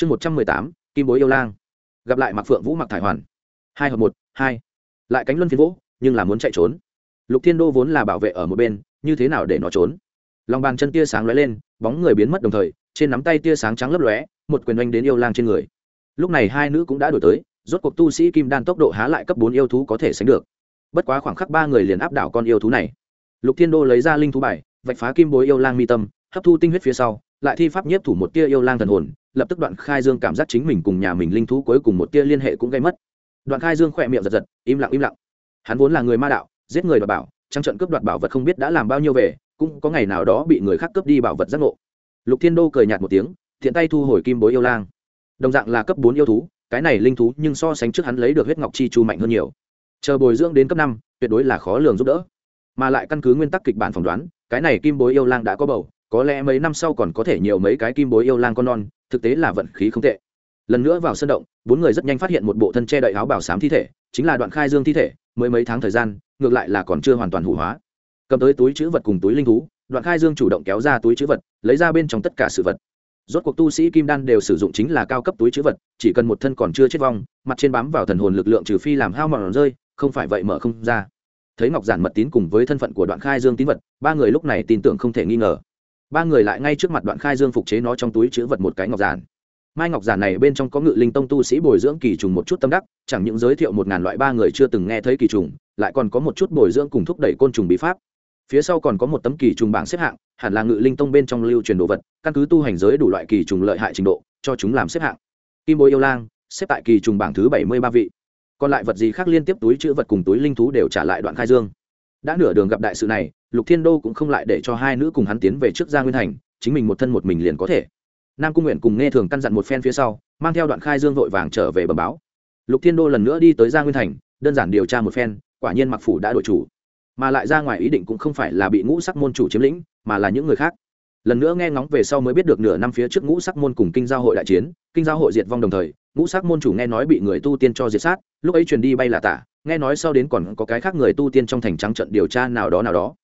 chương một trăm mười tám kim bối yêu lang. Gặp lại mặc phượng vũ mặc thải hoàn. Hai hợp một hai. Lại cánh luân phiên vũ, nhưng là muốn chạy trốn. Lục thiên đô vốn là bảo vệ ở một bên như thế nào để nó trốn? Lòng bàn chân tia sáng lóe lên bóng người biến mất đồng thời trên nắm tay tia sáng trắng lấp lóe một quyền oanh đến yêu lang trên người. Lúc này hai nữ cũng đã đổi tới rốt cuộc tu sĩ kim đan tốc độ há lại cấp bốn yêu thú có thể sánh được. Bất quá khoảng khắc ba người liền áp đảo con yêu thú này. Lục thiên đô lấy ra linh thú bài vạch phá kim bối yêu lang mi tâm hấp thu tinh huyết phía sau lại thi pháp nhiếp thủ một tia yêu lang thần hồn lập tức đoạn khai dương cảm giác chính mình cùng nhà mình linh thú cuối cùng một tia liên hệ cũng gây mất. Đoạn khai dương khỏe miệng giật giật, im lặng im lặng. Hắn vốn là người ma đạo, giết người và bảo, trăng trận cướp đoạt bảo vật không biết đã làm bao nhiêu về, cũng có ngày nào đó bị người khác cướp đi bảo vật giác ngộ. Lục thiên đô cười nhạt một tiếng, thiện tay thu hồi kim bối yêu lang. Đồng dạng là cấp bốn yêu thú, cái này linh thú nhưng so sánh trước hắn lấy được huyết ngọc chi chu mạnh hơn nhiều. Chờ bồi dưỡng đến cấp năm, tuyệt đối là khó lường giúp đỡ. Mà lại căn cứ nguyên tắc kịch bản phỏng đoán, cái này kim bối yêu lang đã có bầu, có lẽ mấy năm sau còn có thể nhiều mấy cái kim bối yêu lang con non thực tế là vận khí không tệ. Lần nữa vào sân động, bốn người rất nhanh phát hiện một bộ thân che đậy áo bảo sám thi thể, chính là đoạn khai dương thi thể, mới mấy tháng thời gian, ngược lại là còn chưa hoàn toàn hủ hóa. Cầm tới túi chữ vật cùng túi linh thú, đoạn khai dương chủ động kéo ra túi chữ vật, lấy ra bên trong tất cả sự vật. Rốt cuộc tu sĩ kim đan đều sử dụng chính là cao cấp túi chữ vật, chỉ cần một thân còn chưa chết vong, mặt trên bám vào thần hồn lực lượng trừ phi làm hao mòn rơi, không phải vậy mở không ra. Thấy ngọc giản mật tín cùng với thân phận của đoạn khai dương tín vật, ba người lúc này tin tưởng không thể nghi ngờ ba người lại ngay trước mặt đoạn khai dương phục chế nó trong túi chữ vật một cái ngọc giản. Mai ngọc giản này bên trong có ngự linh tông tu sĩ bồi dưỡng kỳ trùng một chút tâm đắc, chẳng những giới thiệu một ngàn loại ba người chưa từng nghe thấy kỳ trùng, lại còn có một chút bồi dưỡng cùng thúc đẩy côn trùng bí pháp. Phía sau còn có một tấm kỳ trùng bảng xếp hạng, hẳn là ngự linh tông bên trong lưu truyền đồ vật, căn cứ tu hành giới đủ loại kỳ trùng lợi hại trình độ, cho chúng làm xếp hạng. Kim bối yêu lang, xếp tại kỳ trùng bảng thứ bảy mươi ba vị. Còn lại vật gì khác liên tiếp túi chữ vật cùng túi linh thú đều trả lại đoạn khai dương đã nửa đường gặp đại sự này, lục thiên đô cũng không lại để cho hai nữ cùng hắn tiến về trước gia nguyên thành, chính mình một thân một mình liền có thể. Nam cung nguyện cùng nghe thường căn dặn một phen phía sau, mang theo đoạn khai dương vội vàng trở về bẩm báo. Lục thiên đô lần nữa đi tới gia nguyên thành, đơn giản điều tra một phen, quả nhiên mặc phủ đã đổi chủ. Mà lại ra ngoài ý định cũng không phải là bị ngũ sắc môn chủ chiếm lĩnh, mà là những người khác. Lần nữa nghe ngóng về sau mới biết được nửa năm phía trước ngũ sắc môn cùng kinh giao hội đại chiến, kinh giao hội diệt vong đồng thời, ngũ sắc môn chủ nghe nói bị người tu tiên cho diệt sát, lúc ấy truyền đi bay là tả nghe nói sau đến còn có cái khác người tu tiên trong thành trắng trận điều tra nào đó nào đó.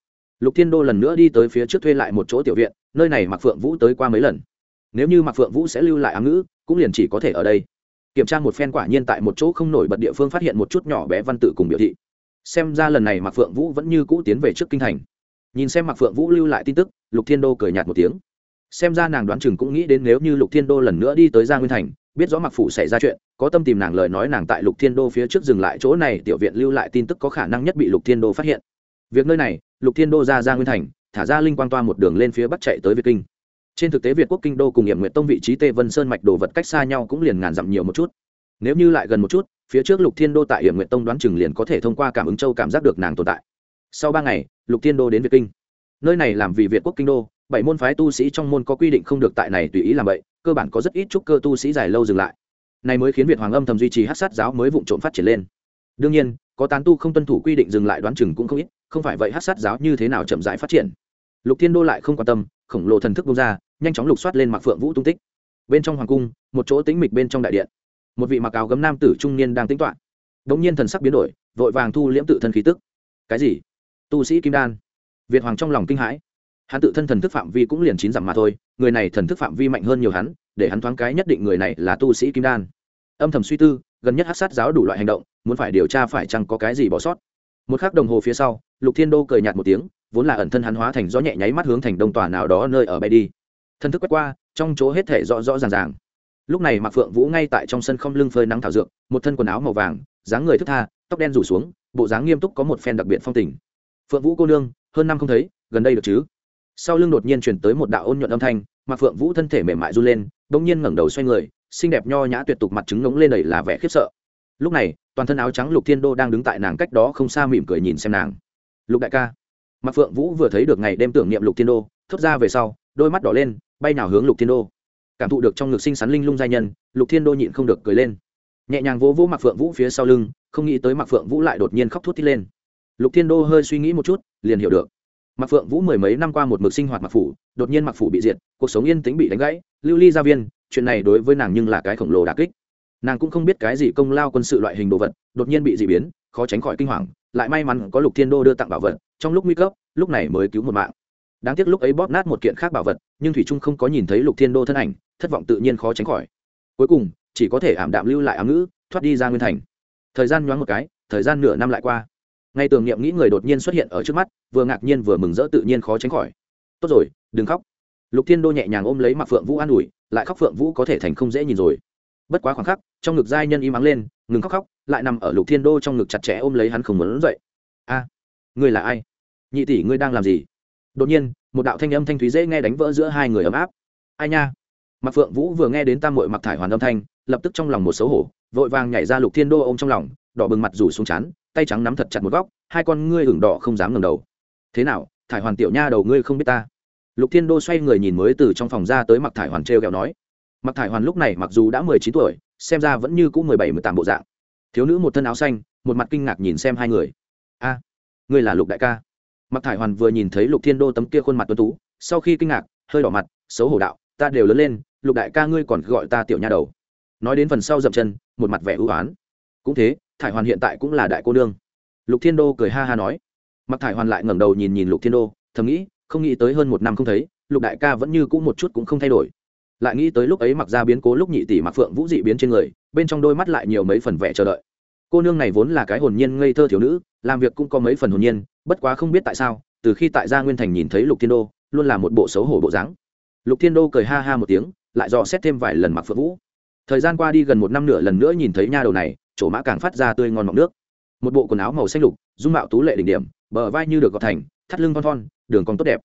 Lục thiên đô lần nữa đi tới phía trước thuê lại một chỗ tiểu viện, nơi này mạc phượng vũ tới qua mấy lần. Nếu như mạc phượng vũ sẽ lưu lại ám ngữ, cũng liền chỉ có thể ở đây. Kiểm tra một phen quả nhiên tại một chỗ không nổi bật địa phương phát hiện một chút nhỏ bé văn tự cùng biểu thị. Xem ra lần này mạc phượng vũ vẫn như cũ tiến về trước kinh thành. Nhìn xem mạc phượng vũ lưu lại tin tức, lục thiên đô cười nhạt một tiếng. Xem ra nàng đoán chừng cũng nghĩ đến nếu như lục thiên đô lần nữa đi tới gia nguyên thành biết rõ mặc phủ xảy ra chuyện, có tâm tìm nàng lời nói nàng tại lục thiên đô phía trước dừng lại chỗ này, tiểu viện lưu lại tin tức có khả năng nhất bị lục thiên đô phát hiện. Việc nơi này, lục thiên đô ra ra nguyên thành, thả ra linh quang toa một đường lên phía bắc chạy tới việt kinh. Trên thực tế việt quốc kinh đô cùng hiểm nguyện tông vị trí tê vân sơn mạch đồ vật cách xa nhau cũng liền ngàn dặm nhiều một chút. Nếu như lại gần một chút, phía trước lục thiên đô tại hiểm nguyện tông đoán chừng liền có thể thông qua cảm ứng châu cảm giác được nàng tồn tại. Sau ba ngày, lục thiên đô đến việt kinh. Nơi này làm vì việt quốc kinh đô, bảy môn phái tu sĩ trong môn có quy định không được tại này tùy ý làm vậy cơ bản có rất ít trúc cơ tu sĩ dài lâu dừng lại. Này mới khiến việt hoàng âm thầm duy trì hát sát giáo mới vụ trộm phát triển lên. Đương nhiên, có tán tu không tuân thủ quy định dừng lại đoán chừng cũng không ít, không phải vậy hát sát giáo như thế nào chậm rãi phát triển. Lục thiên đô lại không quan tâm, khổng lồ thần thức bung ra, nhanh chóng lục soát lên mặc phượng vũ tung tích. Bên trong hoàng cung, một chỗ tĩnh mịch bên trong đại điện. Một vị mặc áo gấm nam tử trung niên đang tính toán đ ỗ n g nhiên thần sắc biến đổi, vội vàng thu liễm tự thân khí tức. Cái gì? Tu sĩ kim đan. Việt hoàng trong lòng kinh hãi hắn tự thân thần thức phạm vi cũng liền chín dặm mà thôi, người này thần thức phạm vi mạnh hơn nhiều hắn, để hắn thoáng cái nhất định người này là tu sĩ kim đan. Âm thầm suy tư, gần nhất hát sát giáo đủ loại hành động, muốn phải điều tra phải chăng có cái gì bỏ sót. Một k h ắ c đồng hồ phía sau, lục thiên đô cười nhạt một tiếng, vốn là ẩn thân hắn hóa thành gió nhẹ nháy mắt hướng thành đông tòa nào đó nơi ở bay đi. Thân thức quét qua, trong chỗ hết thể rõ rõ ràng ràng. Lúc này mạc phượng vũ ngay tại trong sân không lưng phơi nắng thảo dược, một thân quần áo màu vàng, dáng người thức tha, tóc đen rủ xuống, bộ dáng nghiêm túc có một phen đặc biệt phong tình. Phượng vũ cô nương, hơn năm không thấy, gần đây được chứ? Sau lưng đột nhiên chuyển tới một đạo ôn nhuận âm thanh mà phượng vũ thân thể mềm mại run lên đ ỗ n g nhiên ngẩng đầu xoay người, xinh đẹp nho nhã tuyệt tục mặt trứng ngống lên đầy là vẻ khiếp sợ. Lúc này, toàn thân áo trắng lục thiên đô đang đứng tại nàng cách đó không xa mỉm cười nhìn xem nàng. Lục đại ca. Mặc phượng vũ vừa thấy được ngày đêm tưởng niệm lục thiên đô, thốt ra về sau, đôi mắt đỏ lên, bay nào hướng lục thiên đô. Cảm thụ được trong ngực sinh sắn linh lung giai nhân, lục thiên đô nhịn không được cười lên. Nhẹ nhàng vỗ vỗ mặc phượng vũ phía sau lưng, không nghĩ tới mặc phượng vũ lại đột nhiên khóc thút thít lên. Lục thiên đô hơi suy nghĩ một chút, liền hiểu được mặc phượng vũ mười mấy năm qua một mực sinh hoạt mặc phủ, đột nhiên mặc phủ bị diệt, cuộc sống yên tĩnh bị đánh gãy, lưu ly gia viên, chuyện này đối với nàng nhưng là cái khổng lồ đà kích. Nàng cũng không biết cái gì công lao quân sự loại hình đồ vật, đột nhiên bị dị biến, khó tránh khỏi kinh hoàng, lại may mắn có lục thiên đô đưa tặng bảo vật, trong lúc nguy cấp, lúc này mới cứu một mạng. Đáng tiếc lúc ấy bóp nát một kiện khác bảo vật, nhưng thủy trung không có nhìn thấy lục thiên đô thân ảnh, thất vọng tự nhiên khó tránh khỏi. Cuối cùng, chỉ có thể ảm đạm lưu lại ám ngữ, thoát đi ra nguyên thành. Thời gian nhoáng một cái, thời gian nửa năm lại qua. Ngay tưởng niệm nghĩ người đột nhiên xuất hiện ở trước mắt vừa ngạc nhiên vừa mừng rỡ tự nhiên khó tránh khỏi. Tốt rồi, đừng khóc. Lục thiên đô nhẹ nhàng ôm lấy mặc phượng vũ an ủi, lại khóc phượng vũ có thể thành không dễ nhìn rồi. Bất quá khoảng khắc, trong ngực giai nhân im ắng lên, ngừng khóc khóc, lại nằm ở lục thiên đô trong ngực chặt chẽ ôm lấy hắn không muốn dậy. A, ngươi là ai? Nhị tỷ ngươi đang làm gì? Đột nhiên, một đạo thanh âm thanh thúy dễ nghe đánh vỡ giữa hai người ấm áp. Ai nha? Mặc phượng vũ vừa nghe đến tam mội mặc thải hoàn âm thanh, lập tức trong lòng một xấu hổ, vội vàng nhảy ra lục thiên đô ôm trong lòng, đỏ bừng mặt rủ xuống chán, tay trắng nắm thật chặt một góc, hai con ngươi hưởng đỏ không dám ngẩng đầu thế nào, thải hoàn tiểu nha đầu ngươi không biết ta? Lục thiên đô xoay người nhìn mới từ trong phòng ra tới mặc thải hoàn t r kẹo nói. Mặc thải hoàn lúc này mặc dù đã mười chín tuổi, xem ra vẫn như cũng mười bảy mười tám bộ dạng. Thiếu nữ một thân áo xanh, một mặt kinh ngạc nhìn xem hai người. A, ngươi là lục đại ca. Mặc thải hoàn vừa nhìn thấy lục thiên đô tấm kia khuôn mặt tuấn tú, sau khi kinh ngạc, hơi đỏ mặt, xấu hổ đạo, ta đều lớn lên, lục đại ca ngươi còn gọi ta tiểu nha đầu. Nói đến phần sau dậm chân, một mặt vẻ ưu oán cũng thế, thải hoàn hiện tại cũng là đại cô nương. Lục thiên đô cười ha ha nói mặc thải hoàn lại ngẩng đầu nhìn nhìn lục thiên đô, thầm nghĩ, không nghĩ tới hơn một năm không thấy, lục đại ca vẫn như cũ một chút cũng không thay đổi. Lại nghĩ tới lúc ấy mặc ra biến cố lúc nhị tỷ mặc phượng vũ dị biến trên người, bên trong đôi mắt lại nhiều mấy phần vẻ chờ đợi. Cô nương này vốn là cái hồn nhiên ngây thơ thiếu nữ, làm việc cũng có mấy phần hồn nhiên, bất quá không biết tại sao, từ khi tại gia nguyên thành nhìn thấy lục thiên đô, luôn là một bộ xấu hổ bộ dáng. Lục thiên đô cười ha ha một tiếng, lại dò xét thêm vài lần mặc phượng vũ. Thời gian qua đi gần một năm nửa lần nữa nhìn thấy nha đầu này, chỗ mã càng phát ra tươi ngon mọng nước. Một bộ quần áo màu xanh lục dung mạo tú lệ đỉnh điểm, bờ vai như được gọt thành, thắt lưng thon thon, đường cong tốt đẹp.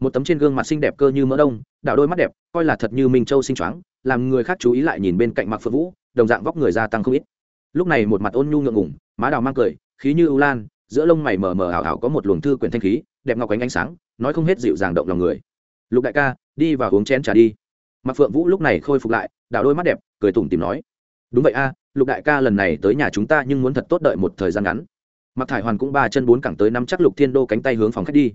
Một tấm trên gương mặt xinh đẹp cơ như mỡ đông, đảo đôi mắt đẹp, coi là thật như minh châu xinh choáng, làm người khác chú ý lại nhìn bên cạnh mặc phượng vũ, đồng dạng vóc người gia tăng không ít. Lúc này một mặt ôn nhu ngượng ngủng má đào mang cười, khí như ưu lan, giữa lông mày mờ mờ ảo ảo có một luồng thư quyển thanh khí, đẹp ngọc ánh ánh sáng, nói không hết dịu dàng động lòng người. Lục đại ca, đi vào uống chén trà đi. Mặc phượng vũ lúc này khôi phục lại đào đôi mắt đẹp, cười tủm tìm nói. Đúng vậy a, lục đại ca lần này tới nhà chúng ta nhưng muốn thật tốt đợi một thời gian ngắn mặc thải hoàn cũng ba chân bốn cẳng tới nắm chắc lục thiên đô cánh tay hướng phòng khách đi.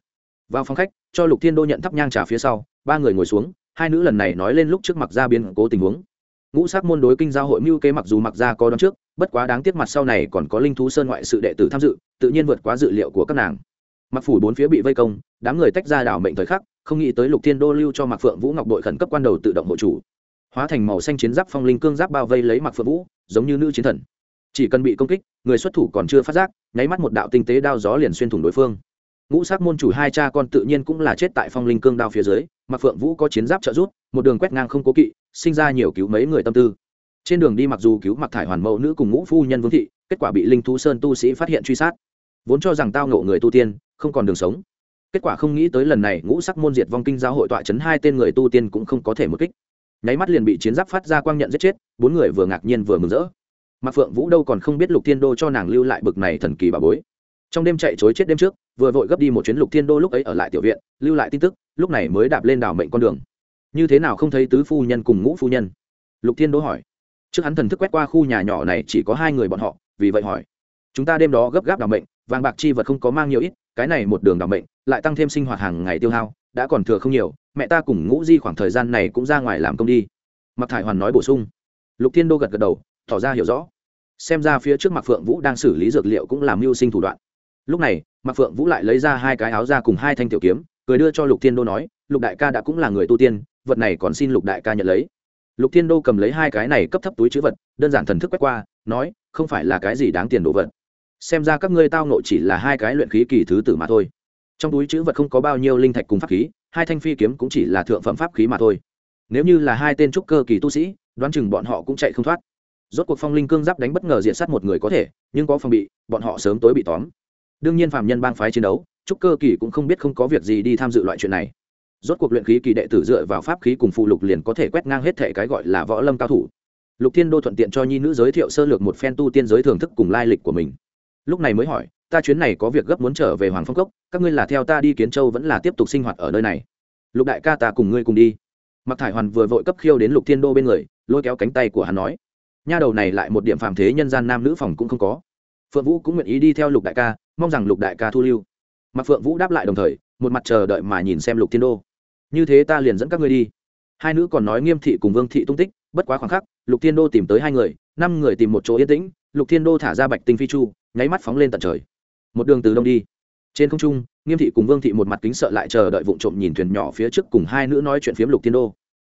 Vào phòng khách, cho lục thiên đô nhận thắp nhang trà phía sau, ba người ngồi xuống, hai nữ lần này nói lên lúc trước mặc ra biến cố tình huống. Ngũ sắc môn đối kinh giao hội mưu kế mặc dù mặc ra có đón trước, bất quá đáng tiếc mặt sau này còn có linh thú sơn ngoại sự đệ tử tham dự, tự nhiên vượt quá dự liệu của các nàng. Mặc phủ bốn phía bị vây công, đám người tách ra đảo mệnh thời khắc, không nghĩ tới lục thiên đô lưu cho mặc phượng vũ ngọc đội khẩn cấp quan đầu tự động hộ chủ. Hóa thành màu xanh chiến giáp phong linh cương giáp bao vây lấy mặc phượng vũ, giống như nữ chiến thần chỉ cần bị công kích, người xuất thủ còn chưa phát giác, nháy mắt một đạo tinh tế đao gió liền xuyên thủng đối phương. Ngũ sắc môn chủ hai cha con tự nhiên cũng là chết tại phong linh cương đao phía dưới mặc phượng vũ có chiến giáp trợ giúp, một đường quét ngang không cố kỵ, sinh ra nhiều cứu mấy người tâm tư. Trên đường đi mặc dù cứu mặc thải hoàn mẫu nữ cùng ngũ phu nhân vương thị, kết quả bị linh thú sơn tu sĩ phát hiện truy sát. Vốn cho rằng tao ngộ người tu tiên, không còn đường sống. Kết quả không nghĩ tới lần này ngũ sắc môn diệt vong kinh giáo hội tọa chấn hai tên người tu tiên cũng không có thể một kích. Nháy mắt liền bị chiến giáp phát ra quang nhận giết chết, bốn người vừa ngạc nhiên vừa mừng rỡ mà phượng vũ đâu còn không biết lục thiên đô cho nàng lưu lại bực này thần kỳ bà bối. Trong đêm chạy chối chết đêm trước, vừa vội gấp đi một chuyến lục thiên đô lúc ấy ở lại tiểu viện, lưu lại tin tức, lúc này mới đạp lên đảo mệnh con đường. Như thế nào không thấy tứ phu nhân cùng ngũ phu nhân? Lục thiên đô hỏi. Trước hắn thần thức quét qua khu nhà nhỏ này chỉ có hai người bọn họ, vì vậy hỏi. Chúng ta đêm đó gấp gáp đảo mệnh, vàng bạc chi vật không có mang nhiều ít, cái này một đường đảo mệnh, lại tăng thêm sinh hoạt hàng ngày tiêu hao, đã còn thừa không nhiều, mẹ ta cùng ngũ di khoảng thời gian này cũng ra ngoài làm công đi. Mặc thải hoàn nói bổ sung. Lục thiên đô gật gật đầu, tỏ ra hiểu rõ xem ra phía trước mặt phượng vũ đang xử lý dược liệu cũng làm mưu sinh thủ đoạn. Lúc này mặc phượng vũ lại lấy ra hai cái áo ra cùng hai thanh tiểu kiếm, cười đưa cho lục thiên đô nói, lục đại ca đã cũng là người tu tiên, vật này còn xin lục đại ca nhận lấy. Lục thiên đô cầm lấy hai cái này cấp thấp túi chữ vật, đơn giản thần thức quét qua, nói, không phải là cái gì đáng tiền đồ vật. Xem ra các ngươi tao nộ chỉ là hai cái luyện khí kỳ thứ tử mà thôi. Trong túi chữ vật không có bao nhiêu linh thạch cùng pháp khí, hai thanh phi kiếm cũng chỉ là thượng phẩm pháp khí mà thôi. Nếu như là hai tên trúc cơ kỳ tu sĩ, đoán chừng bọn họ cũng chạy không thoát rốt cuộc phong linh cương giáp đánh bất ngờ diện sát một người có thể, nhưng có phòng bị, bọn họ sớm tối bị tóm. Đương nhiên phạm nhân bang phái chiến đấu, trúc cơ kỳ cũng không biết không có việc gì đi tham dự loại chuyện này. Rốt cuộc luyện khí kỳ đệ tử dựa vào pháp khí cùng phụ lục liền có thể quét ngang hết thể cái gọi là võ lâm cao thủ. Lục thiên đô thuận tiện cho nhi nữ giới thiệu sơ lược một phen tu tiên giới thưởng thức cùng lai lịch của mình. Lúc này mới hỏi, ta chuyến này có việc gấp muốn trở về hoàng phong cốc, các ngươi là theo ta đi kiến châu vẫn là tiếp tục sinh hoạt ở nơi này? Lục đại ca ta cùng ngươi cùng đi. Mặc thải hoàn vừa vội cấp khiêu đến lục thiên đô bên người, lôi kéo cánh tay của hắn nói nha đầu này lại một điểm phàm thế nhân gian nam nữ phòng cũng không có. Phượng vũ cũng nguyện ý đi theo lục đại ca, mong rằng lục đại ca thu lưu. Mặc phượng vũ đáp lại đồng thời, một mặt chờ đợi mà nhìn xem lục thiên đô. Như thế ta liền dẫn các ngươi đi. Hai nữ còn nói nghiêm thị cùng vương thị tung tích, bất quá khoảng khắc, lục thiên đô tìm tới hai người, năm người tìm một chỗ yên tĩnh, lục thiên đô thả ra bạch tinh phi chu, nháy mắt phóng lên tận trời. Một đường từ đông đi. Trên không trung, nghiêm thị cùng vương thị một mặt kính sợ lại chờ đợi vụ trộm nhìn thuyền nhỏ phía trước cùng hai nữ nói chuyện phiếm lục thiên đô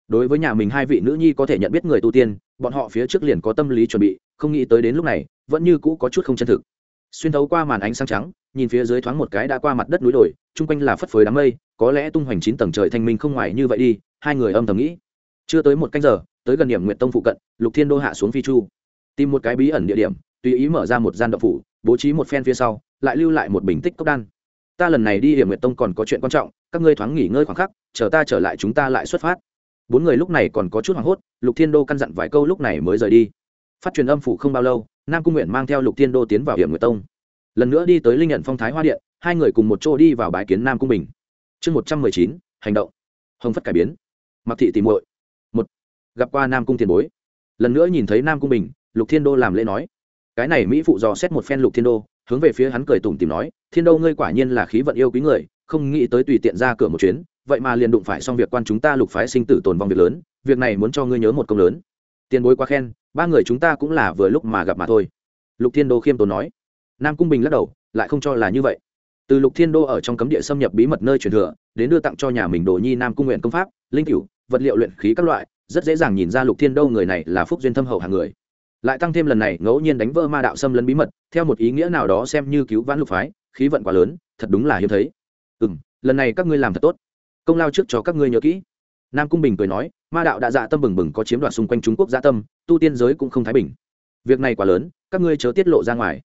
đối với nhà mình hai vị nữ nhi có thể nhận biết người tu tiên, bọn họ phía trước liền có tâm lý chuẩn bị, không nghĩ tới đến lúc này, vẫn như cũ có chút không chân thực. Xuyên thấu qua màn ánh sáng trắng, nhìn phía dưới thoáng một cái đã qua mặt đất núi đồi, chung quanh là phất phới đám mây, có lẽ tung hoành chín tầng trời thanh minh không ngoài như vậy đi, hai người âm thầm nghĩ. Chưa tới một canh giờ, tới gần điểm nguyện tông phụ cận, lục thiên đô hạ xuống phi chu. Tìm một cái bí ẩn địa điểm, tùy ý mở ra một gian đậu phủ, bố trí một phen phía sau, lại lưu lại một bình tích cốc đan. Ta lần này đi hiểm nguyệt tông còn có chuyện quan trọng, các ngươi thoáng nghỉ ngơi khoảng khắc, chờ ta trở lại chúng ta lại xuất phát bốn người lúc này còn có chút hoảng hốt, lục thiên đô căn dặn vài câu lúc này mới rời đi. Phát truyền âm phủ không bao lâu, nam cung nguyện mang theo lục thiên đô tiến vào hiểm nguyệt tông. Lần nữa đi tới linh nhận phong thái hoa điện, hai người cùng một chỗ đi vào bãi kiến nam cung bình. Chương một trăm mười chín, hành động. Hồng phất cải biến. Mặc thị tìm muội. Một, gặp qua nam cung tiền bối. Lần nữa nhìn thấy nam cung bình, lục thiên đô làm lễ nói. Cái này mỹ phụ dò xét một phen lục thiên đô, hướng về phía hắn cười tủm tìm nói, thiên đô ngươi quả nhiên là khí vận yêu quý người, không nghĩ tới tùy tiện ra cửa một chuyến vậy mà liền đụng phải xong việc quan chúng ta lục phái sinh tử tồn vong việc lớn, việc này muốn cho ngươi nhớ một công lớn. Tiền bối quá khen, ba người chúng ta cũng là vừa lúc mà gặp mà thôi. Lục thiên đô khiêm tốn nói. Nam cung bình lắc đầu, lại không cho là như vậy. Từ lục thiên đô ở trong cấm địa xâm nhập bí mật nơi truyền thừa, đến đưa tặng cho nhà mình đồ nhi nam cung nguyện công pháp, linh cửu, vật liệu luyện khí các loại, rất dễ dàng nhìn ra lục thiên đô người này là phúc duyên thâm hậu hàng người. Lại tăng thêm lần này ngẫu nhiên đánh vỡ ma đạo xâm lấn bí mật, theo một ý nghĩa nào đó xem như cứu vãn lục phái, khí vận quá lớn, thật đúng là hiếm thấy. Ừ lần này các ngươi làm thật tốt công lao trước cho các ngươi nhớ kỹ. Nam cung bình cười nói, ma đạo đã dạ tâm bừng bừng có chiếm đoạt xung quanh trung quốc dạ tâm, tu tiên giới cũng không thái bình. Việc này quá lớn, các ngươi chớ tiết lộ ra ngoài.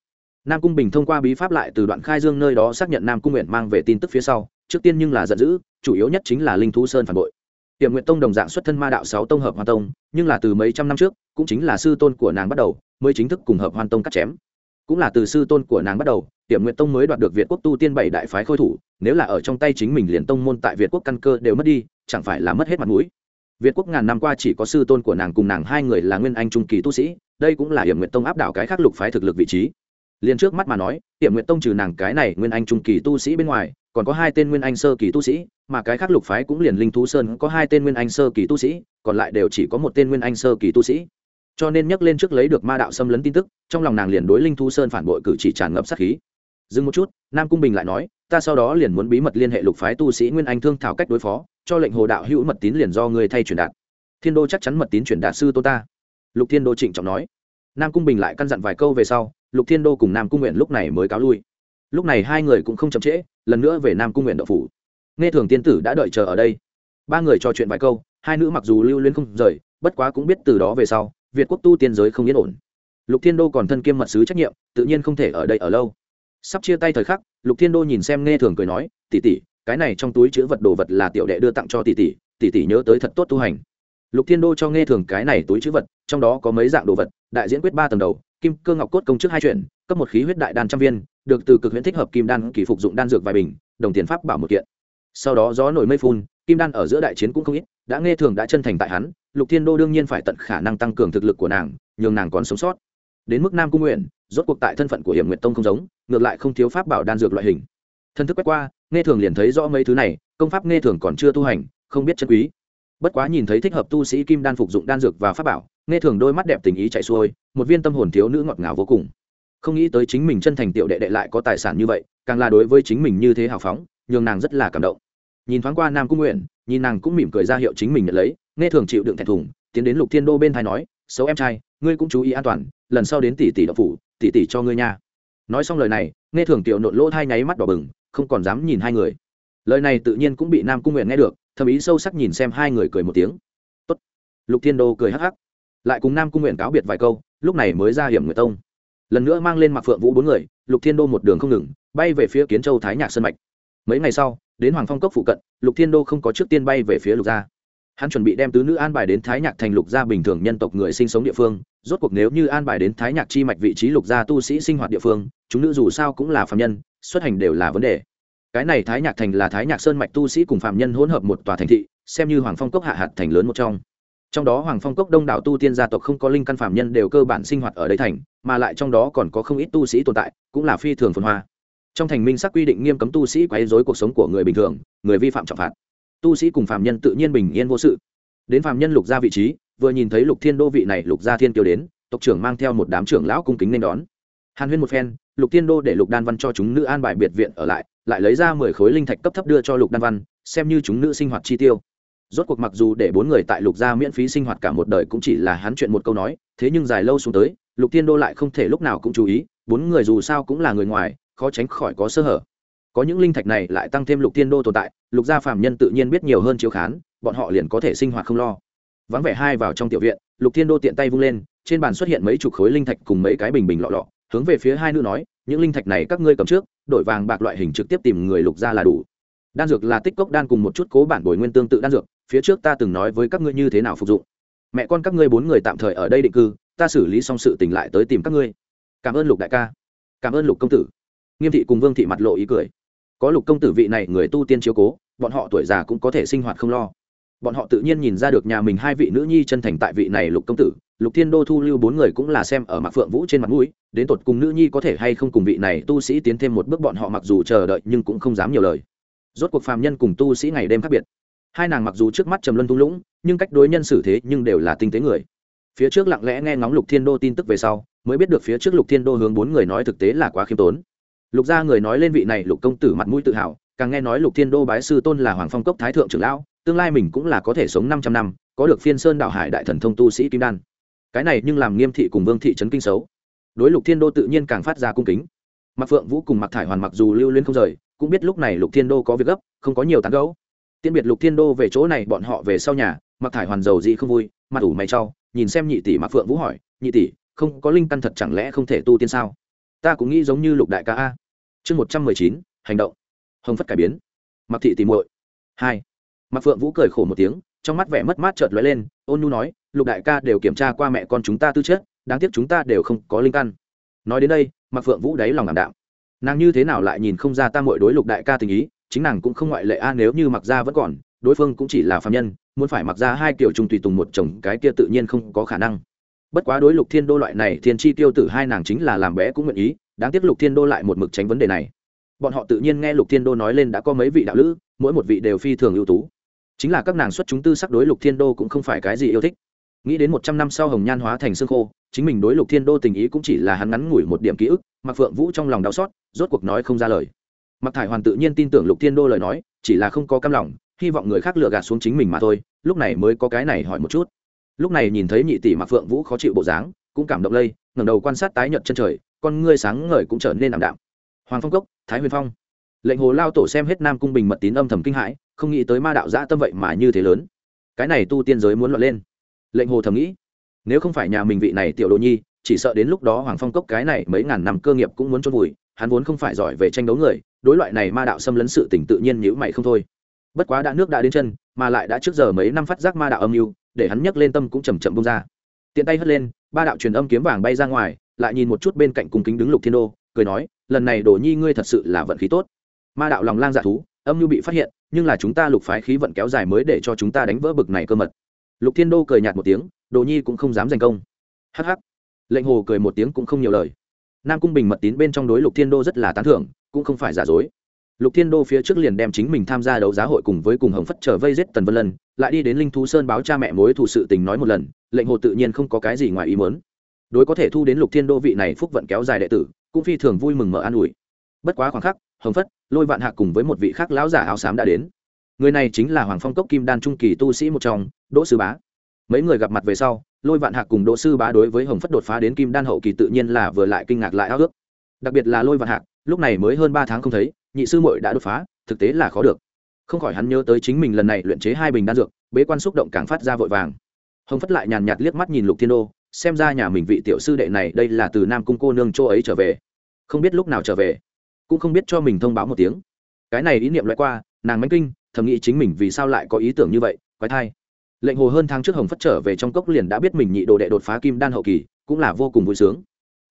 Nam cung bình thông qua bí pháp lại từ đoạn khai dương nơi đó xác nhận nam cung nguyện mang về tin tức phía sau, trước tiên nhưng là giận dữ, chủ yếu nhất chính là linh thú sơn phản bội. Tiệm nguyện tông đồng dạng xuất thân ma đạo sáu tông hợp hoa tông, nhưng là từ mấy trăm năm trước, cũng chính là sư tôn của nàng bắt đầu, mới chính thức cùng hợp hoan tông cắt chém cũng là từ sư tôn của nàng bắt đầu tiệm nguyện tông mới đoạt được việt quốc tu tiên bảy đại phái khôi thủ, nếu là ở trong tay chính mình liền tông môn tại việt quốc căn cơ đều mất đi, chẳng phải là mất hết mặt mũi. Việt quốc ngàn năm qua chỉ có sư tôn của nàng cùng nàng hai người là nguyên anh trung kỳ tu sĩ, đây cũng là hiểm nguyện tông áp đảo cái khắc lục phái thực lực vị trí. Liền trước mắt mà nói hiểm nguyện tông trừ nàng cái này nguyên anh trung kỳ tu sĩ bên ngoài, còn có hai tên nguyên anh sơ kỳ tu sĩ, mà cái khác lục phái cũng liền linh thú sơn có hai tên nguyên anh sơ kỳ tu sĩ, còn lại đều chỉ có một tên nguyên anh sơ kỳ tu sĩ cho nên nhắc lên trước lấy được ma đạo xâm lấn tin tức, trong lòng nàng liền đối linh thú sơn phản bội cử chỉ tràn ngập sát khí. Dừng một chút, nam cung bình lại nói, ta sau đó liền muốn bí mật liên hệ lục phái tu sĩ nguyên anh thương thảo cách đối phó, cho lệnh hồ đạo hữu mật tín liền do người thay truyền đạt. Thiên đô chắc chắn mật tín truyền đạt sư tô ta. Lục thiên đô trịnh trọng nói. Nam cung bình lại căn dặn vài câu về sau, lục thiên đô cùng nam cung nguyện lúc này mới cáo lui. Lúc này hai người cũng không chậm trễ, lần nữa về nam cung nguyện đậu phủ. Nghe thường tiên tử đã đợi chờ ở đây. Ba người trò chuyện vài câu, hai nữ mặc dù lưu luyến không rời, bất quá cũng biết từ đó về sau việt quốc tu tiên giới không yên ổn. Lục thiên đô còn thân kiêm mật sứ trách nhiệm, tự nhiên không thể ở đây ở lâu. Sắp chia tay thời khắc, lục thiên đô nhìn xem nghe thường cười nói tỉ tỉ cái này trong túi chữ vật đồ vật là tiểu đệ đưa tặng cho tỷ tỷ tỷ tỷ nhớ tới thật tốt tu hành. Lục thiên đô cho nghe thường cái này túi chữ vật, trong đó có mấy dạng đồ vật, đại diễn quyết ba tầng đầu, kim, cơ, ngọc cốt công chức hai chuyện, cấp một khí huyết đại đan trăm viên, được từ cực huyễn thích hợp kim đan kỳ phục dụng đan dược vài bình, đồng tiền pháp bảo một kiện. Sau đó gió nổi mây phun, kim đan ở giữa đại chiến cũng không ít, đã nghe thường đã chân thành tại hắn lục thiên đô đương nhiên phải tận khả năng tăng cường thực lực của nàng, nhường nàng còn sống sót. Đến mức nam cung nguyện, rốt cuộc tại thân phận của hiểm nguyện tông không giống, ngược lại không thiếu pháp bảo đan dược loại hình. Thân thức quét qua, nghe thường liền thấy rõ mấy thứ này, công pháp nghe thường còn chưa tu hành, không biết chân quý. Bất quá nhìn thấy thích hợp tu sĩ kim đan phục dụng đan dược và pháp bảo, nghe thường đôi mắt đẹp tình ý chạy xuôi, một viên tâm hồn thiếu nữ ngọt ngào vô cùng. Không nghĩ tới chính mình chân thành tiểu đệ đệ lại có tài sản như vậy, càng là đối với chính mình như thế hào phóng, nhường nàng rất là cảm động. Nhìn thoáng qua nam cung nguyện, nhìn nàng cũng mỉm cười ra hiệu chính mình nhận lấy nghe thường chịu đựng thẹn thùng, tiến đến lục thiên đô bên thái nói, xấu em trai, ngươi cũng chú ý an toàn, lần sau đến tỷ tỷ đậu phủ, tỷ tỷ cho ngươi nha. Nói xong lời này, nghe thường tiểu nộn lỗ hai nháy mắt đỏ bừng, không còn dám nhìn hai người. Lời này tự nhiên cũng bị nam cung nguyện nghe được, thầm ý sâu sắc nhìn xem hai người cười một tiếng. Tốt. lục thiên đô cười hắc hắc. Lại cùng nam cung nguyện cáo biệt vài câu, lúc này mới ra hiểm người tông. Lần nữa mang lên mặc phượng vũ bốn người, lục thiên đô một đường không ngừng, bay về phía kiến châu thái nhạc sân mạch. Mấy ngày sau, đến hoàng phong cốc phụ cận, lục thiên đô không có trước tiên bay về phía lục gia hắn chuẩn bị đem tứ nữ an bài đến thái nhạc thành lục gia bình thường nhân tộc người sinh sống địa phương, rốt cuộc nếu như an bài đến thái nhạc chi mạch vị trí lục gia tu sĩ sinh hoạt địa phương, chúng nữ dù sao cũng là phạm nhân, xuất hành đều là vấn đề. Cái này thái nhạc thành là thái nhạc sơn mạch tu sĩ cùng phạm nhân hỗn hợp một tòa thành thị, xem như hoàng phong cốc hạ hạt thành lớn một trong. Trong đó hoàng phong cốc đông đảo tu tiên gia tộc không có linh căn phạm nhân đều cơ bản sinh hoạt ở đây thành, mà lại trong đó còn có không ít tu sĩ tồn tại, cũng là phi thường phồn hoa. Trong thành minh sắc quy định nghiêm cấm tu sĩ quấy dối cuộc sống của người bình thường, người vi phạm trọng phạt tu sĩ cùng phạm nhân tự nhiên bình yên vô sự. Đến phạm nhân lục gia vị trí, vừa nhìn thấy lục thiên đô vị này lục gia thiên kiều đến, tộc trưởng mang theo một đám trưởng lão cung kính nên đón. Hàn huyên một phen, lục thiên đô để lục đan văn cho chúng nữ an bài biệt viện ở lại lại lấy ra mười khối linh thạch cấp thấp đưa cho lục đan văn, xem như chúng nữ sinh hoạt chi tiêu. Rốt cuộc mặc dù để bốn người tại lục gia miễn phí sinh hoạt cả một đời cũng chỉ là hắn chuyện một câu nói, thế nhưng dài lâu xuống tới, lục thiên đô lại không thể lúc nào cũng chú ý, bốn người dù sao cũng là người ngoài, khó tránh khỏi có sơ hở có những linh thạch này lại tăng thêm lục thiên đô tồn tại, lục gia phàm nhân tự nhiên biết nhiều hơn chiếu khán, bọn họ liền có thể sinh hoạt không lo. Vắng vẻ hai vào trong tiểu viện, lục thiên đô tiện tay vung lên, trên bàn xuất hiện mấy chục khối linh thạch cùng mấy cái bình bình lọ lọ, hướng về phía hai nữ nói, những linh thạch này các ngươi cầm trước, đổi vàng bạc loại hình trực tiếp tìm người lục gia là đủ. Đan dược là tích cốc đan cùng một chút cố bản bồi nguyên tương tự đan dược, phía trước ta từng nói với các ngươi như thế nào phục dụng. Mẹ con các ngươi bốn người tạm thời ở đây định cư, ta xử lý xong sự tình lại tới tìm các ngươi. Cảm ơn lục đại ca. Cảm ơn lục công tử. Nghiêm thị cùng vương thị mặt lộ ý cười có lục công tử vị này người tu tiên chiếu cố, bọn họ tuổi già cũng có thể sinh hoạt không lo. Bọn họ tự nhiên nhìn ra được nhà mình hai vị nữ nhi chân thành tại vị này lục công tử, lục thiên đô thu lưu bốn người cũng là xem ở mặt phượng vũ trên mặt mũi, đến tột cùng nữ nhi có thể hay không cùng vị này tu sĩ tiến thêm một bước bọn họ mặc dù chờ đợi nhưng cũng không dám nhiều lời. Rốt cuộc phàm nhân cùng tu sĩ ngày đêm khác biệt. Hai nàng mặc dù trước mắt trầm luân thung lũng, nhưng cách đối nhân xử thế nhưng đều là tinh tế người. Phía trước lặng lẽ nghe ngóng lục thiên đô tin tức về sau, mới biết được phía trước lục thiên đô hướng bốn người nói thực tế là quá khiêm tốn lục gia người nói lên vị này lục công tử mặt mũi tự hào, càng nghe nói lục thiên đô bái sư tôn là hoàng phong cốc thái thượng trưởng lão, tương lai mình cũng là có thể sống 500 năm, có được phiên sơn đạo hải đại thần thông tu sĩ kim đan. Cái này nhưng làm nghiêm thị cùng vương thị trấn kinh xấu. Đối lục thiên đô tự nhiên càng phát ra cung kính. Mặc phượng vũ cùng mặc thải hoàn mặc dù lưu luyến không rời, cũng biết lúc này lục thiên đô có việc gấp, không có nhiều tán gấu tiên biệt lục thiên đô về chỗ này, bọn họ về sau nhà mặc thải hoàn dầu gì không vui, mặt ủ mày trau nhìn xem nhị tỷ mặc phượng vũ hỏi, nhị tỷ, không có linh căn thật chẳng lẽ không thể tu tiên sao? Ta cũng nghĩ giống như lục đại ca a. Chương một trăm mười chín, hành động. Hồng phất cải biến. Mặc thị tìm muội. Hai. Mặc phượng vũ cười khổ một tiếng, trong mắt vẻ mất mát chợt lóe lên, ôn nhu nói, lục đại ca đều kiểm tra qua mẹ con chúng ta tư chất, đáng tiếc chúng ta đều không có linh căn. Nói đến đây mặc phượng vũ đáy lòng ảm đạm. Nàng như thế nào lại nhìn không ra ta muội đối lục đại ca tình ý, chính nàng cũng không ngoại lệ a, nếu như mặc ra vẫn còn, đối phương cũng chỉ là phạm nhân, muốn phải mặc ra hai kiểu trùng tùy tùng một chồng cái kia tự nhiên không có khả năng bất quá đối lục thiên đô loại này thiên chi tiêu tử hai nàng chính là làm bé cũng nguyện ý, đáng tiếc lục thiên đô lại một mực tránh vấn đề này. Bọn họ tự nhiên nghe lục thiên đô nói lên đã có mấy vị đạo lữ, mỗi một vị đều phi thường ưu tú. Chính là các nàng xuất chúng tư sắc đối lục thiên đô cũng không phải cái gì yêu thích. Nghĩ đến một trăm năm sau hồng nhan hóa thành xương khô, chính mình đối lục thiên đô tình ý cũng chỉ là hắn ngắn ngủi một điểm ký ức mặc phượng vũ trong lòng đau xót, rốt cuộc nói không ra lời. Mặc thải hoàn tự nhiên tin tưởng lục thiên đô lời nói, chỉ là không có cam lòng, hy vọng người khác lừa gạt xuống chính mình mà thôi, lúc này mới có cái này hỏi một chút lúc này nhìn thấy nhị tỷ mặc phượng vũ khó chịu bộ dáng, cũng cảm động lây, ngẩng đầu quan sát tái nhợt chân trời, con ngươi sáng ngời cũng trở nên ảm đạm. Hoàng phong cốc, thái huyền phong. Lệnh hồ lao tổ xem hết nam cung bình mật tín âm thầm kinh hãi, không nghĩ tới ma đạo giã tâm vậy mà như thế lớn. Cái này tu tiên giới muốn luận lên. Lệnh hồ thầm nghĩ, nếu không phải nhà mình vị này tiểu đồ nhi, chỉ sợ đến lúc đó hoàng phong cốc cái này mấy ngàn năm cơ nghiệp cũng muốn trôn vùi, hắn vốn không phải giỏi về tranh đấu người, đối loại này ma đạo xâm lấn sự tỉnh tự nhiên nhữ mày không thôi. Bất quá đã nước đã đến chân, mà lại đã trước giờ mấy năm phát giác ma đạo âm mưu để hắn nhấc lên tâm cũng chầm chậm bông ra. Tiện tay hất lên, ba đạo truyền âm kiếm vàng bay ra ngoài, lại nhìn một chút bên cạnh cùng kính đứng lục thiên đô, cười nói, lần này đồ nhi ngươi thật sự là vận khí tốt. Ma đạo lòng lang dạ thú, âm nhu bị phát hiện, nhưng là chúng ta lục phái khí vận kéo dài mới để cho chúng ta đánh vỡ bực này cơ mật. Lục thiên đô cười nhạt một tiếng, đồ nhi cũng không dám giành công. Hh lệnh hồ cười một tiếng cũng không nhiều lời. Nam cung bình mật tín bên trong đối lục thiên đô rất là tán thưởng, cũng không phải giả dối lục thiên đô phía trước liền đem chính mình tham gia đấu giá hội cùng với cùng hồng phất trở vây giết tần vân lân, lại đi đến linh thú sơn báo cha mẹ mối thủ sự tình nói một lần, lệnh hồ tự nhiên không có cái gì ngoài ý mớn đối có thể thu đến lục thiên đô vị này phúc vận kéo dài đệ tử, cũng phi thường vui mừng mở an ủi. Bất quá khoảng khắc, hồng phất, lôi vạn hạ cùng với một vị khác lão giả áo xám đã đến. Người này chính là hoàng phong cốc kim đan trung kỳ tu sĩ một trong, đỗ sư bá. Mấy người gặp mặt về sau, lôi vạn hạ cùng đỗ sư bá đối với hồng phất đột phá đến kim đan hậu kỳ tự nhiên là vừa lại kinh ngạc lại ao ước. Đặc biệt là lôi vạn hạ lúc này mới hơn ba tháng không thấy nhị sư muội đã đột phá, thực tế là khó được. Không khỏi hắn nhớ tới chính mình lần này luyện chế hai bình đan dược, bế quan xúc động càng phát ra vội vàng. Hồng phất lại nhàn nhạt liếc mắt nhìn lục thiên đô, xem ra nhà mình vị tiểu sư đệ này đây là từ nam cung cô nương châu ấy trở về. Không biết lúc nào trở về, cũng không biết cho mình thông báo một tiếng. Cái này ý niệm loại qua, nàng mánh kinh, thầm nghĩ chính mình vì sao lại có ý tưởng như vậy, quái thai. Lệnh hồ hơn tháng trước hồng phất trở về trong cốc liền đã biết mình nhị đồ đệ đột phá kim đan hậu kỳ, cũng là vô cùng vui sướng.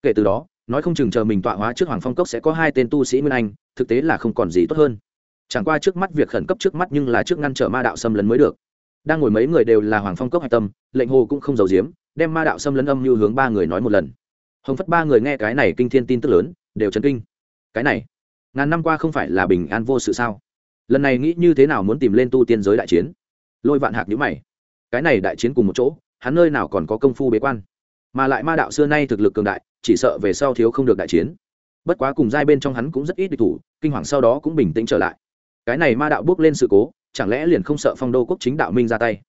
Kể từ đó nói không chừng chờ mình tọa hóa trước hoàng phong cốc sẽ có hai tên tu sĩ nguyên anh, thực tế là không còn gì tốt hơn. Chẳng qua trước mắt việc khẩn cấp trước mắt nhưng là trước ngăn trở ma đạo xâm lấn mới được. Đang ngồi mấy người đều là hoàng phong cốc hạch tâm, lệnh hồ cũng không giàu giếm, đem ma đạo xâm lấn âm như hướng ba người nói một lần. Hồng phất ba người nghe cái này kinh thiên tin tức lớn, đều chấn kinh. Cái này, ngàn năm qua không phải là bình an vô sự sao? Lần này nghĩ như thế nào muốn tìm lên tu tiên giới đại chiến? Lôi vạn hạc nhữ mày. Cái này đại chiến cùng một chỗ, hắn nơi nào còn có công phu bế quan? Mà lại ma đạo xưa nay thực lực cường đại chỉ sợ về sau thiếu không được đại chiến. Bất quá cùng giai bên trong hắn cũng rất ít địch thủ, kinh hoàng sau đó cũng bình tĩnh trở lại. Cái này ma đạo bước lên sự cố, chẳng lẽ liền không sợ phong đô quốc chính đạo minh ra tay?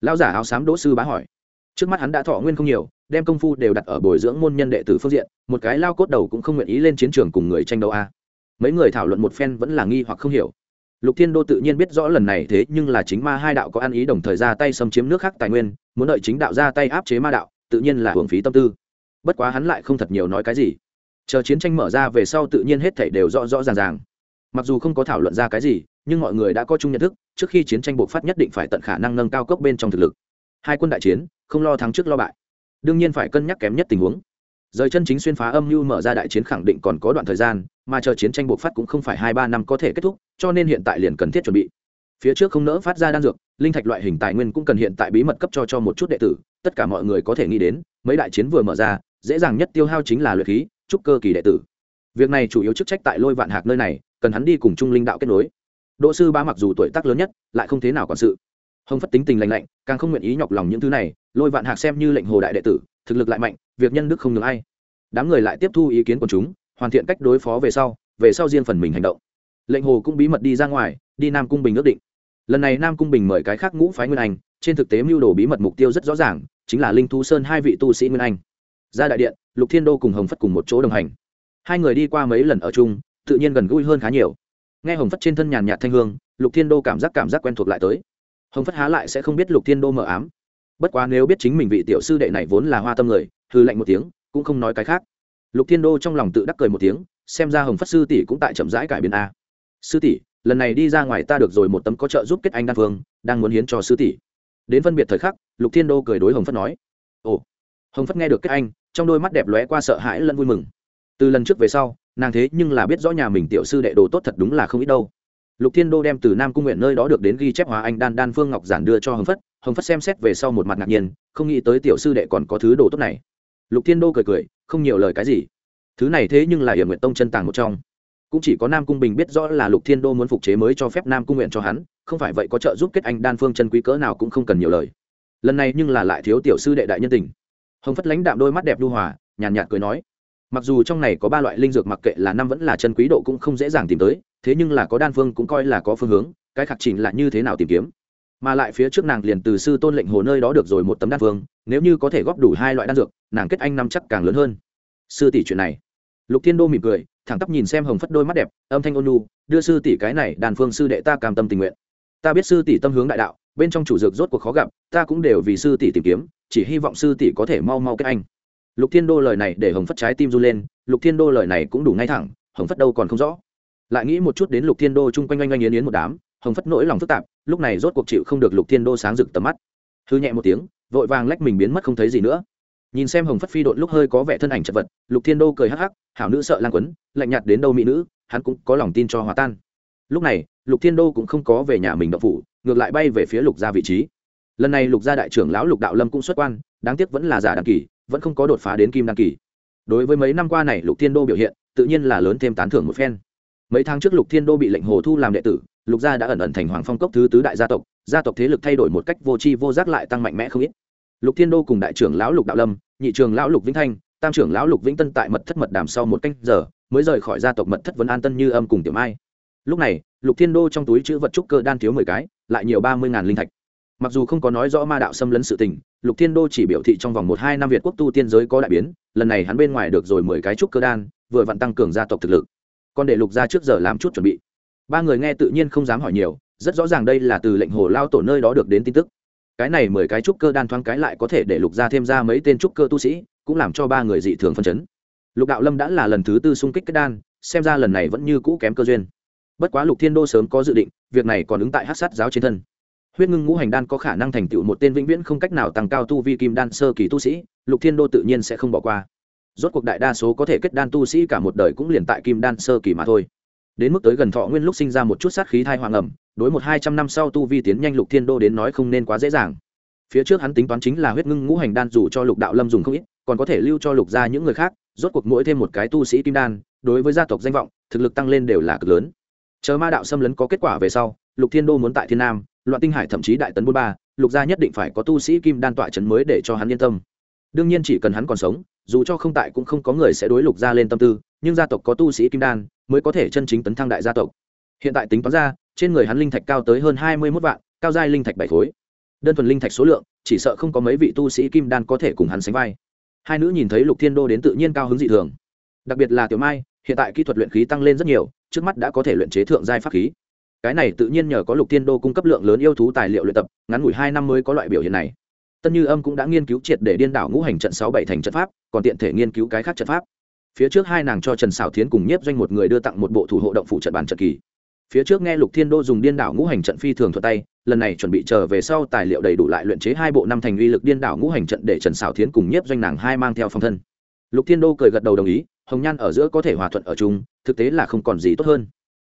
Lão giả áo xám đỗ sư bá hỏi. Trước mắt hắn đã thọ nguyên không nhiều, đem công phu đều đặt ở bồi dưỡng môn nhân đệ tử phương diện, một cái lao cốt đầu cũng không nguyện ý lên chiến trường cùng người tranh đấu a. Mấy người thảo luận một phen vẫn là nghi hoặc không hiểu. Lục thiên đô tự nhiên biết rõ lần này thế nhưng là chính ma hai đạo có ăn ý đồng thời ra tay xâm chiếm nước khác tài nguyên, muốn đợi chính đạo ra tay áp chế ma đạo, tự nhiên là hưởng phí tâm tư bất quá hắn lại không thật nhiều nói cái gì. Chờ chiến tranh mở ra về sau tự nhiên hết thảy đều rõ rõ ràng ràng. Mặc dù không có thảo luận ra cái gì, nhưng mọi người đã có chung nhận thức, trước khi chiến tranh bộc phát nhất định phải tận khả năng nâng cao cốc bên trong thực lực. Hai quân đại chiến, không lo thắng trước lo bại. Đương nhiên phải cân nhắc kém nhất tình huống. Rời chân chính xuyên phá âm mưu mở ra đại chiến khẳng định còn có đoạn thời gian, mà chờ chiến tranh bộc phát cũng không phải hai ba năm có thể kết thúc, cho nên hiện tại liền cần thiết chuẩn bị. Phía trước không nỡ phát ra đan dược, linh thạch loại hình tài nguyên cũng cần hiện tại bí mật cấp cho cho một chút đệ tử, tất cả mọi người có thể nghĩ đến, mấy đại chiến vừa mở ra dễ dàng nhất tiêu hao chính là luyện khí, trúc cơ kỳ đệ tử. Việc này chủ yếu chức trách tại lôi vạn hạc nơi này, cần hắn đi cùng trung linh đạo kết nối. Đỗ sư ba mặc dù tuổi tác lớn nhất, lại không thế nào quản sự. Hồng phất tính tình lành lạnh, càng không nguyện ý nhọc lòng những thứ này, lôi vạn hạc xem như lệnh hồ đại đệ tử, thực lực lại mạnh, việc nhân đức không ngừng ai. Đám người lại tiếp thu ý kiến của chúng, hoàn thiện cách đối phó về sau về sau riêng phần mình hành động. Lệnh hồ cũng bí mật đi ra ngoài, đi nam cung bình ước định. Lần này nam cung bình mời cái khác ngũ phái nguyên anh, trên thực tế mưu đồ bí mật mục tiêu rất rõ ràng, chính là linh thu sơn hai vị tu sĩ nguyên anh ra đại điện, lục thiên đô cùng hồng phất cùng một chỗ đồng hành. Hai người đi qua mấy lần ở chung, tự nhiên gần gũi hơn khá nhiều. Nghe hồng phất trên thân nhàn nhạt thanh hương, lục thiên đô cảm giác cảm giác quen thuộc lại tới. Hồng phất há lại sẽ không biết lục thiên đô mờ ám. Bất quá nếu biết chính mình vị tiểu sư đệ này vốn là hoa tâm người hư lạnh một tiếng, cũng không nói cái khác. Lục thiên đô trong lòng tự đắc cười một tiếng, xem ra hồng phất sư tỷ cũng tại chậm rãi cải biến a. Sư tỷ, lần này đi ra ngoài ta được rồi một tấm có trợ giúp kết anh đan phương đang muốn hiến cho sư tỷ. Đến phân biệt thời khắc, lục thiên đô cười đối hồng phất nói, ồ. Hồng phất nghe được kết anh trong đôi mắt đẹp lóe qua sợ hãi lẫn vui mừng. Từ lần trước về sau, nàng thế nhưng là biết rõ nhà mình tiểu sư đệ đồ tốt thật đúng là không ít đâu. Lục thiên đô đem từ nam cung nguyện nơi đó được đến ghi chép hóa anh đan đan phương ngọc giản đưa cho hồng phất hồng phất xem xét về sau một mặt ngạc nhiên, không nghĩ tới tiểu sư đệ còn có thứ đồ tốt này. Lục thiên đô cười cười, không nhiều lời cái gì. Thứ này thế nhưng là hiểm nguyện tông chân tàng một trong. Cũng chỉ có nam cung bình biết rõ là lục thiên đô muốn phục chế mới cho phép nam cung nguyện cho hắn, không phải vậy có trợ giúp kết anh đan phương chân quý cỡ nào cũng không cần nhiều lời. Lần này nhưng là lại thiếu tiểu sư đệ đại nhân tình hồng phất lãnh đạm đôi mắt đẹp lưu hòa nhàn nhạt, nhạt cười nói mặc dù trong này có ba loại linh dược mặc kệ là năm vẫn là chân quý độ cũng không dễ dàng tìm tới thế nhưng là có đan phương cũng coi là có phương hướng cái khắc trình là như thế nào tìm kiếm. Mà lại phía trước nàng liền từ sư tôn lệnh hồ nơi đó được rồi một tấm đan phương nếu như có thể góp đủ hai loại đan dược nàng kết anh năm chắc càng lớn hơn. Sư tỷ chuyện này. Lục thiên đô mỉm cười thẳng tắp nhìn xem hồng phất đôi mắt đẹp âm thanh ôn nhu, đưa sư tỷ cái này đàn phương sư đệ ta cam tâm tình nguyện. Ta biết sư tỷ tâm hướng đại đạo bên trong chủ dược rốt cuộc khó gặp ta cũng đều vì sư tỷ tìm kiếm chỉ hy vọng sư tỷ có thể mau mau kết anh. Lục thiên đô lời này để hồng phất trái tim run lên, lục thiên đô lời này cũng đủ ngay thẳng, hồng phất đâu còn không rõ. Lại nghĩ một chút đến lục thiên đô chung quanh oanh oanh yến yến một đám, hồng phất nỗi lòng phức tạp, lúc này rốt cuộc chịu không được lục thiên đô sáng rực tầm mắt. Hư nhẹ một tiếng, vội vàng lách mình biến mất không thấy gì nữa. Nhìn xem hồng phất phi đội lúc hơi có vẻ thân ảnh chật vật, lục thiên đô cười hắc hắc, hảo nữ sợ lan quấn, lạnh nhạt đến đâu mỹ nữ, hắn cũng có lòng tin cho hòa tan. Lúc này, lục thiên đô cũng không có về nhà mình đậu phủ, ngược lại bay về phía lục gia vị trí lần này lục gia đại trưởng lão lục đạo lâm cũng xuất quan, đáng tiếc vẫn là giả đăng kỳ, vẫn không có đột phá đến kim đăng kỳ. Đối với mấy năm qua này lục thiên đô biểu hiện, tự nhiên là lớn thêm tán thưởng một phen. Mấy tháng trước lục thiên đô bị lệnh hồ thu làm đệ tử, lục gia đã ẩn ẩn thành hoàng phong cốc thứ tứ đại gia tộc gia tộc thế lực thay đổi một cách vô tri vô giác lại tăng mạnh mẽ không ít. Lục thiên đô cùng đại trưởng lão lục đạo lâm, nhị trưởng lão lục vĩnh thanh, tam trưởng lão lục vĩnh tân tại mật thất mật đàm sau một canh giờ, mới rời khỏi gia tộc mật thất vấn an tân như âm cùng tiểu mai. Lúc này, lục thiên đô trong túi chữ vật trúc cơ đan thiếu mười cái, lại nhiều ba mươi ngàn linh thạch mặc dù không có nói rõ ma đạo xâm lấn sự tình, lục thiên đô chỉ biểu thị trong vòng một hai năm việt quốc tu tiên giới có đại biến, lần này hắn bên ngoài được rồi mười cái trúc cơ đan, vừa vặn tăng cường gia tộc thực lực. Còn để lục ra trước giờ làm chút chuẩn bị. Ba người nghe tự nhiên không dám hỏi nhiều, rất rõ ràng đây là từ lệnh hồ lao tổ nơi đó được đến tin tức. Cái này mười cái trúc cơ đan thoáng cái lại có thể để lục ra thêm ra mấy tên trúc cơ tu sĩ, cũng làm cho ba người dị thường phân chấn. Lục đạo lâm đã là lần thứ tư xung kích kết đan, xem ra lần này vẫn như cũ kém cơ duyên. Bất quá lục thiên đô sớm có dự định, việc này còn ứng tại hát sát giáo trên thân huyết ngưng ngũ hành đan có khả năng thành tựu một tên vĩnh viễn không cách nào tăng cao tu vi kim đan sơ kỳ tu sĩ, lục thiên đô tự nhiên sẽ không bỏ qua. Rốt cuộc đại đa số có thể kết đan tu sĩ cả một đời cũng liền tại kim đan sơ kỳ mà thôi. Đến mức tới gần thọ nguyên lúc sinh ra một chút sát khí thai hoàng ẩm, đối một hai trăm năm sau tu vi tiến nhanh lục thiên đô đến nói không nên quá dễ dàng. Phía trước hắn tính toán chính là huyết ngưng ngũ hành đan dù cho lục đạo lâm dùng không ít, còn có thể lưu cho lục ra những người khác, rốt cuộc mỗi thêm một cái tu sĩ kim đan, đối với gia tộc danh vọng, thực lực tăng lên đều là cực lớn. Chờ ma đạo xâm lấn có kết quả về sau lục thiên đô muốn tại thiên nam, loạn tinh hải thậm chí đại tấn bốn ba, lục gia nhất định phải có tu sĩ kim đan tọa trấn mới để cho hắn yên tâm. Đương nhiên chỉ cần hắn còn sống, dù cho không tại cũng không có người sẽ đối lục gia lên tâm tư, nhưng gia tộc có tu sĩ kim đan mới có thể chân chính tấn thăng đại gia tộc. Hiện tại tính toán ra, trên người hắn linh thạch cao tới hơn hai mươi mốt vạn, cao giai linh thạch bảy khối. Đơn thuần linh thạch số lượng, chỉ sợ không có mấy vị tu sĩ kim đan có thể cùng hắn sánh vai. Hai nữ nhìn thấy lục thiên đô đến tự nhiên cao hứng dị thường. Đặc biệt là tiểu mai, hiện tại kỹ thuật luyện khí tăng lên rất nhiều, trước mắt đã có thể luyện chế thượng giai pháp khí cái này tự nhiên nhờ có lục thiên đô cung cấp lượng lớn yêu thú tài liệu luyện tập, ngắn ngủi hai năm mới có loại biểu hiện này. Tân như âm cũng đã nghiên cứu triệt để điên đảo ngũ hành trận sáu bảy thành trận pháp, còn tiện thể nghiên cứu cái khác trận pháp. Phía trước hai nàng cho trần xảo thiến cùng nhiếp doanh một người đưa tặng một bộ thủ hộ động phủ trận bàn trận kỳ. Phía trước nghe lục thiên đô dùng điên đảo ngũ hành trận phi thường thuật tay, lần này chuẩn bị chờ về sau tài liệu đầy đủ lại luyện chế hai bộ năm thành uy lực điên đảo ngũ hành trận để trần xảo thiến cùng nhiếp doanh nàng hai mang theo phong thân. Lục thiên đô cười gật đầu đồng ý, hồng nhan ở giữa có thể hòa thuận ở chung, thực tế là không còn gì tốt hơn.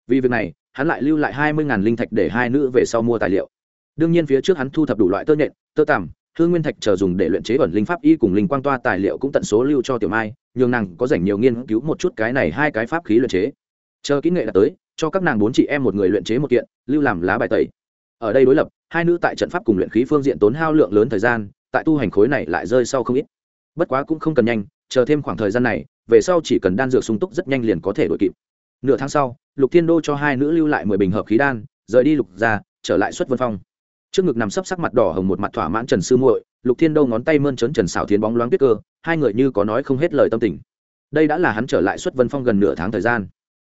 Vì việc này hắn lại lưu lại hai mươi linh thạch để hai nữ về sau mua tài liệu. Đương nhiên phía trước hắn thu thập đủ loại tơ nhện, tơ tằm, hương nguyên thạch chờ dùng để luyện chế ẩn linh pháp y cùng linh quang toa tài liệu cũng tận số lưu cho tiểu mai, nhường nàng có dành nhiều nghiên cứu một chút cái này hai cái pháp khí luyện chế. Chờ kỹ nghệ đã tới, cho các nàng bốn chị em một người luyện chế một kiện, lưu làm lá bài tẩy. Ở đây đối lập, hai nữ tại trận pháp cùng luyện khí phương diện tốn hao lượng lớn thời gian, tại tu hành khối này lại rơi sau không ít. Bất quá cũng không cần nhanh, chờ thêm khoảng thời gian này, về sau chỉ cần đan dược sung túc rất nhanh liền có thể đổi kịp. Nửa tháng sau lục thiên đô cho hai nữ lưu lại mười bình hợp khí đan, rời đi lục ra trở lại xuất vân phong. Trước ngực nằm sấp sắc mặt đỏ hồng một mặt thỏa mãn trần sư muội, lục thiên đô ngón tay mơn trớn trần xảo thiến bóng loáng tuyết cơ, hai người như có nói không hết lời tâm tình. Đây đã là hắn trở lại xuất vân phong gần nửa tháng thời gian.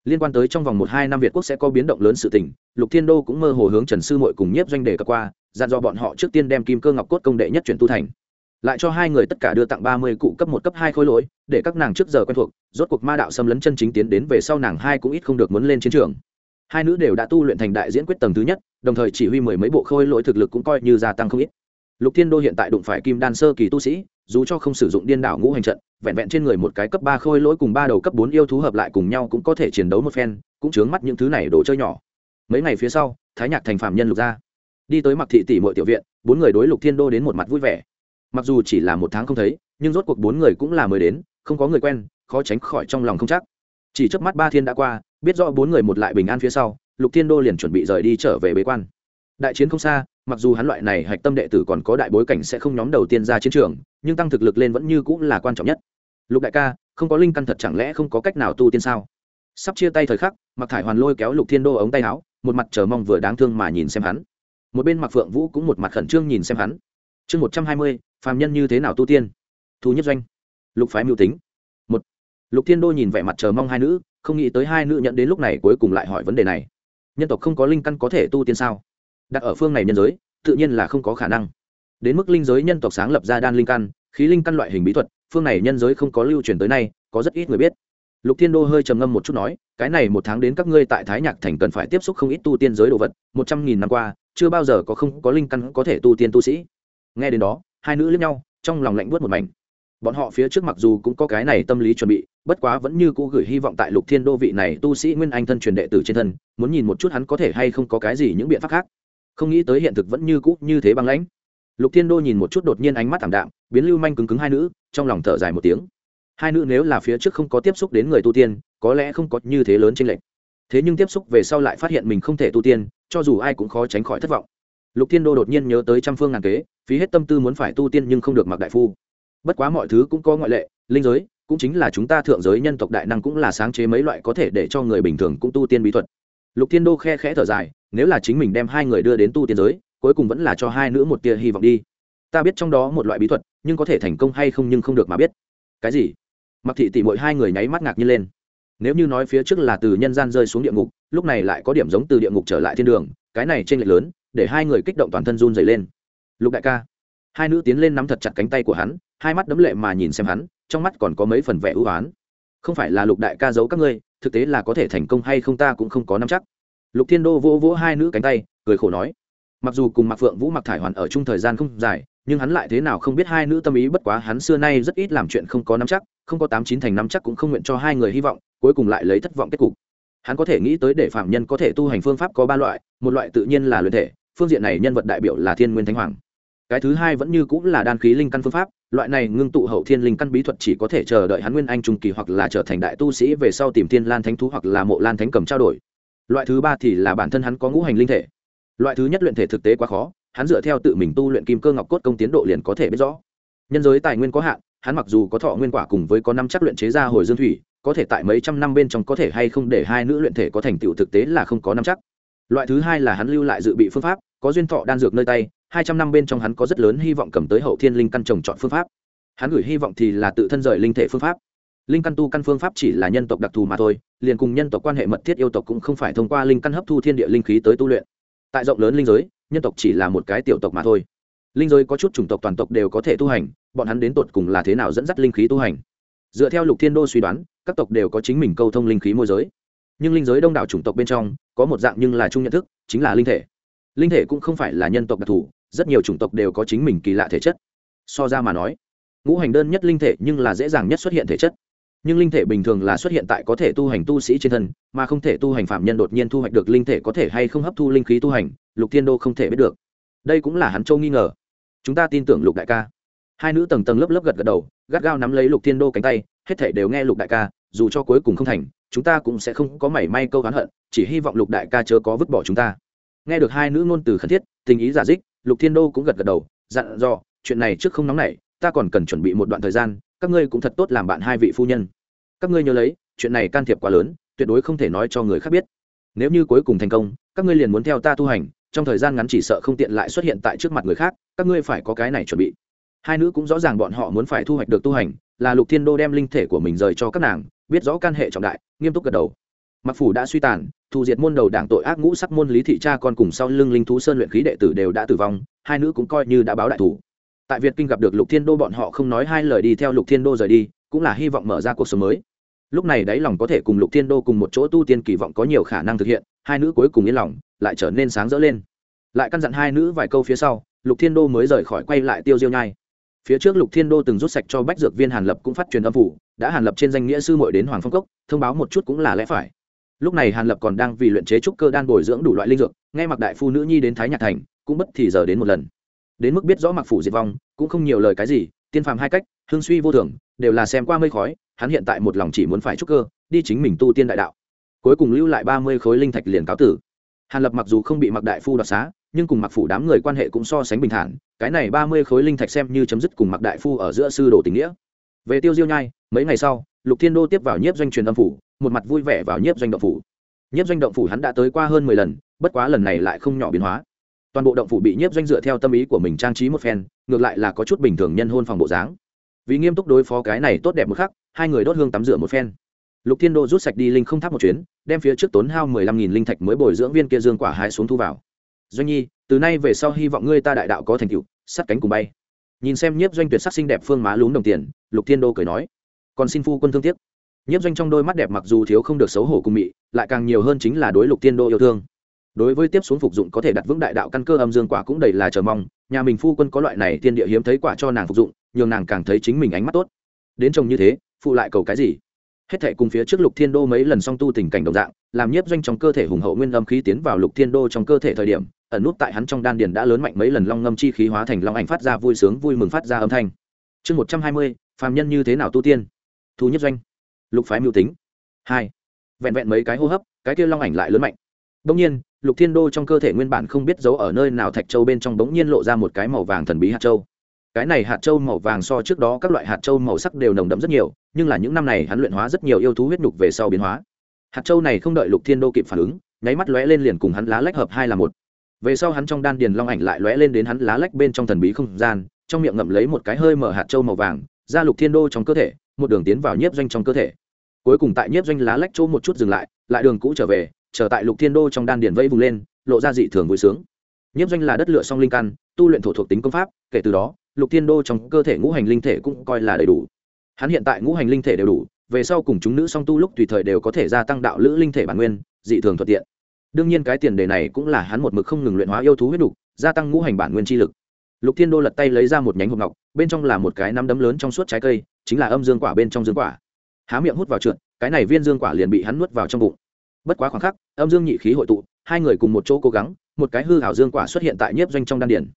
Liên quan tới trong vòng một hai năm việt quốc sẽ có biến động lớn sự tình, lục thiên đô cũng mơ hồ hướng trần sư muội cùng nhiếp doanh đề cập qua, dặn dò bọn họ trước tiên đem kim cơ ngọc cốt công đệ nhất chuyển tu thành. Lại cho hai người tất cả đưa tặng ba mươi cụ cấp một, cấp hai khối lỗi để các nàng trước giờ quen thuộc, rốt cuộc ma đạo xâm lấn chân chính tiến đến về sau nàng hai cũng ít không được muốn lên chiến trường. Hai nữ đều đã tu luyện thành đại diễn quyết tầng thứ nhất, đồng thời chỉ huy mười mấy bộ khôi lỗi thực lực cũng coi như gia tăng không ít. Lục thiên đô hiện tại đụng phải kim đan sơ kỳ tu sĩ, dù cho không sử dụng điên đảo ngũ hành trận, vẹn vẹn trên người một cái cấp ba khôi lỗi cùng ba đầu cấp bốn yêu thú hợp lại cùng nhau cũng có thể chiến đấu một phen, cũng chướng mắt những thứ này đồ chơi nhỏ. Mấy ngày phía sau, thái nhạc thành phạm nhân lục ra. Đi tới mặc thị tỷ mọi tiểu viện, bốn người đối lục thiên đô đến một mặt vui vẻ. Mặc dù chỉ là một tháng không thấy, nhưng rốt cuộc bốn người cũng là mới đến không có người quen, khó tránh khỏi trong lòng không chắc. Chỉ trước mắt ba thiên đã qua, biết rõ bốn người một lại bình an phía sau, lục thiên đô liền chuẩn bị rời đi trở về bế quan. Đại chiến không xa, mặc dù hắn loại này hạch tâm đệ tử còn có đại bối cảnh sẽ không nhóm đầu tiên ra chiến trường, nhưng tăng thực lực lên vẫn như cũng là quan trọng nhất. Lục đại ca, không có linh căn thật chẳng lẽ không có cách nào tu tiên sao? Sắp chia tay thời khắc mặc thải hoàn lôi kéo lục thiên đô ống tay áo, một mặt chờ mong vừa đáng thương mà nhìn xem hắn. Một bên mặc phượng vũ cũng một mặt khẩn trương nhìn xem hắn. Chương một trăm hai mươi, phàm nhân như thế nào tu tiên? Thu nhất doanh lục phái mưu tính. Một, lục thiên đô nhìn vẻ mặt chờ mong hai nữ, không nghĩ tới hai nữ nhận đến lúc này cuối cùng lại hỏi vấn đề này. Nhân tộc không có linh căn có thể tu tiên sao? Đặt ở phương này nhân giới, tự nhiên là không có khả năng. Đến mức linh giới nhân tộc sáng lập ra đan linh căn, khí linh căn loại hình bí thuật, phương này nhân giới không có lưu truyền tới nay, có rất ít người biết. Lục thiên đô hơi trầm ngâm một chút nói, cái này một tháng đến các ngươi tại thái nhạc thành cần phải tiếp xúc không ít tu tiên giới đồ vật, một trăm nghìn năm qua, chưa bao giờ có không có linh căn có thể tu tiên tu sĩ. Nghe đến đó, hai nữ lướt nhau, trong lòng lạnh buốt một mảnh bọn họ phía trước mặc dù cũng có cái này tâm lý chuẩn bị, bất quá vẫn như cũ gửi hy vọng tại lục thiên đô vị này tu sĩ nguyên anh thân truyền đệ tử trên thân, muốn nhìn một chút hắn có thể hay không có cái gì những biện pháp khác. Không nghĩ tới hiện thực vẫn như cũ như thế băng lãnh. Lục thiên đô nhìn một chút đột nhiên ánh mắt thảm đạm, biến lưu manh cứng cứng hai nữ, trong lòng thở dài một tiếng. Hai nữ nếu là phía trước không có tiếp xúc đến người tu tiên, có lẽ không có như thế lớn tranh lệnh thế nhưng tiếp xúc về sau lại phát hiện mình không thể tu tiên, cho dù ai cũng khó tránh khỏi thất vọng. Lục thiên đô đột nhiên nhớ tới trăm phương ngàn kế, phí hết tâm tư muốn phải tu tiên nhưng không được mặc đại phu bất quá mọi thứ cũng có ngoại lệ, linh giới cũng chính là chúng ta thượng giới nhân tộc đại năng cũng là sáng chế mấy loại có thể để cho người bình thường cũng tu tiên bí thuật. Lục thiên đô khe khẽ thở dài, nếu là chính mình đem hai người đưa đến tu tiên giới, cuối cùng vẫn là cho hai nữ một tia hy vọng đi. Ta biết trong đó một loại bí thuật, nhưng có thể thành công hay không nhưng không được mà biết. Cái gì? Mặc thị tỷ mỗi hai người nháy mắt ngạc nhiên lên. Nếu như nói phía trước là từ nhân gian rơi xuống địa ngục, lúc này lại có điểm giống từ địa ngục trở lại thiên đường, cái này t r ê n lệch lớn, để hai người kích động toàn thân run dày lên. Lục đại ca, hai nữ tiến lên nắm thật chặt cánh tay của hắn hai mắt đấm lệ mà nhìn xem hắn, trong mắt còn có mấy phần vẻ ưu á không phải là lục đại ca giấu các ngươi, thực tế là có thể thành công hay không ta cũng không có nắm chắc. Lục thiên đô vỗ vỗ hai nữ cánh tay, cười khổ nói. Mặc dù cùng mặc phượng vũ mặc thải hoàn ở chung thời gian không dài, nhưng hắn lại thế nào không biết hai nữ tâm ý bất quá hắn xưa nay rất ít làm chuyện không có nắm chắc, không có tám chín thành nắm chắc cũng không nguyện cho hai người hy vọng, cuối cùng lại lấy thất vọng kết cục. Hắn có thể nghĩ tới để phạm nhân có thể tu hành phương pháp có ba loại, một loại tự nhiên là luyện thể, phương diện này nhân vật đại biểu là thiên nguyên thánh hoàng cái thứ hai vẫn như cũng là đan khí linh căn phương pháp, loại này ngưng tụ hậu thiên linh căn bí thuật chỉ có thể chờ đợi hắn nguyên anh trung kỳ hoặc là trở thành đại tu sĩ về sau tìm thiên lan thánh thú hoặc là mộ lan thánh cầm trao đổi. Loại thứ ba thì là bản thân hắn có ngũ hành linh thể. Loại thứ nhất luyện thể thực tế quá khó, hắn dựa theo tự mình tu luyện kim cơ ngọc cốt công tiến độ liền có thể biết rõ. Nhân giới tài nguyên có hạn, hắn mặc dù có thọ nguyên quả cùng với có năm chắc luyện chế ra hồi dương thủy, có thể tại mấy trăm năm bên trong có thể hay không để hai nữ luyện thể có thành tựu thực tế là không có năm chắc. Loại thứ hai là hắn lưu lại dự bị phương pháp, có duyên thọ đan dược nơi tay hai trăm năm bên trong hắn có rất lớn hy vọng cầm tới hậu thiên linh căn trồng chọn phương pháp. Hắn gửi hy vọng thì là tự thân rời linh thể phương pháp. Linh căn tu căn phương pháp chỉ là nhân tộc đặc thù mà thôi, liền cùng nhân tộc quan hệ mật thiết yêu tộc cũng không phải thông qua linh căn hấp thu thiên địa linh khí tới tu luyện. Tại rộng lớn linh giới, nhân tộc chỉ là một cái tiểu tộc mà thôi. Linh giới có chút chủng tộc toàn tộc đều có thể tu hành, bọn hắn đến tột cùng là thế nào dẫn dắt linh khí tu hành? Dựa theo lục thiên đô suy đoán, các tộc đều có chính mình câu thông linh khí môi giới. Nhưng linh giới đông đảo chủng tộc bên trong, có một dạng nhưng là chung nhận thức, chính là linh thể. Linh thể cũng không phải là nhân tộc đặc thù rất nhiều chủng tộc đều có chính mình kỳ lạ thể chất. So ra mà nói, ngũ hành đơn nhất linh thể nhưng là dễ dàng nhất xuất hiện thể chất. Nhưng linh thể bình thường là xuất hiện tại có thể tu hành tu sĩ trên thân, mà không thể tu hành phạm nhân đột nhiên thu hoạch được linh thể có thể hay không hấp thu linh khí tu hành, lục thiên đô không thể biết được. Đây cũng là hắn châu nghi ngờ. Chúng ta tin tưởng lục đại ca. Hai nữ tầng tầng lớp lớp gật gật đầu, gắt gao nắm lấy lục thiên đô cánh tay, hết thể đều nghe lục đại ca, dù cho cuối cùng không thành, chúng ta cũng sẽ không có mảy may câu oán hận, chỉ hy vọng lục đại ca chớ có vứt bỏ chúng ta. Nghe được hai nữ ngôn từ khẩn thiết, tình ý giả dích lục thiên đô cũng gật gật đầu, dặn dò, chuyện này trước không nóng nảy, ta còn cần chuẩn bị một đoạn thời gian, các ngươi cũng thật tốt làm bạn hai vị phu nhân. Các ngươi nhớ lấy, chuyện này can thiệp quá lớn, tuyệt đối không thể nói cho người khác biết. Nếu như cuối cùng thành công, các ngươi liền muốn theo ta tu hành, trong thời gian ngắn chỉ sợ không tiện lại xuất hiện tại trước mặt người khác, các ngươi phải có cái này chuẩn bị. Hai nữ cũng rõ ràng bọn họ muốn phải thu hoạch được tu hành, là lục thiên đô đem linh thể của mình rời cho các nàng, biết rõ can hệ trọng đại, nghiêm túc gật đầu mặc phủ đã suy tàn thu diệt môn đầu đảng tội ác ngũ sắc môn lý thị cha con cùng sau lưng linh thú sơn luyện khí đệ tử đều đã tử vong, hai nữ cũng coi như đã báo đại thủ. Tại việt kinh gặp được lục thiên đô bọn họ không nói hai lời đi theo lục thiên đô rời đi, cũng là hy vọng mở ra cuộc sống mới. Lúc này đáy lòng có thể cùng lục thiên đô cùng một chỗ tu tiên kỳ vọng có nhiều khả năng thực hiện, hai nữ cuối cùng yên lòng, lại trở nên sáng rỡ lên. Lại căn dặn hai nữ vài câu phía sau, lục thiên đô mới rời khỏi quay lại tiêu diêu nhai. Phía trước lục thiên đô từng rút sạch cho bách dược viên hàn lập cũng phát truyền âm phủ, đã hàn lập trên danh nghĩa sư mội đến hoàng phong cốc, thông báo một chút cũng là lẽ phải lúc này hàn lập còn đang vì luyện chế trúc cơ đan bồi dưỡng đủ loại linh dược, nghe mặc đại phu nữ nhi đến thái nhạc thành, cũng bất thì giờ đến một lần. Đến mức biết rõ mặc phủ diệt vong, cũng không nhiều lời cái gì, tiên phàm hai cách, hương suy vô thường, đều là xem qua mây khói, hắn hiện tại một lòng chỉ muốn phải trúc cơ, đi chính mình tu tiên đại đạo. Cuối cùng lưu lại ba mươi khối linh thạch liền cáo tử. Hàn lập mặc dù không bị mặc đại phu đoạt xá, nhưng cùng mặc phủ đám người quan hệ cũng so sánh bình thản, cái này ba mươi khối linh thạch xem như chấm dứt cùng mặc đại phu ở giữa sư đồ tình nghĩa. Về tiêu diêu nhai mấy ngày sau, lục thiên đô tiếp vào nhiếp doanh truyền âm phủ, một mặt vui vẻ vào nhiếp doanh động phủ. Nhiếp doanh động phủ hắn đã tới qua hơn mười lần, bất quá lần này lại không nhỏ biến hóa. Toàn bộ động phủ bị nhiếp doanh dựa theo tâm ý của mình trang trí một phen, ngược lại là có chút bình thường nhân hôn phòng bộ dáng. Vì nghiêm túc đối phó cái này tốt đẹp một khắc, hai người đốt hương tắm rửa một phen. Lục thiên đô rút sạch đi linh không tháp một chuyến, đem phía trước tốn hao mười lăm nghìn linh thạch mới bồi dưỡng viên kia dương quả hái xuống thu vào. Doanh nhi, từ nay về sau hy vọng ngươi ta đại đạo có thành tựu, sắt cánh cùng bay. Nhìn xem nhiếp doanh tuyệt sắc xinh đẹp phương má lún đồng tiền, lục thiên đô cười nói còn xin phu quân thương tiếc. Nhiếp doanh trong đôi mắt đẹp mặc dù thiếu không được xấu hổ cùng mị, lại càng nhiều hơn chính là đối lục thiên đô yêu thương. Đối với tiếp xuống phục dụng có thể đặt vững đại đạo căn cơ âm dương quả cũng đầy là chờ mong, nhà mình phu quân có loại này tiên địa hiếm thấy quả cho nàng phục dụng, nhường nàng càng thấy chính mình ánh mắt tốt. Đến chồng như thế, phụ lại cầu cái gì? Hết thệ cùng phía trước lục thiên đô mấy lần song tu tình cảnh đồng dạng, làm nhiếp doanh trong cơ thể hùng hậu nguyên âm khí tiến vào lục thiên đô trong cơ thể thời điểm, ẩn nút tại hắn trong đan điền đã lớn mạnh mấy lần long ngâm chi khí hóa thành long ảnh phát ra vui sướng vui mừng phát ra âm thanh. Chương một trăm hai mươi, phàm nhân như thế nào tu tiên? Thu nhất doanh. Lục phái mưu tính. Hai. Vẹn vẹn mấy cái hô hấp, cái kia long ảnh lại lớn mạnh. Đông nhiên, lục thiên đô trong cơ thể nguyên bản không biết giấu ở nơi nào thạch châu bên trong bỗng nhiên lộ ra một cái màu vàng thần bí hạt châu. Cái này hạt châu màu vàng so trước đó các loại hạt châu màu sắc đều nồng đậm rất nhiều, nhưng là những năm này hắn luyện hóa rất nhiều yêu thú huyết nhục về sau biến hóa. Hạt châu này không đợi lục thiên đô kịp phản ứng, nháy mắt lóe lên liền cùng hắn lá lách hợp hai là một. Về sau hắn trong đan điền long ảnh lại lóe lên đến hắn lá lách bên trong thần bí không gian, trong miệng ngậm lấy một cái hơi mở hạt châu màu vàng, ra lục thiên đô trong cơ thể một đường tiến vào nhiếp doanh trong cơ thể. Cuối cùng tại nhiếp doanh lá lách chỗ một chút dừng lại lại đường cũ trở về trở tại lục thiên đô trong đan điền vây vùng lên, lộ ra dị thường vui sướng. Nhiếp doanh là đất lựa song linh căn, tu luyện thổ thuộc tính công pháp, kể từ đó, lục thiên đô trong cơ thể ngũ hành linh thể cũng coi là đầy đủ. Hắn hiện tại ngũ hành linh thể đều đủ, về sau cùng chúng nữ song tu lúc tùy thời đều có thể gia tăng đạo lữ linh thể bản nguyên, dị thường thuận tiện. Đương nhiên cái tiền đề này cũng là hắn một mực không ngừng luyện hóa yêu thú huyết đục, gia tăng ngũ hành bản nguyên chi lực lục thiên đô lật tay lấy ra một nhánh hộp ngọc, bên trong là một cái nắm đấm lớn trong suốt trái cây, chính là âm dương quả bên trong dương quả. Há miệng hút vào trượt, cái này viên dương quả liền bị hắn nuốt vào trong bụng. Bất quá khoảng khắc, âm dương nhị khí hội tụ, hai người cùng một chỗ cố gắng, một cái hư hảo dương quả xuất hiện tại nhiếp doanh trong đan điển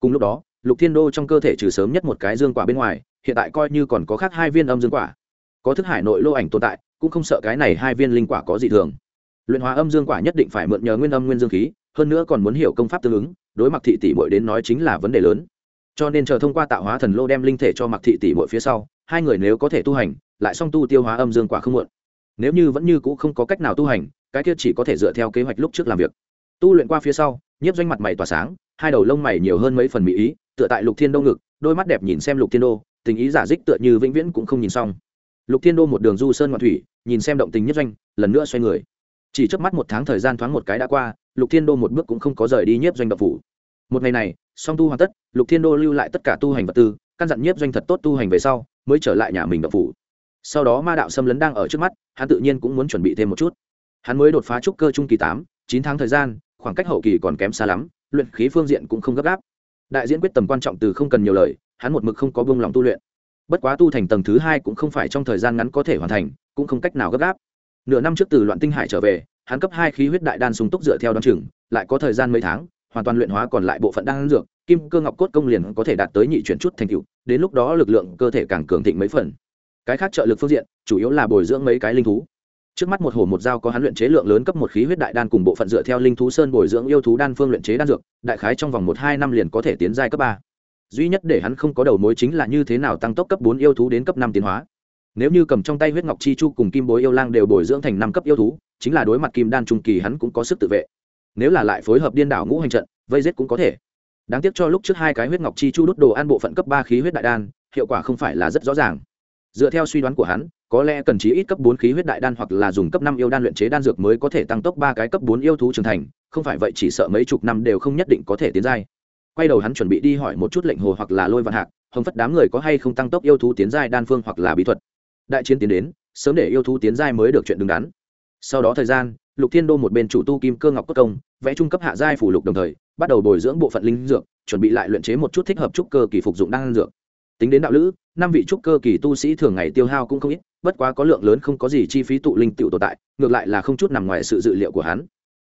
cùng lúc đó, lục thiên đô trong cơ thể trừ sớm nhất một cái dương quả bên ngoài, hiện tại coi như còn có khác hai viên âm dương quả. Có thức hải nội lô ảnh tồn tại, cũng không sợ cái này hai viên linh quả có gì thường. Luyện hóa âm dương quả nhất định phải mượn nhờ nguyên âm nguyên dương khí hơn nữa còn muốn hiểu công pháp tương ứng, đối mặt thị tỷ bội đến nói chính là vấn đề lớn. Cho nên chờ thông qua tạo hóa thần lô đem linh thể cho mặc thị tỷ bội phía sau, hai người nếu có thể tu hành, lại song tu tiêu hóa âm dương quả không muộn. Nếu như vẫn như cũ không có cách nào tu hành, cái kia chỉ có thể dựa theo kế hoạch lúc trước làm việc. Tu luyện qua phía sau, nhiếp doanh mặt mày tỏa sáng, hai đầu lông mày nhiều hơn mấy phần mỹ ý, tựa tại lục thiên đô ngực, đôi mắt đẹp nhìn xem lục thiên đô, tình ý giả dích tựa như vĩnh viễn cũng không nhìn xong. Lục thiên đô một đường du sơn ngoạn thủy, nhìn xem động tình nhất doanh, lần nữa xoay người. Chỉ trước mắt một tháng thời gian thoáng một cái đã qua lục thiên đô một bước cũng không có rời đi nhiếp doanh độc phủ. Một ngày này, song tu hoàn tất, lục thiên đô lưu lại tất cả tu hành vật tư, căn dặn nhiếp doanh thật tốt tu hành về sau, mới trở lại nhà mình độc phủ. Sau đó ma đạo xâm lấn đang ở trước mắt, hắn tự nhiên cũng muốn chuẩn bị thêm một chút. Hắn mới đột phá trúc cơ trung kỳ tám, chín tháng thời gian, khoảng cách hậu kỳ còn kém xa lắm, luyện khí phương diện cũng không gấp gáp. Đại diễn quyết tầm quan trọng từ không cần nhiều lời, hắn một mực không có buông lòng tu luyện. Bất quá tu thành tầng thứ hai cũng không phải trong thời gian ngắn có thể hoàn thành, cũng không cách nào gấp gáp. Nửa năm trước từ loạn tinh hải trở về hắn cấp hai khí huyết đại đan sung túc dựa theo đan trường, chừng lại có thời gian mấy tháng hoàn toàn luyện hóa còn lại bộ phận đan dược kim cơ ngọc cốt công liền có thể đạt tới nhị chuyển chút thành tựu, đến lúc đó lực lượng cơ thể càng cường thịnh mấy phần. Cái khác trợ lực phương diện chủ yếu là bồi dưỡng mấy cái linh thú. Trước mắt một hồ một dao có hắn luyện chế lượng lớn cấp một khí huyết đại đan cùng bộ phận dựa theo linh thú sơn bồi dưỡng yêu thú đan phương luyện chế đan dược đại khái trong vòng một hai năm liền có thể tiến giai cấp ba. Duy nhất để hắn không có đầu mối chính là như thế nào tăng tốc cấp bốn yêu thú đến cấp năm tiến hóa nếu như cầm trong tay huyết ngọc chi chu cùng kim bối yêu lang đều bồi dưỡng thành năm cấp yêu thú, chính là đối mặt kim đan trung kỳ hắn cũng có sức tự vệ. Nếu là lại phối hợp điên đảo ngũ hành trận, vây giết cũng có thể. Đáng tiếc cho lúc trước hai cái huyết ngọc chi chu đốt đồ ăn bộ phận cấp ba khí huyết đại đan, hiệu quả không phải là rất rõ ràng. Dựa theo suy đoán của hắn, có lẽ cần chí ít cấp bốn khí huyết đại đan hoặc là dùng cấp năm yêu đan luyện chế đan dược mới có thể tăng tốc ba cái cấp bốn yêu thú trưởng thành, không phải vậy chỉ sợ mấy chục năm đều không nhất định có thể tiến giai. Quay đầu hắn chuẩn bị đi hỏi một chút lệnh hồ hoặc là lôi vạn hạc, hồng phất đám người có hay không tăng tốc yêu thú tiến giai đan phương hoặc là bí thuật đại chiến tiến đến, sớm để yêu thú tiến giai mới được chuyện đứng đắn. Sau đó thời gian, lục thiên đô một bên chủ tu kim cơ ngọc cốt công, vẽ trung cấp hạ giai phủ lục đồng thời, bắt đầu bồi dưỡng bộ phận linh dược, chuẩn bị lại luyện chế một chút thích hợp trúc cơ kỳ phục dụng đan dược. Tính đến đạo lữ, năm vị trúc cơ kỳ tu sĩ thường ngày tiêu hao cũng không ít, bất quá có lượng lớn không có gì chi phí tụ linh tựu tồn tại, ngược lại là không chút nằm ngoài sự dự liệu của hắn.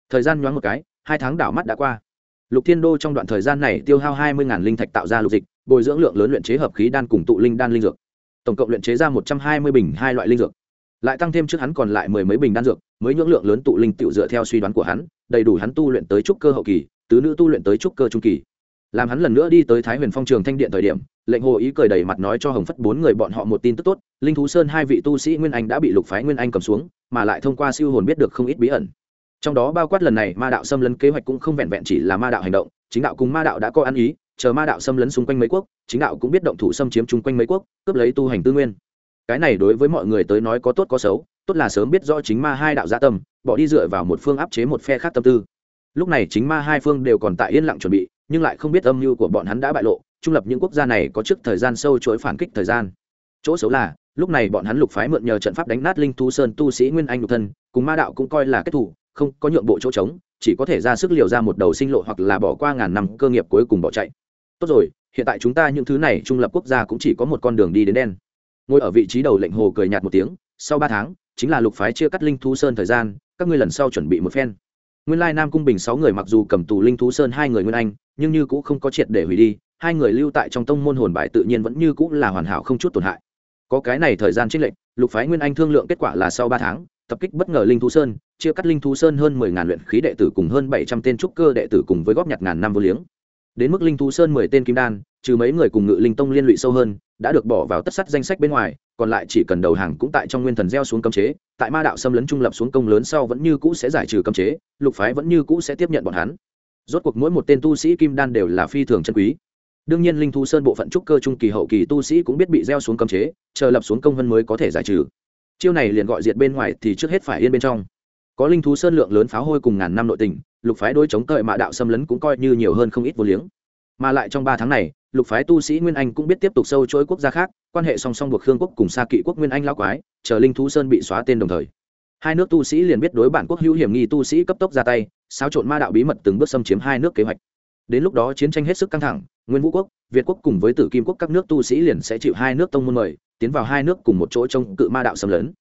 Thời gian nhoáng một cái, hai tháng đảo mắt đã qua. Lục thiên đô trong đoạn thời gian này tiêu hao hai mươi linh thạch tạo ra lục dịch, bồi dưỡng lượng lớn luyện chế hợp khí đan cùng tụ linh đan linh dược tổng cộng luyện chế ra một trăm hai mươi bình hai loại linh dược. Lại tăng thêm trước hắn còn lại mười mấy bình đan dược, mới nhưỡng lượng lớn tụ linh tựu dựa theo suy đoán của hắn, đầy đủ hắn tu luyện tới trúc cơ hậu kỳ, tứ nữ tu luyện tới trúc cơ trung kỳ. Làm hắn lần nữa đi tới thái huyền phong trường thanh điện thời điểm, lệnh hồ ý cười đầy mặt nói cho hồng phất bốn người bọn họ một tin tức tốt, linh thú sơn hai vị tu sĩ nguyên anh đã bị lục phái nguyên anh cầm xuống, mà lại thông qua siêu hồn biết được không ít bí ẩn. Trong đó bao quát lần này ma đạo xâm lấn kế hoạch cũng không vẹn vẹn chỉ là ma đạo hành động, chính đạo cùng ma đạo đã có ăn ý chờ ma đạo xâm lấn xung quanh mấy quốc, chính đạo cũng biết động thủ xâm chiếm chung quanh mấy quốc, cướp lấy tu hành tư nguyên. Cái này đối với mọi người tới nói có tốt có xấu, tốt là sớm biết rõ chính ma hai đạo gia tâm, bỏ đi dựa vào một phương áp chế một phe khác tâm tư. Lúc này chính ma hai phương đều còn tại yên lặng chuẩn bị, nhưng lại không biết âm mưu của bọn hắn đã bại lộ, trung lập những quốc gia này có trước thời gian sâu chuỗi phản kích thời gian. Chỗ xấu là, lúc này bọn hắn lục phái mượn nhờ trận pháp đánh nát linh thu sơn tu sĩ nguyên anh lục thân, cùng ma đạo cũng coi là kết thủ, không có nhượng bộ chỗ trống, chỉ có thể ra sức liều ra một đầu sinh lộ hoặc là bỏ qua ngàn năm cơ nghiệp cuối cùng bỏ chạy tốt rồi, hiện tại chúng ta những thứ này trung lập quốc gia cũng chỉ có một con đường đi đến đen. Ngồi ở vị trí đầu lệnh hồ cười nhạt một tiếng, sau ba tháng, chính là lục phái chia cắt linh thú sơn thời gian, các ngươi lần sau chuẩn bị một phen. Nguyên lai nam cung bình sáu người mặc dù cầm tù linh thú sơn hai người nguyên anh, nhưng như cũng không có triệt để hủy đi, hai người lưu tại trong tông môn hồn bài tự nhiên vẫn như cũng là hoàn hảo không chút tổn hại. Có cái này thời gian trích lệnh lục phái nguyên anh thương lượng kết quả là sau ba tháng, tập kích bất ngờ linh thú sơn, chia cắt linh thú sơn hơn mười ngàn luyện khí đệ tử cùng hơn bảy trăm tên trúc cơ đệ tử cùng với góp nhặt ngàn năm vô liếng đến mức linh thú sơn mười tên kim đan, trừ mấy người cùng ngự linh tông liên lụy sâu hơn, đã được bỏ vào tất sắt danh sách bên ngoài, còn lại chỉ cần đầu hàng cũng tại trong nguyên thần gieo xuống cấm chế, tại ma đạo xâm lấn trung lập xuống công lớn sau vẫn như cũ sẽ giải trừ cấm chế, lục phái vẫn như cũ sẽ tiếp nhận bọn hắn. Rốt cuộc mỗi một tên tu sĩ kim đan đều là phi thường chân quý. Đương nhiên linh thú sơn bộ phận trúc cơ trung kỳ hậu kỳ tu sĩ cũng biết bị gieo xuống cấm chế, chờ lập xuống công vân mới có thể giải trừ. Chiêu này liền gọi diệt bên ngoài thì trước hết phải yên bên trong có linh thú sơn lượng lớn pháo hôi cùng ngàn năm nội tình, lục phái đối chống cợi mạ đạo xâm lấn cũng coi như nhiều hơn không ít vô liếng. Mà lại trong ba tháng này, lục phái tu sĩ nguyên anh cũng biết tiếp tục sâu chối quốc gia khác, quan hệ song song buộc khương quốc cùng xa kỵ quốc nguyên anh lao quái, chờ linh thú sơn bị xóa tên đồng thời. Hai nước tu sĩ liền biết đối bản quốc hữu hiểm nghi tu sĩ cấp tốc ra tay, xáo trộn ma đạo bí mật từng bước xâm chiếm hai nước kế hoạch. Đến lúc đó chiến tranh hết sức căng thẳng, nguyên vũ quốc, việt quốc cùng với tử kim quốc các nước tu sĩ liền sẽ chịu hai nước tông môn mời, tiến vào hai nước cùng một chỗ trong cự ma đạo xâm lấn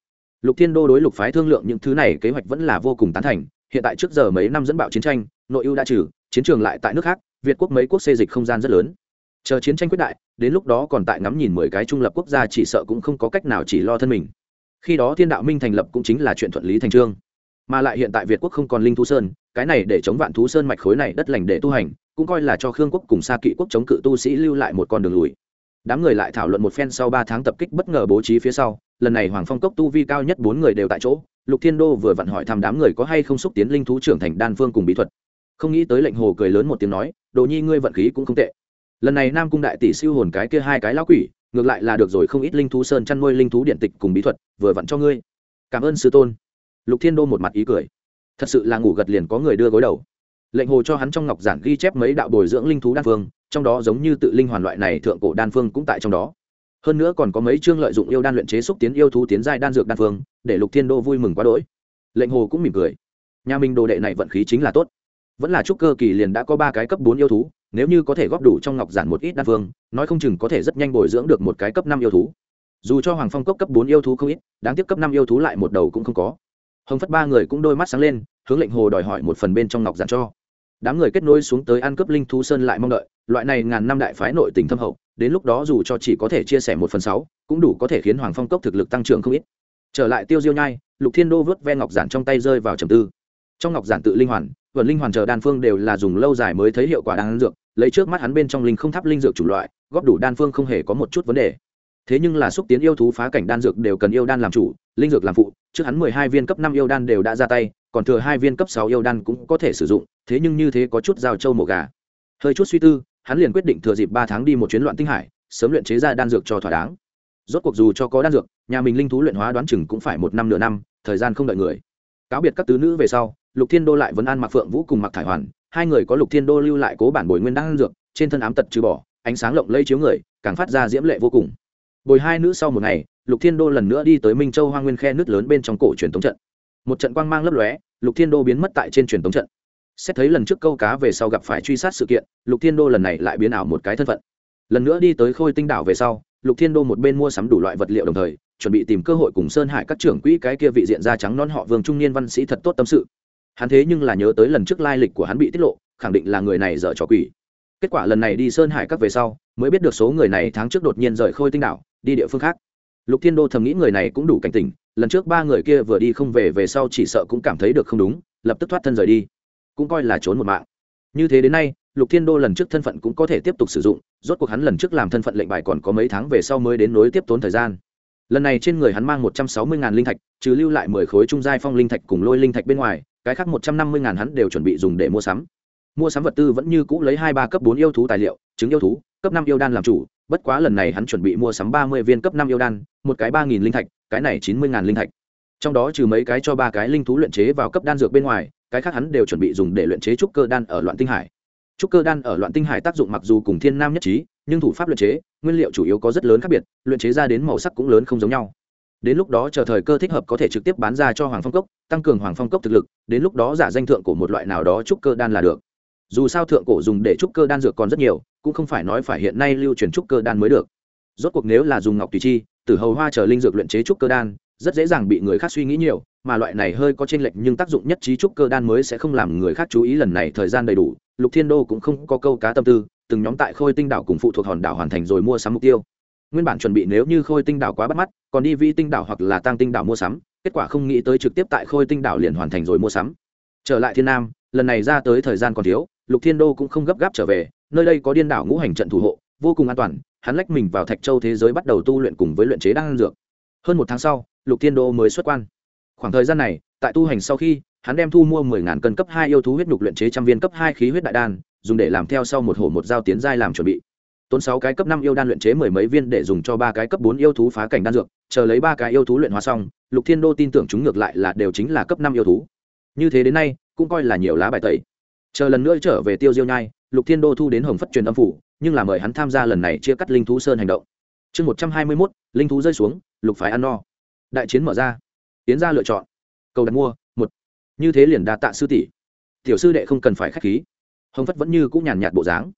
lục thiên đô đối lục phái thương lượng những thứ này kế hoạch vẫn là vô cùng tán thành, hiện tại trước giờ mấy năm dẫn bạo chiến tranh, nội ưu đã trừ, chiến trường lại tại nước khác, việt quốc mấy quốc xê dịch không gian rất lớn. Chờ chiến tranh quyết đại, đến lúc đó còn tại ngắm nhìn mười cái trung lập quốc gia chỉ sợ cũng không có cách nào chỉ lo thân mình. Khi đó thiên đạo minh thành lập cũng chính là chuyện thuận lý thành trương. Mà lại hiện tại việt quốc không còn linh thú sơn, cái này để chống vạn thú sơn mạch khối này đất lành để tu hành, cũng coi là cho khương quốc cùng xa kỵ quốc chống cự tu sĩ lưu lại một con đường lùi. Đám người lại thảo luận một phen sau ba tháng tập kích bất ngờ bố trí phía sau lần này hoàng phong cốc tu vi cao nhất bốn người đều tại chỗ, lục thiên đô vừa vặn hỏi thăm đám người có hay không xúc tiến linh thú trưởng thành đan phương cùng bí thuật. Không nghĩ tới lệnh hồ cười lớn một tiếng nói, đồ nhi ngươi vận khí cũng không tệ. Lần này nam cung đại tỷ siêu hồn cái kia hai cái lão quỷ, ngược lại là được rồi không ít linh thú sơn chăn nuôi linh thú điện tịch cùng bí thuật, vừa vặn cho ngươi. Cảm ơn sư tôn. Lục thiên đô một mặt ý cười. Thật sự là ngủ gật liền có người đưa gối đầu. Lệnh hồ cho hắn trong ngọc giản ghi chép mấy đạo bồi dưỡng linh thú đan phương, trong đó giống như tự linh hoàn loại này thượng cổ đan phương cũng tại trong đó hơn nữa còn có mấy chương lợi dụng yêu đan luyện chế xúc tiến yêu thú tiến giai đan dược đan phương, để lục thiên đô vui mừng quá đỗi. Lệnh hồ cũng mỉm cười. Nhà mình đồ đệ này vận khí chính là tốt. Vẫn là chúc cơ kỳ liền đã có ba cái cấp bốn yêu thú, nếu như có thể góp đủ trong ngọc giản một ít đan phương, nói không chừng có thể rất nhanh bồi dưỡng được một cái cấp năm yêu thú. Dù cho hoàng phong cốc cấp bốn yêu thú không ít, đáng tiếc cấp năm yêu thú lại một đầu cũng không có. Hồng phất ba người cũng đôi mắt sáng lên, hướng lệnh hồ đòi hỏi một phần bên trong ngọc giản cho. Đám người kết nối xuống tới ăn cướp linh thú sơn lại mong đợi, loại này ngàn năm đại phái nội tình thâm hậu đến lúc đó dù cho chỉ có thể chia sẻ một phần sáu, cũng đủ có thể khiến hoàng phong cốc thực lực tăng trưởng không ít. Trở lại tiêu diêu nhai, lục thiên đô vớt ve ngọc giản trong tay rơi vào trầm tư. Trong ngọc giản tự linh hoàn, vườn linh hoàn chờ đan phương đều là dùng lâu dài mới thấy hiệu quả đan dược, lấy trước mắt hắn bên trong linh không tháp linh dược chủ loại, góp đủ đan phương không hề có một chút vấn đề. Thế nhưng là xúc tiến yêu thú phá cảnh đan dược đều cần yêu đan làm chủ, linh dược làm phụ, trước hắn mười hai viên cấp năm yêu đan đều đã ra tay, còn thừa hai viên cấp sáu yêu đan cũng có thể sử dụng, thế nhưng như thế có chút rào châu mổ gà. Hơi chút suy tư hắn liền quyết định thừa dịp ba tháng đi một chuyến loạn tinh hải, sớm luyện chế ra đan dược cho thỏa đáng. Rốt cuộc dù cho có đan dược, nhà mình linh thú luyện hóa đoán chừng cũng phải một năm nửa năm, thời gian không đợi người. Cáo biệt các tứ nữ về sau, lục thiên đô lại vẫn an mặc phượng vũ cùng mặc thải hoàn, hai người có lục thiên đô lưu lại cố bản bồi nguyên đan dược, trên thân ám tật trừ bỏ, ánh sáng lộng lây chiếu người, càng phát ra diễm lệ vô cùng. Bồi hai nữ sau một ngày, lục thiên đô lần nữa đi tới minh châu hoa nguyên khe nước lớn bên trong cổ truyền tống trận. Một trận quang mang lấp lóe, lục thiên đô biến mất tại trên truyền tống trận xét thấy lần trước câu cá về sau gặp phải truy sát sự kiện, lục thiên đô lần này lại biến ảo một cái thân phận. Lần nữa đi tới khôi tinh đảo về sau, lục thiên đô một bên mua sắm đủ loại vật liệu đồng thời, chuẩn bị tìm cơ hội cùng sơn hải các trưởng quỹ cái kia vị diện da trắng non họ vương trung niên văn sĩ thật tốt tâm sự. Hắn thế nhưng là nhớ tới lần trước lai lịch của hắn bị tiết lộ, khẳng định là người này dở trò quỷ. Kết quả lần này đi sơn hải các về sau, mới biết được số người này tháng trước đột nhiên rời khôi tinh đảo, đi địa phương khác. Lục thiên đô thầm nghĩ người này cũng đủ cảnh tỉnh, lần trước ba người kia vừa đi không về về sau chỉ sợ cũng cảm thấy được không đúng, lập tức thoát thân rời đi cũng coi là trốn một mạng. Như thế đến nay, lục thiên đô lần trước thân phận cũng có thể tiếp tục sử dụng, rốt cuộc hắn lần trước làm thân phận lệnh bài còn có mấy tháng về sau mới đến nối tiếp tốn thời gian. Lần này trên người hắn mang một trăm sáu mươi linh thạch, trừ lưu lại mười khối trung giai phong linh thạch cùng lôi linh thạch bên ngoài, cái khác một trăm năm mươi hắn đều chuẩn bị dùng để mua sắm. Mua sắm vật tư vẫn như cũ lấy hai ba cấp bốn yêu thú tài liệu, trứng yêu thú, cấp năm yêu đan làm chủ, bất quá lần này hắn chuẩn bị mua sắm ba mươi viên cấp năm yêu đan, một cái ba nghìn linh thạch, cái này chín mươi linh thạch. Trong đó trừ mấy cái cho ba cái linh thú luyện chế vào cấp đan dược bên ngoài cái khác hắn đều chuẩn bị dùng để luyện chế trúc cơ đan ở loạn tinh hải. Trúc cơ đan ở loạn tinh hải tác dụng mặc dù cùng thiên nam nhất trí, nhưng thủ pháp luyện chế, nguyên liệu chủ yếu có rất lớn khác biệt, luyện chế ra đến màu sắc cũng lớn không giống nhau. Đến lúc đó chờ thời cơ thích hợp có thể trực tiếp bán ra cho hoàng phong cốc, tăng cường hoàng phong cốc thực lực, đến lúc đó giả danh thượng của một loại nào đó trúc cơ đan là được. Dù sao thượng cổ dùng để trúc cơ đan dược còn rất nhiều, cũng không phải nói phải hiện nay lưu truyền trúc cơ đan mới được. Rốt cuộc nếu là dùng ngọc tùy chi, tử hầu hoa chờ linh dược luyện chế trúc cơ đan, rất dễ dàng bị người khác suy nghĩ nhiều mà loại này hơi có chênh lệch nhưng tác dụng nhất trí trúc cơ đan mới sẽ không làm người khác chú ý lần này thời gian đầy đủ, lục thiên đô cũng không có câu cá tâm tư, từng nhóm tại khôi tinh đảo cùng phụ thuộc hòn đảo hoàn thành rồi mua sắm mục tiêu. Nguyên bản chuẩn bị nếu như khôi tinh đảo quá bắt mắt, còn đi vi tinh đảo hoặc là tăng tinh đảo mua sắm, kết quả không nghĩ tới trực tiếp tại khôi tinh đảo liền hoàn thành rồi mua sắm. Trở lại thiên nam, lần này ra tới thời gian còn thiếu, lục thiên đô cũng không gấp gáp trở về, nơi đây có điên đảo ngũ hành trận thủ hộ, vô cùng an toàn, hắn lách mình vào thạch châu thế giới bắt đầu tu luyện cùng với luyện chế đan dược. Hơn một tháng sau, lục thiên đô mới xuất quan khoảng thời gian này, tại tu hành sau khi, hắn đem thu mua mười ngàn cân cấp hai yêu thú huyết nhục luyện chế trăm viên cấp hai khí huyết đại đan, dùng để làm theo sau một hổ một dao tiến giai làm chuẩn bị. Tốn sáu cái cấp năm yêu đan luyện chế mười mấy viên để dùng cho ba cái cấp bốn yêu thú phá cảnh đan dược, chờ lấy ba cái yêu thú luyện hóa xong, lục thiên đô tin tưởng chúng ngược lại là đều chính là cấp năm yêu thú. Như thế đến nay, cũng coi là nhiều lá bài tẩy. Chờ lần nữa trở về tiêu diêu nhai, lục thiên đô thu đến hồng phất truyền âm phủ, nhưng là mời hắn tham gia lần này chia cắt linh thú sơn hành động. Chương một trăm hai mươi mốt, linh thú rơi xuống, lục phái ăn no. Đại chiến mở ra tiến ra lựa chọn. Cầu đặt mua, một. Như thế liền đa tạ sư tỷ. Tiểu sư đệ không cần phải k h á c h khí. Hồng phất vẫn như cũng nhàn nhạt bộ dáng.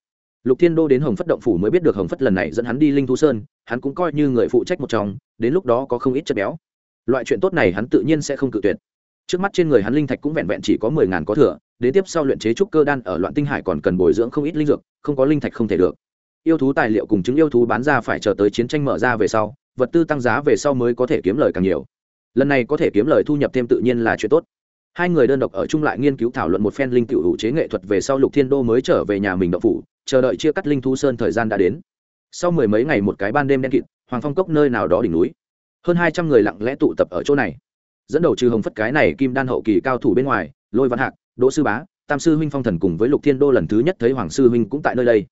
Lục thiên đô đến hồng phất động phủ mới biết được hồng phất lần này dẫn hắn đi linh thú sơn, hắn cũng coi như người phụ trách một chồng đến lúc đó có không ít chất béo. Loại chuyện tốt này hắn tự nhiên sẽ không cự tuyệt. Trước mắt trên người hắn linh thạch cũng vẹn vẹn chỉ có mười ngàn có thừa đến tiếp sau luyện chế trúc cơ đan ở loạn tinh hải còn cần bồi dưỡng không ít linh dược, không có linh thạch không thể được. Yêu thú tài liệu cùng chứng yêu thú bán ra phải chờ tới chiến tranh mở ra về sau, vật tư tăng giá về sau mới có thể kiếm lời càng nhiều lần này có thể kiếm lời thu nhập thêm tự nhiên là chuyện tốt. Hai người đơn độc ở chung lại nghiên cứu thảo luận một phen linh tiểu hữu chế nghệ thuật về sau lục thiên đô mới trở về nhà mình đậu phủ, chờ đợi chia cắt linh thu sơn thời gian đã đến. Sau mười mấy ngày một cái ban đêm đen kịt, hoàng phong cốc nơi nào đó đỉnh núi. Hơn hai trăm người lặng lẽ tụ tập ở chỗ này. Dẫn đầu trừ hồng phất cái này, kim đan hậu kỳ cao thủ bên ngoài, lôi văn hạc, đỗ sư bá, tam sư huynh phong thần cùng với lục thiên đô lần thứ nhất thấy hoàng sư huynh cũng tại nơi đây.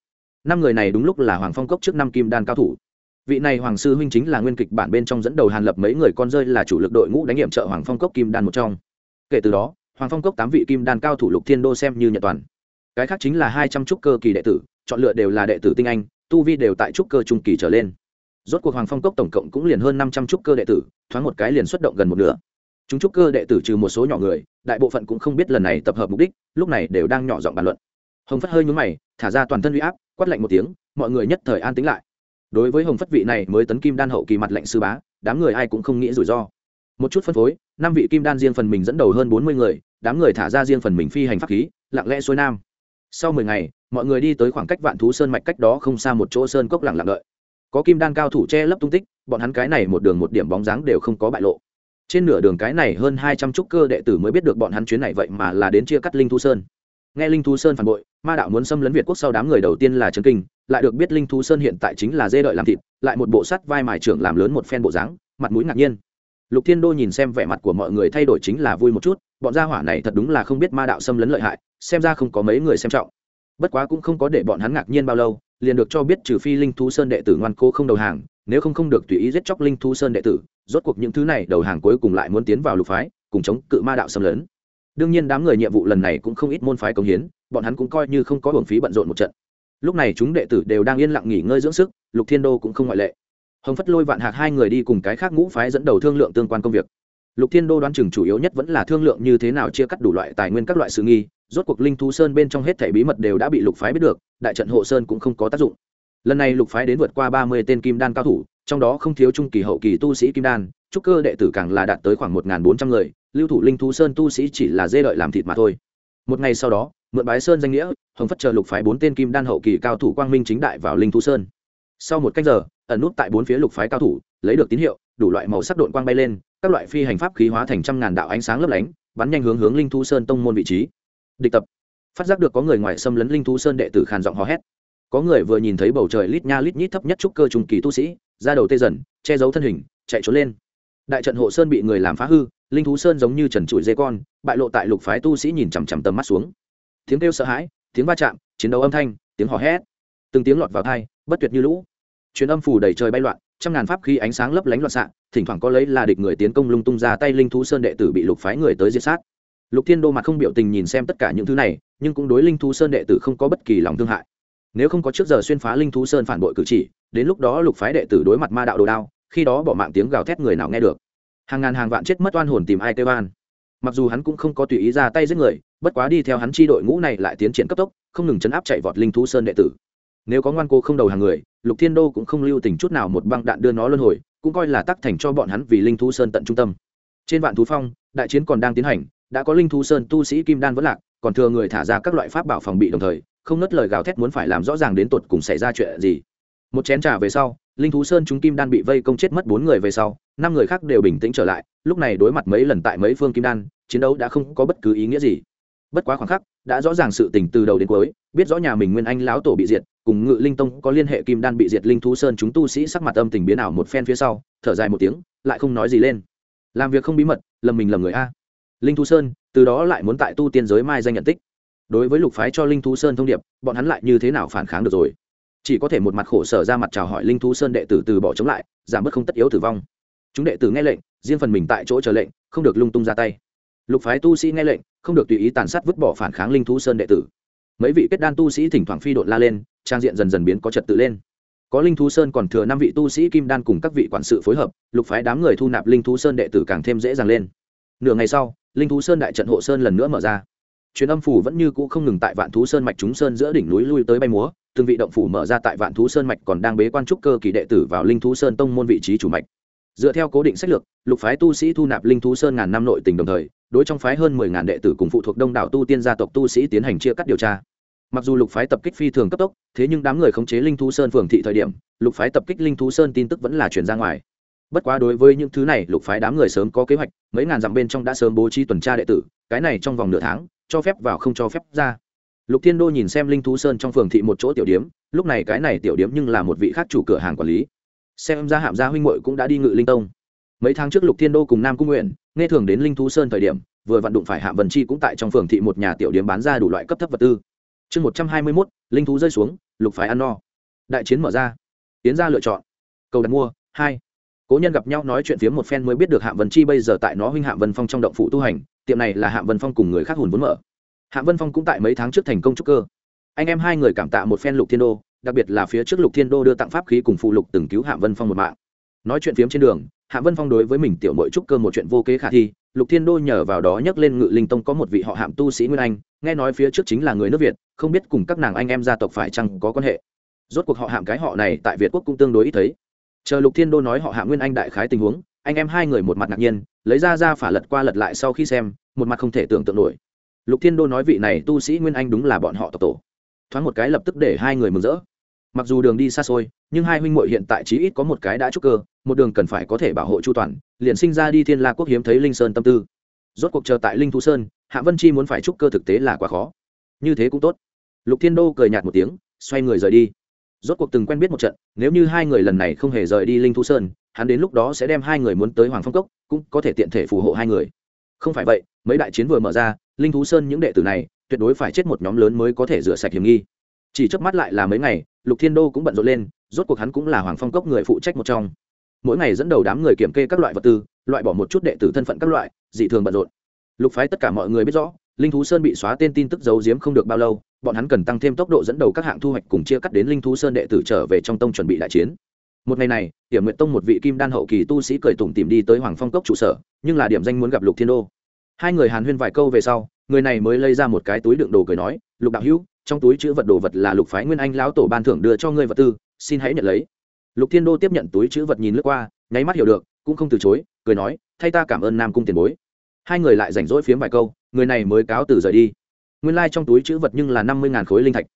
Năm người này đúng lúc là hoàng phong cốc trước năm kim đan cao thủ vị này hoàng sư huynh chính là nguyên kịch bản bên trong dẫn đầu hàn lập mấy người con rơi là chủ lực đội ngũ đánh nghiệm trợ hoàng phong cốc kim đan một trong. Kể từ đó, hoàng phong cốc tám vị kim đan cao thủ lục thiên đô xem như nhật toàn. Cái khác chính là hai trăm trúc cơ kỳ đệ tử, chọn lựa đều là đệ tử tinh anh, tu vi đều tại trúc cơ trung kỳ trở lên. Rốt cuộc hoàng phong cốc tổng cộng cũng liền hơn năm trăm trúc cơ đệ tử, thoáng một cái liền xuất động gần một nửa. Chúng trúc cơ đệ tử trừ một số nhỏ người, đại bộ phận cũng không biết lần này tập hợp mục đích, lúc này đều đang nhỏ giọng bàn luận. Hồng phất hơi nhúng mày, thả ra toàn thân huy áp, quát lạnh một tiếng, mọi người nhất thời an tính lại đối với hồng phất vị này mới tấn kim đan hậu kỳ mặt lệnh sư bá, đám người ai cũng không nghĩ rủi ro. Một chút phân phối, năm vị kim đan riêng phần mình dẫn đầu hơn bốn mươi người, đám người thả ra riêng phần mình phi hành pháp khí, lặng lẽ xuôi nam. Sau mười ngày, mọi người đi tới khoảng cách vạn thú sơn mạch cách đó không xa một chỗ sơn cốc lặng lặng đợi. Có kim đan cao thủ che lấp tung tích, bọn hắn cái này một đường một điểm bóng dáng đều không có bại lộ. Trên nửa đường cái này hơn hai trăm trúc cơ đệ tử mới biết được bọn hắn chuyến này vậy mà là đến chia cắt linh thu sơn nghe linh Thú sơn phản bội, ma đạo muốn xâm lấn việt quốc sau đám người đầu tiên là trấn kinh, lại được biết linh Thú sơn hiện tại chính là dê đợi làm thịt, lại một bộ sắt vai mài trưởng làm lớn một phen bộ dáng, mặt mũi ngạc nhiên. Lục thiên đô nhìn xem vẻ mặt của mọi người thay đổi chính là vui một chút, bọn gia hỏa này thật đúng là không biết ma đạo xâm lấn lợi hại, xem ra không có mấy người xem trọng. Bất quá cũng không có để bọn hắn ngạc nhiên bao lâu, liền được cho biết trừ phi linh thú sơn đệ tử ngoan cố không đầu hàng, nếu không không được tùy ý giết chóc linh thú sơn đệ tử, rốt cuộc những thứ này đầu hàng cuối cùng lại muốn tiến vào lục phái, cùng chống cự ma đạo xâm lấn đương nhiên đám người nhiệm vụ lần này cũng không ít môn phái công hiến, bọn hắn cũng coi như không có hưởng phí bận rộn một trận. Lúc này chúng đệ tử đều đang yên lặng nghỉ ngơi dưỡng sức, lục thiên đô cũng không ngoại lệ. Hồng phất lôi vạn hạc hai người đi cùng cái khác ngũ phái dẫn đầu thương lượng tương quan công việc. Lục thiên đô đoán chừng chủ yếu nhất vẫn là thương lượng như thế nào chia cắt đủ loại tài nguyên các loại sự nghi, rốt cuộc linh thú sơn bên trong hết thảy bí mật đều đã bị lục phái biết được, đại trận hộ sơn cũng không có tác dụng. Lần này lục phái đến vượt qua ba mươi tên kim đan cao thủ, trong đó không thiếu trung kỳ hậu kỳ tu sĩ kim đan, trúc cơ đệ tử càng là đạt tới khoảng một bốn trăm người lưu thủ linh thú sơn tu sĩ chỉ là dê đợi làm thịt mà thôi. Một ngày sau đó, mượn bái sơn danh nghĩa, hồng phất chờ lục phái bốn tên kim đan hậu kỳ cao thủ quang minh chính đại vào linh thú sơn. Sau một cách giờ, ẩn nút tại bốn phía lục phái cao thủ, lấy được tín hiệu, đủ loại màu sắc độn quang bay lên, các loại phi hành pháp khí hóa thành trăm ngàn đạo ánh sáng lấp lánh, bắn nhanh hướng hướng linh thú sơn tông môn vị trí. Địch tập. Phát giác được có người ngoài xâm lấn linh thú sơn đệ tử khàn giọng hò hét. Có người vừa nhìn thấy bầu trời lít nha lít nhít thấp nhất trúc cơ trùng kỳ tu sĩ ra đầu tê dần, che giấu thân hình, chạy trốn lên. Đại trận hộ sơn bị người làm phá hư linh thú sơn giống như trần trụi dê con, bại lộ tại lục phái tu sĩ nhìn chằm chằm tầm mắt xuống. Tiếng kêu sợ hãi, tiếng va chạm, chiến đấu âm thanh, tiếng hò hét, từng tiếng lọt vào thai bất tuyệt như lũ. Chuyến âm phủ đầy trời bay loạn, trăm ngàn pháp khí ánh sáng lấp lánh loạn xạ, thỉnh thoảng có lấy là địch người tiến công lung tung ra tay linh thú sơn đệ tử bị lục phái người tới diệt sát. Lục thiên đô mặt không biểu tình nhìn xem tất cả những thứ này, nhưng cũng đối linh thú sơn đệ tử không có bất kỳ lòng thương hại. Nếu không có trước giờ xuyên phá linh thú sơn phản bội cử chỉ, đến lúc đó lục phái đệ tử đối mặt ma đạo đồ đao, khi đó bỏ mạng tiếng gào thét người nào nghe được hàng ngàn hàng vạn chết mất oan hồn tìm ai kêu an mặc dù hắn cũng không có tùy ý ra tay giết người, bất quá đi theo hắn chi đội ngũ này lại tiến triển cấp tốc, không ngừng chấn áp chạy vọt linh thú sơn đệ tử. Nếu có ngoan cô không đầu hàng người, lục thiên đô cũng không lưu tình chút nào một băng đạn đưa nó luân hồi, cũng coi là tắc thành cho bọn hắn vì linh thú sơn tận trung tâm. Trên vạn thú phong, đại chiến còn đang tiến hành, đã có linh thú sơn tu sĩ kim đan vẫn lạc, còn thừa người thả ra các loại pháp bảo phòng bị đồng thời, không nớt lời gào thét muốn phải làm rõ ràng đến tột cùng xảy ra chuyện gì một chén trà về sau, linh thú sơn chúng kim đan bị vây công chết mất bốn người về sau, năm người khác đều bình tĩnh trở lại, lúc này đối mặt mấy lần tại mấy phương kim đan, chiến đấu đã không có bất cứ ý nghĩa gì. Bất quá khoảng khắc, đã rõ ràng sự tình từ đầu đến cuối, biết rõ nhà mình nguyên anh lão tổ bị diệt, cùng ngự linh tông có liên hệ kim đan bị diệt linh thú sơn chúng tu sĩ sắc mặt âm tình biến ảo một phen phía sau, thở dài một tiếng, lại không nói gì lên. Làm việc không bí mật, lầm mình lầm người a. Linh thú sơn, từ đó lại muốn tại tu tiên giới mai danh nhận tích. Đối với lục phái cho linh thú sơn thông điệp, bọn hắn lại như thế nào phản kháng được rồi? Chỉ có thể một mặt khổ sở ra mặt chào hỏi linh thú sơn đệ tử từ bỏ chống lại, giảm bớt không tất yếu tử vong. Chúng đệ tử nghe lệnh, riêng phần mình tại chỗ chờ lệnh, không được lung tung ra tay. Lục phái tu sĩ nghe lệnh, không được tùy ý tàn sát vứt bỏ phản kháng linh thú sơn đệ tử. Mấy vị kết đan tu sĩ thỉnh thoảng phi đội la lên, trang diện dần dần biến có trật tự lên. Có linh thú sơn còn thừa năm vị tu sĩ kim đan cùng các vị quản sự phối hợp, lục phái đám người thu nạp linh thú sơn đệ tử càng thêm dễ dàng lên. Nửa ngày sau, linh thú sơn đại trận hộ sơn lần nữa mở ra chuyến âm phủ vẫn như cũ không ngừng tại vạn thú sơn mạch chúng sơn giữa đỉnh núi lui tới bay múa, từng vị động phủ mở ra tại vạn thú sơn mạch còn đang bế quan trúc cơ kỳ đệ tử vào linh thú sơn tông môn vị trí chủ mạch. Dựa theo cố định sách lược, lục phái tu sĩ thu nạp linh thú sơn ngàn năm nội tình đồng thời, đối trong phái hơn mười ngàn đệ tử cùng phụ thuộc đông đảo tu tiên gia tộc tu sĩ tiến hành chia cắt điều tra. Mặc dù lục phái tập kích phi thường cấp tốc, thế nhưng đám người khống chế linh thú sơn phường thị thời điểm, lục phái tập kích linh thú sơn tin tức vẫn là chuyển ra ngoài. Bất quá đối với những thứ này, lục phái đám người sớm có kế hoạch, mấy ngàn dặm bên trong đã sớm bố trí tuần tra đệ tử, cái này trong vòng nửa tháng cho phép vào không cho phép ra. Lục thiên đô nhìn xem linh thú sơn trong phường thị một chỗ tiểu điếm lúc này cái này tiểu điếm nhưng là một vị khác chủ cửa hàng quản lý. Xem ra hạm gia huynh muội cũng đã đi ngự linh tông. Mấy tháng trước lục thiên đô cùng nam cung nguyện, nghe thường đến linh thú sơn thời điểm, vừa vặn đụng phải hạ vần chi cũng tại trong phường thị một nhà tiểu điếm bán ra đủ loại cấp thấp vật tư. Chương một trăm hai mươi mốt, linh thú rơi xuống, lục phái ăn no. Đại chiến mở ra. Tiến ra lựa chọn. Cầu đặt mua, hai cố nhân gặp nhau nói chuyện phía một phen mới biết được hạ vân chi bây giờ tại nó huynh hạ vân phong trong động phủ tu hành, tiệm này là hạ vân phong cùng người khác hùn vốn mở. Hạ vân phong cũng tại mấy tháng trước thành công trúc cơ. Anh em hai người cảm tạ một phen lục thiên đô, đặc biệt là phía trước lục thiên đô đưa tặng pháp khí cùng phụ lục từng cứu hạ vân phong một mạng. Nói chuyện phiếm trên đường hạ vân phong đối với mình tiểu mội trúc cơ một chuyện vô kế khả thi, lục thiên đô nhờ vào đó nhắc lên ngự linh tông có một vị họ hạm tu sĩ nguyên anh, nghe nói phía trước chính là người nước việt, không biết cùng các nàng anh em gia tộc phải chăng có quan hệ. Rốt cuộc họ hạm cái họ này tại việt quốc cũng tương đối ít thấy chờ lục thiên đô nói họ Hạ nguyên anh đại khái tình huống, anh em hai người một mặt ngạc nhiên, lấy ra ra phả lật qua lật lại sau khi xem, một mặt không thể tưởng tượng nổi. Lục thiên đô nói vị này tu sĩ nguyên anh đúng là bọn họ tộc tổ. Thoáng một cái lập tức để hai người mừng rỡ. Mặc dù đường đi xa xôi, nhưng hai huynh muội hiện tại chí ít có một cái đã trúc cơ, một đường cần phải có thể bảo hộ chu toàn, liền sinh ra đi thiên la quốc hiếm thấy linh sơn tâm tư. Rốt cuộc chờ tại linh thu sơn, hạ vân chi muốn phải trúc cơ thực tế là quá khó. Như thế cũng tốt. Lục thiên đô cười nhạt một tiếng, xoay người rời đi rốt cuộc từng quen biết một trận, nếu như hai người lần này không hề rời đi linh thu sơn, hắn đến lúc đó sẽ đem hai người muốn tới hoàng phong cốc, cũng có thể tiện thể phù hộ hai người. Không phải vậy, mấy đại chiến vừa mở ra, linh thú sơn những đệ tử này, tuyệt đối phải chết một nhóm lớn mới có thể rửa sạch hiểm nghi. Chỉ trước mắt lại là mấy ngày, lục thiên đô cũng bận rộn lên, rốt cuộc hắn cũng là hoàng phong cốc người phụ trách một trong. Mỗi ngày dẫn đầu đám người kiểm kê các loại vật tư, loại bỏ một chút đệ tử thân phận các loại, dị thường bận rộn. Lục phái tất cả mọi người biết rõ linh thú sơn bị xóa tên tin tức giấu giếm không được bao lâu, bọn hắn cần tăng thêm tốc độ dẫn đầu các hạng thu hoạch cùng chia cắt đến linh thú sơn đệ tử trở về trong tông chuẩn bị đại chiến. Một ngày này hiểm nguyện tông một vị kim đan hậu kỳ tu sĩ cởi tùng tìm đi tới hoàng phong cốc trụ sở, nhưng là điểm danh muốn gặp lục thiên đô. Hai người hàn huyên vài câu về sau, người này mới lấy ra một cái túi đựng đồ cười nói, lục đạo hữu, trong túi chữ vật đồ vật là lục phái nguyên anh lão tổ ban thưởng đưa cho ngươi vật tư, xin hãy nhận lấy. Lục thiên đô tiếp nhận túi chữ vật nhìn lướt qua, nháy mắt hiểu được, cũng không từ chối, cười nói, thay ta cảm ơn nam cung tiền bối hai người lại rảnh rỗi phiếm vài câu, người này mới cáo từ rời đi. Nguyên lai、like、trong túi chữ vật nhưng là năm mươi khối linh thạch.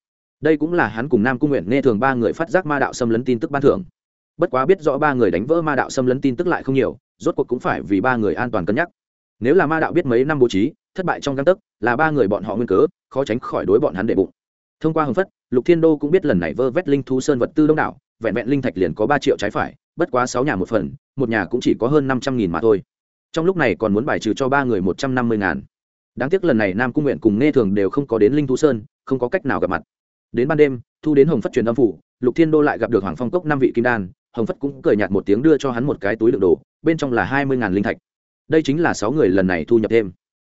Đây cũng là hắn cùng nam cung nguyện nghe thường ba người phát giác ma đạo xâm lấn tin tức ban thưởng. Bất quá biết rõ ba người đánh vỡ ma đạo xâm lấn tin tức lại không nhiều, rốt cuộc cũng phải vì ba người an toàn cân nhắc. Nếu là ma đạo biết mấy năm bố trí, thất bại trong găng tấc, là ba người bọn họ nguyên cớ, khó tránh khỏi đối bọn hắn đệ bụng. Thông qua hồng phất lục thiên đô cũng biết lần này vơ vét linh thú sơn vật tư đông đảo, vẹn vẹn linh thạch liền có ba triệu trái phải, bất quá sáu nhà một phần, một nhà cũng chỉ có hơn năm trăm nghìn mà thôi trong lúc này còn muốn bài trừ cho ba người một trăm năm mươi ngàn. Đáng tiếc lần này nam cung nguyện cùng nghe thường đều không có đến linh thú sơn, không có cách nào gặp mặt. Đến ban đêm, thu đến hồng phất truyền âm phủ, lục thiên đô lại gặp được hoàng phong cốc năm vị kim đan, hồng phất cũng cười nhạt một tiếng đưa cho hắn một cái túi đựng đồ, bên trong là hai mươi ngàn linh thạch. Đây chính là sáu người lần này thu nhập thêm.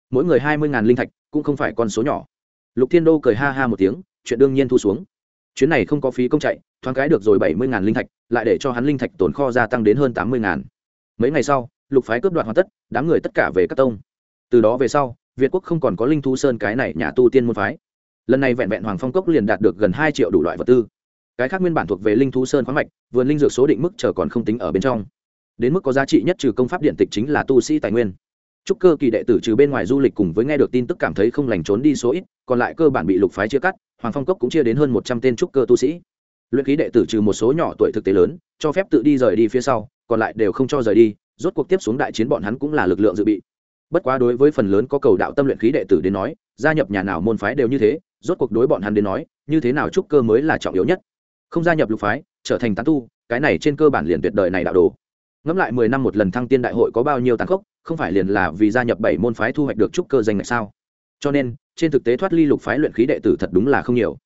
Mỗi người hai mươi ngàn linh thạch cũng không phải con số nhỏ. Lục thiên đô cười ha ha một tiếng, chuyện đương nhiên thu xuống. Chuyến này không có phí công chạy, thoáng cái được rồi bảy mươi ngàn linh thạch, lại để cho hắn linh thạch tồn kho gia tăng đến hơn tám mươi ngàn. Mấy ngày sau lục phái cướp đoạt hoàn tất, đám người tất cả về các tông. Từ đó về sau, việt quốc không còn có linh thu sơn cái này nhà tu tiên môn phái. Lần này vẹn vẹn hoàng phong cốc liền đạt được gần hai triệu đủ loại vật tư. Cái khác nguyên bản thuộc về linh thu sơn khoáng mạch, vườn linh dược số định mức chờ còn không tính ở bên trong. Đến mức có giá trị nhất trừ công pháp điện tịch chính là tu sĩ tài nguyên. Trúc cơ kỳ đệ tử trừ bên ngoài du lịch cùng với nghe được tin tức cảm thấy không lành trốn đi số ít, còn lại cơ bản bị lục phái chia cắt, hoàng phong cốc cũng chia đến hơn một trăm tên trúc cơ tu sĩ. Luyện khí đệ tử trừ một số nhỏ tuổi thực tế lớn, cho phép tự đi rời đi phía sau, còn lại đều không cho rời đi rốt cuộc tiếp xuống đại chiến bọn hắn cũng là lực lượng dự bị. Bất quá đối với phần lớn có cầu đạo tâm luyện khí đệ tử đến nói, gia nhập nhà nào môn phái đều như thế, rốt cuộc đối bọn hắn đến nói, như thế nào trúc cơ mới là trọng yếu nhất. Không gia nhập lục phái, trở thành tán tu, cái này trên cơ bản liền tuyệt đời này đạo đồ. Ngẫm lại mười năm một lần thăng tiên đại hội có bao nhiêu tàn khốc, không phải liền là vì gia nhập bảy môn phái thu hoạch được trúc cơ danh ngạch sao? Cho nên, trên thực tế thoát ly lục phái luyện khí đệ tử thật đúng là không nhiều.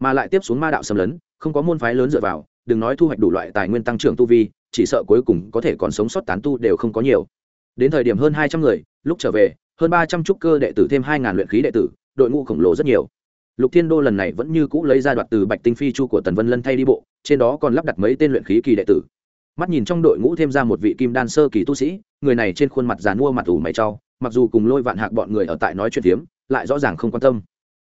Mà lại tiếp xuống ma đạo xâm lấn, không có môn phái lớn dựa vào, đừng nói thu hoạch đủ loại tài nguyên tăng trưởng tu vi chỉ sợ cuối cùng có thể còn sống sót tán tu đều không có nhiều. Đến thời điểm hơn hai trăm người, lúc trở về, hơn ba trăm trúc cơ đệ tử thêm hai ngàn luyện khí đệ tử, đội ngũ khổng lồ rất nhiều. Lục thiên đô lần này vẫn như cũ lấy ra đoạt từ bạch tinh phi chu của tần vân lân thay đi bộ, trên đó còn lắp đặt mấy tên luyện khí kỳ đệ tử. Mắt nhìn trong đội ngũ thêm ra một vị kim đan sơ kỳ tu sĩ, người này trên khuôn mặt già mua mặt ủ mày trau mặc dù cùng lôi vạn hạc bọn người ở tại nói chuyện phiếm, lại rõ ràng không quan tâm.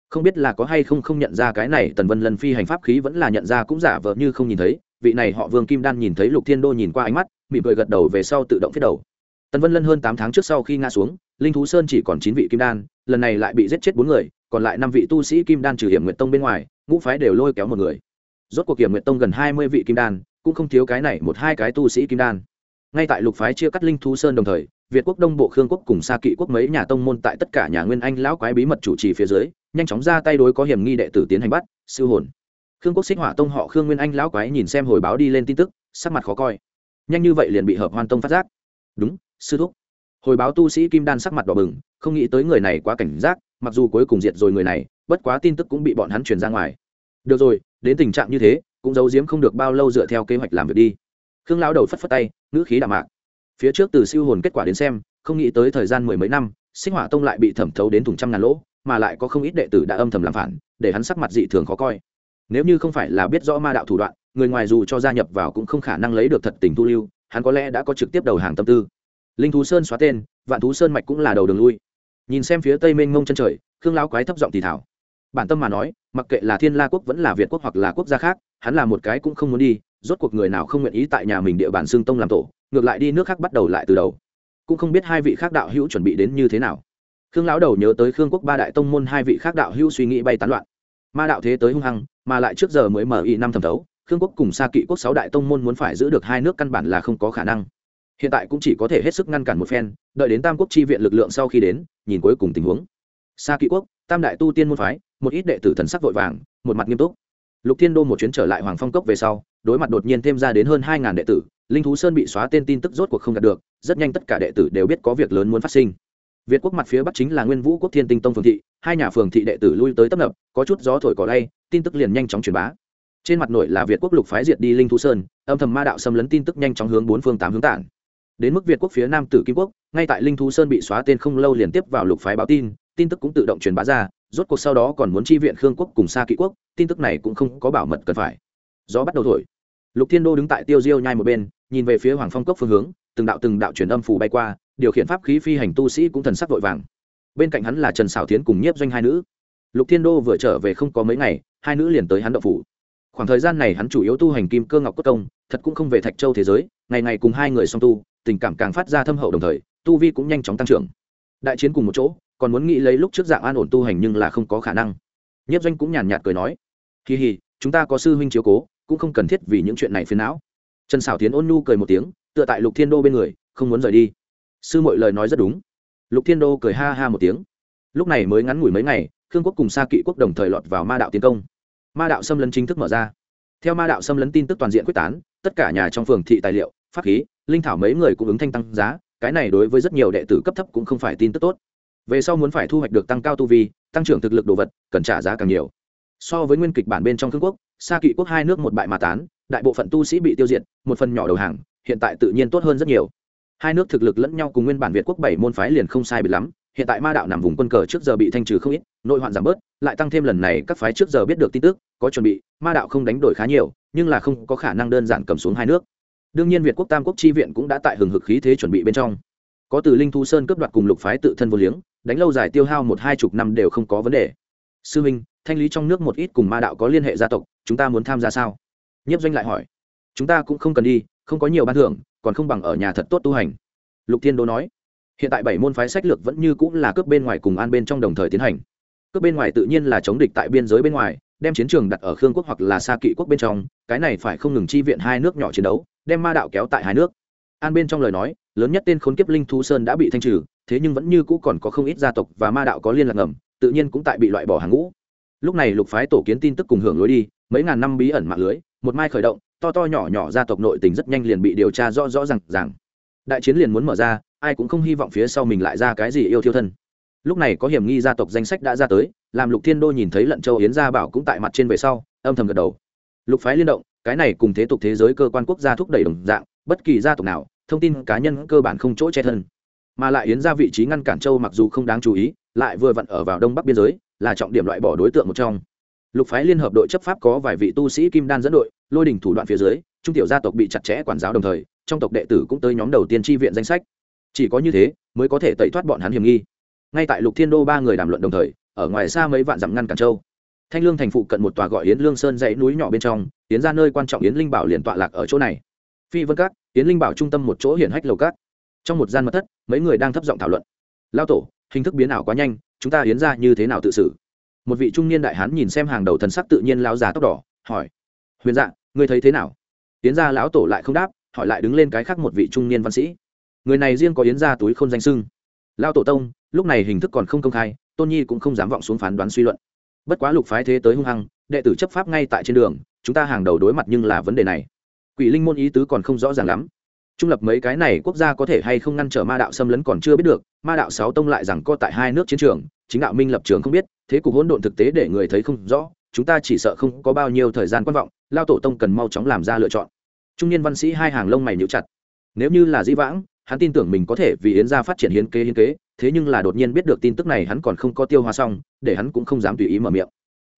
Không biết là có hay không không nhận ra cái này tần vân lân phi hành pháp khí vẫn là nhận ra cũng giả vờ như không nhìn thấy vị này họ vương kim đan nhìn thấy lục thiên đô nhìn qua ánh mắt, mỉm cười gật đầu về sau tự động phía đầu. Tần vân lân hơn tám tháng trước sau khi ngã xuống, linh thú sơn chỉ còn chín vị kim đan, lần này lại bị giết chết bốn người, còn lại năm vị tu sĩ kim đan trừ hiểm nguyệt tông bên ngoài, ngũ phái đều lôi kéo một người. Rốt cuộc hiểm nguyệt tông gần hai mươi vị kim đan, cũng không thiếu cái này một hai cái tu sĩ kim đan. Ngay tại lục phái chia cắt linh thú sơn đồng thời, việt quốc đông bộ khương quốc cùng xa kỵ quốc mấy nhà tông môn tại tất cả nhà nguyên anh lão quái bí mật chủ trì phía dưới, nhanh chóng ra tay đối có hiểm nghi đệ tử tiến hành bắt, siêu hồn khương quốc xích hỏa tông họ khương nguyên anh lão quái nhìn xem hồi báo đi lên tin tức, sắc mặt khó coi. Nhanh như vậy liền bị hợp hoan tông phát giác. Đúng, sư thúc. Hồi báo tu sĩ kim đan sắc mặt đỏ bừng, không nghĩ tới người này quá cảnh giác, mặc dù cuối cùng diệt rồi người này, bất quá tin tức cũng bị bọn hắn truyền ra ngoài. Được rồi, đến tình trạng như thế, cũng giấu giếm không được bao lâu dựa theo kế hoạch làm việc đi. Khương lão đầu phất phất tay, ngữ khí đạm mạc. Phía trước từ siêu hồn kết quả đến xem, không nghĩ tới thời gian mười mấy năm sinh hỏa tông lại bị thẩm thấu đến thùng trăm ngàn lỗ, mà lại có không ít đệ tử đã âm thầm làm phản, để hắn sắc mặt dị thường khó coi nếu như không phải là biết rõ ma đạo thủ đoạn, người ngoài dù cho gia nhập vào cũng không khả năng lấy được thật tình thu lưu, hắn có lẽ đã có trực tiếp đầu hàng tâm tư. Linh thú sơn xóa tên, vạn thú sơn mạch cũng là đầu đường lui. Nhìn xem phía tây mênh mông chân trời, khương lão quái thấp giọng thì thảo bản tâm mà nói, mặc kệ là thiên la quốc vẫn là việt quốc hoặc là quốc gia khác, hắn là một cái cũng không muốn đi, rốt cuộc người nào không nguyện ý tại nhà mình địa bàn xương tông làm tổ, ngược lại đi nước khác bắt đầu lại từ đầu. Cũng không biết hai vị khác đạo hữu chuẩn bị đến như thế nào. Khương lão đầu nhớ tới khương quốc ba đại tông môn hai vị khác đạo hữu suy nghĩ bay tán loạn. Ma đạo thế tới hung hăng mà lại trước giờ mới mở y năm thẩm thấu, khương quốc cùng xa kỵ quốc sáu đại tông môn muốn phải giữ được hai nước căn bản là không có khả năng. Hiện tại cũng chỉ có thể hết sức ngăn cản một phen, đợi đến tam quốc chi viện lực lượng sau khi đến, nhìn cuối cùng tình huống. Xa kỵ quốc, tam đại tu tiên môn phái, một ít đệ tử thần sắc vội vàng, một mặt nghiêm túc. Lục thiên đô một chuyến trở lại hoàng phong cốc về sau, đối mặt đột nhiên thêm ra đến hơn hai ngàn đệ tử, linh thú sơn bị xóa tên tin tức rốt cuộc không đạt được, rất nhanh tất cả đệ tử đều biết có việc lớn muốn phát sinh. Việt quốc mặt phía bắc chính là nguyên vũ quốc thiên tinh tông phường thị, hai nhà phường thị đệ tử lui tới tấp nập, có chút gió thổi cỏ lay tin tức liền nhanh chóng truyền bá. Trên mặt nội là việt quốc lục phái diệt đi linh thú sơn, âm thầm ma đạo xâm lấn tin tức nhanh chóng hướng bốn phương tám hướng tản. Đến mức việt quốc phía nam tử kim quốc, ngay tại linh thú sơn bị xóa tên không lâu liền tiếp vào lục phái báo tin tin tức cũng tự động truyền bá ra, rốt cuộc sau đó còn muốn chi viện khương quốc cùng xa kỵ quốc, tin tức này cũng không có bảo mật cần phải. Gió bắt đầu thổi. Lục thiên đô đứng tại tiêu diêu nhai một bên, nhìn về phía hoàng phong cốc phương hướng, từng đạo từng đạo truyền âm phủ bay qua, điều khiển pháp khí phi hành tu sĩ cũng thần sắc vội vàng. Bên cạnh hắn là trần xảo tiến cùng nhiếp doanh hai nữ. Lục thiên đô vừa trở về không có mấy ngày hai nữ liền tới hắn đậu phủ. Khoảng thời gian này hắn chủ yếu tu hành kim cơ ngọc cốt công, thật cũng không về thạch châu thế giới, ngày ngày cùng hai người song tu, tình cảm càng phát ra thâm hậu đồng thời, tu vi cũng nhanh chóng tăng trưởng. Đại chiến cùng một chỗ, còn muốn nghĩ lấy lúc trước dạng an ổn tu hành nhưng là không có khả năng. Nhất doanh cũng nhàn nhạt cười nói kỳ hì chúng ta có sư huynh chiếu cố, cũng không cần thiết vì những chuyện này phiền não. Trần xảo tiến ôn nhu cười một tiếng, tựa tại lục thiên đô bên người, không muốn rời đi. Sư mọi lời nói rất đúng. Lục thiên đô cười ha ha một tiếng. Lúc này mới ngắn ngủi mấy ngày khương quốc cùng sa kỵ quốc đồng thời lọt vào ma đạo tiến công. Ma đạo xâm lấn chính thức mở ra. Theo ma đạo xâm lấn tin tức toàn diện quyết tán, tất cả nhà trong phường thị tài liệu, pháp khí, linh thảo mấy người cũng ứng thanh tăng giá, cái này đối với rất nhiều đệ tử cấp thấp cũng không phải tin tức tốt. Về sau muốn phải thu hoạch được tăng cao tu vi, tăng trưởng thực lực đồ vật, cần trả giá càng nhiều. So với nguyên kịch bản bên trong khương quốc xa kỵ quốc hai nước một bại mà tán, đại bộ phận tu sĩ bị tiêu diệt, một phần nhỏ đầu hàng, hiện tại tự nhiên tốt hơn rất nhiều. Hai nước thực lực lẫn nhau cùng nguyên bản việt quốc bảy môn phái liền không sai biệt lắm hiện tại ma đạo nằm vùng quân cờ trước giờ bị thanh trừ không ít, nội hoạn giảm bớt, lại tăng thêm lần này các phái trước giờ biết được tin tức, có chuẩn bị, ma đạo không đánh đổi khá nhiều, nhưng là không có khả năng đơn giản cầm xuống hai nước. Đương nhiên việt quốc tam quốc chi viện cũng đã tại hừng hực khí thế chuẩn bị bên trong. Có từ linh thu sơn cướp đoạt cùng lục phái tự thân vô liếng, đánh lâu dài tiêu hao một hai chục năm đều không có vấn đề. Sư minh, thanh lý trong nước một ít cùng ma đạo có liên hệ gia tộc, chúng ta muốn tham gia sao? Nhiếp doanh lại hỏi. Chúng ta cũng không cần đi, không có nhiều ban thưởng, còn không bằng ở nhà thật tốt tu hành. Lục thiên đô nói hiện tại bảy môn phái sách lược vẫn như cũng là cướp bên ngoài cùng an bên trong đồng thời tiến hành. Cướp bên ngoài tự nhiên là chống địch tại biên giới bên ngoài, đem chiến trường đặt ở khương quốc hoặc là xa kỵ quốc bên trong, cái này phải không ngừng chi viện hai nước nhỏ chiến đấu, đem ma đạo kéo tại hai nước. An bên trong lời nói, lớn nhất tên khốn kiếp linh thú sơn đã bị thanh trừ, thế nhưng vẫn như cũ còn có không ít gia tộc và ma đạo có liên lạc ngầm, tự nhiên cũng tại bị loại bỏ hàng ngũ. Lúc này lục phái tổ kiến tin tức cùng hưởng lối đi, mấy ngàn năm bí ẩn mạng lưới, một mai khởi động, to to nhỏ nhỏ gia tộc nội tình rất nhanh liền bị điều tra rõ rõ rằng rằng đại chiến liền muốn mở ra ai cũng không hy vọng phía sau mình lại ra cái gì yêu thiêu thân. Lúc này có hiểm nghi gia tộc danh sách đã ra tới, làm lục thiên đô nhìn thấy lận châu yến gia bảo cũng tại mặt trên về sau, âm thầm gật đầu. Lục phái liên động, cái này cùng thế tục thế giới cơ quan quốc gia thúc đẩy đồng dạng, bất kỳ gia tộc nào, thông tin cá nhân cơ bản không chỗ che thân. Mà lại yến ra vị trí ngăn cản châu mặc dù không đáng chú ý, lại vừa vặn ở vào đông bắc biên giới, là trọng điểm loại bỏ đối tượng một trong. Lục phái liên hợp đội chấp pháp có vài vị tu sĩ kim đan dẫn đội, lôi đình thủ đoạn phía dưới, trung tiểu gia tộc bị chặt chẽ quản giáo đồng thời, trong tộc đệ tử cũng tới nhóm đầu tiên tri viện danh sách chỉ có như thế mới có thể tẩy thoát bọn hắn hiểm nghi. Ngay tại lục thiên đô ba người đàm luận đồng thời, ở ngoài xa mấy vạn dặm ngăn cản châu, thanh lương thành phụ cận một tòa gọi yến lương sơn dãy núi nhỏ bên trong yến ra nơi quan trọng yến linh bảo liền tọa lạc ở chỗ này. Phi vân các, yến linh bảo trung tâm một chỗ hiển hách lầu các. Trong một gian mật thất, mấy người đang thấp giọng thảo luận. Lao tổ, hình thức biến ảo quá nhanh, chúng ta yến ra như thế nào tự xử? Một vị trung niên đại hán nhìn xem hàng đầu thần sắc tự nhiên lao già tóc đỏ, hỏi. Huyền dạ ngươi thấy thế nào? Yến ra lão tổ lại không đáp, hỏi lại đứng lên cái khác một vị trung niên văn sĩ người này riêng có yến ra túi không danh sưng. Lao tổ tông, lúc này hình thức còn không công khai, tôn nhi cũng không dám vọng xuống phán đoán suy luận. Bất quá lục phái thế tới hung hăng, đệ tử chấp pháp ngay tại trên đường, chúng ta hàng đầu đối mặt nhưng là vấn đề này. Quỷ linh môn ý tứ còn không rõ ràng lắm. Trung lập mấy cái này quốc gia có thể hay không ngăn trở ma đạo xâm lấn còn chưa biết được, ma đạo sáu tông lại rằng co tại hai nước chiến trường, chính đạo minh lập trường không biết, thế cục hỗn độn thực tế để người thấy không rõ, chúng ta chỉ sợ không có bao nhiêu thời gian quan vọng lao tổ tông cần mau chóng làm ra lựa chọn. Trung niên văn sĩ hai hàng lông mày nhíu chặt. Nếu như là dĩ vãng hắn tin tưởng mình có thể vì yến gia phát triển hiến kế hiến kế, thế nhưng là đột nhiên biết được tin tức này hắn còn không có tiêu hóa xong, để hắn cũng không dám tùy ý mở miệng.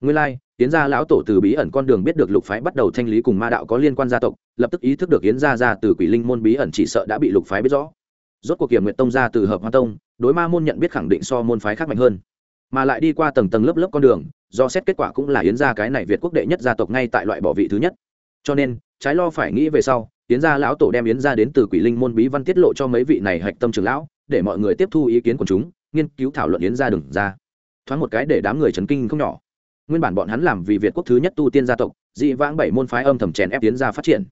Nguyên lai, yến gia lão tổ từ bí ẩn con đường biết được lục phái bắt đầu thanh lý cùng ma đạo có liên quan gia tộc, lập tức ý thức được yến gia ra từ quỷ linh môn bí ẩn chỉ sợ đã bị lục phái biết rõ. Rốt cuộc kiểm nguyện tông ra từ hợp hoa tông, đối ma môn nhận biết khẳng định so môn phái khác mạnh hơn. Mà lại đi qua tầng tầng lớp lớp con đường, do xét kết quả cũng là yến gia cái này việt quốc đệ nhất gia tộc ngay tại loại bỏ vị thứ nhất. Cho nên, trái lo phải nghĩ về sau yến gia lão tổ đem yến gia đến từ quỷ linh môn bí văn tiết lộ cho mấy vị này hạch tâm trưởng lão, để mọi người tiếp thu ý kiến của chúng, nghiên cứu thảo luận yến gia đừng ra. Thoáng một cái để đám người chấn kinh không nhỏ. Nguyên bản bọn hắn làm vì việt quốc thứ nhất tu tiên gia tộc, dị vãng bảy môn phái âm thầm chèn ép yến gia phát triển.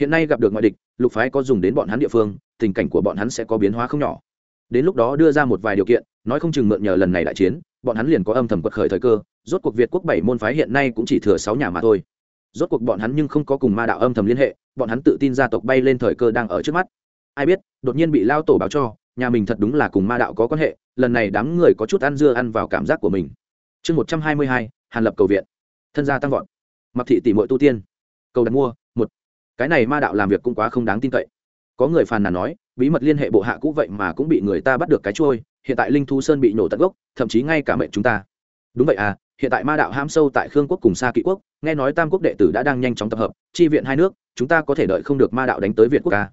Hiện nay gặp được ngoại địch, lục phái có dùng đến bọn hắn địa phương, tình cảnh của bọn hắn sẽ có biến hóa không nhỏ. Đến lúc đó đưa ra một vài điều kiện, nói không chừng mượn nhờ lần này đại chiến, bọn hắn liền có âm thầm quật khởi thời cơ, rốt cuộc việt quốc bảy môn phái hiện nay cũng chỉ thừa sáu nhà mà thôi rốt cuộc bọn hắn nhưng không có cùng ma đạo âm thầm liên hệ, bọn hắn tự tin gia tộc bay lên thời cơ đang ở trước mắt. Ai biết, đột nhiên bị lao tổ báo cho, nhà mình thật đúng là cùng ma đạo có quan hệ, lần này đám người có chút ăn dưa ăn vào cảm giác của mình. Chương một trăm hai mươi hai, hàn lập cầu viện. Thân gia tăng vọt. Mặc thị tỷ mội tu tiên. Cầu đặt mua, một. Cái này ma đạo làm việc cũng quá không đáng tin cậy. Có người phàn nàn nói, bí mật liên hệ bộ hạ cũ vậy mà cũng bị người ta bắt được cái trôi, hiện tại linh thu sơn bị nổ tận gốc, thậm chí ngay cả mệnh chúng ta. Đúng vậy à hiện tại ma đạo ham sâu tại khương quốc cùng xa kỵ quốc, nghe nói tam quốc đệ tử đã đang nhanh chóng tập hợp, chi viện hai nước, chúng ta có thể đợi không được ma đạo đánh tới việt quốc ca.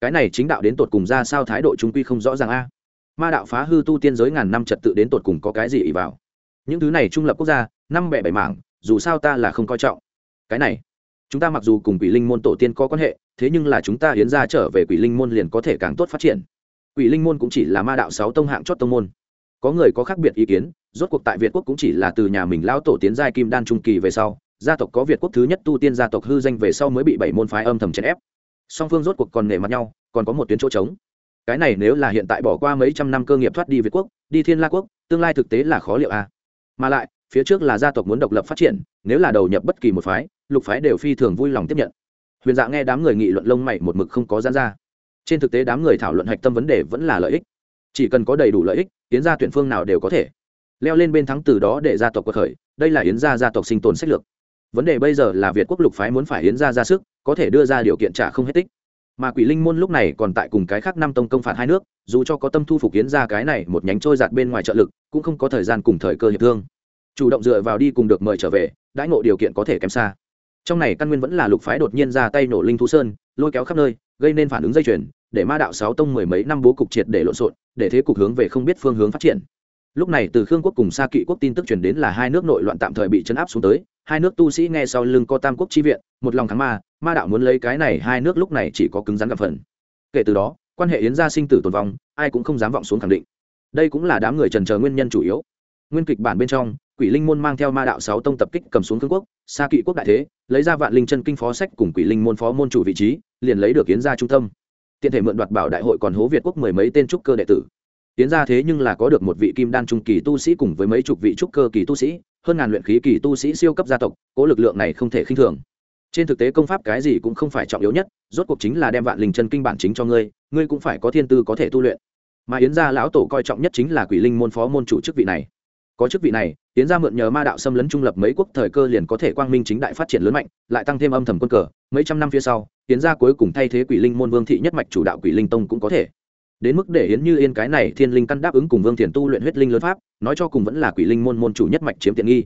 Cái này chính đạo đến tột cùng ra sao thái độ chúng quy không rõ ràng a. Ma đạo phá hư tu tiên giới ngàn năm trật tự đến tột cùng có cái gì ỉ vào? Những thứ này trung lập quốc gia, năm bẻ bảy mảng, dù sao ta là không coi trọng. Cái này, chúng ta mặc dù cùng quỷ linh môn tổ tiên có quan hệ, thế nhưng là chúng ta hiến ra trở về quỷ linh môn liền có thể càng tốt phát triển. Quỷ linh môn cũng chỉ là ma đạo sáu tông hạng chót tông môn. Có người có khác biệt ý kiến rốt cuộc tại việt quốc cũng chỉ là từ nhà mình lao tổ tiến giai kim đan trung kỳ về sau, gia tộc có việt quốc thứ nhất tu tiên gia tộc hư danh về sau mới bị bảy môn phái âm thầm chèn ép. Song phương rốt cuộc còn nể mặt nhau, còn có một tuyến chỗ trống. Cái này nếu là hiện tại bỏ qua mấy trăm năm cơ nghiệp thoát đi việt quốc, đi thiên la quốc, tương lai thực tế là khó liệu a à. mà lại, phía trước là gia tộc muốn độc lập phát triển, nếu là đầu nhập bất kỳ một phái, lục phái đều phi thường vui lòng tiếp nhận. Huyền dạ nghe đám người nghị luận lông mày một mực không có giãn ra. Trên thực tế đám người thảo luận hạch tâm vấn đề vẫn là lợi ích. Chỉ cần có đầy đủ lợi ích, tiến gia tuyển phương nào đều có thể leo lên bên thắng từ đó để gia tộc quật khởi, đây là yến gia gia tộc sinh tồn sách lược. Vấn đề bây giờ là việt quốc lục phái muốn phải yến gia ra sức, có thể đưa ra điều kiện trả không hết tích. Mà quỷ linh môn lúc này còn tại cùng cái khác năm tông công phạt hai nước, dù cho có tâm thu phục yến gia cái này một nhánh trôi giạt bên ngoài trợ lực, cũng không có thời gian cùng thời cơ hiệp thương. Chủ động dựa vào đi cùng được mời trở về, đãi ngộ điều kiện có thể kém xa. Trong này căn nguyên vẫn là lục phái đột nhiên ra tay nổ linh thú sơn, lôi kéo khắp nơi, gây nên phản ứng dây chuyền, để ma đạo sáu tông mười mấy năm bố cục triệt để lộn xộn, để thế cục hướng về không biết phương hướng phát triển lúc này từ khương quốc cùng xa kỵ quốc tin tức truyền đến là hai nước nội loạn tạm thời bị chấn áp xuống tới. Hai nước tu sĩ nghe sau lưng có tam quốc chi viện, một lòng thắng ma ma đạo muốn lấy cái này, hai nước lúc này chỉ có cứng rắn gặp phần. Kể từ đó, quan hệ yến gia sinh tử tồn vong, ai cũng không dám vọng xuống khẳng định. Đây cũng là đám người trần chờ nguyên nhân chủ yếu. Nguyên kịch bản bên trong, quỷ linh môn mang theo ma đạo sáu tông tập kích cầm xuống Khương quốc xa kỵ quốc đại thế, lấy ra vạn linh chân kinh phó sách cùng quỷ linh môn phó môn chủ vị trí, liền lấy được yến gia trung tâm. Tiện thể mượn đoạt bảo đại hội còn hố việt quốc mười mấy tên trúc cơ đệ tử tiến ra thế nhưng là có được một vị kim đan trung kỳ tu sĩ cùng với mấy chục vị trúc cơ kỳ tu sĩ, hơn ngàn luyện khí kỳ tu sĩ siêu cấp gia tộc, cố lực lượng này không thể khinh thường. Trên thực tế công pháp cái gì cũng không phải trọng yếu nhất, rốt cuộc chính là đem vạn linh chân kinh bản chính cho ngươi ngươi cũng phải có thiên tư có thể tu luyện. Mà yến gia lão tổ coi trọng nhất chính là quỷ linh môn phó môn chủ chức vị này. Có chức vị này, yến gia mượn nhờ ma đạo xâm lấn trung lập mấy quốc thời cơ liền có thể quang minh chính đại phát triển lớn mạnh, lại tăng thêm âm thầm quân cờ. Mấy trăm năm phía sau, yến gia cuối cùng thay thế quỷ linh môn vương thị nhất mạch chủ đạo quỷ linh tông cũng có thể đến mức để yến như yên cái này thiên linh căn đáp ứng cùng vương thiền tu luyện huyết linh lớn pháp, nói cho cùng vẫn là quỷ linh môn môn chủ nhất mạch chiếm tiện nghi.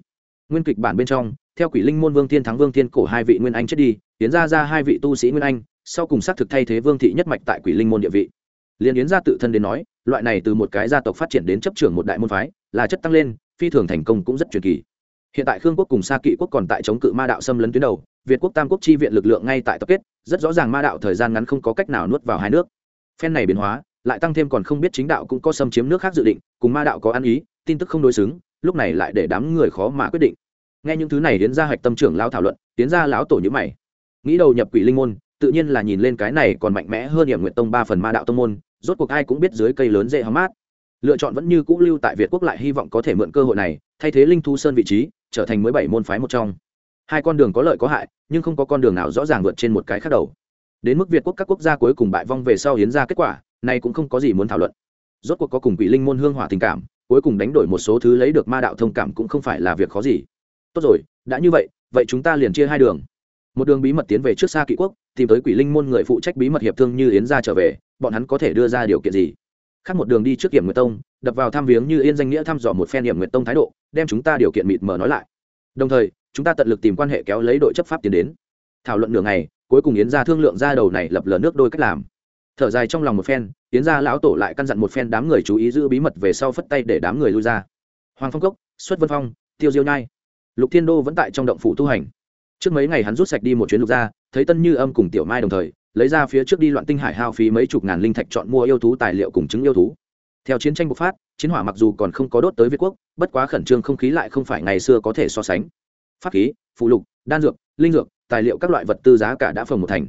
Nguyên kịch bản bên trong, theo quỷ linh môn vương thiên thắng vương thiên cổ hai vị nguyên anh chết đi, yến ra ra hai vị tu sĩ nguyên anh, sau cùng xác thực thay thế vương thị nhất mạch tại quỷ linh môn địa vị. Liền yến gia tự thân đến nói, loại này từ một cái gia tộc phát triển đến chấp trưởng một đại môn phái, là chất tăng lên, phi thường thành công cũng rất truyền kỳ. Hiện tại khương quốc cùng sa kỵ quốc còn tại chống cự ma đạo xâm lấn tuyến đầu, việt quốc, tam quốc chi viện lực lượng ngay tại tập kết, rất rõ ràng ma đạo thời gian ngắn không có cách nào nuốt vào hai nước. Phen này biến hóa lại tăng thêm còn không biết chính đạo cũng có xâm chiếm nước khác dự định, cùng ma đạo có ăn ý, tin tức không đối xứng, lúc này lại để đám người khó mà quyết định. Nghe những thứ này đến ra hạch tâm trưởng lao thảo luận tiến ra lão tổ nhữ mày. Nghĩ đầu nhập quỷ linh môn, tự nhiên là nhìn lên cái này còn mạnh mẽ hơn hiểm nguyện tông ba phần ma đạo tông môn, rốt cuộc ai cũng biết dưới cây lớn dễ hóng mát. Lựa chọn vẫn như cũ lưu tại việt quốc lại hy vọng có thể mượn cơ hội này, thay thế linh thu sơn vị trí, trở thành mới bảy môn phái một trong. Hai con đường có lợi có hại, nhưng không có con đường nào rõ ràng vượt trên một cái khác đầu. Đến mức việt quốc các quốc gia cuối cùng bại vong về sau hiến ra kết quả nay cũng không có gì muốn thảo luận. Rốt cuộc có cùng quỷ linh môn hương hỏa tình cảm, cuối cùng đánh đổi một số thứ lấy được ma đạo thông cảm cũng không phải là việc khó gì. Tốt rồi, đã như vậy vậy chúng ta liền chia hai đường. Một đường bí mật tiến về trước xa kỵ quốc, tìm tới quỷ linh môn người phụ trách bí mật hiệp thương như yến ra trở về, bọn hắn có thể đưa ra điều kiện gì? Khác một đường đi trước kiểm nguyệt tông, đập vào tham viếng như yên danh nghĩa thăm dò một phen hiểm nguyệt tông thái độ, đem chúng ta điều kiện mịt mờ nói lại. Đồng thời, chúng ta tận lực tìm quan hệ kéo lấy đội chấp pháp tiến đến. Thảo luận nửa ngày, cuối cùng yến ra thương lượng ra đầu này lập lờ nước đôi cách làm thở dài trong lòng một phen, tiến ra lão tổ lại căn dặn một phen đám người chú ý giữ bí mật về sau phất tay để đám người lui ra. Hoàng phong cốc, xuất vân phong, tiêu diêu nhai. Lục thiên đô vẫn tại trong động phủ tu hành. Trước mấy ngày hắn rút sạch đi một chuyến lục ra, thấy tân như âm cùng tiểu mai đồng thời, lấy ra phía trước đi loạn tinh hải hao phí mấy chục ngàn linh thạch chọn mua yêu thú tài liệu cùng chứng yêu thú. Theo chiến tranh bộc phát, chiến hỏa mặc dù còn không có đốt tới việt quốc, bất quá khẩn trương không khí lại không phải ngày xưa có thể so sánh. Pháp khí, phụ lục, đan dược, linh dược, tài liệu các loại vật tư giá cả đã phồng một thành.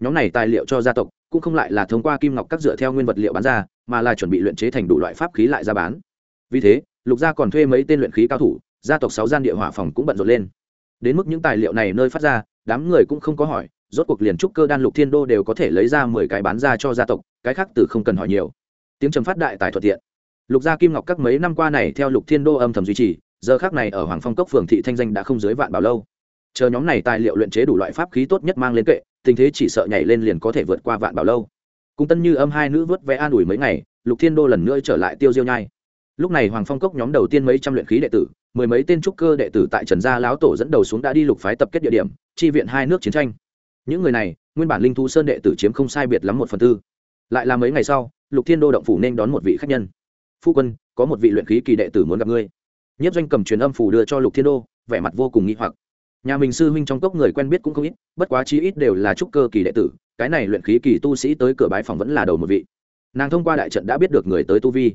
Nhóm này tài liệu cho gia tộc cũng không lại là thông qua kim ngọc các dựa theo nguyên vật liệu bán ra, mà là chuẩn bị luyện chế thành đủ loại pháp khí lại ra bán. Vì thế, lục gia còn thuê mấy tên luyện khí cao thủ, gia tộc sáu gian địa hỏa phòng cũng bận rộn lên. Đến mức những tài liệu này nơi phát ra, đám người cũng không có hỏi, rốt cuộc liền trúc cơ đan lục thiên đô đều có thể lấy ra mười cái bán ra cho gia tộc, cái khác từ không cần hỏi nhiều. Tiếng trầm phát đại tài thuận tiện. Lục gia kim ngọc các mấy năm qua này theo lục thiên đô âm thầm duy trì, giờ khác này ở hoàng phong cốc phường thị thanh danh đã không dưới vạn bảo lâu. Chờ nhóm này tài liệu luyện chế đủ loại pháp khí tốt nhất mang lên kệ tình thế chỉ sợ nhảy lên liền có thể vượt qua vạn bảo lâu. Cùng tân như âm hai nữ vớt vẽ an ủi mấy ngày, lục thiên đô lần nữa trở lại tiêu diêu nhai. Lúc này hoàng phong cốc nhóm đầu tiên mấy trăm luyện khí đệ tử, mười mấy tên trúc cơ đệ tử tại trần gia lão tổ dẫn đầu xuống đã đi lục phái tập kết địa điểm, chi viện hai nước chiến tranh. Những người này, nguyên bản linh thú sơn đệ tử chiếm không sai biệt lắm một phần tư. Lại là mấy ngày sau, lục thiên đô động phủ nên đón một vị khách nhân. Phu quân, có một vị luyện khí kỳ đệ tử muốn gặp ngươi. Nhất doanh cầm truyền âm phủ đưa cho lục thiên đô, vẻ mặt vô cùng nghi hoặc nhà mình sư huynh trong cốc người quen biết cũng không ít, bất quá chí ít đều là trúc cơ kỳ đệ tử, cái này luyện khí kỳ tu sĩ tới cửa bái phòng vẫn là đầu một vị. Nàng thông qua đại trận đã biết được người tới tu vi.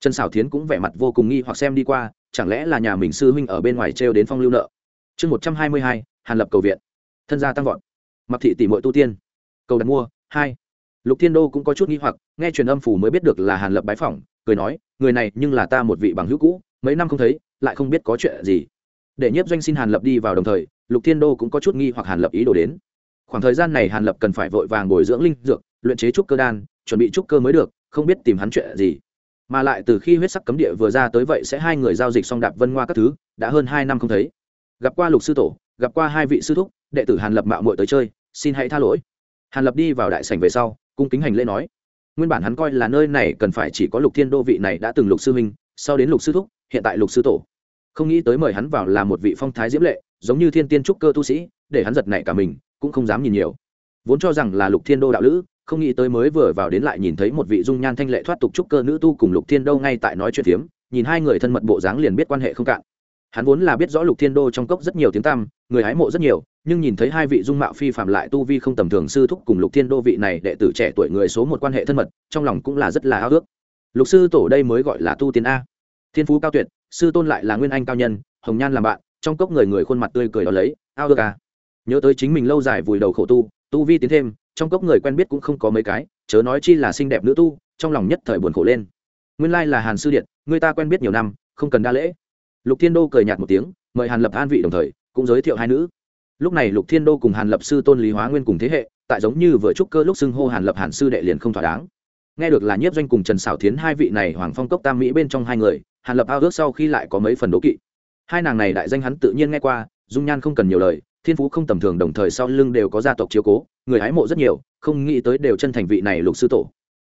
Trần xảo thiến cũng vẻ mặt vô cùng nghi hoặc xem đi qua, chẳng lẽ là nhà mình sư huynh ở bên ngoài trêu đến phong lưu nợ? Chương một trăm hai mươi hai, hàn lập cầu viện. Thân gia tăng vọt. Mặc thị tỷ mội tu tiên. Cầu đặt mua, hai. Lục thiên đô cũng có chút nghi hoặc, nghe truyền âm phủ mới biết được là hàn lập bái phỏng cười nói, người này nhưng là ta một vị bằng hữu cũ, mấy năm không thấy, lại không biết có chuyện gì để nhiếp doanh xin hàn lập đi vào đồng thời, lục thiên đô cũng có chút nghi hoặc hàn lập ý đồ đến. Khoảng thời gian này hàn lập cần phải vội vàng bồi dưỡng linh dược, luyện chế trúc cơ đan, chuẩn bị trúc cơ mới được, không biết tìm hắn chuyện gì. Mà lại từ khi huyết sắc cấm địa vừa ra tới vậy sẽ hai người giao dịch xong đạp vân hoa các thứ, đã hơn hai năm không thấy. Gặp qua lục sư tổ, gặp qua hai vị sư thúc, đệ tử hàn lập mạo muội tới chơi, xin hãy tha lỗi. Hàn lập đi vào đại sảnh về sau, cung kính hành lễ nói. Nguyên bản hắn coi là nơi này cần phải chỉ có lục thiên đô vị này đã từng lục sư huynh sau đến lục sư thúc, hiện tại lục sư tổ không nghĩ tới mời hắn vào là một vị phong thái diễm lệ, giống như thiên tiên trúc cơ tu sĩ, để hắn giật nảy cả mình, cũng không dám nhìn nhiều. Vốn cho rằng là lục thiên đô đạo lữ, không nghĩ tới mới vừa vào đến lại nhìn thấy một vị dung nhan thanh lệ thoát tục trúc cơ nữ tu cùng lục thiên đô ngay tại nói chuyện phiếm, nhìn hai người thân mật bộ dáng liền biết quan hệ không cạn. Hắn vốn là biết rõ lục thiên đô trong cốc rất nhiều tiếng tăm, người hái mộ rất nhiều, nhưng nhìn thấy hai vị dung mạo phi phạm lại tu vi không tầm thường sư thúc cùng lục thiên đô vị này đệ tử trẻ tuổi người số một quan hệ thân mật, trong lòng cũng là rất là ao ước lục sư tổ đây mới gọi là tu tiên a. Thiên phú cao tuyệt sư tôn lại là nguyên anh cao nhân, hồng nhan làm bạn, trong cốc người người khuôn mặt tươi cười đó lấy, ao ơ ca à. nhớ tới chính mình lâu dài vùi đầu khổ tu tu vi tiến thêm, trong cốc người quen biết cũng không có mấy cái, chớ nói chi là xinh đẹp nữ tu, trong lòng nhất thời buồn khổ lên. Nguyên lai là hàn sư điện, người ta quen biết nhiều năm, không cần đa lễ. Lục thiên đô cười nhạt một tiếng, mời hàn lập an vị đồng thời, cũng giới thiệu hai nữ. Lúc này lục thiên đô cùng hàn lập sư tôn lý hóa nguyên cùng thế hệ, tại giống như vừa trúc cơ lúc xưng hô hàn lập hàn sư đệ liền không thỏa đáng. Nghe được là nhiếp doanh cùng trần xảo thiến hai vị này hoàng phong cốc tam mỹ bên trong hai người hàn lập ao ước sau khi lại có mấy phần đố kỵ. Hai nàng này đại danh hắn tự nhiên nghe qua, dung nhan không cần nhiều lời, thiên phú không tầm thường đồng thời sau lưng đều có gia tộc chiếu cố, người hái mộ rất nhiều, không nghĩ tới đều chân thành vị này lục sư tổ.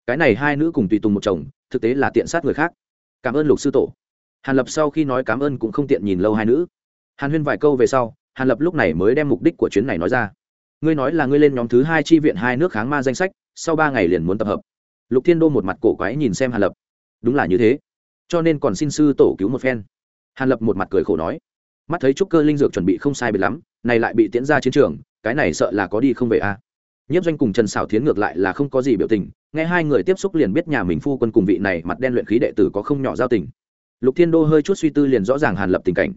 Cái này hai nữ cùng tùy tùng một chồng, thực tế là tiện sát người khác. Cảm ơn lục sư tổ. Hàn lập sau khi nói cảm ơn cũng không tiện nhìn lâu hai nữ. Hàn huyên vài câu về sau, hàn lập lúc này mới đem mục đích của chuyến này nói ra. Ngươi nói là ngươi lên nhóm thứ hai chi viện hai nước kháng ma danh sách, sau ba ngày liền muốn tập hợp. Lục thiên đô một mặt cổ quái nhìn xem hàn lập. Đúng là như thế cho nên còn xin sư tổ cứu một phen. Hàn lập một mặt cười khổ nói, mắt thấy trúc cơ linh dược chuẩn bị không sai biệt lắm, này lại bị tiễn ra chiến trường, cái này sợ là có đi không về a à. nhiếp doanh cùng trần xảo thiến ngược lại là không có gì biểu tình, nghe hai người tiếp xúc liền biết nhà mình phu quân cùng vị này mặt đen luyện khí đệ tử có không nhỏ giao tình. Lục thiên đô hơi chút suy tư liền rõ ràng hàn lập tình cảnh.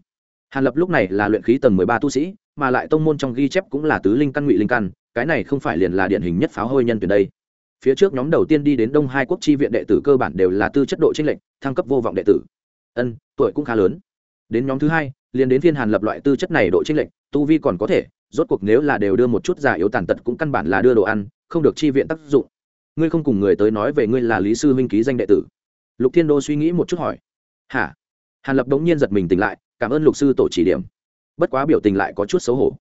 Hàn lập lúc này là luyện khí tầng mười ba tu sĩ, mà lại tông môn trong ghi chép cũng là tứ linh căn ngụy linh căn, cái này không phải liền là điển hình nhất pháo hôi nhân tuyển đây phía trước nhóm đầu tiên đi đến đông hai quốc chi viện đệ tử cơ bản đều là tư chất độ tranh lệch, thăng cấp vô vọng đệ tử. Ân, tuổi cũng khá lớn. Đến nhóm thứ hai, liền đến phiên hàn lập loại tư chất này độ tranh lệch, tu vi còn có thể, rốt cuộc nếu là đều đưa một chút giả yếu tàn tật cũng căn bản là đưa đồ ăn, không được chi viện tác dụng. Ngươi không cùng người tới nói về ngươi là lý sư huynh ký danh đệ tử. Lục thiên đô suy nghĩ một chút hỏi. Hả? Hàn lập đống nhiên giật mình tỉnh lại, cảm ơn lục sư tổ chỉ điểm. Bất quá biểu tình lại có chút xấu hổ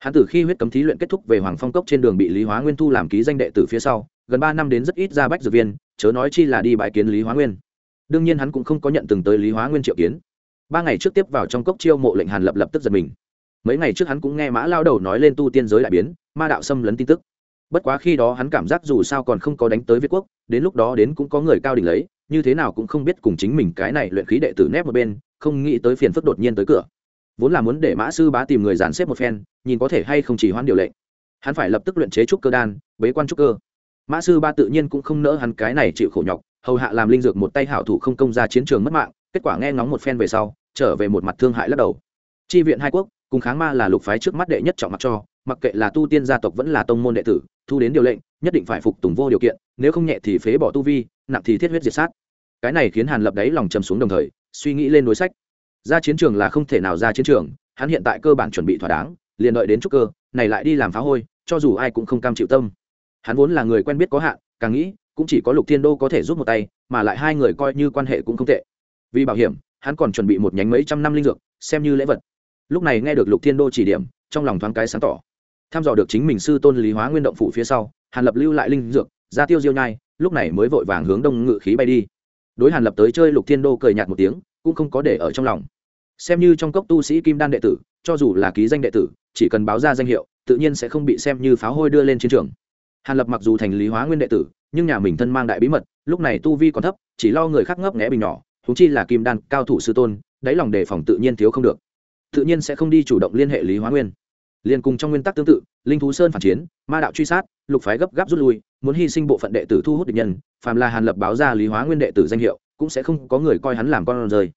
hắn từ khi huyết cấm thí luyện kết thúc về hoàng phong cốc trên đường bị lý hóa nguyên thu làm ký danh đệ tử phía sau, gần ba năm đến rất ít ra bách dược viên, chớ nói chi là đi bãi kiến lý hóa nguyên. Đương nhiên hắn cũng không có nhận từng tới lý hóa nguyên triệu kiến. Ba ngày trước tiếp vào trong cốc chiêu mộ lệnh hàn lập lập tức giật mình. Mấy ngày trước hắn cũng nghe mã lao đầu nói lên tu tiên giới đại biến, ma đạo xâm lấn tin tức. Bất quá khi đó hắn cảm giác dù sao còn không có đánh tới việt quốc, đến lúc đó đến cũng có người cao đỉnh lấy, như thế nào cũng không biết cùng chính mình cái này luyện khí đệ tử nép một bên, không nghĩ tới phiền phức đột nhiên tới cửa vốn là muốn để mã sư bá tìm người dàn xếp một phen, nhìn có thể hay không chỉ hoãn điều lệnh. Hắn phải lập tức luyện chế trúc cơ đan, bế quan trúc cơ. Mã sư ba tự nhiên cũng không nỡ hắn cái này chịu khổ nhọc, hầu hạ làm linh dược một tay hảo thủ không công ra chiến trường mất mạng, kết quả nghe ngóng một phen về sau, trở về một mặt thương hại lắc đầu. Tri viện hai quốc, cùng kháng ma là lục phái trước mắt đệ nhất trọng mặt cho, mặc kệ là tu tiên gia tộc vẫn là tông môn đệ tử, thu đến điều lệnh, nhất định phải phục tùng vô điều kiện, nếu không nhẹ thì phế bỏ tu vi, nặng thì thiết huyết diệt sát. Cái này khiến hàn lập đáy lòng trầm xuống đồng thời, suy nghĩ lên đối sách ra chiến trường là không thể nào ra chiến trường, hắn hiện tại cơ bản chuẩn bị thỏa đáng, liền đợi đến trúc cơ, này lại đi làm phá hôi, cho dù ai cũng không cam chịu tâm. Hắn vốn là người quen biết có hạn, càng nghĩ, cũng chỉ có lục thiên đô có thể giúp một tay, mà lại hai người coi như quan hệ cũng không tệ. Vì bảo hiểm, hắn còn chuẩn bị một nhánh mấy trăm năm linh dược, xem như lễ vật. Lúc này nghe được lục thiên đô chỉ điểm, trong lòng thoáng cái sáng tỏ. Tham dò được chính mình sư tôn lý hóa nguyên động phủ phía sau, hàn lập lưu lại linh dược, ra tiêu diêu nhai, lúc này mới vội vàng hướng đông ngự khí bay đi. Đối hàn lập tới chơi, lục thiên đô cười nhạt một tiếng cũng không có để ở trong lòng. Xem như trong cốc tu sĩ kim đan đệ tử, cho dù là ký danh đệ tử, chỉ cần báo ra danh hiệu, tự nhiên sẽ không bị xem như pháo hôi đưa lên chiến trường. Hàn lập mặc dù thành lý hóa nguyên đệ tử, nhưng nhà mình thân mang đại bí mật, lúc này tu vi còn thấp, chỉ lo người khác ngấp nghẽ bình nhỏ thú chi là kim đan cao thủ sư tôn, đáy lòng đề phòng tự nhiên thiếu không được. Tự nhiên sẽ không đi chủ động liên hệ lý hóa nguyên liên cùng trong nguyên tắc tương tự, linh thú sơn phản chiến, ma đạo truy sát, lục phái gấp gáp rút lui, muốn hy sinh bộ phận đệ tử thu hút địch nhân, phàm là hàn lập báo ra lý hóa nguyên đệ tử danh hiệu, cũng sẽ không có người coi hắn làm con rơi.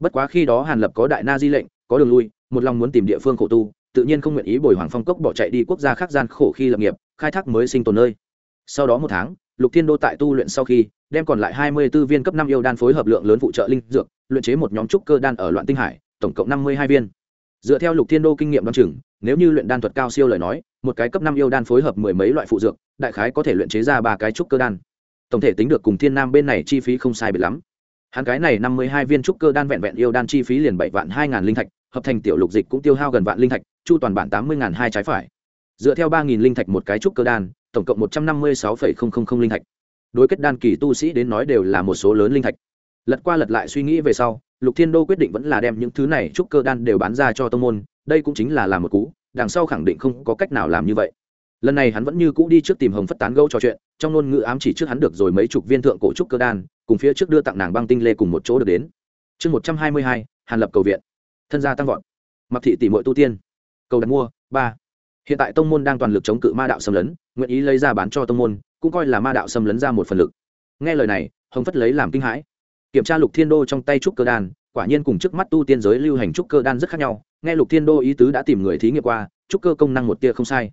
Bất quá khi đó hàn lập có đại na di lệnh, có đường lui, một lòng muốn tìm địa phương khổ tu, tự nhiên không nguyện ý bồi hoàng phong cốc bỏ chạy đi quốc gia khác gian khổ khi lập nghiệp, khai thác mới sinh tồn nơi. Sau đó một tháng, lục thiên đô tại tu luyện sau khi, đem còn lại hai mươi 24 viên cấp năm yêu đan phối hợp lượng lớn phụ trợ linh dược, luyện chế một nhóm trúc cơ đan ở loạn tinh hải, tổng cộng năm mươi hai viên dựa theo lục thiên đô kinh nghiệm đ o chừng, nếu như luyện đan thuật cao siêu lời nói, một cái cấp năm yêu đan phối hợp mười mấy loại phụ dược, đại khái có thể luyện chế ra ba cái trúc cơ đan. Tổng thể tính được cùng thiên nam bên này chi phí không sai biệt lắm. Hắn cái này năm mươi hai viên trúc cơ đan vẹn vẹn yêu đan chi phí liền bảy vạn hai ngàn linh thạch, hợp thành tiểu lục dịch cũng tiêu hao gần vạn linh thạch, chu toàn bản tám mươi ngàn hai trái phải. Dựa theo ba nghìn linh thạch một cái trúc cơ đan, tổng cộng một trăm năm mươi sáu phẩy không không không linh thạch. Đối kết đan kỳ tu sĩ đến nói đều là một số lớn linh thạch. Lật qua lật lại suy nghĩ về sau lục thiên đô quyết định vẫn là đem những thứ này trúc cơ đan đều bán ra cho tông môn, đây cũng chính là làm một cú, đằng sau khẳng định không có cách nào làm như vậy. Lần này hắn vẫn như cũ đi trước tìm hồng phất tán gâu trò chuyện, trong ngôn ngữ ám chỉ trước hắn được rồi mấy chục viên thượng cổ trúc cơ đan, cùng phía trước đưa tặng nàng băng tinh lê cùng một chỗ được đến. Chương một trăm hai mươi hai, hàn lập cầu viện. Thân gia tăng vọt. Mặc thị tỷ mội tu tiên. Cầu đặt mua, ba. Hiện tại tông môn đang toàn lực chống cự ma đạo xâm lấn, nguyện ý lấy ra bán cho tông môn, cũng coi là ma đạo xâm lấn ra một phần lực. Nghe lời này, hồng phất lấy làm kinh hãi kiểm tra lục thiên đô trong tay trúc cơ đan, quả nhiên cùng trước mắt tu tiên giới lưu hành trúc cơ đan rất khác nhau. Nghe lục thiên đô ý tứ đã tìm người thí nghiệm qua, trúc cơ công năng một tia không sai.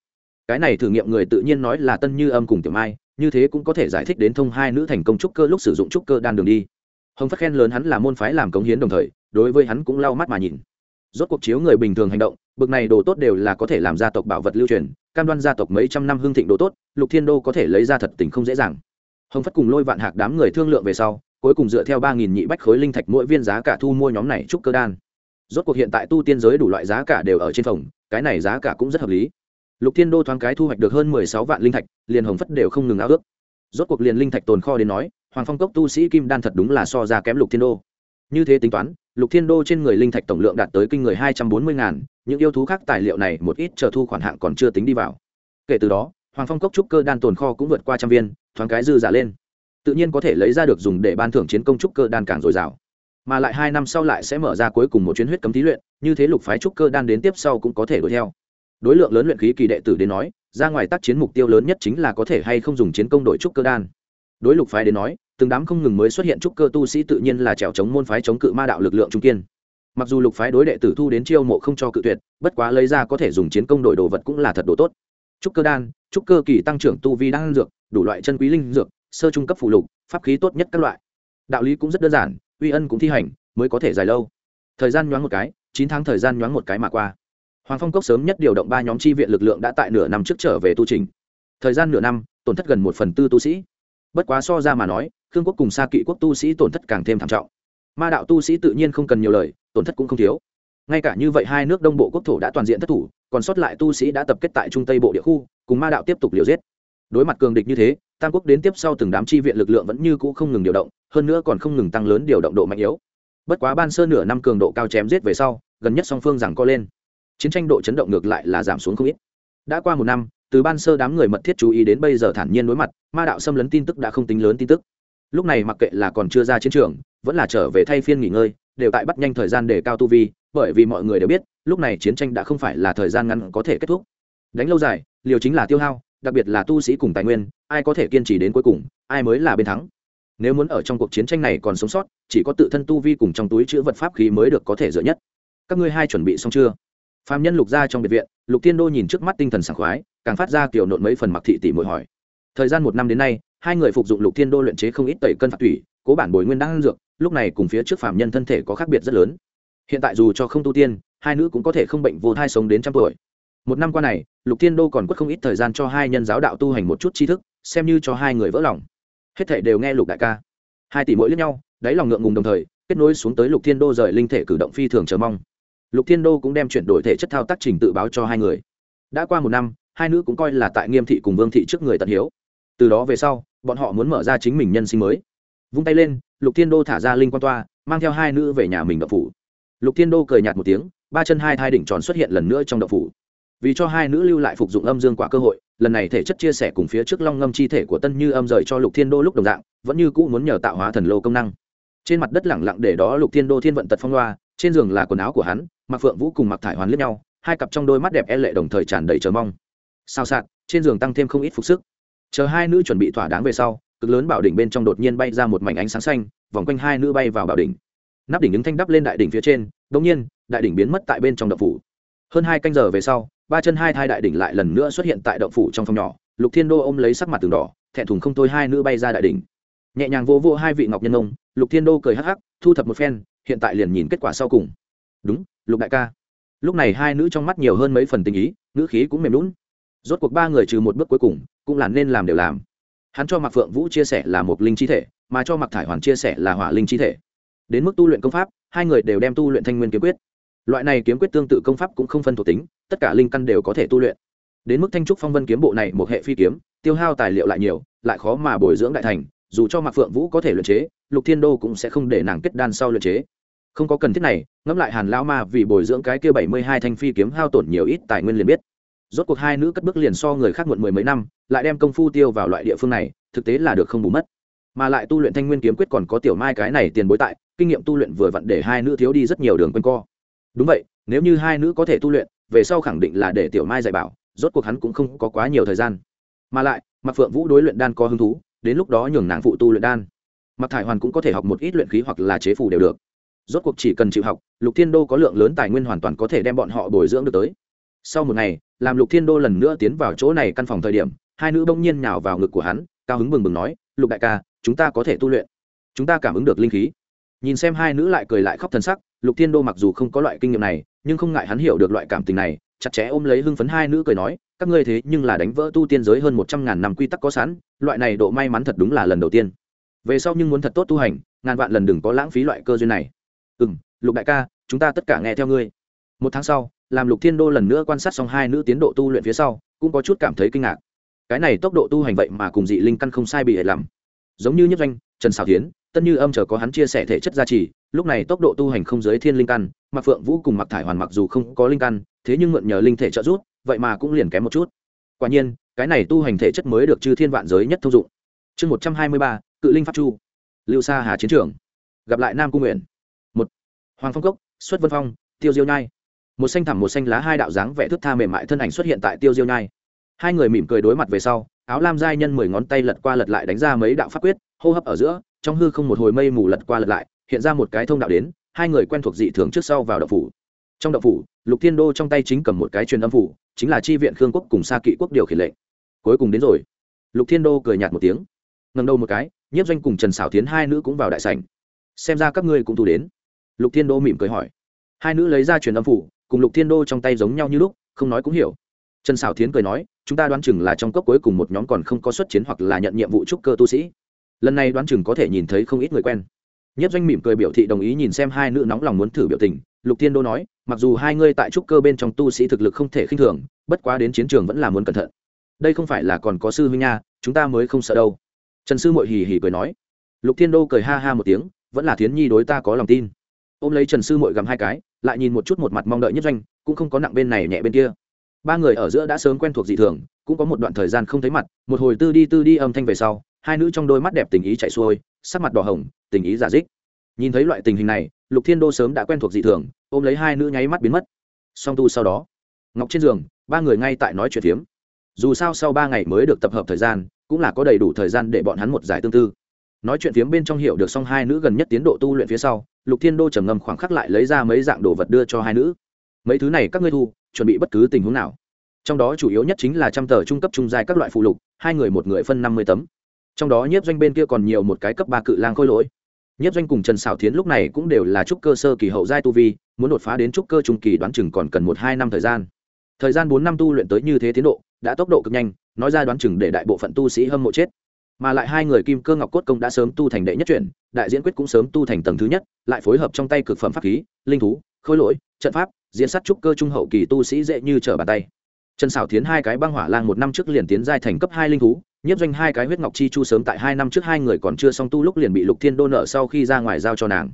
Cái này thử nghiệm người tự nhiên nói là tân như âm cùng tiểu mai, như thế cũng có thể giải thích đến thông hai nữ thành công trúc cơ lúc sử dụng trúc cơ đan đường đi. Hồng phát khen lớn hắn là môn phái làm cống hiến đồng thời, đối với hắn cũng lau mắt mà nhìn. Rốt cuộc chiếu người bình thường hành động, bực này đồ tốt đều là có thể làm gia tộc bảo vật lưu truyền, cam đoan gia tộc mấy trăm năm hương thịnh đồ tốt, lục thiên đô có thể lấy ra thật tình không dễ dàng. Hồng phát cùng lôi vạn hạc đám người thương lượng về sau cuối cùng dựa theo ba nghìn nhị bách khối linh thạch mỗi viên giá cả thu mua nhóm này trúc cơ đan. Rốt cuộc hiện tại tu tiên giới đủ loại giá cả đều ở trên phòng, cái này giá cả cũng rất hợp lý. Lục thiên đô thoáng cái thu hoạch được hơn mười sáu vạn linh thạch, liền hồng phất đều không ngừng ao ước. Rốt cuộc liền linh thạch tồn kho đến nói, hoàng phong cốc tu sĩ kim đan thật đúng là so ra kém lục thiên đô. Như thế tính toán, lục thiên đô trên người linh thạch tổng lượng đạt tới kinh người hai trăm bốn mươi ngàn, những yêu thú khác tài liệu này một ít chờ thu khoản hạng còn chưa tính đi vào. Kể từ đó, hoàng phong cốc trúc cơ đan tồn kho cũng vượt qua trăm viên, thoáng cái dư giả lên tự nhiên có thể lấy ra được dùng để ban thưởng chiến công trúc cơ đan càng dồi dào. Mà lại hai năm sau lại sẽ mở ra cuối cùng một chuyến huyết cấm thí luyện, như thế lục phái trúc cơ đan đến tiếp sau cũng có thể đuổi theo. Đối lượng lớn luyện khí kỳ đệ tử đến nói, ra ngoài tác chiến mục tiêu lớn nhất chính là có thể hay không dùng chiến công đổi trúc cơ đan. Đối lục phái đến nói, từng đám không ngừng mới xuất hiện trúc cơ tu sĩ tự nhiên là trèo chống môn phái chống cự ma đạo lực lượng trung kiên. Mặc dù lục phái đối đệ tử thu đến chiêu mộ không cho cự tuyệt, bất quá lấy ra có thể dùng chiến công đổi đồ vật cũng là thật đồ tốt. Trúc cơ đan, trúc cơ kỳ tăng trưởng tu vi đan dược, đủ loại chân quý linh dược sơ trung cấp phụ lục, pháp khí tốt nhất các loại. Đạo lý cũng rất đơn giản, uy ân cũng thi hành, mới có thể dài lâu. Thời gian nhoáng một cái, chín tháng thời gian nhoáng một cái mà qua. Hoàng phong cốc sớm nhất điều động ba nhóm chi viện lực lượng đã tại nửa năm trước trở về tu trình. Thời gian nửa năm, tổn thất gần một phần tư tu sĩ. Bất quá so ra mà nói, khương quốc cùng xa kỵ quốc tu sĩ tổn thất càng thêm thảm trọng. Ma đạo tu sĩ tự nhiên không cần nhiều lời, tổn thất cũng không thiếu. Ngay cả như vậy hai nước đông bộ quốc thổ đã toàn diện thất thủ, còn sót lại tu sĩ đã tập kết tại trung tây bộ địa khu, cùng ma đạo tiếp tục liều giết. Đối mặt cường địch như thế tam quốc đến tiếp sau từng đám chi viện lực lượng vẫn như cũ không ngừng điều động, hơn nữa còn không ngừng tăng lớn điều động độ mạnh yếu. Bất quá ban sơ nửa năm cường độ cao chém giết về sau, gần nhất song phương rằng co lên. Chiến tranh độ chấn động ngược lại là giảm xuống không ít. Đã qua một năm, từ ban sơ đám người mật thiết chú ý đến bây giờ thản nhiên đối mặt, ma đạo xâm lấn tin tức đã không tính lớn tin tức. Lúc này mặc kệ là còn chưa ra chiến trường, vẫn là trở về thay phiên nghỉ ngơi, đều tại bắt nhanh thời gian để cao tu vi, bởi vì mọi người đều biết, lúc này chiến tranh đã không phải là thời gian ngắn có thể kết thúc. Đánh lâu dài, liều chính là tiêu hao, đặc biệt là tu sĩ cùng tài nguyên ai có thể kiên trì đến cuối cùng, ai mới là bên thắng. Nếu muốn ở trong cuộc chiến tranh này còn sống sót, chỉ có tự thân tu vi cùng trong túi chữ vật pháp khí mới được có thể dựa nhất. Các ngươi hai chuẩn bị xong chưa? Phạm nhân lục ra trong biệt viện, lục tiên đô nhìn trước mắt tinh thần sảng khoái, càng phát ra kiểu nộn mấy phần mặc thị tỷ mội hỏi. Thời gian một năm đến nay, hai người phục dụng lục tiên đô luyện chế không ít tẩy cân phạt thủy, cố bản bồi nguyên đang dược, lúc này cùng phía trước phạm nhân thân thể có khác biệt rất lớn. Hiện tại dù cho không tu tiên, hai nữ cũng có thể không bệnh vô thai sống đến trăm tuổi. Một năm qua này, lục tiên đô còn quất không ít thời gian cho hai nhân giáo đạo tu hành một chút tri thức xem như cho hai người vỡ lòng. Hết thể đều nghe lục đại ca. Hai tỷ mỗi lẫn nhau, đáy lòng ngượng ngùng đồng thời, kết nối xuống tới lục thiên đô rời linh thể cử động phi thường chờ mong. Lục thiên đô cũng đem chuyển đổi thể chất thao tác trình tự báo cho hai người. Đã qua một năm, hai nữ cũng coi là tại nghiêm thị cùng vương thị trước người tận hiếu. Từ đó về sau, bọn họ muốn mở ra chính mình nhân sinh mới. Vung tay lên, lục thiên đô thả ra linh quan toa, mang theo hai nữ về nhà mình đậu phủ. Lục thiên đô cười nhạt một tiếng, ba chân hai thai đỉnh tròn xuất hiện lần nữa trong đậu phủ vì cho hai nữ lưu lại phục dụng âm dương quả cơ hội, lần này thể chất chia sẻ cùng phía trước long ngâm chi thể của tân như âm rời cho lục thiên đô lúc đồng dạng, vẫn như cũ muốn nhờ tạo hóa thần lô công năng. Trên mặt đất lẳng lặng để đó lục thiên đô thiên vận tật phong loa, trên giường là quần áo của hắn mặc phượng vũ cùng mặc thải hoàn liếc nhau, hai cặp trong đôi mắt đẹp e lệ đồng thời tràn đầy chờ mong. Sao sạc trên giường tăng thêm không ít phục sức. Chờ hai nữ chuẩn bị thỏa đáng về sau, cực lớn bảo đỉnh bên trong đột nhiên bay ra một mảnh ánh sáng xanh, vòng quanh hai nữ bay vào bảo đỉnh. Nắp đỉnh những thanh đắp lên đại đỉnh phía trên đ ỗ n g nhiên, đại đỉnh biến mất tại bên trong đập phủ. Hơn hai canh giờ về sau ba chân hai thai đại đỉnh lại lần nữa xuất hiện tại đậu phủ trong phòng nhỏ. Lục thiên đô ôm lấy sắc mặt tường đỏ, thẹn thùng không thôi hai nữ bay ra đại đỉnh. Nhẹ nhàng vô vô hai vị ngọc nhân ông, lục thiên đô cười hắc hắc, thu thập một phen, hiện tại liền nhìn kết quả sau cùng. Đúng, lục đại ca. Lúc này hai nữ trong mắt nhiều hơn mấy phần tình ý nữ khí cũng mềm lún rốt cuộc ba người trừ một bước cuối cùng, cũng là nên làm đều làm. Hắn cho mạc phượng vũ chia sẻ là một linh chi thể, mà cho mạc thải hoàn chia sẻ là hỏa linh chi thể. Đến mức tu luyện công pháp, hai người đều đem tu luyện thanh nguyên kiếm quyết. Loại này kiếm quyết tương tự công pháp cũng không phân thuộc tính tất cả linh căn đều có thể tu luyện. Đến mức thanh trúc phong vân kiếm bộ này một hệ phi kiếm, tiêu hao tài liệu lại nhiều, lại khó mà bồi dưỡng đại thành, dù cho mạc phượng vũ có thể luyện chế, lục thiên đô cũng sẽ không để nàng kết đan sau luyện chế. Không có cần thiết này, ngẫm lại hàn lão ma vì bồi dưỡng cái kia bảy mươi hai thanh phi kiếm hao tổn nhiều ít tài nguyên liền biết. Rốt cuộc hai nữ cất bước liền so người khác muộn mười mấy năm, lại đem công phu tiêu vào loại địa phương này, thực tế là được không bù mất. Mà lại tu luyện thanh nguyên kiếm quyết còn có tiểu mai cái này tiền bối tại, kinh nghiệm tu luyện vừa vặn để hai nữ thiếu đi rất nhiều đường quanh co. Đúng vậy, nếu như hai nữ có thể tu luyện về sau khẳng định là để tiểu mai dạy bảo, rốt cuộc hắn cũng không có quá nhiều thời gian. Mà lại mặc phượng vũ đối luyện đan có hứng thú, đến lúc đó nhường nàng phụ tu luyện đan. Mặc thải hoàn cũng có thể học một ít luyện khí hoặc là chế phù đều được. Rốt cuộc chỉ cần chịu học, lục thiên đô có lượng lớn tài nguyên hoàn toàn có thể đem bọn họ bồi dưỡng được tới. Sau một ngày, làm lục thiên đô lần nữa tiến vào chỗ này căn phòng thời điểm, hai nữ bỗng nhiên nhào vào ngực của hắn, cao hứng bừng bừng nói, lục đại ca, chúng ta có thể tu luyện. Chúng ta cảm ứng được linh khí. Nhìn xem hai nữ lại cười lại khóc thần sắc, lục thiên đô mặc dù không có loại kinh nghiệm này nhưng không ngại hắn hiểu được loại cảm tình này, chặt chẽ ôm lấy hưng phấn hai nữ cười nói, các ngươi thế nhưng là đánh vỡ tu tiên giới hơn một trăm ngàn năm quy tắc có sẵn, loại này độ may mắn thật đúng là lần đầu tiên. Về sau nhưng muốn thật tốt tu hành, ngàn vạn lần đừng có lãng phí loại cơ duyên này. Ừ m lục đại ca, chúng ta tất cả nghe theo ngươi. Một tháng sau, làm lục thiên đô lần nữa quan sát xong hai nữ tiến độ tu luyện phía sau, cũng có chút cảm thấy kinh ngạc. Cái này tốc độ tu hành vậy mà cùng dị linh căn không sai bị hệ lắm. Giống như nhất doanh, trần xào tiến tân như âm chờ có hắn chia sẻ thể chất gia trì lúc này tốc độ tu hành không giới thiên linh căn mặc phượng vũ cùng mặc thải hoàn mặc dù không có linh căn, thế nhưng mượn nhờ linh thể trợ giúp, vậy mà cũng liền kém một chút. Quả nhiên, cái này tu hành thể chất mới được chư thiên vạn giới nhất thông dụng. Chương một trăm hai mươi ba, cự linh pháp chu. Lưu sa hà chiến trường. Gặp lại nam cung nguyện một, hoàng phong cốc, xuất vân phong, tiêu diêu nhai. Một xanh thẳm một xanh lá hai đạo dáng vẽ thức tha mềm mại thân ảnh xuất hiện tại tiêu diêu nhai. Hai người mỉm cười đối mặt về sau, áo lam giai nhân mười ngón tay lật qua lật lại đánh ra mấy đạo pháp quyết, hô hấp ở giữa, trong hư không một hồi mây mù lật qua lật lại hiện ra một cái thông đạo đến, hai người quen thuộc dị thường trước sau vào đậu phủ. Trong đậu phủ, lục thiên đô trong tay chính cầm một cái truyền âm phủ, chính là chi viện khương quốc cùng xa kỵ quốc điều khiển lệnh. Cuối cùng đến rồi. Lục thiên đô cười nhạt một tiếng. Ngầm đầu một cái, nhiếp doanh cùng trần xảo tiến hai nữ cũng vào đại sảnh. Xem ra các ngươi cũng thu đến. Lục thiên đô mỉm cười hỏi. Hai nữ lấy ra truyền âm phủ, cùng lục thiên đô trong tay giống nhau như lúc, không nói cũng hiểu. Trần xảo thiến cười nói, chúng ta đoán chừng là trong cốc cuối cùng một nhóm còn không có xuất chiến hoặc là nhận nhiệm vụ trúc cơ tu sĩ. Lần này đoán chừng có thể nhìn thấy không ít người quen nhất doanh mỉm cười biểu thị đồng ý nhìn xem hai nữ nóng lòng muốn thử biểu tình, lục thiên đô nói, mặc dù hai ngươi tại trúc cơ bên trong tu sĩ thực lực không thể khinh thường, bất quá đến chiến trường vẫn là muốn cẩn thận. Đây không phải là còn có sư huynh nha, chúng ta mới không sợ đâu. Trần sư mội hì hì cười nói. Lục thiên đô cười ha ha một tiếng, vẫn là thiến nhi đối ta có lòng tin. Ôm lấy trần sư mội gầm hai cái, lại nhìn một chút một mặt mong đợi nhất doanh, cũng không có nặng bên này nhẹ bên kia. Ba người ở giữa đã sớm quen thuộc dị thường, cũng có một đoạn thời gian không thấy mặt, một hồi tư đi tư đi âm thanh về sau, hai nữ trong đôi mắt đẹp tình ý chạy xuôi, sắc mặt đỏ hồng tình ý giả dích. Nhìn thấy loại tình hình này, lục thiên đô sớm đã quen thuộc dị thường, ôm lấy hai nữ nháy mắt biến mất. Song tu sau đó, ngọc trên giường, ba người ngay tại nói chuyện phiếm. Dù sao sau ba ngày mới được tập hợp thời gian, cũng là có đầy đủ thời gian để bọn hắn một giải tương tư. Nói chuyện phiếm bên trong hiểu được xong hai nữ gần nhất tiến độ tu luyện phía sau, lục thiên đô trầm ngâm khoảng khắc lại lấy ra mấy dạng đồ vật đưa cho hai nữ. Mấy thứ này các ngươi thu, chuẩn bị bất cứ tình huống nào. Trong đó chủ yếu nhất chính là trăm tờ trung cấp trung giai các loại phụ lục, hai người một người phân năm mươi tấm. Trong đó nhiếp doanh bên kia còn nhiều một cái cấp ba cự lang khôi lỗi nhất doanh cùng trần xảo thiến lúc này cũng đều là trúc cơ sơ kỳ hậu giai tu vi, muốn đột phá đến trúc cơ trung kỳ đoán chừng còn cần một hai năm thời gian. Thời gian bốn năm tu luyện tới như thế tiến độ, đã tốc độ cực nhanh, nói ra đoán chừng để đại bộ phận tu sĩ hâm mộ chết. Mà lại hai người kim cơ ngọc cốt công đã sớm tu thành đệ nhất chuyển, đại diễn quyết cũng sớm tu thành tầng thứ nhất, lại phối hợp trong tay cực phẩm pháp khí, linh thú khối lỗi, trận pháp, diễn sát trúc cơ trung hậu kỳ tu sĩ dễ như trở bàn tay. Trần xảo Thiến hai cái băng hỏa lang một năm trước liền tiến giai thành cấp hai linh thú nhiếp doanh hai cái huyết ngọc chi chu sớm tại hai năm trước hai người còn chưa xong tu lúc liền bị lục thiên đô nợ sau khi ra ngoài giao cho nàng.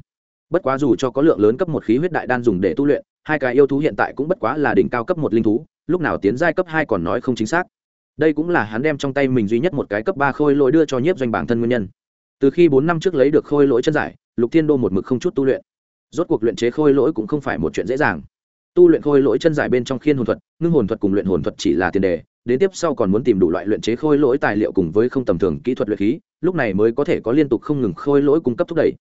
Bất quá dù cho có lượng lớn cấp một khí huyết đại đan dùng để tu luyện, hai cái yêu thú hiện tại cũng bất quá là đỉnh cao cấp một linh thú, lúc nào tiến giai cấp hai còn nói không chính xác. Đây cũng là hắn đem trong tay mình duy nhất một cái cấp ba khôi lỗi đưa cho nhiếp doanh bản thân nguyên nhân. Từ khi bốn năm trước lấy được khôi lỗi chân giải, lục thiên đô một mực không chút tu luyện. Rốt cuộc luyện chế khôi lỗi cũng không phải một chuyện dễ dàng. Tu luyện khôi lỗi chân giải bên trong khiên hồn thuật, ngưng hồn thuật cùng luyện hồn thuật chỉ là tiền đề đến tiếp sau còn muốn tìm đủ loại luyện chế khôi lỗi tài liệu cùng với không tầm thường kỹ thuật luyện khí, lúc này mới có thể có liên tục không ngừng khôi lỗi cung cấp thúc đẩy.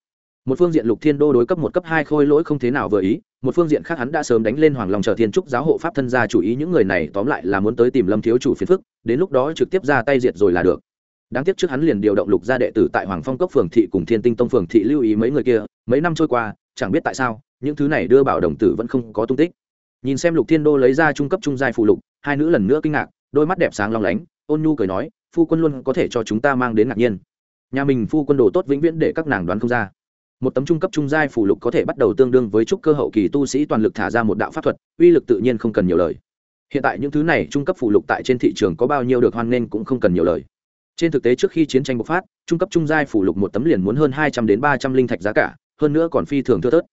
Một phương diện lục thiên đô đối cấp một, cấp hai khôi lỗi không thế nào vừa ý, một phương diện khác hắn đã sớm đánh lên hoàng lòng chờ thiên trúc giáo hộ pháp thân gia chủ ý những người này, tóm lại là muốn tới tìm lâm thiếu chủ phiền phức, đến lúc đó trực tiếp ra tay diệt rồi là được. Đáng tiếc trước hắn liền điều động lục gia đệ tử tại hoàng phong cốc phường thị cùng thiên tinh tông phường thị lưu ý mấy người kia, mấy năm trôi qua, chẳng biết tại sao, những thứ này đưa bảo đồng tử vẫn không có tung tích. Nhìn xem lục thiên đô lấy ra trung cấp trung giai phụ lục, hai nữ lần nữa kinh ngạc đôi mắt đẹp sáng long lánh, ôn nhu cười nói, phu quân luôn có thể cho chúng ta mang đến ngạc nhiên. Nhà mình phu quân đồ tốt vĩnh viễn để các nàng đoán không ra. Một tấm trung cấp trung giai phủ lục có thể bắt đầu tương đương với trúc cơ hậu kỳ tu sĩ toàn lực thả ra một đạo pháp thuật, uy lực tự nhiên không cần nhiều lời. Hiện tại những thứ này trung cấp phủ lục tại trên thị trường có bao nhiêu được hoan nghênh cũng không cần nhiều lời. Trên thực tế trước khi chiến tranh bộc phát, trung cấp trung giai phủ lục một tấm liền muốn hơn hai trăm đến ba trăm linh thạch giá cả, hơn nữa còn phi thường thưa thớt.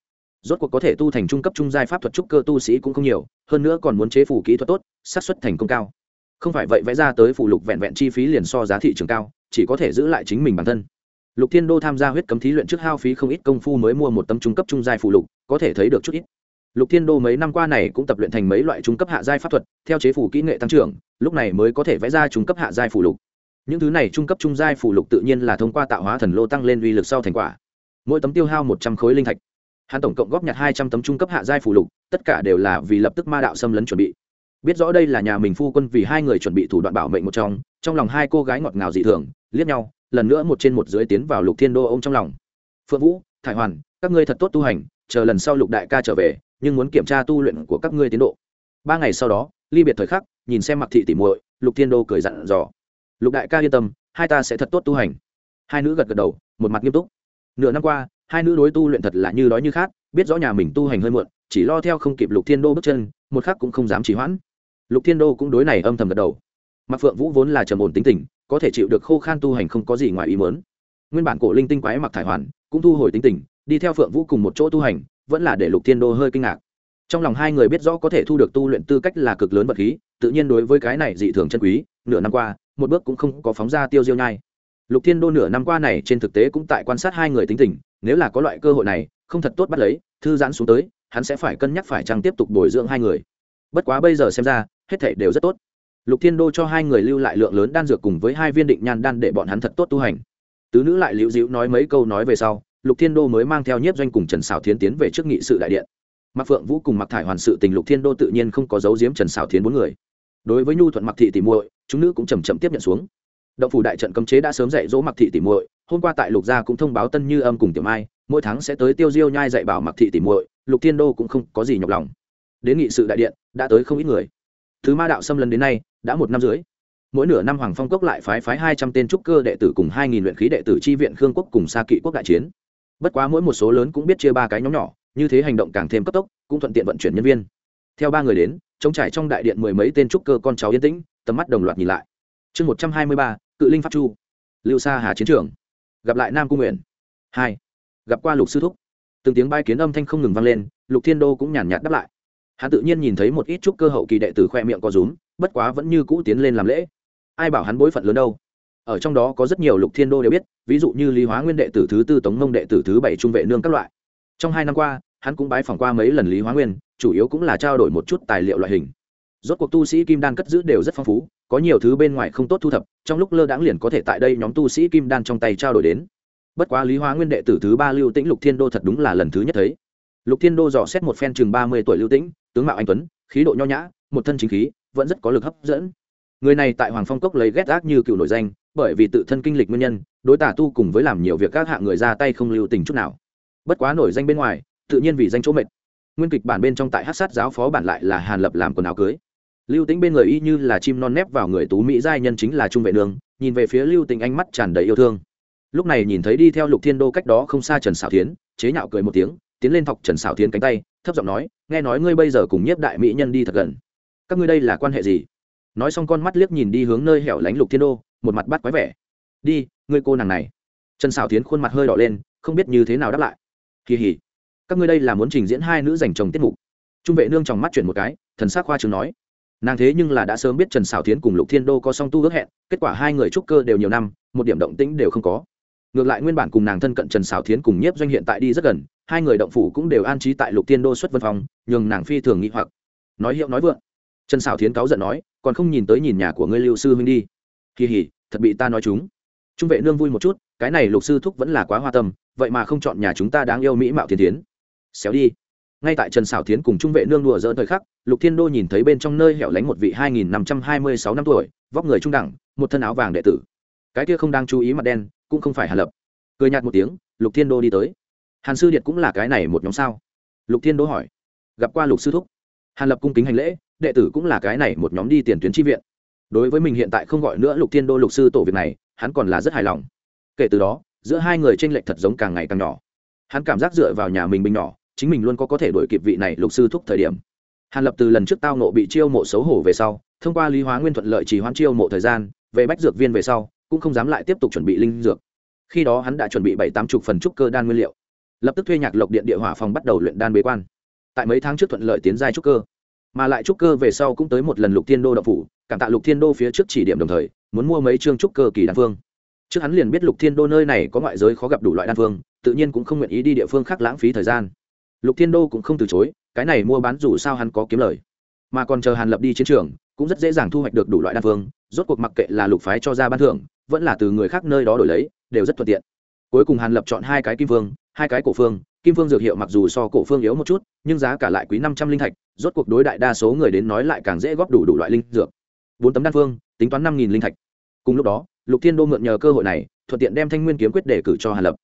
Rốt cuộc có thể tu thành trung cấp trung giai pháp thuật trúc cơ tu sĩ cũng không nhiều, hơn nữa còn muốn chế phủ kỹ thuật tốt, xác suất thành công cao không phải vậy vẽ ra tới phụ lục vẹn vẹn chi phí liền so giá thị trường cao, chỉ có thể giữ lại chính mình bản thân. Lục thiên đô tham gia huyết cấm thí luyện trước hao phí không ít công phu mới mua một tấm trung cấp trung giai phụ lục, có thể thấy được chút ít. Lục thiên đô mấy năm qua này cũng tập luyện thành mấy loại trung cấp hạ giai pháp thuật, theo chế phủ kỹ nghệ tăng trưởng, lúc này mới có thể vẽ ra trung cấp hạ giai phụ lục. Những thứ này trung cấp trung giai phụ lục tự nhiên là thông qua tạo hóa thần lô tăng lên uy lực sau thành quả. Mỗi tấm tiêu hao một trăm khối linh thạch. Hắn tổng cộng góp nhặt hai trăm tấm trung cấp hạ giai phụ lục, tất cả đều là vì lập tức ma đạo xâm lấn chuẩn bị biết rõ đây là nhà mình phu quân vì hai người chuẩn bị thủ đoạn bảo mệnh một trong trong lòng hai cô gái ngọt ngào dị thường, liếc nhau, lần nữa một trên một dưới tiến vào lục thiên đô ông trong lòng. Phượng vũ, thải hoàn, các ngươi thật tốt tu hành, chờ lần sau lục đại ca trở về, nhưng muốn kiểm tra tu luyện của các ngươi tiến độ. Ba ngày sau đó, ly biệt thời khắc, nhìn xem mặc thị tỉ muội, lục thiên đô cười dặn dò. Lục đại ca yên tâm, hai ta sẽ thật tốt tu hành. Hai nữ gật gật đầu, một mặt nghiêm túc. Nửa năm qua, hai nữ đối tu luyện thật là như đói như khát, biết rõ nhà mình tu hành hơi muộn, chỉ lo theo không kịp lục thiên đô bước chân, một khắc cũng không dám trì hoãn lục thiên đô cũng đối này âm thầm gật đầu. Mặc phượng vũ vốn là trầm ổn tính tình, có thể chịu được khô khan tu hành không có gì ngoài ý mớn nguyên bản cổ linh tinh quái mặc thải hoàn cũng thu hồi tính tình, đi theo phượng vũ cùng một chỗ tu hành, vẫn là để lục thiên đô hơi kinh ngạc. Trong lòng hai người biết rõ có thể thu được tu luyện tư cách là cực lớn vật khí, tự nhiên đối với cái này dị thường chân quý, nửa năm qua, một bước cũng không có phóng ra tiêu diêu nhai. Lục thiên đô nửa năm qua này trên thực tế cũng tại quan sát hai người tính tình, nếu là có loại cơ hội này, không thật tốt bắt lấy, thư giãn xuống tới, hắn sẽ phải cân nhắc phải chăng tiếp tục bồi dưỡng hai người. Bất quá bây giờ xem ra hết thể đều rất tốt. Lục thiên đô cho hai người lưu lại lượng lớn đan dược cùng với hai viên định nhan đan để bọn hắn thật tốt tu hành. Tứ nữ lại liễu dĩu nói mấy câu nói về sau, lục thiên đô mới mang theo nhiếp doanh cùng trần xảo thiến tiến về trước nghị sự đại điện. Mặc phượng vũ cùng mặc thải hoàn sự tình lục thiên đô tự nhiên không có dấu giếm trần xảo thiến bốn người. Đối với nhu thuận mặc thị tỉ muội, chúng nữ cũng chầm chậm tiếp nhận xuống. Động phủ đại trận cấm chế đã sớm dạy dỗ mặc thị tỉ muội, hôm qua tại lục gia cũng thông báo tân như âm cùng tiểu mai, mỗi tháng sẽ tới tiêu diêu nhai dạy bảo mặc thị tỉ muội, lục thiên đô cũng không có gì nhọc lòng. Đến nghị sự đại điện, đã tới không ít người thứ ma đạo xâm lấn đến nay, đã một năm dưới mỗi nửa năm hoàng phong cốc lại phái phái hai trăm tên trúc cơ đệ tử cùng hai nghìn luyện khí đệ tử chi viện khương quốc cùng xa kỵ quốc đại chiến. Bất quá mỗi một số lớn cũng biết chia ba cái nhóm nhỏ, như thế hành động càng thêm cấp tốc, cũng thuận tiện vận chuyển nhân viên. Theo ba người đến trống trải trong đại điện mười mấy tên trúc cơ con cháu yên tĩnh, tầm mắt đồng loạt nhìn lại. Chương một trăm hai mươi ba, cự linh pháp chu. Lưu sa hà chiến trường. Gặp lại nam cung nguyện hai. Gặp qua lục sư thúc. Từng tiếng bay kiến âm thanh không ngừng vang lên, lục thiên đô cũng nhàn nhạt đáp lại hắn tự nhiên nhìn thấy một ít trúc cơ hậu kỳ đệ tử khoe miệng có rúm, bất quá vẫn như cũ tiến lên làm lễ. Ai bảo hắn bối phận lớn đâu? Ở trong đó có rất nhiều lục thiên đô đều biết, ví dụ như lý hóa nguyên đệ tử thứ tư, tống mông đệ tử thứ bảy, trung vệ nương các loại. Trong hai năm qua, hắn cũng bái phỏng qua mấy lần lý hóa nguyên, chủ yếu cũng là trao đổi một chút tài liệu loại hình. Rốt cuộc tu sĩ kim đan cất giữ đều rất phong phú, có nhiều thứ bên ngoài không tốt thu thập, trong lúc lơ đãng liền có thể tại đây nhóm tu sĩ kim đan trong tay trao đổi đến. Bất quá lý hóa nguyên đệ tử thứ ba lưu tĩnh lục thiên đô thật đúng là lần thứ nhất thấy. Lục thiên đô dò xét một phen chừng ba mươi tuổi lưu tĩnh tướng mạo anh tuấn, khí độ nho nhã, một thân chính khí, vẫn rất có lực hấp dẫn. Người này tại hoàng phong cốc lấy ghét ác như cựu nổi danh, bởi vì tự thân kinh lịch nguyên nhân, đối tả tu cùng với làm nhiều việc các hạng người ra tay không lưu tình chút nào. Bất quá nổi danh bên ngoài, tự nhiên vì danh chỗ mệt. Nguyên kịch bản bên trong tại hát sát giáo phó bản lại là hàn lập làm quần áo cưới. Lưu tính bên người y như là chim non nép vào người tú mỹ giai nhân chính là trung vệ đường, nhìn về phía lưu tính ánh mắt tràn đầy yêu thương. Lúc này nhìn thấy đi theo lục thiên đô cách đó không xa trần xảo tiến chế nhạo cười một tiếng tiến lên thọc trần xảo tiến cánh tay, thấp giọng nói, nghe nói ngươi bây giờ cùng nhiếp đại mỹ nhân đi thật gần. Các ngươi đây là quan hệ gì? Nói xong con mắt liếc nhìn đi hướng nơi hẻo lánh lục thiên đô, một mặt bắt quái vẻ. Đi, ngươi cô nàng này. Trần xảo tiến khuôn mặt hơi đỏ lên, không biết như thế nào đáp lại. Kỳ hỉ, các ngươi đây là muốn trình diễn hai nữ dành chồng tiết mục. Trung vệ nương trong mắt chuyển một cái, thần s á c khoa trường nói. Nàng thế nhưng là đã sớm biết trần xảo tiến cùng lục thiên đô có song tu ước hẹn, kết quả hai người trúc cơ đều nhiều năm, một điểm động tĩnh đều không có ngược lại nguyên bản cùng nàng thân cận trần xảo Thiến cùng nhiếp doanh hiện tại đi rất gần, hai người động phủ cũng đều an trí tại lục thiên đô xuất vân phòng, nhường nàng phi thường nghĩ hoặc. Nói hiệu nói vượng, trần xảo Thiến cáu giận nói, còn không nhìn tới nhìn nhà của ngươi lưu sư huynh đi. Kỳ hỉ, thật bị ta nói chúng. Trung vệ nương vui một chút, cái này lục sư thúc vẫn là quá hoa tâm, vậy mà không chọn nhà chúng ta đáng yêu mỹ mạo thiên tiến xéo đi. Ngay tại trần xảo tiến cùng trung vệ nương đùa dỡ thời khắc, lục thiên đô nhìn thấy bên trong nơi hẻo lánh một vị hai nghìn năm trăm hai mươi sáu năm tuổi, vóc người trung đẳng, một thân áo vàng đệ tử. Cái kia không đang chú ý mặt đen cũng không phải hàn lập. Cười nhạt một tiếng, lục thiên đô đi tới. Hàn sư điện cũng là cái này một nhóm sao? Lục thiên đô hỏi. Gặp qua lục sư thúc. Hàn lập cung kính hành lễ, đệ tử cũng là cái này một nhóm đi tiền tuyến tri viện. Đối với mình hiện tại không gọi nữa lục thiên đô, lục sư tổ việc này, hắn còn là rất hài lòng. Kể từ đó, giữa hai người tranh lệch thật giống càng ngày càng nhỏ. Hắn cảm giác dựa vào nhà mình bình nhỏ, chính mình luôn có có thể đổi kịp vị này lục sư thúc thời điểm. Hàn lập từ lần trước tao nộ bị chiêu mộ xấu hổ về sau, thông qua lý hóa nguyên thuận lợi chỉ hoãn chiêu mộ thời gian về bách dược viên về sau, cũng không dám lại tiếp tục chuẩn bị linh dược. Khi đó hắn đã chuẩn bị bảy tám chục phần trúc cơ đan nguyên liệu. Lập tức thuê nhạc lộc điện địa hỏa phòng bắt đầu luyện đan bế quan. Tại mấy tháng trước thuận lợi tiến giai trúc cơ. Mà lại trúc cơ về sau cũng tới một lần lục thiên đô đậu phủ, cảm tạ lục thiên đô phía trước chỉ điểm đồng thời, muốn mua mấy chương trúc cơ kỳ đan phương. Trước hắn liền biết lục thiên đô nơi này có ngoại giới khó gặp đủ loại đan phương, tự nhiên cũng không nguyện ý đi địa phương khác lãng phí thời gian. Lục thiên đô cũng không từ chối, cái này mua bán dù sao hắn có kiếm lời. Mà còn chờ hàn lập đi chiến trường, cũng rất dễ dàng thu hoạch được đủ loại đan phương rốt cuộc mặc kệ là lục phái cho ra ban thưởng vẫn là từ người khác nơi đó đổi lấy đều rất thuận tiện. Cuối cùng hàn lập chọn hai cái kim vương, hai cái cổ phương kim phương dược hiệu mặc dù so cổ phương yếu một chút nhưng giá cả lại quý năm trăm linh thạch rốt cuộc đối đại đa số người đến nói lại càng dễ góp đủ đủ loại linh dược. Bốn tấm đan phương tính toán năm nghìn linh thạch. Cùng lúc đó lục thiên đô mượn nhờ cơ hội này thuận tiện đem thanh nguyên kiếm quyết để cử cho hàn lập.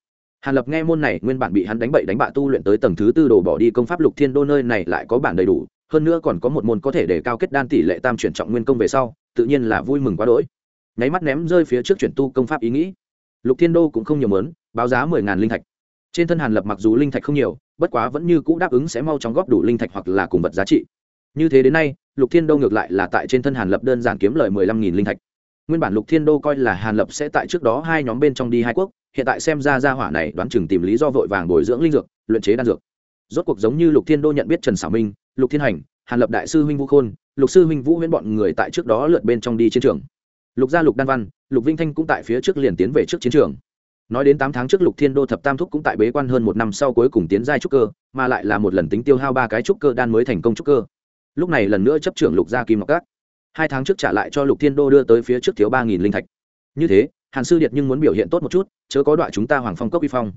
Hàn lập nghe môn này nguyên bản bị hắn đánh bậy đánh bạ tu luyện tới tầng thứ tư đồ bỏ đi công pháp lục thiên đô nơi này lại có bản đầy đủ hơn nữa còn có một môn có thể để cao kết đan tỷ lệ tam chuyển trọng nguyên công về sau tự nhiên là vui mừng quá đỗi. Nháy mắt ném rơi phía trước chuyển tu công pháp ý nghĩ. Lục thiên đô cũng không nhiều mớn báo giá mười ngàn linh thạch. Trên thân hàn lập mặc dù linh thạch không nhiều, bất quá vẫn như cũ đáp ứng sẽ mau chóng góp đủ linh thạch hoặc là cùng vật giá trị. Như thế đến nay, lục thiên đô ngược lại là tại trên thân hàn lập đơn giản kiếm lời mười lăm nghìn linh thạch. Nguyên bản lục thiên đô coi là hàn lập sẽ tại trước đó hai nhóm bên trong đi hai quốc, hiện tại xem ra ra hỏa này đoán chừng tìm lý do vội vàng bồi dưỡng linh dược, luyện chế đan dược. Rốt cuộc giống như lục thiên đô nhận biết trần xảo minh, lục thiên hành, hàn lập đại sư huynh vũ khôn lục sư huynh vũ huyễn bọn người tại trước đó lượt bên trong đi chiến trường. Lục gia lục đan văn, lục vinh thanh cũng tại phía trước liền tiến về trước chiến trường. Nói đến tám tháng trước lục thiên đô thập tam thúc cũng tại bế quan hơn một năm sau cuối cùng tiến giai trúc cơ, mà lại là một lần tính tiêu hao ba cái trúc cơ đan mới thành công trúc cơ. Lúc này lần nữa chấp trưởng lục gia kim ngọc cát hai tháng trước trả lại cho lục thiên đô đưa tới phía trước thiếu ba nghìn linh thạch. Như thế, hàn sư điệt nhưng muốn biểu hiện tốt một chút, chớ có đoạn chúng ta hoàng phong cốc vi phong.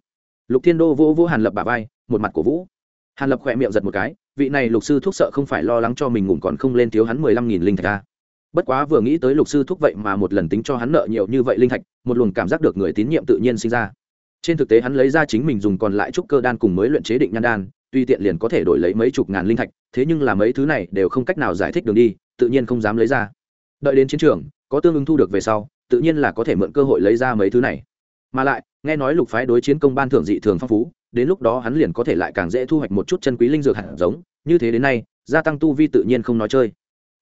Lục thiên đô vô vô hàn lập bà vai, một mặt cổ vũ hàn lập khỏe miệng giật một cái, vị này lục sư thúc sợ không phải lo lắng cho mình ngủ còn không lên thiếu hắn mười lăm nghìn linh thạch ra bất quá vừa nghĩ tới lục sư thúc vậy mà một lần tính cho hắn nợ nhiều như vậy linh thạch, một luồng cảm giác được người tín nhiệm tự nhiên sinh ra. Trên thực tế hắn lấy ra chính mình dùng còn lại trúc cơ đan cùng mới luyện chế định nhan đan, tuy tiện liền có thể đổi lấy mấy chục ngàn linh thạch, thế nhưng là mấy thứ này đều không cách nào giải thích đường đi, tự nhiên không dám lấy ra. Đợi đến chiến trường, có tương ứng thu được về sau, tự nhiên là có thể mượn cơ hội lấy ra mấy thứ này. Mà lại, nghe nói lục phái đối chiến công ban thưởng dị thường phong phú đến lúc đó hắn liền có thể lại càng dễ thu hoạch một chút chân quý linh dược hạt giống, như thế đến nay, gia tăng tu vi tự nhiên không nói chơi.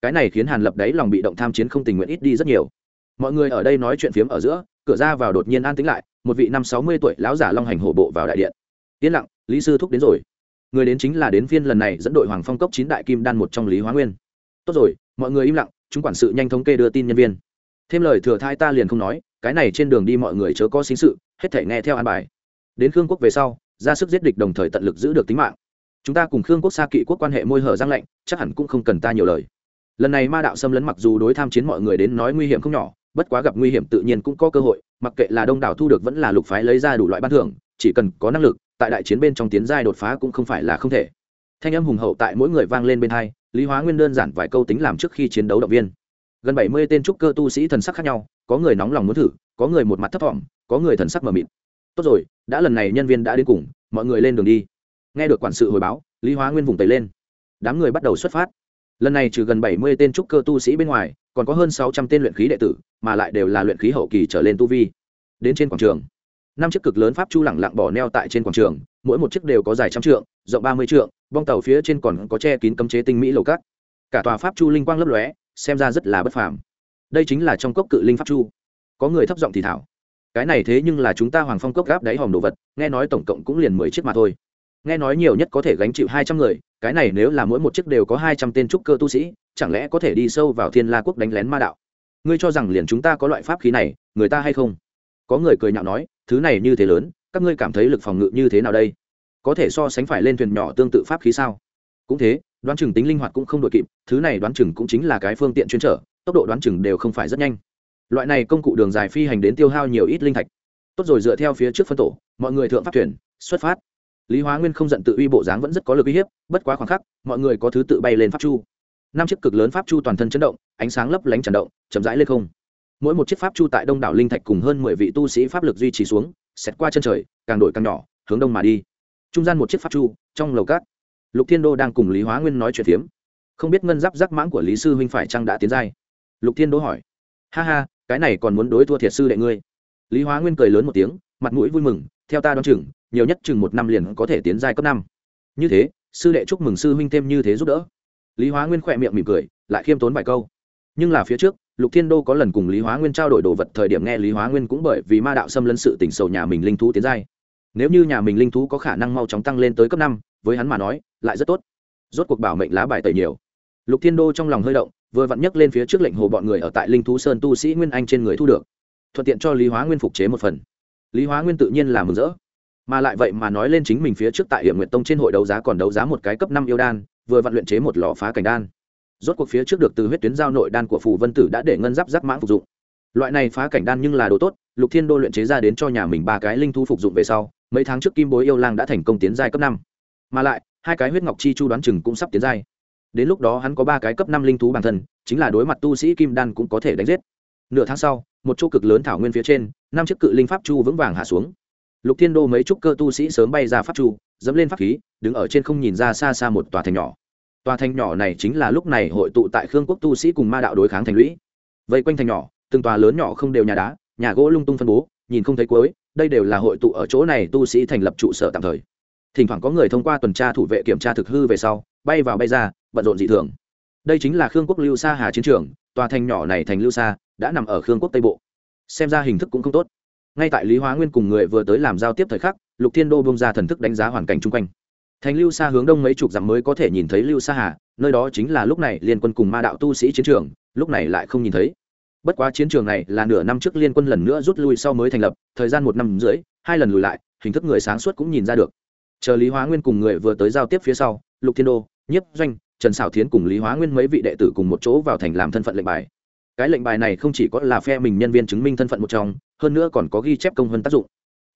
Cái này khiến hàn lập đấy lòng bị động tham chiến không tình nguyện ít đi rất nhiều. Mọi người ở đây nói chuyện phiếm ở giữa, cửa ra vào đột nhiên an tĩnh lại, một vị năm sáu mươi tuổi lão giả long hành hổ bộ vào đại điện. Yên lặng, lý sư thúc đến rồi. Người đến chính là đến phiên lần này dẫn đội hoàng phong cốc chín đại kim đan một trong lý hóa nguyên. Tốt rồi, mọi người im lặng, chúng quản sự nhanh thống kê đưa tin nhân viên. Thêm lời thừa thai ta liền không nói, cái này trên đường đi mọi người chớ có xính sự, hết thể nghe theo an bài. Đến khương quốc về sau ra sức giết địch đồng thời tận lực giữ được tính mạng. Chúng ta cùng khương quốc xa kỵ quốc quan hệ môi hở giang lạnh, chắc hẳn cũng không cần ta nhiều lời. Lần này ma đạo xâm lấn mặc dù đối tham chiến mọi người đến nói nguy hiểm không nhỏ, bất quá gặp nguy hiểm tự nhiên cũng có cơ hội, mặc kệ là đông đảo thu được vẫn là lục phái lấy ra đủ loại ban thưởng, chỉ cần có năng lực, tại đại chiến bên trong tiến giai đột phá cũng không phải là không thể. Thanh âm hùng hậu tại mỗi người vang lên bên hai, lý hóa nguyên đơn giản vài câu tính làm trước khi chiến đấu động viên. Gần bảy mươi tên trúc cơ tu sĩ thần sắc khác nhau, có người nóng lòng muốn thử, có người một mặt thấp thỏm, có người thần sắc mờ mịt tốt rồi, đã lần này nhân viên đã đến cùng, mọi người lên đường đi. Nghe được quản sự hồi báo, lý hóa nguyên vùng tẩy lên. Đám người bắt đầu xuất phát. Lần này trừ gần bảy mươi tên trúc cơ tu sĩ bên ngoài, còn có hơn sáu trăm tên luyện khí đệ tử, mà lại đều là luyện khí hậu kỳ trở lên tu vi. Đến trên quảng trường, năm chiếc cực lớn pháp chu lẳng lặng bỏ neo tại trên quảng trường, mỗi một chiếc đều có dài trăm trượng, rộng ba mươi trượng, bong tàu phía trên còn có che kín cấm chế tinh mỹ lầu cát. Cả tòa pháp chu linh quang lấp lóe, xem ra rất là bất phàm. Đây chính là trong cốc cự linh pháp chu. Có người thấp giọng thì thảo cái này thế nhưng là chúng ta hoàng phong cốc gáp đáy hòm đồ vật, nghe nói tổng cộng cũng liền mười chiếc mà thôi. Nghe nói nhiều nhất có thể gánh chịu hai trăm người, cái này nếu là mỗi một chiếc đều có hai trăm tên trúc cơ tu sĩ, chẳng lẽ có thể đi sâu vào thiên la quốc đánh lén ma đạo? Ngươi cho rằng liền chúng ta có loại pháp khí này, người ta hay không? Có người cười nhạo nói, thứ này như thế lớn, các ngươi cảm thấy lực phòng ngự như thế nào đây? Có thể so sánh phải lên thuyền nhỏ tương tự pháp khí sao? Cũng thế, đoán chừng tính linh hoạt cũng không đội kịp, thứ này đoán chừng cũng chính là cái phương tiện chuyên trở, tốc độ đoán chừng đều không phải rất nhanh loại này công cụ đường dài phi hành đến tiêu hao nhiều ít linh thạch. Tốt rồi, dựa theo phía trước phân tổ, mọi người thượng pháp thuyền, xuất phát. Lý hóa nguyên không giận tự uy bộ dáng vẫn rất có lực uy hiếp, bất quá khoảng khắc, mọi người có thứ tự bay lên pháp chu. Năm chiếc cực lớn pháp chu toàn thân chấn động, ánh sáng lấp lánh tràn động, chậm rãi lên không. Mỗi một chiếc pháp chu tại đông đảo linh thạch cùng hơn mười vị tu sĩ pháp lực duy trì xuống xét qua chân trời, càng đổi càng nhỏ, hướng đông mà đi. Trung gian một chiếc pháp chu, trong lầu cát lục thiên đô đang cùng lý hóa nguyên nói chuyện phiếm. Không biết ngân giáp giáp mãng của lý sư huynh phải chăng đã tiến giai? Lục thiên đô hỏi. Ha ha cái này còn muốn đối thua thiệt sư đệ ngươi. Lý hóa nguyên cười lớn một tiếng, mặt mũi vui mừng, theo ta đoán chừng, nhiều nhất chừng một năm liền có thể tiến giai cấp năm. Như thế, sư đệ chúc mừng sư huynh thêm như thế giúp đỡ. Lý hóa nguyên khỏe miệng mỉm cười, lại khiêm tốn vài câu. Nhưng là phía trước, lục thiên đô có lần cùng lý hóa nguyên trao đổi đồ vật thời điểm nghe lý hóa nguyên cũng bởi vì ma đạo xâm lấn sự tỉnh sầu nhà mình linh thú tiến giai. Nếu như nhà mình linh thú có khả năng mau chóng tăng lên tới cấp năm, với hắn mà nói, lại rất tốt. Rốt cuộc bảo mệnh lá bài tẩy nhiều. Lục thiên đô trong lòng hơi động vừa vặn nhấc lên phía trước lệnh hồ bọn người ở tại linh thú sơn tu sĩ nguyên anh trên người thu được. Thuận tiện cho lý hóa nguyên phục chế một phần. Lý hóa nguyên tự nhiên là mừng rỡ. Mà lại vậy mà nói lên chính mình phía trước tại hiểm nguyện tông trên hội đấu giá còn đấu giá một cái cấp năm yêu đan, vừa vặn luyện chế một lò phá cảnh đan. Rốt cuộc phía trước được từ huyết tuyến giao nội đan của phù vân tử đã để ngân giáp giáp mãn phục dụng. Loại này phá cảnh đan nhưng là đồ tốt, lục thiên đô luyện chế ra đến cho nhà mình ba cái linh thu phục dụng về sau, mấy tháng trước kim bối yêu lang đã thành công tiến giai cấp năm. Mà lại, hai cái huyết ngọc chi chu đoán chừng cũng sắp tiến giai đến lúc đó hắn có ba cái cấp năm linh thú bản thân, chính là đối mặt tu sĩ kim đan cũng có thể đánh giết. Nửa tháng sau, một chỗ cực lớn thảo nguyên phía trên, năm chiếc cự linh pháp chu vững vàng hạ xuống. Lục thiên đô mấy trúc cơ tu sĩ sớm bay ra pháp chu, dẫm lên pháp khí, đứng ở trên không nhìn ra xa xa một tòa thành nhỏ. Tòa thành nhỏ này chính là lúc này hội tụ tại khương quốc tu sĩ cùng ma đạo đối kháng thành lũy. Vây quanh thành nhỏ, từng tòa lớn nhỏ không đều nhà đá, nhà gỗ lung tung phân bố, nhìn không thấy cuối, đây đều là hội tụ ở chỗ này tu sĩ thành lập trụ sở tạm thời. Thỉnh thoảng có người thông qua tuần tra thủ vệ kiểm tra thực hư về sau, bay vào bay ra bận rộn dị thường. Đây chính là khương quốc lưu sa hà chiến trường, tòa thành nhỏ này thành lưu sa, đã nằm ở khương quốc tây bộ. Xem ra hình thức cũng không tốt. Ngay tại lý hóa nguyên cùng người vừa tới làm giao tiếp thời khắc, lục thiên đô bông ra thần thức đánh giá hoàn cảnh chung quanh. Thành lưu Sa hướng đông mấy chục dặm mới có thể nhìn thấy lưu sa hà, nơi đó chính là lúc này liên quân cùng ma đạo tu sĩ chiến trường, lúc này lại không nhìn thấy. Bất quá chiến trường này là nửa năm trước liên quân lần nữa rút lui sau mới thành lập, thời gian một năm rưỡi, hai lần lùi lại, hình thức người sáng suốt cũng nhìn ra được. Chờ lý hóa nguyên cùng người vừa tới giao tiếp phía sau, lục thiên đô, nhiếp doanh trần xảo thiến cùng lý hóa nguyên mấy vị đệ tử cùng một chỗ vào thành làm thân phận lệnh bài. Cái lệnh bài này không chỉ có là phe mình nhân viên chứng minh thân phận một trong, hơn nữa còn có ghi chép công hơn tác dụng.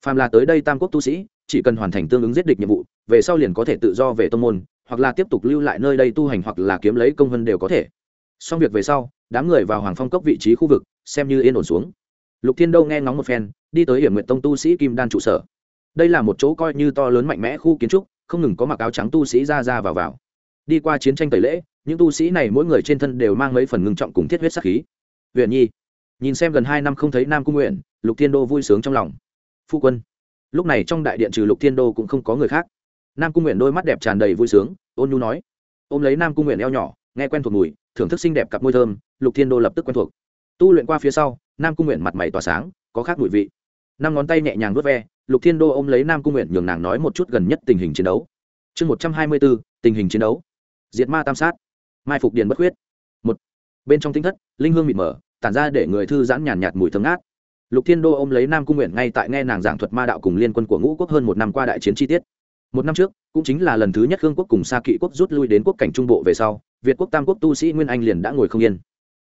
Phàm là tới đây tam quốc tu sĩ, chỉ cần hoàn thành tương ứng giết địch nhiệm vụ, về sau liền có thể tự do về tông môn, hoặc là tiếp tục lưu lại nơi đây tu hành hoặc là kiếm lấy công hơn đều có thể. Xong việc về sau, đám người vào hoàng phong cốc vị trí khu vực, xem như yên ổn xuống. Lục thiên đâu nghe ngóng một phen, đi tới hiểm nguyện tông tu sĩ kim đan trụ sở. Đây là một chỗ coi như to lớn mạnh mẽ khu kiến trúc, không ngừng có mặc áo trắng tu sĩ ra ra vào vào đi qua chiến tranh tẩy lễ, những tu sĩ này mỗi người trên thân đều mang mấy phần ngưng trọng cùng thiết huyết sắc khí. Huyện nhi, nhìn xem gần hai năm không thấy nam cung nguyện, lục thiên đô vui sướng trong lòng. Phu quân, lúc này trong đại điện trừ lục thiên đô cũng không có người khác. Nam cung nguyện đôi mắt đẹp tràn đầy vui sướng, ôn nhu nói, ôm lấy nam cung nguyện eo nhỏ, nghe quen thuộc mùi, thưởng thức xinh đẹp cặp môi thơm, lục thiên đô lập tức quen thuộc. Tu luyện qua phía sau, nam cung nguyện mặt mày tỏa sáng, có khác mùi vị. Năm ngón tay nhẹ nhàng vớt ve, lục thiên đô ôm lấy nam cung nguyện nhường nàng nói một chút gần nhất tình hình chiến đấu. Chương một trăm hai mươi bốn tình hình chiến đấu diệt ma tam sát, mai phục điền bất khuyết. Một, bên trong tinh thất, linh hương mịt mờ, tản ra để người thư giãn nhàn nhạt mùi thơm ngát. Lục thiên đô ôm lấy nam cung nguyện ngay tại nghe nàng giảng thuật ma đạo cùng liên quân của ngũ quốc hơn một năm qua đại chiến chi tiết. Một năm trước, cũng chính là lần thứ nhất hương quốc cùng sa kỵ quốc rút lui đến quốc cảnh trung bộ về sau, việt quốc tam quốc tu sĩ nguyên anh liền đã ngồi không yên.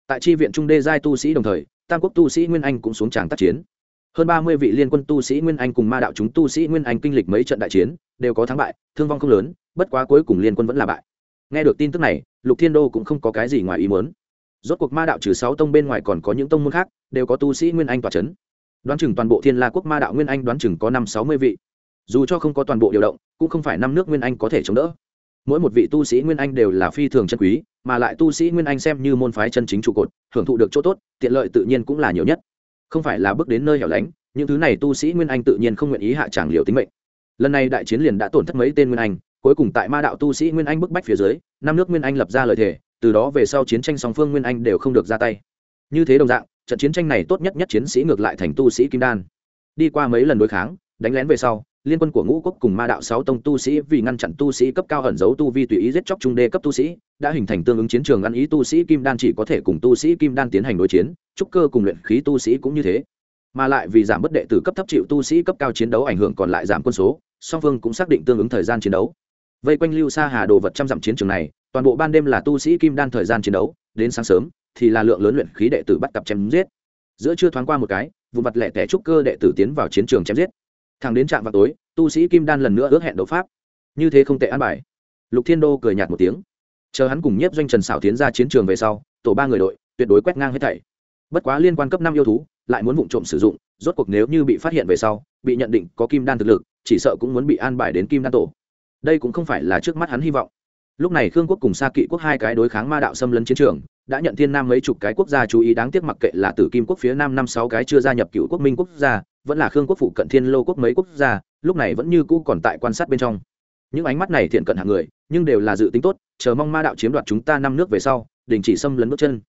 Tại tri viện trung đê giai tu sĩ đồng thời, tam quốc tu sĩ nguyên anh cũng xuống tràng tác chiến. Hơn ba mươi vị liên quân tu sĩ nguyên anh cùng ma đạo chúng tu sĩ nguyên anh kinh lịch mấy trận đại chiến, đều có thắng bại, thương vong không lớn, bất quá cuối cùng liên quân vẫn là bại nghe được tin tức này, lục thiên đô cũng không có cái gì ngoài ý muốn. Rốt cuộc ma đạo trừ sáu tông bên ngoài còn có những tông môn khác, đều có tu sĩ nguyên anh tòa c h ấ n đoán chừng toàn bộ thiên la quốc ma đạo nguyên anh đoán chừng có năm sáu mươi vị. Dù cho không có toàn bộ điều động, cũng không phải năm nước nguyên anh có thể chống đỡ. Mỗi một vị tu sĩ nguyên anh đều là phi thường chân quý, mà lại tu sĩ nguyên anh xem như môn phái chân chính trụ cột, hưởng thụ được chỗ tốt, tiện lợi tự nhiên cũng là nhiều nhất. Không phải là bước đến nơi hẻo lánh, những thứ này tu sĩ nguyên anh tự nhiên không nguyện ý hạ tràng liều tính mệnh. Lần này đại chiến liền đã tổn thất mấy tên nguyên anh cuối cùng tại ma đạo tu sĩ nguyên anh bức bách phía dưới, năm nước nguyên anh lập ra lời thề, từ đó về sau chiến tranh song phương nguyên anh đều không được ra tay. Như thế đồng dạng, trận chiến tranh này tốt nhất nhất chiến sĩ ngược lại thành tu sĩ kim đan. Đi qua mấy lần đối kháng, đánh lén về sau, liên quân của ngũ quốc cùng ma đạo sáu tông tu sĩ vì ngăn chặn tu sĩ cấp cao ẩn giấu tu vi tùy ý giết chóc trung đê cấp tu sĩ, đã hình thành tương ứng chiến trường ăn ý tu sĩ kim đan chỉ có thể cùng tu sĩ kim đan tiến hành đối chiến, trúc cơ cùng luyện khí tu sĩ cũng như thế. Mà lại vì giảm bất đệ tử cấp thấp chịu tu sĩ cấp cao chiến đấu ảnh hưởng còn lại giảm quân số, song phương cũng xác định tương ứng thời gian chiến đấu vây quanh lưu xa hà đồ vật trăm dặm chiến trường này, toàn bộ ban đêm là tu sĩ kim đan thời gian chiến đấu, đến sáng sớm thì là lượng lớn luyện khí đệ tử bắt cặp chém giết. Giữa chưa thoáng qua một cái vụ mặt lẻ tẻ trúc cơ đệ tử tiến vào chiến trường chém giết. Thẳng đến trạm vào tối, tu sĩ kim đan lần nữa ước hẹn đấu pháp. Như thế không tệ an bài. Lục thiên đô cười nhạt một tiếng. Chờ hắn cùng nhiếp doanh trần xảo tiến ra chiến trường về sau, tổ ba người đội tuyệt đối quét ngang hết thảy. Bất quá liên quan cấp năm yêu thú, lại muốn vụng trộm sử dụng, rốt cuộc nếu như bị phát hiện về sau, bị nhận định có kim đan thực lực, chỉ sợ cũng muốn bị an bài đến kim đan tổ đây cũng không phải là trước mắt hắn hy vọng. Lúc này khương quốc cùng sa kỵ quốc hai cái đối kháng ma đạo xâm lấn chiến trường, đã nhận thiên nam mấy chục cái quốc gia chú ý đáng tiếc mặc kệ là tử kim quốc phía nam năm sáu cái chưa gia nhập cựu quốc minh quốc gia, vẫn là khương quốc phụ cận thiên lô quốc mấy quốc gia, lúc này vẫn như cũ còn tại quan sát bên trong. Những ánh mắt này thiện cận hạng người, nhưng đều là dự tính tốt, chờ mong ma đạo chiếm đoạt chúng ta năm nước về sau, đình chỉ xâm lấn bước chân.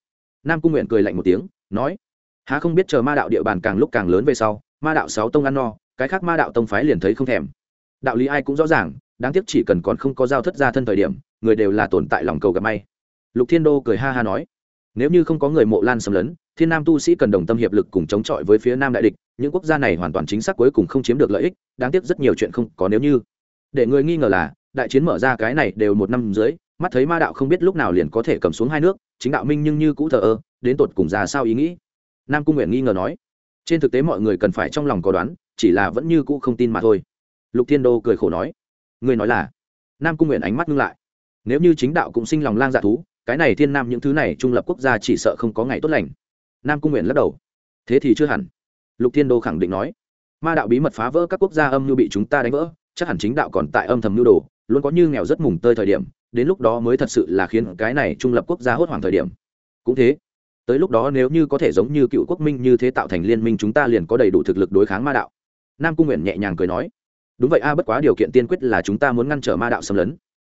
Nam cung nguyện cười lạnh một tiếng, nói, há không biết chờ ma đạo địa bàn càng lúc càng lớn về sau, ma đạo sáu tông ăn no, cái khác ma đạo tông phái liền thấy không thèm. Đạo lý ai cũng rõ ràng đáng tiếc chỉ cần còn không có giao thất ra thân thời điểm, người đều là tồn tại lòng cầu gặp may. Lục thiên đô cười ha ha nói, nếu như không có người mộ lan xâm lấn, thiên nam tu sĩ cần đồng tâm hiệp lực cùng chống chọi với phía nam đại địch, những quốc gia này hoàn toàn chính xác cuối cùng không chiếm được lợi ích, đáng tiếc rất nhiều chuyện không có nếu như. Để người nghi ngờ là, đại chiến mở ra cái này đều một năm dưới, mắt thấy ma đạo không biết lúc nào liền có thể cầm xuống hai nước, chính đạo minh nhưng như cũ thờ ơ, đến tột cùng ra sao ý nghĩ? Nam cung nguyện nghi ngờ nói, trên thực tế mọi người cần phải trong lòng có đoán, chỉ là vẫn như cũ không tin mà thôi. Lục thiên đô cười khổ nói Ngươi nói là, nam cung nguyện ánh mắt ngưng lại. Nếu như chính đạo cũng sinh lòng lang dạ thú, cái này thiên nam những thứ này trung lập quốc gia chỉ sợ không có ngày tốt lành. Nam cung nguyện lắc đầu. Thế thì chưa hẳn. Lục thiên đô khẳng định nói. Ma đạo bí mật phá vỡ các quốc gia âm như bị chúng ta đánh vỡ, chắc hẳn chính đạo còn tại âm thầm mưu đồ, luôn có như nghèo rất mùng tơi thời điểm, đến lúc đó mới thật sự là khiến cái này trung lập quốc gia hốt hoảng thời điểm. Cũng thế, tới lúc đó nếu như có thể giống như cựu quốc minh như thế tạo thành liên minh chúng ta liền có đầy đủ thực lực đối kháng ma đạo. Nam cung nguyện nhẹ nhàng cười nói đúng vậy a, bất quá điều kiện tiên quyết là chúng ta muốn ngăn trở ma đạo xâm lấn.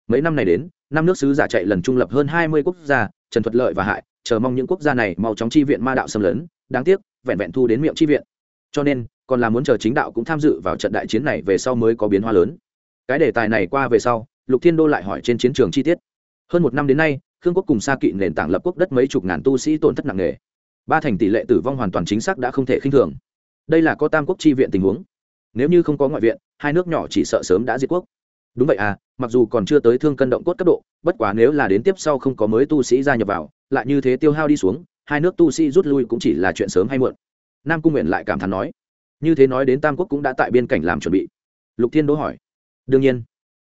Mấy năm này đến, năm nước sứ giả chạy lần trung lập hơn hai mươi quốc gia, trần thuật lợi và hại, chờ mong những quốc gia này mau chóng chi viện ma đạo xâm lấn, đáng tiếc, vẹn vẹn thu đến miệng chi viện. Cho nên, còn là muốn chờ chính đạo cũng tham dự vào trận đại chiến này về sau mới có biến hóa lớn. Cái đề tài này qua về sau, lục thiên đô lại hỏi trên chiến trường chi tiết. Hơn một năm đến nay, khương quốc cùng sa kỵ nền tảng lập quốc đất mấy chục ngàn tu sĩ tổn thất nặng nề. Ba thành tỷ lệ tử vong hoàn toàn chính xác đã không thể khinh thường. Đây là có tam quốc chi viện tình huống nếu như không có ngoại viện, hai nước nhỏ chỉ sợ sớm đã diệt quốc. Đúng vậy à mặc dù còn chưa tới thương cân động cốt cấp độ, bất quá nếu là đến tiếp sau không có mới tu sĩ gia nhập vào, lại như thế tiêu hao đi xuống, hai nước tu sĩ rút lui cũng chỉ là chuyện sớm hay muộn. Nam cung nguyện lại cảm thán nói. Như thế nói đến tam quốc cũng đã tại biên cảnh làm chuẩn bị. Lục thiên đỗ hỏi. Đương nhiên.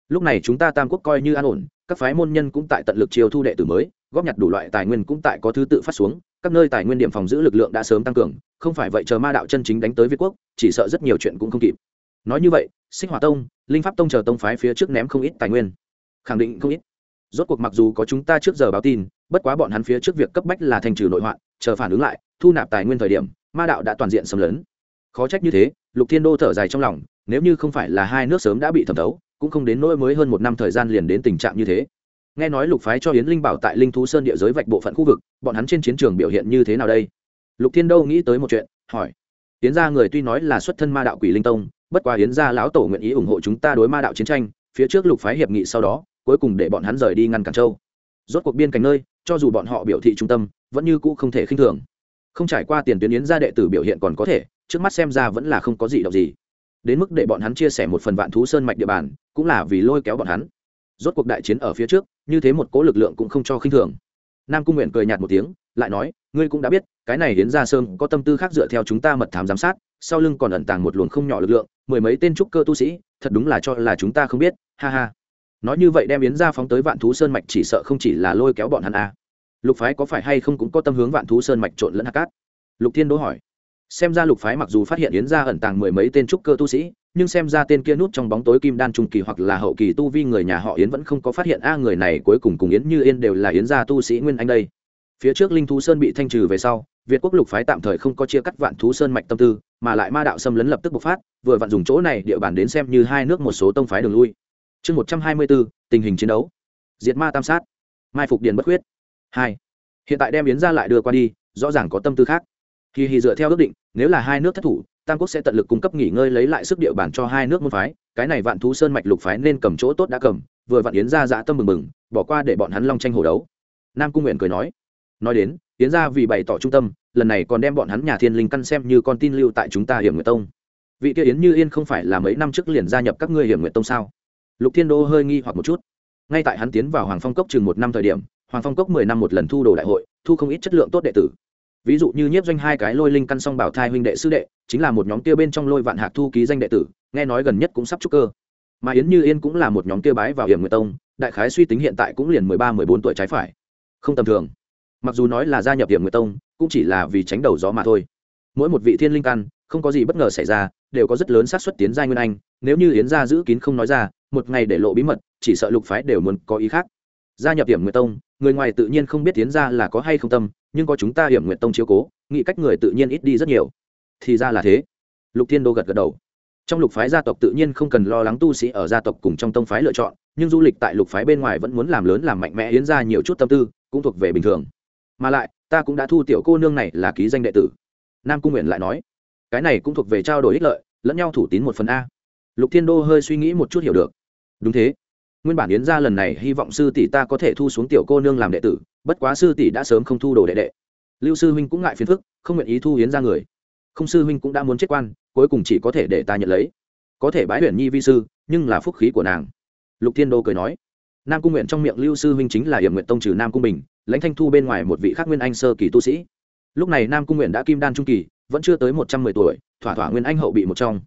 Lúc này chúng ta tam quốc coi như an ổn, các phái môn nhân cũng tại tận lực chiều thu đệ tử mới, góp nhặt đủ loại tài nguyên cũng tại có thứ tự phát xuống các nơi tài nguyên điểm phòng giữ lực lượng đã sớm tăng cường, không phải vậy chờ ma đạo chân chính đánh tới việt quốc, chỉ sợ rất nhiều chuyện cũng không kịp. Nói như vậy sinh hỏa tông, linh pháp tông chờ tông phái phía trước ném không ít tài nguyên. Khẳng định không ít. Rốt cuộc mặc dù có chúng ta trước giờ báo tin, bất quá bọn hắn phía trước việc cấp bách là thành trừ nội hoạn chờ phản ứng lại, thu nạp tài nguyên thời điểm, ma đạo đã toàn diện xâm lấn. Khó trách như thế, lục thiên đô thở dài trong lòng, nếu như không phải là hai nước sớm đã bị thẩm thấu, cũng không đến nỗi mới hơn một năm thời gian liền đến tình trạng như thế nghe nói lục phái cho yến linh bảo tại linh thú sơn địa giới vạch bộ phận khu vực, bọn hắn trên chiến trường biểu hiện như thế nào đây? Lục thiên đô nghĩ tới một chuyện, hỏi. Yến gia người tuy nói là xuất thân ma đạo quỷ linh tông, bất quá yến gia lão tổ nguyện ý ủng hộ chúng ta đối ma đạo chiến tranh, phía trước lục phái hiệp nghị sau đó, cuối cùng để bọn hắn rời đi ngăn cản châu. Rốt cuộc biên cảnh nơi, cho dù bọn họ biểu thị trung tâm, vẫn như cũ không thể khinh thường. Không trải qua tiền tuyến yến gia đệ tử biểu hiện còn có thể, trước mắt xem ra vẫn là không có gì động gì. Đến mức để bọn hắn chia sẻ một phần vạn thú sơn mạch địa bàn, cũng là vì lôi kéo bọn hắn rốt cuộc đại chiến ở phía trước, như thế một cố lực lượng cũng không cho khinh thường. Nam cung nguyện cười nhạt một tiếng, lại nói, ngươi cũng đã biết, cái này hiến ra sơn có tâm tư khác dựa theo chúng ta mật thám giám sát, sau lưng còn ẩn tàng một luồng không nhỏ lực lượng, mười mấy tên trúc cơ tu sĩ, thật đúng là cho là chúng ta không biết, ha ha. Nói như vậy đem yến ra phóng tới vạn thú sơn mạch chỉ sợ không chỉ là lôi kéo bọn hắn à. lục phái có phải hay không cũng có tâm hướng vạn thú sơn mạch trộn lẫn hạt cát? Lục thiên đỗ hỏi xem ra lục phái mặc dù phát hiện yến gia ẩn tàng mười mấy tên trúc cơ tu sĩ, nhưng xem ra tên kia nút trong bóng tối kim đan trung kỳ hoặc là hậu kỳ tu vi người nhà họ yến vẫn không có phát hiện, a, người này cuối cùng cùng yến như yên đều là yến gia tu sĩ nguyên anh đây. Phía trước linh thú sơn bị thanh trừ về sau, việt quốc lục phái tạm thời không có chia cắt vạn thú sơn mạch tâm tư, mà lại ma đạo xâm lấn lập tức bộc phát, vừa vặn dùng chỗ này địa bàn đến xem như hai nước một số tông phái đường lui. Chương một trăm hai mươi bốn, tình hình chiến đấu. Diệt ma tam sát. Mai phục điền bất khuyết. Hai. Hiện tại đem yến ra lại đưa qua đi, rõ ràng có tâm tư khác khi hì dựa theo ước định, nếu là hai nước thất thủ, tam quốc sẽ tận lực cung cấp nghỉ ngơi lấy lại sức địa bàn cho hai nước môn phái. Cái này vạn thú sơn mạch lục phái nên cầm chỗ tốt đã cầm, vừa vạn yến gia dạ tâm mừng mừng, bỏ qua để bọn hắn long tranh hổ đấu. Nam cung nguyện cười nói nói đến, yến gia vì bày tỏ trung tâm, lần này còn đem bọn hắn nhà thiên linh căn xem như con tin lưu tại chúng ta hiểm nguyệt tông. Vị kia yến như yên không phải là mấy năm trước liền gia nhập các ngươi hiểm nguyệt tông sao? Lục thiên đô hơi nghi hoặc một chút. Ngay tại hắn tiến vào hoàng phong cốc chừng một năm thời điểm, hoàng phong cốc mười năm một lần thu đồ đại hội, thu không ít chất lượng tốt đệ tử ví dụ như nhiếp doanh hai cái lôi linh căn song bảo thai huynh đệ sư đệ, chính là một nhóm kia bên trong lôi vạn hạc thu ký danh đệ tử, nghe nói gần nhất cũng sắp trúc cơ. Mà yến như yên cũng là một nhóm kia bái vào hiểm nguyệt tông, đại khái suy tính hiện tại cũng liền mười ba, mười bốn tuổi trái phải. Không tầm thường. Mặc dù nói là gia nhập hiểm nguyệt tông, cũng chỉ là vì tránh đầu gió mà thôi. Mỗi một vị thiên linh căn, không có gì bất ngờ xảy ra, đều có rất lớn xác suất tiến giai nguyên anh, nếu như yến gia giữ kín không nói ra, một ngày để lộ bí mật, chỉ sợ lục phái đều muốn có ý khác. Gia nhập hiểm nguyệt tông người ngoài tự nhiên không biết tiến ra là có hay không tâm, nhưng có chúng ta hiểm nguyện tông chiếu cố, nghĩ cách người tự nhiên ít đi rất nhiều. Thì ra là thế. Lục thiên đô gật gật đầu. Trong lục phái gia tộc tự nhiên không cần lo lắng tu sĩ ở gia tộc cùng trong tông phái lựa chọn, nhưng du lịch tại lục phái bên ngoài vẫn muốn làm lớn làm mạnh mẽ hiến ra nhiều chút tâm tư, cũng thuộc về bình thường. Mà lại, ta cũng đã thu tiểu cô nương này là ký danh đệ tử. Nam cung nguyện lại nói, cái này cũng thuộc về trao đổi ích lợi, lẫn nhau thủ tín một phần a. Lục thiên đô hơi suy nghĩ một chút hiểu được. Đúng thế nguyên bản yến gia lần này hy vọng sư tỷ ta có thể thu xuống tiểu cô nương làm đệ tử, bất quá sư tỷ đã sớm không thu đồ đệ đệ. Lưu sư huynh cũng ngại phiền phức, không nguyện ý thu yến ra người. Không sư huynh cũng đã muốn chết quan, cuối cùng chỉ có thể để ta nhận lấy. Có thể bái huyền nhi vi sư, nhưng là phúc khí của nàng. Lục thiên đô cười nói, nam cung nguyện trong miệng lưu sư huynh chính là hiểm nguyện tông trừ nam cung bình, lãnh thanh thu bên ngoài một vị khác nguyên anh sơ kỳ tu sĩ. Lúc này nam cung nguyện đã kim đan trung kỳ, vẫn chưa tới một trăm mười tuổi, thỏa thỏa nguyên anh hậu bị một trong.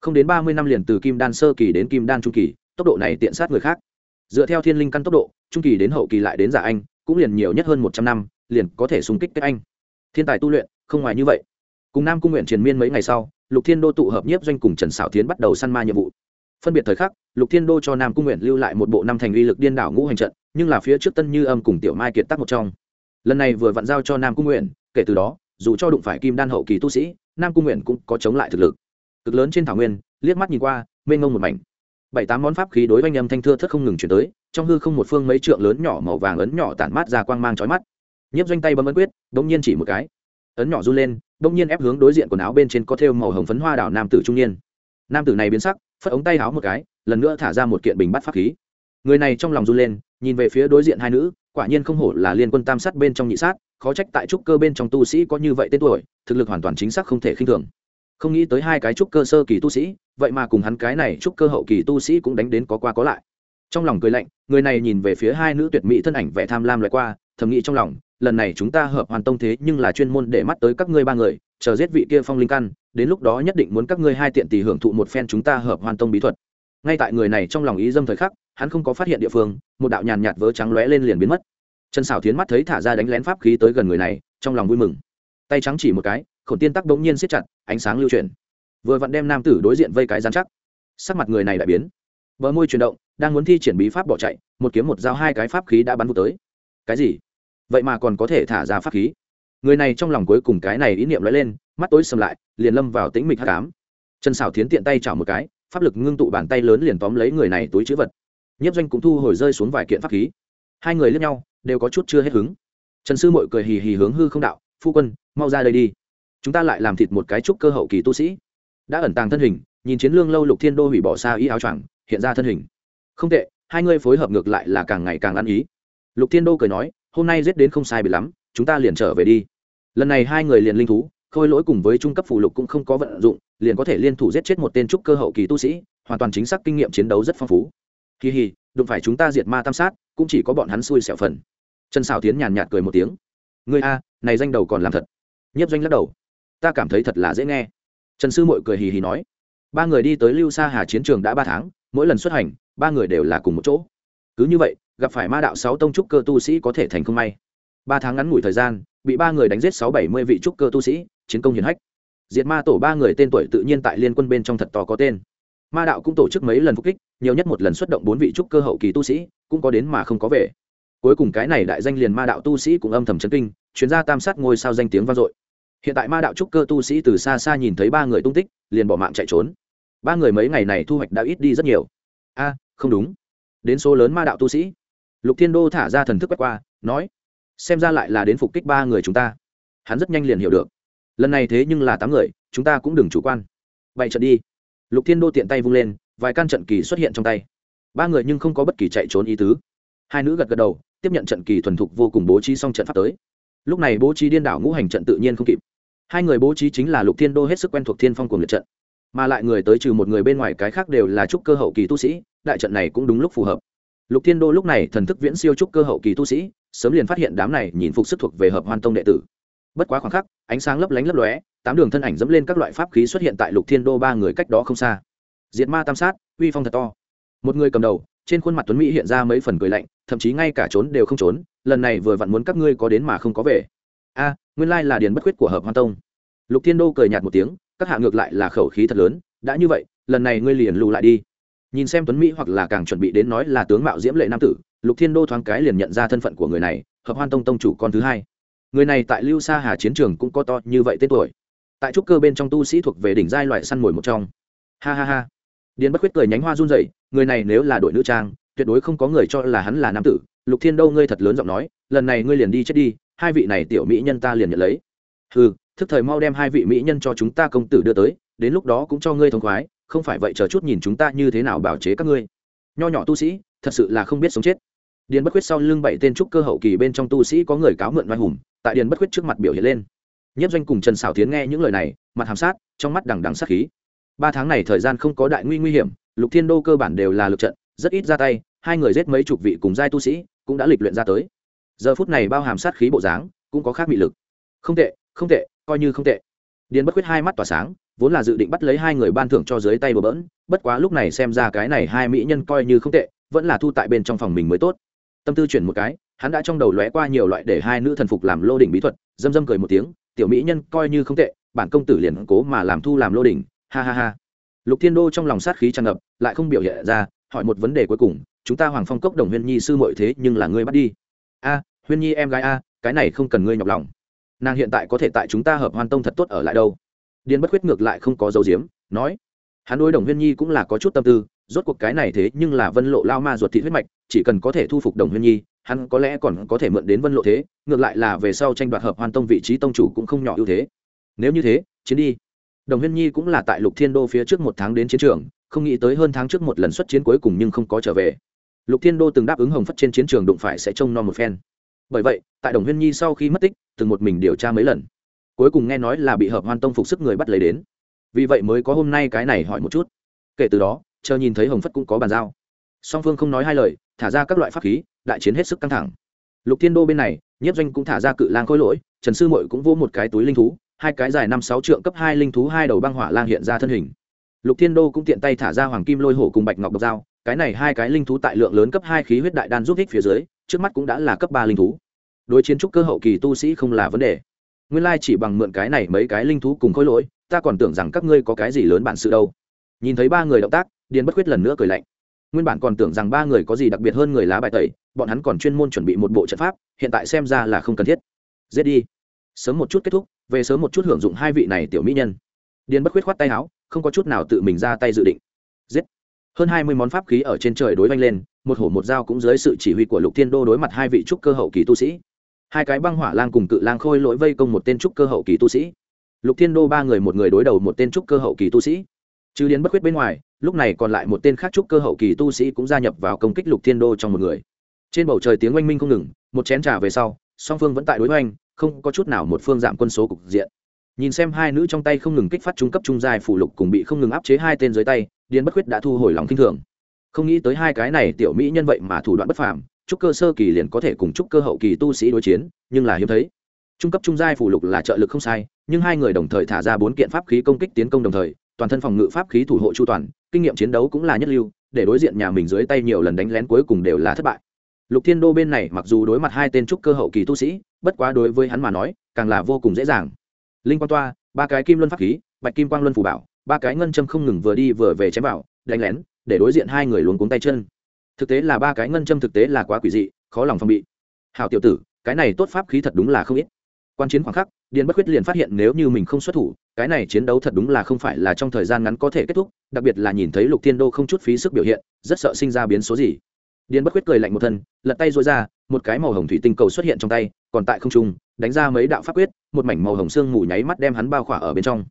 Không đến ba mươi năm liền từ kim đan sơ kỳ đến kim đan trung kỳ tốc độ này tiện sát người khác. Dựa theo thiên linh căn tốc độ, trung kỳ đến hậu kỳ lại đến giả anh, cũng liền nhiều nhất hơn một trăm năm, liền có thể xung kích kết anh. Thiên tài tu luyện, không ngoài như vậy. Cùng nam cung nguyện triền miên mấy ngày sau, lục thiên đô tụ hợp nhiếp doanh cùng trần xảo tiến bắt đầu săn ma nhiệm vụ. Phân biệt thời khắc, lục thiên đô cho nam cung nguyện lưu lại một bộ năm thành uy lực điên đảo ngũ hành trận, nhưng là phía trước tân như âm cùng tiểu mai kiệt tác một trong. Lần này vừa vặn giao cho nam cung nguyện, kể từ đó, dù cho đụng phải kim đan hậu kỳ tu sĩ, nam cung nguyện cũng có chống lại thực lực. Cực lớn trên thảo nguyên, liếc mắt nhìn qua, mênh ngông một mảnh bảy tám món pháp khí đối với âm thanh thưa thất không ngừng chuyển tới, trong hư không một phương mấy trượng lớn nhỏ màu vàng ấn nhỏ tản mát ra quang mang chói mắt. Nhiếp doanh tay bấm ấn quyết đông nhiên chỉ một cái. Ấn nhỏ run lên đông nhiên ép hướng đối diện quần áo bên trên có thêu màu hồng phấn hoa đảo nam tử trung niên. Nam tử này biến sắc, phất ống tay áo một cái, lần nữa thả ra một kiện bình bắt pháp khí. Người này trong lòng run lên, nhìn về phía đối diện hai nữ, quả nhiên không hổ là liên quân tam sát bên trong nhị sát, khó trách tại trúc cơ bên trong tu sĩ có như vậy tên tuổi, thực lực hoàn toàn chính xác không thể khinh thường không nghĩ tới hai cái trúc cơ sơ kỳ tu sĩ, vậy mà cùng hắn cái này trúc cơ hậu kỳ tu sĩ cũng đánh đến có qua có lại. Trong lòng cười lạnh, người này nhìn về phía hai nữ tuyệt mỹ thân ảnh vẻ tham lam loại qua, thầm nghĩ trong lòng, lần này chúng ta hợp hoàn tông thế nhưng là chuyên môn để mắt tới các ngươi ba người, chờ giết vị kia phong linh căn, đến lúc đó nhất định muốn các ngươi hai tiện tỷ hưởng thụ một phen chúng ta hợp hoàn tông bí thuật. Ngay tại người này trong lòng ý dâm thời khắc, hắn không có phát hiện địa phương, một đạo nhàn nhạt vớ trắng lóe lên liền biến mất. Trần xảo tiến mắt thấy thả ra đánh lén pháp khí tới gần người này, trong lòng vui mừng. Tay trắng chỉ một cái khổn tiên tắc bỗng nhiên siết chặt, ánh sáng lưu chuyển. Vừa vặn đem nam tử đối diện vây cái gián chắc. Sắc mặt người này đại biến. Bờ môi chuyển động, đang muốn thi triển bí pháp bỏ chạy, một kiếm một dao hai cái pháp khí đã bắn vụt tới. Cái gì? Vậy mà còn có thể thả ra pháp khí? Người này trong lòng cuối cùng cái này ý niệm lóe lên, mắt tối sầm lại, liền lâm vào tĩnh mịch hắc ám. Trần xảo thiến tiện tay chảo một cái, pháp lực ngưng tụ bàn tay lớn liền tóm lấy người này túi chữ vật. Nhất doanh cũng thu hồi rơi xuống vài kiện pháp khí. Hai người lướt nhau, đều có chút chưa hết hứng. Trần sư mội cười hì hì hướng hư không đạo, phu quân, mau ra đây đi chúng ta lại làm thịt một cái trúc cơ hậu kỳ tu sĩ. Đã ẩn tàng thân hình, nhìn chiến lương lâu lục thiên đô hủy bỏ xa y áo choàng, hiện ra thân hình. Không tệ, hai ngươi phối hợp ngược lại là càng ngày càng ăn ý. Lục thiên đô cười nói, hôm nay giết đến không sai bị lắm, chúng ta liền trở về đi. Lần này hai người liền linh thú, khôi lỗi cùng với trung cấp phụ lục cũng không có vận dụng, liền có thể liên thủ giết chết một tên trúc cơ hậu kỳ tu sĩ, hoàn toàn chính xác kinh nghiệm chiến đấu rất phong phú. Kỳ hì, đụng phải chúng ta diệt ma tam sát, cũng chỉ có bọn hắn xui xẻo phần. Trần xảo tiến nhàn nhạt cười một tiếng. Người a, này danh đầu còn làm thật. Nhiếp doanh lắc đầu ta cảm thấy thật là dễ nghe. Trần sư mội cười hì hì nói, ba người đi tới lưu sa hà chiến trường đã ba tháng, mỗi lần xuất hành, ba người đều là cùng một chỗ. Cứ như vậy, gặp phải ma đạo sáu tông trúc cơ tu sĩ có thể thành không may. Ba tháng ngắn ngủi thời gian, bị ba người đánh giết sáu bảy mươi vị trúc cơ tu sĩ, chiến công hiển hách. Diệt ma tổ ba người tên tuổi tự nhiên tại liên quân bên trong thật to có tên. Ma đạo cũng tổ chức mấy lần phục kích, nhiều nhất một lần xuất động bốn vị trúc cơ hậu kỳ tu sĩ, cũng có đến mà không có về. Cuối cùng cái này đại danh liền ma đạo tu sĩ cũng âm thầm chấn kinh chuyên gia tam sát ngôi sao danh tiếng vang dội hiện tại ma đạo trúc cơ tu sĩ từ xa xa nhìn thấy ba người tung tích, liền bỏ mạng chạy trốn. Ba người mấy ngày này thu hoạch đã ít đi rất nhiều. A, không đúng. Đến số lớn ma đạo tu sĩ. Lục thiên đô thả ra thần thức quét qua, nói, xem ra lại là đến phục kích ba người chúng ta. Hắn rất nhanh liền hiểu được. Lần này thế nhưng là tám người, chúng ta cũng đừng chủ quan. Vậy trận đi. Lục thiên đô tiện tay vung lên, vài căn trận kỳ xuất hiện trong tay. Ba người nhưng không có bất kỳ chạy trốn ý tứ. Hai nữ gật gật đầu, tiếp nhận trận kỳ thuần thục vô cùng bố trí xong trận pháp tới. Lúc này bố trí điên đảo ngũ hành trận tự nhiên không kịp hai người bố trí chính là lục thiên đô hết sức quen thuộc thiên phong cùng lượt trận, mà lại người tới trừ một người bên ngoài cái khác đều là trúc cơ hậu kỳ tu sĩ, đại trận này cũng đúng lúc phù hợp. Lục thiên đô lúc này thần thức viễn siêu trúc cơ hậu kỳ tu sĩ, sớm liền phát hiện đám này nhìn phục sức thuộc về hợp hoan tông đệ tử. Bất quá khoảng khắc, ánh sáng lấp lánh lấp lóe, tám đường thân ảnh dẫm lên các loại pháp khí xuất hiện tại lục thiên đô ba người cách đó không xa. Diệt ma tam sát, uy phong thật to. Một người cầm đầu, trên khuôn mặt tuấn mỹ hiện ra mấy phần cười lạnh, thậm chí ngay cả trốn đều không trốn, lần này vừa vặn muốn các ngươi có đến mà không có về a, nguyên lai là điền bất khuyết của hợp hoan tông. Lục thiên đô cười nhạt một tiếng, các hạ ngược lại là khẩu khí thật lớn, đã như vậy, lần này ngươi liền lù lại đi. Nhìn xem tuấn mỹ hoặc là càng chuẩn bị đến nói là tướng mạo diễm lệ nam tử, lục thiên đô thoáng cái liền nhận ra thân phận của người này, hợp hoan tông tông chủ con thứ hai. Người này tại lưu sa hà chiến trường cũng có to như vậy tên tuổi. Tại trúc cơ bên trong tu sĩ thuộc về đỉnh giai loại săn mồi một trong. Ha ha ha. Điền bất khuyết cười nhánh hoa run rẩy, người này nếu là đội nữ trang, tuyệt đối không có người cho là hắn là nam tử. Lục thiên đô ngươi thật lớn giọng nói, lần này ngươi liền đi chết đi hai vị này tiểu mỹ nhân ta liền nhận lấy. Ừ thức thời mau đem hai vị mỹ nhân cho chúng ta công tử đưa tới, đến lúc đó cũng cho ngươi thông khoái, không phải vậy chờ chút nhìn chúng ta như thế nào bảo chế các ngươi. Nho nhỏ tu sĩ, thật sự là không biết sống chết. Điền bất quyết sau lưng bảy tên trúc cơ hậu kỳ bên trong tu sĩ có người cáo mượn oai hùng, tại điền bất quyết trước mặt biểu hiện lên. Nhất doanh cùng trần xảo tiến nghe những lời này, mặt hàm sát, trong mắt đằng đằng sát khí. Ba tháng này thời gian không có đại nguy nguy hiểm, lục thiên đô cơ bản đều là lực trận, rất ít ra tay, hai người giết mấy chục vị cùng giai tu sĩ, cũng đã lịch luyện ra tới giờ phút này bao hàm sát khí bộ dáng, cũng có khác bị lực. Không tệ không tệ, coi như không tệ. Điền bất quyết hai mắt tỏa sáng, vốn là dự định bắt lấy hai người ban thưởng cho dưới tay bờ bỡn, bất quá lúc này xem ra cái này hai mỹ nhân coi như không tệ, vẫn là thu tại bên trong phòng mình mới tốt. Tâm tư chuyển một cái, hắn đã trong đầu lóe qua nhiều loại để hai nữ thần phục làm lô đỉnh bí thuật, dâm dâm cười một tiếng, tiểu mỹ nhân, coi như không tệ, bản công tử liền cố mà làm thu làm lô đỉnh. Ha ha ha. Lục thiên đô trong lòng sát khí tràn ngập, lại không biểu hiện ra, hỏi một vấn đề cuối cùng, chúng ta hoàng phong cốc đồng huyên nhi sư muội thế nhưng là ngươi bắt đi? A huyên nhi em gái a, cái này không cần ngươi nhọc lòng. Nàng hiện tại có thể tại chúng ta hợp hoan tông thật tốt ở lại đâu. Điền bất khuyết ngược lại không có dấu diếm nói, hắn đối đồng huyên nhi cũng là có chút tâm tư, rốt cuộc cái này thế nhưng là vân lộ lao ma ruột thị huyết mạch, chỉ cần có thể thu phục đồng huyên nhi, hắn có lẽ còn có thể mượn đến vân lộ thế, ngược lại là về sau tranh đoạt hợp hoan tông vị trí tông chủ cũng không nhỏ ưu thế. Nếu như thế, chiến đi. Đồng huyên nhi cũng là tại lục thiên đô phía trước một tháng đến chiến trường, không nghĩ tới hơn tháng trước một lần xuất chiến cuối cùng nhưng không có trở về. Lục thiên đô từng đáp ứng hồng phất trên chiến trường đụng phải sẽ trông no một phen bởi vậy, tại đồng huyên nhi sau khi mất tích, từng một mình điều tra mấy lần. Cuối cùng nghe nói là bị hợp hoan tông phục sức người bắt lấy đến. Vì vậy mới có hôm nay cái này hỏi một chút. Kể từ đó, chờ nhìn thấy hồng phất cũng có bàn giao. Song phương không nói hai lời, thả ra các loại pháp khí, đại chiến hết sức căng thẳng. Lục thiên đô bên này, nhiếp doanh cũng thả ra cự lang khôi lỗi, trần sư mội cũng vô một cái túi linh thú, hai cái dài năm sáu trượng cấp hai linh thú hai đầu băng hỏa lang hiện ra thân hình. Lục thiên đô cũng tiện tay thả ra hoàng kim lôi hổ cùng bạch ngọc độc dao, cái này hai cái linh thú tại lượng lớn cấp hai khí huyết đại đan giúp ích phía dưới trước mắt cũng đã là cấp ba linh thú. Đối chiến trúc cơ hậu kỳ tu sĩ không là vấn đề. Nguyên lai chỉ bằng mượn cái này mấy cái linh thú cùng khối lỗi, ta còn tưởng rằng các ngươi có cái gì lớn bản sự đâu. Nhìn thấy ba người động tác, điền bất quyết lần nữa cười lạnh. Nguyên bản còn tưởng rằng ba người có gì đặc biệt hơn người lá bài tẩy, bọn hắn còn chuyên môn chuẩn bị một bộ trận pháp, hiện tại xem ra là không cần thiết. Giết đi. Sớm một chút kết thúc, về sớm một chút hưởng dụng hai vị này tiểu mỹ nhân. Điền bất khuyết khoát tay áo, không có chút nào tự mình ra tay dự định. Giết hơn hai mươi món pháp khí ở trên trời đối vanh lên, một hổ một dao cũng dưới sự chỉ huy của lục thiên đô đối mặt hai vị trúc cơ hậu kỳ tu sĩ. Hai cái băng hỏa lang cùng cự lang khôi lỗi vây công một tên trúc cơ hậu kỳ tu sĩ. Lục thiên đô ba người một người đối đầu một tên trúc cơ hậu kỳ tu sĩ. Chứ điền bất khuyết bên ngoài, lúc này còn lại một tên khác trúc cơ hậu kỳ tu sĩ cũng gia nhập vào công kích lục thiên đô trong một người. Trên bầu trời tiếng oanh minh không ngừng, một chén trà về sau, song phương vẫn tại đối oanh không có chút nào một phương giảm quân số cục diện. Nhìn xem hai nữ trong tay không ngừng kích phát trung cấp trung dài phủ lục cùng bị không ngừng áp chế hai tên dưới tay điền bất khuyết đã thu hồi lòng kinh thường. Không nghĩ tới hai cái này tiểu mỹ nhân vậy mà thủ đoạn bất phàm trúc cơ sơ kỳ liền có thể cùng trúc cơ hậu kỳ tu sĩ đối chiến, nhưng là hiếm thấy. Trung cấp trung giai phủ lục là trợ lực không sai, nhưng hai người đồng thời thả ra bốn kiện pháp khí công kích tiến công đồng thời, toàn thân phòng ngự pháp khí thủ hộ chu toàn, kinh nghiệm chiến đấu cũng là nhất lưu, để đối diện nhà mình dưới tay nhiều lần đánh lén cuối cùng đều là thất bại. Lục thiên đô bên này mặc dù đối mặt hai tên trúc cơ hậu kỳ tu sĩ, bất quá đối với hắn mà nói, càng là vô cùng dễ dàng. Linh quan toa, ba cái kim luân pháp khí, bạch kim quang luân phù bảo ba cái ngân châm không ngừng vừa đi vừa về chém vào, đánh lén, để đối diện hai người luống cuống tay chân. Thực tế là ba cái ngân châm thực tế là quá quỷ dị, khó lòng phòng bị. Hào tiểu tử, cái này tốt pháp khí thật đúng là không ít. Quan chiến khoảng khắc, điền bất khuyết liền phát hiện nếu như mình không xuất thủ, cái này chiến đấu thật đúng là không phải là trong thời gian ngắn có thể kết thúc, đặc biệt là nhìn thấy lục thiên đô không chút phí sức biểu hiện, rất sợ sinh ra biến số gì. Điền bất khuyết cười lạnh một thân, lật tay dối ra, một cái màu hồng thủy tinh cầu xuất hiện trong tay, còn tại không trung, đánh ra mấy đạo pháp quyết, một mảnh màu hồng xương mù nháy mắt đem hắn bao khỏa ở bên trong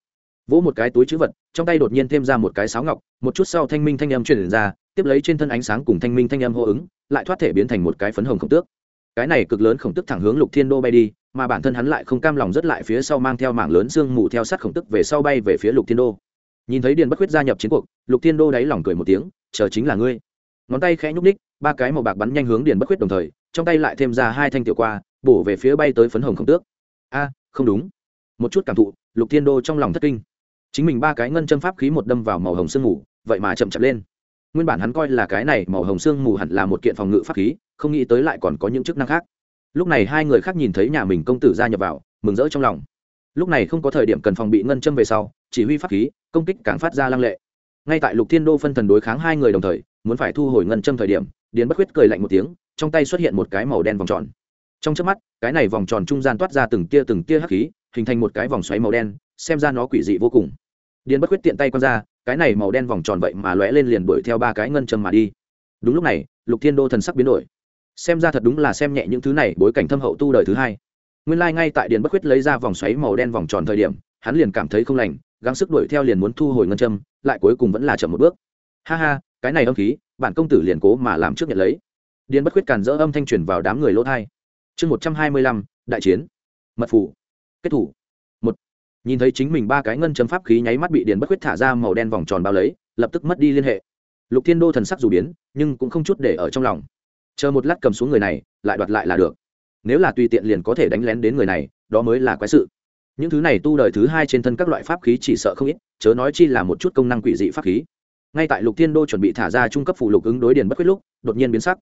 vỗ một cái túi chữ vật, trong tay đột nhiên thêm ra một cái sáo ngọc, một chút sau thanh minh thanh âm truyền ra, tiếp lấy trên thân ánh sáng cùng thanh minh thanh âm hô ứng, lại thoát thể biến thành một cái phấn hồng khổng tước. Cái này cực lớn khổng tức thẳng hướng lục thiên đô bay đi, mà bản thân hắn lại không cam lòng rất lại phía sau mang theo mảng lớn sương mù theo sát khổng tức về sau bay về phía lục thiên đô. Nhìn thấy điền bất khuyết gia nhập chiến cuộc, lục thiên đô đáy lòng cười một tiếng, chờ chính là ngươi. Ngón tay khẽ nhúc ních ba cái màu bạc bắn nhanh hướng điền bất khuyết đồng thời, trong tay lại thêm ra hai thanh tiểu qua, bổ về phía bay tới phấn hồng khổng tước. A, không đúng. Một chút cảm thụ, lục thiên đô trong lòng thất kinh chính mình ba cái ngân châm pháp khí một đâm vào màu hồng sương mù, vậy mà chậm chậm lên. Nguyên bản hắn coi là cái này màu hồng sương mù hẳn là một kiện phòng ngự pháp khí, không nghĩ tới lại còn có những chức năng khác. Lúc này hai người khác nhìn thấy nhà mình công tử gia nhập vào, mừng rỡ trong lòng. Lúc này không có thời điểm cần phòng bị ngân châm về sau, chỉ huy pháp khí, công kích càng phát ra lăng lệ. Ngay tại lục thiên đô phân thần đối kháng hai người đồng thời, muốn phải thu hồi ngân châm thời điểm, điền bất khuyết cười lạnh một tiếng, trong tay xuất hiện một cái màu đen vòng tròn. Trong trước mắt, cái này vòng tròn trung gian toát ra từng tia từng tia hắc khí, hình thành một cái vòng xoáy màu đen xem ra nó quỷ dị vô cùng. Điền bất khuyết tiện tay quăng ra, cái này màu đen vòng tròn vậy mà lóe lên liền đuổi theo ba cái ngân châm mà đi. Đúng lúc này, lục thiên đô thần sắc biến đổi. Xem ra thật đúng là xem nhẹ những thứ này, bối cảnh thâm hậu tu đời thứ hai. Nguyên lai、like、ngay tại điền bất khuyết lấy ra vòng xoáy màu đen vòng tròn thời điểm, hắn liền cảm thấy không lành, gắng sức đuổi theo liền muốn thu hồi ngân châm, lại cuối cùng vẫn là chậm một bước. Ha ha, cái này âm khí, bản công tử liền cố mà làm trước nhận lấy. Điền bất khuyết càn dỡ âm thanh truyền vào đám người lỗ thai. Chương một trăm hai mươi lăm, đại chiến. Mật phủ. Kết thủ nhìn thấy chính mình ba cái ngân châm pháp khí nháy mắt bị điền bất khuyết thả ra màu đen vòng tròn bao lấy, lập tức mất đi liên hệ. Lục thiên đô thần sắc dù biến, nhưng cũng không chút để ở trong lòng. Chờ một lát cầm xuống người này, lại đoạt lại là được. Nếu là tùy tiện liền có thể đánh lén đến người này, đó mới là quái sự. Những thứ này tu đời thứ hai trên thân các loại pháp khí chỉ sợ không ít, chớ nói chi là một chút công năng quỷ dị pháp khí. Ngay tại lục thiên đô chuẩn bị thả ra trung cấp phụ lục ứng đối điền bất quyết lúc, đột nhiên biến sắc.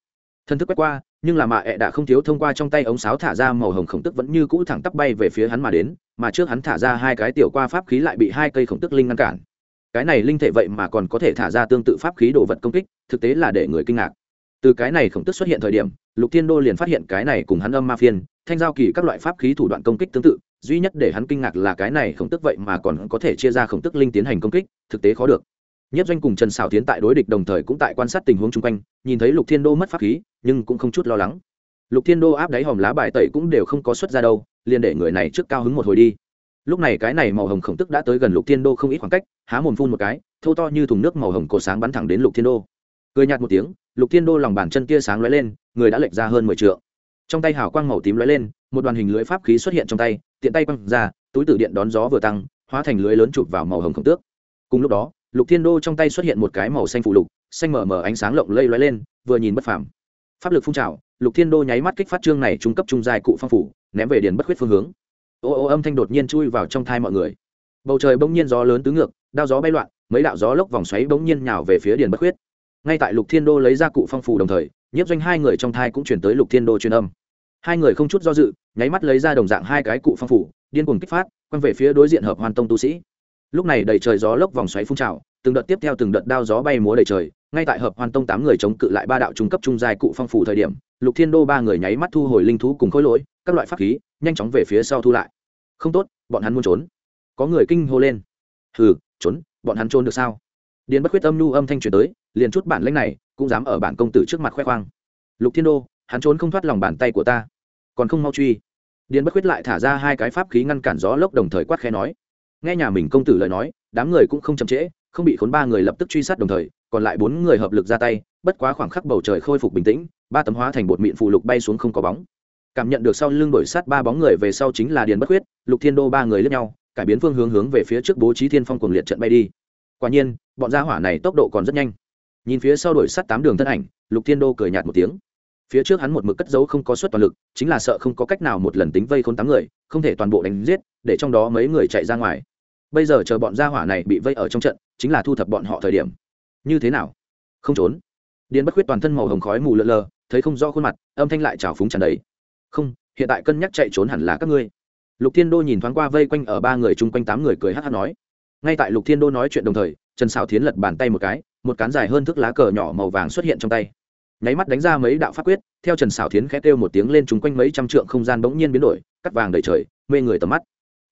Thân thức quét qua nhưng là mạ ẹ đã không thiếu thông qua trong tay ống sáo thả ra màu hồng khổng tức vẫn như cũ thẳng tắp bay về phía hắn mà đến, mà trước hắn thả ra hai cái tiểu qua pháp khí lại bị hai cây khổng tức linh ngăn cản. Cái này linh thể vậy mà còn có thể thả ra tương tự pháp khí đồ vật công kích, thực tế là để người kinh ngạc. Từ cái này khổng tức xuất hiện thời điểm, lục thiên đô liền phát hiện cái này cùng hắn âm ma phiên, thanh giao kỳ các loại pháp khí thủ đoạn công kích tương tự, duy nhất để hắn kinh ngạc là cái này khổng tức vậy mà còn có thể chia ra khổng tức linh tiến hành công kích, thực tế khó được nhất doanh cùng trần xảo tiến tại đối địch đồng thời cũng tại quan sát tình huống chung quanh, nhìn thấy lục thiên đô mất pháp khí, nhưng cũng không chút lo lắng. Lục thiên đô áp đáy hòm lá bài tẩy cũng đều không có xuất ra đâu, liền để người này trước cao hứng một hồi đi. Lúc này cái này màu hồng khổng tức đã tới gần lục thiên đô không ít khoảng cách, há mồm phun một cái thâu to như thùng nước màu hồng cổ sáng bắn thẳng đến lục thiên đô. Cười nhạt một tiếng, lục thiên đô lòng bàn chân kia sáng lóe lên, người đã lệch ra hơn mười t trong tay hào quang màu tím lóe lên, một đoàn hình lưới pháp khí xuất hiện trong tay, tiện tay quăng ra, túi tử điện đón gió vừa tăng, hóa thành lưới lớn chụp vào màu hồng khổng tước. Cùng lúc đó lục thiên đô trong tay xuất hiện một cái màu xanh phụ lục, xanh mở mở ánh sáng lộng lây lóe lên, vừa nhìn bất phàm. Pháp lực phun trào, lục thiên đô nháy mắt kích phát trương này trung cấp trung dài cụ phong phủ, ném về điền bất khuyết phương hướng. Ô ô âm thanh đột nhiên chui vào trong thai mọi người. Bầu trời bỗng nhiên gió lớn tứ ngược, đao gió bay loạn, mấy đạo gió lốc vòng xoáy bỗng nhiên nhào về phía điền bất khuyết. Ngay tại lục thiên đô lấy ra cụ phong phủ đồng thời, nhiếp doanh hai người trong thai cũng chuyển tới lục thiên đô truyền âm. Hai người không chút do dự, nháy mắt lấy ra đồng dạng hai cái cụ phong phủ, điên cuồng kích phát, quăng về phía đối diện hợp hoàn tông tu sĩ. Lúc này đầy trời gió lốc vòng xoáy phun trào từng đợt tiếp theo từng đợt đao gió bay múa đầy trời, ngay tại hợp hoàn tông tám người chống cự lại ba đạo trung cấp trung giai cụ phong phủ thời điểm, lục thiên đô ba người nháy mắt thu hồi linh thú cùng khối lỗi, các loại pháp khí, nhanh chóng về phía sau thu lại. Không tốt, bọn hắn muốn trốn. Có người kinh hô lên. Hừ, trốn, bọn hắn trốn được sao? Điền bất quyết âm nhu âm thanh truyền tới, liền chút bản lãnh này cũng dám ở bản công tử trước mặt khoe khoang. Lục thiên đô, hắn trốn không thoát lòng bàn tay của ta, còn không mau truy. Điền bất quyết lại thả ra hai cái pháp khí ngăn cản gió lốc đồng thời quát khẽ nói. Nghe nhà mình công tử lời nói, đám người cũng không chậm trễ không bị khốn ba người lập tức truy sát đồng thời, còn lại bốn người hợp lực ra tay, bất quá khoảng khắc bầu trời khôi phục bình tĩnh, ba tấm hóa thành bột mịn phụ lục bay xuống không có bóng. Cảm nhận được sau lưng đổi sát ba bóng người về sau chính là điền bất quyết lục thiên đô ba người lướt nhau, cải biến phương hướng hướng về phía trước bố trí thiên phong cuồng liệt trận bay đi. Quả nhiên, bọn gia hỏa này tốc độ còn rất nhanh. Nhìn phía sau đổi sát tám đường thân ảnh, lục thiên đô cười nhạt một tiếng. Phía trước hắn một mực cất giấu không có suất toàn lực, chính là sợ không có cách nào một lần tính vây khôn tám người, không thể toàn bộ đánh giết, để trong đó mấy người chạy ra ngoài bây giờ chờ bọn gia hỏa này bị vây ở trong trận, chính là thu thập bọn họ thời điểm. Như thế nào? Không trốn. Điền bất khuyết toàn thân màu hồng khói mù lợn lờ, thấy không rõ khuôn mặt, âm thanh lại trào phúng tràn đầy. Không, hiện tại cân nhắc chạy trốn hẳn là các ngươi. Lục thiên đô nhìn thoáng qua vây quanh ở ba người chung quanh tám người cười hát hát nói. Ngay tại lục thiên đô nói chuyện đồng thời, trần xào thiến lật bàn tay một cái, một cán dài hơn thước lá cờ nhỏ màu vàng xuất hiện trong tay. Nháy mắt đánh ra mấy đạo pháp quyết, theo trần xảo thiến khẽ kêu một tiếng lên chung quanh mấy trăm trượng không gian bỗng nhiên biến đổi, cắt vàng đầy trời, mê người tầm mắt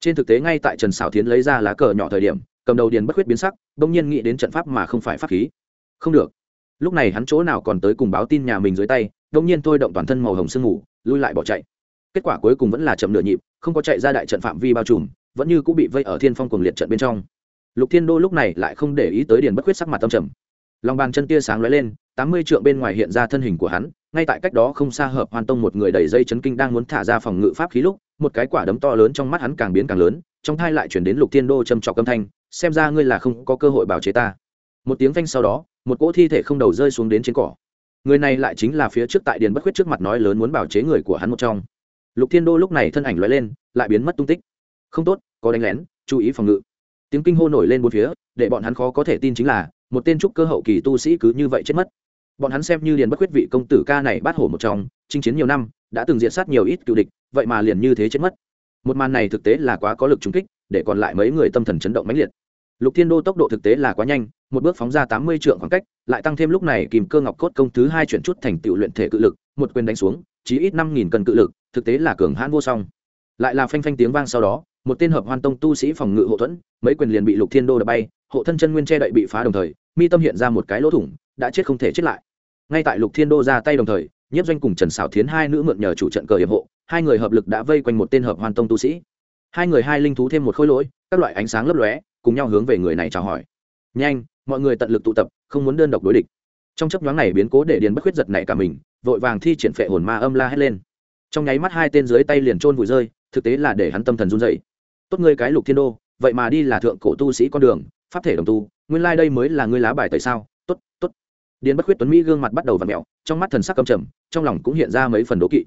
trên thực tế ngay tại trần xảo thiến lấy ra lá cờ nhỏ thời điểm, cầm đầu điền bất khuyết biến sắc, bỗng nhiên nghĩ đến trận pháp mà không phải pháp khí. Không được. Lúc này hắn chỗ nào còn tới cùng báo tin nhà mình dưới tay, bỗng nhiên thôi động toàn thân màu hồng sương ngủ lui lại bỏ chạy. Kết quả cuối cùng vẫn là chậm nửa nhịp, không có chạy ra đại trận phạm vi bao trùm, vẫn như cũng bị vây ở thiên phong cuồng liệt trận bên trong. Lục thiên đô lúc này lại không để ý tới điền bất khuyết sắc mặt tâm trầm. Lòng bàn chân tia sáng lóe lên, tám mươi trượng bên ngoài hiện ra thân hình của hắn, ngay tại cách đó không xa hợp hoàn tông một người đầy dây chấn kinh đang muốn thả ra phòng ngự pháp khí lúc một cái quả đấm to lớn trong mắt hắn càng biến càng lớn, trong thai lại chuyển đến lục thiên đô châm trọc âm thanh, xem ra ngươi là không có cơ hội bảo chế ta. Một tiếng phanh sau đó, một cỗ thi thể không đầu rơi xuống đến trên cỏ. Người này lại chính là phía trước tại điền bất khuyết trước mặt nói lớn muốn bảo chế người của hắn một trong. Lục thiên đô lúc này thân ảnh lóe lên, lại biến mất tung tích. Không tốt, có đánh lén, chú ý phòng ngự. Tiếng kinh hô nổi lên bốn phía, để bọn hắn khó có thể tin chính là, một tên trúc cơ hậu kỳ tu sĩ cứ như vậy chết mất. Bọn hắn xem như điền bất khuyết vị công tử ca này bắt hổ một trong chinh chiến nhiều năm, đã từng diện sát nhiều ít cựu địch, vậy mà liền như thế chết mất. Một màn này thực tế là quá có lực trúng kích, để còn lại mấy người tâm thần chấn động mãnh liệt. Lục thiên đô tốc độ thực tế là quá nhanh, một bước phóng ra tám mươi trượng khoảng cách, lại tăng thêm lúc này kìm cơ ngọc cốt công thứ hai chuyển chút thành tựu luyện thể cự lực, một quyền đánh xuống, chí ít năm nghìn cân cự lực, thực tế là cường hãn vô song. Lại là phanh phanh tiếng vang sau đó, một tên hợp hoan tông tu sĩ phòng ngự hộ thuẫn, mấy quyền liền bị lục thiên đô đập bay, hộ thân chân nguyên che đậy bị phá đồng thời, mi tâm hiện ra một cái lỗ thủng, đã chết không thể chết lại. Ngay tại lục thiên đô ra tay đồng thời nhiếp doanh cùng trần xảo thiến hai nữ mượn nhờ chủ trận cờ hiệp hộ, hai người hợp lực đã vây quanh một tên hợp hoàn tông tu sĩ. Hai người hai linh thú thêm một khối lỗi, các loại ánh sáng lấp lóe, cùng nhau hướng về người này chào hỏi. Nhanh, mọi người tận lực tụ tập, không muốn đơn độc đối địch. Trong chấp nhoáng này biến cố để điền bất khuyết giật này cả mình, vội vàng thi triển phệ hồn ma âm la hét lên. Trong nháy mắt hai tên dưới tay liền trôn vùi rơi, thực tế là để hắn tâm thần run dậy tốt ngươi cái lục thiên đô, vậy mà đi là thượng cổ tu sĩ con đường, pháp thể đồng tu, nguyên lai đây mới là ngươi lá bài tại sao? Tốt tốt điền bất khuyết tuấn mỹ gương mặt bắt đầu và mẹo, trong mắt thần sắc cầm trầm, trong lòng cũng hiện ra mấy phần đố kỵ.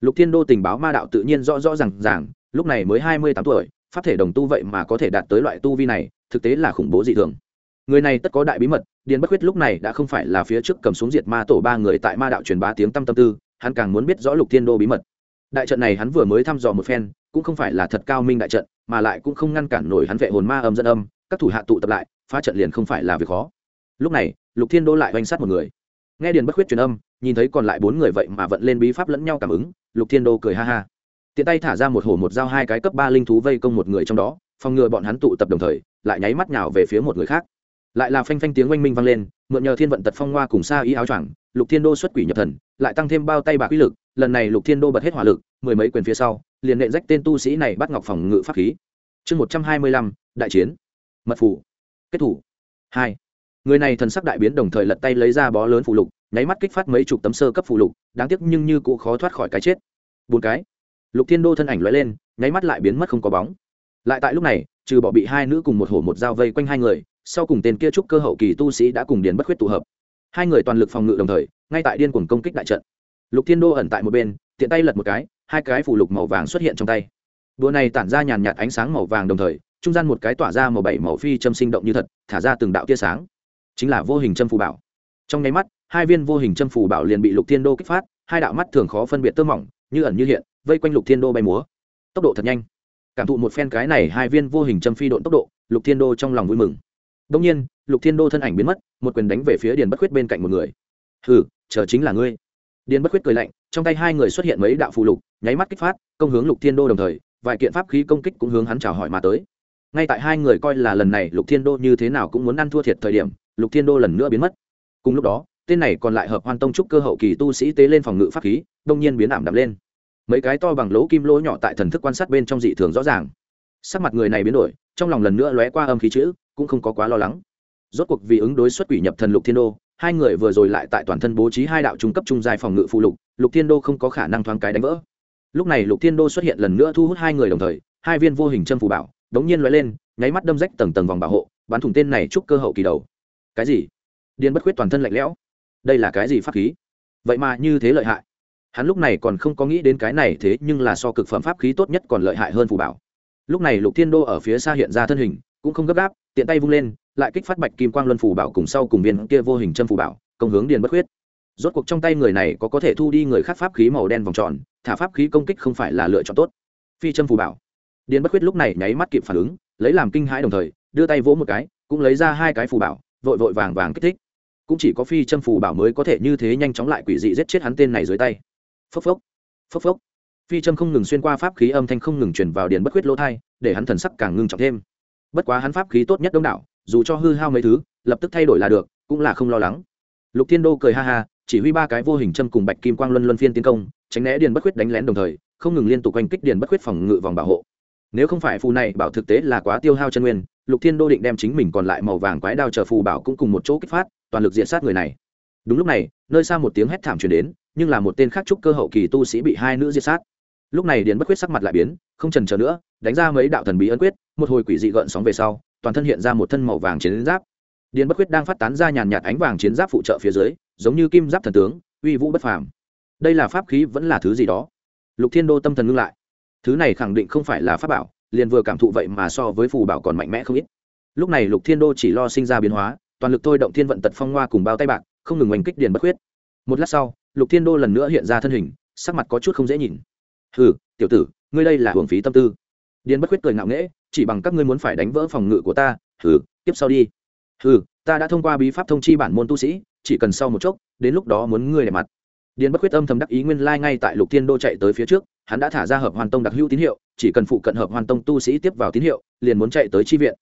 Lục thiên đô tình báo ma đạo tự nhiên rõ rõ r à n g ràng, lúc này mới hai mươi tám tuổi, pháp thể đồng tu vậy mà có thể đạt tới loại tu vi này, thực tế là khủng bố dị thường. Người này tất có đại bí mật, điền bất khuyết lúc này đã không phải là phía trước cầm xuống diệt ma tổ ba người tại ma đạo truyền bá tiếng tâm tâm tư, hắn càng muốn biết rõ lục thiên đô bí mật. Đại trận này hắn vừa mới thăm dò một phen, cũng không phải là thật cao minh đại trận, mà lại cũng không ngăn cản nổi hắn vệ hồn ma âm dân âm, các thủ hạ tụ tập lại, phá trận liền không phải là việc khó lúc này, lục thiên đô lại oanh sát một người. Nghe điền bất khuyết truyền âm, nhìn thấy còn lại bốn người vậy mà vận lên bí pháp lẫn nhau cảm ứng, lục thiên đô cười ha ha. Tiện tay thả ra một hổ một dao hai cái cấp ba linh thú vây công một người trong đó, phòng ngừa bọn hắn tụ tập đồng thời, lại nháy mắt nhào về phía một người khác. Lại là phanh phanh tiếng oanh minh vang lên, mượn nhờ thiên vận tật phong hoa cùng xa ý áo choàng, lục thiên đô xuất quỷ nhập thần, lại tăng thêm bao tay bạc uy lực, lần này lục thiên đô bật hết hỏa lực, mười mấy quyền phía sau, liền nện rách tên tu sĩ này bắt ngọc phòng ngự pháp khí. Chương một trăm hai mươi lăm, đại chiến. Mật phủ kết thủ. Hai người này thần sắc đại biến đồng thời lật tay lấy ra bó lớn phụ lục, nháy mắt kích phát mấy chục tấm sơ cấp phụ lục, đáng tiếc nhưng như cũng khó thoát khỏi cái chết. Bốn cái. Lục thiên đô thân ảnh lóe lên, nháy mắt lại biến mất không có bóng. Lại tại lúc này, trừ bỏ bị hai nữ cùng một hổ một dao vây quanh hai người, sau cùng tên kia trúc cơ hậu kỳ tu sĩ đã cùng điền bất khuyết tụ hợp. Hai người toàn lực phòng ngự đồng thời, ngay tại điên cuồng công kích đại trận. Lục thiên đô ẩn tại một bên, tiện tay lật một cái, hai cái phủ lục màu vàng xuất hiện trong tay. Đùa này tản ra nhàn nhạt ánh sáng màu vàng đồng thời, trung gian một cái tỏa ra màu bảy màu phi châm sinh động như thật, thả ra từng đạo tia sáng chính là vô hình châm phù bảo. Trong nháy mắt, hai viên vô hình châm phù bảo liền bị lục thiên đô kích phát, hai đạo mắt thường khó phân biệt tơ mỏng, như ẩn như hiện, vây quanh lục thiên đô bay múa. Tốc độ thật nhanh. Cảm thụ một phen cái này hai viên vô hình châm phi độn tốc độ, lục thiên đô trong lòng vui mừng. Đông nhiên, lục thiên đô thân ảnh biến mất, một quyền đánh về phía điền bất khuyết bên cạnh một người. Hừ, chờ chính là ngươi. Điền bất khuyết cười lạnh, trong tay hai người xuất hiện mấy đạo phù lục, nháy mắt kích phát, công hướng lục thiên đô đồng thời, vài kiện pháp khí công kích cũng hướng hắn chào hỏi mà tới. Ngay tại hai người coi là lần này lục thiên đô như thế nào cũng muốn ăn thua thiệt thời điểm lục thiên đô lần nữa biến mất. Cùng lúc đó, tên này còn lại hợp hoan tông trúc cơ hậu kỳ tu sĩ tế lên phòng ngự pháp khí, đông nhiên biến ảm đạm lên. Mấy cái to bằng lỗ kim lỗ nhỏ tại thần thức quan sát bên trong dị thường rõ ràng. Sắc mặt người này biến đổi, trong lòng lần nữa lóe qua âm khí chữ, cũng không có quá lo lắng. Rốt cuộc vì ứng đối xuất quỷ nhập thần lục thiên đô, hai người vừa rồi lại tại toàn thân bố trí hai đạo trung cấp trung dài phòng ngự phụ lục lục thiên đô không có khả năng thoáng cái đánh vỡ. Lúc này lục thiên đô xuất hiện lần nữa thu hút hai người đồng thời, hai viên vô hình chân phù bảo, đống nhiên lóe lên, nháy mắt đâm rách tầng tầng vòng bảo hộ, bắn thủng tên này trúc cơ hậu kỳ đầu cái gì? Điên bất khuyết toàn thân lạnh lẽo. Đây là cái gì pháp khí? Vậy mà như thế lợi hại. Hắn lúc này còn không có nghĩ đến cái này thế nhưng là so cực phẩm pháp khí tốt nhất còn lợi hại hơn phù bảo. Lúc này lục thiên đô ở phía xa hiện ra thân hình, cũng không gấp gáp, tiện tay vung lên, lại kích phát bạch kim quang luân phù bảo cùng sau cùng viên kia vô hình chân phù bảo, công hướng điền bất khuyết. Rốt cuộc trong tay người này có có thể thu đi người khác pháp khí màu đen vòng tròn, thả pháp khí công kích không phải là lựa chọn tốt. Phi châm phù bảo. Điền bất khuyết lúc này nháy mắt kịp phản ứng, lấy làm kinh hãi đồng thời, đưa tay vỗ một cái, cũng lấy ra hai cái phù bảo vội vội vàng vàng kích thích. Cũng chỉ có phi châm phù bảo mới có thể như thế nhanh chóng lại quỷ dị giết chết hắn tên này dưới tay. Phốc phốc phốc phốc. Phi châm không ngừng xuyên qua pháp khí âm thanh không ngừng chuyển vào điền bất khuyết lỗ thai, để hắn thần sắc càng ngưng trọng thêm. Bất quá hắn pháp khí tốt nhất đông đảo, dù cho hư hao mấy thứ, lập tức thay đổi là được, cũng là không lo lắng. Lục thiên đô cười ha ha, chỉ huy ba cái vô hình châm cùng bạch kim quang luân luân phiên tiến công, tránh né điền bất khuyết đánh lén đồng thời, không ngừng liên tục oanh kích điền bất khuyết phòng ngự vòng bảo hộ. Nếu không phải phù này bảo thực tế là quá tiêu hao chân nguyên lục thiên đô định đem chính mình còn lại màu vàng quái đao chờ phù bảo cũng cùng một chỗ kích phát, toàn lực diện sát người này. Đúng lúc này, nơi xa một tiếng hét thảm truyền đến, nhưng là một tên khác trúc cơ hậu kỳ tu sĩ bị hai nữ diệt sát. Lúc này điền bất khuyết sắc mặt lại biến, không trần chờ nữa, đánh ra mấy đạo thần bí ấn quyết, một hồi quỷ dị gợn sóng về sau, toàn thân hiện ra một thân màu vàng chiến giáp. Điền bất khuyết đang phát tán ra nhàn nhạt ánh vàng chiến giáp phụ trợ phía dưới, giống như kim giáp thần tướng, uy vũ bất phàm. Đây là pháp khí vẫn là thứ gì đó? Lục thiên đô tâm thần ngưng lại. Thứ này khẳng định không phải là pháp bảo liền vừa cảm thụ vậy mà so với phù bảo còn mạnh mẽ không ít. Lúc này lục thiên đô chỉ lo sinh ra biến hóa, toàn lực thôi động thiên vận tật phong hoa cùng bao tay bạc, không ngừng oanh kích điền bất khuyết. Một lát sau, lục thiên đô lần nữa hiện ra thân hình, sắc mặt có chút không dễ nhìn. Hừ, tiểu tử, ngươi đây là hưởng phí tâm tư. Điền bất khuyết cười ngạo nghễ, chỉ bằng các ngươi muốn phải đánh vỡ phòng ngự của ta, hừ, tiếp sau đi. Hừ, ta đã thông qua bí pháp thông chi bản môn tu sĩ, chỉ cần sau một chốc, đến lúc đó muốn ngươi để mặt điền bất khuyết âm thầm đắc ý nguyên lai ngay tại lục thiên đô chạy tới phía trước, hắn đã thả ra hợp hoàn tông đặc hữu tín hiệu, chỉ cần phụ cận hợp hoàn tông tu sĩ tiếp vào tín hiệu, liền muốn chạy tới chi viện.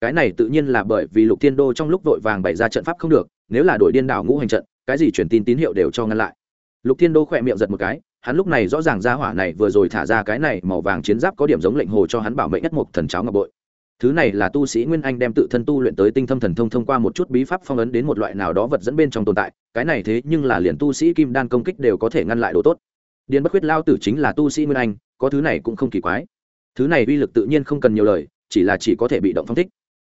Cái này tự nhiên là bởi vì lục thiên đô trong lúc vội vàng bày ra trận pháp không được, nếu là đội điên đảo ngũ hành trận, cái gì truyền tin tín hiệu đều cho ngăn lại. Lục thiên đô khỏe miệng giật một cái, hắn lúc này rõ ràng ra hỏa này vừa rồi thả ra cái này màu vàng chiến giáp có điểm giống lệnh hồ cho hắn bảo mệnh nhất một thần cháo ngọc bội thứ này là tu sĩ nguyên anh đem tự thân tu luyện tới tinh thâm thần thông thông qua một chút bí pháp phong ấn đến một loại nào đó vật dẫn bên trong tồn tại, cái này thế nhưng là liền tu sĩ kim đan công kích đều có thể ngăn lại đồ tốt. Điền bất khuyết lao tử chính là tu sĩ nguyên anh, có thứ này cũng không kỳ quái. Thứ này uy lực tự nhiên không cần nhiều lời, chỉ là chỉ có thể bị động phong thích.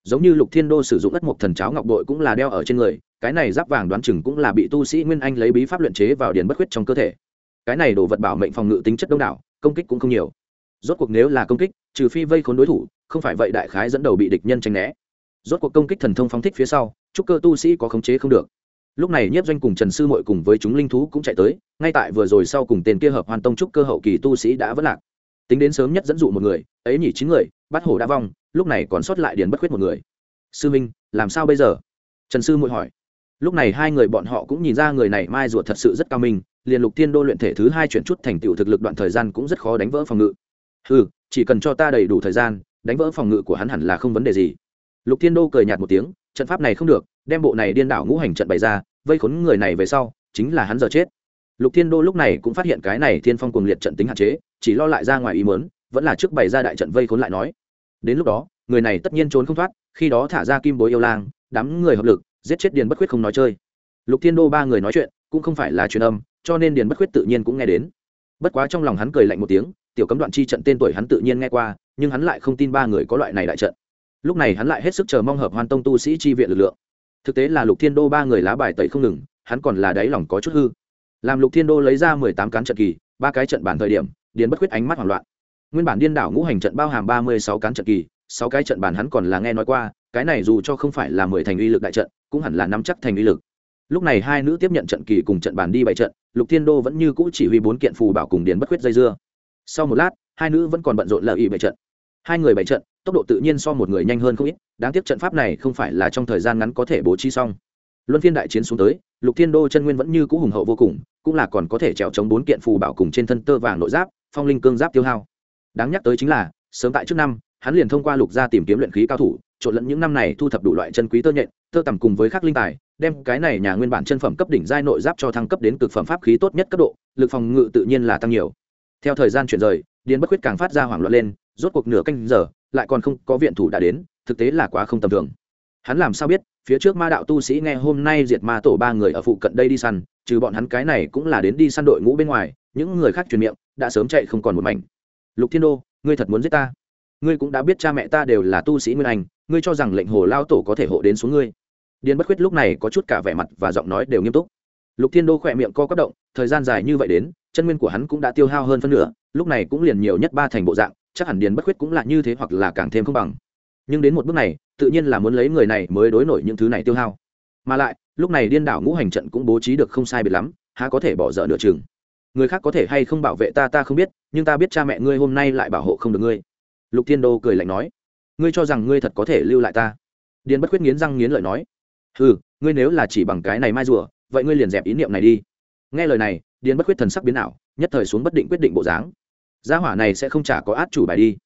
Giống như lục thiên đô sử dụng ất mộc thần cháo ngọc bội cũng là đeo ở trên người, cái này giáp vàng đoán chừng cũng là bị tu sĩ nguyên anh lấy bí pháp luyện chế vào điền bất khuyết trong cơ thể. Cái này đồ vật bảo mệnh phòng ngự tính chất đông đảo, công kích cũng không nhiều. Rốt cuộc nếu là công kích, trừ phi vây khốn đối thủ không phải vậy đại khái dẫn đầu bị địch nhân tranh né. Rốt cuộc công kích thần thông phóng thích phía sau chúc cơ tu sĩ có khống chế không được. Lúc này nhiếp doanh cùng trần sư mội cùng với chúng linh thú cũng chạy tới, ngay tại vừa rồi sau cùng tên kia hợp hoàn tông trúc cơ hậu kỳ tu sĩ đã vất lạc. Tính đến sớm nhất dẫn dụ một người, ấy nhỉ chín người, bắt hổ đã vong, lúc này còn sót lại điền bất khuyết một người. Sư minh, làm sao bây giờ? Trần sư mội hỏi. Lúc này hai người bọn họ cũng nhìn ra người này mai ruột thật sự rất cao minh, liền lục tiên đô luyện thể thứ hai chuyển chút thành tựu thực lực đoạn thời gian cũng rất khó đánh vỡ phòng ngự. Ừ chỉ cần cho ta đầy đủ thời gian đánh vỡ phòng ngự của hắn hẳn là không vấn đề gì. Lục Thiên đô cười nhạt một tiếng, trận pháp này không được, đem bộ này điên đảo ngũ hành trận bày ra, vây khốn người này về sau, chính là hắn giờ chết. Lục thiên đô lúc này cũng phát hiện cái này thiên phong cuồng liệt trận tính hạn chế, chỉ lo lại ra ngoài ý mớn vẫn là trước bày ra đại trận vây khốn lại nói. Đến lúc đó, người này tất nhiên trốn không thoát, khi đó thả ra kim bối yêu lang, đám người hợp lực, giết chết điền bất khuyết không nói chơi. Lục thiên đô ba người nói chuyện, cũng không phải là truyền âm, cho nên điền bất khuyết tự nhiên cũng nghe đến. Bất quá trong lòng hắn cười lạnh một tiếng, tiểu cấm đoạn chi trận tên tuổi hắn tự nhiên nghe qua nhưng hắn lại không tin ba người có loại này đại trận. Lúc này hắn lại hết sức chờ mong hợp hoan tông tu sĩ chi viện lực lượng. Thực tế là lục thiên đô ba người lá bài tẩy không ngừng, hắn còn là đáy lòng có chút hư. Làm lục thiên đô lấy ra mười tám cán trận kỳ, ba cái trận bản thời điểm, điền bất khuyết ánh mắt hoảng loạn. Nguyên bản điên đảo ngũ hành trận bao hàm ba mươi sáu cán trận kỳ, sáu cái trận bản hắn còn là nghe nói qua, cái này dù cho không phải là mười thành uy lực đại trận, cũng hẳn là nắm chắc thành uy lực. Lúc này hai nữ tiếp nhận trận kỳ cùng trận bàn đi bày trận, lục thiên đô vẫn như cũ chỉ huy bốn kiện phù bảo cùng điền bất khuyết dây dưa. Sau một lát, hai nữ vẫn còn bận rộn lợi ý bày trận hai người bảy trận, tốc độ tự nhiên so một người nhanh hơn không ít, đáng tiếc trận pháp này không phải là trong thời gian ngắn có thể bố trí xong. Luân phiên đại chiến xuống tới, lục thiên đô chân nguyên vẫn như cũ hùng hậu vô cùng, cũng là còn có thể trèo chống bốn kiện phù bảo cùng trên thân tơ vàng nội giáp, phong linh cương giáp tiêu hao. Đáng nhắc tới chính là, sớm tại trước năm, hắn liền thông qua lục gia tìm kiếm luyện khí cao thủ, trộn lẫn những năm này thu thập đủ loại chân quý tơ nhện, tơ tầm cùng với khắc linh tài, đem cái này nhà nguyên bản chân phẩm cấp đỉnh giai nội giáp cho thăng cấp đến cực phẩm pháp khí tốt nhất cấp độ, lực phòng ngự tự nhiên là tăng nhiều. Theo thời gian chuyển rời, điền bất khuyết càng phát ra hoảng loạn lên rốt cuộc nửa canh giờ, lại còn không có viện thủ đã đến, thực tế là quá không tầm thường. Hắn làm sao biết, phía trước ma đạo tu sĩ nghe hôm nay diệt ma tổ ba người ở phụ cận đây đi săn, trừ bọn hắn cái này cũng là đến đi săn đội ngũ bên ngoài, những người khác truyền miệng, đã sớm chạy không còn một mảnh. Lục thiên đô, ngươi thật muốn giết ta? Ngươi cũng đã biết cha mẹ ta đều là tu sĩ nguyên anh, ngươi cho rằng lệnh hồ lao tổ có thể hộ đến xuống ngươi? Điền bất khuyết lúc này có chút cả vẻ mặt và giọng nói đều nghiêm túc. Lục thiên đô khỏe miệng co quất động, thời gian dài như vậy đến, chân nguyên của hắn cũng đã tiêu hao hơn phân nửa, lúc này cũng liền nhiều nhất ba thành bộ dạng chắc hẳn điền bất khuyết cũng là như thế hoặc là càng thêm không bằng. Nhưng đến một bước này, tự nhiên là muốn lấy người này mới đối nổi những thứ này tiêu hao. Mà lại, lúc này điên đảo ngũ hành trận cũng bố trí được không sai biệt lắm, há có thể bỏ dở nửa chừng. Người khác có thể hay không bảo vệ ta ta không biết, nhưng ta biết cha mẹ ngươi hôm nay lại bảo hộ không được ngươi. Lục thiên đô cười lạnh nói. Ngươi cho rằng ngươi thật có thể lưu lại ta? Điền bất khuyết nghiến răng nghiến lợi nói. Ừ ngươi nếu là chỉ bằng cái này mai rùa, vậy ngươi liền dẹp ý niệm này đi. Nghe lời này, điền bất khuyết thần sắc biến ảo, nhất thời xuống bất định quyết định bộ dáng gia hỏa này sẽ không chả có át chủ bài đi.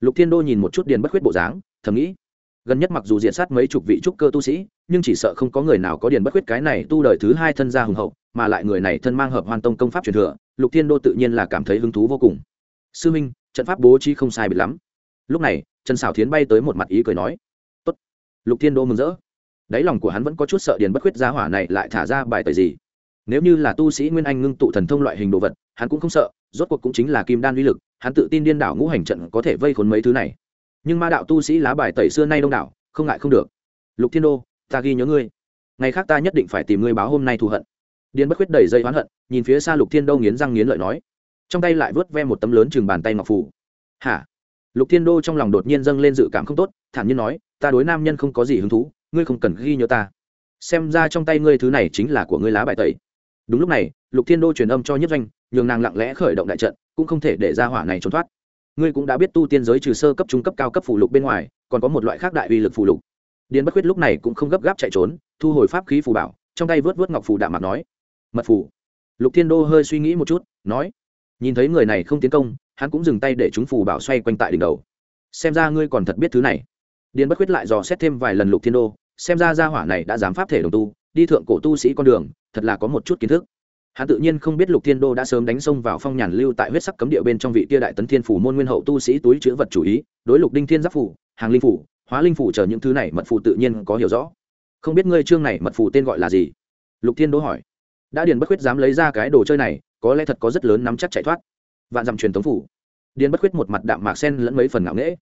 Lục thiên đô nhìn một chút điền bất khuyết bộ dáng, thầm nghĩ, gần nhất mặc dù diện sát mấy chục vị trúc cơ tu sĩ, nhưng chỉ sợ không có người nào có điền bất khuyết cái này tu đời thứ hai thân gia hùng hậu, mà lại người này thân mang hợp hoàn tông công pháp truyền thừa, lục thiên đô tự nhiên là cảm thấy hứng thú vô cùng. Sư minh, trận pháp bố trí không sai biệt lắm. Lúc này, trần xảo thiến bay tới một mặt ý cười nói, Tốt. lục thiên đô mừng rỡ. Đáy lòng của hắn vẫn có chút sợ điền bất khuyết gia hỏa này lại thả ra bài tời gì. Nếu như là tu sĩ nguyên anh ngưng tụ thần thông loại hình đồ vật, hắn cũng không sợ rốt cuộc cũng chính là kim đan uy lực, hắn tự tin điên đảo ngũ hành trận có thể vây khốn mấy thứ này. Nhưng ma đạo tu sĩ lá bài tẩy xưa nay đông đảo, không ngại không được. Lục thiên đô, ta ghi nhớ ngươi. Ngày khác ta nhất định phải tìm ngươi báo hôm nay thù hận. Điên bất khuyết đẩy dây oán hận, nhìn phía xa lục thiên đô nghiến răng nghiến lợi nói. Trong tay lại vớt ve một tấm lớn chừng bàn tay ngọc phủ hả? Lục thiên đô trong lòng đột nhiên dâng lên dự cảm không tốt, thản nhiên nói, ta đối nam nhân không có gì hứng thú, ngươi không cần ghi nhớ ta. Xem ra trong tay ngươi thứ này chính là của ngươi lá bài tẩy. Đúng lúc này, lục thiên đô truyền âm cho nhất doanh nhường nàng lặng lẽ khởi động đại trận, cũng không thể để ra hỏa này trốn thoát. Ngươi cũng đã biết tu tiên giới trừ sơ cấp, trung cấp, cao cấp phụ lục bên ngoài, còn có một loại khác đại uy lực phụ lục. Điền bất khuyết lúc này cũng không gấp gáp chạy trốn, thu hồi pháp khí phù bảo, trong tay vớt vớt ngọc phù đạm mặt nói, mật phù. Lục thiên đô hơi suy nghĩ một chút, nói, nhìn thấy người này không tiến công, hắn cũng dừng tay để chúng phù bảo xoay quanh tại đỉnh đầu. Xem ra ngươi còn thật biết thứ này. Điền bất khuyết lại dò xét thêm vài lần lục thiên đô, xem ra gia hỏa này đã dám pháp thể đồng tu, đi thượng cổ tu sĩ con đường, thật là có một chút kiến thức hắn tự nhiên không biết lục thiên đô đã sớm đánh xông vào phong nhàn lưu tại huyết sắc cấm địa bên trong vị kia đại tấn thiên phủ môn nguyên hậu tu sĩ túi chữ vật chủ ý, đối lục đinh thiên giáp phủ, hàng linh phủ, hóa linh phủ chờ những thứ này mật phù tự nhiên có hiểu rõ. Không biết ngươi chương này mật phù tên gọi là gì? Lục thiên đô hỏi. Đã điền bất khuyết dám lấy ra cái đồ chơi này, có lẽ thật có rất lớn nắm chắc chạy thoát. Vạn dặm truyền thống phủ. Điền bất khuyết một mặt đạm mạc sen lẫn mấy phần ngạo nghễ.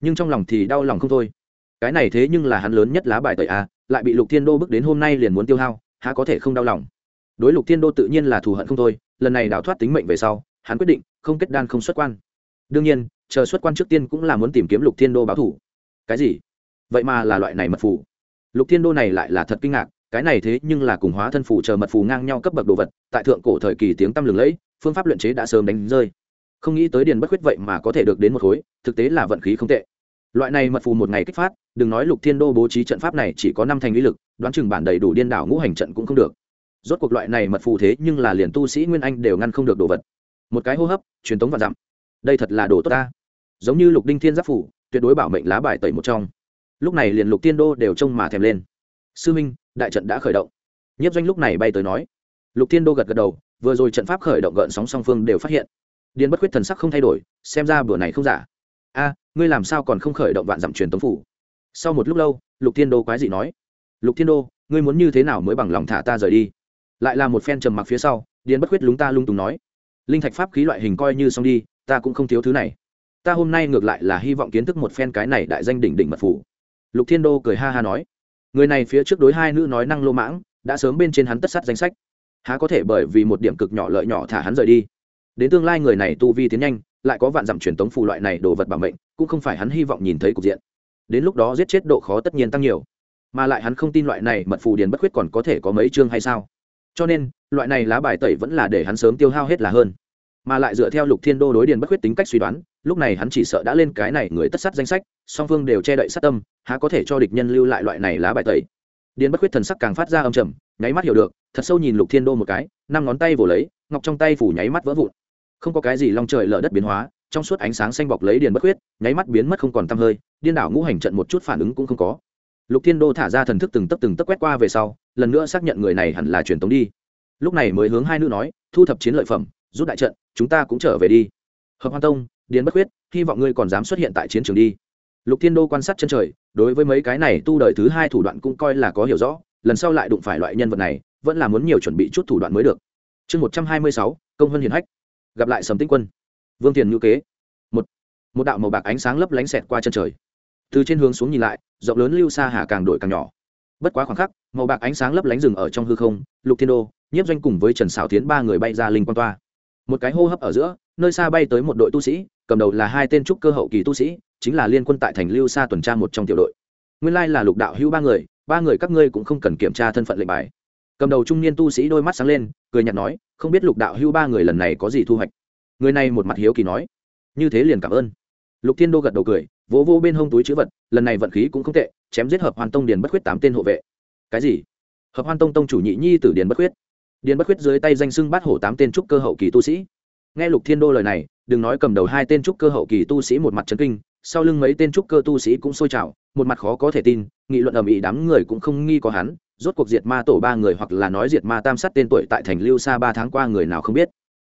Nhưng trong lòng thì đau lòng không thôi. Cái này thế nhưng là hắn lớn nhất lá bài tẩy a lại bị lục thiên đô bước đến hôm nay liền muốn tiêu hao, há có thể không đau lòng? Đối lục thiên đô tự nhiên là thù hận không thôi, lần này đào thoát tính mệnh về sau, hắn quyết định không kết đan không xuất quan. Đương nhiên, chờ xuất quan trước tiên cũng là muốn tìm kiếm lục thiên đô báo thủ. Cái gì? Vậy mà là loại này mật phù. Lục thiên đô này lại là thật kinh ngạc, cái này thế nhưng là cùng hóa thân phù chờ mật phù ngang nhau cấp bậc đồ vật, tại thượng cổ thời kỳ tiếng tăm lừng lẫy, phương pháp luyện chế đã sớm đánh rơi. Không nghĩ tới điền bất khuyết vậy mà có thể được đến một khối, thực tế là vận khí không tệ. Loại này mật phù một ngày kích phát, đừng nói lục thiên đô bố trí trận pháp này chỉ có năm thành lý lực, đoán chừng bản đầy đủ điên đảo ngũ hành trận cũng không được rốt cuộc loại này mật phù thế nhưng là liền tu sĩ nguyên anh đều ngăn không được đồ vật. Một cái hô hấp, truyền tống và dặm. Đây thật là đồ tốt ta. Giống như lục đinh thiên giáp phủ, tuyệt đối bảo mệnh lá bài tẩy một trong. Lúc này liền lục tiên đô đều trông mà thèm lên. Sư minh, đại trận đã khởi động. Nhiếp doanh lúc này bay tới nói. Lục tiên đô gật gật đầu, vừa rồi trận pháp khởi động gợn sóng song phương đều phát hiện. Điền bất khuyết thần sắc không thay đổi, xem ra bữa này không giả. A, ngươi làm sao còn không khởi động vạn dặm truyền tống phủ? Sau một lúc lâu, lục tiên đô quái dị nói. Lục tiên đô, ngươi muốn như thế nào mới bằng lòng thả ta rời đi? Lại là một phen trầm mặc phía sau, điền bất khuyết lúng ta lung tùng nói, linh thạch pháp khí loại hình coi như xong đi, ta cũng không thiếu thứ này. Ta hôm nay ngược lại là hy vọng kiến thức một phen cái này đại danh đỉnh đỉnh mật phủ lục thiên đô cười ha ha nói, người này phía trước đối hai nữ nói năng lô mãng, đã sớm bên trên hắn tất sát danh sách. Há có thể bởi vì một điểm cực nhỏ lợi nhỏ thả hắn rời đi. Đến tương lai người này tu vi tiến nhanh, lại có vạn dặm truyền tống phù loại này đồ vật bảo mệnh, cũng không phải hắn hy vọng nhìn thấy cục diện. Đến lúc đó giết chết độ khó tất nhiên tăng nhiều. Mà lại hắn không tin loại này mật phù điền bất khuyết còn có thể có mấy chương hay sao? Cho nên, loại này lá bài tẩy vẫn là để hắn sớm tiêu hao hết là hơn. Mà lại dựa theo lục thiên đô đối điền bất khuyết tính cách suy đoán, lúc này hắn chỉ sợ đã lên cái này người tất sát danh sách, song phương đều che đậy sát tâm, há có thể cho địch nhân lưu lại loại này lá bài tẩy. Điền bất khuyết thần sắc càng phát ra âm trầm, nháy mắt hiểu được, thật sâu nhìn lục thiên đô một cái, năm ngón tay vồ lấy, ngọc trong tay phủ nháy mắt vỡ vụn. Không có cái gì long trời lở đất biến hóa, trong suốt ánh sáng xanh bọc lấy điền bất khuyết, nháy mắt biến mất không còn tăm hơi, điên đảo ngũ hành trận một chút phản ứng cũng không có lục thiên đô thả ra thần thức từng tấc từng tấc quét qua về sau, lần nữa xác nhận người này hẳn là truyền tống đi. Lúc này mới hướng hai nữ nói, thu thập chiến lợi phẩm, rút đại trận, chúng ta cũng trở về đi. Hợp hoan tông, điền bất khuyết, hy vọng ngươi còn dám xuất hiện tại chiến trường đi. Lục thiên đô quan sát chân trời, đối với mấy cái này tu đời thứ hai thủ đoạn cũng coi là có hiểu rõ, lần sau lại đụng phải loại nhân vật này, vẫn là muốn nhiều chuẩn bị chút thủ đoạn mới được. Chương một trăm hai mươi sáu, công vân hiền hách. Gặp lại sầm tinh quân. Vương tiền ngữ kế. Một một đạo màu bạc ánh sáng lấp lánh xẹt qua chân trời. Từ trên hướng xuống nhìn lại rộng lớn lưu xa hà càng đổi càng nhỏ. Bất quá khoảng khắc, màu bạc ánh sáng lấp lánh rừng ở trong hư không, lục thiên đô, nhiếp doanh cùng với trần xảo tiến ba người bay ra linh quan toa. Một cái hô hấp ở giữa, nơi xa bay tới một đội tu sĩ, cầm đầu là hai tên trúc cơ hậu kỳ tu sĩ, chính là liên quân tại thành lưu xa tuần tra một trong tiểu đội. Nguyên lai là lục đạo hữu ba người ba người các ngươi cũng không cần kiểm tra thân phận lệnh bài. Cầm đầu trung niên tu sĩ đôi mắt sáng lên, cười nhạt nói, không biết lục đạo hữu ba người lần này có gì thu hoạch? Người này một mặt hiếu kỳ nói, như thế liền cảm ơn. Lục thiên đô gật đầu cười vỗ vô bên hông túi chữ vật, lần này vận khí cũng không tệ, chém giết hợp hoàn tông điền bất khuyết tám tên hộ vệ. Cái gì? Hợp hoan tông tông chủ nhị nhi tử điền bất khuyết. Điền bất khuyết dưới tay danh xưng bát hổ tám tên trúc cơ hậu kỳ tu sĩ. Nghe lục thiên đô lời này, đừng nói cầm đầu hai tên trúc cơ hậu kỳ tu sĩ một mặt trấn kinh, sau lưng mấy tên trúc cơ tu sĩ cũng sôi trào, một mặt khó có thể tin, nghị luận ầm ĩ đám người cũng không nghi có hắn, rốt cuộc diệt ma tổ ba người hoặc là nói diệt ma tam sát tên tuổi tại thành lưu xa ba tháng qua người nào không biết.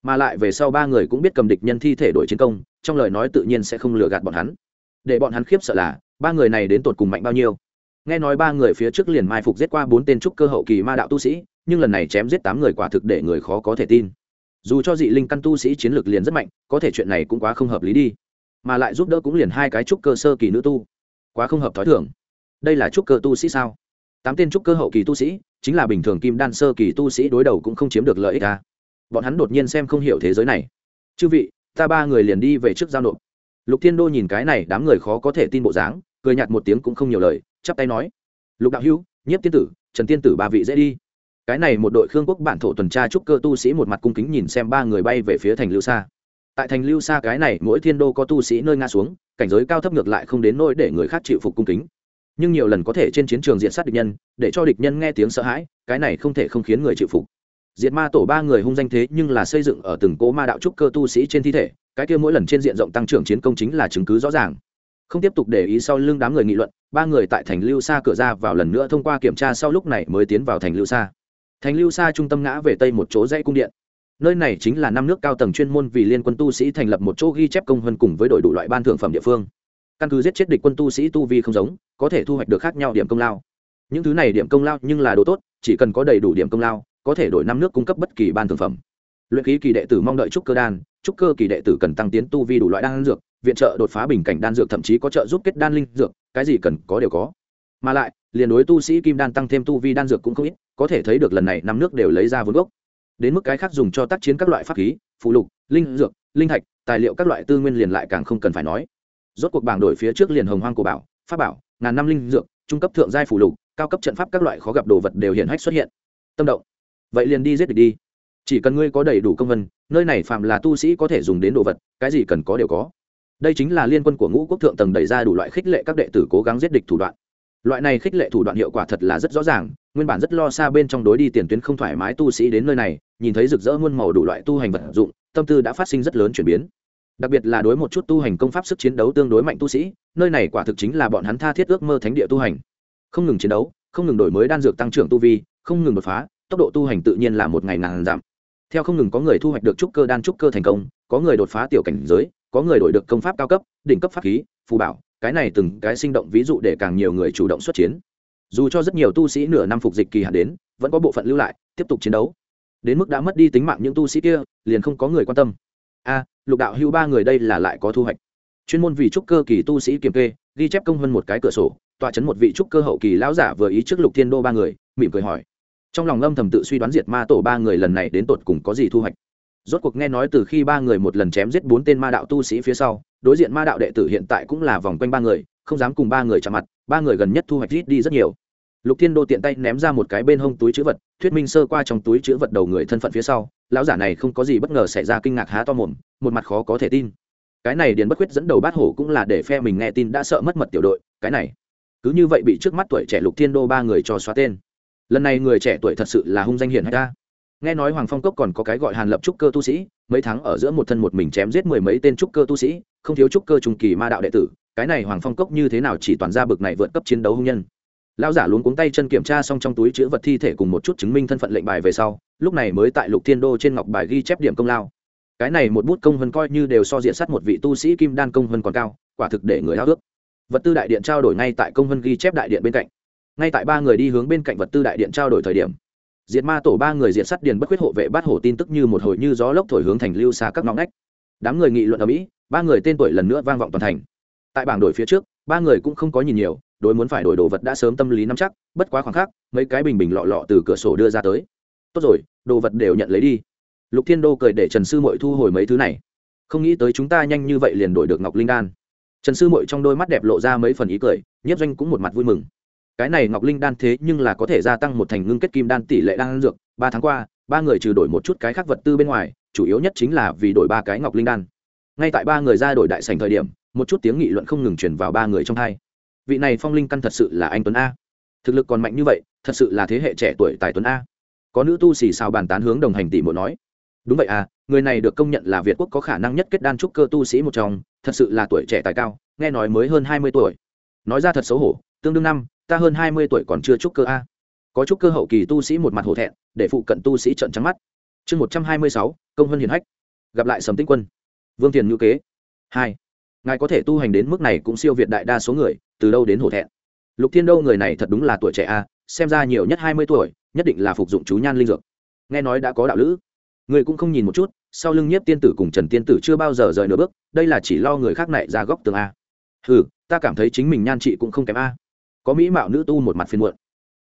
Mà lại về sau ba người cũng biết cầm địch nhân thi thể đổi chiến công, trong lời nói tự nhiên sẽ không lừa gạt bọn hắn để bọn hắn khiếp sợ là, ba người này đến tột cùng mạnh bao nhiêu. Nghe nói ba người phía trước liền mai phục giết qua bốn tên trúc cơ hậu kỳ ma đạo tu sĩ, nhưng lần này chém giết tám người quả thực để người khó có thể tin. Dù cho dị linh căn tu sĩ chiến lược liền rất mạnh, có thể chuyện này cũng quá không hợp lý đi. Mà lại giúp đỡ cũng liền hai cái trúc cơ sơ kỳ nữ tu. Quá không hợp t h ó i thường. Đây là trúc cơ tu sĩ sao? Tám tên trúc cơ hậu kỳ tu sĩ, chính là bình thường kim đan sơ kỳ tu sĩ đối đầu cũng không chiếm được lợi ích ta bọn hắn đột nhiên xem không hiểu thế giới này. Chư vị, ta ba người liền đi về trước giao nộp lục thiên đô nhìn cái này đám người khó có thể tin bộ dáng, cười nhạt một tiếng cũng không nhiều lời, chắp tay nói, lục đạo hữu, nhiếp tiên tử, trần tiên tử ba vị dễ đi. Cái này một đội khương quốc bản thổ tuần tra trúc cơ tu sĩ một mặt cung kính nhìn xem ba người bay về phía thành lưu xa. tại thành lưu xa cái này, mỗi thiên đô có tu sĩ nơi nga xuống, cảnh giới cao thấp ngược lại không đến nỗi để người khác chịu phục cung kính. Nhưng nhiều lần có thể trên chiến trường diện sát địch nhân, để cho địch nhân nghe tiếng sợ hãi, cái này không thể không khiến người chịu phục. Diệt ma tổ ba người hung danh thế nhưng là xây dựng ở từng cố ma đạo trúc cơ tu sĩ trên thi thể cái kia mỗi lần trên diện rộng tăng trưởng chiến công chính là chứng cứ rõ ràng. Không tiếp tục để ý sau lưng đám người nghị luận, ba người tại thành lưu sa cửa ra vào lần nữa thông qua kiểm tra sau lúc này mới tiến vào thành lưu sa. Thành lưu xa trung tâm ngã về tây một chỗ dãy cung điện. Nơi này chính là năm nước cao tầng chuyên môn vì liên quân tu sĩ thành lập một chỗ ghi chép công hơn cùng với đội đủ loại ban thượng phẩm địa phương. Căn cứ giết chết địch quân tu sĩ tu vi không giống, có thể thu hoạch được khác nhau điểm công lao. Những thứ này điểm công lao nhưng là đồ tốt, chỉ cần có đầy đủ điểm công lao, có thể đổi năm nước cung cấp bất kỳ ban thượng phẩm luyện khí kỳ đệ tử mong đợi trúc cơ đan, trúc cơ kỳ đệ tử cần tăng tiến tu vi đủ loại đan dược, viện trợ đột phá bình cảnh đan dược thậm chí có trợ giúp kết đan linh dược, cái gì cần có đều có. Mà lại, liền đối tu sĩ kim đan tăng thêm tu vi đan dược cũng không ít, có thể thấy được lần này năm nước đều lấy ra vốn gốc. Đến mức cái khác dùng cho tác chiến các loại pháp khí, phụ lục, linh dược, linh thạch, tài liệu các loại tư nguyên liền lại càng không cần phải nói. Rốt cuộc bảng đổi phía trước liền hồng hoang của bảo, pháp bảo, ngàn năm linh dược, trung cấp thượng giai phụ lục, cao cấp trận pháp các loại khó gặp đồ vật đều hiện hách xuất hiện. Tâm động. Vậy liền đi giết địch đi chỉ cần ngươi có đầy đủ công vân, nơi này phạm là tu sĩ có thể dùng đến đồ vật, cái gì cần có đều có. Đây chính là liên quân của ngũ quốc thượng tầng đẩy ra đủ loại khích lệ các đệ tử cố gắng giết địch thủ đoạn. Loại này khích lệ thủ đoạn hiệu quả thật là rất rõ ràng, nguyên bản rất lo xa bên trong đối đi tiền tuyến không thoải mái tu sĩ đến nơi này, nhìn thấy rực rỡ muôn màu đủ loại tu hành vật dụng, tâm tư đã phát sinh rất lớn chuyển biến. Đặc biệt là đối một chút tu hành công pháp sức chiến đấu tương đối mạnh tu sĩ, nơi này quả thực chính là bọn hắn tha thiết ước mơ thánh địa tu hành. Không ngừng chiến đấu, không ngừng đổi mới đan dược tăng trưởng tu vi, không ngừng đột phá, tốc độ tu hành tự nhiên là một ngày ngàn giảm theo không ngừng có người thu hoạch được trúc cơ đan trúc cơ thành công, có người đột phá tiểu cảnh giới, có người đổi được công pháp cao cấp, đỉnh cấp pháp khí, phù bảo, cái này từng cái sinh động ví dụ để càng nhiều người chủ động xuất chiến. Dù cho rất nhiều tu sĩ nửa năm phục dịch kỳ hạn đến, vẫn có bộ phận lưu lại, tiếp tục chiến đấu. Đến mức đã mất đi tính mạng những tu sĩ kia, liền không có người quan tâm. A, lục đạo hưu ba người đây là lại có thu hoạch. Chuyên môn vì trúc cơ kỳ tu sĩ kiểm kê, ghi chép công hơn một cái cửa sổ, tọa chấn một vị trúc cơ hậu kỳ lão giả vừa ý trước lục thiên đô ba người, mỉm cười hỏi trong lòng lâm thầm tự suy đoán diệt ma tổ ba người lần này đến tột cùng có gì thu hoạch. Rốt cuộc nghe nói từ khi ba người một lần chém giết bốn tên ma đạo tu sĩ phía sau, đối diện ma đạo đệ tử hiện tại cũng là vòng quanh ba người, không dám cùng ba người chạm mặt, ba người gần nhất thu hoạch rít đi rất nhiều. Lục thiên đô tiện tay ném ra một cái bên hông túi chữ vật, thuyết minh sơ qua trong túi chữ vật đầu người thân phận phía sau, lão giả này không có gì bất ngờ xảy ra kinh ngạc há to mồm, một mặt khó có thể tin. Cái này điền bất quyết dẫn đầu bát hổ cũng là để phe mình nghe tin đã sợ mất mật tiểu đội, cái này. Cứ như vậy bị trước mắt tuổi trẻ lục thiên đô ba người cho xóa tên lần này người trẻ tuổi thật sự là hung danh hiển hay ta. Nghe nói hoàng phong cốc còn có cái gọi hàn lập trúc cơ tu sĩ, mấy tháng ở giữa một thân một mình chém giết mười mấy tên trúc cơ tu sĩ, không thiếu trúc cơ trung kỳ ma đạo đệ tử. Cái này hoàng phong cốc như thế nào chỉ toàn ra bực này vượt cấp chiến đấu hung nhân? Lão giả luống cuống tay chân kiểm tra xong trong túi chữ vật thi thể cùng một chút chứng minh thân phận lệnh bài về sau, lúc này mới tại lục thiên đô trên ngọc bài ghi chép điểm công lao. Cái này một bút công hơn coi như đều so diện sát một vị tu sĩ kim đan công hơn còn cao, quả thực để người lao ước vật tư đại điện trao đổi ngay tại công hơn ghi chép đại điện bên cạnh ngay tại ba người đi hướng bên cạnh vật tư đại điện trao đổi thời điểm, diệt ma tổ ba người diệt sắt điền bất quyết hộ vệ bắt hổ tin tức như một hồi như gió lốc thổi hướng thành lưu xa các ngõ ngách. Đám người nghị luận ở mỹ, ba người tên tuổi lần nữa vang vọng toàn thành. Tại bảng đổi phía trước, ba người cũng không có nhìn nhiều, đối muốn phải đổi đồ vật đã sớm tâm lý nắm chắc, bất quá khoảng khắc, mấy cái bình bình lọ lọ từ cửa sổ đưa ra tới. Tốt rồi, đồ vật đều nhận lấy đi. Lục thiên đô cười để trần sư mội thu hồi mấy thứ này. Không nghĩ tới chúng ta nhanh như vậy liền đổi được ngọc linh đan. Trần sư mội trong đôi mắt đẹp lộ ra mấy phần ý cười, nhiếp doanh cũng một mặt vui mừng cái này ngọc linh đan thế nhưng là có thể gia tăng một thành ngưng kết kim đan tỷ lệ đan dược. Ba tháng qua, ba người trừ đổi một chút cái khác vật tư bên ngoài, chủ yếu nhất chính là vì đổi ba cái ngọc linh đan. Ngay tại ba người ra đổi đại sành thời điểm, một chút tiếng nghị luận không ngừng truyền vào ba người trong hai. Vị này phong linh căn thật sự là anh tuấn a. Thực lực còn mạnh như vậy, thật sự là thế hệ trẻ tuổi tài tuấn a. Có nữ tu xì xào bàn tán hướng đồng hành tỷ muội nói. Đúng vậy à người này được công nhận là việt quốc có khả năng nhất kết đan trúc cơ tu sĩ một trong, thật sự là tuổi trẻ tài cao, nghe nói mới hơn hai mươi tuổi. Nói ra thật xấu hổ, tương đương năm ta hơn hai mươi tuổi còn chưa trúc cơ a. Có trúc cơ hậu kỳ tu sĩ một mặt hổ thẹn, để phụ cận tu sĩ trận trắng mắt. Chương một trăm hai mươi sáu, công vân hiền hách. Gặp lại sầm tinh quân. Vương tiền ngữ kế. Hai. Ngài có thể tu hành đến mức này cũng siêu việt đại đa số người, từ đâu đến hổ thẹn. Lục thiên đâu người này thật đúng là tuổi trẻ a, xem ra nhiều nhất hai mươi tuổi, nhất định là phục dụng chú nhan linh dược. Nghe nói đã có đạo lữ. Người cũng không nhìn một chút, sau lưng nhiếp tiên tử cùng trần tiên tử chưa bao giờ rời nửa bước, đây là chỉ lo người khác này ra góc tường a. Ừ ta cảm thấy chính mình nhan trị cũng không kém a có mỹ mạo nữ tu một mặt phiên muộn.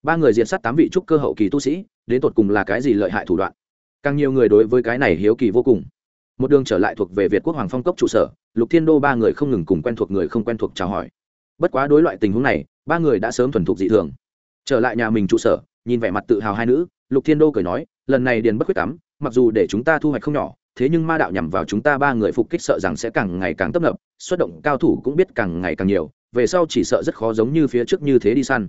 Ba người diệt sát tám vị trúc cơ hậu kỳ tu sĩ, đến tột cùng là cái gì lợi hại thủ đoạn? Càng nhiều người đối với cái này hiếu kỳ vô cùng. Một đường trở lại thuộc về việt quốc hoàng phong cốc trụ sở, lục thiên đô ba người không ngừng cùng quen thuộc người không quen thuộc chào hỏi. Bất quá đối loại tình huống này, ba người đã sớm thuần thục dị thường. Trở lại nhà mình trụ sở, nhìn vẻ mặt tự hào hai nữ, lục thiên đô cười nói, lần này điền bất quyết tắm mặc dù để chúng ta thu hoạch không nhỏ, thế nhưng ma đạo nhằm vào chúng ta ba người phục kích sợ rằng sẽ càng ngày càng tấp nập, xuất động cao thủ cũng biết càng ngày càng nhiều về sau chỉ sợ rất khó giống như phía trước như thế đi săn.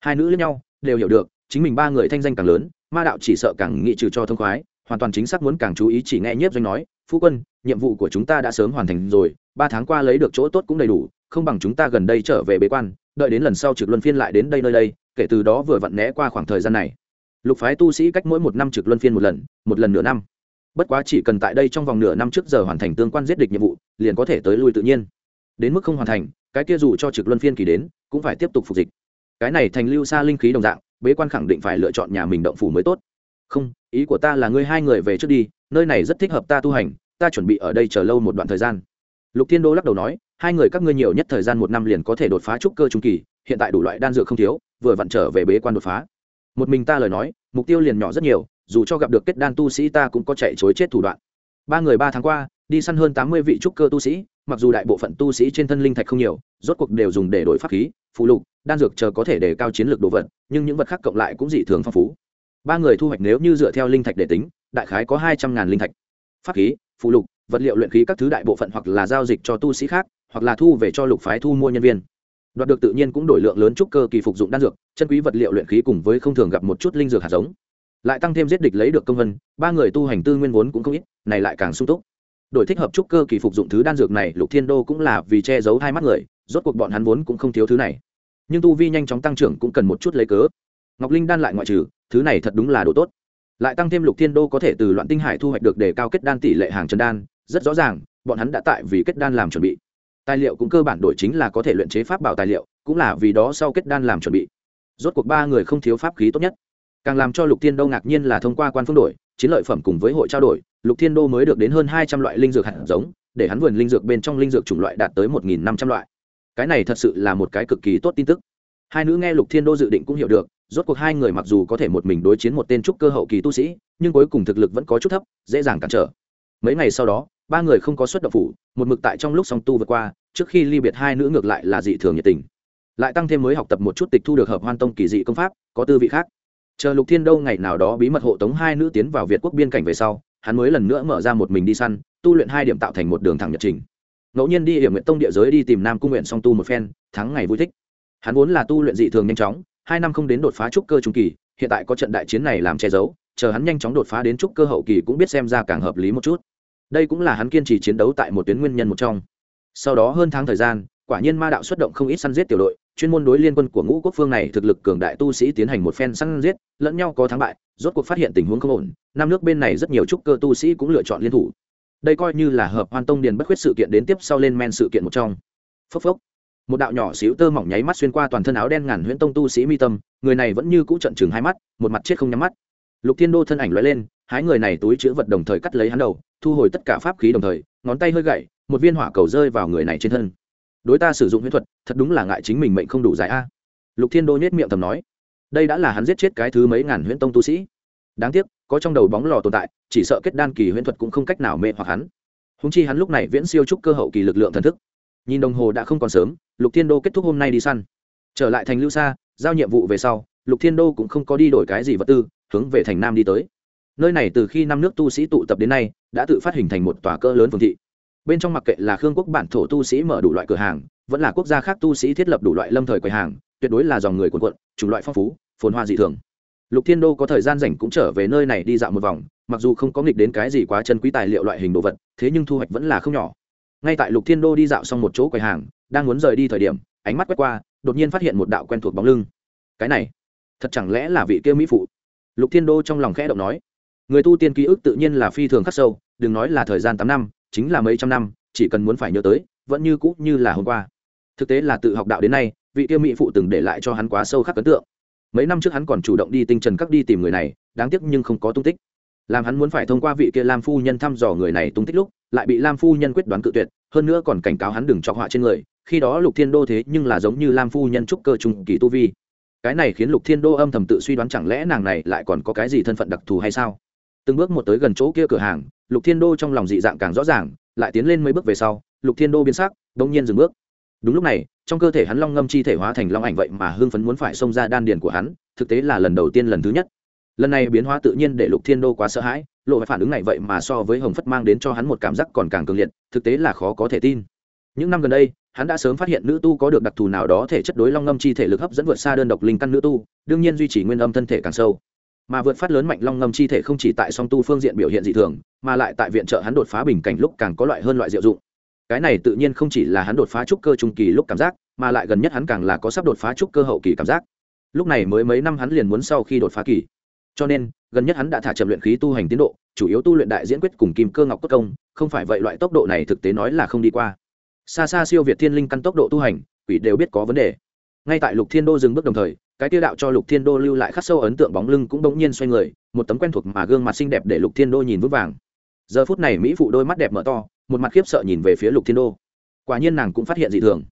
Hai nữ lẫn nhau, đều hiểu được, chính mình ba người thanh danh càng lớn, ma đạo chỉ sợ càng nghị trừ cho thông khoái, hoàn toàn chính xác muốn càng chú ý chỉ nghe nhiếp doanh nói, phu quân, nhiệm vụ của chúng ta đã sớm hoàn thành rồi, ba tháng qua lấy được chỗ tốt cũng đầy đủ, không bằng chúng ta gần đây trở về bế quan, đợi đến lần sau trực luân phiên lại đến đây nơi đây, kể từ đó vừa vặn né qua khoảng thời gian này. Lục phái tu sĩ cách mỗi một năm trực luân phiên một lần một lần nửa năm. Bất quá chỉ cần tại đây trong vòng nửa năm trước giờ hoàn thành tương quan giết địch nhiệm vụ, liền có thể tới lui tự nhiên. Đến mức không hoàn thành cái kia dù cho trực luân phiên kỳ đến, cũng phải tiếp tục phục dịch. Cái này thành lưu xa linh khí đồng dạng, bế quan khẳng định phải lựa chọn nhà mình động phủ mới tốt. Không, ý của ta là ngươi hai người về trước đi, nơi này rất thích hợp ta tu hành, ta chuẩn bị ở đây chờ lâu một đoạn thời gian. Lục thiên đô lắc đầu nói, hai người các ngươi nhiều nhất thời gian một năm liền có thể đột phá trúc cơ trung kỳ, hiện tại đủ loại đan dược không thiếu, vừa vặn trở về bế quan đột phá. Một mình ta lời nói, mục tiêu liền nhỏ rất nhiều, dù cho gặp được kết đan tu sĩ ta cũng có chạy chối chết thủ đoạn. Ba người ba tháng qua, đi săn hơn tám mươi vị trúc cơ tu sĩ mặc dù đại bộ phận tu sĩ trên thân linh thạch không nhiều, rốt cuộc đều dùng để đổi pháp khí, phụ lục, đan dược chờ có thể để cao chiến lược đồ vật, nhưng những vật khác cộng lại cũng dị thường phong phú. Ba người thu hoạch nếu như dựa theo linh thạch để tính, đại khái có hai trăm ngàn linh thạch. Pháp khí, phụ lục, vật liệu luyện khí các thứ đại bộ phận hoặc là giao dịch cho tu sĩ khác, hoặc là thu về cho lục phái thu mua nhân viên. Đoạt được tự nhiên cũng đổi lượng lớn trúc cơ kỳ phục dụng đan dược, chân quý vật liệu luyện khí cùng với không thường gặp một chút linh dược hạt giống. Lại tăng thêm giết địch lấy được công vân, ba người tu hành tư nguyên vốn cũng không ít, này lại càng sung túc đổi thích hợp trúc cơ kỳ phục dụng thứ đan dược này, lục thiên đô cũng là vì che giấu hai mắt người, rốt cuộc bọn hắn vốn cũng không thiếu thứ này. Nhưng tu vi nhanh chóng tăng trưởng cũng cần một chút lấy cớ. Ngọc linh đan lại ngoại trừ, thứ này thật đúng là đồ tốt. Lại tăng thêm lục thiên đô có thể từ loạn tinh hải thu hoạch được để cao kết đan tỷ lệ hàng trần đan, rất rõ ràng, bọn hắn đã tại vì kết đan làm chuẩn bị. Tài liệu cũng cơ bản đổi chính là có thể luyện chế pháp bảo tài liệu, cũng là vì đó sau kết đan làm chuẩn bị. Rốt cuộc ba người không thiếu pháp khí tốt nhất. Càng làm cho lục thiên đô ngạc nhiên là thông qua quan phương đổi, chiến lợi phẩm cùng với hội trao đổi lục thiên đô mới được đến hơn hai trăm loại linh dược hạt giống, để hắn vườn linh dược bên trong linh dược chủng loại đạt tới một nghìn năm trăm loại. Cái này thật sự là một cái cực kỳ tốt tin tức. Hai nữ nghe lục thiên đô dự định cũng hiểu được, rốt cuộc hai người mặc dù có thể một mình đối chiến một tên trúc cơ hậu kỳ tu sĩ, nhưng cuối cùng thực lực vẫn có chút thấp, dễ dàng cản trở. Mấy ngày sau đó, ba người không có xuất động phủ, một mực tại trong lúc song tu vượt qua, trước khi ly biệt hai nữ ngược lại là dị thường nhiệt tình. Lại tăng thêm mới học tập một chút tịch thu được hợp hoan tông kỳ dị công pháp, có tư vị khác. Chờ lục thiên đâu ngày nào đó bí mật hộ tống hai nữ tiến vào việt quốc biên cảnh về sau hắn mới lần nữa mở ra một mình đi săn, tu luyện hai điểm tạo thành một đường thẳng nhật trình. Ngẫu nhiên đi hiểm nguyện tông địa giới đi tìm nam cung nguyện song tu một phen, thắng ngày vui thích. Hắn vốn là tu luyện dị thường nhanh chóng, hai năm không đến đột phá trúc cơ trung kỳ, hiện tại có trận đại chiến này làm che giấu, chờ hắn nhanh chóng đột phá đến trúc cơ hậu kỳ cũng biết xem ra càng hợp lý một chút. Đây cũng là hắn kiên trì chiến đấu tại một tuyến nguyên nhân một trong. Sau đó hơn tháng thời gian, quả nhiên ma đạo xuất động không ít săn giết tiểu đội, chuyên môn đối liên quân của ngũ quốc phương này thực lực cường đại tu sĩ tiến hành một phen săn giết, lẫn nhau có thắng bại rốt cuộc phát hiện tình huống không ổn, năm nước bên này rất nhiều trúc cơ tu sĩ cũng lựa chọn liên thủ. Đây coi như là hợp hoan tông điền bất khuyết sự kiện đến tiếp sau lên men sự kiện một trong. Phốc phốc. Một đạo nhỏ xíu tơ mỏng nháy mắt xuyên qua toàn thân áo đen ngàn huyễn tông tu sĩ mi tâm, người này vẫn như cũ trận chừng hai mắt, một mặt chết không nhắm mắt. Lục thiên đô thân ảnh lóe lên hái người này túi chữ vật đồng thời cắt lấy hắn đầu, thu hồi tất cả pháp khí đồng thời, ngón tay hơi gậy, một viên hỏa cầu rơi vào người này trên thân. Đối ta sử dụng huyễn thuật, thật đúng là ngại chính mình mệnh không đủ dài a. Lục thiên đô nhét miệng thầm nói đây đã là hắn giết chết cái thứ mấy ngàn huyễn tông tu sĩ. Đáng tiếc, có trong đầu bóng lò tồn tại, chỉ sợ kết đan kỳ huyễn thuật cũng không cách nào mê hoặc hắn. Húng chi hắn lúc này viễn siêu trúc cơ hậu kỳ lực lượng thần thức. Nhìn đồng hồ đã không còn sớm, lục thiên đô kết thúc hôm nay đi săn. Trở lại thành lưu sa, giao nhiệm vụ về sau, lục thiên đô cũng không có đi đổi cái gì vật tư, hướng về thành nam đi tới. Nơi này từ khi năm nước tu sĩ tụ tập đến nay, đã tự phát hình thành một tòa cỡ lớn phương thị. Bên trong mặc kệ là khương quốc bản thổ tu sĩ mở đủ loại cửa hàng, vẫn là quốc gia khác tu sĩ thiết lập đủ loại lâm thời quầy hàng tuyệt đối là dòng người cuồn cuộn, chủng loại phong phú phồn hoa dị thường. Lục thiên đô có thời gian rảnh cũng trở về nơi này đi dạo một vòng mặc dù không có nghịch đến cái gì quá chân quý tài liệu loại hình đồ vật thế nhưng thu hoạch vẫn là không nhỏ. Ngay tại lục thiên đô đi dạo xong một chỗ quầy hàng đang muốn rời đi thời điểm ánh mắt quét qua đột nhiên phát hiện một đạo quen thuộc bóng lưng. Cái này thật chẳng lẽ là vị kia mỹ phụ? Lục thiên đô trong lòng khẽ động nói. Người tu tiên ký ức tự nhiên là phi thường khắc sâu đừng nói là thời gian tám năm chính là mấy trăm năm chỉ cần muốn phải nhớ tới vẫn như cũ như là hôm qua. Thực tế là tự học đạo đến nay vị kia mỹ phụ từng để lại cho hắn quá sâu khắc ấn tượng. Mấy năm trước hắn còn chủ động đi tinh trần các đi tìm người này, đáng tiếc nhưng không có tung tích. Làm hắn muốn phải thông qua vị kia lam phu nhân thăm dò người này tung tích lúc, lại bị lam phu nhân quyết đoán cự tuyệt, hơn nữa còn cảnh cáo hắn đừng chọc họa trên người, khi đó lục thiên đô thế nhưng là giống như lam phu nhân trúc cơ trung kỳ tu vi. Cái này khiến lục thiên đô âm thầm tự suy đoán chẳng lẽ nàng này lại còn có cái gì thân phận đặc thù hay sao? Từng bước một tới gần chỗ kia cửa hàng, lục thiên đô trong lòng dị dạng càng rõ ràng, lại tiến lên mấy bước về sau, lục thiên đô biến sắc đ ỗ n g nhiên dừng bước. Đúng lúc này trong cơ thể hắn long ngâm chi thể hóa thành long ảnh vậy mà hưng phấn muốn phải xông ra đan điền của hắn, thực tế là lần đầu tiên lần thứ nhất. Lần này biến hóa tự nhiên để lục thiên đô quá sợ hãi, lộ phản ứng này vậy mà so với hồng phất mang đến cho hắn một cảm giác còn càng cường liệt, thực tế là khó có thể tin. Những năm gần đây, hắn đã sớm phát hiện nữ tu có được đặc thù nào đó thể chất đối long ngâm chi thể lực hấp dẫn vượt xa đơn độc linh căn nữ tu, đương nhiên duy trì nguyên âm thân thể càng sâu. Mà vượt phát lớn mạnh long ngâm chi thể không chỉ tại song tu phương diện biểu hiện dị thường, mà lại tại viện trợ hắn đột phá bình cảnh lúc càng có loại hơn loại diệu dụng cái này tự nhiên không chỉ là hắn đột phá trúc cơ trung kỳ lúc cảm giác, mà lại gần nhất hắn càng là có sắp đột phá trúc cơ hậu kỳ cảm giác. Lúc này mới mấy năm hắn liền muốn sau khi đột phá kỳ. Cho nên, gần nhất hắn đã thả chậm luyện khí tu hành tiến độ, chủ yếu tu luyện đại diễn quyết cùng kim cơ ngọc cốt công, không phải vậy loại tốc độ này thực tế nói là không đi qua. Xa xa siêu việt thiên linh căn tốc độ tu hành, quỷ đều biết có vấn đề. Ngay tại lục thiên đô dừng bước đồng thời, cái tiêu đạo cho lục thiên đô lưu lại khắc sâu ấn tượng bóng lưng cũng bỗng nhiên xoay người, một tấm quen thuộc mà gương mặt xinh đẹp để lục thiên đô nhìn vững vàng. Giờ phút này mỹ phụ đôi mắt đẹp mở to một mặt khiếp sợ nhìn về phía lục thiên đô. Quả nhiên nàng cũng phát hiện dị thường.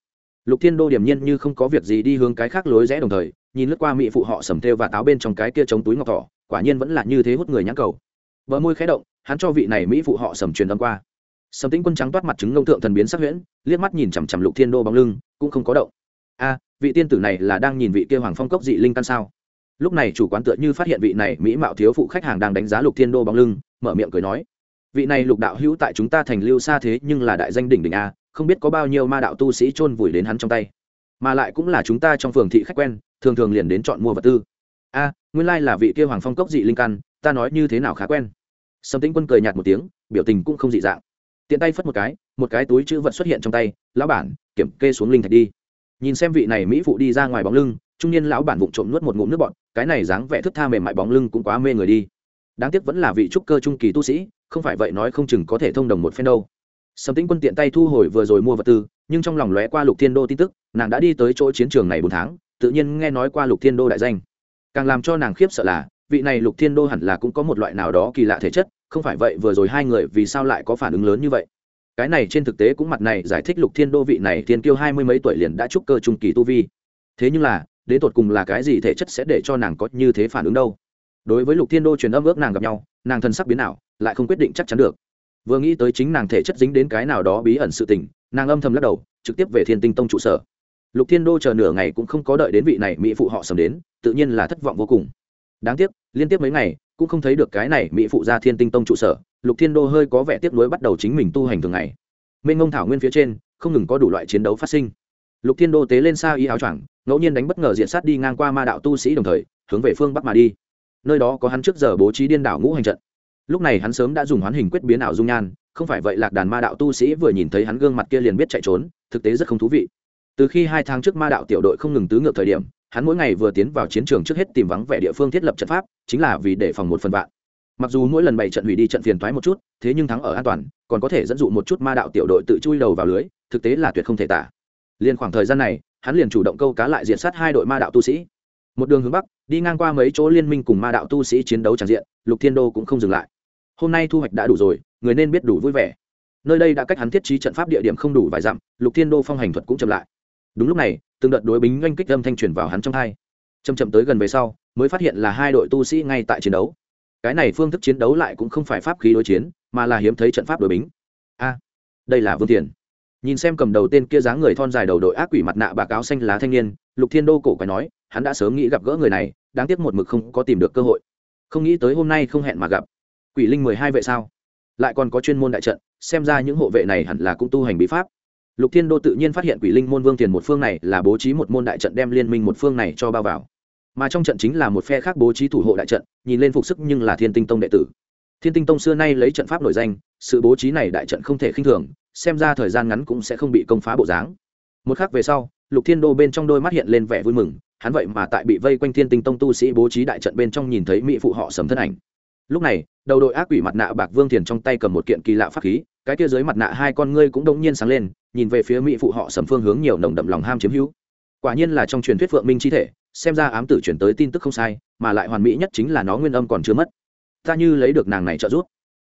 Lục thiên đô điềm nhiên như không có việc gì đi hướng cái khác lối rẽ đồng thời, nhìn lướt qua mỹ phụ họ sầm thêu và táo bên trong cái kia chống túi ngọc thỏ, quả nhiên vẫn là như thế hút người nhãn cầu. Bờ môi khé động, hắn cho vị này mỹ phụ họ sầm truyền âm qua. Sầm tĩnh quân trắng toát mặt chứng ngông thượng thần biến sắc huyễn, liếc mắt nhìn chằm chằm lục thiên đô bóng lưng, cũng không có động. A, vị tiên tử này là đang nhìn vị kia hoàng phong cốc dị linh căn sao? Lúc này chủ quán tựa như phát hiện vị này mỹ mạo thiếu phụ khách hàng đang đánh giá lục thiên đô bóng lưng, mở miệng cười nói vị này lục đạo hữu tại chúng ta thành lưu xa thế nhưng là đại danh đỉnh đỉnh a, không biết có bao nhiêu ma đạo tu sĩ chôn vùi đến hắn trong tay. Mà lại cũng là chúng ta trong phường thị khách quen, thường thường liền đến chọn mua vật tư. A, nguyên lai là vị kia hoàng phong cốc dị linh căn, ta nói như thế nào khá quen. Sầm tĩnh quân cười nhạt một tiếng, biểu tình cũng không dị dạng. Tiện tay phất một cái một cái túi chữ vật xuất hiện trong tay, lão bản, kiểm kê xuống linh thạch đi. Nhìn xem vị này mỹ phụ đi ra ngoài bóng lưng, trung niên lão bản vụng trộm nuốt một ngụm nước bọt, cái này dáng vẻ thức tha mềm mại bóng lưng cũng quá mê người đi. Đáng tiếc vẫn là vị trúc cơ trung kỳ tu sĩ không phải vậy nói không chừng có thể thông đồng một phen đâu. Sầm tĩnh quân tiện tay thu hồi vừa rồi mua vật tư, nhưng trong lòng lóe qua lục thiên đô tin tức, nàng đã đi tới chỗ chiến trường này bốn tháng, tự nhiên nghe nói qua lục thiên đô đại danh. Càng làm cho nàng khiếp sợ là, vị này lục thiên đô hẳn là cũng có một loại nào đó kỳ lạ thể chất, không phải vậy vừa rồi hai người vì sao lại có phản ứng lớn như vậy? Cái này trên thực tế cũng mặt này giải thích lục thiên đô vị này thiên kiêu hai mươi mấy tuổi liền đã trúc cơ trung kỳ tu vi. Thế nhưng là, đến tột cùng là cái gì thể chất sẽ để cho nàng có như thế phản ứng đâu? Đối với lục thiên đô truyền âm ước nàng gặp nhau, nàng thân sắc biến nào lại không quyết định chắc chắn được. Vừa nghĩ tới chính nàng thể chất dính đến cái nào đó bí ẩn sự tình, nàng âm thầm lắc đầu, trực tiếp về thiên tinh tông trụ sở. Lục thiên đô chờ nửa ngày cũng không có đợi đến vị này mỹ phụ họ sầm đến, tự nhiên là thất vọng vô cùng. Đáng tiếc, liên tiếp mấy ngày, cũng không thấy được cái này mỹ phụ ra thiên tinh tông trụ sở, lục thiên đô hơi có vẻ tiếc nuối bắt đầu chính mình tu hành thường ngày. Mênh ngông thảo nguyên phía trên, không ngừng có đủ loại chiến đấu phát sinh. Lục thiên đô tế lên xa y áo choàng, ngẫu nhiên đánh bất ngờ diện sát đi ngang qua ma đạo tu sĩ đồng thời, hướng về phương bắc mà đi nơi đó có hắn trước giờ bố trí điên đảo ngũ hành trận. Lúc này hắn sớm đã dùng hoán hình quyết biến ảo dung nhan, không phải vậy lạc đàn ma đạo tu sĩ vừa nhìn thấy hắn gương mặt kia liền biết chạy trốn, thực tế rất không thú vị. Từ khi hai tháng trước ma đạo tiểu đội không ngừng tứ ngược thời điểm, hắn mỗi ngày vừa tiến vào chiến trường trước hết tìm vắng vẻ địa phương thiết lập trận pháp, chính là vì để phòng một phần vạn. Mặc dù mỗi lần bảy trận hủy đi trận phiền thoái một chút, thế nhưng thắng ở an toàn, còn có thể dẫn dụ một chút ma đạo tiểu đội tự chui đầu vào lưới, thực tế là tuyệt không thể tả. Liền khoảng thời gian này, hắn liền chủ động câu cá lại diện sát hai đội ma đạo tu sĩ một đường hướng bắc, đi ngang qua mấy chỗ liên minh cùng ma đạo tu sĩ chiến đấu tràn diện, lục thiên đô cũng không dừng lại. Hôm nay thu hoạch đã đủ rồi, người nên biết đủ vui vẻ. Nơi đây đã cách hắn thiết trí trận pháp địa điểm không đủ vài dặm, lục thiên đô phong hành thuật cũng chậm lại. Đúng lúc này, từng đợt đối bính oanh kích âm thanh truyền vào hắn trong thai chầm chậm tới gần về sau, mới phát hiện là hai đội tu sĩ ngay tại chiến đấu. Cái này phương thức chiến đấu lại cũng không phải pháp khí đối chiến, mà là hiếm thấy trận pháp đối bính. A, đây là vương tiền. Nhìn xem cầm đầu tên kia dáng người thon dài đầu đội ác quỷ mặt nạ bà áo xanh lá thanh niên, lục thiên đô cổ quái nói hắn đã sớm nghĩ gặp gỡ người này, đáng tiếc một mực không có tìm được cơ hội. Không nghĩ tới hôm nay không hẹn mà gặp. Quỷ linh mười hai vệ sao? Lại còn có chuyên môn đại trận, xem ra những hộ vệ này hẳn là cũng tu hành bí pháp. Lục thiên đô tự nhiên phát hiện quỷ linh môn vương tiền một phương này là bố trí một môn đại trận đem liên minh một phương này cho bao vào. Mà trong trận chính là một phe khác bố trí thủ hộ đại trận, nhìn lên phục sức nhưng là thiên tinh tông đệ tử. Thiên tinh tông xưa nay lấy trận pháp nổi danh, sự bố trí này đại trận không thể khinh thường, xem ra thời gian ngắn cũng sẽ không bị công phá bộ dáng. Một khắc về sau, lục thiên đô bên trong đôi mắt hiện lên vẻ vui mừng hắn vậy mà tại bị vây quanh thiên tinh tông tu sĩ bố trí đại trận bên trong nhìn thấy mỹ phụ họ sầm thân ảnh. Lúc này, đầu đội ác quỷ mặt nạ bạc vương thiền trong tay cầm một kiện kỳ lạ pháp khí, cái kia dưới mặt nạ hai con ngươi cũng đông nhiên sáng lên, nhìn về phía mỹ phụ họ sầm phương hướng nhiều nồng đậm lòng ham chiếm hữu. Quả nhiên là trong truyền thuyết phượng minh chi thể, xem ra ám tử chuyển tới tin tức không sai, mà lại hoàn mỹ nhất chính là nó nguyên âm còn chưa mất. Ta như lấy được nàng này trợ giúp.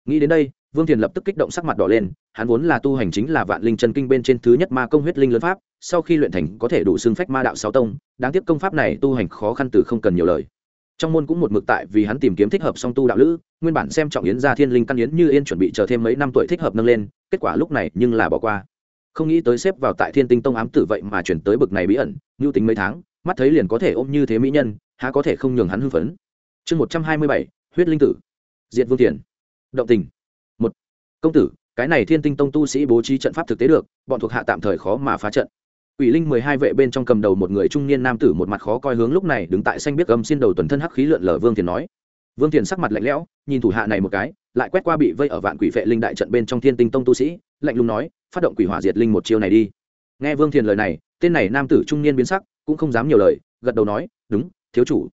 Nghĩ đến đây, vương thiền lập tức kích động sắc mặt đỏ lên, hắn vốn là tu hành chính là vạn linh chân kinh bên trên thứ nhất ma công huyết linh lớn pháp sau khi luyện thành có thể đủ xưng phách ma đạo sáu tông, đáng tiếc công pháp này tu hành khó khăn từ không cần nhiều lời. Trong môn cũng một mực tại vì hắn tìm kiếm thích hợp song tu đạo lữ, nguyên bản xem trọng yến gia thiên linh căn yến như yên chuẩn bị chờ thêm mấy năm tuổi thích hợp nâng lên, kết quả lúc này nhưng là bỏ qua. Không nghĩ tới xếp vào tại thiên tinh tông ám tử vậy mà chuyển tới bực này bí ẩn, như tính mấy tháng, mắt thấy liền có thể ôm như thế mỹ nhân, há có thể không nhường hắn hưng phấn. Chương một trăm hai mươi bảy, huyết linh tử. Diện vương tiền động tình. Một. Công tử, cái này thiên tinh tông tu sĩ bố trí trận pháp thực tế được, bọn thuộc hạ tạm thời khó mà phá trận. Quỷ Linh mười hai vệ bên trong cầm đầu một người trung niên nam tử một mặt khó coi hướng lúc này đứng tại xanh biết âm xin đầu tuần thân hắc khí lượn lờ Vương Thiền nói. Vương Thiền sắc mặt lạnh lẽo, nhìn thủ hạ này một cái, lại quét qua bị vây ở vạn quỷ vệ linh đại trận bên trong Thiên Tinh Tông tu sĩ, lạnh lùng nói, phát động quỷ hỏa diệt linh một chiêu này đi. Nghe Vương Thiền lời này, tên này nam tử trung niên biến sắc, cũng không dám nhiều lời, gật đầu nói, đúng, thiếu chủ.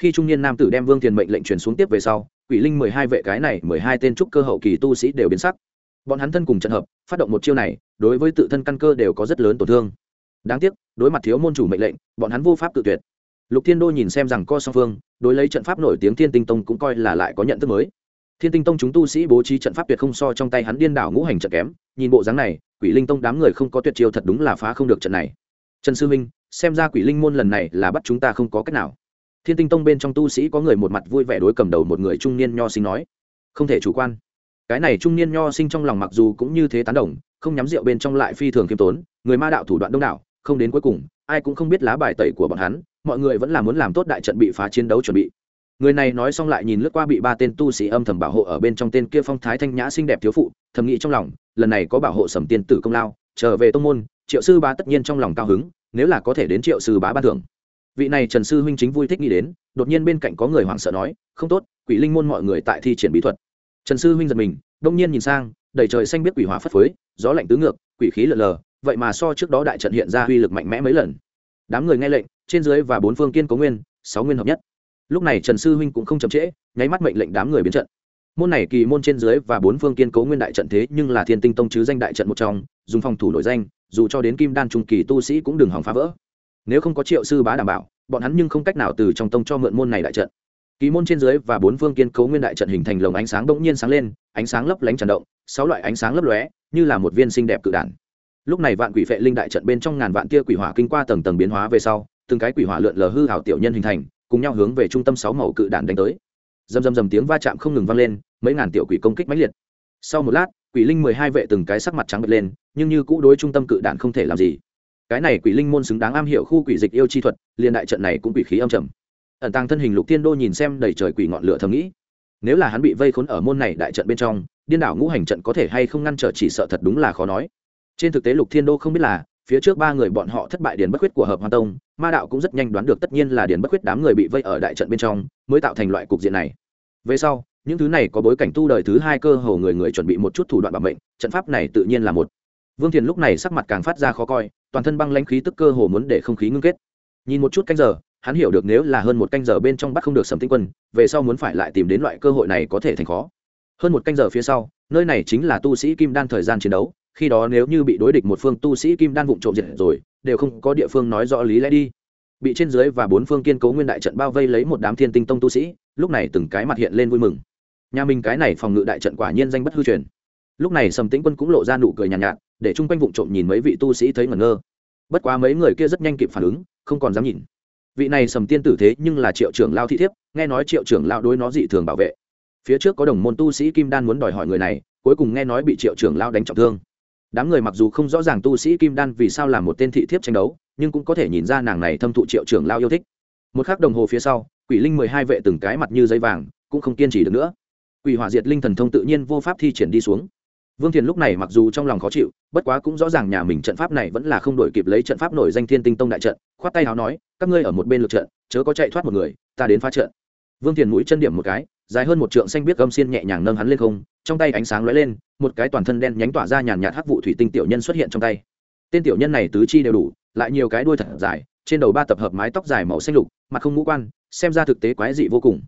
Khi trung niên nam tử đem Vương Thiền mệnh lệnh truyền xuống tiếp về sau, Quỷ Linh mười hai vệ cái này mười hai tên trúc cơ hậu kỳ tu sĩ đều biến sắc. Bọn hắn thân cùng trận hợp, phát động một chiêu này, đối với tự thân căn cơ đều có rất lớn tổn thương đáng tiếc, đối mặt thiếu môn chủ mệnh lệnh, bọn hắn vô pháp tự tuyệt. Lục thiên đô nhìn xem rằng co song phương, đối lấy trận pháp nổi tiếng thiên tinh tông cũng coi là lại có nhận thức mới. Thiên tinh tông chúng tu sĩ bố trí trận pháp tuyệt không so trong tay hắn điên đảo ngũ hành trận kém, nhìn bộ dáng này, quỷ linh tông đám người không có tuyệt chiêu thật đúng là phá không được trận này. Trần sư minh, xem ra quỷ linh môn lần này là bắt chúng ta không có cách nào. Thiên tinh tông bên trong tu sĩ có người một mặt vui vẻ đối cầm đầu một người trung niên nho sinh nói. Không thể chủ quan. Cái này trung niên nho sinh trong lòng mặc dù cũng như thế tán đồng, không nhắm rượu bên trong lại phi thường khiêm tốn, người ma đạo thủ đoạn đông đảo không đến cuối cùng, ai cũng không biết lá bài tẩy của bọn hắn, mọi người vẫn là muốn làm tốt đại trận bị phá chiến đấu chuẩn bị. Người này nói xong lại nhìn lướt qua bị ba tên tu sĩ âm thầm bảo hộ ở bên trong tên kia phong thái thanh nhã xinh đẹp thiếu phụ, thầm nghĩ trong lòng, lần này có bảo hộ sầm tiên tử công lao, trở về tông môn, triệu sư bá tất nhiên trong lòng cao hứng, nếu là có thể đến triệu sư bá ban thưởng. Vị này trần sư huynh chính vui thích nghĩ đến, đột nhiên bên cạnh có người hoảng sợ nói, không tốt, quỷ linh môn mọi người tại thi triển bí thuật. Trần sư huynh giật mình, đông nhiên nhìn sang, đầy trời xanh biết quỷ hóa phất phới, gió lạnh tứ ngược, quỷ khí lờ lờ vậy mà so trước đó đại trận hiện ra uy lực mạnh mẽ mấy lần. Đám người nghe lệnh, trên dưới và bốn phương kiên cố nguyên, sáu nguyên hợp nhất. Lúc này trần sư huynh cũng không chậm trễ, nháy mắt mệnh lệnh đám người biến trận. Môn này kỳ môn trên dưới và bốn phương kiên cố nguyên đại trận thế nhưng là thiên tinh tông chứ danh đại trận một trong, dùng phòng thủ nổi danh, dù cho đến kim đan trung kỳ tu sĩ cũng đừng hỏng phá vỡ. Nếu không có triệu sư bá đảm bảo, bọn hắn nhưng không cách nào từ trong tông cho mượn môn này đại trận. Kỳ môn trên dưới và bốn phương kiên cố nguyên đại trận hình thành lồng ánh sáng bỗng nhiên sáng lên, ánh sáng lấp lánh tràn động, sáu loại ánh sáng lấp lóe, như là một viên xinh đẹp cự đản lúc này vạn quỷ vệ linh đại trận bên trong ngàn vạn tia quỷ hỏa kinh qua tầng tầng biến hóa về sau, từng cái quỷ hỏa lượn lờ hư hảo tiểu nhân hình thành, cùng nhau hướng về trung tâm sáu màu cự đạn đánh tới. Dầm dầm dầm tiếng va chạm không ngừng vang lên, mấy ngàn tiểu quỷ công kích mãnh liệt. Sau một lát, quỷ linh mười hai vệ từng cái sắc mặt trắng bật lên, nhưng như cũ đối trung tâm cự đạn không thể làm gì. Cái này quỷ linh môn xứng đáng am hiểu khu quỷ dịch yêu chi thuật, liền đại trận này cũng quỷ khí âm trầm. Ẩn tàng thân hình lục tiên đô nhìn xem đầy trời quỷ ngọn lửa thầm nghĩ, nếu là hắn bị vây khốn ở môn này đại trận bên trong, điên đảo ngũ hành trận có thể hay không ngăn trở chỉ sợ thật đúng là khó nói trên thực tế lục thiên đô không biết là, phía trước ba người bọn họ thất bại điền bất khuyết của hợp hoa tông, ma đạo cũng rất nhanh đoán được tất nhiên là điền bất khuyết đám người bị vây ở đại trận bên trong, mới tạo thành loại cục diện này. Về sau, những thứ này có bối cảnh tu đời thứ hai cơ hồ người người chuẩn bị một chút thủ đoạn bảo mệnh, trận pháp này tự nhiên là một. Vương thiền lúc này sắc mặt càng phát ra khó coi, toàn thân băng lãnh khí tức cơ hồ muốn để không khí ngưng kết. Nhìn một chút canh giờ, hắn hiểu được nếu là hơn một canh giờ bên trong bắt không được sầm tinh quân, về sau muốn phải lại tìm đến loại cơ hội này có thể thành khó. Hơn một canh giờ phía sau, nơi này chính là tu sĩ kim đan thời gian chiến đấu khi đó nếu như bị đối địch một phương tu sĩ kim đan vụng trộm diệt rồi đều không có địa phương nói rõ lý lẽ đi. Bị trên dưới và bốn phương kiên cố nguyên đại trận bao vây lấy một đám thiên tinh tông tu sĩ lúc này từng cái mặt hiện lên vui mừng. Nhà mình cái này phòng ngự đại trận quả nhiên danh bất hư truyền. Lúc này sầm tĩnh quân cũng lộ ra nụ cười nhàn nhạt, nhạt để chung quanh vụn trộm nhìn mấy vị tu sĩ thấy ngẩn ngơ. Bất quá mấy người kia rất nhanh kịp phản ứng không còn dám nhìn. Vị này sầm tiên tử thế nhưng là triệu trưởng lao thị thiếp nghe nói triệu trưởng lao đối nó dị thường bảo vệ. Phía trước có đồng môn tu sĩ kim đan muốn đòi hỏi người này cuối cùng nghe nói bị triệu trưởng lao đánh trọng thương đám người mặc dù không rõ ràng tu sĩ kim đan vì sao làm một tên thị thiếp tranh đấu, nhưng cũng có thể nhìn ra nàng này thâm thụ triệu trưởng lao yêu thích. Một k h ắ c đồng hồ phía sau, quỷ linh mười hai vệ từng cái mặt như dây vàng, cũng không kiên trì được nữa. Quỷ hỏa diệt linh thần thông tự nhiên vô pháp thi triển đi xuống. Vương thiền lúc này mặc dù trong lòng khó chịu, bất quá cũng rõ ràng nhà mình trận pháp này vẫn là không đổi kịp lấy trận pháp nổi danh thiên tinh tông đại trận, khoát tay h nói, các ngươi ở một bên lượt trận, chớ có chạy thoát một người, ta đến phá trận. Vương thiền mũi chân điểm một cái, dài hơn một trượng xanh biết gâm xiên nhẹ nhàng nâng hắn lên không trong tay ánh sáng lóe lên, một cái toàn thân đen nhánh tỏa ra nhàn nhạt hắc vụ thủy tinh tiểu nhân xuất hiện trong tay. Tên tiểu nhân này tứ chi đều đủ, lại nhiều cái đuôi thật dài, trên đầu ba tập hợp mái tóc dài màu xanh lục, mặt không ngũ quan, xem ra thực tế quái dị vô cùng.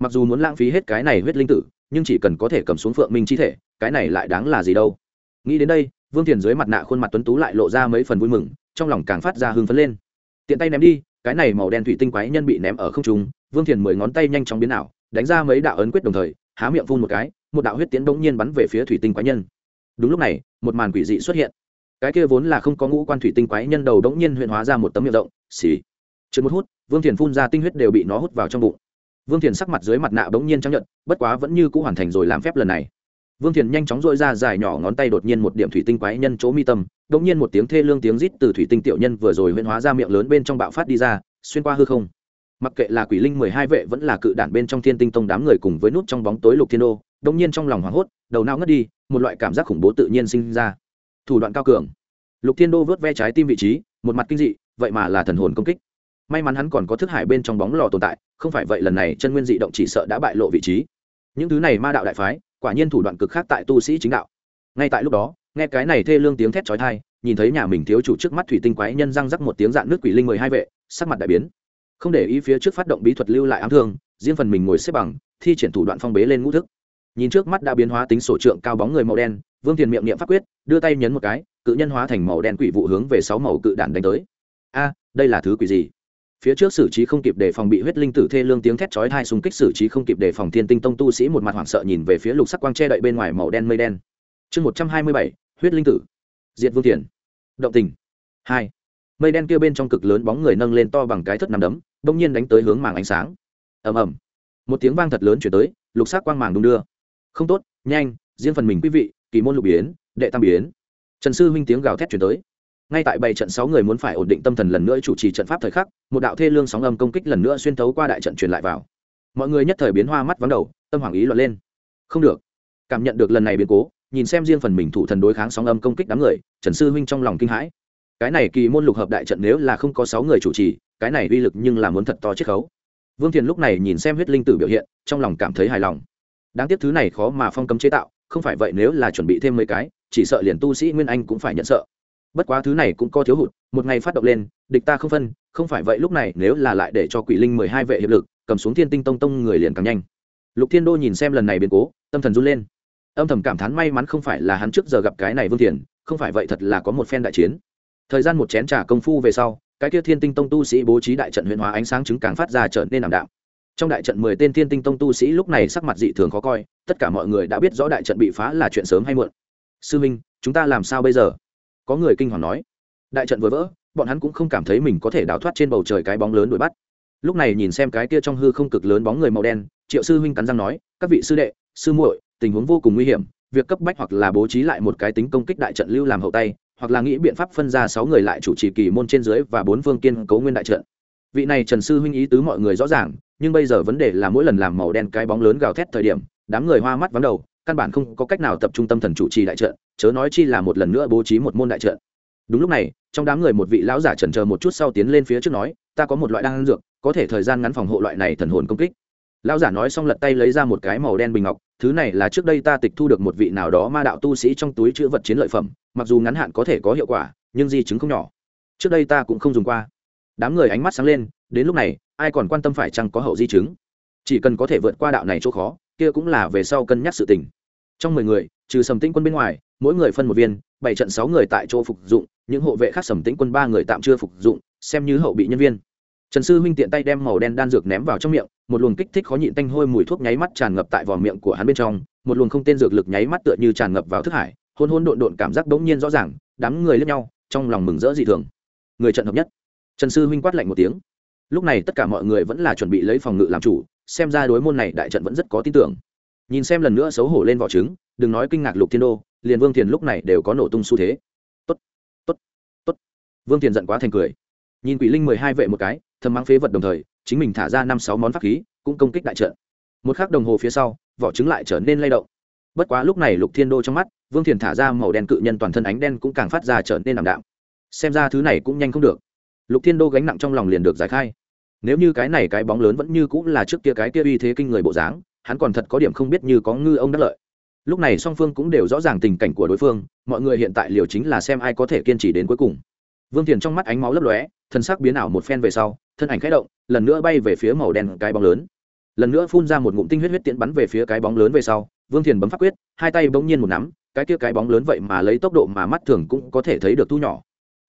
Mặc dù muốn lãng phí hết cái này huyết linh tử, nhưng chỉ cần có thể cầm xuống phượng minh chi thể, cái này lại đáng là gì đâu. Nghĩ đến đây, vương thiền dưới mặt nạ khuôn mặt tuấn tú lại lộ ra mấy phần vui mừng, trong lòng càng phát ra hưng phấn lên. Tiện tay ném đi, cái này màu đen thủy tinh quái nhân bị ném ở không trung, vương thiền mười ngón tay nhanh chóng biến ảo, đánh ra mấy đạo ấn quyết đồng thời, há miệng phun một cái một đạo huyết tiến bỗng nhiên bắn về phía thủy tinh quái nhân. Đúng lúc này, một màn quỷ dị xuất hiện. Cái kia vốn là không có ngũ quan thủy tinh quái nhân đầu bỗng nhiên huyện hóa ra một tấm miệng rộng, xì. Chừng một hút, vương thiền phun ra tinh huyết đều bị nó hút vào trong bụng. Vương thiền sắc mặt dưới mặt nạ bỗng nhiên trắng nhận bất quá vẫn như c ũ hoàn thành rồi làm phép lần này. Vương thiền nhanh chóng dội ra dài nhỏ ngón tay đột nhiên một điểm thủy tinh quái nhân chỗ mi tâm bỗng nhiên một tiếng thê lương tiếng rít từ thủy tinh tiểu nhân vừa rồi huyễn hóa ra miệng lớn bên trong bạo phát đi ra, xuyên qua hư không mặc kệ là quỷ linh mười hai vệ vẫn là cự đản bên trong thiên tinh tông đám người cùng với nút trong bóng tối lục thiên đô, đông nhiên trong lòng hoảng hốt, đầu nao ngất đi, một loại cảm giác khủng bố tự nhiên sinh ra. Thủ đoạn cao cường. Lục thiên đô vớt ve trái tim vị trí, một mặt kinh dị, vậy mà là thần hồn công kích. May mắn hắn còn có thức hải bên trong bóng lò tồn tại, không phải vậy lần này chân nguyên dị động chỉ sợ đã bại lộ vị trí. Những thứ này ma đạo đại phái, quả nhiên thủ đoạn cực khác tại tu sĩ chính đạo. Ngay tại lúc đó, nghe cái này thê lương tiếng thét chói tai, nhìn thấy nhà mình thiếu chủ trước mắt thủy tinh quái nhân răng rắc một tiếng dạn nước quỷ linh mười hai vệ, sắc mặt đại biến không để ý phía trước phát động bí thuật lưu lại ám thương, riêng phần mình ngồi xếp bằng, thi triển thủ đoạn phong bế lên ngũ thức. Nhìn trước mắt đã biến hóa tính sổ trượng cao bóng người màu đen, vương tiền miệng niệm pháp quyết, đưa tay nhấn một cái, cự nhân hóa thành màu đen quỷ vụ hướng về sáu màu cự đản đánh tới. A, đây là thứ quỷ gì? Phía trước xử trí không kịp để phòng bị huyết linh tử thê lương tiếng thét chói thai xung kích xử trí không kịp để phòng thiên tinh tông tu sĩ một mặt hoảng sợ nhìn về phía lục sắc quang che đậy bên ngoài màu đen mây đen. Chương một trăm hai mươi bảy, huyết linh tử. Diệt vương tiền. Động tình. Hai mây đen kia bên trong cực lớn bóng người nâng lên to bằng cái thất nằm đấm bỗng nhiên đánh tới hướng màng ánh sáng. Ầm ầm. Một tiếng vang thật lớn chuyển tới, lục sắc quang màng đung đưa. Không tốt, nhanh, riêng phần mình quý vị, kỳ môn lục biến, đệ tam biến. Trần sư huynh tiếng gào thét chuyển tới. Ngay tại bảy trận sáu người muốn phải ổn định tâm thần lần nữa chủ trì trận pháp thời khắc, một đạo thê lương sóng âm công kích lần nữa xuyên thấu qua đại trận truyền lại vào. Mọi người nhất thời biến hoa mắt vắng đầu, tâm hoàng ý loạn lên. Không được. Cảm nhận được lần này biến cố, nhìn xem riêng phần mình thủ thần đối kháng sóng âm công kích đám người, trần sư huynh trong lòng kinh hãi cái này kỳ môn lục hợp đại trận nếu là không có sáu người chủ trì, cái này uy lực nhưng là muốn thật to chiết khấu. Vương thiền lúc này nhìn xem huyết linh tử biểu hiện, trong lòng cảm thấy hài lòng. Đáng tiếc thứ này khó mà phong cấm chế tạo, không phải vậy nếu là chuẩn bị thêm mấy cái, chỉ sợ liền tu sĩ nguyên anh cũng phải nhận sợ. Bất quá thứ này cũng có thiếu hụt, một ngày phát động lên, địch ta không phân, không phải vậy lúc này nếu là lại để cho quỷ linh mười hai vệ hiệp lực, cầm xuống thiên tinh tông tông người liền càng nhanh. Lục thiên đô nhìn xem lần này biến cố, tâm thần run lên. Âm thầm cảm thán may mắn không phải là hắn trước giờ gặp cái này vương thiền, không phải vậy thật là có một phen đại chiến thời gian một chén t công phu về sau, cái kia thiên tinh tông tu sĩ bố trí đại trận huyền hóa ánh sáng chứng càng phát ra trở nên ảm đạm. Trong đại trận mười tên thiên tinh tông tu sĩ lúc này sắc mặt dị thường khó coi, tất cả mọi người đã biết rõ đại trận bị phá là chuyện sớm hay muộn. Sư minh, chúng ta làm sao bây giờ? Có người kinh hoàng nói. Đại trận vừa vỡ, bọn hắn cũng không cảm thấy mình có thể đào thoát trên bầu trời cái bóng lớn đuổi bắt. Lúc này nhìn xem cái kia trong hư không cực lớn bóng người màu đen, triệu sư huynh cắn răng nói, các vị sư đệ, sư muội, tình huống vô cùng nguy hiểm, việc cấp bách hoặc là bố trí lại một cái tính công kích đại trận lưu làm hậu tay hoặc là nghĩ biện pháp phân ra sáu người lại chủ trì kỳ môn trên dưới và bốn phương kiên cấu nguyên đại trận. Vị này trần sư huynh ý tứ mọi người rõ ràng, nhưng bây giờ vấn đề là mỗi lần làm màu đen cái bóng lớn gào thét thời điểm, đám người hoa mắt vắng đầu, căn bản không có cách nào tập trung tâm thần chủ trì đại trận, chớ nói chi là một lần nữa bố trí một môn đại trận. Đúng lúc này, trong đám người một vị lão giả chần chờ một chút sau tiến lên phía trước nói, ta có một loại đan dược, có thể thời gian ngắn phòng hộ loại này thần hồn công kích lão giả nói xong lật tay lấy ra một cái màu đen bình ngọc, thứ này là trước đây ta tịch thu được một vị nào đó ma đạo tu sĩ trong túi chữ vật chiến lợi phẩm, mặc dù ngắn hạn có thể có hiệu quả, nhưng di chứng không nhỏ. Trước đây ta cũng không dùng qua. Đám người ánh mắt sáng lên, đến lúc này, ai còn quan tâm phải chăng có hậu di chứng? Chỉ cần có thể vượt qua đạo này chỗ khó, kia cũng là về sau cân nhắc sự tình. Trong mười người, trừ sầm tĩnh quân bên ngoài, mỗi người phân một viên, bảy trận sáu người tại chỗ phục dụng, những hộ vệ khác sầm tĩnh quân ba người tạm chưa phục dụng, xem như hậu bị nhân viên. Trần sư huynh tiện tay đem màu đen đan dược ném vào trong miệng một luồng kích thích khó nhịn tanh hôi mùi thuốc nháy mắt tràn ngập tại vỏ miệng của hắn bên trong, một luồng không tên dược lực nháy mắt tựa như tràn ngập vào thức hải, hôn hôn độn độn cảm giác bỗng nhiên rõ ràng, đám người lướt nhau, trong lòng mừng rỡ dị thường. Người trận hợp nhất. Trần sư huynh quát lạnh một tiếng. Lúc này tất cả mọi người vẫn là chuẩn bị lấy phòng ngự làm chủ, xem ra đối môn này đại trận vẫn rất có tin tưởng. Nhìn xem lần nữa xấu hổ lên vỏ trứng, đừng nói kinh ngạc lục thiên đô, liền vương thiền lúc này đều có nổ tung xu thế. Tốt tốt tốt. Vương thiền giận quá thành cười. Nhìn quỷ linh mười hai vệ một cái, thầm mang phế vật đồng thời chính mình thả ra năm sáu món pháp khí, cũng công kích đại trận. Một k h ắ c đồng hồ phía sau, vỏ trứng lại trở nên lay động. Bất quá lúc này lục thiên đô trong mắt, vương thiền thả ra màu đen cự nhân toàn thân ánh đen cũng càng phát ra trở nên làm đạm. Xem ra thứ này cũng nhanh không được. Lục thiên đô gánh nặng trong lòng liền được giải khai. Nếu như cái này cái bóng lớn vẫn như cũng là trước kia cái kia uy thế kinh người bộ dáng, hắn còn thật có điểm không biết như có ngư ông đắc lợi. Lúc này song phương cũng đều rõ ràng tình cảnh của đối phương, mọi người hiện tại liều chính là xem ai có thể kiên trì đến cuối cùng vương thiền trong mắt ánh máu lấp lóe, thân xác biến ảo một phen về sau, thân ảnh khẽ động, lần nữa bay về phía màu đen cái bóng lớn. Lần nữa phun ra một ngụm tinh huyết huyết tiễn bắn về phía cái bóng lớn về sau, vương thiền bấm phát quyết, hai tay bỗng nhiên một nắm, cái kia cái bóng lớn vậy mà lấy tốc độ mà mắt thường cũng có thể thấy được thu nhỏ.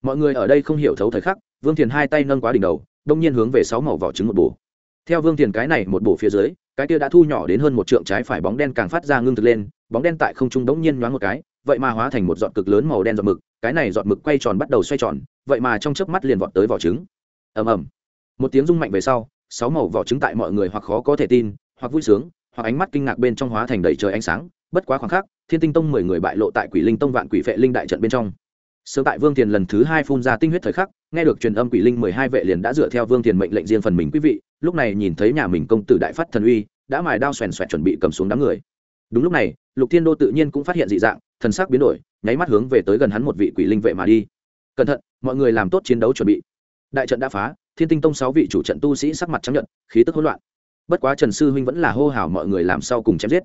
Mọi người ở đây không hiểu thấu thời khắc, vương thiền hai tay nâng quá đỉnh đầu đông nhiên hướng về sáu màu vỏ trứng một bổ. Theo vương thiền cái này một bổ phía dưới, cái kia đã thu nhỏ đến hơn một trượng trái phải bóng đen càng phát ra ngưng thực lên, bóng đen tại không trung đống nhiên nhoáng một cái, vậy mà hóa thành một giọt cực lớn màu đen giọt mực cái này giọt mực quay tròn bắt đầu xoay tròn, vậy mà trong chớp mắt liền vọt tới vỏ trứng. Ầm ầm. Một tiếng rung mạnh về sau, sáu màu vỏ trứng tại mọi người hoặc khó có thể tin, hoặc vui sướng, hoặc ánh mắt kinh ngạc bên trong hóa thành đầy trời ánh sáng. Bất quá khoảng khắc, thiên tinh tông mười người bại lộ tại quỷ linh tông vạn quỷ vệ linh đại trận bên trong. Sớm tại vương thiền lần thứ hai phun ra tinh huyết thời khắc, nghe được truyền âm quỷ linh mười hai vệ liền đã dựa theo vương thiền mệnh lệnh riêng phần mình quý vị, lúc này nhìn thấy nhà mình công tử đại phát thần uy, đã mài đao xoèn xoẹt chuẩn bị cầm xuống đám người. Đúng lúc này lục thiên đô tự nhiên cũng phát hiện dị dạng, thần sắc biến đổi, nháy mắt hướng về tới gần hắn một vị quỷ linh vệ mà đi. Cẩn thận, mọi người làm tốt chiến đấu chuẩn bị. Đại trận đã phá, thiên tinh tông sáu vị chủ trận tu sĩ sắc mặt chấp nhận khí tức hỗn loạn. Bất quá trần sư huynh vẫn là hô hào mọi người làm sau cùng chém giết.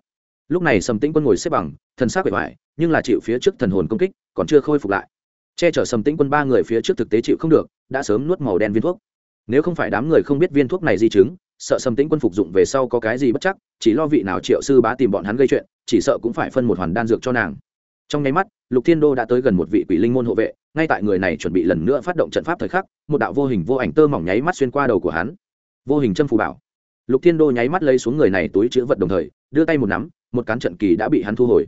Lúc này sầm tĩnh quân ngồi xếp bằng, thần sắc bề ngoài nhưng là chịu phía trước thần hồn công kích, còn chưa khôi phục lại. Che chở sầm tĩnh quân ba người phía trước thực tế chịu không được, đã sớm nuốt màu đen viên thuốc nếu không phải đám người không biết viên thuốc này di chứng, sợ sầm tĩnh quân phục dụng về sau có cái gì bất chắc, chỉ lo vị nào triệu sư bá tìm bọn hắn gây chuyện, chỉ sợ cũng phải phân một hoàn đan dược cho nàng. Trong nháy mắt, lục thiên đô đã tới gần một vị quỷ linh môn hộ vệ, ngay tại người này chuẩn bị lần nữa phát động trận pháp thời khắc, một đạo vô hình vô ảnh tơ mỏng nháy mắt xuyên qua đầu của hắn. Vô hình châm phù bảo. Lục thiên đô nháy mắt lấy xuống người này túi chữ vật đồng thời, đưa tay một nắm, một cán trận kỳ đã bị hắn thu hồi.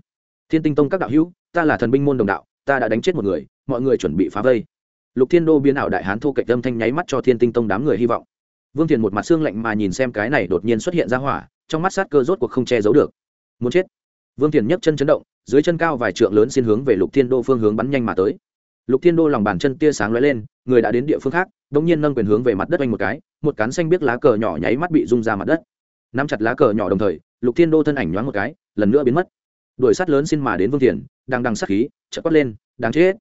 Thiên tinh tông các đạo hữu, ta là thần binh môn đồng đạo, ta đã đánh chết một người, mọi người chuẩn bị phá vây lục thiên đô biến ảo đại hán thu cạnh âm thanh nháy mắt cho thiên tinh tông đám người hy vọng. Vương thiền một mặt xương lạnh mà nhìn xem cái này đột nhiên xuất hiện ra hỏa, trong mắt sát cơ rốt cuộc không che giấu được. Muốn chết. Vương thiền nhấc chân chấn động, dưới chân cao vài trượng lớn xin hướng về lục thiên đô phương hướng bắn nhanh mà tới. Lục thiên đô lòng bàn chân tia sáng lóe lên, người đã đến địa phương khác đ ỗ n g nhiên nâng quyền hướng về mặt đất oanh một cái, một cán xanh biết lá cờ nhỏ nháy mắt bị rung ra mặt đất. Nắm chặt lá cờ nhỏ đồng thời, lục thiên đô thân ảnh nhoáng một cái, lần nữa biến mất. Đuổi sát lớn xin mà đến vương thiền, đang đằng sát khí, chợt quát lên, đáng chết!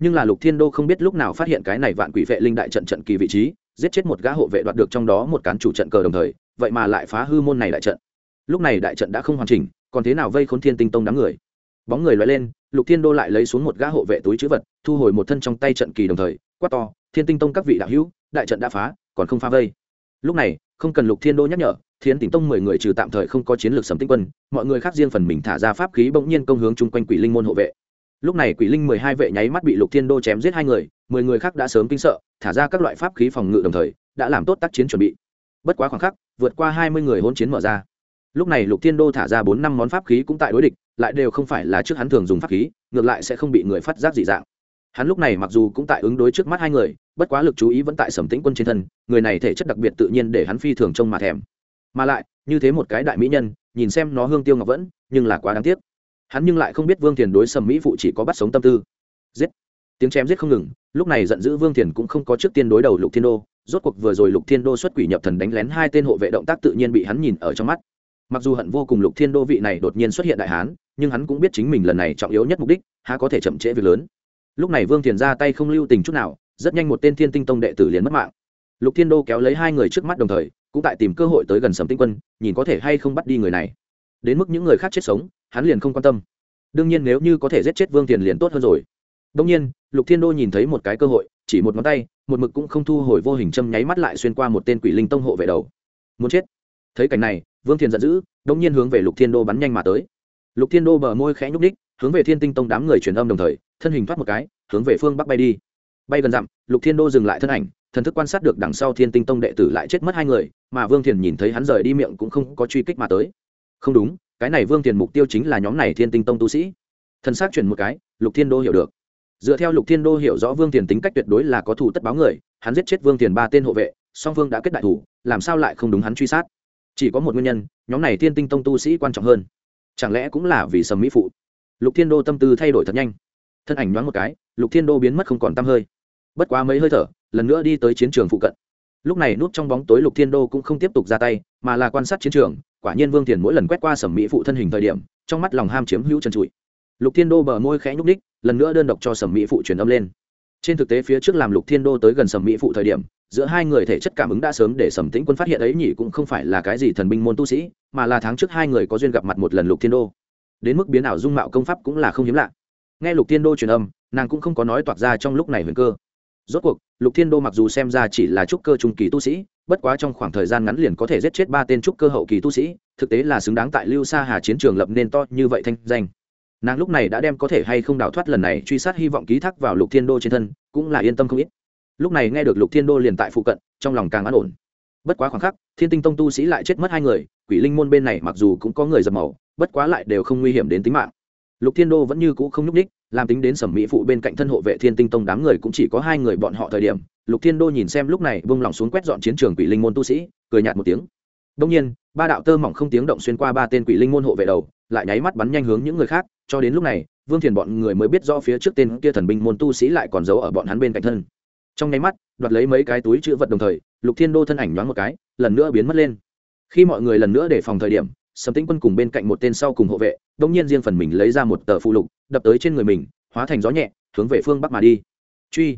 Nhưng là lục thiên đô không biết lúc nào phát hiện cái này vạn quỷ vệ linh đại trận trận kỳ vị trí, giết chết một gã hộ vệ đoạt được trong đó một cán chủ trận cờ đồng thời, vậy mà lại phá hư môn này đại trận. Lúc này đại trận đã không hoàn chỉnh, còn thế nào vây khốn thiên tinh tông đám người? Bóng người loại lên, lục thiên đô lại lấy xuống một gã hộ vệ túi chữ vật, thu hồi một thân trong tay trận kỳ đồng thời, quát to, thiên tinh tông các vị đạo hữu, đại trận đã phá, còn không phá vây. Lúc này, không cần lục thiên đô nhắc nhở, thiên tinh tông mười người trừ tạm thời không có chiến lược sầm tinh quân, mọi người khác riêng phần mình thả ra pháp khí bỗng nhiên công hướng chung quanh quỷ linh môn hộ vệ lúc này quỷ linh mười hai vệ nháy mắt bị lục thiên đô chém giết hai người, mười người khác đã sớm kinh sợ, thả ra các loại pháp khí phòng ngự đồng thời, đã làm tốt tác chiến chuẩn bị. Bất quá khoảng khắc, vượt qua hai mươi người hôn chiến mở ra. Lúc này lục thiên đô thả ra bốn năm món pháp khí cũng tại đối địch, lại đều không phải là trước hắn thường dùng pháp khí, ngược lại sẽ không bị người phát giác dị dạng. Hắn lúc này mặc dù cũng tại ứng đối trước mắt hai người, bất quá lực chú ý vẫn tại sầm tĩnh quân trên thân, người này thể chất đặc biệt tự nhiên để hắn phi thường trông mà thèm. Mà lại, như thế một cái đại mỹ nhân, nhìn xem nó hương tiêu ngọc vẫn, nhưng là quá đáng tiếc hắn nhưng lại không biết vương thiền đối sầm mỹ phụ chỉ có bắt sống tâm tư. Giết! Tiếng chém giết không ngừng, lúc này giận dữ vương thiền cũng không có trước tiên đối đầu lục thiên đô. Rốt cuộc vừa rồi lục thiên đô xuất quỷ nhập thần đánh lén hai tên hộ vệ động tác tự nhiên bị hắn nhìn ở trong mắt. Mặc dù hận vô cùng lục thiên đô vị này đột nhiên xuất hiện đại hán, nhưng hắn cũng biết chính mình lần này trọng yếu nhất mục đích, há có thể chậm trễ việc lớn. Lúc này vương thiền ra tay không lưu tình chút nào, rất nhanh một tên thiên tinh tông đệ tử liền mất mạng. Lục thiên đô kéo lấy hai người trước mắt đồng thời, cũng tại tìm cơ hội tới gần sầm tinh quân, nhìn có thể hay không bắt đi người này. Đến mức những người khác chết sống hắn liền không quan tâm. Đương nhiên nếu như có thể giết chết vương thiền liền tốt hơn rồi. Đông nhiên, lục thiên đô nhìn thấy một cái cơ hội, chỉ một ngón tay, một mực cũng không thu hồi vô hình châm nháy mắt lại xuyên qua một tên quỷ linh tông hộ vệ đầu. Muốn chết. Thấy cảnh này, vương thiền giận dữ đông nhiên hướng về lục thiên đô bắn nhanh mà tới. Lục thiên đô bờ môi khẽ nhúc ních hướng về thiên tinh tông đám người truyền âm đồng thời, thân hình thoát một cái, hướng về phương bắc bay đi. Bay gần dặm, lục thiên đô dừng lại thân ảnh, thần thức quan sát được đằng sau thiên tinh tông đệ tử lại chết mất hai người, mà vương thiền nhìn thấy hắn rời đi miệng cũng không có truy kích mà tới. Không đúng cái này vương tiền mục tiêu chính là nhóm này thiên tinh tông tu sĩ. Thần xác chuyển một cái, lục thiên đô hiểu được. Dựa theo lục thiên đô hiểu rõ vương tiền tính cách tuyệt đối là có thủ tất báo người, hắn giết chết vương tiền ba tên hộ vệ, song vương đã kết đại thủ, làm sao lại không đúng hắn truy sát? Chỉ có một nguyên nhân, nhóm này thiên tinh tông tu sĩ quan trọng hơn. Chẳng lẽ cũng là vì sầm mỹ phụ? Lục thiên đô tâm tư thay đổi thật nhanh. Thân ảnh nhoáng một cái, lục thiên đô biến mất không còn t hơi. Bất quá mấy hơi thở, lần nữa đi tới chiến trường phụ cận. Lúc này núp trong bóng tối lục thiên đô cũng không tiếp tục ra tay, mà là quan sát chiến trường quả nhiên vương thiền mỗi lần quét qua sầm mỹ phụ thân hình thời điểm, trong mắt lòng ham chiếm hữu trần trụi. Lục thiên đô bờ môi khẽ nhúc ních lần nữa đơn độc cho sầm mỹ phụ truyền âm lên. Trên thực tế phía trước làm lục thiên đô tới gần sầm mỹ phụ thời điểm, giữa hai người thể chất cảm ứng đã sớm để sầm tĩnh quân phát hiện ấy nhỉ cũng không phải là cái gì thần binh môn tu sĩ, mà là tháng trước hai người có duyên gặp mặt một lần lục thiên đô. Đến mức biến ảo dung mạo công pháp cũng là không hiếm lạ. Nghe lục thiên đô truyền âm, nàng cũng không có nói toạc ra trong lúc này huyền cơ rốt cuộc, lục thiên đô mặc dù xem ra chỉ là trúc cơ trung kỳ tu sĩ, bất quá trong khoảng thời gian ngắn liền có thể giết chết ba tên trúc cơ hậu kỳ tu sĩ, thực tế là xứng đáng tại lưu sa hà chiến trường lập nên to như vậy thanh danh. Nàng lúc này đã đem có thể hay không đào thoát lần này truy sát hy vọng ký thác vào lục thiên đô trên thân, cũng là yên tâm không ít. Lúc này nghe được lục thiên đô liền tại phụ cận, trong lòng càng an ổn. Bất quá khoảng khắc, thiên tinh tông tu sĩ lại chết mất hai người, quỷ linh môn bên này mặc dù cũng có người dập màu bất quá lại đều không nguy hiểm đến tính mạng. Lục thiên đô vẫn như cũ không nhúc ních làm tính đến sầm mỹ phụ bên cạnh thân hộ vệ thiên tinh tông đám người cũng chỉ có hai người bọn họ thời điểm, lục thiên đô nhìn xem lúc này bông lỏng xuống quét dọn chiến trường quỷ linh môn tu sĩ, cười nhạt một tiếng. Đông nhiên, ba đạo tơ mỏng không tiếng động xuyên qua ba tên quỷ linh môn hộ vệ đầu, lại nháy mắt bắn nhanh hướng những người khác, cho đến lúc này, vương thiền bọn người mới biết rõ phía trước tên kia thần binh môn tu sĩ lại còn giấu ở bọn hắn bên cạnh thân. Trong nháy mắt, đoạt lấy mấy cái túi chữ vật đồng thời, lục thiên đô thân ảnh nhoáng một cái, lần nữa biến mất lên. Khi mọi người lần nữa để phòng thời điểm, sầm tĩnh quân cùng bên cạnh một tên sau cùng hộ vệ đông nhiên riêng phần mình lấy ra một tờ phụ lục đập tới trên người mình, hóa thành gió nhẹ, hướng về phương bắc mà đi. Truy.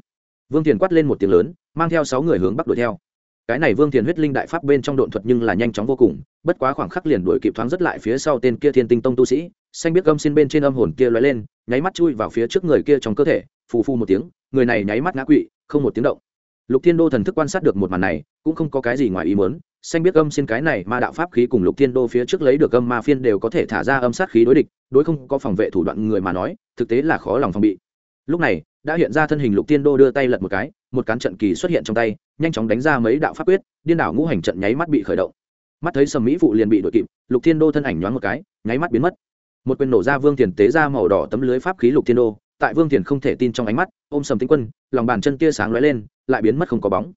Vương thiền quát lên một tiếng lớn, mang theo sáu người hướng bắc đuổi theo. Cái này vương thiền huyết linh đại pháp bên trong độn thuật nhưng là nhanh chóng vô cùng, bất quá khoảng khắc liền đuổi kịp thoáng rất lại phía sau tên kia thiên tinh tông tu sĩ, xanh biết gâm xin bên trên âm hồn kia lóe lên, nháy mắt chui vào phía trước người kia trong cơ thể, phù phu một tiếng, người này nháy mắt ngã quỵ, không một tiếng động. Lục thiên đô thần thức quan sát được một màn này, cũng không có cái gì ngoài ý muốn xanh biết âm xin cái này ma đạo pháp khí cùng lục thiên đô phía trước lấy được âm ma phiên đều có thể thả ra âm sát khí đối địch, đối không có phòng vệ thủ đoạn người mà nói, thực tế là khó lòng phòng bị. Lúc này, đã hiện ra thân hình lục thiên đô đưa tay lật một cái, một cán trận kỳ xuất hiện trong tay, nhanh chóng đánh ra mấy đạo pháp quyết, điên đảo ngũ hành trận nháy mắt bị khởi động. Mắt thấy sầm mỹ phụ liền bị đội kịp, lục thiên đô thân ảnh nhoáng một cái, nháy mắt biến mất. Một quyền nổ ra vương tiền tế ra màu đỏ tấm lưới pháp khí lục thiên đô, tại vương tiền không thể tin trong ánh mắt, ôm sầm tĩnh quân, lòng bàn chân tia sáng lóe lên, lại biến mất không có bóng.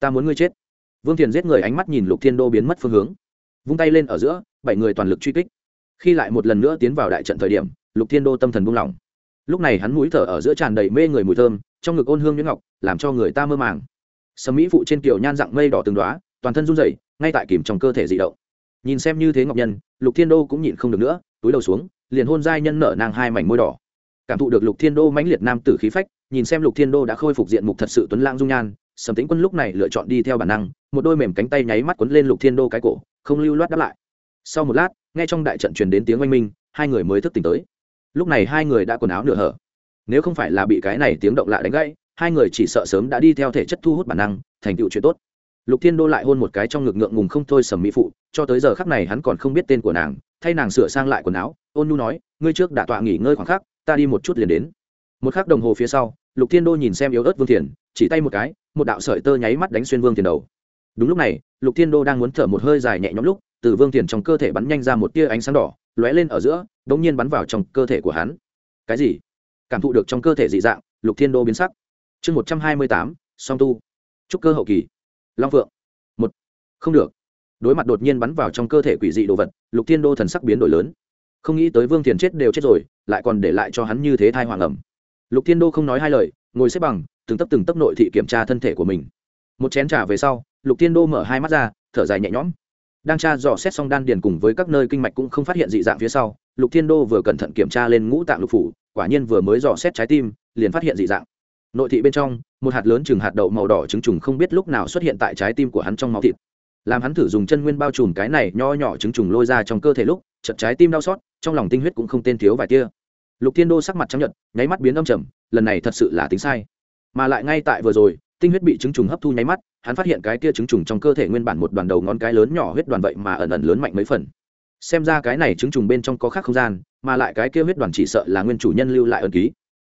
Ta muốn ngươi chết vương tiền giết người ánh mắt nhìn lục thiên đô biến mất phương hướng. Vung tay lên ở giữa, bảy người toàn lực truy kích. Khi lại một lần nữa tiến vào đại trận thời điểm, lục thiên đô tâm thần buông lỏng. Lúc này hắn mũi thở ở giữa tràn đầy mê người mùi thơm, trong ngực ôn hương nhuyễn ngọc, làm cho người ta mơ màng. Sầm mỹ phụ trên kiểu nhan dạng mây đỏ từng đoá toàn thân run rẩy, ngay tại kìm trong cơ thể dị động. Nhìn xem như thế ngọc nhân, lục thiên đô cũng nhịn không được nữa, túi đầu xuống, liền hôn giai nhân nở nàng hai mảnh môi đỏ. Cảm thụ được lục thiên đô mãnh liệt nam tử khí phách, nhìn xem lục thiên đô đã khôi phục diện mục thật sự tuấn lãng dung nhan sầm tĩnh quân lúc này lựa chọn đi theo bản năng, một đôi mềm cánh tay nháy mắt quấn lên lục thiên đô cái cổ, không lưu loát đáp lại. Sau một lát, nghe trong đại trận truyền đến tiếng oanh minh, hai người mới thức tỉnh tới. Lúc này hai người đã quần áo nửa hở. Nếu không phải là bị cái này tiếng động lạ đánh gãy, hai người chỉ sợ sớm đã đi theo thể chất thu hút bản năng, thành tựu chuyện tốt. Lục thiên đô lại hôn một cái trong ngực ngượng ngùng không thôi sầm mỹ phụ, cho tới giờ khắc này hắn còn không biết tên của nàng, thay nàng sửa sang lại quần áo, ôn nhu nói, ngươi trước đã tọa nghỉ ngơi khoảng khắc, ta đi một chút liền đến. Một khắc đồng hồ phía sau, lục thiên đô nhìn xem yếu ớt vương thiền, chỉ tay một cái một đạo sợi tơ nháy mắt đánh xuyên vương thiền đầu. Đúng lúc này, lục thiên đô đang muốn thở một hơi dài nhẹ nhõm lúc, từ vương thiền trong cơ thể bắn nhanh ra một tia ánh sáng đỏ, lóe lên ở giữa đ ỗ n g nhiên bắn vào trong cơ thể của hắn. Cái gì? Cảm thụ được trong cơ thể dị dạng, lục thiên đô biến sắc. Chương một trăm hai mươi tám, song tu. Trúc cơ hậu kỳ. Long phượng. Một. Không được. Đối mặt đột nhiên bắn vào trong cơ thể quỷ dị đồ vật, lục thiên đô thần sắc biến đổi lớn. Không nghĩ tới vương thiền chết đều chết rồi, lại còn để lại cho hắn như thế thai hoàng ẩm. Lục thiên đô không nói hai lời, ngồi xếp bằng từng tấp từng tấp nội thị kiểm tra thân thể của mình. Một chén t r à về sau, lục thiên đô mở hai mắt ra, thở dài nhẹ nhõm. Đang tra dò xét xong đan điền cùng với các nơi kinh mạch cũng không phát hiện dị dạng phía sau, lục thiên đô vừa cẩn thận kiểm tra lên ngũ tạng lục phủ, quả nhiên vừa mới dò xét trái tim, liền phát hiện dị dạng. Nội thị bên trong, một hạt lớn chừng hạt đậu màu đỏ trứng trùng không biết lúc nào xuất hiện tại trái tim của hắn trong máu thịt. Làm hắn thử dùng chân nguyên bao trùm cái này nho nhỏ trứng trùng lôi ra trong cơ thể lúc chật trái tim đau xót, trong lòng tinh huyết cũng không tên thiếu vài tia lục thiên đô sắc mặt trắng nhật nháy mắt biến âm trầm, lần này thật sự là tính sai mà lại ngay tại vừa rồi, tinh huyết bị trứng trùng hấp thu nháy mắt, hắn phát hiện cái kia trứng trùng trong cơ thể nguyên bản một đoàn đầu ngón cái lớn nhỏ huyết đoàn vậy mà ẩn ẩn lớn mạnh mấy phần. Xem ra cái này trứng trùng bên trong có khác không gian, mà lại cái kia huyết đoàn chỉ sợ là nguyên chủ nhân lưu lại ẩn ký.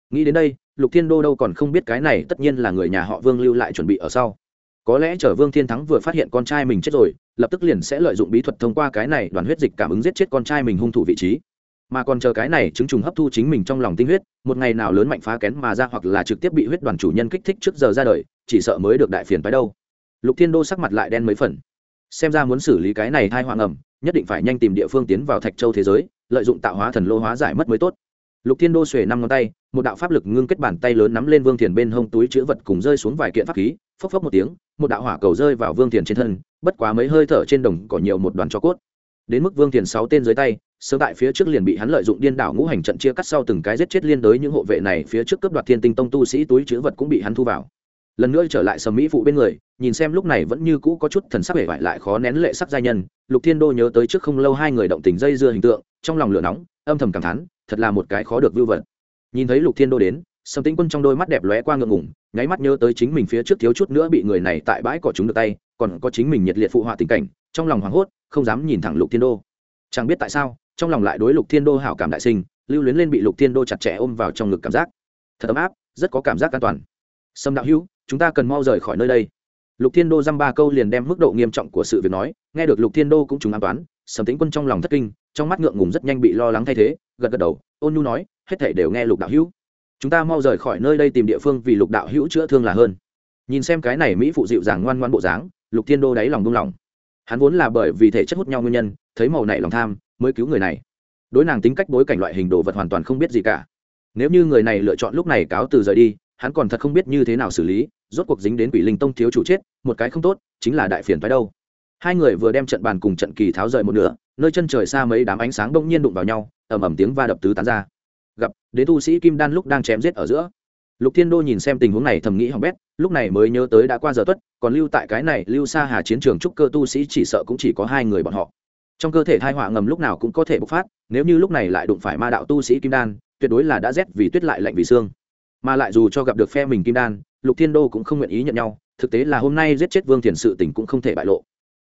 Nghĩ đến đây, lục thiên đô đâu còn không biết cái này tất nhiên là người nhà họ vương lưu lại chuẩn bị ở sau. Có lẽ chờ vương thiên thắng vừa phát hiện con trai mình chết rồi, lập tức liền sẽ lợi dụng bí thuật thông qua cái này đoàn huyết dịch cảm ứng giết chết con trai mình hung thủ vị trí mà còn chờ cái này chứng trùng hấp thu chính mình trong lòng tinh huyết, một ngày nào lớn mạnh phá kén mà ra hoặc là trực tiếp bị huyết đoàn chủ nhân kích thích trước giờ ra đời, chỉ sợ mới được đại phiền phái đâu. Lục thiên đô sắc mặt lại đen mấy phần. Xem ra muốn xử lý cái này hai hoàng ẩm, nhất định phải nhanh tìm địa phương tiến vào thạch châu thế giới, lợi dụng tạo hóa thần lô hóa giải mất mới tốt. Lục thiên đô xuề năm ngón tay, một đạo pháp lực ngưng kết bàn tay lớn nắm lên vương thiền bên hông túi chữ vật cùng rơi xuống vài kiện pháp khí, phốc phốc một tiếng, một đạo hỏa cầu rơi vào vương thiền trên thân, bất quá mấy hơi thở trên đồng cỏ nhiều một đoàn cho cốt. Đến mức vương thiền sáu tên dưới tay sớm tại phía trước liền bị hắn lợi dụng điên đảo ngũ hành trận chia cắt sau từng cái giết chết liên đối những hộ vệ này phía trước cướp đoạt thiên tinh tông tu sĩ túi chữ vật cũng bị hắn thu vào. Lần nữa trở lại sầm mỹ phụ bên người, nhìn xem lúc này vẫn như cũ có chút thần sắc vẻ vải lại khó nén lệ sắc giai nhân, lục thiên đô nhớ tới trước không lâu hai người động tình dây dưa hình tượng, trong lòng lửa nóng, âm thầm cảm thán, thật là một cái khó được vưu vật. Nhìn thấy lục thiên đô đến, sầm tĩnh quân trong đôi mắt đẹp lóe qua ngượng ngủng nháy mắt nhớ tới chính mình phía trước thiếu chút nữa bị người này tại bãi cỏ chúng được tay, còn có chính mình nhiệt liệt phụ họa tình cảnh, trong lòng hoảng hốt, không dám nhìn thẳng lục thiên đô. Chẳng biết tại sao trong lòng lại đối lục thiên đô hảo cảm đại sinh, lưu luyến lên bị lục thiên đô chặt chẽ ôm vào trong ngực cảm giác. Thật ấm áp, rất có cảm giác an toàn. Sâm đạo hữu, chúng ta cần mau rời khỏi nơi đây. Lục thiên đô dăm ba câu liền đem mức độ nghiêm trọng của sự việc nói, nghe được lục thiên đô cũng chúng an toán, sầm tính quân trong lòng thất kinh, trong mắt ngượng ngùng rất nhanh bị lo lắng thay thế, gật gật đầu, ôn nhu nói, hết thể đều nghe lục đạo hữu. Chúng ta mau rời khỏi nơi đây tìm địa phương vì lục đạo hữu chữa thương là hơn. Nhìn xem cái này mỹ phụ dịu dàng ngoan ngoan bộ dáng, lục thiên đô đáy lòng buông lòng hắn vốn là bởi vì thể chất hút nhau nguyên nhân, thấy màu này lòng tham mới cứu người này. Đối nàng tính cách bối cảnh loại hình đồ vật hoàn toàn không biết gì cả. Nếu như người này lựa chọn lúc này cáo từ rời đi, hắn còn thật không biết như thế nào xử lý, rốt cuộc dính đến quỷ linh tông thiếu chủ chết, một cái không tốt, chính là đại phiền phái đâu. Hai người vừa đem trận bàn cùng trận kỳ tháo rời một nửa, nơi chân trời xa mấy đám ánh sáng bỗng nhiên đụng vào nhau, ầm ầm tiếng va đập tứ tán ra. Gặp, đến tu sĩ kim đan lúc đang chém giết ở giữa. Lục thiên đô nhìn xem tình huống này thầm nghĩ hỏng bét, lúc này mới nhớ tới đã qua giờ tuất, còn lưu tại cái này, lưu xa hà chiến trường trúc cơ tu sĩ chỉ sợ cũng chỉ có hai người bọn họ trong cơ thể thai họa ngầm lúc nào cũng có thể bộc phát, nếu như lúc này lại đụng phải ma đạo tu sĩ kim đan, tuyệt đối là đã rét vì tuyết lại lạnh vì xương. Mà lại dù cho gặp được phe mình kim đan, lục thiên đô cũng không nguyện ý nhận nhau, thực tế là hôm nay giết chết vương thiền sự tỉnh cũng không thể bại lộ.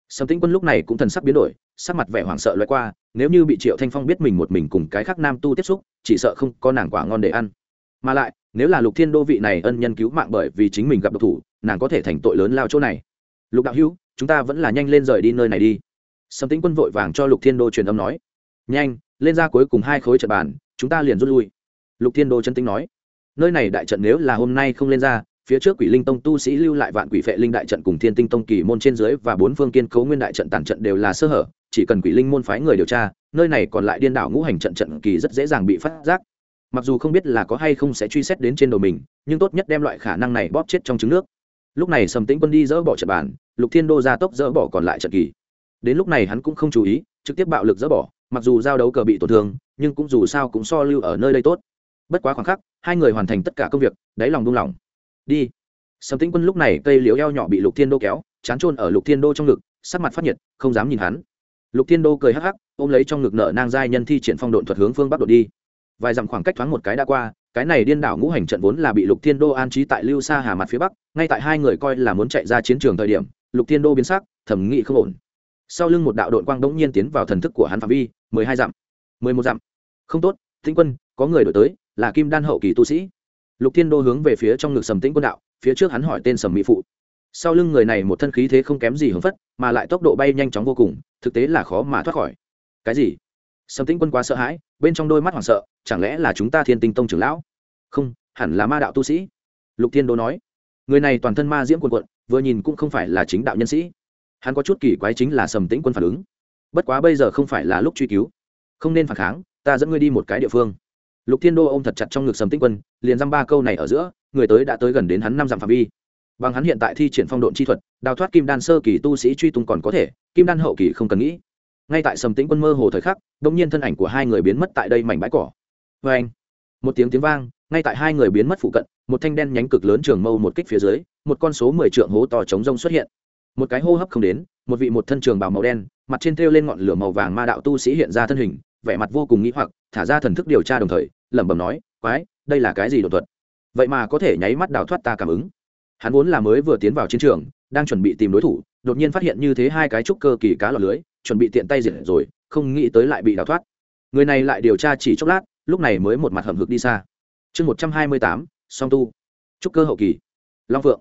Sầm tĩnh quân lúc này cũng thần sắc biến đổi, sắc mặt vẻ hoảng sợ loại qua, nếu như bị triệu thanh phong biết mình một mình cùng cái khác nam tu tiếp xúc, chỉ sợ không có nàng quả ngon để ăn. Mà lại, nếu là lục thiên đô vị này ân nhân cứu mạng bởi vì chính mình gặp độc thủ, nàng có thể thành tội lớn lao chỗ này. Lục đạo hữu, chúng ta vẫn là nhanh lên rời đi nơi này đi sầm tĩnh quân vội vàng cho lục thiên đô truyền âm nói, nhanh, lên ra cuối cùng hai khối trận bàn, chúng ta liền rút lui. Lục thiên đô chân tính nói, nơi này đại trận nếu là hôm nay không lên ra, phía trước quỷ linh tông tu sĩ lưu lại vạn quỷ phệ linh đại trận cùng thiên tinh tông kỳ môn trên dưới và bốn phương kiên cấu nguyên đại trận tàn trận đều là sơ hở, chỉ cần quỷ linh môn phái người điều tra, nơi này còn lại điên đảo ngũ hành trận trận kỳ rất dễ dàng bị phát giác. Mặc dù không biết là có hay không sẽ truy xét đến trên đầu mình, nhưng tốt nhất đem loại khả năng này bóp chết trong trứng nước. Lúc này sầm tĩnh quân đi dỡ bỏ trận bàn, lục thiên đô ra tốc dỡ bỏ còn lại trận kỳ đến lúc này hắn cũng không chú ý, trực tiếp bạo lực dỡ bỏ, mặc dù giao đấu cờ bị tổn thương, nhưng cũng dù sao cũng so lưu ở nơi đây tốt. Bất quá khoảng khắc, hai người hoàn thành tất cả công việc, đáy lòng đung lòng đi. Sầm tĩnh quân lúc này cây liễu eo nhỏ bị lục thiên đô kéo, chán trôn ở lục thiên đô trong ngực, sắc mặt phát nhiệt, không dám nhìn hắn. Lục thiên đô cười hắc hắc, ôm lấy trong ngực nợ nang giai nhân thi triển phong độn thuật hướng phương bắc đột đi. Vài dặm khoảng cách thoáng một cái đã qua, cái này điên đảo ngũ hành trận vốn là bị lục thiên đô an trí tại lưu xa hà mặt phía bắc, ngay tại hai người coi là muốn chạy ra chiến trường thời điểm, lục thiên đô biến sắc thẩm nghị không ổn sau lưng một đạo đội quang đống nhiên tiến vào thần thức của hắn phạm vi, mười hai dặm, mười một dặm. Không tốt, tĩnh quân, có người đổi tới, là kim đan hậu kỳ tu sĩ. Lục thiên đô hướng về phía trong ngực sầm tĩnh quân đạo, phía trước hắn hỏi tên sầm mỹ phụ. Sau lưng người này một thân khí thế không kém gì hướng phất, mà lại tốc độ bay nhanh chóng vô cùng, thực tế là khó mà thoát khỏi. Cái gì? Sầm tĩnh quân quá sợ hãi, bên trong đôi mắt hoảng sợ, chẳng lẽ là chúng ta thiên tinh tông trưởng lão? Không, hẳn là ma đạo tu sĩ. Lục thiên đô nói. Người này toàn thân ma diễm quần quận vừa nhìn cũng không phải là chính đạo nhân sĩ hắn có chút kỳ quái chính là sầm tĩnh quân phản ứng. Bất quá bây giờ không phải là lúc truy cứu. Không nên phản kháng, ta dẫn ngươi đi một cái địa phương. Lục thiên đô ôm thật chặt trong ngực sầm tĩnh quân, liền dăm ba câu này ở giữa, người tới đã tới gần đến hắn năm dặm phạm vi. Bằng hắn hiện tại thi triển phong độn chi thuật, đào thoát kim đan sơ kỳ tu sĩ truy tung còn có thể, kim đan hậu kỳ không cần nghĩ. Ngay tại sầm tĩnh quân mơ hồ thời khắc đ ỗ n g nhiên thân ảnh của hai người biến mất tại đây mảnh bãi cỏ. Vê anh, một tiếng tiếng vang, ngay tại hai người biến mất phụ cận, một thanh đen nhánh cực lớn trường mâu một kích phía dưới, một con số mười trượng hố to chống rông xuất hiện một cái hô hấp không đến, một vị một thân trường bào màu đen, mặt trên thêu lên ngọn lửa màu vàng ma đạo tu sĩ hiện ra thân hình, vẻ mặt vô cùng nghĩ hoặc, thả ra thần thức điều tra đồng thời, lẩm bẩm nói, quái, đây là cái gì đột thuật? Vậy mà có thể nháy mắt đào thoát ta cảm ứng. Hắn vốn là mới vừa tiến vào chiến trường, đang chuẩn bị tìm đối thủ, đột nhiên phát hiện như thế hai cái trúc cơ kỳ cá lọt lưới, chuẩn bị tiện tay diệt rồi, không nghĩ tới lại bị đào thoát. Người này lại điều tra chỉ chốc lát, lúc này mới một mặt hầm hực đi xa. Chương một trăm hai mươi tám, song tu. Trúc cơ hậu kỳ. Long phượng.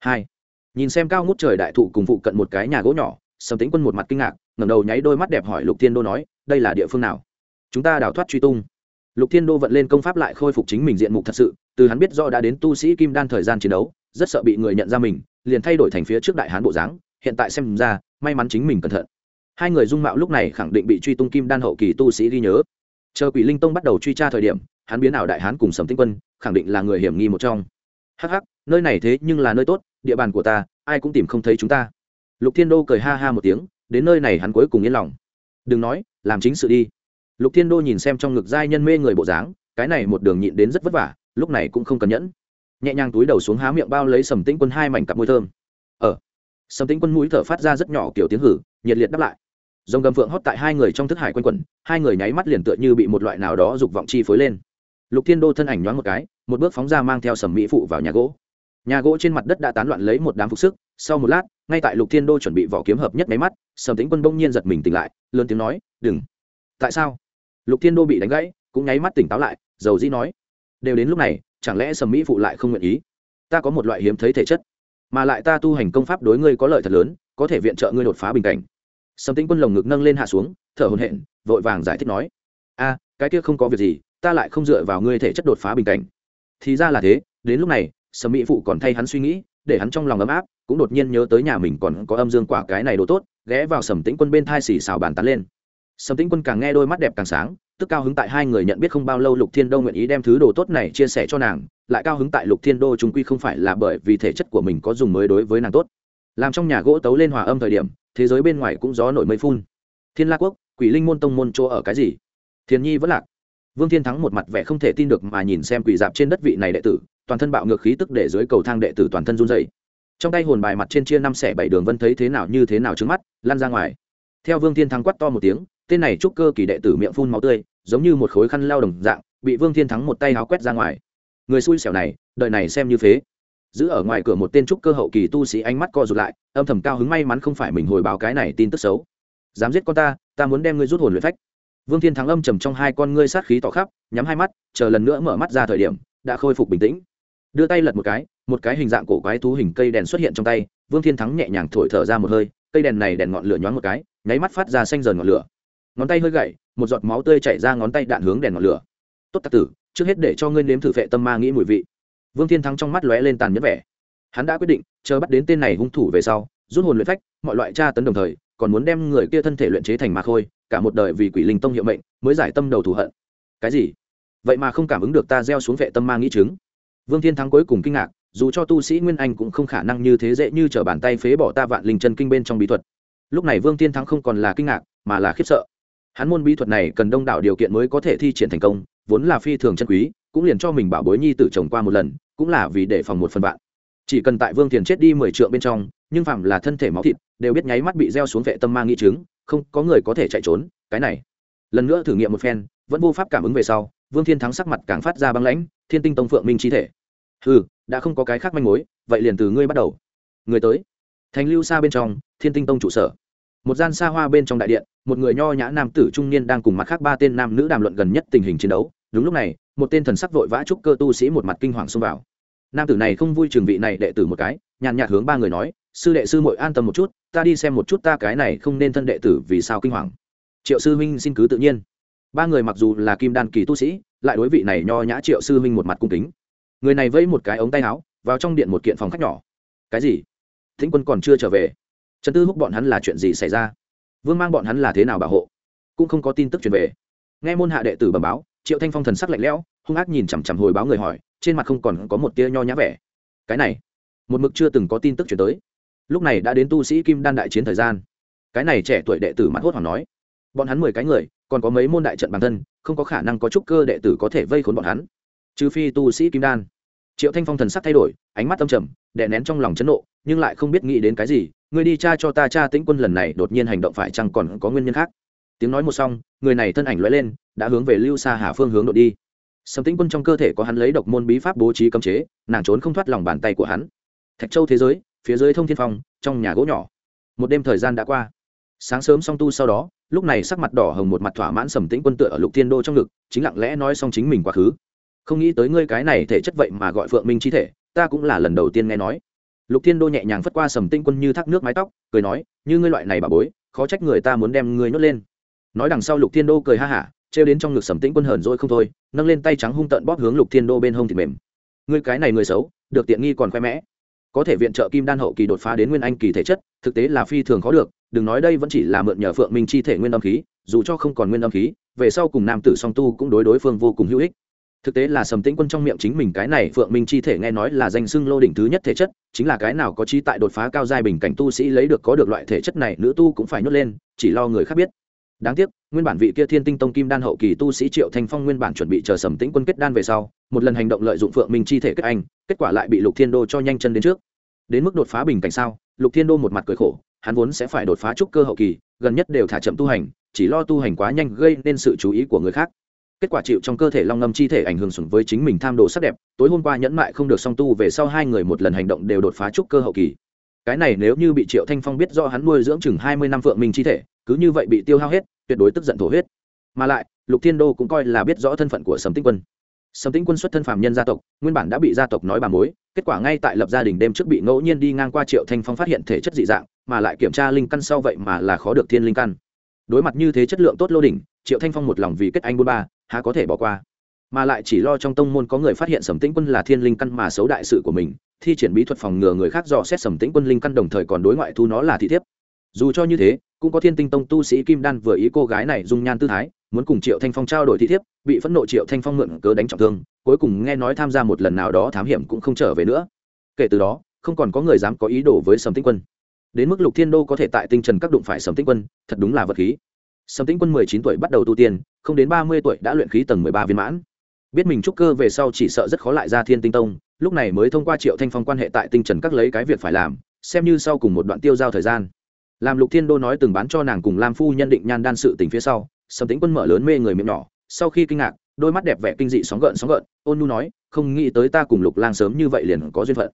Hai nhìn xem cao ngút trời đại thụ cùng phụ cận một cái nhà gỗ nhỏ, sầm tính quân một mặt kinh ngạc, ngẩng đầu nháy đôi mắt đẹp hỏi lục thiên đô nói, đây là địa phương nào? Chúng ta đào thoát truy tung. Lục thiên đô vận lên công pháp lại khôi phục chính mình diện mục thật sự, từ hắn biết do đã đến tu sĩ kim đan thời gian chiến đấu, rất sợ bị người nhận ra mình, liền thay đổi thành phía trước đại hán bộ dáng, hiện tại xem ra, may mắn chính mình cẩn thận. Hai người dung mạo lúc này khẳng định bị truy tung kim đan hậu kỳ tu sĩ ghi nhớ. Chờ quỷ linh tông bắt đầu truy tra thời điểm, hắn biến ảo đại hán cùng sầm tinh quân, khẳng định là người hiểm nghi một trong. Hắc hắc, nơi này thế nhưng là nơi tốt địa bàn của ta, ai cũng tìm không thấy chúng ta. Lục thiên đô cười ha ha một tiếng, đến nơi này hắn cuối cùng yên lòng. Đừng nói, làm chính sự đi. Lục thiên đô nhìn xem trong ngực giai nhân mê người bộ dáng, cái này một đường nhịn đến rất vất vả, lúc này cũng không cần nhẫn. Nhẹ nhàng túi đầu xuống há miệng bao lấy sầm tĩnh quân hai mảnh cặp môi thơm. Ở ờ. sầm tĩnh quân mũi thở phát ra rất nhỏ kiểu tiếng hử, nhiệt liệt đáp lại. Dòng gầm phượng hót tại hai người trong thức hải quanh quẩn, hai người nháy mắt liền tựa như bị một loại nào đó dục vọng chi phối lên. Lục thiên đô thân ảnh nhoáng một cái, một bước phóng ra mang theo sầm mỹ phụ vào nhà gỗ nhà gỗ trên mặt đất đã tán loạn lấy một đám phục sức. Sau một lát, ngay tại lục thiên đô chuẩn bị vỏ kiếm hợp nhất máy mắt, sầm tĩnh quân bỗng nhiên giật mình tỉnh lại, lớn tiếng nói, đừng. Tại sao? Lục thiên đô bị đánh gãy, cũng nháy mắt tỉnh táo lại, dầu dĩ nói, đều đến lúc này, chẳng lẽ sầm mỹ phụ lại không nguyện ý? Ta có một loại hiếm thấy thể chất, mà lại ta tu hành công pháp đối ngươi có lợi thật lớn, có thể viện trợ ngươi đột phá bình cảnh. Sầm tĩnh quân lồng ngực nâng lên hạ xuống, thở hồn hện vội vàng giải thích nói, a, cái kia không có việc gì, ta lại không dựa vào ngươi thể chất đột phá bình cảnh. Thì ra là thế, đến lúc này sầm mỹ phụ còn thay hắn suy nghĩ, để hắn trong lòng ấm áp, cũng đột nhiên nhớ tới nhà mình còn có âm dương quả cái này đồ tốt, ghé vào sầm tĩnh quân bên thai xì xào bàn tán lên. Sầm tĩnh quân càng nghe đôi mắt đẹp càng sáng, tức cao hứng tại hai người nhận biết không bao lâu lục thiên đô nguyện ý đem thứ đồ tốt này chia sẻ cho nàng, lại cao hứng tại lục thiên đô chúng quy không phải là bởi vì thể chất của mình có dùng mới đối với nàng tốt. Làm trong nhà gỗ tấu lên hòa âm thời điểm, thế giới bên ngoài cũng gió nổi mây phun. Thiên la quốc, quỷ linh môn tông môn chỗ ở cái gì? Thiên nhi vẫn lạc. Vương thiên thắng một mặt vẻ không thể tin được mà nhìn xem quỷ dạp trên đất vị này đệ tử toàn thân bạo ngược khí tức để dưới cầu thang đệ tử toàn thân run dày trong tay hồn bài mặt trên chia năm xẻ bảy đường vân thấy thế nào như thế nào trước mắt lan ra ngoài. Theo vương thiên thắng quắt to một tiếng, tên này trúc cơ kỳ đệ tử miệng phun máu tươi, giống như một khối khăn lao đồng dạng, bị vương thiên thắng một tay háo quét ra ngoài. Người xui xẻo này, đợi này xem như phế. Giữ ở ngoài cửa một tên trúc cơ hậu kỳ tu sĩ ánh mắt co rụt lại, âm thầm cao hứng may mắn không phải mình hồi báo cái này tin tức xấu. Dám giết con ta ta muốn đem ngươi rút hồn luyện phách. Vương thiên thắng âm trầm trong hai con ngươi sát khí tỏ khắp, nhắm hai mắt, chờ lần nữa mở mắt ra thời điểm, đã khôi phục bình tĩnh đưa tay lật một cái một cái hình dạng cổ quái thú hình cây đèn xuất hiện trong tay, vương thiên thắng nhẹ nhàng thổi thở ra một hơi, cây đèn này đèn ngọn lửa nhoáng một cái, nháy mắt phát ra xanh dần ngọn lửa. Ngón tay hơi gậy, một giọt máu tươi chảy ra ngón tay đạn hướng đèn ngọn lửa. Tốt tạc tử, trước hết để cho ngươi nếm thử vệ tâm ma nghĩ mùi vị. Vương thiên thắng trong mắt lóe lên tàn nhẫn vẻ. Hắn đã quyết định, chờ bắt đến tên này hung thủ về sau, rút hồn luyện phách, mọi loại tra tấn đồng thời, còn muốn đem người kia thân thể luyện chế thành ma khôi, cả một đời vì quỷ linh tông hiệu mệnh, mới giải tâm đầu thù hận. Cái gì? Vậy mà không cảm ứng được ta gieo xuống vệ tâm ma nghĩ chứng vương thiên thắng cuối cùng kinh ngạc, dù cho tu sĩ nguyên anh cũng không khả năng như thế dễ như t bàn tay phế bỏ ta vạn linh chân kinh bên trong bí thuật. Lúc này vương thiên thắng không còn là kinh ngạc, mà là khiếp sợ. Hắn môn bí thuật này cần đông đảo điều kiện mới có thể thi triển thành công, vốn là phi thường chân quý, cũng liền cho mình bảo bối nhi tử chồng qua một lần, cũng là vì để phòng một phần bạn chỉ cần tại vương thiền chết đi mười triệu bên trong, nhưng phạm là thân thể máu thịt, đều biết nháy mắt bị gieo xuống vệ tâm ma nghĩ chứng, không có người có thể chạy trốn, cái này. Lần nữa thử nghiệm một phen, vẫn vô pháp cảm ứng về sau, vương thiên thắng sắc mặt càng phát ra băng lãnh thiên tinh tông phượng minh chi thể. Ừ đã không có cái khác manh mối, vậy liền từ ngươi bắt đầu. Người tới. Thành lưu xa bên trong, thiên tinh tông trụ sở. Một gian xa hoa bên trong đại điện, một người nho nhã nam tử trung niên đang cùng mặt khác ba tên nam nữ đàm luận gần nhất tình hình chiến đấu. Đúng lúc này, một tên thần sắc vội vã trúc cơ tu sĩ một mặt kinh hoàng xông vào. Nam tử này không vui trường vị này đệ tử một cái, nhàn nhạt hướng ba người nói, sư đệ sư muội an tâm một chút, ta đi xem một chút ta cái này không nên thân đệ tử vì sao kinh hoàng. Triệu sư huynh xin cứ tự nhiên ba người mặc dù là kim đan kỳ tu sĩ, lại đối vị này nho nhã triệu sư huynh một mặt cung kính. Người này vẫy một cái ống tay áo, vào trong điện một kiện phòng khách nhỏ. Cái gì? Thính quân còn chưa trở về. Trần tư húc bọn hắn là chuyện gì xảy ra? Vương mang bọn hắn là thế nào bảo hộ? Cũng không có tin tức truyền về. Nghe môn hạ đệ tử bẩm báo, triệu thanh phong thần sắc lạnh lẽo, hung ác nhìn chằm chằm hồi báo người hỏi, trên mặt không còn có một tia nho nhã vẻ. Cái này, một mực chưa từng có tin tức chuyển tới. Lúc này đã đến tu sĩ kim đan đại chiến thời gian. Cái này trẻ tuổi đệ tử mặt hốt hoảng nói. Bọn hắn mười cái người còn có mấy môn đại trận bản thân, không có khả năng có chút cơ đệ tử có thể vây khốn bọn hắn. Trừ phi tu sĩ kim đan. Triệu thanh phong thần sắc thay đổi, ánh mắt âm trầm, đè nén trong lòng chấn nộ, nhưng lại không biết nghĩ đến cái gì người đi cha cho ta cha tĩnh quân lần này đột nhiên hành động phải chăng còn có nguyên nhân khác? Tiếng nói một xong, người này thân ảnh lóe lên, đã hướng về lưu xa hà phương hướng đội đi. Sầm tĩnh quân trong cơ thể có hắn lấy độc môn bí pháp bố trí cấm chế, nàng trốn không thoát lòng bàn tay của hắn. Thạch châu thế giới, phía dưới thông thiên phong, trong nhà gỗ nhỏ. Một đêm thời gian đã qua sáng sớm song tu sau đó, lúc này sắc mặt đỏ hồng một mặt thỏa mãn sầm tĩnh quân tựa ở lục thiên đô trong ngực, chính lặng lẽ nói xong chính mình quá khứ. Không nghĩ tới ngươi cái này thể chất vậy mà gọi phượng minh chi thể, ta cũng là lần đầu tiên nghe nói. Lục thiên đô nhẹ nhàng phất qua sầm tinh quân như thác nước mái tóc, cười nói, như ngươi loại này bà bối, khó trách người ta muốn đem ngươi nhốt lên. Nói đằng sau lục thiên đô cười ha hả, trêu đến trong ngực sầm tĩnh quân hờn rồi không thôi, nâng lên tay trắng hung tận bóp hướng lục thiên đô bên hông thịt mềm. Ngươi cái này người xấu, được tiện nghi còn khoe mẽ. Có thể viện trợ kim đan hậu kỳ đột phá đến nguyên anh kỳ thể chất, thực tế là phi thường khó được đừng nói đây vẫn chỉ là mượn nhờ phượng minh chi thể nguyên âm khí, dù cho không còn nguyên âm khí, về sau cùng nam tử song tu cũng đối đối phương vô cùng hữu ích. Thực tế là sầm tĩnh quân trong miệng chính mình cái này phượng minh chi thể nghe nói là danh xưng lô đỉnh thứ nhất thể chất, chính là cái nào có trí tại đột phá cao giai bình cảnh tu sĩ lấy được có được loại thể chất này, nữ tu cũng phải nhốt lên, chỉ lo người khác biết. Đáng tiếc, nguyên bản vị kia thiên tinh tông kim đan hậu kỳ tu sĩ triệu thanh phong nguyên bản chuẩn bị chờ sầm tĩnh quân kết đan về sau, một lần hành động lợi dụng phượng minh chi thể kết anh, kết quả lại bị lục thiên đô cho nhanh chân đến trước đến mức đột phá bình cảnh sao? Lục thiên đô một mặt cười khổ, hắn vốn sẽ phải đột phá trúc cơ hậu kỳ, gần nhất đều thả chậm tu hành, chỉ lo tu hành quá nhanh gây nên sự chú ý của người khác. Kết quả chịu trong cơ thể long ngâm chi thể ảnh hưởng sủng với chính mình tham đồ sắc đẹp, tối hôm qua nhẫn mại không được song tu về sau hai người một lần hành động đều đột phá trúc cơ hậu kỳ. Cái này nếu như bị triệu thanh phong biết do hắn nuôi dưỡng chừng hai mươi năm phượng minh chi thể, cứ như vậy bị tiêu hao hết, tuyệt đối tức giận thổ huyết. Mà lại, lục thiên đô cũng coi là biết rõ thân phận của sầm tích quân sầm Tĩnh quân xuất thân phàm nhân gia tộc, nguyên bản đã bị gia tộc nói bà mối, kết quả ngay tại lập gia đình đêm trước bị ngẫu nhiên đi ngang qua triệu thanh phong phát hiện thể chất dị dạng, mà lại kiểm tra linh căn sau vậy mà là khó được thiên linh căn. Đối mặt như thế chất lượng tốt lô đỉnh, triệu thanh phong một lòng vì kết anh bôn ba, há có thể bỏ qua. Mà lại chỉ lo trong tông môn có người phát hiện sầm tĩnh quân là thiên linh căn mà xấu đại sự của mình, thi triển bí thuật phòng ngừa người khác dò xét sầm tĩnh quân linh căn đồng thời còn đối ngoại thu nó là thị thiếp. Dù cho như thế, cũng có thiên tinh tông tu sĩ kim đan vừa ý cô gái này dung nhan tư thái muốn cùng triệu thanh phong trao đổi thị thiếp, bị phẫn nộ triệu thanh phong mượn cớ đánh trọng thương, cuối cùng nghe nói tham gia một lần nào đó thám hiểm cũng không trở về nữa. Kể từ đó, không còn có người dám có ý đồ với sầm tĩnh quân. Đến mức lục thiên đô có thể tại tinh trần các đụng phải sầm tĩnh quân, thật đúng là vật khí. Sầm tĩnh quân mười chín tuổi bắt đầu tu tiên, không đến ba mươi tuổi đã luyện khí tầng mười ba viên mãn. Biết mình trúc cơ về sau chỉ sợ rất khó lại ra thiên tinh tông, lúc này mới thông qua triệu thanh phong quan hệ tại tinh trần các lấy cái việc phải làm, xem như sau cùng một đoạn tiêu giao thời gian. Làm lục thiên đô nói từng bán cho nàng cùng lam phu nhân định nhan đan sự tình phía sau sầm tĩnh quân mở lớn mê người miệng nhỏ, sau khi kinh ngạc, đôi mắt đẹp vẻ kinh dị sóng gợn sóng gợn, ôn nu nói, không nghĩ tới ta cùng lục lang sớm như vậy liền có duyên phận.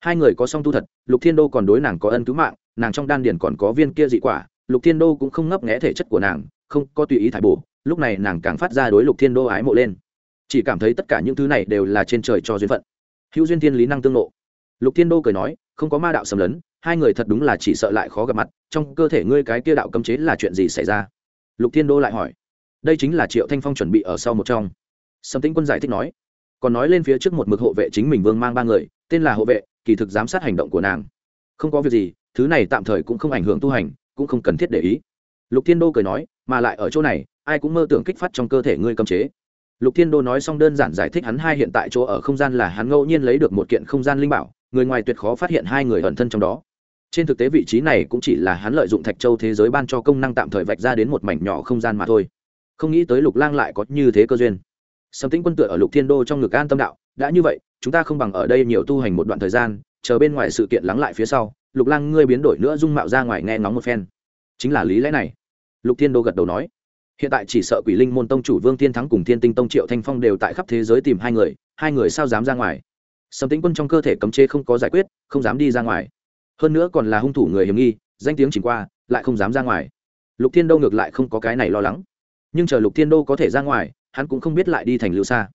Hai người có song tu thật, lục thiên đô còn đối nàng có ân cứu mạng, nàng trong đan điền còn có viên kia dị quả, lục thiên đô cũng không ngấp nghẽ thể chất của nàng, không có tùy ý thải bổ, lúc này nàng càng phát ra đối lục thiên đô ái mộ lên. Chỉ cảm thấy tất cả những thứ này đều là trên trời cho duyên phận. Hữu duyên thiên lý năng tương lộ. lục thiên đô cười nói, không có ma đạo xâm lấn, hai người thật đúng là chỉ sợ lại khó gặp mặt, trong cơ thể ngươi cái kia đạo cấm chế là chuyện gì xảy ra? Lục thiên đô lại hỏi, đây chính là triệu thanh phong chuẩn bị ở sau một trong. Sầm tĩnh quân giải thích nói, còn nói lên phía trước một mực hộ vệ chính mình vương mang ba người, tên là hộ vệ, kỳ thực giám sát hành động của nàng. Không có việc gì, thứ này tạm thời cũng không ảnh hưởng tu hành, cũng không cần thiết để ý. Lục thiên đô cười nói, mà lại ở chỗ này, ai cũng mơ tưởng kích phát trong cơ thể ngươi cấm chế. Lục thiên đô nói xong đơn giản giải thích hắn hai hiện tại chỗ ở không gian là hắn ngẫu nhiên lấy được một kiện không gian linh bảo, người ngoài tuyệt khó phát hiện hai người ẩn thân trong đó trên thực tế vị trí này cũng chỉ là hắn lợi dụng thạch châu thế giới ban cho công năng tạm thời vạch ra đến một mảnh nhỏ không gian mà thôi. Không nghĩ tới lục lang lại có như thế cơ duyên. Sầm tĩnh quân tựa ở lục thiên đô trong ngực an tâm đạo, đã như vậy, chúng ta không bằng ở đây nhiều tu hành một đoạn thời gian, chờ bên ngoài sự kiện lắng lại phía sau, lục lang ngươi biến đổi nữa dung mạo ra ngoài nghe ngóng một phen. Chính là lý lẽ này. Lục thiên đô gật đầu nói, hiện tại chỉ sợ quỷ linh môn tông chủ vương thiên thắng cùng thiên tinh tông triệu thanh phong đều tại khắp thế giới tìm hai người hai người sao dám ra ngoài? Sầm tĩnh quân trong cơ thể cấm chế không có giải quyết, không dám đi ra ngoài hơn nữa còn là hung thủ người hiểm nghi, danh tiếng chìm qua, lại không dám ra ngoài. Lục thiên đô ngược lại không có cái này lo lắng. Nhưng chờ lục thiên đô có thể ra ngoài, hắn cũng không biết lại đi thành lưu xa.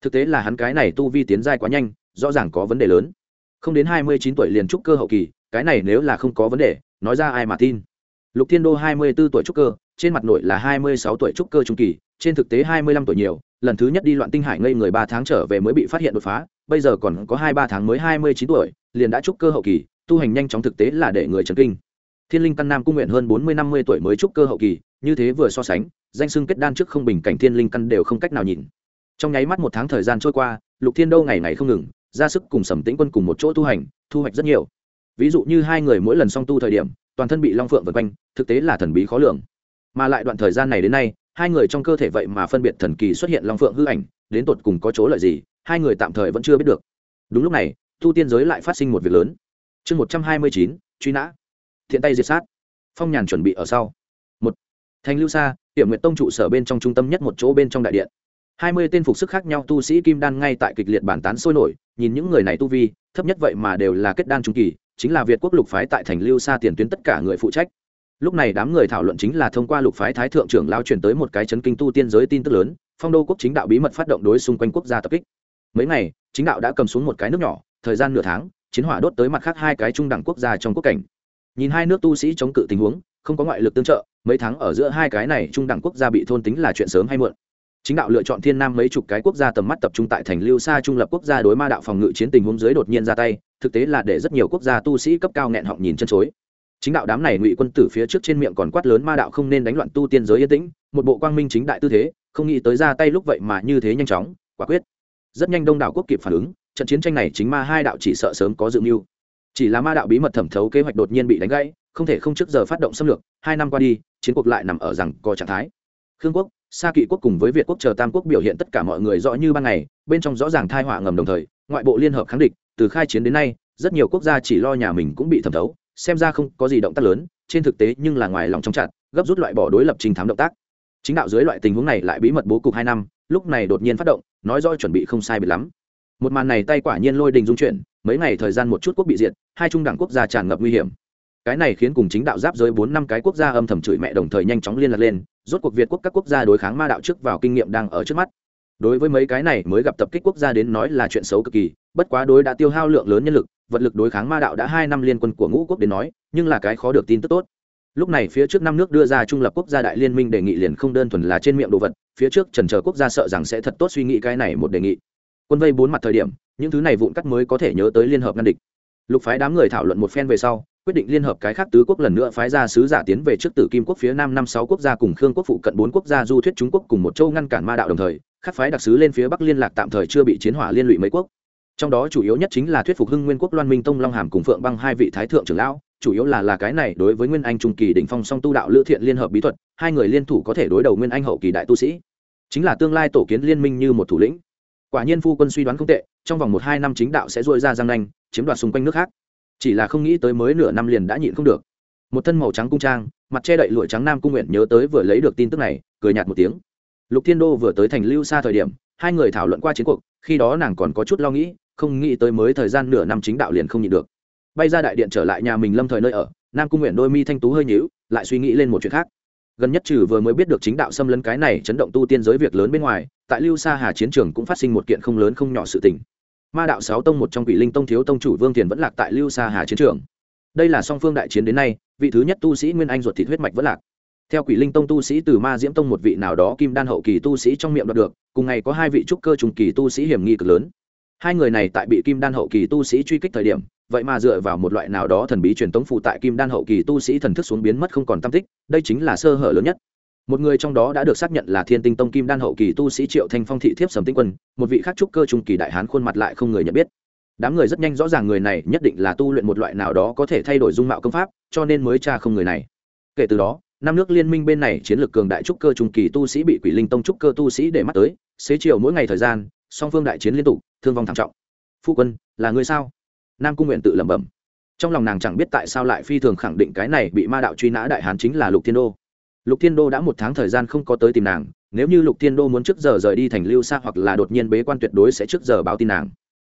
Thực tế là hắn cái này tu vi tiến giai quá nhanh, rõ ràng có vấn đề lớn. Không đến hai mươi chín tuổi liền trúc cơ hậu kỳ, cái này nếu là không có vấn đề, nói ra ai mà tin. Lục thiên đô hai mươi b ố tuổi trúc cơ, trên mặt nội là hai mươi sáu tuổi trúc cơ trung kỳ, trên thực tế hai mươi lăm tuổi nhiều, lần thứ nhất đi loạn tinh hải ngây người ba tháng trở về mới bị phát hiện đột phá, bây giờ còn có hai ba tháng mới hai mươi chín tuổi, liền đã trúc cơ hậu kỳ tu hành nhanh chóng thực tế là để người trấn kinh. Thiên linh căn nam cung nguyện hơn bốn mươi năm mươi tuổi mới trúc cơ hậu kỳ, như thế vừa so sánh, danh xưng kết đan trước không bình cảnh thiên linh căn đều không cách nào nhìn. Trong nháy mắt một tháng thời gian trôi qua, lục thiên đâu ngày ngày không ngừng, ra sức cùng sầm tĩnh quân cùng một chỗ tu hành, thu hoạch rất nhiều. Ví dụ như hai người mỗi lần song tu thời điểm, toàn thân bị long phượng vượt quanh, thực tế là thần bí khó lường. Mà lại đoạn thời gian này đến nay, hai người trong cơ thể vậy mà phân biệt thần kỳ xuất hiện long phượng hư ảnh, đến tột cùng có chỗ lợi gì, hai người tạm thời vẫn chưa biết được. Đúng lúc này, tu tiên giới lại phát sinh một việc lớn chương một trăm hai mươi chín, truy nã. Thiện tay diệt sát. Phong nhàn chuẩn bị ở sau. Một. Thành lưu sa hiểm nguyện tông trụ sở bên trong trung tâm nhất một chỗ bên trong đại điện. Hai mươi tên phục sức khác nhau tu sĩ kim đan ngay tại kịch liệt bản tán sôi nổi, nhìn những người này tu vi, thấp nhất vậy mà đều là kết đan trung kỳ, chính là việt quốc lục phái tại thành lưu sa tiền tuyến tất cả người phụ trách. Lúc này đám người thảo luận chính là thông qua lục phái thái thượng trưởng lao truyền tới một cái chấn kinh tu tiên giới tin tức lớn, phong đô quốc chính đạo bí mật phát động đối xung quanh quốc gia tập kích. Mấy ngày, chính đạo đã cầm xuống một cái nước nhỏ, thời gian nửa tháng chiến hỏa đốt tới mặt khác hai cái trung đẳng quốc gia trong quốc cảnh. Nhìn hai nước tu sĩ chống cự tình huống, không có ngoại lực tương trợ, mấy tháng ở giữa hai cái này trung đẳng quốc gia bị thôn tính là chuyện sớm hay muộn. Chính đạo lựa chọn thiên nam mấy chục cái quốc gia tầm mắt tập trung tại thành lưu xa trung lập quốc gia đối ma đạo phòng ngự chiến tình huống dưới đột nhiên ra tay, thực tế là để rất nhiều quốc gia tu sĩ cấp cao nghẹn họng nhìn chân chối. Chính đạo đám này ngụy quân tử phía trước trên miệng còn quát lớn ma đạo không nên đánh loạn tu tiên giới yên tĩnh, một bộ quang minh chính đại tư thế, không nghĩ tới ra tay lúc vậy mà như thế nhanh chóng, quả quyết. Rất nhanh đông đảo quốc kịp phản ứng trận chiến tranh này chính ma hai đạo chỉ sợ sớm có dự mưu. Chỉ là ma đạo bí mật thẩm thấu kế hoạch đột nhiên bị đánh gãy, không thể không trước giờ phát động xâm lược, hai năm qua đi, chiến cuộc lại nằm ở rằng có trạng thái. Khương quốc, sa kỵ quốc cùng với việt quốc chờ tam quốc biểu hiện tất cả mọi người rõ như ban ngày, bên trong rõ ràng thai họa ngầm đồng thời, ngoại bộ liên hợp kháng địch, từ khai chiến đến nay, rất nhiều quốc gia chỉ lo nhà mình cũng bị thẩm thấu, xem ra không có gì động tác lớn, trên thực tế nhưng là ngoài lòng trong chặt, gấp rút loại bỏ đối lập trình thám động tác. Chính đạo dưới loại tình huống này lại bí mật bố cục hai năm, lúc này đột nhiên phát động, nói rõ chuẩn bị không sai biệt lắm một màn này tay quả nhiên lôi đình dung chuyển, mấy ngày thời gian một chút quốc bị diệt, hai trung đẳng quốc gia tràn ngập nguy hiểm. Cái này khiến cùng chính đạo giáp giới bốn năm cái quốc gia âm thầm chửi mẹ đồng thời nhanh chóng liên lạc lên, rốt cuộc việt quốc các quốc gia đối kháng ma đạo trước vào kinh nghiệm đang ở trước mắt. Đối với mấy cái này mới gặp tập kích quốc gia đến nói là chuyện xấu cực kỳ, bất quá đối đã tiêu hao lượng lớn nhân lực, vật lực đối kháng ma đạo đã hai năm liên quân của ngũ quốc đến nói, nhưng là cái khó được tin tức tốt. Lúc này phía trước năm nước đưa ra trung lập quốc gia đại liên minh đề nghị liền không đơn thuần là trên miệng đồ vật, phía trước trần chờ quốc gia sợ rằng sẽ thật tốt suy nghĩ cái này một đề nghị quân vây bốn mặt thời điểm, những thứ này vụn cắt mới có thể nhớ tới liên hợp ngăn địch. Lục phái đám người thảo luận một phen về sau, quyết định liên hợp cái khác tứ quốc lần nữa phái ra sứ giả tiến về trước tử kim quốc phía nam năm sáu quốc gia cùng khương quốc phụ cận bốn quốc gia du thuyết trung quốc cùng một châu ngăn cản ma đạo đồng thời khắc phái đặc sứ lên phía bắc liên lạc tạm thời chưa bị chiến hỏa liên lụy mấy quốc. Trong đó chủ yếu nhất chính là thuyết phục hưng nguyên quốc loan minh tông long hàm cùng phượng băng hai vị thái thượng trưởng lão, chủ yếu là là cái này đối với nguyên anh trung kỳ đỉnh phong song tu đạo lữ thiện liên hợp bí thuật, hai người liên thủ có thể đối đầu nguyên anh hậu kỳ đại tu sĩ. Chính là tương lai tổ kiến liên minh như một thủ lĩnh quả nhiên phu quân suy đoán không tệ, trong vòng một hai năm chính đạo sẽ dội ra giang nanh, chiếm đoạt xung quanh nước khác. Chỉ là không nghĩ tới mới nửa năm liền đã nhịn không được. Một thân màu trắng cung trang, mặt che đậy lụa trắng nam cung nguyện nhớ tới vừa lấy được tin tức này, cười nhạt một tiếng. Lục thiên đô vừa tới thành lưu xa thời điểm, hai người thảo luận qua chiến cuộc, khi đó nàng còn có chút lo nghĩ, không nghĩ tới mới thời gian nửa năm chính đạo liền không nhịn được. Bay ra đại điện trở lại nhà mình lâm thời nơi ở, nam cung nguyện đôi mi thanh tú hơi nhíu, lại suy nghĩ lên một chuyện khác. Gần nhất trừ vừa mới biết được chính đạo xâm lấn cái này chấn động tu tiên giới việc lớn bên ngoài tại lưu sa hà chiến trường cũng phát sinh một kiện không lớn không nhỏ sự tình. Ma đạo sáu tông một trong quỷ linh tông thiếu tông chủ vương thiền vẫn lạc tại lưu sa hà chiến trường. Đây là song phương đại chiến đến nay, vị thứ nhất tu sĩ nguyên anh ruột thịt huyết mạch vẫn lạc. Theo quỷ linh tông tu sĩ từ ma diễm tông một vị nào đó kim đan hậu kỳ tu sĩ trong miệng đoạt được, cùng ngày có hai vị trúc cơ trùng kỳ tu sĩ hiểm nghi cực lớn. Hai người này tại bị kim đan hậu kỳ tu sĩ truy kích thời điểm, vậy mà dựa vào một loại nào đó thần bí truyền tống phụ tại kim đan hậu kỳ tu sĩ thần thức xuống biến mất không còn tam tích, đây chính là sơ hở lớn nhất một người trong đó đã được xác nhận là thiên tinh tông kim đan hậu kỳ tu sĩ triệu thanh phong thị thiếp sầm tinh quân, một vị khác trúc cơ trung kỳ đại hán khuôn mặt lại không người nhận biết. Đám người rất nhanh rõ ràng người này nhất định là tu luyện một loại nào đó có thể thay đổi dung mạo công pháp, cho nên mới tra không người này. Kể từ đó, năm nước liên minh bên này chiến lược cường đại trúc cơ trung kỳ tu sĩ bị quỷ linh tông trúc cơ tu sĩ để mắt tới, xế chiều mỗi ngày thời gian, song phương đại chiến liên tục, thương vong thảm trọng. Phu quân, là người sao? Nam cung nguyện tự lẩm bẩm. Trong lòng nàng chẳng biết tại sao lại phi thường khẳng định cái này bị ma đạo truy nã đại hán chính là lục thiên đô lục thiên đô đã một tháng thời gian không có tới tìm nàng, nếu như lục thiên đô muốn trước giờ rời đi thành lưu xa hoặc là đột nhiên bế quan tuyệt đối sẽ trước giờ báo tin nàng.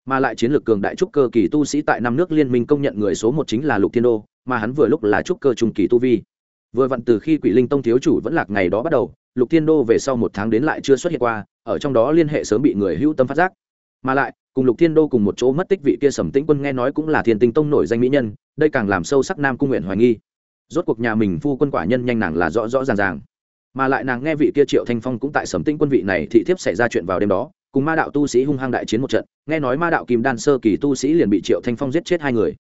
Mà lại chiến lược cường đại trúc cơ kỳ tu sĩ tại năm nước liên minh công nhận người số một chính là lục thiên đô, mà hắn vừa lúc là trúc cơ trung kỳ tu vi. Vừa vặn từ khi quỷ linh tông thiếu chủ vẫn lạc ngày đó bắt đầu, lục thiên đô về sau một tháng đến lại chưa xuất hiện qua, ở trong đó liên hệ sớm bị người hưu tâm phát giác. Mà lại, cùng lục thiên đô cùng một chỗ mất tích vị kia sầm tĩnh quân nghe nói cũng là thiên tinh tông nổi danh mỹ nhân, đây càng làm sâu sắc nam cung nguyện hoài nghi rốt cuộc nhà mình phu quân quả nhân nhanh nàng là rõ rõ ràng ràng. Mà lại nàng nghe vị kia triệu thanh phong cũng tại sầm tĩnh quân vị này thị thiếp xảy ra chuyện vào đêm đó, cùng ma đạo tu sĩ hung hăng đại chiến một trận, nghe nói ma đạo kim đan sơ kỳ tu sĩ liền bị triệu thanh phong giết chết hai người.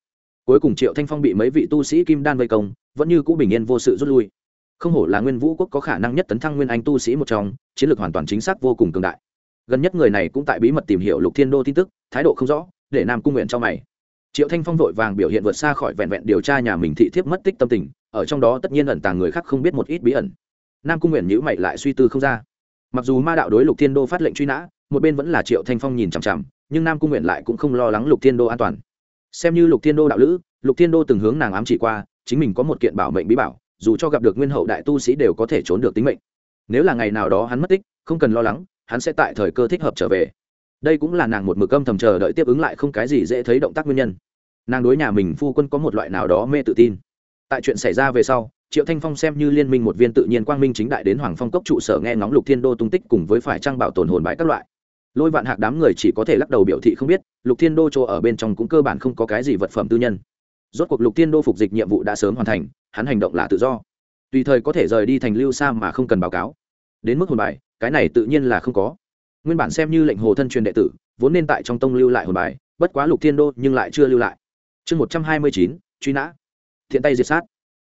Cuối cùng triệu thanh phong bị mấy vị tu sĩ kim đan vây công, vẫn như cũ bình yên vô sự rút lui. Không hổ là nguyên vũ quốc có khả năng nhất tấn thăng nguyên anh tu sĩ một trong, chiến lược hoàn toàn chính xác vô cùng cường đại. Gần nhất người này cũng tại bí mật tìm hiểu lục thiên đô tin tức, thái độ không rõ, để nam cung nguyện cho mày. Triệu thanh phong vội vàng biểu hiện vượt xa khỏi vẹn vẹn điều tra nhà mình thị thiếp mất tích tâm tình ở trong đó tất nhiên ẩn tàng người khác không biết một ít bí ẩn. Nam cung nguyện nhữ mày lại suy tư không ra. Mặc dù ma đạo đối lục thiên đô phát lệnh truy nã, một bên vẫn là triệu thanh phong nhìn chằm chằm, nhưng nam cung nguyện lại cũng không lo lắng lục thiên đô an toàn. Xem như lục thiên đô đạo lữ, lục thiên đô từng hướng nàng ám chỉ qua, chính mình có một kiện bảo mệnh bí bảo, dù cho gặp được nguyên hậu đại tu sĩ đều có thể trốn được tính mệnh. Nếu là ngày nào đó hắn mất tích, không cần lo lắng, hắn sẽ tại thời cơ thích hợp trở về. Đây cũng là nàng một mực âm thầm chờ đợi tiếp ứng lại không cái gì dễ thấy động tác nguyên nhân. Nàng đối nhà mình phu quân có một loại nào đó mê tự tin tại chuyện xảy ra về sau, triệu thanh phong xem như liên minh một viên tự nhiên quang minh chính đại đến hoàng phong cốc trụ sở nghe ngóng lục thiên đô tung tích cùng với phải trang bảo tồn hồn bãi các loại. Lôi vạn hạc đám người chỉ có thể lắc đầu biểu thị không biết, lục thiên đô chỗ ở bên trong cũng cơ bản không có cái gì vật phẩm tư nhân. Rốt cuộc lục thiên đô phục dịch nhiệm vụ đã sớm hoàn thành, hắn hành động là tự do. Tùy thời có thể rời đi thành lưu xa mà không cần báo cáo. Đến mức hồn bài cái này tự nhiên là không có. Nguyên bản xem như lệnh hồ thân truyền đệ tử, vốn nên tại trong tông lưu lại hồn bài bất quá lục thiên đô nhưng lại chưa lưu lại. Chương một trăm hai mươi chín, truy nã thiện tay diệt sát.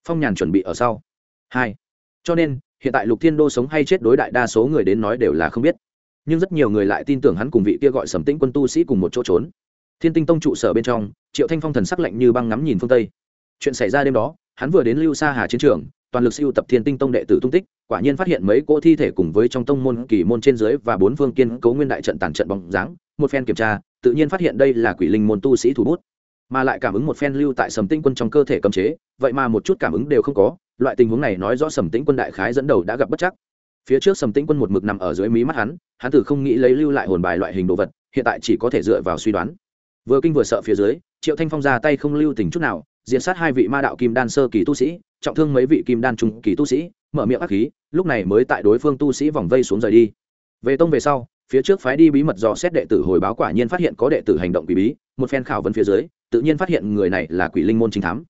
Phong nhàn chuẩn bị ở sau. Hai. Cho nên, hiện tại lục thiên đô sống hay chết đối đại đa số người đến nói đều là không biết. Nhưng rất nhiều người lại tin tưởng hắn cùng vị kia gọi sầm tĩnh quân tu sĩ cùng một chỗ trốn. Thiên tinh tông trụ sở bên trong, triệu thanh phong thần sắc lạnh như băng ngắm nhìn phương tây. Chuyện xảy ra đêm đó, hắn vừa đến lưu sa hà chiến trường, toàn lực siêu tập thiên tinh tông đệ tử tung tích, quả nhiên phát hiện mấy cỗ thi thể cùng với trong tông môn kỳ môn trên dưới và bốn phương kiên cấu nguyên đại trận tàn trận bóng dáng. Một phen kiểm tra, tự nhiên phát hiện đây là quỷ linh môn tu sĩ thủ bút mà lại cảm ứng một phen lưu tại sầm tinh quân trong cơ thể cấm chế, vậy mà một chút cảm ứng đều không có, loại tình huống này nói rõ sầm tĩnh quân đại khái dẫn đầu đã gặp bất chắc. Phía trước sầm tĩnh quân một mực nằm ở dưới mí mắt hắn hắn từ không nghĩ lấy lưu lại hồn bài loại hình đồ vật, hiện tại chỉ có thể dựa vào suy đoán. Vừa kinh vừa sợ phía dưới, triệu thanh phong ra tay không lưu tình chút nào diện sát hai vị ma đạo kim đan sơ kỳ tu sĩ, trọng thương mấy vị kim đan trung kỳ tu sĩ, mở miệng ác khí, lúc này mới tại đối phương tu sĩ vòng vây xuống rời đi. Về tông về sau, phía trước phái đi bí mật dò xét đệ tử hồi báo quả nhiên phát hiện có đệ tử hành động bí bí, một phen khảo vấn phía dưới tự nhiên phát hiện người này là quỷ linh môn trinh thám.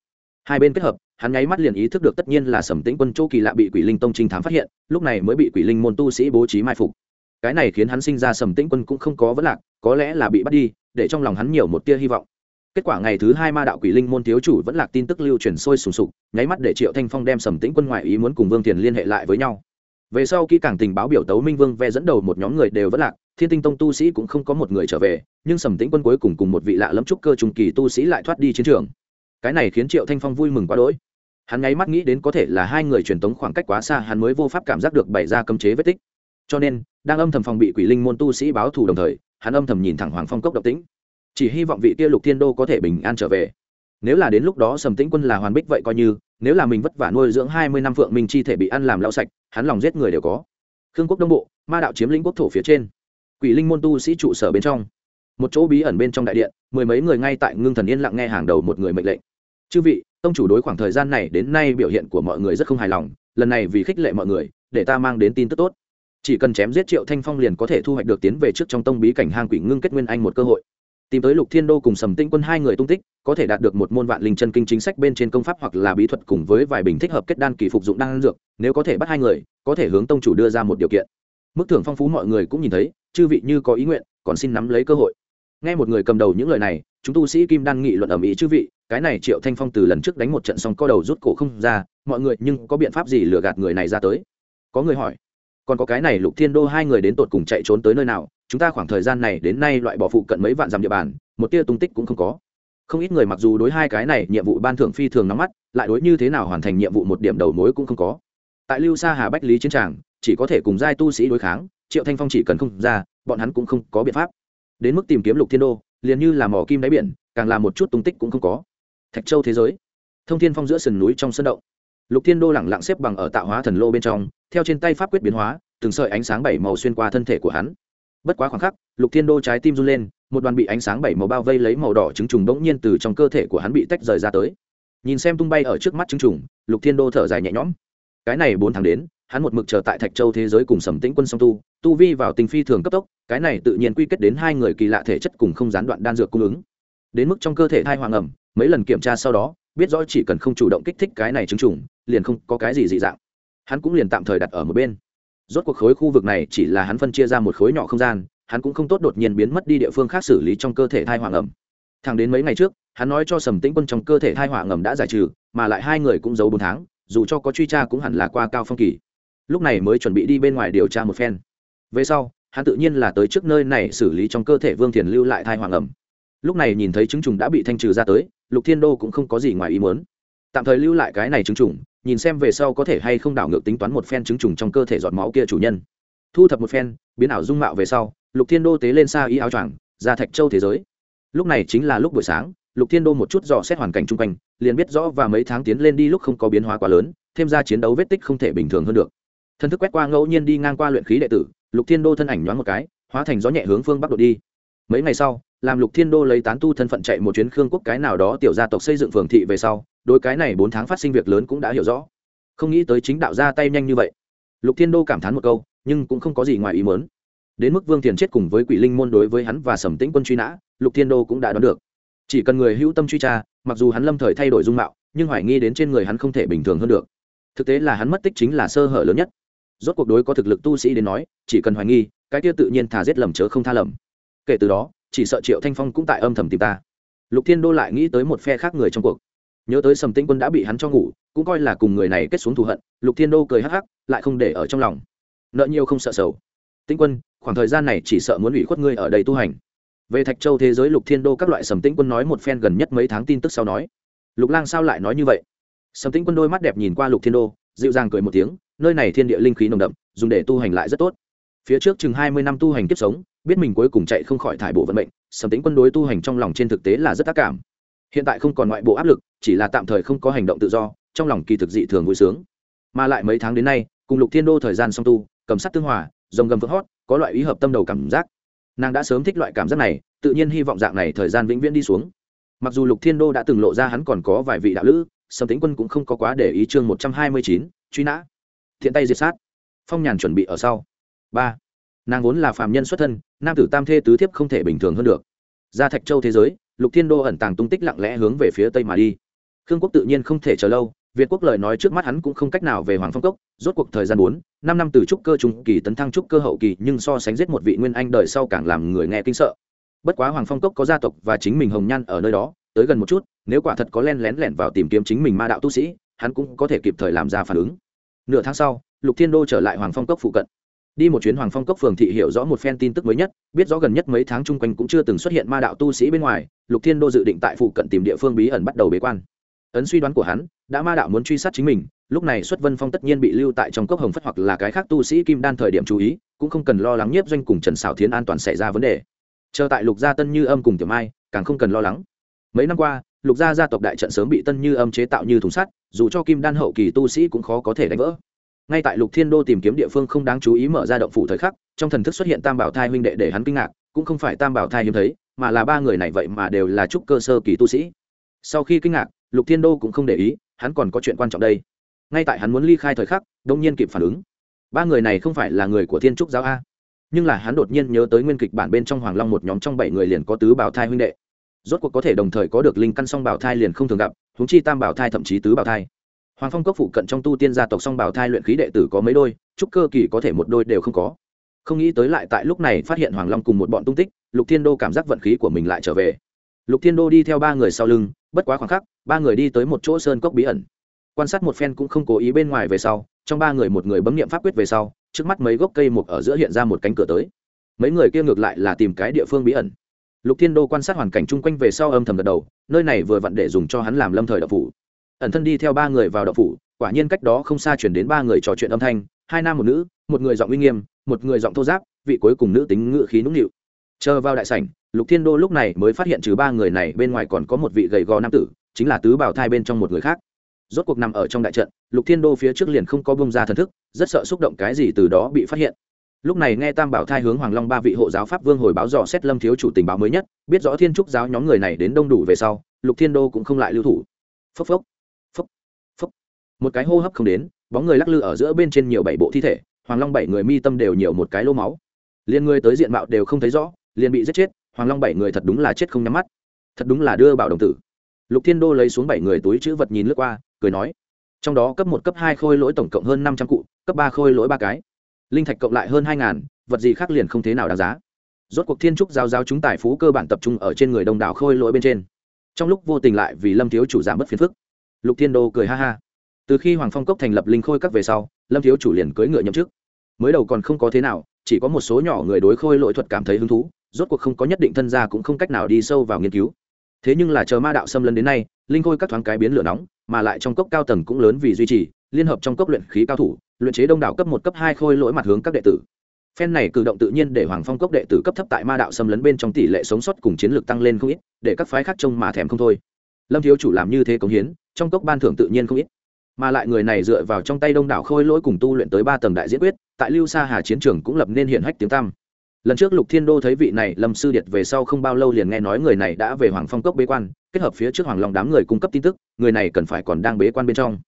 Hai bên kết hợp, hắn nháy mắt liền ý thức được tất nhiên là sầm tĩnh quân chỗ kỳ lạ bị quỷ linh tông trinh thám phát hiện, lúc này mới bị quỷ linh môn tu sĩ bố trí mai phục. Cái này khiến hắn sinh ra sầm tĩnh quân cũng không có vấn lạc, có lẽ là bị bắt đi, để trong lòng hắn nhiều một tia hy vọng. Kết quả ngày thứ hai ma đạo quỷ linh môn thiếu chủ vẫn lạc tin tức lưu truyền sôi sùng sục, nháy mắt để triệu thanh phong đem sầm tĩnh quân ngoại ý muốn cùng vương tiền liên hệ lại với nhau về sau kỹ càng tình báo biểu tấu minh vương ve dẫn đầu một nhóm người đều vẫn lạc, thiên tinh tông tu sĩ cũng không có một người trở về, nhưng sầm tĩnh quân cuối cùng cùng một vị lạ lẫm trúc cơ trùng kỳ tu sĩ lại thoát đi chiến trường. Cái này khiến triệu thanh phong vui mừng quá đỗi. Hắn ngáy mắt nghĩ đến có thể là hai người truyền tống khoảng cách quá xa, hắn mới vô pháp cảm giác được bày ra cấm chế vết tích. Cho nên, đang âm thầm phòng bị quỷ linh môn tu sĩ báo thù đồng thời, hắn âm thầm nhìn thẳng hoàng phong cốc độc tĩnh. Chỉ hy vọng vị kia lục thiên đô có thể bình an trở về. Nếu là đến lúc đó sầm tĩnh quân là hoàn bích vậy coi như nếu là mình vất vả nuôi dưỡng hai mươi năm phượng minh chi thể bị ăn làm lao sạch, hắn lòng giết người đều có. Khương quốc đông bộ, ma đạo chiếm lĩnh quốc thổ phía trên. Quỷ linh môn tu sĩ trụ sở bên trong. Một chỗ bí ẩn bên trong đại điện, mười mấy người ngay tại ngưng thần yên lặng nghe hàng đầu một người mệnh lệnh. Chư vị, tông chủ đối khoảng thời gian này đến nay biểu hiện của mọi người rất không hài lòng, lần này vì khích lệ mọi người, để ta mang đến tin tức tốt. Chỉ cần chém giết triệu thanh phong liền có thể thu hoạch được tiến về trước trong tông bí cảnh hang quỷ ngưng kết nguyên anh một cơ hội tìm tới lục thiên đô cùng sầm tinh quân hai người tung tích, có thể đạt được một môn vạn linh chân kinh chính sách bên trên công pháp hoặc là bí thuật cùng với vài bình thích hợp kết đan kỳ phục dụng đan dược, nếu có thể bắt hai người, có thể hướng tông chủ đưa ra một điều kiện. Mức thưởng phong phú mọi người cũng nhìn thấy, chư vị như có ý nguyện, còn xin nắm lấy cơ hội. Nghe một người cầm đầu những lời này, chúng tu sĩ kim đan nghị luận ầm ĩ, chư vị, cái này triệu thanh phong từ lần trước đánh một trận xong co đầu rút cổ không ra, mọi người nhưng có biện pháp gì lừa gạt người này ra tới? Có người hỏi, còn có cái này lục thiên đô hai người đến tột cùng chạy trốn tới nơi nào? Chúng ta khoảng thời gian này đến nay loại bỏ phụ cận mấy vạn dặm địa bàn, một tia tung tích cũng không có. Không ít người mặc dù đối hai cái này nhiệm vụ ban thưởng phi thường nắm mắt, lại đối như thế nào hoàn thành nhiệm vụ một điểm đầu mối cũng không có. Tại lưu sa hà bách lý chiến tràng, chỉ có thể cùng giai tu sĩ đối kháng, triệu thanh phong chỉ cần không ra, bọn hắn cũng không có biện pháp. Đến mức tìm kiếm lục thiên đô, liền như là mỏ kim đáy biển, càng là một chút tung tích cũng không có. Thạch châu thế giới, thông thiên phong giữa sườn núi trong sân động. Lục thiên đô lẳng lặng xếp bằng ở tạo hóa thần lô bên trong, theo trên tay pháp quyết biến hóa, từng sợi ánh sáng bảy màu xuyên qua thân thể của hắn bất quá khoảng khắc, lục thiên đô trái tim run lên, một đoàn bị ánh sáng bảy màu bao vây lấy màu đỏ trứng trùng bỗng nhiên từ trong cơ thể của hắn bị tách rời ra tới. Nhìn xem tung bay ở trước mắt trứng trùng, lục thiên đô thở dài nhẹ nhõm. Cái này bốn tháng đến, hắn một mực chờ tại thạch châu thế giới cùng sầm tĩnh quân song tu tu vi vào tình phi thường cấp tốc, cái này tự nhiên quy kết đến hai người kỳ lạ thể chất cùng không gián đoạn đan dược cung ứng. Đến mức trong cơ thể thai hoàng ẩm, mấy lần kiểm tra sau đó, biết rõ chỉ cần không chủ động kích thích cái này chứng trùng, liền không có cái gì dị dạng. Hắn cũng liền tạm thời đặt ở một bên rốt cuộc khối khu vực này chỉ là hắn phân chia ra một khối nhỏ không gian, hắn cũng không tốt đột nhiên biến mất đi địa phương khác xử lý trong cơ thể thai hoàng ẩm. Thẳng đến mấy ngày trước, hắn nói cho sầm tĩnh quân trong cơ thể thai hỏa ngầm đã giải trừ, mà lại hai người cũng giấu bốn tháng, dù cho có truy tra cũng hẳn là qua cao phong kỳ. Lúc này mới chuẩn bị đi bên ngoài điều tra một phen. Về sau, hắn tự nhiên là tới trước nơi này xử lý trong cơ thể vương thiền lưu lại thai hoàng ẩm. Lúc này nhìn thấy chứng trùng đã bị thanh trừ ra tới, lục thiên đô cũng không có gì ngoài ý muốn. Tạm thời lưu lại cái này chứng trùng nhìn xem về sau có thể hay không đảo ngược tính toán một phen chứng trùng trong cơ thể giọt máu kia chủ nhân. Thu thập một phen, biến ảo dung mạo về sau, lục thiên đô tế lên xa y áo choàng, ra thạch châu thế giới. Lúc này chính là lúc buổi sáng, lục thiên đô một chút dò xét hoàn cảnh chung quanh, liền biết rõ và mấy tháng tiến lên đi lúc không có biến hóa quá lớn, thêm ra chiến đấu vết tích không thể bình thường hơn được. Thân thức quét qua ngẫu nhiên đi ngang qua luyện khí đệ tử, lục thiên đô thân ảnh nhoáng một cái, hóa thành gió nhẹ hướng phương bắc độ đi. Mấy ngày sau, làm lục thiên đô lấy tán tu thân phận chạy một chuyến khương quốc cái nào đó tiểu gia tộc xây dựng phường thị về sau đôi cái này bốn tháng phát sinh việc lớn cũng đã hiểu rõ. Không nghĩ tới chính đạo ra tay nhanh như vậy. Lục thiên đô cảm thán một câu, nhưng cũng không có gì ngoài ý mớn đến mức vương thiền chết cùng với quỷ linh môn đối với hắn và sầm tĩnh quân truy nã, lục thiên đô cũng đã đoán được. Chỉ cần người hữu tâm truy tra, mặc dù hắn lâm thời thay đổi dung mạo, nhưng hoài nghi đến trên người hắn không thể bình thường hơn được. Thực tế là hắn mất tích chính là sơ hở lớn nhất. Rốt cuộc đối có thực lực tu sĩ đến nói, chỉ cần hoài nghi, cái kia tự nhiên thả giết lầm chớ không tha lầm. Kể từ đó, chỉ sợ triệu thanh phong cũng tại âm thầm tìm ta. Lục thiên đô lại nghĩ tới một phe khác người trong cuộc nhớ tới sầm tĩnh quân đã bị hắn cho ngủ, cũng coi là cùng người này kết xuống thù hận, lục thiên đô cười hắc hắc, lại không để ở trong lòng. Nợ nhiều không sợ sầu. Tĩnh quân, khoảng thời gian này chỉ sợ muốn ủy khuất ngươi ở đây tu hành. Về thạch châu thế giới lục thiên đô các loại sầm tĩnh quân nói một phen gần nhất mấy tháng tin tức sau nói. Lục lang sao lại nói như vậy? Sầm tĩnh quân đôi mắt đẹp nhìn qua lục thiên đô, dịu dàng cười một tiếng, nơi này thiên địa linh khí nồng đậm, dùng để tu hành lại rất tốt. Phía trước chừng hai mươi năm tu hành kiếp sống, biết mình cuối cùng chạy không khỏi thải bộ vận mệnh, sầm tĩnh quân đối tu hành trong lòng trên thực tế là rất tác cảm. Hiện tại không còn ngoại bộ áp lực chỉ là tạm thời không có hành động tự do, trong lòng kỳ thực dị thường vui sướng. Mà lại mấy tháng đến nay, cùng lục thiên đô thời gian song tu, cầm sắt tương hòa, rồng gầm vỡ hót, có loại ý hợp tâm đầu cảm giác. Nàng đã sớm thích loại cảm giác này, tự nhiên hy vọng dạng này thời gian vĩnh viễn đi xuống. Mặc dù lục thiên đô đã từng lộ ra hắn còn có vài vị đạo lữ sầm tĩnh quân cũng không có quá để ý chương một trăm hai mươi chín, truy nã. Thiện tay diệt sát. Phong nhàn chuẩn bị ở sau. Ba. Nàng vốn là phàm nhân xuất thân, nam tử tam thê tứ thiếp không thể bình thường hơn được. Ra thạch châu thế giới, lục thiên đô ẩn tàng tung tích lặng lẽ hướng về phía tây mà đi khương quốc tự nhiên không thể chờ lâu, việt quốc lời nói trước mắt hắn cũng không cách nào về hoàng phong cốc, rốt cuộc thời gian bốn, năm năm từ trúc cơ trung kỳ tấn thăng trúc cơ hậu kỳ, nhưng so sánh giết một vị nguyên anh đời sau càng làm người nghe kinh sợ. Bất quá hoàng phong cốc có gia tộc và chính mình hồng nhan ở nơi đó, tới gần một chút, nếu quả thật có len lén lẻn vào tìm kiếm chính mình ma đạo tu sĩ, hắn cũng có thể kịp thời làm ra phản ứng. Nửa tháng sau, lục thiên đô trở lại hoàng phong cốc phụ cận. Đi một chuyến hoàng phong cốc phường thị hiểu rõ một phen tin tức mới nhất, biết rõ gần nhất mấy tháng chung quanh cũng chưa từng xuất hiện ma đạo tu sĩ bên ngoài, lục thiên đô dự định tại phụ cận tìm địa phương bí ẩn bắt đầu bế quan ấn suy đoán của hắn, đã ma đạo muốn truy sát chính mình, lúc này xuất vân phong tất nhiên bị lưu tại trong cốc hồng phất hoặc là cái khác tu sĩ kim đan thời điểm chú ý, cũng không cần lo lắng nhiếp doanh cùng trần xảo thiến an toàn xảy ra vấn đề. Chờ tại lục gia tân như âm cùng tiểu mai, càng không cần lo lắng. Mấy năm qua, lục gia gia tộc đại trận sớm bị tân như âm chế tạo như thùng sắt, dù cho kim đan hậu kỳ tu sĩ cũng khó có thể đánh vỡ. Ngay tại lục thiên đô tìm kiếm địa phương không đáng chú ý mở ra động phủ thời khắc, trong thần thức xuất hiện tam bảo thai huynh đệ để hắn kinh ngạc, cũng không phải tam bảo thai hiếm thấy, mà là ba người này vậy mà đều là trúc cơ sơ kỳ tu sĩ sau khi kinh ngạc, lục thiên đô cũng không để ý, hắn còn có chuyện quan trọng đây. Ngay tại hắn muốn ly khai thời khắc đông nhiên kịp phản ứng. Ba người này không phải là người của thiên trúc giáo a. Nhưng là hắn đột nhiên nhớ tới nguyên kịch bản bên trong hoàng long một nhóm trong bảy người liền có tứ bảo thai huynh đệ. Rốt cuộc có thể đồng thời có được linh căn song bảo thai liền không thường gặp húng chi tam bảo thai thậm chí tứ bảo thai. Hoàng phong cốc phụ cận trong tu tiên gia tộc song bảo thai luyện khí đệ tử có mấy đôi, trúc cơ kỳ có thể một đôi đều không có. Không nghĩ tới lại tại lúc này phát hiện hoàng long cùng một bọn tung tích, lục thiên đô cảm giác vận khí của mình lại trở về. Lục thiên đô đi theo ba người sau lưng bất quá khoảng khắc, ba người đi tới một chỗ sơn cốc bí ẩn. Quan sát một phen cũng không cố ý bên ngoài về sau, trong ba người một người bấm nghiệm pháp quyết về sau, trước mắt mấy gốc cây mục ở giữa hiện ra một cánh cửa tới. Mấy người kia ngược lại là tìm cái địa phương bí ẩn. Lục thiên đô quan sát hoàn cảnh chung quanh về sau âm thầm gật đầu, nơi này vừa vặn để dùng cho hắn làm lâm thời đậu phủ. Ẩn thân đi theo ba người vào đậu phủ, quả nhiên cách đó không xa chuyển đến ba người trò chuyện âm thanh, hai nam một nữ, một người giọng uy nghiêm, một người giọng thô giáp, vị cuối cùng nữ tính ngự khí nũng nịu chờ vào đại sảnh, lục thiên đô lúc này mới phát hiện trừ ba người này bên ngoài còn có một vị gầy gò nam tử, chính là tứ bảo thai bên trong một người khác. Rốt cuộc nằm ở trong đại trận, lục thiên đô phía trước liền không có bông ra thần thức, rất sợ xúc động cái gì từ đó bị phát hiện. Lúc này nghe tam bảo thai hướng hoàng long ba vị hộ giáo pháp vương hồi báo dò xét lâm thiếu chủ tình báo mới nhất, biết rõ thiên trúc giáo nhóm người này đến đông đủ về sau, lục thiên đô cũng không lại lưu thủ. Phốc phốc phốc phốc. Một cái hô hấp không đến, bóng người lắc lư ở giữa bên trên nhiều bảy bộ thi thể, hoàng long bảy người mi tâm đều nhiều một cái lô máu. Liền người tới diện mạo đều không thấy rõ liền bị giết chết, hoàng long bảy người thật đúng là chết không nhắm mắt. Thật đúng là đưa bảo đồng tử. Lục thiên đô lấy xuống bảy người túi chữ vật nhìn lướt qua, cười nói, trong đó cấp một, cấp hai khôi lỗi tổng cộng hơn năm trăm cụ, cấp ba khôi lỗi ba cái. Linh thạch cộng lại hơn hai ngàn, vật gì khác liền không thế nào đáng giá. Rốt cuộc thiên trúc giao giao chúng tài phú cơ bản tập trung ở trên người đông đảo khôi lỗi bên trên. Trong lúc vô tình lại vì lâm thiếu chủ giảm mất phiền phức, lục thiên đô cười ha ha. Từ khi hoàng phong cốc thành lập linh khôi các về sau, lâm thiếu chủ liền cưỡi ngựa nhậm chức. Mới đầu còn không có thế nào, chỉ có một số nhỏ người đối khôi lỗi thuật cảm thấy hứng thú rốt cuộc không có nhất định thân gia cũng không cách nào đi sâu vào nghiên cứu. Thế nhưng là chờ ma đạo xâm lấn đến nay, linh khôi các thoáng cái biến lửa nóng, mà lại trong cốc cao tầng cũng lớn vì duy trì, liên hợp trong cốc luyện khí cao thủ, luyện chế đông đảo cấp một, cấp hai khôi lỗi mặt hướng các đệ tử. Phen này cử động tự nhiên để hoàng phong cốc đệ tử cấp thấp tại ma đạo xâm lấn bên trong tỷ lệ sống sót cùng chiến lược tăng lên không ít, để các phái khác trông mà thèm không thôi. Lâm thiếu chủ làm như thế cống hiến, trong cốc ban thưởng tự nhiên không ít. Mà lại người này dựa vào trong tay đông đảo khôi lỗi cùng tu luyện tới ba tầng đại diễn quyết, tại lưu sa hà chiến trường cũng lập nên hiện hách tiếng tăm lần trước lục thiên đô thấy vị này lâm sư điệt về sau không bao lâu liền nghe nói người này đã về hoàng phong cốc bế quan, kết hợp phía trước hoàng long đám người cung cấp tin tức, người này cần phải còn đang bế quan bên trong.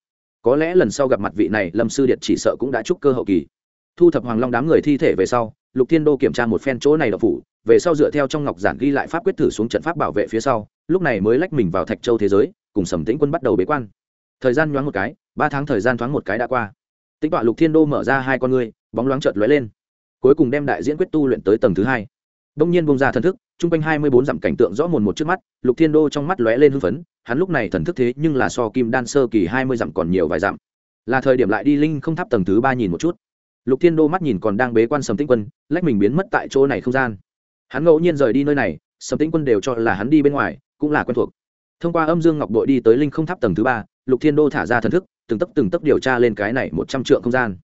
Có lẽ lần sau gặp mặt vị này lâm sư điệt chỉ sợ cũng đã chúc cơ hậu kỳ. Thu thập hoàng long đám người thi thể về sau, lục thiên đô kiểm tra một phen chỗ này đậu phủ, về sau dựa theo trong ngọc giản ghi lại pháp quyết thử xuống trận pháp bảo vệ phía sau, lúc này mới lách mình vào thạch châu thế giới, cùng sầm tĩnh quân bắt đầu bế quan. Thời gian nhoáng một cái, ba tháng thời gian thoáng một cái đã qua. Tĩnh tọa lục thiên đô mở ra hai con ngươi, bóng loáng trợt lóe lên cuối cùng đem đại diễn quyết tu luyện tới tầng thứ hai. Đông nhiên bông ra thần thức t r u n g quanh hai mươi bốn dặm cảnh tượng rõ mồn một trước mắt, lục thiên đô trong mắt lóe lên hưng phấn, hắn lúc này thần thức thế nhưng là so kim đan sơ kỳ hai mươi dặm còn nhiều vài dặm. Là thời điểm lại đi linh không tháp tầng thứ ba nhìn một chút. Lục thiên đô mắt nhìn còn đang bế quan sầm tĩnh quân, lách mình biến mất tại chỗ này không gian. Hắn ngẫu nhiên rời đi nơi này, sầm tĩnh quân đều cho là hắn đi bên ngoài, cũng là quen thuộc. Thông qua âm dương ngọc đội đi tới linh không tháp tầng thứ ba, lục thiên đô thả ra thần thức, từng tấc từng tấc điều tra lên cái này một trăm triệu không gian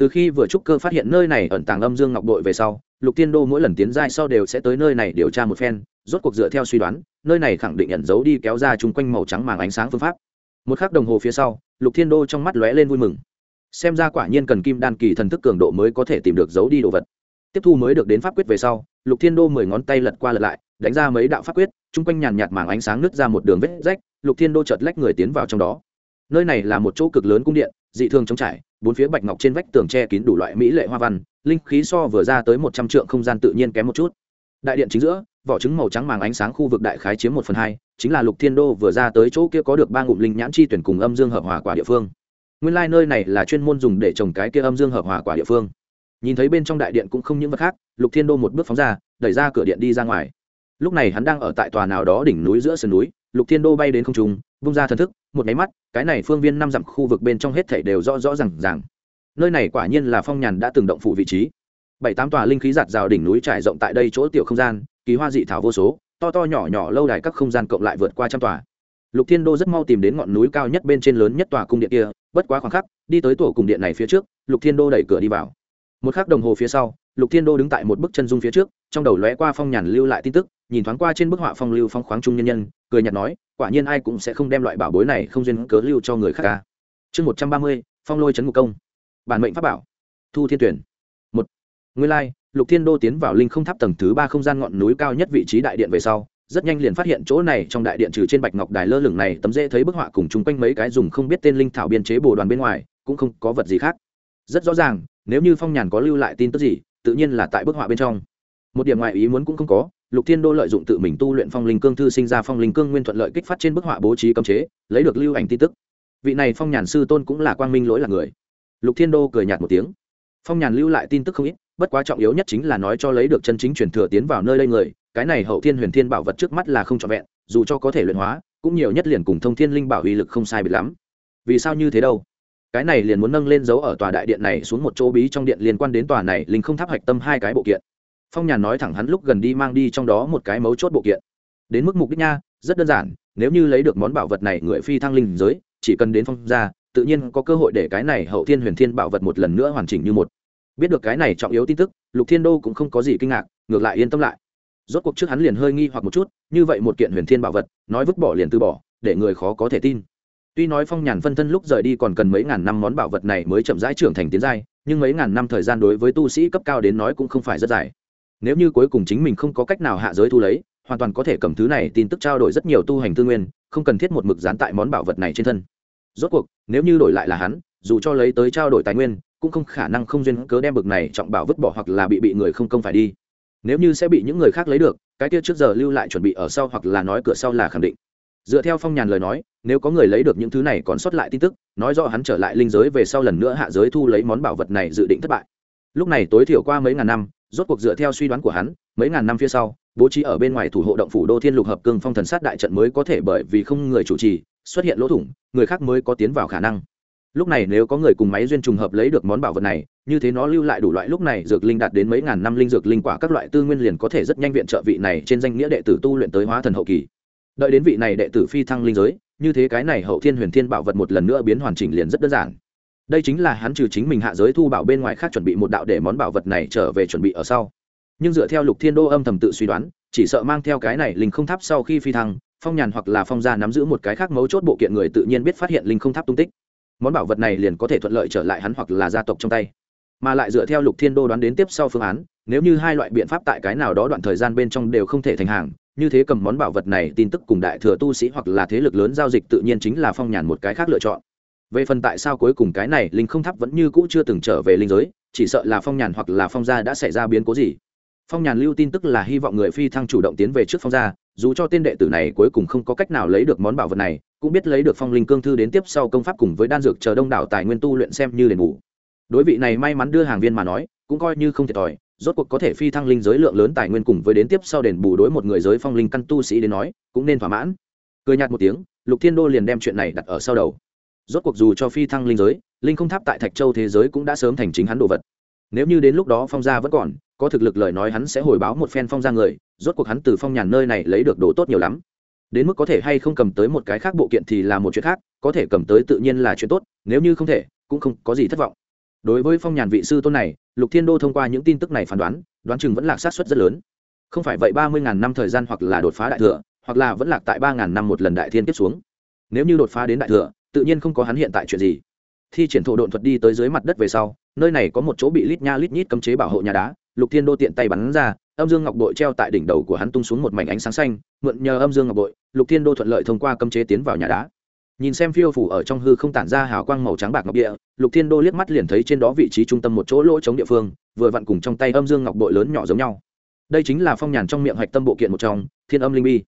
từ khi vừa trúc cơ phát hiện nơi này ẩn tàng âm dương ngọc đội về sau, lục thiên đô mỗi lần tiến giai sau đều sẽ tới nơi này điều tra một phen, rốt cuộc dựa theo suy đoán, nơi này khẳng định ẩn giấu đi kéo ra chung quanh màu trắng màng ánh sáng phương pháp. Một k h ắ c đồng hồ phía sau, lục thiên đô trong mắt lóe lên vui mừng. Xem ra quả nhiên cần kim đan kỳ thần thức cường độ mới có thể tìm được giấu đi đồ vật. Tiếp thu mới được đến pháp quyết về sau, lục thiên đô mười ngón tay lật qua lật lại, đánh ra mấy đạo pháp quyết, chung quanh nhàn nhạt màng ánh sáng nứt ra một đường vết rách, lục thiên đô chợt lách người tiến vào trong đó. Nơi này là một chỗ cực lớn cung điện, dị thường trống trải bốn phía bạch ngọc trên vách tường che kín đủ loại mỹ lệ hoa văn, linh khí so vừa ra tới một trăm trượng không gian tự nhiên kém một chút. Đại điện chính giữa, vỏ trứng màu trắng màng ánh sáng khu vực đại khái chiếm một phần hai, chính là lục thiên đô vừa ra tới chỗ kia có được ba ngụm linh nhãn chi tuyển cùng âm dương hợp hòa quả địa phương. Nguyên lai、like、nơi này là chuyên môn dùng để trồng cái kia âm dương hợp hòa quả địa phương. Nhìn thấy bên trong đại điện cũng không những vật khác, lục thiên đô một bước phóng ra, đẩy ra cửa điện đi ra ngoài. Lúc này hắn đang ở tại tòa nào đó đỉnh núi giữa sườn núi lục thiên đô bay đến không trung, vung ra thần thức, một máy mắt, cái này phương viên năm dặm khu vực bên trong hết thảy đều rõ rõ r à n g r nơi này quả nhiên là phong nhàn đã từng động phủ vị trí. Bảy tám tòa linh khí giạt rào đỉnh núi trải rộng tại đây chỗ tiểu không gian, kỳ hoa dị thảo vô số, to to nhỏ nhỏ lâu đài các không gian cộng lại vượt qua trăm tòa. Lục thiên đô rất mau tìm đến ngọn núi cao nhất bên trên lớn nhất tòa cung điện kia, bất quá khoảng khắc, đi tới tổ cung điện này phía trước, lục thiên đô đẩy cửa đi vào. Một khắc đồng hồ phía sau, lục thiên đô đứng tại một bức chân dung phía trước, trong đầu lóe qua phong nhàn lưu lại tin tức nhìn thoáng qua trên bức họa phong lưu phong khoáng trung nhân nhân, cười nhạt nói, quả nhiên ai cũng sẽ không đem loại bảo bối này không duyên cớ lưu cho người khác ca chương một trăm ba mươi, phong lôi trấn ngục công. Bản mệnh pháp bảo. Thu thiên tuyển. Một. Nguyên lai, lục thiên đô tiến vào linh không tháp tầng thứ ba không gian ngọn núi cao nhất vị trí đại điện về sau, rất nhanh liền phát hiện chỗ này trong đại điện trừ trên bạch ngọc đài lơ lửng này tấm dễ thấy bức họa cùng chung quanh mấy cái dùng không biết tên linh thảo biên chế bồ đoàn bên ngoài, cũng không có vật gì khác. Rất rõ ràng, nếu như phong nhàn có lưu lại tin tức gì, tự nhiên là tại bức họa bên trong một điểm ngoại ý muốn cũng không có, lục thiên đô lợi dụng tự mình tu luyện phong linh cương thư sinh ra phong linh cương nguyên thuận lợi kích phát trên bức họa bố trí cấm chế, lấy được lưu ảnh tin tức. Vị này phong nhàn sư tôn cũng là quang minh lỗi là người. Lục thiên đô cười nhạt một tiếng. Phong nhàn lưu lại tin tức không ít, bất quá trọng yếu nhất chính là nói cho lấy được chân chính truyền thừa tiến vào nơi đây người, cái này hậu thiên huyền thiên bảo vật trước mắt là không trọn vẹn, dù cho có thể luyện hóa, cũng nhiều nhất liền cùng thông thiên linh bảo uy lực không sai biệt lắm. Vì sao như thế đâu? Cái này liền muốn nâng lên dấu ở tòa đại điện này xuống một chỗ bí trong điện liên quan đến tòa này, linh không tháp hạch tâm hai cái bộ kiện phong nhàn nói thẳng hắn lúc gần đi mang đi trong đó một cái mấu chốt bộ kiện. Đến mức mục đích nha, rất đơn giản, nếu như lấy được món bảo vật này người phi thăng linh giới, chỉ cần đến phong ra tự nhiên có cơ hội để cái này hậu thiên huyền thiên bảo vật một lần nữa hoàn chỉnh như một. Biết được cái này trọng yếu tin tức, lục thiên đô cũng không có gì kinh ngạc, ngược lại yên tâm lại. Rốt cuộc trước hắn liền hơi nghi hoặc một chút, như vậy một kiện huyền thiên bảo vật, nói vứt bỏ liền từ bỏ, để người khó có thể tin. Tuy nói phong nhàn phân thân lúc rời đi còn cần mấy ngàn năm món bảo vật này mới chậm rãi trưởng thành tiến giai, nhưng mấy ngàn năm thời gian đối với tu sĩ cấp cao đến nói cũng không phải rất dài nếu như cuối cùng chính mình không có cách nào hạ giới thu lấy, hoàn toàn có thể cầm thứ này tin tức trao đổi rất nhiều tu hành tư nguyên, không cần thiết một mực dán tại món bảo vật này trên thân. Rốt cuộc, nếu như đổi lại là hắn, dù cho lấy tới trao đổi tài nguyên, cũng không khả năng không duyên cớ đem bực này trọng bảo vứt bỏ hoặc là bị bị người không công phải đi. Nếu như sẽ bị những người khác lấy được, cái kia trước giờ lưu lại chuẩn bị ở sau hoặc là nói cửa sau là khẳng định. Dựa theo phong nhàn lời nói, nếu có người lấy được những thứ này còn sót lại tin tức, nói rõ hắn trở lại linh giới về sau lần nữa hạ giới thu lấy món bảo vật này dự định thất bại. Lúc này tối thiểu qua mấy ngàn năm rốt cuộc dựa theo suy đoán của hắn, mấy ngàn năm phía sau, bố trí ở bên ngoài thủ hộ động phủ đô thiên lục hợp cương phong thần sát đại trận mới có thể bởi vì không người chủ trì, xuất hiện lỗ thủng, người khác mới có tiến vào khả năng. Lúc này nếu có người cùng máy duyên trùng hợp lấy được món bảo vật này, như thế nó lưu lại đủ loại lúc này dược linh đạt đến mấy ngàn năm linh dược linh quả các loại tư nguyên liền có thể rất nhanh viện trợ vị này trên danh nghĩa đệ tử tu luyện tới hóa thần hậu kỳ. Đợi đến vị này đệ tử phi thăng linh giới, như thế cái này hậu thiên huyền thiên bảo vật một lần nữa biến hoàn chỉnh liền rất đơn giản đây chính là hắn trừ chính mình hạ giới thu bảo bên ngoài khác chuẩn bị một đạo để món bảo vật này trở về chuẩn bị ở sau. Nhưng dựa theo lục thiên đô âm thầm tự suy đoán, chỉ sợ mang theo cái này linh không tháp sau khi phi thăng, phong nhàn hoặc là phong gia nắm giữ một cái khác mấu chốt bộ kiện người tự nhiên biết phát hiện linh không tháp tung tích. Món bảo vật này liền có thể thuận lợi trở lại hắn hoặc là gia tộc trong tay. Mà lại dựa theo lục thiên đô đoán đến tiếp sau phương án, nếu như hai loại biện pháp tại cái nào đó đoạn thời gian bên trong đều không thể thành hàng, như thế cầm món bảo vật này tin tức cùng đại thừa tu sĩ hoặc là thế lực lớn giao dịch tự nhiên chính là phong nhàn một cái khác lựa chọn về phần tại sao cuối cùng cái này linh không tháp vẫn như cũ chưa từng trở về linh giới, chỉ sợ là phong nhàn hoặc là phong gia đã xảy ra biến cố gì. Phong nhàn lưu tin tức là hy vọng người phi thăng chủ động tiến về trước phong gia, dù cho tên đệ tử này cuối cùng không có cách nào lấy được món bảo vật này, cũng biết lấy được phong linh cương thư đến tiếp sau công pháp cùng với đan dược chờ đông đảo tài nguyên tu luyện xem như đền bù. Đối vị này may mắn đưa hàng viên mà nói, cũng coi như không thiệt thòi, rốt cuộc có thể phi thăng linh giới lượng lớn tài nguyên cùng với đến tiếp sau đền bù đối một người giới phong linh căn tu sĩ đến nói, cũng nên thỏa mãn. Cười nhạt một tiếng, lục thiên đô liền đem chuyện này đặt ở sau đầu rốt cuộc dù cho phi thăng linh giới, linh không tháp tại thạch châu thế giới cũng đã sớm thành chính hắn đồ vật. Nếu như đến lúc đó phong gia vẫn còn, có thực lực lời nói hắn sẽ hồi báo một phen phong gia người, rốt cuộc hắn từ phong nhàn nơi này lấy được đồ tốt nhiều lắm. Đến mức có thể hay không cầm tới một cái khác bộ kiện thì là một chuyện khác, có thể cầm tới tự nhiên là chuyện tốt, nếu như không thể, cũng không có gì thất vọng. Đối với phong nhàn vị sư tôn này, lục thiên đô thông qua những tin tức này phán đoán đoán chừng vẫn lạc sát xuất rất lớn. Không phải vậy ba mươi ngàn năm thời gian hoặc là đột phá đại thừa, hoặc là vẫn lạc tại ba ngàn năm một lần đại thiên tiếp xuống. Nếu như đột phá đến đại thừa tự nhiên không có hắn hiện tại chuyện gì. Thi triển thổ độn thuật đi tới dưới mặt đất về sau, nơi này có một chỗ bị lít nha lít nhít cấm chế bảo hộ nhà đá, lục thiên đô tiện tay bắn ra, âm dương ngọc bội treo tại đỉnh đầu của hắn tung xuống một mảnh ánh sáng xanh, mượn nhờ âm dương ngọc bội, lục thiên đô thuận lợi thông qua cấm chế tiến vào nhà đá. Nhìn xem phiêu phủ ở trong hư không tản ra hào quang màu trắng bạc ngọc địa, lục thiên đô liếc mắt liền thấy trên đó vị trí trung tâm một chỗ lỗ chống địa phương, vừa vặn cùng trong tay âm dương ngọc bội lớn nhỏ giống nhau. Đây chính là phong nhàn trong miệng hạch tâm bộ kiện một trong, thiên âm linh bi.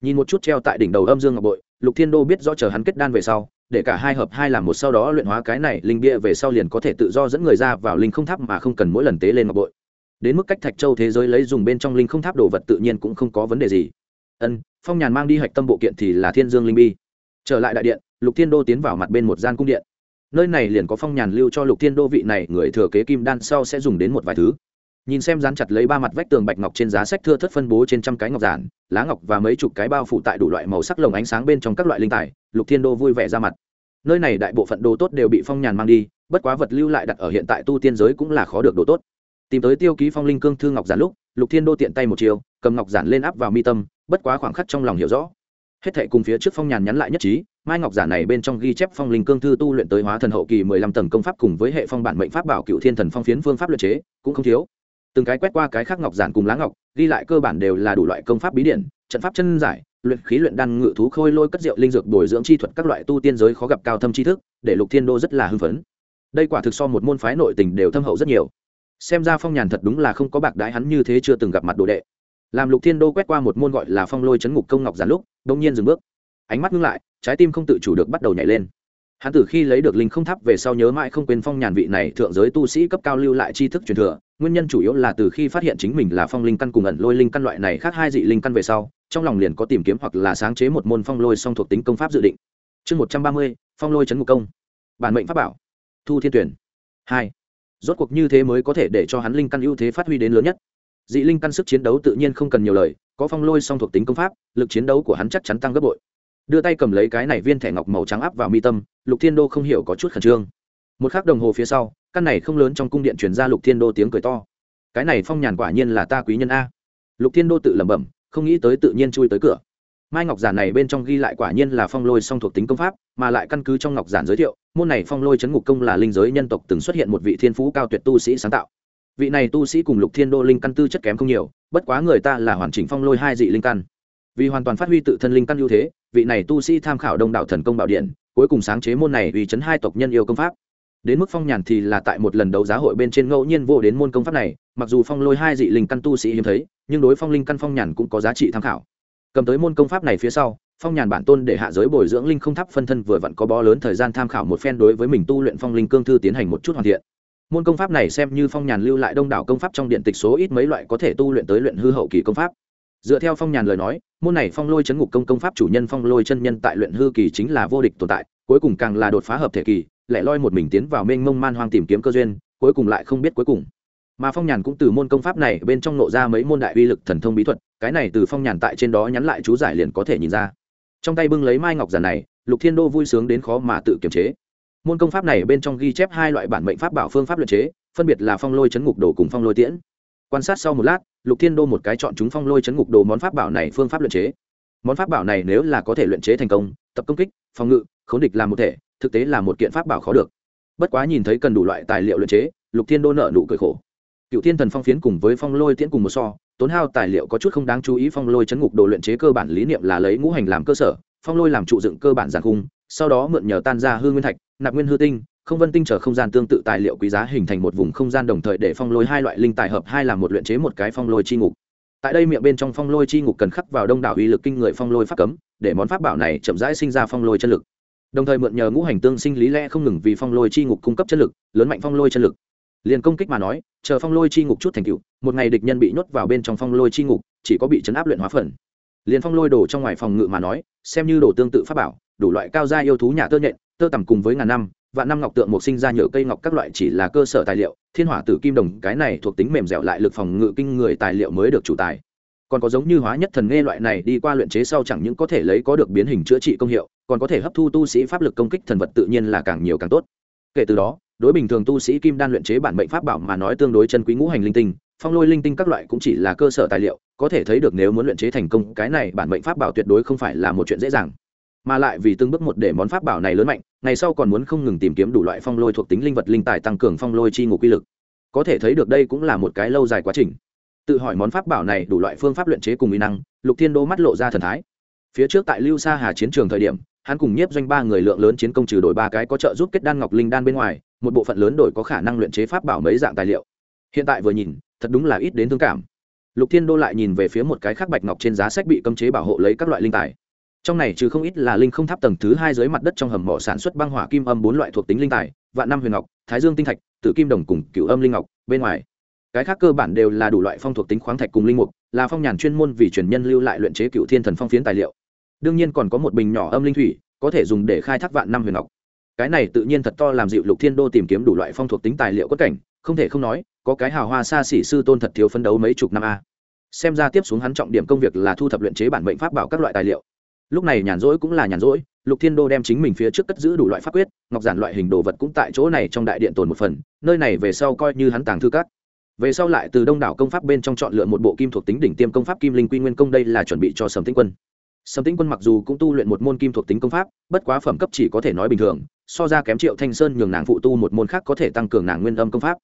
Nhìn một chút treo tại đỉnh đầu âm dương ngọc bội, lục thiên đô biết rõ chờ hắn kết đan về sau để cả hai hợp hai làm một sau đó luyện hóa cái này linh bia về sau liền có thể tự do dẫn người ra vào linh không tháp mà không cần mỗi lần tế lên ngọc bội. Đến mức cách thạch châu thế giới lấy dùng bên trong linh không tháp đồ vật tự nhiên cũng không có vấn đề gì. Ân, phong nhàn mang đi hạch tâm bộ kiện thì là thiên dương linh bi. Trở lại đại điện, lục thiên đô tiến vào mặt bên một gian cung điện. Nơi này liền có phong nhàn lưu cho lục thiên đô vị này người thừa kế kim đan sau sẽ dùng đến một vài thứ. Nhìn xem dán chặt lấy ba mặt vách tường bạch ngọc trên giá sách thưa thất phân bố trên trăm cái ngọc giản, lá ngọc và mấy chục cái bao phủ tại đủ loại màu sắc lồng ánh sáng bên trong các loại linh tài lục thiên đô vui vẻ ra mặt. Nơi này đại bộ phận đồ tốt đều bị phong nhàn mang đi, bất quá vật lưu lại đặt ở hiện tại tu tiên giới cũng là khó được đồ tốt. Tìm tới tiêu ký phong linh cương thư ngọc giản lúc, lục thiên đô tiện tay một chiều cầm ngọc giản lên áp vào mi tâm, bất quá khoảng khắc trong lòng hiểu rõ. Hết thệ cùng phía trước phong nhàn nhắn lại nhất trí, mai ngọc giản này bên trong ghi chép phong linh cương thư tu luyện tới hóa thần hậu kỳ mười lăm tầng công pháp cùng với hệ phong bản mệnh pháp bảo cựu thiên thần phong phiến phương pháp luyện chế, cũng không thiếu. Từng cái quét qua cái khác ngọc giản cùng lá ngọc, ghi lại cơ bản đều là đủ loại công pháp bí điển, trận pháp chân giải luyện khí luyện đan ngự thú khôi lôi cất rượu linh dược bồi dưỡng chi thuật các loại tu tiên giới khó gặp cao thâm tri thức, để lục thiên đô rất là hưng phấn. Đây quả thực so một môn phái nội tình đều thâm hậu rất nhiều. Xem ra phong nhàn thật đúng là không có bạc đái hắn như thế chưa từng gặp mặt đồ đệ. Làm lục thiên đô quét qua một môn gọi là phong lôi chấn ngục công ngọc giản lúc đông nhiên dừng bước. Ánh mắt ngưng lại, trái tim không tự chủ được bắt đầu nhảy lên. Hắn từ khi lấy được linh không tháp về sau nhớ mãi không quên phong nhàn vị này thượng giới tu sĩ cấp cao lưu lại tri thức truyền thừa, nguyên nhân chủ yếu là từ khi phát hiện chính mình là phong linh căn cùng ẩn lôi linh căn loại này khác hai dị linh căn về sau trong lòng liền có tìm kiếm hoặc là sáng chế một môn phong lôi song thuộc tính công pháp dự định. Chương một trăm ba mươi, phong lôi trấn ngục công. Bản mệnh pháp bảo. Thu thiên tuyển. Hai. Rốt cuộc như thế mới có thể để cho hắn linh căn ưu thế phát huy đến lớn nhất. Dị linh căn sức chiến đấu tự nhiên không cần nhiều lời, có phong lôi song thuộc tính công pháp, lực chiến đấu của hắn chắc chắn tăng gấp bội. Đưa tay cầm lấy cái này viên thẻ ngọc màu trắng áp vào mi tâm, lục thiên đô không hiểu có chút khẩn trương. Một k h ắ c đồng hồ phía sau, căn này không lớn trong cung điện truyền ra lục thiên đô tiếng cười to. Cái này phong nhàn quả nhiên là ta quý nhân a. Lục thiên đô tự lẩm bẩm không nghĩ tới tự nhiên chui tới cửa. Mai ngọc giản này bên trong ghi lại quả nhiên là phong lôi song thuộc tính công pháp, mà lại căn cứ trong ngọc giản giới thiệu, môn này phong lôi chấn ngục công là linh giới nhân tộc từng xuất hiện một vị thiên phú cao tuyệt tu sĩ sáng tạo. Vị này tu sĩ cùng lục thiên đô linh căn tư chất kém không nhiều, bất quá người ta là hoàn chỉnh phong lôi hai dị linh căn. Vì hoàn toàn phát huy tự thân linh căn ưu thế, vị này tu sĩ tham khảo đông đảo thần công bảo điện, cuối cùng sáng chế môn này vì chấn hai tộc nhân yêu công pháp đến mức phong nhàn thì là tại một lần đấu giá hội bên trên ngẫu nhiên vô đến môn công pháp này, mặc dù phong lôi hai dị linh căn tu sĩ hiếm thấy, nhưng đối phong linh căn phong nhàn cũng có giá trị tham khảo. Cầm tới môn công pháp này phía sau, phong nhàn bản tôn để hạ giới bồi dưỡng linh không tháp phân thân vừa vặn có bó lớn thời gian tham khảo một phen đối với mình tu luyện phong linh cương thư tiến hành một chút hoàn thiện. Môn công pháp này xem như phong nhàn lưu lại đông đảo công pháp trong điện tịch số ít mấy loại có thể tu luyện tới luyện hư hậu kỳ công pháp. Dựa theo phong nhàn lời nói, môn này phong lôi chấn ngục công công pháp chủ nhân phong lôi chân nhân tại luyện hư kỳ chính là vô địch tồn tại, cuối cùng càng là đột phá hợp thể kỳ lẻ loi một mình tiến vào mênh mông man hoang tìm kiếm cơ duyên, cuối cùng lại không biết cuối cùng. Mà phong nhàn cũng từ môn công pháp này bên trong nộ ra mấy môn đại uy lực thần thông bí thuật, cái này từ phong nhàn tại trên đó nhắn lại chú giải liền có thể nhìn ra. Trong tay bưng lấy mai ngọc giản này, lục thiên đô vui sướng đến khó mà tự kiềm chế. Môn công pháp này bên trong ghi chép hai loại bản mệnh pháp bảo phương pháp luyện chế, phân biệt là phong lôi chấn ngục đồ cùng phong lôi tiễn. Quan sát sau một lát, lục thiên đô một cái chọn chúng phong lôi chấn ngục đồ món pháp bảo này phương pháp luyện chế. Món pháp bảo này nếu là có thể luyện chế thành công, tập công kích, phòng ngự khống địch làm một thể thực tế là một kiện pháp bảo khó được. Bất quá nhìn thấy cần đủ loại tài liệu luyện chế, lục thiên đô nợ nụ cười khổ. Cựu thiên thần phong phiến cùng với phong lôi tiễn cùng một so, tốn hao tài liệu có chút không đáng chú ý phong lôi chấn ngục đồ luyện chế cơ bản lý niệm là lấy ngũ hành làm cơ sở, phong lôi làm trụ dựng cơ bản giàn khung, sau đó mượn nhờ tan ra hư nguyên thạch, nạp nguyên hư tinh, không vân tinh trở không gian tương tự tài liệu quý giá hình thành một vùng không gian đồng thời để phong lôi hai loại linh tài hợp hai làm một luyện chế một cái phong lôi chi ngục. Tại đây miệng bên trong phong lôi chi ngục cần khắc vào đông đảo uy lực kinh người phong lôi pháp cấm, để món pháp bảo này chậm rãi sinh ra phong lôi chân lực đồng thời mượn nhờ ngũ hành tương sinh lý lẽ không ngừng vì phong lôi chi ngục cung cấp chân lực, lớn mạnh phong lôi chân lực. Liền công kích mà nói, chờ phong lôi chi ngục chút thành cựu một ngày địch nhân bị nhốt vào bên trong phong lôi chi ngục, chỉ có bị chấn áp luyện hóa phần. Liền phong lôi đổ trong ngoài phòng ngự mà nói, xem như đồ tương tự pháp bảo, đủ loại cao gia yêu thú nhà tơ nhện, tơ tầm cùng với ngàn năm và năm ngọc tượng một sinh ra nhựa cây ngọc các loại chỉ là cơ sở tài liệu, thiên hỏa tử kim đồng, cái này thuộc tính mềm dẻo lại lực phòng ngự kinh người tài liệu mới được chủ tài còn có giống như hóa nhất thần nghe loại này đi qua luyện chế sau chẳng những có thể lấy có được biến hình chữa trị công hiệu, còn có thể hấp thu tu sĩ pháp lực công kích thần vật tự nhiên là càng nhiều càng tốt. Kể từ đó, đối bình thường tu sĩ kim đan luyện chế bản mệnh pháp bảo mà nói tương đối chân quý ngũ hành linh tinh, phong lôi linh tinh các loại cũng chỉ là cơ sở tài liệu, có thể thấy được nếu muốn luyện chế thành công, cái này bản mệnh pháp bảo tuyệt đối không phải là một chuyện dễ dàng. Mà lại vì từng bước một để món pháp bảo này lớn mạnh, ngày sau còn muốn không ngừng tìm kiếm đủ loại phong lôi thuộc tính linh vật linh tài tăng cường phong lôi chi ngục quy lực. Có thể thấy được đây cũng là một cái lâu dài quá trình tự hỏi món pháp bảo này đủ loại phương pháp luyện chế cùng mỹ năng, lục thiên đô mắt lộ ra thần thái. Phía trước tại lưu sa hà chiến trường thời điểm, hắn cùng nhiếp doanh ba người lượng lớn chiến công trừ đổi ba cái có trợ giúp kết đan ngọc linh đan bên ngoài, một bộ phận lớn đổi có khả năng luyện chế pháp bảo mấy dạng tài liệu. Hiện tại vừa nhìn, thật đúng là ít đến thương cảm. Lục thiên đô lại nhìn về phía một cái khác bạch ngọc trên giá sách bị cấm chế bảo hộ lấy các loại linh tài. Trong này trừ không ít là linh không tháp tầng thứ hai dưới mặt đất trong hầm mỏ sản xuất băng hỏa kim âm bốn loại thuộc tính linh tài, vạn năm huyền ngọc, thái dương tinh thạch, tử kim đồng cùng cựu âm linh ngọc, bên ngoài cái khác cơ bản đều là đủ loại phong thuộc tính khoáng thạch cùng linh mục, là phong nhàn chuyên môn vì truyền nhân lưu lại luyện chế cựu thiên thần phong phiến tài liệu. Đương nhiên còn có một bình nhỏ âm linh thủy, có thể dùng để khai thác vạn năm huyền ngọc. Cái này tự nhiên thật to làm dịu lục thiên đô tìm kiếm đủ loại phong thuộc tính tài liệu quất cảnh, không thể không nói, có cái hào hoa xa xỉ sư tôn thật thiếu phấn đấu mấy chục năm a. Xem ra tiếp xuống hắn trọng điểm công việc là thu thập luyện chế bản bệnh pháp bảo các loại tài liệu. Lúc này nhàn rỗi cũng là nhàn rỗi, lục thiên đô đem chính mình phía trước cất giữ đủ loại pháp quyết, ngọc giản loại hình đồ vật cũng tại chỗ này trong đại điện tồn một phần, nơi này về sau coi như hắn tàng thư cát về sau lại từ đông đảo công pháp bên trong chọn lựa một bộ kim thuộc tính đỉnh tiêm công pháp kim linh quy nguyên công, đây là chuẩn bị cho sầm tĩnh quân. Sầm tĩnh quân mặc dù cũng tu luyện một môn kim thuộc tính công pháp, bất quá phẩm cấp chỉ có thể nói bình thường, so ra kém triệu thanh sơn nhường nàng phụ tu một môn khác có thể tăng cường nàng nguyên âm công pháp.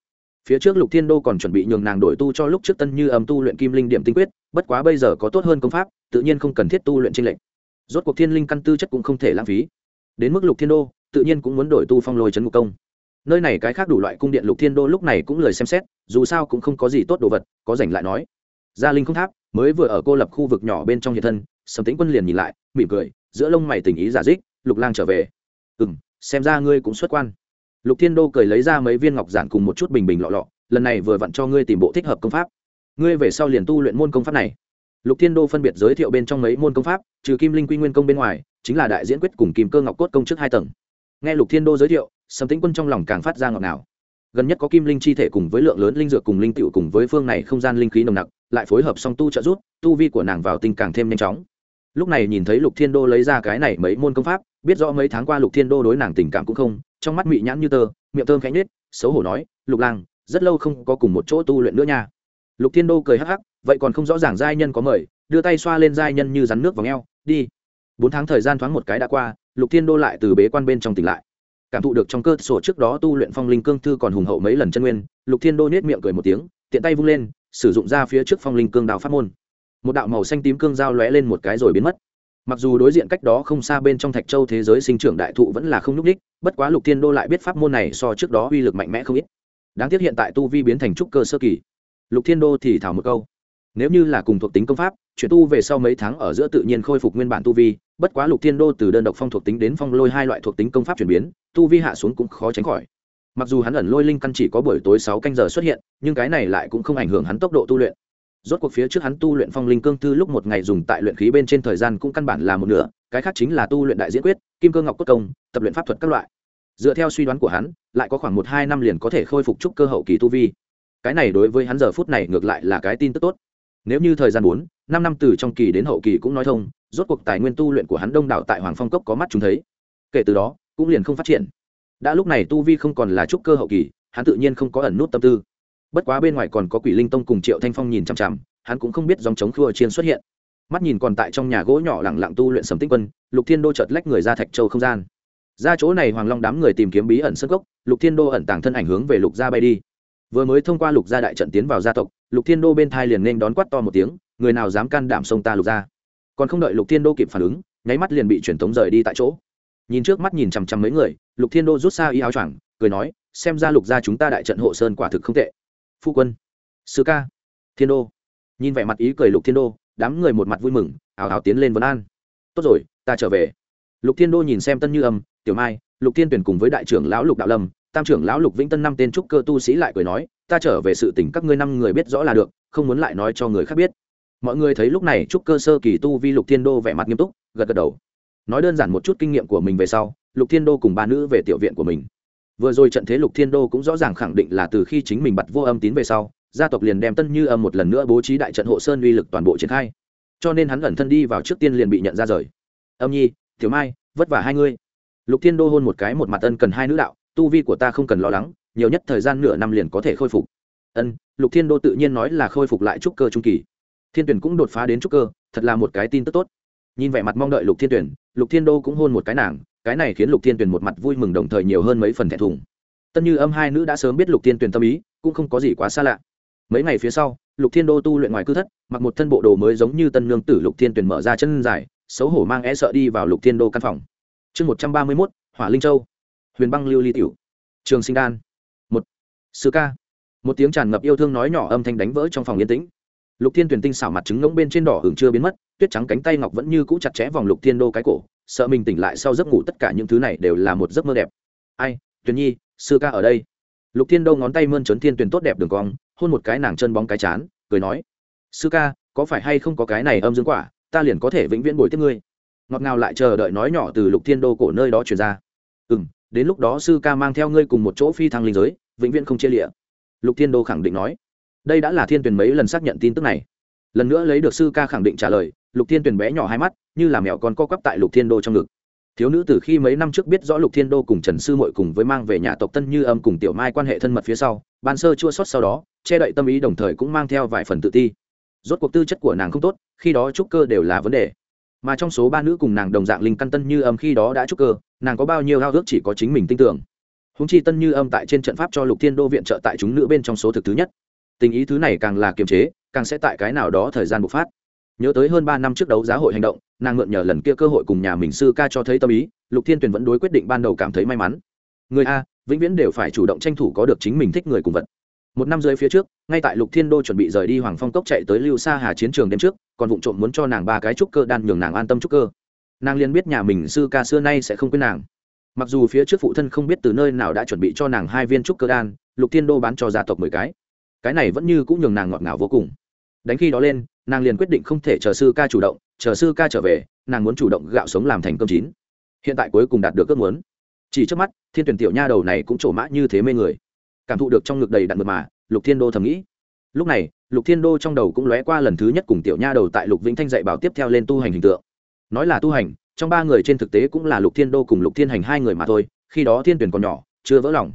Phía trước lục thiên đô còn chuẩn bị nhường nàng đổi tu cho lúc trước tân như âm tu luyện kim linh điểm tinh quyết, bất quá bây giờ có tốt hơn công pháp, tự nhiên không cần thiết tu luyện tranh lệch. Rốt cuộc thiên linh căn tư chất cũng không thể lãng phí. Đến mức lục thiên đô, tự nhiên cũng muốn đổi tu phong lôi trấn ngục công. Nơi này cái khác đủ loại cung điện lục thiên đô lúc này cũng lời xem xét dù sao cũng không có gì tốt đồ vật, có rảnh lại nói. Gia linh không tháp, mới vừa ở cô lập khu vực nhỏ bên trong hiện thân, sầm tĩnh quân liền nhìn lại, mỉm cười, giữa lông mày tình ý giả dích, lục lang trở về. Ừ m xem ra ngươi cũng xuất quan. Lục thiên đô cười lấy ra mấy viên ngọc giản cùng một chút bình bình lọ lọ, lần này vừa vặn cho ngươi tìm bộ thích hợp công pháp. Ngươi về sau liền tu luyện môn công pháp này. Lục thiên đô phân biệt giới thiệu bên trong mấy môn công pháp, trừ kim linh quy nguyên công bên ngoài, chính là đại diễn quyết cùng kim cơ ngọc cốt công trước hai tầng. Nghe lục thiên đô giới thiệu, sầm tĩnh quân trong lòng càng phát ra ngọc nào gần nhất có kim linh chi thể cùng với lượng lớn linh dược cùng linh tựu cùng với phương này không gian linh khí nồng nặc, lại phối hợp song tu trợ rút tu vi của nàng vào tinh càng thêm nhanh chóng. Lúc này nhìn thấy lục thiên đô lấy ra cái này mấy môn công pháp, biết rõ mấy tháng qua lục thiên đô đối nàng tình cảm cũng không, trong mắt mị nhãn như tơ, miệng thơm khẽ nết xấu hổ nói, lục lang, rất lâu không có cùng một chỗ tu luyện nữa nha. Lục thiên đô cười hắc hắc, vậy còn không rõ ràng giai nhân có mời, đưa tay xoa lên giai nhân như rắn nước vào ngheo đi. Bốn tháng thời gian thoáng một cái đã qua, lục thiên đô lại từ bế quan bên trong tỉnh lại cảm thụ được trong cơ sổ trước đó tu luyện phong linh cương thư còn hùng hậu mấy lần chân nguyên, lục thiên đô nết miệng cười một tiếng, tiện tay vung lên, sử dụng ra phía trước phong linh cương đào pháp môn. Một đạo màu xanh tím cương dao lóe lên một cái rồi biến mất. Mặc dù đối diện cách đó không xa bên trong thạch châu thế giới sinh trưởng đại thụ vẫn là không nhúc ních bất quá lục thiên đô lại biết pháp môn này so trước đó uy lực mạnh mẽ không ít. Đáng tiếc hiện tại tu vi biến thành trúc cơ sơ kỳ. Lục thiên đô thì thảo một câu nếu như là cùng thuộc tính công pháp chuyển tu về sau mấy tháng ở giữa tự nhiên khôi phục nguyên bản tu vi, bất quá lục thiên đô từ đơn độc phong thuộc tính đến phong lôi hai loại thuộc tính công pháp chuyển biến, tu vi hạ xuống cũng khó tránh khỏi. Mặc dù hắn ẩn lôi linh căn chỉ có buổi tối sáu canh giờ xuất hiện, nhưng cái này lại cũng không ảnh hưởng hắn tốc độ tu luyện. Rốt cuộc phía trước hắn tu luyện phong linh cương thư lúc một ngày dùng tại luyện khí bên trên thời gian cũng căn bản là một nửa, cái khác chính là tu luyện đại diễn quyết, kim cơ ngọc cốt công, tập luyện pháp thuật các loại. Dựa theo suy đoán của hắn, lại có khoảng một hai năm liền có thể khôi phục trúc cơ hậu kỳ tu vi. Cái này đối với hắn giờ phút này ngược lại là cái tin tức tốt nếu như thời gian bốn, năm năm từ trong kỳ đến hậu kỳ cũng nói thông, rốt cuộc tài nguyên tu luyện của hắn đông đảo tại hoàng phong cốc có mắt chúng thấy. Kể từ đó, cũng liền không phát triển. Đã lúc này tu vi không còn là trúc cơ hậu kỳ, hắn tự nhiên không có ẩn nút tâm tư. Bất quá bên ngoài còn có quỷ linh tông cùng triệu thanh phong nhìn chằm chằm, hắn cũng không biết dòng chống khua chiên xuất hiện. Mắt nhìn còn tại trong nhà gỗ nhỏ lẳng lặng tu luyện sầm tích quân, lục thiên đô chợt lách người ra thạch châu không gian. Ra chỗ này hoàng long đám người tìm kiếm bí ẩn sân gốc lục thiên đô ẩn tàng thân ảnh hướng về lục gia bay đi. Vừa mới thông qua lục gia đại trận tiến vào gia tộc lục thiên đô bên thai liền nên đón quát to một tiếng, người nào dám can đảm sông ta lục ra? còn không đợi lục thiên đô kịp phản ứng, nháy mắt liền bị truyền thống rời đi tại chỗ. Nhìn trước mắt nhìn chằm chằm mấy người, lục thiên đô rút xa y áo choàng, cười nói, xem ra lục gia chúng ta đại trận hộ sơn quả thực không tệ. Phu quân. Sư ca. Thiên đô. Nhìn vẻ mặt ý cười lục thiên đô, đám người một mặt vui mừng, ào ào tiến lên vấn an. Tốt rồi, ta trở về. Lục thiên đô nhìn xem tân như âm, tiểu mai, lục thiên tuyển cùng với đại trưởng lão lục đạo lâm tam trưởng lão lục vĩnh tân năm tên trúc cơ tu sĩ lại cười nói, ta trở về sự tình các ngươi năm người biết rõ là được, không muốn lại nói cho người khác biết. Mọi người thấy lúc này trúc cơ sơ kỳ tu vi lục thiên đô vẻ mặt nghiêm túc, gật gật đầu. Nói đơn giản một chút kinh nghiệm của mình về sau, lục thiên đô cùng ba nữ về tiểu viện của mình. Vừa rồi trận thế lục thiên đô cũng rõ ràng khẳng định là từ khi chính mình bật vô âm tín về sau, gia tộc liền đem tân như âm một lần nữa bố trí đại trận hộ sơn uy lực toàn bộ triển khai. Cho nên hắn ẩn thân đi vào trước tiên liền bị nhận ra rời. Âm nhi thiếu mai, vất vả hai ngươi. Lục thiên đô hôn một cái một mặt ân cần hai nữ đạo tu vi của ta không cần lo lắng, nhiều nhất thời gian nửa năm liền có thể khôi phục. Ân, lục thiên đô tự nhiên nói là khôi phục lại trúc cơ trung kỳ. Thiên tuyển cũng đột phá đến trúc cơ, thật là một cái tin tức tốt. Nhìn vẻ mặt mong đợi lục thiên tuyển, lục thiên đô cũng hôn một cái nàng, cái này khiến lục thiên tuyển một mặt vui mừng đồng thời nhiều hơn mấy phần thẹn thùng. Tân như âm hai nữ đã sớm biết lục thiên tuyển tâm ý, cũng không có gì quá xa lạ. Mấy ngày phía sau, lục thiên đô tu luyện ngoài cư thất, mặc một thân bộ đồ mới giống như tân nương tử lục thiên tuyển mở ra chân dài, xấu hổ mang e sợ đi vào lục thiên đô căn phòng. Chương một trăm ba mươi mốt, hỏa linh châu huyền băng lưu ly tiểu. Trường sinh đan. Một. Sư ca. Một tiếng tràn ngập yêu thương nói nhỏ âm thanh đánh vỡ trong phòng yên tĩnh. Lục thiên tuyển tinh xảo mặt trứng ngỗng bên trên đỏ hưởng chưa biến mất, tuyết trắng cánh tay ngọc vẫn như cũ chặt chẽ vòng lục thiên đô cái cổ, sợ mình tỉnh lại sau giấc ngủ tất cả những thứ này đều là một giấc mơ đẹp. Ai, tuyển nhi, sư ca ở đây. Lục thiên đô ngón tay mơn trớn thiên tuyền tốt đẹp đường cong, hôn một cái nàng chân bóng cái chán, cười nói, sư ca, có phải hay không có cái này âm dương quả, ta liền có thể vĩnh viễn bồi tiếp ngươi. Ngọt ngào lại chờ đợi nói nhỏ từ lục thiên đô cổ nơi đó truyền ra. Ừ m đến lúc đó sư ca mang theo ngươi cùng một chỗ phi thăng linh giới, vĩnh viễn không chia lịa lục thiên đô khẳng định nói. Đây đã là thiên tuyển mấy lần xác nhận tin tức này. Lần nữa lấy được sư ca khẳng định trả lời, lục thiên tuyển bé nhỏ hai mắt, như là mẹo con co quắp tại lục thiên đô trong ngực. Thiếu nữ từ khi mấy năm trước biết rõ lục thiên đô cùng trần sư mội cùng với mang về nhà tộc tân như âm cùng tiểu mai quan hệ thân mật phía sau, ban sơ chua sót sau đó, che đậy tâm ý đồng thời cũng mang theo vài phần tự ti. Rốt cuộc tư chất của nàng không tốt, khi đó trúc cơ đều là vấn đề mà trong số ba nữ cùng nàng đồng dạng linh căn tân như âm khi đó đã trúc cơ, nàng có bao nhiêu hao ước chỉ có chính mình tin tưởng. Húng chi tân như âm tại trên trận pháp cho lục thiên đô viện trợ tại chúng nữ bên trong số thực thứ nhất. Tình ý thứ này càng là kiềm chế, càng sẽ tại cái nào đó thời gian bộc phát. Nhớ tới hơn ba năm trước đấu giá hội hành động, nàng mượn nhờ lần kia cơ hội cùng nhà mình sư ca cho thấy tâm ý, lục thiên tuyền vẫn đối quyết định ban đầu cảm thấy may mắn. Người a, vĩnh viễn đều phải chủ động tranh thủ có được chính mình thích người cùng vật một năm dưới phía trước, ngay tại lục thiên đô chuẩn bị rời đi hoàng phong cốc chạy tới lưu sa hà chiến trường đêm trước, còn vụ trộm muốn cho nàng ba cái trúc cơ đan nhường nàng an tâm trúc cơ. Nàng liền biết nhà mình sư ca xưa nay sẽ không quên nàng. Mặc dù phía trước phụ thân không biết từ nơi nào đã chuẩn bị cho nàng hai viên trúc cơ đan, lục thiên đô bán cho gia tộc mười cái. Cái này vẫn như cũng nhường nàng ngọt ngào vô cùng. Đánh khi đó lên, nàng liền quyết định không thể chờ sư ca chủ động, chờ sư ca trở về, nàng muốn chủ động gạo sống làm thành cơm chín. Hiện tại cuối cùng đạt được ước muốn. Chỉ trước mắt, thiên tuyển tiểu nha đầu này cũng trổ mã như thế mê người cảm thụ được trong ngực đầy đặn mật mà, lục thiên đô thầm nghĩ. Lúc này, lục thiên đô trong đầu cũng lóe qua lần thứ nhất cùng tiểu nha đầu tại lục vĩnh thanh dạy bảo tiếp theo lên tu hành hình tượng. Nói là tu hành, trong ba người trên thực tế cũng là lục thiên đô cùng lục thiên hành hai người mà thôi, khi đó thiên tuyển còn nhỏ, chưa vỡ lòng.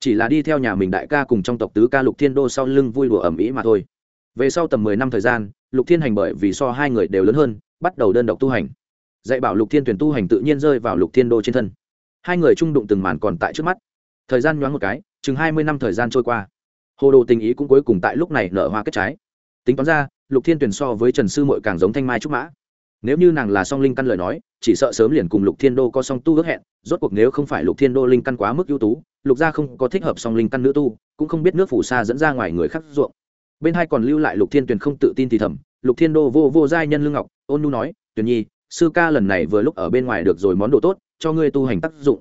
Chỉ là đi theo nhà mình đại ca cùng trong tộc tứ ca lục thiên đô sau lưng vui đùa ẩm ý mà thôi. Về sau tầm mười năm thời gian, lục thiên hành bởi vì so hai người đều lớn hơn, bắt đầu đơn độc tu hành. Dạy bảo lục thiên tuyển tu hành tự nhiên rơi vào lục thiên đô trên thân. Hai người trung đụng từng màn còn tại trước mắt. Thời gian nhoáng một cái chừng hai mươi năm thời gian trôi qua. Hồ đồ tình ý cũng cuối cùng tại lúc này nở hoa kết trái. Tính toán ra, lục thiên tuyển so với trần sư mội càng giống thanh mai trúc mã. Nếu như nàng là song linh căn lời nói, chỉ sợ sớm liền cùng lục thiên đô có song tu ước hẹn, rốt cuộc nếu không phải lục thiên đô linh căn quá mức ưu tú, lục gia không có thích hợp song linh căn nữ tu, cũng không biết nước phủ xa dẫn ra ngoài người khác ruộng. Bên hai còn lưu lại lục thiên tuyền không tự tin thì thầm, lục thiên đô vô vô giai nhân lương ngọc, ôn nu nói, tuyền nhi, sư ca lần này vừa lúc ở bên ngoài được rồi món đồ tốt, cho ngươi tu hành tác dụng.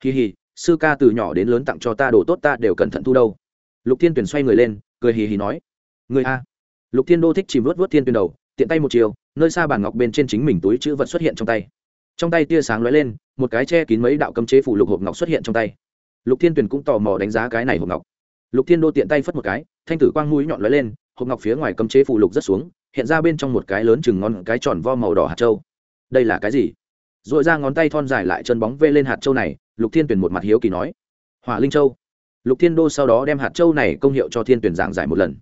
Kỳ hì sư ca từ nhỏ đến lớn tặng cho ta đồ tốt ta đều cẩn thận thu đâu. Lục thiên tuyển xoay người lên, cười hì hì nói, người a. Lục thiên đô thích chìm vớt vớt thiên tuyển đầu, tiện tay một chiều, nơi xa bàn ngọc bên trên chính mình túi chữ vật xuất hiện trong tay. Trong tay tia sáng lóe lên, một cái che kín mấy đạo cấm chế phủ lục hộp ngọc xuất hiện trong tay. Lục thiên tuyển cũng tò mò đánh giá cái này hộp ngọc. Lục thiên đô tiện tay phất một cái, thanh tử quang mũi nhọn lóe lên, hộp ngọc phía ngoài cấm chế phủ lục rất xuống, hiện ra bên trong một cái lớn chừng ngon cái tròn vo màu đỏ hạt châu. Đây là cái gì? R ồ i ra ngón tay thon dài lại chân bóng vê lên hạt châu này lục thiên tuyển một mặt hiếu kỳ nói, hỏa linh châu. Lục thiên đô sau đó đem hạt châu này công hiệu cho thiên tuyển giảng giải một lần.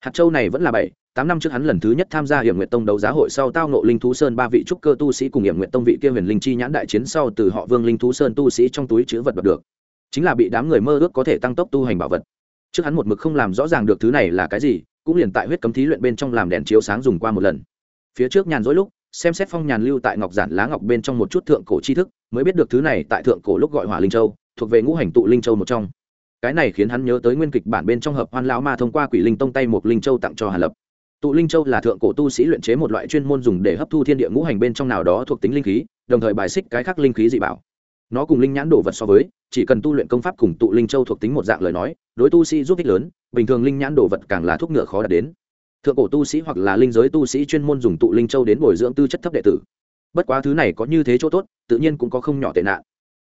Hạt châu này vẫn là bảy, tám năm trước hắn lần thứ nhất tham gia hiểm nguyện tông đấu giá hội sau tao nộ linh thú sơn ba vị trúc cơ tu sĩ cùng hiểm nguyện tông vị kia huyền linh chi nhãn đại chiến sau từ họ vương linh thú sơn tu sĩ trong túi chữ vật đọc được. Chính là bị đám người mơ ước có thể tăng tốc tu hành bảo vật. Trước hắn một mực không làm rõ ràng được thứ này là cái gì, cũng liền tại huyết cấm thí luyện bên trong làm đèn chiếu sáng dùng qua một lần. Phía trước nhàn dỗi lúc, xem xét phong nhàn lưu tại ngọc giản lá ngọc bên trong một chút thượng cổ tri thức mới biết được thứ này tại thượng cổ lúc gọi hỏa linh châu, thuộc về ngũ hành tụ linh châu một trong. Cái này khiến hắn nhớ tới nguyên kịch bản bên trong hợp hoan lão ma thông qua quỷ linh tông tay một linh châu tặng cho hà lập. Tụ linh châu là thượng cổ tu sĩ luyện chế một loại chuyên môn dùng để hấp thu thiên địa ngũ hành bên trong nào đó thuộc tính linh khí, đồng thời bài xích cái khác linh khí dị bảo. Nó cùng linh nhãn đồ vật so với, chỉ cần tu luyện công pháp cùng tụ linh châu thuộc tính một dạng lời nói, đối tu sĩ giúp ích lớn, bình thường linh nhãn đồ vật càng là thuốc ngựa khó đạt đến. Thượng cổ tu sĩ hoặc là linh giới tu sĩ chuyên môn dùng tụ linh châu đến bồi dưỡng tư chất thấp đệ tử bất quá thứ này có như thế chỗ tốt, tự nhiên cũng có không nhỏ tệ nạn.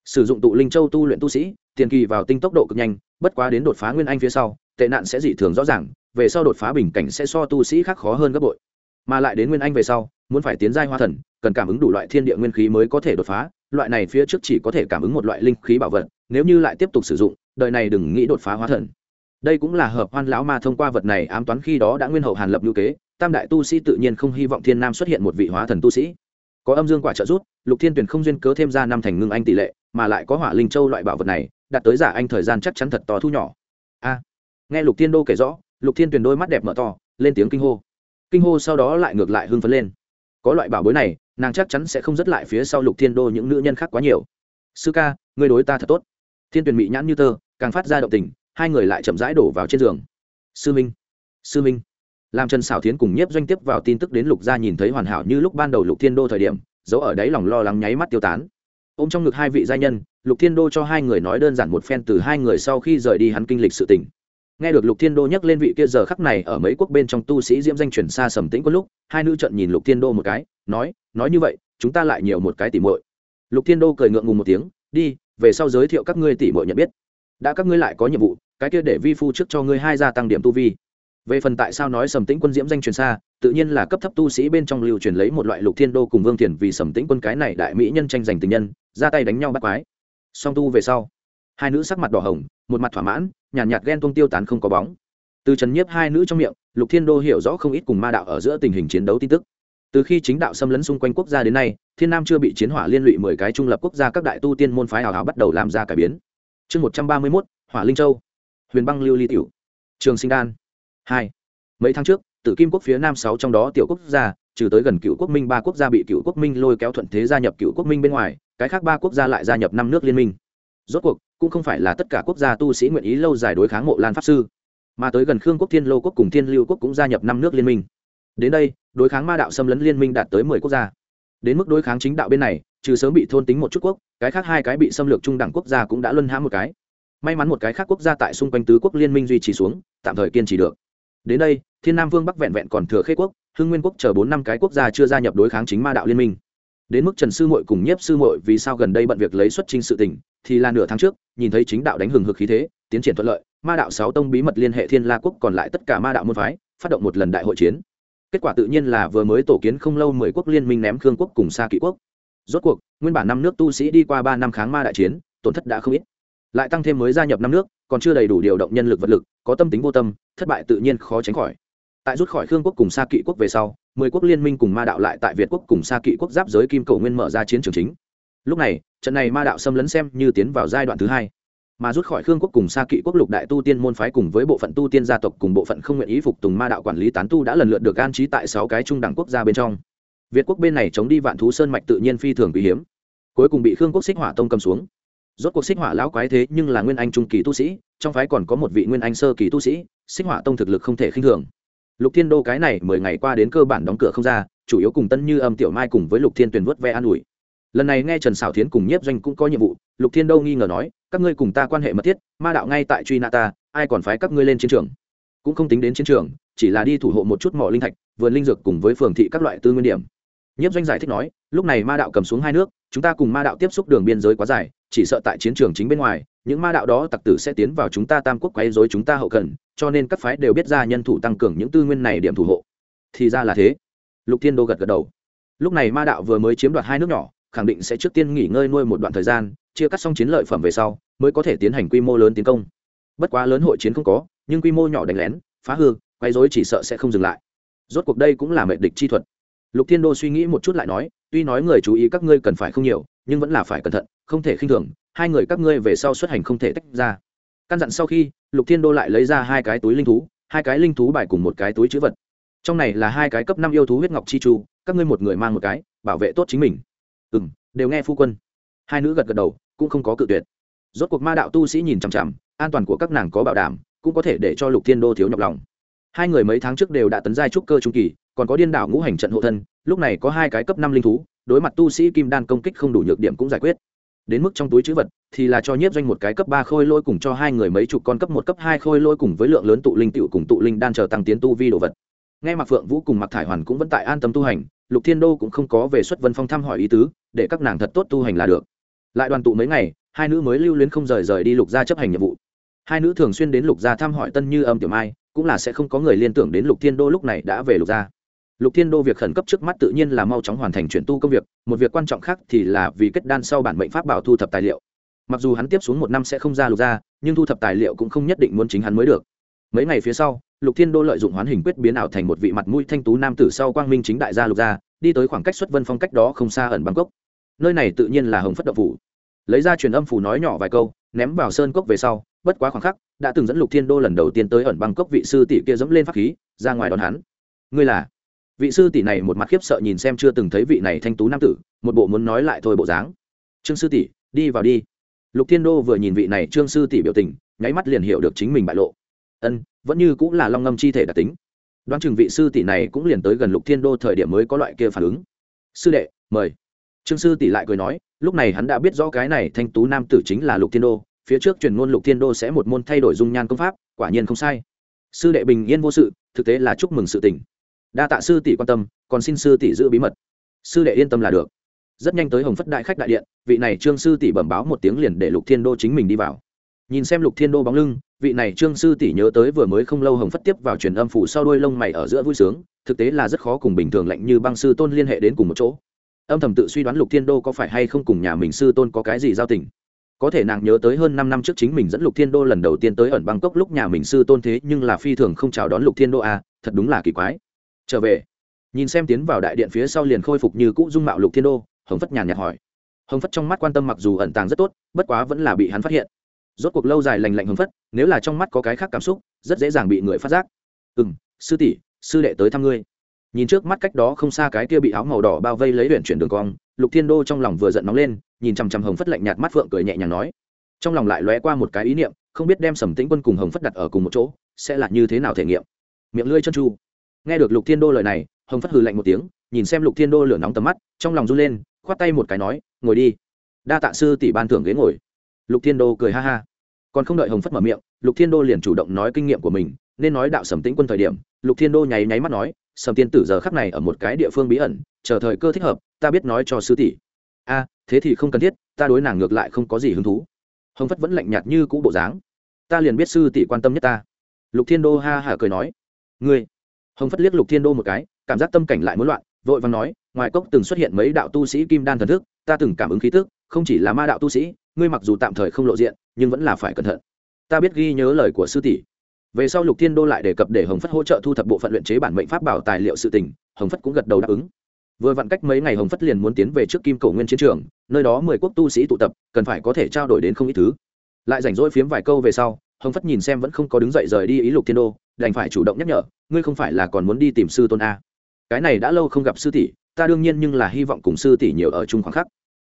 Sử dụng tụ linh châu tu luyện tu sĩ, tiền kỳ vào tinh tốc độ cực nhanh, bất quá đến đột phá nguyên anh phía sau, tệ nạn sẽ dị thường rõ ràng, về sau đột phá bình cảnh sẽ so tu sĩ khác khó hơn gấp bội. Mà lại đến nguyên anh về sau, muốn phải tiến giai hoa thần, cần cảm ứng đủ loại thiên địa nguyên khí mới có thể đột phá, loại này phía trước chỉ có thể cảm ứng một loại linh khí bảo vật, nếu như lại tiếp tục sử dụng, đời này đừng nghĩ đột phá hóa thần. Đây cũng là hợp hoan lão ma thông qua vật này ám toán khi đó đã nguyên hậu hàn lập lưu kế, tam đại tu sĩ tự nhiên không hy vọng thiên nam xuất hiện một vị hóa thần tu sĩ có âm dương quả trợ rút lục thiên tuyển không duyên cớ thêm ra năm thành ngưng anh tỷ lệ, mà lại có hỏa linh châu loại bảo vật này, đạt tới giả anh thời gian chắc chắn thật to thu nhỏ. A. Nghe lục thiên đô kể rõ, lục thiên tuyển đôi mắt đẹp mở to, lên tiếng kinh hô. Kinh hô sau đó lại ngược lại hưng phấn lên. Có loại bảo bối này, nàng chắc chắn sẽ không dứt lại phía sau lục thiên đô những nữ nhân khác quá nhiều. Sư ca người đối ta thật tốt. Thiên tuyển mỹ nhãn như tơ, càng phát ra động tình, hai người lại chậm rãi đổ vào trên giường. Sư minh sư minh làm trần xảo tiến cùng nhiếp doanh tiếp vào tin tức đến lục gia nhìn thấy hoàn hảo như lúc ban đầu lục thiên đô thời điểm, giấu ở đấy lòng lo lắng nháy mắt tiêu tán. Ô m trong ngực hai vị gia nhân, lục thiên đô cho hai người nói đơn giản một phen từ hai người sau khi rời đi hắn kinh lịch sự tình. Nghe được lục thiên đô nhắc lên vị kia giờ khắc này ở mấy quốc bên trong tu sĩ diễm danh chuyển xa sầm tĩnh có lúc, hai nữ trận nhìn lục thiên đô một cái, nói nói như vậy, chúng ta lại nhiều một cái tỉ mội lục thiên đô cười ngượng ngùng một tiếng, đi, về sau giới thiệu các ngươi tỉ mội nhận biết. Đã các ngươi lại có nhiệm vụ, cái kia để vi phu trước cho ngươi hai gia tăng điểm tu vi về phần tại sao nói sầm tĩnh quân diễm danh truyền xa tự nhiên là cấp thấp tu sĩ bên trong lưu truyền lấy một loại lục thiên đô cùng vương thiền vì sầm tĩnh quân cái này đại mỹ nhân tranh giành tình nhân ra tay đánh nhau bắt quái. Song tu về sau hai nữ sắc mặt đỏ hồng một mặt thỏa mãn nhàn nhạt, nhạt ghen tuông tiêu tán không có bóng. Từ trần nhiếp hai nữ trong miệng lục thiên đô hiểu rõ không ít cùng ma đạo ở giữa tình hình chiến đấu tin tức. Từ khi chính đạo xâm lấn xung quanh quốc gia đến nay thiên nam chưa bị chiến hỏa liên lụy mười cái trung lập quốc gia các đại tu tiên môn phái hào hào bắt đầu làm ra cải biến. Chương một trăm ba mươi mốt hỏa linh châu. Huyền băng lưu ly tiểu. Trường sinh đan hai. Mấy tháng trước, tử kim quốc phía nam sáu trong đó tiểu quốc gia, trừ tới gần cựu quốc minh, ba quốc gia bị cựu quốc minh lôi kéo thuận thế gia nhập cựu quốc minh bên ngoài, cái khác ba quốc gia lại gia nhập năm nước liên minh. Rốt cuộc, cũng không phải là tất cả quốc gia tu sĩ nguyện ý lâu dài đối kháng mộ lan pháp sư, mà tới gần khương quốc, thiên lô quốc cùng thiên lưu quốc cũng gia nhập năm nước liên minh. Đến đây, đối kháng ma đạo xâm lấn liên minh đạt tới mười quốc gia. Đến mức đối kháng chính đạo bên này, trừ sớm bị thôn tính một chút quốc, cái khác hai cái bị xâm lược trung đẳng quốc gia cũng đã luân hãm một cái. May mắn một cái khác quốc gia tại xung quanh tứ quốc liên minh duy trì xuống, tạm thời kiên trì được đến đây, thiên nam vương bắc vẹn vẹn còn thừa khế quốc, hưng nguyên quốc chờ bốn năm cái quốc gia chưa gia nhập đối kháng chính ma đạo liên minh. Đến mức trần sư mội cùng nhiếp sư mội vì sao gần đây bận việc lấy xuất trình sự tình, thì là nửa tháng trước, nhìn thấy chính đạo đánh hừng hực khí thế, tiến triển thuận lợi, ma đạo sáu tông bí mật liên hệ thiên la quốc còn lại tất cả ma đạo môn phái, phát động một lần đại hội chiến. Kết quả tự nhiên là vừa mới tổ kiến không lâu mười quốc liên minh ném khương quốc cùng xa kỵ quốc. Rốt cuộc, nguyên bản năm nước tu sĩ đi qua ba năm kháng ma đại chiến, tổn thất đã không ít. Lại tăng thêm mới gia nhập năm nước còn chưa đầy đủ điều động nhân lực vật lực, có tâm tính vô tâm, thất bại tự nhiên khó tránh khỏi. Tại rút khỏi khương quốc cùng xa kỵ quốc về sau, mười quốc liên minh cùng ma đạo lại tại việt quốc cùng xa kỵ quốc giáp giới kim cầu nguyên mở ra chiến trường chính. Lúc này, trận này ma đạo xâm lấn xem như tiến vào giai đoạn thứ hai. Mà rút khỏi khương quốc cùng xa kỵ quốc lục đại tu tiên môn phái cùng với bộ phận tu tiên gia tộc cùng bộ phận không nguyện ý phục tùng ma đạo quản lý tán tu đã lần lượt được an trí tại sáu cái trung đẳng quốc gia bên trong. Việt quốc bên này chống đi vạn thú sơn mạch tự nhiên phi thường quý hiếm. Cuối cùng bị khương quốc xích hỏa tông cầm xuống rốt cuộc xích hỏa lão quái thế nhưng là nguyên anh trung kỳ tu sĩ, trong phái còn có một vị nguyên anh sơ kỳ tu sĩ, xích hỏa tông thực lực không thể khinh thường. Lục thiên đô cái này mười ngày qua đến cơ bản đóng cửa không ra, chủ yếu cùng tân như âm, tiểu mai cùng với lục thiên tuyền vớt ve an ủi. Lần này nghe trần xảo thiến cùng nhiếp doanh cũng có nhiệm vụ, lục thiên đô nghi ngờ nói, các ngươi cùng ta quan hệ mật thiết, ma đạo ngay tại truy nã ta, ai còn phái các ngươi lên chiến trường? Cũng không tính đến chiến trường, chỉ là đi thủ hộ một chút mỏ linh thạch, vườn linh dược cùng với phường thị các loại tư nguyên điểm. Nhiếp doanh giải thích nói, lúc này ma đạo cầm xuống hai nước, chúng ta cùng ma đạo tiếp xúc đường biên giới quá dài chỉ sợ tại chiến trường chính bên ngoài, những ma đạo đó tặc tử sẽ tiến vào chúng ta tam quốc quấy dối chúng ta hậu cần, cho nên các phái đều biết ra nhân thủ tăng cường những tư nguyên này điểm thủ hộ. Thì ra là thế. Lục thiên đô gật gật đầu. Lúc này ma đạo vừa mới chiếm đoạt hai nước nhỏ, khẳng định sẽ trước tiên nghỉ ngơi nuôi một đoạn thời gian, chia cắt xong chiến lợi phẩm về sau, mới có thể tiến hành quy mô lớn tiến công. Bất quá lớn hội chiến không có, nhưng quy mô nhỏ đánh lén, phá hư, quấy dối chỉ sợ sẽ không dừng lại. Rốt cuộc đây cũng là mệnh địch chi thuật. Lục thiên đô suy nghĩ một chút lại nói, tuy nói người chú ý các ngươi cần phải không nhiều, nhưng vẫn là phải cẩn thận không thể khinh thường, hai người các ngươi về sau xuất hành không thể tách ra. Căn dặn sau khi, lục thiên đô lại lấy ra hai cái túi linh thú, hai cái linh thú bài cùng một cái túi chữ vật. Trong này là hai cái cấp năm yêu thú huyết ngọc chi chu, các ngươi một người mang một cái, bảo vệ tốt chính mình. Ừ m đều nghe phu quân. Hai nữ gật gật đầu, cũng không có cự tuyệt. Rốt cuộc ma đạo tu sĩ nhìn chằm chằm, an toàn của các nàng có bảo đảm, cũng có thể để cho lục thiên đô thiếu nhọc lòng. Hai người mấy tháng trước đều đã tấn giai trúc cơ trung kỳ, còn có điên đảo ngũ hành trận hộ thân, lúc này có hai cái cấp năm linh thú, đối mặt tu sĩ kim đan công kích không đủ nhược điểm cũng giải quyết đến mức trong túi chữ vật thì là cho nhiếp doanh một cái cấp ba khôi lôi cùng cho hai người mấy chục con cấp một, cấp hai khôi lôi cùng với lượng lớn tụ linh tựu cùng tụ linh đan chờ tăng tiến tu vi đồ vật. Ngay mặc phượng vũ cùng mặc thải hoàn cũng vẫn tại an tâm tu hành, lục thiên đô cũng không có về xuất vân phong thăm hỏi ý tứ, để các nàng thật tốt tu hành là được. Lại đoàn tụ mấy ngày, hai nữ mới lưu luyến không rời rời đi lục gia chấp hành nhiệm vụ. Hai nữ thường xuyên đến lục gia thăm hỏi tân như âm tiểu mai, cũng là sẽ không có người liên tưởng đến lục thiên đô lúc này đã về lục gia lục thiên đô việc khẩn cấp trước mắt tự nhiên là mau chóng hoàn thành chuyển tu công việc, một việc quan trọng khác thì là vì kết đan sau bản mệnh pháp bảo thu thập tài liệu. Mặc dù hắn tiếp xuống một năm sẽ không ra lục gia nhưng thu thập tài liệu cũng không nhất định muốn chính hắn mới được. Mấy ngày phía sau, lục thiên đô lợi dụng hoán hình quyết biến ảo thành một vị mặt mũi thanh tú nam tử sau quang minh chính đại gia lục gia đi tới khoảng cách xuất vân phong cách đó không xa ẩn bangkok nơi này tự nhiên là hồng phất động phủ. Lấy ra truyền âm phủ nói nhỏ vài câu, ném vào sơn cốc về sau, bất quá khoảng khắc, đã từng dẫn lục thiên đô lần đầu tiên tới ẩn bangkok vị sư tỷ kia dẫm lên pháp khí, ra ngoài đón hắn. Ngươi là? Vị sư tỷ này một mặt khiếp sợ nhìn xem chưa từng thấy vị này thanh tú nam tử, một bộ muốn nói lại thôi bộ dáng. Trương sư tỷ, đi vào đi. Lục thiên đô vừa nhìn vị này trương sư tỷ biểu tình, nháy mắt liền hiểu được chính mình bại lộ. Ân, vẫn như cũng là long ngâm chi thể đặc tính. Đoán chừng vị sư tỷ này cũng liền tới gần lục thiên đô thời điểm mới có loại kia phản ứng. Sư đệ, mời. Trương sư tỷ lại cười nói, lúc này hắn đã biết rõ cái này thanh tú nam tử chính là lục thiên đô, phía trước truyền ngôn lục thiên đô sẽ một môn thay đổi dung nhan công pháp, quả nhiên không sai. Sư đệ bình yên vô sự, thực tế là chúc mừng sự tình đa tạ sư tỷ quan tâm còn xin sư tỷ giữ bí mật. Sư đệ yên tâm là được. Rất nhanh tới hồng phất đại khách đại điện vị này trương sư tỷ bẩm báo một tiếng liền để lục thiên đô chính mình đi vào. Nhìn xem lục thiên đô bóng lưng vị này trương sư tỷ nhớ tới vừa mới không lâu hồng phất tiếp vào truyền âm phủ sau đuôi lông mày ở giữa vui sướng thực tế là rất khó cùng bình thường lạnh như băng sư tôn liên hệ đến cùng một chỗ. Âm thầm tự suy đoán lục thiên đô có phải hay không cùng nhà mình sư tôn có cái gì giao tình. Có thể nàng nhớ tới hơn năm năm trước chính mình dẫn lục thiên đô lần đầu tiên tới ẩn bangkok lúc nhà mình sư tôn thế nhưng là phi thường không chào đón lục thiên đô à, thật đúng là kỳ quái trở về. Nhìn xem tiến vào đại điện phía sau liền khôi phục như cũ dung mạo lục thiên đô, hồng phất nhàn nhạt hỏi. Hồng phất trong mắt quan tâm mặc dù ẩn tàng rất tốt, bất quá vẫn là bị hắn phát hiện. Rốt cuộc lâu dài lành lạnh hồng phất, nếu là trong mắt có cái khác cảm xúc, rất dễ dàng bị người phát giác. Ừ m sư tỷ, sư đệ tới thăm ngươi. Nhìn trước mắt cách đó không xa cái kia bị áo màu đỏ bao vây lấy huyện chuyển đường cong, lục thiên đô trong lòng vừa giận nóng lên, nhìn chằm chằm hồng phất lạnh nhạt mắt phượng cười nhẹ nhàng nói. Trong lòng lại lóe qua một cái ý niệm, không biết đem sầm tĩnh quân cùng hồng phất đặt ở cùng một chỗ, sẽ là như thế nào thể nghiệm. Miệng lưỡi chân tru nghe được lục thiên đô lời này, hồng phất hừ lạnh một tiếng, nhìn xem lục thiên đô lửa nóng tầm mắt, trong lòng run lên, khoát tay một cái nói, ngồi đi. Đa tạ sư tỷ ban thưởng ghế ngồi. Lục thiên đô cười ha ha. Còn không đợi hồng phất mở miệng, lục thiên đô liền chủ động nói kinh nghiệm của mình, nên nói đạo sầm tĩnh quân thời điểm, lục thiên đô nháy nháy mắt nói, sầm tiên tử giờ khắc này ở một cái địa phương bí ẩn, chờ thời cơ thích hợp, ta biết nói cho sư tỷ. A, thế thì không cần thiết, ta đối nàng ngược lại không có gì hứng thú. Hồng phất vẫn lạnh nhạt như cũ bộ dáng. Ta liền biết sư tỷ quan tâm nhất ta. Lục thiên đô ha hả cười nói, ngươi hồng phất liếc lục thiên đô một cái, cảm giác tâm cảnh lại muốn loạn, vội vàng nói, ngoài cốc từng xuất hiện mấy đạo tu sĩ kim đan thần thức, ta từng cảm ứng khí tức, không chỉ là ma đạo tu sĩ, ngươi mặc dù tạm thời không lộ diện, nhưng vẫn là phải cẩn thận. Ta biết ghi nhớ lời của sư tỷ. Về sau lục thiên đô lại đề cập để hồng phất hỗ trợ thu thập bộ phận luyện chế bản mệnh pháp bảo tài liệu sự tình, hồng phất cũng gật đầu đáp ứng. Vừa vặn cách mấy ngày hồng phất liền muốn tiến về trước kim cầu nguyên chiến trường, nơi đó mười quốc tu sĩ tụ tập, cần phải có thể trao đổi đến không ít thứ. Lại rảnh rỗi phiếm vài câu về sau, hồng phất nhìn xem vẫn không có đứng dậy rời đi ý lục thiên đô đành phải chủ động nhắc nhở, ngươi không phải là còn muốn đi tìm sư tôn a. Cái này đã lâu không gặp sư tỷ, ta đương nhiên nhưng là hy vọng cùng sư tỷ nhiều ở chung khoảng khắc.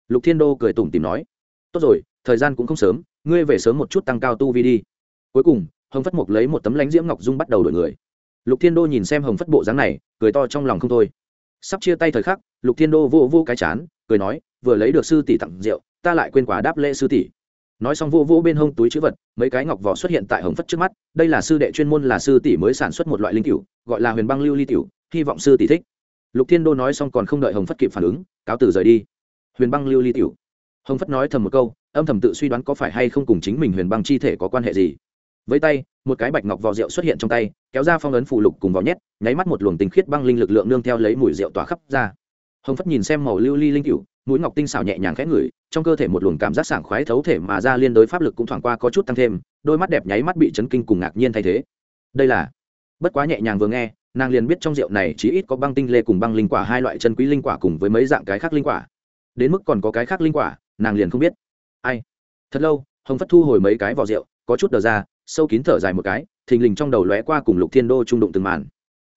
Lục thiên đô cười tủm tìm nói, tốt rồi, thời gian cũng không sớm, ngươi về sớm một chút tăng cao tu vi đi. Cuối cùng, hồng phất mục lấy một tấm lánh diễm ngọc dung bắt đầu đổi người. Lục thiên đô nhìn xem hồng phất bộ dáng này, cười to trong lòng không thôi. Sắp chia tay thời khắc, lục thiên đô vô vô cái chán, cười nói, vừa lấy được sư tỷ tặng rượu, ta lại quên quả đáp lễ sư tỷ nói xong vô vô bên hông túi chữ vật, mấy cái ngọc vỏ xuất hiện tại hồng phất trước mắt, đây là sư đệ chuyên môn là sư tỷ mới sản xuất một loại linh cựu gọi là huyền băng lưu ly cựu hy vọng sư tỷ thích. Lục thiên đô nói xong còn không đợi hồng phất kịp phản ứng, cáo từ rời đi. Huyền băng lưu ly cựu hồng phất nói thầm một câu, âm thầm tự suy đoán có phải hay không cùng chính mình huyền băng chi thể có quan hệ gì. Với tay, một cái bạch ngọc vỏ rượu xuất hiện trong tay, kéo ra phong ấn phụ lục cùng vỏ nhét, nháy mắt một luồng tinh khiết băng linh lực lượng nương theo lấy mùi rượu tỏa khắp ra. Hồng phất nhìn xem màu lưu ly linh cựu mũi ngọc tinh xảo nhẹ nhàng khẽ ngửi, trong cơ thể một luồng cảm giác sảng khoái thấu thể mà ra liên đối pháp lực cũng thoảng qua có chút tăng thêm, đôi mắt đẹp nháy mắt bị chấn kinh cùng ngạc nhiên thay thế. Đây là, bất quá nhẹ nhàng vừa nghe, nàng liền biết trong rượu này chỉ ít có băng tinh lê cùng băng linh quả, hai loại chân quý linh quả cùng với mấy dạng cái khác linh quả. Đến mức còn có cái khác linh quả, nàng liền không biết. Ai? Thật lâu, hồng phất thu hồi mấy cái vỏ rượu, có chút đờ ra, sâu kín thở dài một cái, thình lình trong đầu lóe qua cùng lục thiên đô trung đụng từng màn.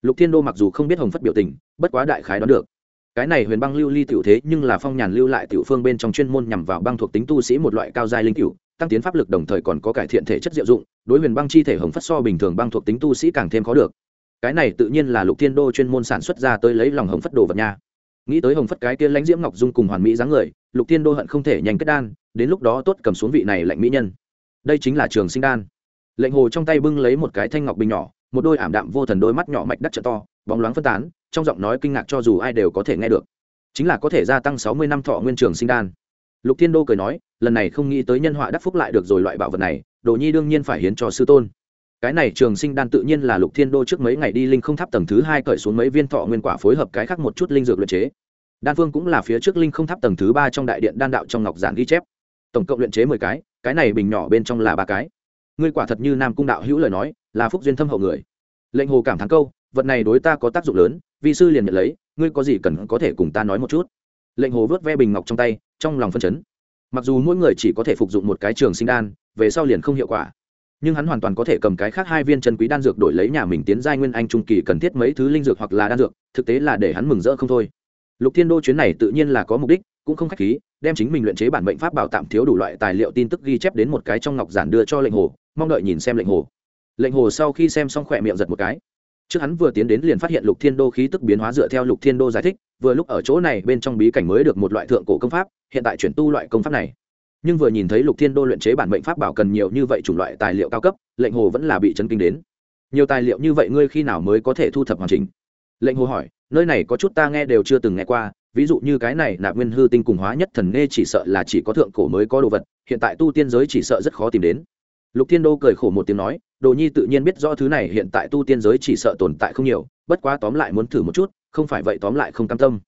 Lục thiên đô mặc dù không biết hồng phất biểu tình, bất quá đại khái đoán được cái này huyền băng lưu ly tiểu thế nhưng là phong nhàn lưu lại tiểu phương bên trong chuyên môn nhằm vào băng thuộc tính tu sĩ một loại cao giai linh tiểu, tăng tiến pháp lực đồng thời còn có cải thiện thể chất diệu dụng, đối huyền băng chi thể hồng phất so bình thường băng thuộc tính tu sĩ càng thêm khó được. Cái này tự nhiên là lục thiên đô chuyên môn sản xuất ra tới lấy lòng hồng phất đồ vật nha. Nghĩ tới hồng phất cái kia lãnh diễm ngọc dung cùng hoàn mỹ dáng người, lục thiên đô hận không thể nhanh kết đan, đến lúc đó tốt cầm xuống vị này lạnh mỹ nhân. Đây chính là trường sinh đan. Lệnh hồ trong tay bưng lấy một cái thanh ngọc bình nhỏ một đôi ảm đạm vô thần đôi mắt nhỏ mạch đắt trợ to, bóng loáng phân tán, trong giọng nói kinh ngạc cho dù ai đều có thể nghe được. Chính là có thể gia tăng sáu mươi năm thọ nguyên trường sinh đan. Lục thiên đô cười nói, lần này không nghĩ tới nhân họa đắc phúc lại được rồi loại bảo vật này, đồ nhi đương nhiên phải hiến cho sư tôn. Cái này trường sinh đan tự nhiên là lục thiên đô trước mấy ngày đi linh không tháp tầng thứ hai cởi xuống mấy viên thọ nguyên quả phối hợp cái khác một chút linh dược luyện chế. Đan phương cũng là phía trước linh không tháp tầng thứ ba trong đại điện đan đạo trong ngọc giản ghi chép. Tổng cộng luyện chế mười cái cái này bình nhỏ bên trong là ba cái ngươi quả thật như nam cung đạo hữu lời nói, là phúc duyên thâm hậu người. Lệnh hồ cảm thắng câu, vật này đối ta có tác dụng lớn, vi sư liền nhận lấy, ngươi có gì cần có thể cùng ta nói một chút. Lệnh hồ vớt ve bình ngọc trong tay, trong lòng phân chấn. Mặc dù mỗi người chỉ có thể phục dụng một cái trường sinh đan, về sau liền không hiệu quả. Nhưng hắn hoàn toàn có thể cầm cái khác hai viên chân quý đan dược đổi lấy nhà mình tiến giai nguyên anh trung kỳ cần thiết mấy thứ linh dược hoặc là đan dược, thực tế là để hắn mừng rỡ không thôi. Lục thiên đô chuyến này tự nhiên là có mục đích, cũng không khách khí đem chính mình luyện chế bản mệnh pháp bảo tạm thiếu đủ loại tài liệu tin tức ghi chép đến một cái trong ngọc giản đưa cho lệnh hồ, mong đợi nhìn xem lệnh hồ. Lệnh hồ sau khi xem xong khỏe miệng giật một cái. Trước hắn vừa tiến đến liền phát hiện lục thiên đô khí tức biến hóa dựa theo lục thiên đô giải thích, vừa lúc ở chỗ này bên trong bí cảnh mới được một loại thượng cổ công pháp, hiện tại chuyển tu loại công pháp này. Nhưng vừa nhìn thấy lục thiên đô luyện chế bản mệnh pháp bảo cần nhiều như vậy chủng loại tài liệu cao cấp, lệnh hồ vẫn là bị chấn kinh đến. Nhiều tài liệu như vậy ngươi khi nào mới có thể thu thập hoàn chỉnh? Lệnh hồ hỏi, nơi này có chút ta nghe đều chưa từng nghe qua ví dụ như cái này nạp nguyên hư tinh cùng hóa nhất thần nghe chỉ sợ là chỉ có thượng cổ mới có đồ vật, hiện tại tu tiên giới chỉ sợ rất khó tìm đến. Lục thiên đô cười khổ một tiếng nói, đồ nhi tự nhiên biết rõ thứ này, hiện tại tu tiên giới chỉ sợ tồn tại không nhiều, bất quá tóm lại muốn thử một chút, không phải vậy tóm lại không cam tâm.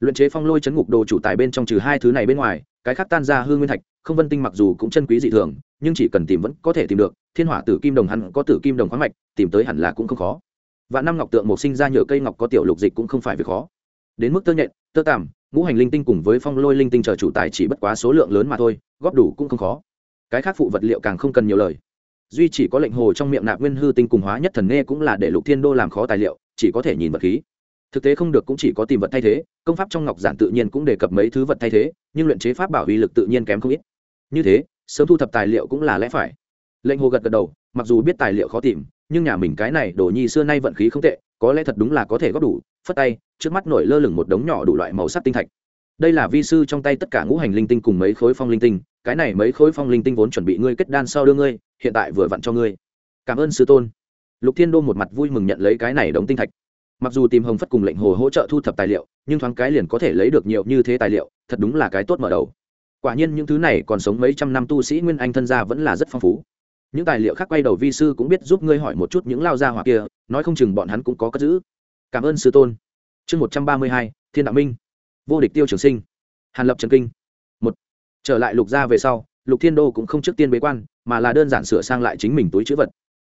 Luyện chế phong lôi chấn ngục đồ chủ tài bên trong trừ hai thứ này bên ngoài, cái khác tan ra hư nguyên thạch, không vân tinh mặc dù cũng chân quý dị thường, nhưng chỉ cần tìm vẫn có thể tìm được, thiên hỏa tử kim đồng hắn có tử kim đồng khoáng mạch, tìm tới hẳn là cũng không khó. Và năm ngọc tượng một sinh ra nhựa cây ngọc có tiểu lục dịch cũng không phải việc khó đến mức tơ nhện, tơ tằm, ngũ hành linh tinh cùng với phong lôi linh tinh chờ chủ tài chỉ bất quá số lượng lớn mà thôi, góp đủ cũng không khó. Cái khác phụ vật liệu càng không cần nhiều lời. Duy chỉ có lệnh hồ trong miệng nạp nguyên hư tinh cùng hóa nhất thần nghe cũng là để lục thiên đô làm khó tài liệu, chỉ có thể nhìn vật khí. Thực tế không được cũng chỉ có tìm vật thay thế, công pháp trong ngọc giản tự nhiên cũng đề cập mấy thứ vật thay thế, nhưng luyện chế pháp bảo uy lực tự nhiên kém không ít. Như thế, sớm thu thập tài liệu cũng là lẽ phải. Lệnh hồ gật gật đầu, mặc dù biết tài liệu khó tìm nhưng nhà mình cái này đồ nhi xưa nay vận khí không tệ, có lẽ thật đúng là có thể góp đủ, phất tay, trước mắt nổi lơ lửng một đống nhỏ đủ loại màu sắc tinh thạch. Đây là vi sư trong tay tất cả ngũ hành linh tinh cùng mấy khối phong linh tinh, cái này mấy khối phong linh tinh vốn chuẩn bị ngươi kết đan sau đưa ngươi, hiện tại vừa vặn cho ngươi. Cảm ơn sư tôn. Lục thiên đô một mặt vui mừng nhận lấy cái này đống tinh thạch. Mặc dù tìm hồng phất cùng lệnh hồ hỗ trợ thu thập tài liệu, nhưng thoáng cái liền có thể lấy được nhiều như thế tài liệu, thật đúng là cái tốt mở đầu. Quả nhiên những thứ này còn sống mấy trăm năm tu sĩ nguyên anh thân gia vẫn là rất phong phú những tài liệu khác quay đầu vi sư cũng biết giúp ngươi hỏi một chút những lao gia hỏa kia, nói không chừng bọn hắn cũng có cất giữ. Cảm ơn sư tôn. Chương một trăm ba mươi hai, thiên đạo minh. Vô địch tiêu trường sinh. Hàn lập trần kinh. Một. Trở lại lục gia về sau, lục thiên đô cũng không trước tiên bế quan, mà là đơn giản sửa sang lại chính mình túi chữ vật.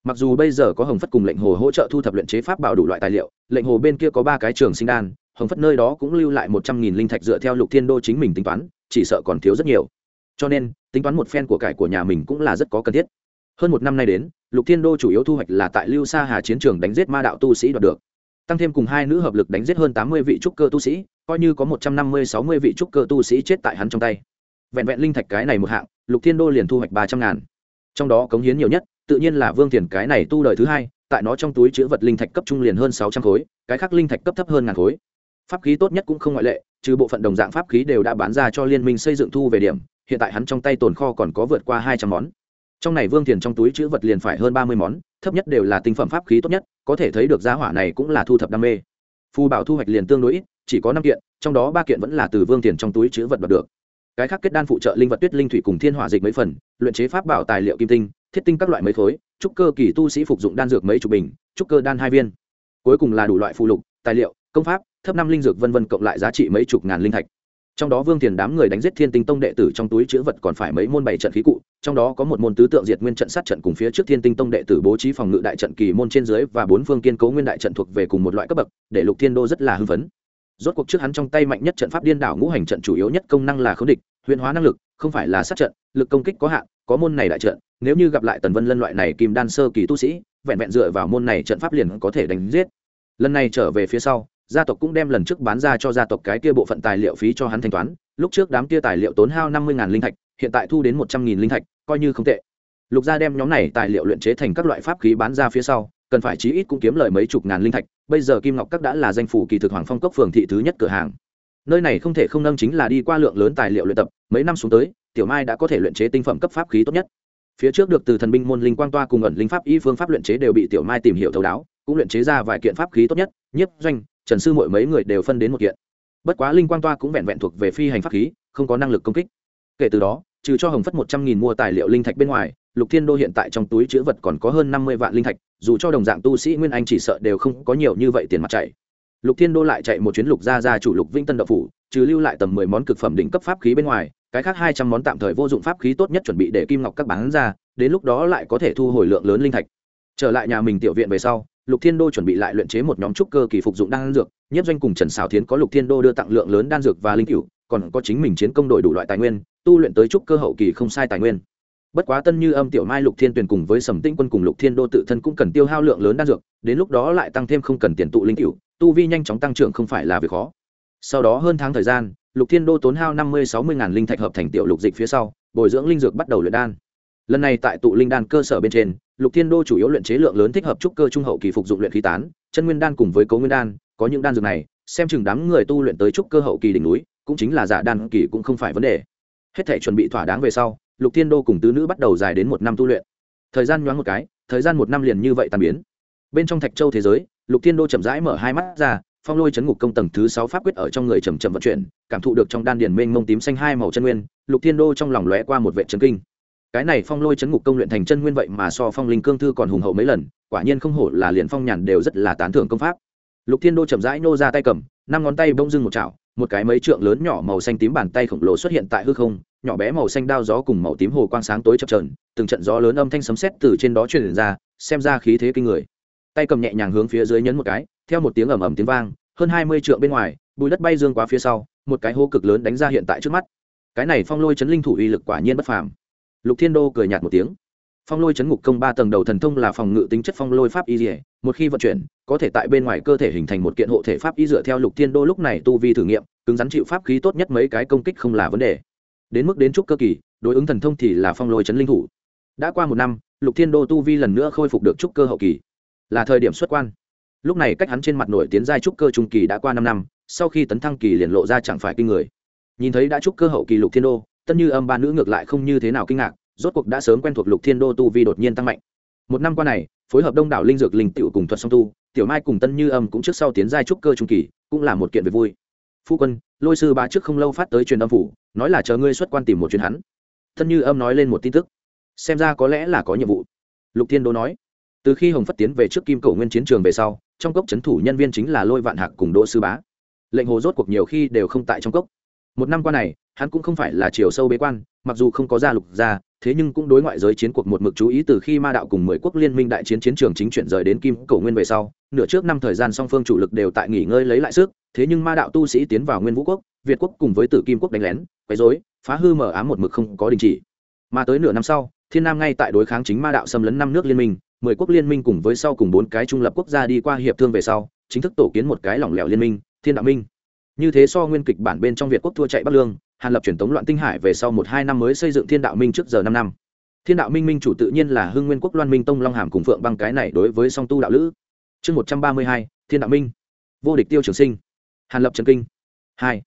Mặc dù bây giờ có hồng phất cùng lệnh hồ hỗ trợ thu thập luyện chế pháp bảo đủ loại tài liệu, lệnh hồ bên kia có ba cái trường sinh đan, hồng phất nơi đó cũng lưu lại một trăm nghìn linh thạch dựa theo lục thiên đô chính mình tính toán, chỉ sợ còn thiếu rất nhiều. Cho nên, tính toán một phen của cải của nhà mình cũng là rất có cần thiết hơn một năm nay đến, lục thiên đô chủ yếu thu hoạch là tại lưu sa hà chiến trường đánh giết ma đạo tu sĩ đoạt được. Tăng thêm cùng hai nữ hợp lực đánh giết hơn tám mươi vị trúc cơ tu sĩ, coi như có một trăm năm mươi, sáu mươi vị trúc cơ tu sĩ chết tại hắn trong tay. Vẹn vẹn linh thạch cái này một hạng, lục thiên đô liền thu hoạch ba trăm ngàn. Trong đó cống hiến nhiều nhất, tự nhiên là vương Thiền cái này tu đời thứ hai, tại nó trong túi chữ vật linh thạch cấp trung liền hơn sáu trăm khối, cái khác linh thạch cấp thấp hơn ngàn khối. Pháp khí tốt nhất cũng không ngoại lệ, trừ bộ phận đồng dạng pháp khí đều đã bán ra cho liên minh xây dựng thu về điểm, hiện tại hắn trong tay tồn kho còn có vượt qua hai trăm món trong này vương tiền trong túi chữ vật liền phải hơn ba mươi món, thấp nhất đều là tinh phẩm pháp khí tốt nhất, có thể thấy được giá hỏa này cũng là thu thập đam mê. Phù bảo thu hoạch liền tương đối ít, chỉ có năm kiện, trong đó ba kiện vẫn là từ vương tiền trong túi chữ vật đoạt được. Cái khác kết đan phụ trợ linh vật tuyết linh thủy cùng thiên hỏa dịch mấy phần, luyện chế pháp bảo tài liệu kim tinh, thiết tinh các loại mấy khối, trúc cơ kỳ tu sĩ phục dụng đan dược mấy chục bình, trúc cơ đan hai viên. Cuối cùng là đủ loại phụ lục, tài liệu, công pháp, thấp năm linh dược vân vân cộng lại giá trị mấy chục ngàn linh thạch. Trong đó vương tiền đám người đánh giết thiên tinh tông đệ tử trong túi chữ vật còn phải mấy môn bảy trận khí cụ trong đó có một môn tứ tượng diệt nguyên trận sát trận cùng phía trước thiên tinh tông đệ tử bố trí phòng ngự đại trận kỳ môn trên dưới và bốn phương kiên cố nguyên đại trận thuộc về cùng một loại cấp bậc, để lục thiên đô rất là hưng phấn. Rốt cuộc trước hắn trong tay mạnh nhất trận pháp điên đảo ngũ hành trận chủ yếu nhất công năng là khống địch, huyền hóa năng lực, không phải là sát trận, lực công kích có hạn, có môn này đại trận, nếu như gặp lại tần vân lân loại này kim đan sơ kỳ tu sĩ, vẹn vẹn dựa vào môn này trận pháp liền có thể đánh giết. Lần này trở về phía sau, gia tộc cũng đem lần trước bán ra cho gia tộc cái kia bộ phận tài liệu phí cho hắn thanh toán, lúc trước đám kia tài liệu tốn hao năm mươi linh thạch hiện tại thu đến một trăm nghìn linh thạch, coi như không tệ. Lục gia đem nhóm này tài liệu luyện chế thành các loại pháp khí bán ra phía sau, cần phải chí ít cũng kiếm lời mấy chục ngàn linh thạch, bây giờ kim ngọc các đã là danh phủ kỳ thực hoàng phong cốc phường thị thứ nhất cửa hàng. Nơi này không thể không nâng chính là đi qua lượng lớn tài liệu luyện tập, mấy năm xuống tới, tiểu mai đã có thể luyện chế tinh phẩm cấp pháp khí tốt nhất. Phía trước được từ thần binh môn linh quang toa cùng ẩn linh pháp y phương pháp luyện chế đều bị tiểu mai tìm hiểu thấu đáo, cũng luyện chế ra vài kiện pháp khí tốt nhất, nhiếp doanh, trần sư mỗi mấy người đều phân đến một kiện. Bất quá linh quang toa cũng vẹn vẹn thuộc về phi hành pháp khí, không có năng lực công kích. Kể từ đó trừ cho hồng phất một trăm nghìn mua tài liệu linh thạch bên ngoài, lục thiên đô hiện tại trong túi chữ vật còn có hơn năm mươi vạn linh thạch, dù cho đồng dạng tu sĩ nguyên anh chỉ sợ đều không có nhiều như vậy tiền mặt chạy. Lục thiên đô lại chạy một chuyến lục ra ra chủ lục vinh tân đậu phủ, trừ lưu lại tầm mười món cực phẩm đỉnh cấp pháp khí bên ngoài, cái khác hai trăm món tạm thời vô dụng pháp khí tốt nhất chuẩn bị để kim ngọc các bán ra, đến lúc đó lại có thể thu hồi lượng lớn linh thạch. Trở lại nhà mình tiểu viện về sau, lục thiên đô chuẩn bị lại luyện chế một nhóm trúc cơ kỳ phục dụng đan dược nhất doanh cùng trần xào thiến có lục thiên đô đưa tặng lượng lớn đan dược và linh cựu còn có chính mình chiến công đổi đủ loại tài nguyên tu luyện tới trúc cơ hậu kỳ không sai tài nguyên. Bất quá tân như âm, tiểu mai, lục thiên tuyền cùng với sầm tinh quân cùng lục thiên đô tự thân cũng cần tiêu hao lượng lớn đan dược, đến lúc đó lại tăng thêm không cần tiền tụ linh cựu tu vi nhanh chóng tăng trưởng không phải là việc khó. Sau đó hơn tháng thời gian, lục thiên đô tốn hao năm mươi sáu mươi ngàn linh thạch hợp thành tiểu lục dịch phía sau, bồi dưỡng linh dược bắt đầu luyện đan. Lần này tại tụ linh đan cơ sở bên trên, lục thiên đô chủ yếu luyện chế lượng lớn thích hợp trúc cơ trung hậu kỳ phục dụng luyện khí tán, chân nguyên đan cùng với cấu nguyên đan, có những đan dược này, xem chừng đám người tu luyện tới trúc cơ hậu kỳ đỉnh núi, cũng chính là giả đan kỳ cũng không phải vấn đề hết thể chuẩn bị thỏa đáng về sau, lục thiên đô cùng tứ nữ bắt đầu dài đến một năm tu luyện. Thời gian nhoáng một cái, thời gian một năm liền như vậy tàn biến. Bên trong thạch châu thế giới, lục thiên đô chậm rãi mở hai mắt ra, phong lôi chấn ngục công tầng thứ sáu pháp quyết ở trong người chầm chậm vận chuyển, cảm thụ được trong đan điền mênh mông tím xanh hai màu chân nguyên, lục thiên đô trong lòng lóe qua một vệ chân kinh. Cái này phong lôi chấn ngục công luyện thành chân nguyên vậy mà so phong linh cương thư còn hùng hậu mấy lần, quả nhiên không hổ là liền phong nhàn đều rất là tán thưởng công pháp. Lục thiên đô chậm rãi nô ra tay cầm, năm ngón tay bông dưng một chảo một cái mấy trượng lớn nhỏ màu xanh tím bàn tay khổng lồ xuất hiện tại hư không, nhỏ bé màu xanh đao gió cùng màu tím hồ quang sáng tối chập trờn từng trận gió lớn âm thanh sấm sét từ trên đó truyền ra, xem ra khí thế kinh người. Tay cầm nhẹ nhàng hướng phía dưới nhấn một cái, theo một tiếng ầm ầm tiếng vang, hơn hai mươi trượng bên ngoài bùi đất bay dương quá phía sau, một cái hố cực lớn đánh ra hiện tại trước mắt. Cái này phong lôi chấn linh thủ uy lực quả nhiên bất phàm. Lục thiên đô cười nhạt một tiếng phong lôi chấn ngục công ba tầng đầu thần thông là phòng ngự tính chất phong lôi pháp y dỉa một khi vận chuyển, có thể tại bên ngoài cơ thể hình thành một kiện hộ thể pháp y dựa theo lục thiên đô lúc này tu vi thử nghiệm, cứng rắn chịu pháp khí tốt nhất mấy cái công kích không là vấn đề. Đến mức đến trúc cơ kỳ, đối ứng thần thông thì là phong lôi chấn linh thủ. Đã qua một năm, lục thiên đô tu vi lần nữa khôi phục được trúc cơ hậu kỳ. Là thời điểm xuất quan. Lúc này cách hắn trên mặt nổi tiến giai trúc cơ trung kỳ đã qua năm năm, sau khi tấn thăng kỳ liền lộ ra chẳng phải kinh người. Nhìn thấy đã trúc cơ hậu kỳ lục thiên đô, tân như âm ba nữ ngược lại không như thế nào kinh ngạc rốt cuộc đã sớm quen thuộc lục thiên đô tu vi đột nhiên tăng mạnh. Một năm qua này, phối hợp đông đảo linh dược linh tiểu cùng thuật song tu, tiểu mai cùng tân như âm cũng trước sau tiến giai trúc cơ trung kỳ, cũng là một kiện việc vui. Phu quân, lôi sư ba trước không lâu phát tới truyền âm phủ, nói là chờ ngươi xuất quan tìm một chuyến hắn. Tân như âm nói lên một tin tức. Xem ra có lẽ là có nhiệm vụ. Lục thiên đô nói. Từ khi hồng phất tiến về trước kim cổ nguyên chiến trường về sau, trong cốc c h ấ n thủ nhân viên chính là lôi vạn hạc cùng đỗ sư bá. Lệnh hồ rốt cuộc nhiều khi đều không tại trong cốc. Một năm qua này, hắn cũng không phải là chiều sâu bế quan, mặc dù không có gia lục gia thế nhưng cũng đối ngoại giới chiến cuộc một mực chú ý từ khi ma đạo cùng mười quốc liên minh đại chiến chiến trường chính chuyển rời đến kim cổ nguyên về sau, nửa trước năm thời gian song phương chủ lực đều tại nghỉ ngơi lấy lại sức, thế nhưng ma đạo tu sĩ tiến vào nguyên vũ quốc, việt quốc cùng với tử kim quốc đánh lén, quấy dối phá hư mở ám một mực không có đình chỉ. Mà tới nửa năm sau, thiên nam ngay tại đối kháng chính ma đạo xâm lấn năm nước liên minh, mười quốc liên minh cùng với sau cùng bốn cái trung lập quốc gia đi qua hiệp thương về sau, chính thức tổ kiến một cái lỏng lẻo liên minh, thiên đạo minh. Như thế so nguyên kịch bản bên trong việt quốc thua chạy bắc lương hàn lập truyền tống loạn tinh hải về sau một hai năm mới xây dựng thiên đạo minh trước giờ năm năm. Thiên đạo minh minh chủ tự nhiên là hưng nguyên quốc loan minh tông long hàm cùng phượng băng cái này đối với song tu đạo lữ. Chương một trăm ba mươi hai, thiên đạo minh. Vô địch tiêu trường sinh. Hàn lập trần kinh. Hai.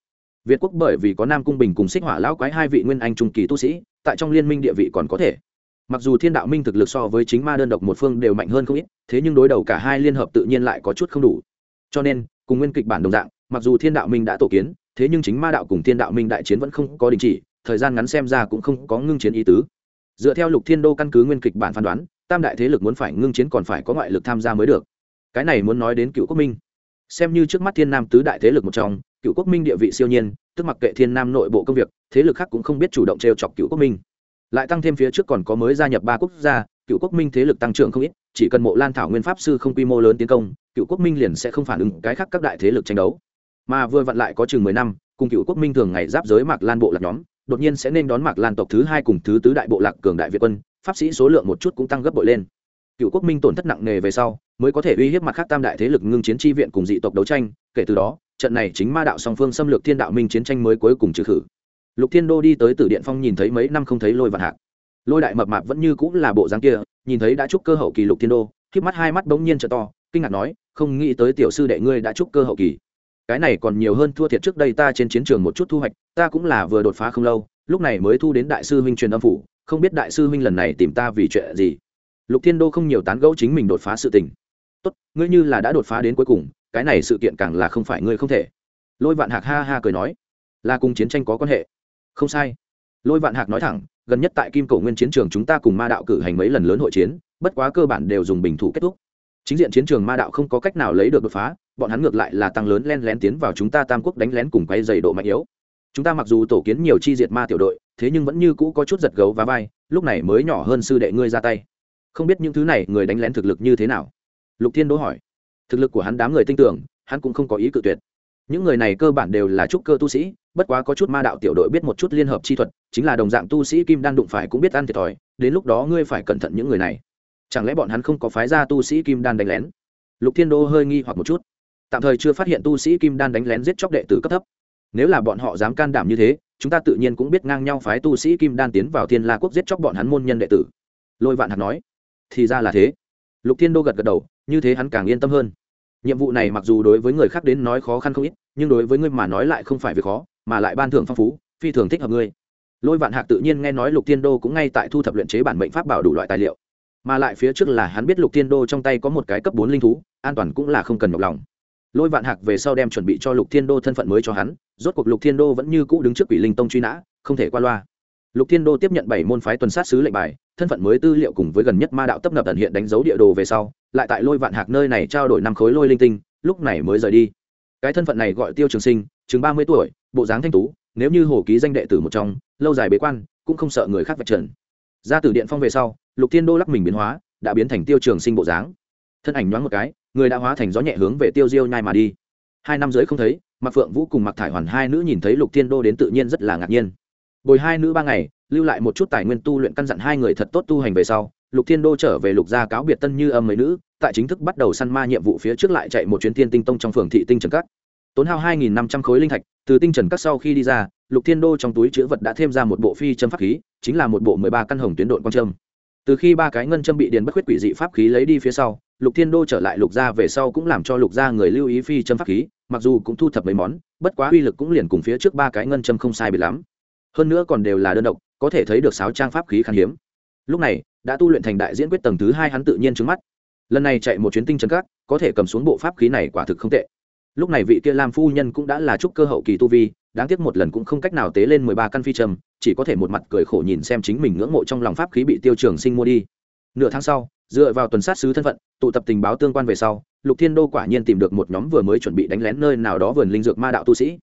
Việt quốc bởi vì có nam cung bình cùng xích hỏa lão quái hai vị nguyên anh trung kỳ tu sĩ, tại trong liên minh địa vị còn có thể. Mặc dù thiên đạo minh thực lực so với chính ma đơn độc một phương đều mạnh hơn không ít, thế nhưng đối đầu cả hai liên hợp tự nhiên lại có chút không đủ. Cho nên, cùng nguyên kịch bản đồng dạng, mặc dù thiên đạo minh đã tổ kiến thế nhưng chính ma đạo cùng thiên đạo minh đại chiến vẫn không có đình chỉ, thời gian ngắn xem ra cũng không có ngưng chiến ý tứ. Dựa theo lục thiên đô căn cứ nguyên kịch bản phán đoán, tam đại thế lực muốn phải ngưng chiến còn phải có ngoại lực tham gia mới được. Cái này muốn nói đến cựu quốc minh. Xem như trước mắt thiên nam tứ đại thế lực một trong, cựu quốc minh địa vị siêu nhiên, tức mặc kệ thiên nam nội bộ công việc, thế lực khác cũng không biết chủ động t chọc cựu quốc minh. Lại tăng thêm phía trước còn có mới gia nhập ba quốc gia, cựu quốc minh thế lực tăng trưởng không ít, chỉ cần mộ lan thảo nguyên pháp sư không quy mô lớn tiến công, cựu quốc minh liền sẽ không phản ứng cái khác các đại thế lực tranh đấu mà vừa vặn lại có chừng mười năm, cùng cựu quốc minh thường ngày giáp giới mạc lan bộ lạc nhóm, đột nhiên sẽ nên đón mạc lan tộc thứ hai cùng thứ tứ đại bộ lạc cường đại việt quân, pháp sĩ số lượng một chút cũng tăng gấp bội lên. Cựu quốc minh tổn thất nặng nề về sau, mới có thể uy hiếp mặt khác tam đại thế lực ngưng chiến tri viện cùng dị tộc đấu tranh, kể từ đó, trận này chính ma đạo song phương xâm lược thiên đạo minh chiến tranh mới cuối cùng trừ khử. Lục thiên đô đi tới tử điện phong nhìn thấy mấy năm không thấy lôi vạn hạc. Lôi đại mập mạp vẫn như cũng là bộ dáng kia, nhìn thấy đã chúc cơ hậu kỳ lục thiên đô k mắt hai mắt bỗng nhiên t to, kinh ngạc nói, không nghĩ tới tiểu sư đệ ngươi đã chúc cơ hậu kỳ cái này còn nhiều hơn thua thiệt trước đây ta trên chiến trường một chút thu hoạch, ta cũng là vừa đột phá không lâu, lúc này mới thu đến đại sư huynh truyền âm phủ, không biết đại sư huynh lần này tìm ta vì chuyện gì. Lục thiên đô không nhiều tán gẫu chính mình đột phá sự tình. Tốt, ngươi như là đã đột phá đến cuối cùng, cái này sự kiện càng là không phải ngươi không thể. Lôi vạn hạc ha ha cười nói, là cùng chiến tranh có quan hệ. Không sai. Lôi vạn hạc nói thẳng, gần nhất tại kim cổ nguyên chiến trường chúng ta cùng ma đạo cử hành mấy lần lớn hội chiến, bất quá cơ bản đều dùng bình thủ kết thúc. Chính diện chiến trường ma đạo không có cách nào lấy được đột phá bọn hắn ngược lại là tăng lớn len lén tiến vào chúng ta tam quốc đánh lén cùng quay dày độ mạnh yếu. Chúng ta mặc dù tổ kiến nhiều chi diệt ma tiểu đội, thế nhưng vẫn như cũ có chút giật gấu và vai, lúc này mới nhỏ hơn sư đệ ngươi ra tay. Không biết những thứ này người đánh lén thực lực như thế nào? Lục thiên đỗ hỏi. Thực lực của hắn đám người tin tưởng, hắn cũng không có ý cự tuyệt. Những người này cơ bản đều là trúc cơ tu sĩ, bất quá có chút ma đạo tiểu đội biết một chút liên hợp chi thuật, chính là đồng dạng tu sĩ kim đan đụng phải cũng biết ăn thiệt thòi, đến lúc đó ngươi phải cẩn thận những người này. Chẳng lẽ bọn hắn không có phái ra tu sĩ kim đan đánh lén? Lục thiên đô hơi nghi hoặc một chút tạm thời chưa phát hiện tu sĩ kim đan đánh lén giết chóc đệ tử cấp thấp. Nếu là bọn họ dám can đảm như thế, chúng ta tự nhiên cũng biết ngang nhau phái tu sĩ kim đan tiến vào thiên la quốc giết chóc bọn hắn môn nhân đệ tử. Lôi vạn hạt nói, thì ra là thế. Lục thiên đô gật gật đầu, như thế hắn càng yên tâm hơn. Nhiệm vụ này mặc dù đối với người khác đến nói khó khăn không ít, nhưng đối với ngươi mà nói lại không phải việc khó, mà lại ban thưởng phong phú, phi thường thích hợp ngươi. Lôi vạn hạc tự nhiên nghe nói lục thiên đô cũng ngay tại thu thập luyện chế bản mệnh pháp bảo đủ loại tài liệu. Mà lại phía trước là hắn biết lục thiên đô trong tay có một cái cấp bốn linh thú, an toàn cũng là không cần nhọc lòng lôi vạn hạc về sau đem chuẩn bị cho lục thiên đô thân phận mới cho hắn, rốt cuộc lục thiên đô vẫn như cũ đứng trước quỷ linh tông truy nã, không thể qua loa. Lục thiên đô tiếp nhận bảy môn phái tuần sát sứ lệnh bài, thân phận mới tư liệu cùng với gần nhất ma đạo tấp nập ẩn hiện đánh dấu địa đồ về sau, lại tại lôi vạn hạc nơi này trao đổi năm khối lôi linh tinh, lúc này mới rời đi. Cái thân phận này gọi tiêu trường sinh, chừng ba mươi tuổi, bộ dáng thanh tú, nếu như hồ ký danh đệ tử một trong, lâu dài bế quan, cũng không sợ người khác vạch trần. Ra từ điện phong về sau, lục thiên đô lắc mình biến hóa, đã biến thành tiêu trường sinh bộ dáng. Thân ảnh nhoáng một cái người đã hóa thành gió nhẹ hướng về tiêu diêu nhai mà đi. Hai năm dưới không thấy mặc phượng vũ cùng mặc thải hoàn hai nữ nhìn thấy lục thiên đô đến tự nhiên rất là ngạc nhiên. Bồi hai nữ ba ngày, lưu lại một chút tài nguyên tu luyện căn dặn hai người thật tốt tu hành về sau, lục thiên đô trở về lục gia cáo biệt tân như âm mấy nữ, tại chính thức bắt đầu săn ma nhiệm vụ phía trước lại chạy một chuyến thiên tinh tông trong phường thị tinh trần cắt tốn hao hai nghìn năm trăm khối linh thạch, từ tinh trần cắt sau khi đi ra, lục thiên đô trong túi chữ vật đã thêm ra một bộ phi châm pháp khí, chính là một bộ mười ba căn hồng tuyến đội quang trâm từ khi ba cái ngân châm bị điền bất khuyết quỷ dị pháp khí lấy đi phía sau, lục thiên đô trở lại lục gia về sau cũng làm cho lục gia người lưu ý phi châm pháp khí, mặc dù cũng thu thập mấy món, bất quá uy lực cũng liền cùng phía trước ba cái ngân châm không sai bị lắm. Hơn nữa còn đều là đơn độc, có thể thấy được sáu trang pháp khí khan hiếm. Lúc này, đã tu luyện thành đại diễn quyết tầng thứ hai hắn tự nhiên trứng mắt. Lần này chạy một chuyến tinh trấn cát, có thể cầm xuống bộ pháp khí này quả thực không tệ. Lúc này vị kia lam phu nhân cũng đã là trúc cơ hậu kỳ tu vi đáng tiếc một lần cũng không cách nào tế lên mười ba căn phi trầm chỉ có thể một mặt cười khổ nhìn xem chính mình ngưỡng mộ trong lòng pháp khí bị tiêu trường sinh mua đi. Nửa tháng sau dựa vào tuần sát sứ thân phận tụ tập tình báo tương quan về sau lục thiên đô quả nhiên tìm được một nhóm vừa mới chuẩn bị đánh lén nơi nào đó vườn linh dược ma đạo tu sĩ.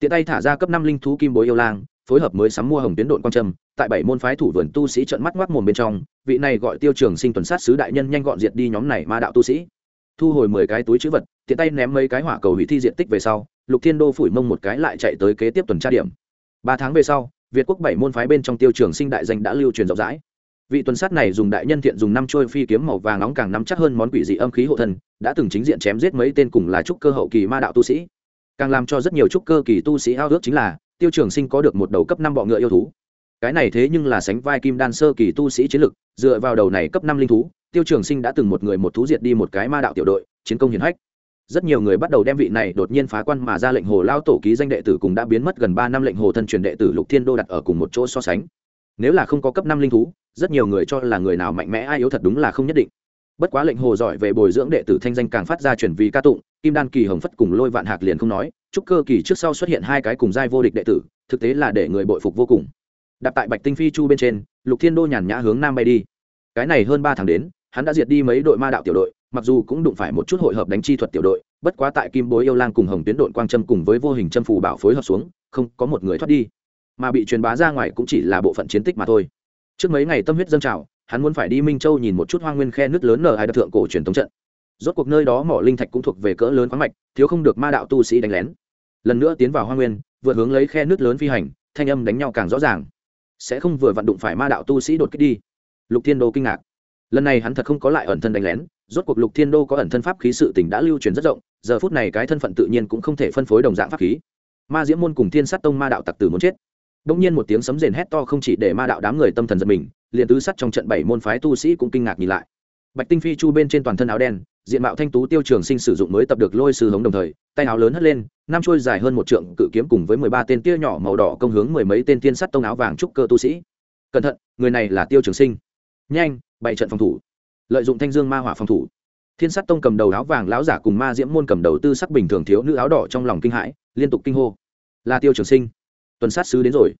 Tiện tay thả ra cấp năm linh thú kim bối yêu lang phối hợp mới sắm mua hồng tuyến độn quang trầm, tại bảy môn phái thủ vườn tu sĩ trận mắt ngoác mồm bên trong vị này gọi tiêu trường sinh tuần sát sứ đại nhân nhanh gọn diệt đi nhóm này ma đạo tu sĩ. Thu hồi mười cái túi chữ vật tiện tay ném mấy cái hỏa cầu hủy thi diện tích về sau lục thiên đô phủi mông một cái lại chạy tới kế tiếp tuần tra điểm. Ba tháng về sau, việt quốc bảy môn phái bên trong tiêu trường sinh đại danh đã lưu truyền rộng rãi. Vị tuần sát này dùng đại nhân thiện dùng năm trôi phi kiếm màu vàng nóng càng nắm chắc hơn món quỷ dị âm khí hộ thần đã từng chính diện chém giết mấy tên cùng là trúc cơ hậu kỳ ma đạo tu sĩ. Càng làm cho rất nhiều trúc cơ kỳ tu sĩ ao ước chính là, tiêu trường sinh có được một đầu cấp năm bọ ngựa yêu thú. Cái này thế nhưng là sánh vai kim đan sơ kỳ tu sĩ chiến lực, dựa vào đầu này cấp năm linh thú, tiêu trường sinh đã từng một người một thú diệt đi một cái ma đạo tiểu đội, chiến công hiển hách rất nhiều người bắt đầu đem vị này đột nhiên phá quan mà ra lệnh hồ lao tổ ký danh đệ tử cùng đã biến mất gần ba năm lệnh hồ thân truyền đệ tử lục thiên đô đặt ở cùng một chỗ so sánh. Nếu là không có cấp năm linh thú, rất nhiều người cho là người nào mạnh mẽ ai yếu thật đúng là không nhất định. Bất quá lệnh hồ giỏi về bồi dưỡng đệ tử thanh danh càng phát ra chuyển vì ca tụng, kim đan kỳ hồng phất cùng lôi vạn hạc liền không nói, chúc cơ kỳ trước sau xuất hiện hai cái cùng giai vô địch đệ tử, thực tế là để người bội phục vô cùng. Đặt tại bạch tinh phi chu bên trên, lục thiên đô nhàn nhã hướng nam bay đi. Cái này hơn ba tháng đến, hắn đã diệt đi mấy đội ma đạo tiểu đội mặc dù cũng đụng phải một chút hội hợp đánh chi thuật tiểu đội, bất quá tại kim bối yêu lang cùng hồng tuyến đội quang trâm cùng với vô hình châm phù bảo phối hợp xuống, không có một người thoát đi. Mà bị truyền bá ra ngoài cũng chỉ là bộ phận chiến tích mà thôi. Trước mấy ngày tâm huyết dâng trào, hắn muốn phải đi minh châu nhìn một chút hoa nguyên khe nước lớn nở hai đặc thượng cổ truyền thống trận. Rốt cuộc nơi đó mỏ linh thạch cũng thuộc về cỡ lớn khoáng mạch, thiếu không được ma đạo tu sĩ đánh lén. Lần nữa tiến vào hoa nguyên, vượt hướng lấy khe nước lớn phi hành, thanh âm đánh nhau càng rõ ràng. Sẽ không vừa vặn đụng phải ma đạo tu sĩ đột kích đi. Lục thiên đô kinh ngạc. Lần này hắn thật không có lại ẩn thân đánh lén rốt cuộc lục thiên đô có ẩn thân pháp khí sự tình đã lưu truyền rất rộng, giờ phút này cái thân phận tự nhiên cũng không thể phân phối đồng dạng pháp khí. Ma diễm môn cùng thiên sát tông ma đạo tặc tử muốn chết. Đông nhiên một tiếng sấm rền hét to không chỉ để ma đạo đám người tâm thần giật mình, liền tứ sắt trong trận bảy môn phái tu sĩ cũng kinh ngạc nhìn lại. Bạch tinh phi chu bên trên toàn thân áo đen, diện mạo thanh tú tiêu trường sinh sử dụng mới tập được lôi sư hống đồng thời, tay áo lớn hất lên nam trôi dài hơn một trượng cự kiếm cùng với mười ba tên tia nhỏ màu đỏ công hướng mười mấy tên tiên sắt tông áo vàng trúc cơ tu sĩ. Cẩn thận, người này là tiêu trường sinh. Nhanh, bày trận phòng thủ lợi dụng thanh dương ma hỏa phòng thủ. Thiên sát tông cầm đầu áo vàng lão giả cùng ma diễm môn cầm đầu tư sắc bình thường thiếu nữ áo đỏ trong lòng kinh hãi, liên tục kinh hô. Là tiêu trường sinh. Tuần sát sứ đến rồi.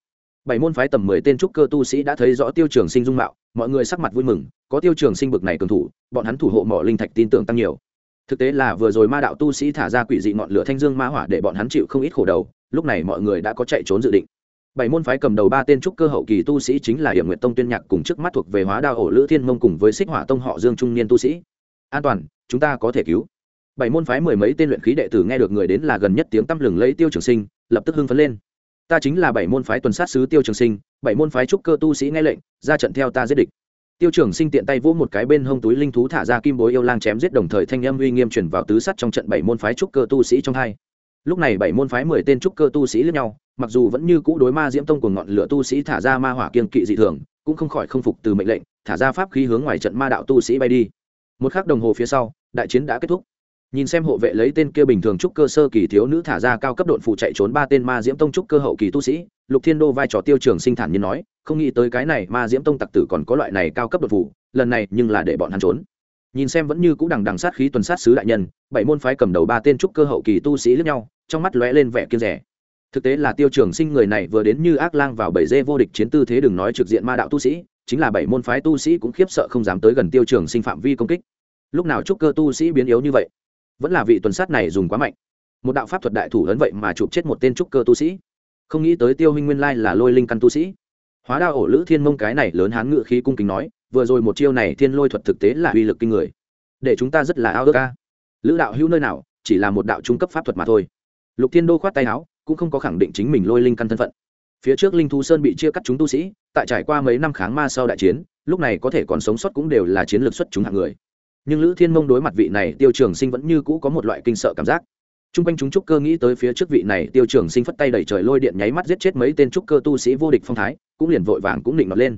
Bảy môn phái tầm mười tên trúc cơ tu sĩ đã thấy rõ tiêu trường sinh dung mạo, mọi người sắc mặt vui mừng, có tiêu trường sinh bực này cường thủ, bọn hắn thủ hộ mỏ linh thạch tin tưởng tăng nhiều. Thực tế là vừa rồi ma đạo tu sĩ thả ra quỷ dị ngọn lửa thanh dương ma hỏa để bọn hắn chịu không ít khổ đầu, lúc này mọi người đã có chạy trốn dự định bảy môn phái cầm đầu ba tên trúc cơ hậu kỳ tu sĩ chính là hiểm nguyện tông tuyên nhạc cùng trước mắt thuộc về hóa đao ổ lữ thiên mông cùng với xích hỏa tông họ dương trung niên tu sĩ. An toàn, chúng ta có thể cứu. Bảy môn phái mười mấy tên luyện khí đệ tử nghe được người đến là gần nhất tiếng tăm lừng lấy tiêu trường sinh, lập tức hưng phấn lên. Ta chính là bảy môn phái tuần sát sứ tiêu trường sinh, bảy môn phái trúc cơ tu sĩ nghe lệnh, ra trận theo ta giết địch. Tiêu trường sinh tiện tay vỗ một cái bên hông túi linh thú thả ra kim bối yêu lang chém giết đồng thời thanh âm uy nghiêm chuyển vào tứ sắt trong trận bảy môn phái trúc cơ tu sĩ trong hai lúc này bảy môn phái mười tên trúc cơ tu sĩ lẫn nhau, mặc dù vẫn như cũ đối ma diễm tông của ngọn lửa tu sĩ thả ra ma hỏa kiên kỵ dị thường, cũng không khỏi không phục từ mệnh lệnh, thả ra pháp khí hướng ngoài trận ma đạo tu sĩ bay đi. Một khắc đồng hồ phía sau, đại chiến đã kết thúc. Nhìn xem hộ vệ lấy tên kia bình thường trúc cơ sơ kỳ thiếu nữ thả ra cao cấp độn phụ chạy trốn ba tên ma diễm tông trúc cơ hậu kỳ tu sĩ, lục thiên đô vai trò tiêu trường sinh thản như nói, không nghĩ tới cái này ma diễm tông tặc tử còn có loại này cao cấp đột phụ lần này nhưng là để bọn hắn trốn nhìn xem vẫn như cũ đằng đằng sát khí tuần sát sứ đại nhân, bảy môn phái cầm đầu ba tên trúc cơ hậu kỳ tu sĩ lẫn nhau, trong mắt lóe lên vẻ kiên rẻ. Thực tế là tiêu trường sinh người này vừa đến như ác lang vào bảy dê vô địch chiến tư thế đừng nói trực diện ma đạo tu sĩ, chính là bảy môn phái tu sĩ cũng khiếp sợ không dám tới gần tiêu trường sinh phạm vi công kích. Lúc nào trúc cơ tu sĩ biến yếu như vậy, vẫn là vị tuần sát này dùng quá mạnh. Một đạo pháp thuật đại thủ lớn vậy mà chụp chết một tên trúc cơ tu sĩ. Không nghĩ tới tiêu huynh nguyên lai là lôi linh căn tu sĩ. Hóa đa ổ lữ thiên mông cái này lớn hán ngự khí cung kính nói vừa rồi một chiêu này thiên lôi thuật thực tế là uy lực kinh người. Để chúng ta rất là ao ước ca lữ đạo hữu nơi nào, chỉ là một đạo trung cấp pháp thuật mà thôi. Lục thiên đô khoát tay áo, cũng không có khẳng định chính mình lôi linh căn thân phận. Phía trước linh thu sơn bị chia cắt chúng tu sĩ, tại trải qua mấy năm kháng ma sau đại chiến, lúc này có thể còn sống sót cũng đều là chiến lược xuất chúng hạng người. Nhưng lữ thiên mông đối mặt vị này, tiêu trường sinh vẫn như cũ có một loại kinh sợ cảm giác. T r u n g quanh chúng trúc cơ nghĩ tới phía trước vị này, tiêu trường sinh phất tay đẩy trời lôi điện nháy mắt giết chết mấy tên trúc cơ tu sĩ vô địch phong thái, cũng liền vội vàng cũng định nọt lên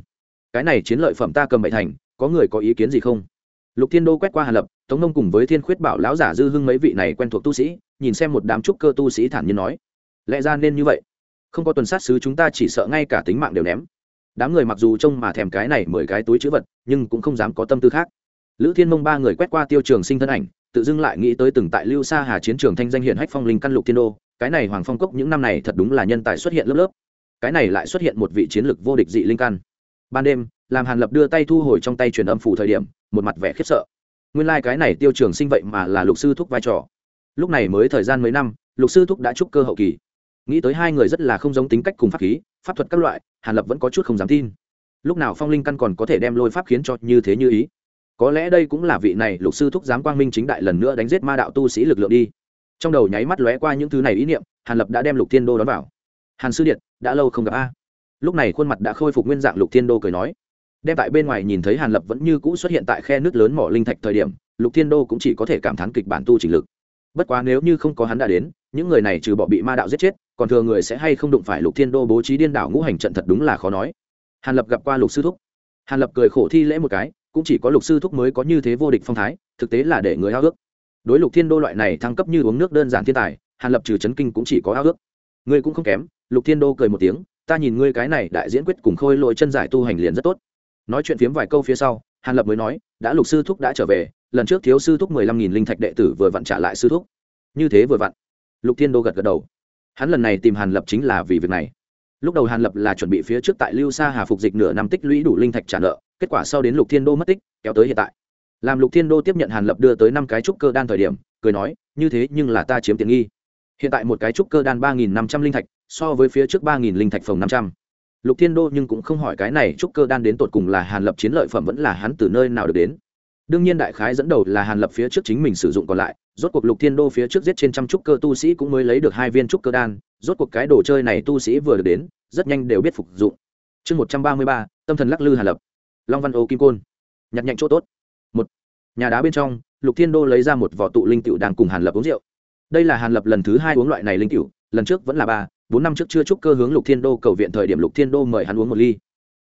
cái này chiến lợi phẩm ta cầm bảy thành, có người có ý kiến gì không? Lục thiên đô quét qua hà lập, tống nông cùng với thiên khuyết bảo lão giả dư hưng mấy vị này quen thuộc tu sĩ, nhìn xem một đám trúc cơ tu sĩ thản nhiên nói, lẽ ra nên như vậy? Không có tuần sát sứ chúng ta chỉ sợ ngay cả tính mạng đều ném. Đám người mặc dù trông mà thèm cái này mười cái túi chữ vật, nhưng cũng không dám có tâm tư khác. Lữ thiên mông ba người quét qua tiêu trường sinh thân ảnh, tự dưng lại nghĩ tới từng tại lưu sa hà chiến trường thanh danh hiển hách phong linh căn lục thiên đô, cái này hoàng phong cốc những năm này thật đúng là nhân tài xuất hiện lớp lớp. Cái này lại xuất hiện một vị chiến lược vô địch dị linh căn ban đêm, làm hàn lập đưa tay thu hồi trong tay truyền âm phủ thời điểm, một mặt vẻ khiếp sợ. Nguyên lai、like、cái này tiêu trường sinh vậy mà là lục sư thúc vai trò. Lúc này mới thời gian mấy năm, lục sư thúc đã trúc cơ hậu kỳ. Nghĩ tới hai người rất là không giống tính cách cùng pháp khí, pháp thuật các loại, hàn lập vẫn có chút không dám tin. Lúc nào phong linh căn còn có thể đem lôi pháp khiến cho như thế như ý? Có lẽ đây cũng là vị này lục sư thúc giám quang minh chính đại lần nữa đánh giết ma đạo tu sĩ lực lượng đi. Trong đầu nháy mắt lóe qua những thứ này ý niệm, hàn lập đã đem lục thiên đô đón vào. Hàn sư điện, đã lâu không gặp a lúc này khuôn mặt đã khôi phục nguyên dạng lục thiên đô cười nói. Đem tại bên ngoài nhìn thấy hàn lập vẫn như cũ xuất hiện tại khe nước lớn mỏ linh thạch thời điểm, lục thiên đô cũng chỉ có thể cảm thán kịch bản tu trình lực. Bất quá nếu như không có hắn đã đến, những người này trừ bỏ bị ma đạo giết chết, còn thừa người sẽ hay không đụng phải lục thiên đô bố trí điên đảo ngũ hành trận thật đúng là khó nói. Hàn lập gặp qua lục sư thúc. Hàn lập cười khổ thi lễ một cái, cũng chỉ có lục sư thúc mới có như thế vô địch phong thái, thực tế là để người ao ước. Đối lục thiên đô loại này thăng cấp như uống nước đơn giản thiên tài, hàn lập trừ chấn kinh cũng chỉ có ao ước. Ngươi cũng không kém, lục thiên đô cười một tiếng ta nhìn ngươi cái này đại diễn quyết cùng khôi lội chân giải tu hành liền rất tốt. Nói chuyện phiếm vài câu phía sau, hàn lập mới nói, đã lục sư thúc đã trở về, lần trước thiếu sư thúc mười lăm nghìn linh thạch đệ tử vừa vặn trả lại sư thúc. Như thế vừa vặn. Lục thiên đô gật gật đầu. Hắn lần này tìm hàn lập chính là vì việc này. Lúc đầu hàn lập là chuẩn bị phía trước tại lưu sa hà phục dịch nửa năm tích lũy đủ linh thạch trả nợ, kết quả sau đến lục thiên đô mất tích, kéo tới hiện tại. Làm lục thiên đô tiếp nhận hàn lập đưa tới năm cái trúc cơ đan thời điểm, cười nói, như thế nhưng là ta chiếm tiện nghi. Hiện tại một cái trúc cơ đan ba nghìn năm trăm linh thạch so với phía trước ba nghìn linh thạch phòng năm trăm. Lục thiên đô nhưng cũng không hỏi cái này trúc cơ đan đến tột cùng là hàn lập chiến lợi phẩm vẫn là hắn từ nơi nào được đến. Đương nhiên đại khái dẫn đầu là hàn lập phía trước chính mình sử dụng còn lại, rốt cuộc lục thiên đô phía trước giết trên trăm trúc cơ tu sĩ cũng mới lấy được hai viên trúc cơ đan, rốt cuộc cái đồ chơi này tu sĩ vừa được đến, rất nhanh đều biết phục dụng. Chương một trăm ba mươi ba, tâm thần lắc lư hàn lập. Long văn ô kim côn. Nhặt nhạnh chỗ tốt. Một, nhà đá bên trong, lục thiên đô lấy ra một vỏ tụ linh cựu đang cùng hàn lập uống rượu. Đây là hàn lập lần thứ hai uống loại này linh cựu lần trước vẫn là ba bốn năm trước chưa chúc cơ hướng lục thiên đô cầu viện thời điểm lục thiên đô mời hắn uống một ly.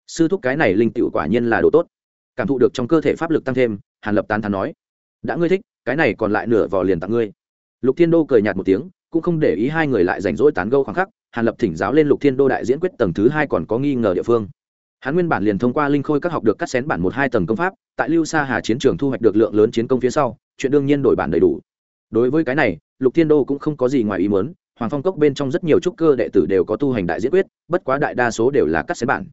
Sư thúc cái này linh tựu quả nhiên là đồ tốt. Cảm thụ được trong cơ thể pháp lực tăng thêm, hàn lập tán thán nói, đã ngươi thích, cái này còn lại nửa vò liền tặng ngươi. Lục thiên đô cười nhạt một tiếng, cũng không để ý hai người lại rảnh rỗi tán gâu khoảng khắc, hàn lập thỉnh giáo lên lục thiên đô đại diễn quyết tầng thứ hai còn có nghi ngờ địa phương. Hắn nguyên bản liền thông qua linh khôi các học được cắt xén bản một hai tầng công pháp, tại lưu sa hà chiến trường thu hoạch được lượng lớn chiến công phía sau, chuyện đương nhiên đổi bản đầy đủ. Đối với cái này, lục thiên đô cũng không có gì ngoài ý muốn hoàng phong cốc bên trong rất nhiều trúc cơ đệ tử đều có tu hành đại diễn quyết, bất quá đại đa số đều là cắt xén bản.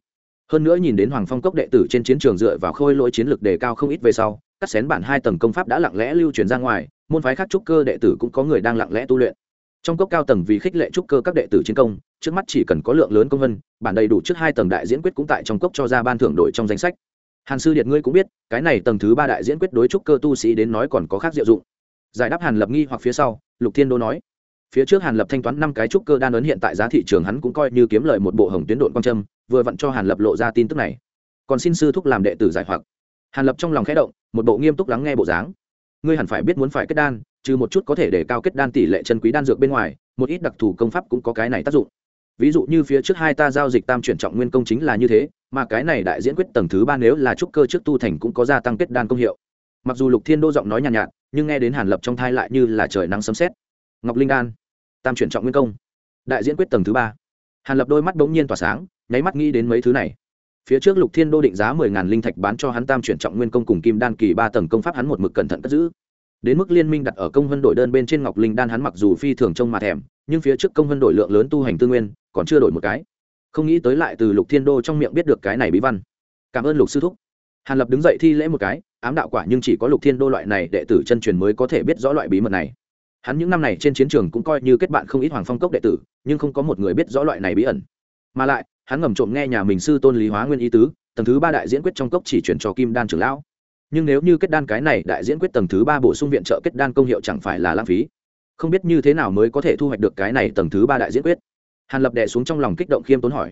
Hơn nữa nhìn đến hoàng phong cốc đệ tử trên chiến trường dựa vào khôi lỗi chiến lược đề cao không ít về sau, cắt xén bản hai tầng công pháp đã lặng lẽ lưu truyền ra ngoài, môn phái khác trúc cơ đệ tử cũng có người đang lặng lẽ tu luyện. Trong cốc cao tầng vì khích lệ trúc cơ các đệ tử chiến công, trước mắt chỉ cần có lượng lớn công vân, bản đầy đủ trước hai tầng đại diễn quyết cũng tại trong cốc cho ra ban thưởng đội trong danh sách. Hàn sư điện ngươi cũng biết, cái này tầng thứ ba đại diễn quyết đối trúc cơ tu sĩ đến nói còn có khác diệu dụng. Giải đáp hàn lập nghi hoặc phía sau, lục thiên đô nói phía trước hàn lập thanh toán năm cái trúc cơ đan ấn hiện tại giá thị trường hắn cũng coi như kiếm lời một bộ hồng tuyến độn quang trâm vừa vặn cho hàn lập lộ ra tin tức này. Còn xin sư thúc làm đệ tử giải hoặc. Hàn lập trong lòng khẽ động một bộ nghiêm túc lắng nghe bộ dáng. Ngươi hẳn phải biết muốn phải kết đan trừ một chút có thể để cao kết đan tỷ lệ chân quý đan dược bên ngoài một ít đặc thù công pháp cũng có cái này tác dụng. Ví dụ như phía trước hai ta giao dịch tam chuyển trọng nguyên công chính là như thế mà cái này đại diễn quyết tầng thứ ba nếu là trúc cơ trước tu thành cũng có gia tăng kết đan công hiệu. Mặc dù lục thiên đô giọng nói nhàn nhạt, nhạt nhưng nghe đến hàn lập trong thai lại như là trời nắng sấm sét. Ngọc linh đan tam chuyển trọng nguyên công. Đại diễn quyết tầng thứ ba. Hàn lập đôi mắt bỗng nhiên tỏa sáng, nháy mắt nghĩ đến mấy thứ này. Phía trước lục thiên đô định giá mười ngàn linh thạch bán cho hắn tam chuyển trọng nguyên công cùng kim đan kỳ ba tầng công pháp hắn một mực cẩn thận cất giữ. Đến mức liên minh đặt ở công vân đổi đơn bên trên ngọc linh đan hắn mặc dù phi thường trông mà thèm, nhưng phía trước công vân đổi lượng lớn tu hành tư nguyên, còn chưa đổi một cái. Không nghĩ tới lại từ lục thiên đô trong miệng biết được cái này bí văn. Cảm ơn lục sư thúc. Hàn lập đứng dậy thi lễ một cái, ám đạo quả nhưng chỉ có lục thiên đô loại này đệ tử chân truyền mới có thể biết rõ loại bí mật này hắn những năm này trên chiến trường cũng coi như kết bạn không ít hoàng phong cốc đệ tử, nhưng không có một người biết rõ loại này bí ẩn. Mà lại, hắn ngầm trộm nghe nhà mình sư tôn lý hóa nguyên ý tứ, tầng thứ ba đại diễn quyết trong cốc chỉ chuyển cho kim đan trưởng lão. Nhưng nếu như kết đan cái này, đại diễn quyết tầng thứ ba bổ sung viện trợ kết đan công hiệu chẳng phải là lãng phí. Không biết như thế nào mới có thể thu hoạch được cái này tầng thứ ba đại diễn quyết? Hàn lập đẻ xuống trong lòng kích động khiêm tốn hỏi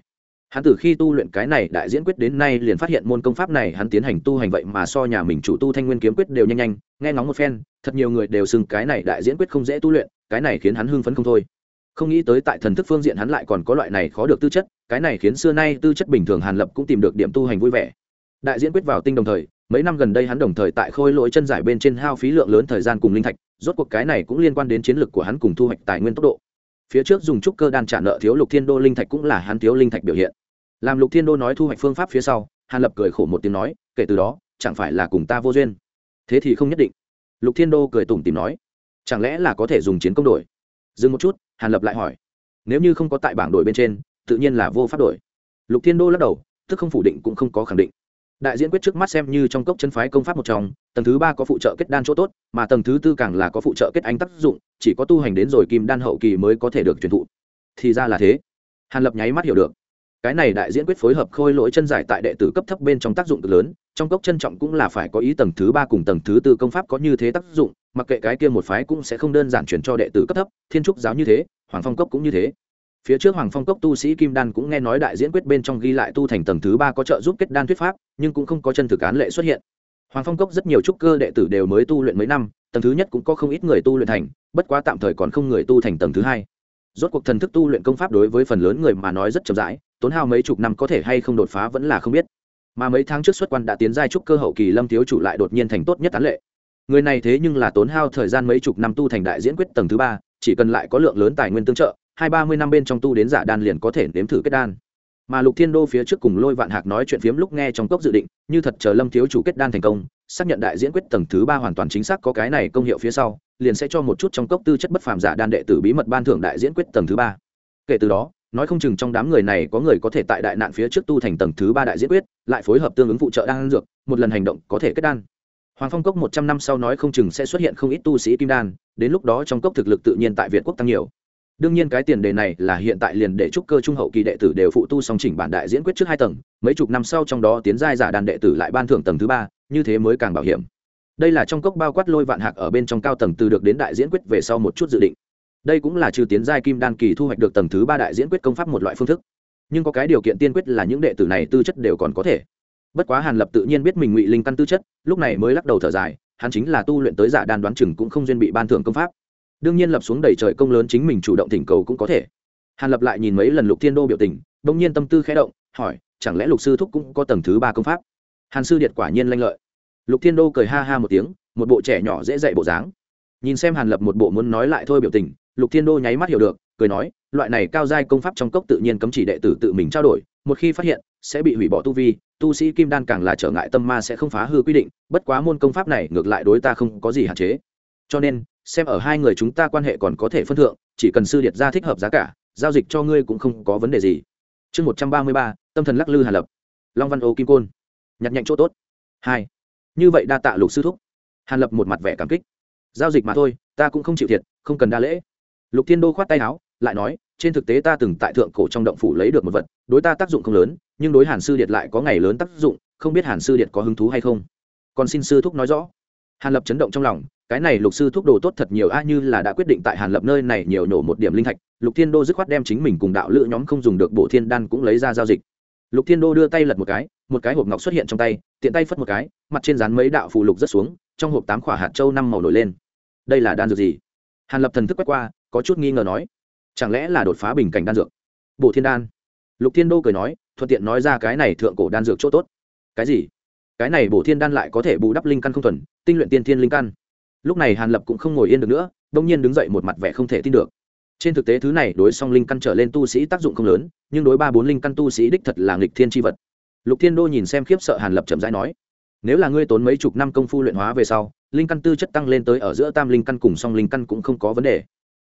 hắn từ khi tu luyện cái này đại diễn quyết đến nay liền phát hiện môn công pháp này hắn tiến hành tu hành vậy mà so nhà mình chủ tu thanh nguyên kiếm quyết đều nhanh nhanh, nghe ngóng một phen, thật nhiều người đều xưng cái này đại diễn quyết không dễ tu luyện, cái này khiến hắn hưng phấn không thôi. Không nghĩ tới tại thần thức phương diện hắn lại còn có loại này khó được tư chất, cái này khiến xưa nay tư chất bình thường hàn lập cũng tìm được điểm tu hành vui vẻ. Đại diễn quyết vào tinh đồng thời, mấy năm gần đây hắn đồng thời tại khôi lỗi chân giải bên trên hao phí lượng lớn thời gian cùng linh thạch, rốt cuộc cái này cũng liên quan đến chiến lược của hắn cùng thu hoạch tài nguyên tốc độ. Phía trước dùng trúc cơ đan trả nợ thiếu lục thiên đô linh thạch cũng là hắn thiếu linh thạch biểu hiện làm lục thiên đô nói thu hoạch phương pháp phía sau, hàn lập cười khổ một tiếng nói, kể từ đó, chẳng phải là cùng ta vô duyên. Thế thì không nhất định. Lục thiên đô cười tủm tìm nói, chẳng lẽ là có thể dùng chiến công đổi? Dừng một chút, hàn lập lại hỏi, nếu như không có tại bảng đổi bên trên, tự nhiên là vô pháp đổi. Lục thiên đô lắc đầu, tức không phủ định cũng không có khẳng định. Đại diễn quyết trước mắt xem như trong cốc chân phái công pháp một trong, tầng thứ ba có phụ trợ kết đan chỗ tốt, mà tầng thứ tư càng là có phụ trợ kết anh tác dụng, chỉ có tu hành đến rồi kim đan hậu kỳ mới có thể được truyền thụ. Thì ra là thế. Hàn lập nháy mắt hiểu được cái này đại diễn quyết phối hợp khôi lỗi chân giải tại đệ tử cấp thấp bên trong tác dụng cực lớn, trong cốc chân trọng cũng là phải có ý tầng thứ ba cùng tầng thứ tư công pháp có như thế tác dụng, mặc kệ cái kia một phái cũng sẽ không đơn giản chuyển cho đệ tử cấp thấp, thiên trúc giáo như thế, hoàng phong cốc cũng như thế. Phía trước hoàng phong cốc tu sĩ kim đan cũng nghe nói đại diễn quyết bên trong ghi lại tu thành tầng thứ ba có trợ giúp kết đan thuyết pháp, nhưng cũng không có chân thực án lệ xuất hiện. Hoàng phong cốc rất nhiều trúc cơ đệ tử đều mới tu luyện mấy năm, tầng thứ nhất cũng có không ít người tu luyện thành, bất quá tạm thời còn không người tu thành tầng thứ hai. Rốt cuộc thần thức tu luyện công pháp đối với phần lớn người mà nói rất chậm rãi tốn hao mấy chục năm có thể hay không đột phá vẫn là không biết. Mà mấy tháng trước xuất quan đã tiến giai trúc cơ hậu kỳ lâm thiếu chủ lại đột nhiên thành tốt nhất tán lệ. Người này thế nhưng là tốn hao thời gian mấy chục năm tu thành đại diễn quyết tầng thứ ba, chỉ cần lại có lượng lớn tài nguyên tương trợ, hai ba mươi năm bên trong tu đến giả đan liền có thể nếm thử kết đan. Mà lục thiên đô phía trước cùng lôi vạn hạc nói chuyện phiếm lúc nghe trong cốc dự định, như thật chờ lâm thiếu chủ kết đan thành công, xác nhận đại diễn quyết tầng thứ ba hoàn toàn chính xác có cái này công hiệu phía sau, liền sẽ cho một chút trong cốc tư chất bất phàm giả đan đệ tử bí mật ban thưởng đại diễn quyết tầng thứ ba. Kể từ đó nói không chừng trong đám người này có người có thể tại đại nạn phía trước tu thành tầng thứ ba đại diễn quyết, lại phối hợp tương ứng phụ trợ đan dược, một lần hành động có thể kết đan. Hoàng phong cốc một trăm năm sau nói không chừng sẽ xuất hiện không ít tu sĩ kim đan, đến lúc đó trong cốc thực lực tự nhiên tại việt quốc tăng nhiều. Đương nhiên cái tiền đề này là hiện tại liền để trúc cơ trung hậu kỳ đệ tử đều phụ tu song chỉnh bản đại diễn quyết trước hai tầng, mấy chục năm sau trong đó tiến giai giả đàn đệ tử lại ban thưởng tầng thứ ba, như thế mới càng bảo hiểm. Đây là trong cốc bao quát lôi vạn hạc ở bên trong cao tầng từ được đến đại diễn quyết về sau một chút dự định đây cũng là trừ tiến giai kim đan kỳ thu hoạch được tầng thứ ba đại diễn quyết công pháp một loại phương thức. Nhưng có cái điều kiện tiên quyết là những đệ tử này tư chất đều còn có thể. Bất quá hàn lập tự nhiên biết mình ngụy linh căn tư chất, lúc này mới lắc đầu thở dài, hắn chính là tu luyện tới giả đan đoán chừng cũng không duyên bị ban thưởng công pháp. Đương nhiên lập xuống đầy trời công lớn chính mình chủ động thỉnh cầu cũng có thể. Hàn lập lại nhìn mấy lần lục thiên đô biểu tình, bỗng nhiên tâm tư khẽ động, hỏi, chẳng lẽ lục sư thúc cũng có tầng thứ ba công pháp? Hàn sư điệt quả nhiên lanh lợi. Lục thiên đô cười ha ha một tiếng, một bộ trẻ nhỏ dễ dạy bộ dáng nhìn xem hàn lập một bộ muốn nói lại thôi biểu tình, lục thiên đô nháy mắt hiểu được, cười nói, loại này cao giai công pháp trong cốc tự nhiên cấm chỉ đệ tử tự mình trao đổi, một khi phát hiện, sẽ bị hủy bỏ tu vi, tu sĩ kim đan càng là trở ngại tâm ma sẽ không phá hư quy định, bất quá môn công pháp này ngược lại đối ta không có gì hạn chế. Cho nên, xem ở hai người chúng ta quan hệ còn có thể phân thượng, chỉ cần sư điệt ra thích hợp giá cả, giao dịch cho ngươi cũng không có vấn đề gì. Chương một trăm ba mươi ba, tâm thần lắc lư hàn lập. Long văn ô kim côn. Nhặt nhạnh chỗ tốt. Hai. Như vậy đa tạ lục sư thúc. Hàn lập một mặt vẻ cảm kích giao dịch mà thôi, ta cũng không chịu thiệt, không cần đa lễ. Lục thiên đô khoát tay áo, lại nói, trên thực tế ta từng tại thượng cổ trong động phủ lấy được một vật, đối ta tác dụng không lớn, nhưng đối hàn sư điệt lại có ngày lớn tác dụng, không biết hàn sư điệt có hứng thú hay không? Còn xin sư thúc nói rõ. Hàn lập chấn động trong lòng, cái này lục sư thúc đồ tốt thật nhiều a, như là đã quyết định tại hàn lập nơi này nhiều nổ một điểm linh thạch, lục thiên đô dứt khoát đem chính mình cùng đạo lữ nhóm không dùng được bộ thiên đan cũng lấy ra giao dịch. Lục thiên đô đưa tay lật một cái một cái hộp ngọc xuất hiện trong tay, tiện tay phất một cái, mặt trên dán mấy đạo phù lục rất xuống trong hộp tám khỏa hạt châu năm màu nổi lên. Đây là đan dược gì? Hàn lập thần thức quét qua, có chút nghi ngờ nói. Chẳng lẽ là đột phá bình cảnh đan dược? Bộ thiên đan. Lục thiên đô cười nói, thuận tiện nói ra cái này thượng cổ đan dược chỗ tốt. Cái gì? Cái này bổ thiên đan lại có thể bù đắp linh căn không thuần, tinh luyện tiên thiên linh căn. Lúc này hàn lập cũng không ngồi yên được nữa, đông nhiên đứng dậy một mặt vẻ không thể tin được. Trên thực tế thứ này đối song linh căn trở lên tu sĩ tác dụng không lớn, nhưng đối ba bốn linh căn tu sĩ đích thật là nghịch thiên tri vật. Lục thiên đô nhìn xem khiếp sợ hàn lập chậm rãi nói nếu là ngươi tốn mấy chục năm công phu luyện hóa về sau, linh căn tư chất tăng lên tới ở giữa tam linh căn cùng song linh căn cũng không có vấn đề.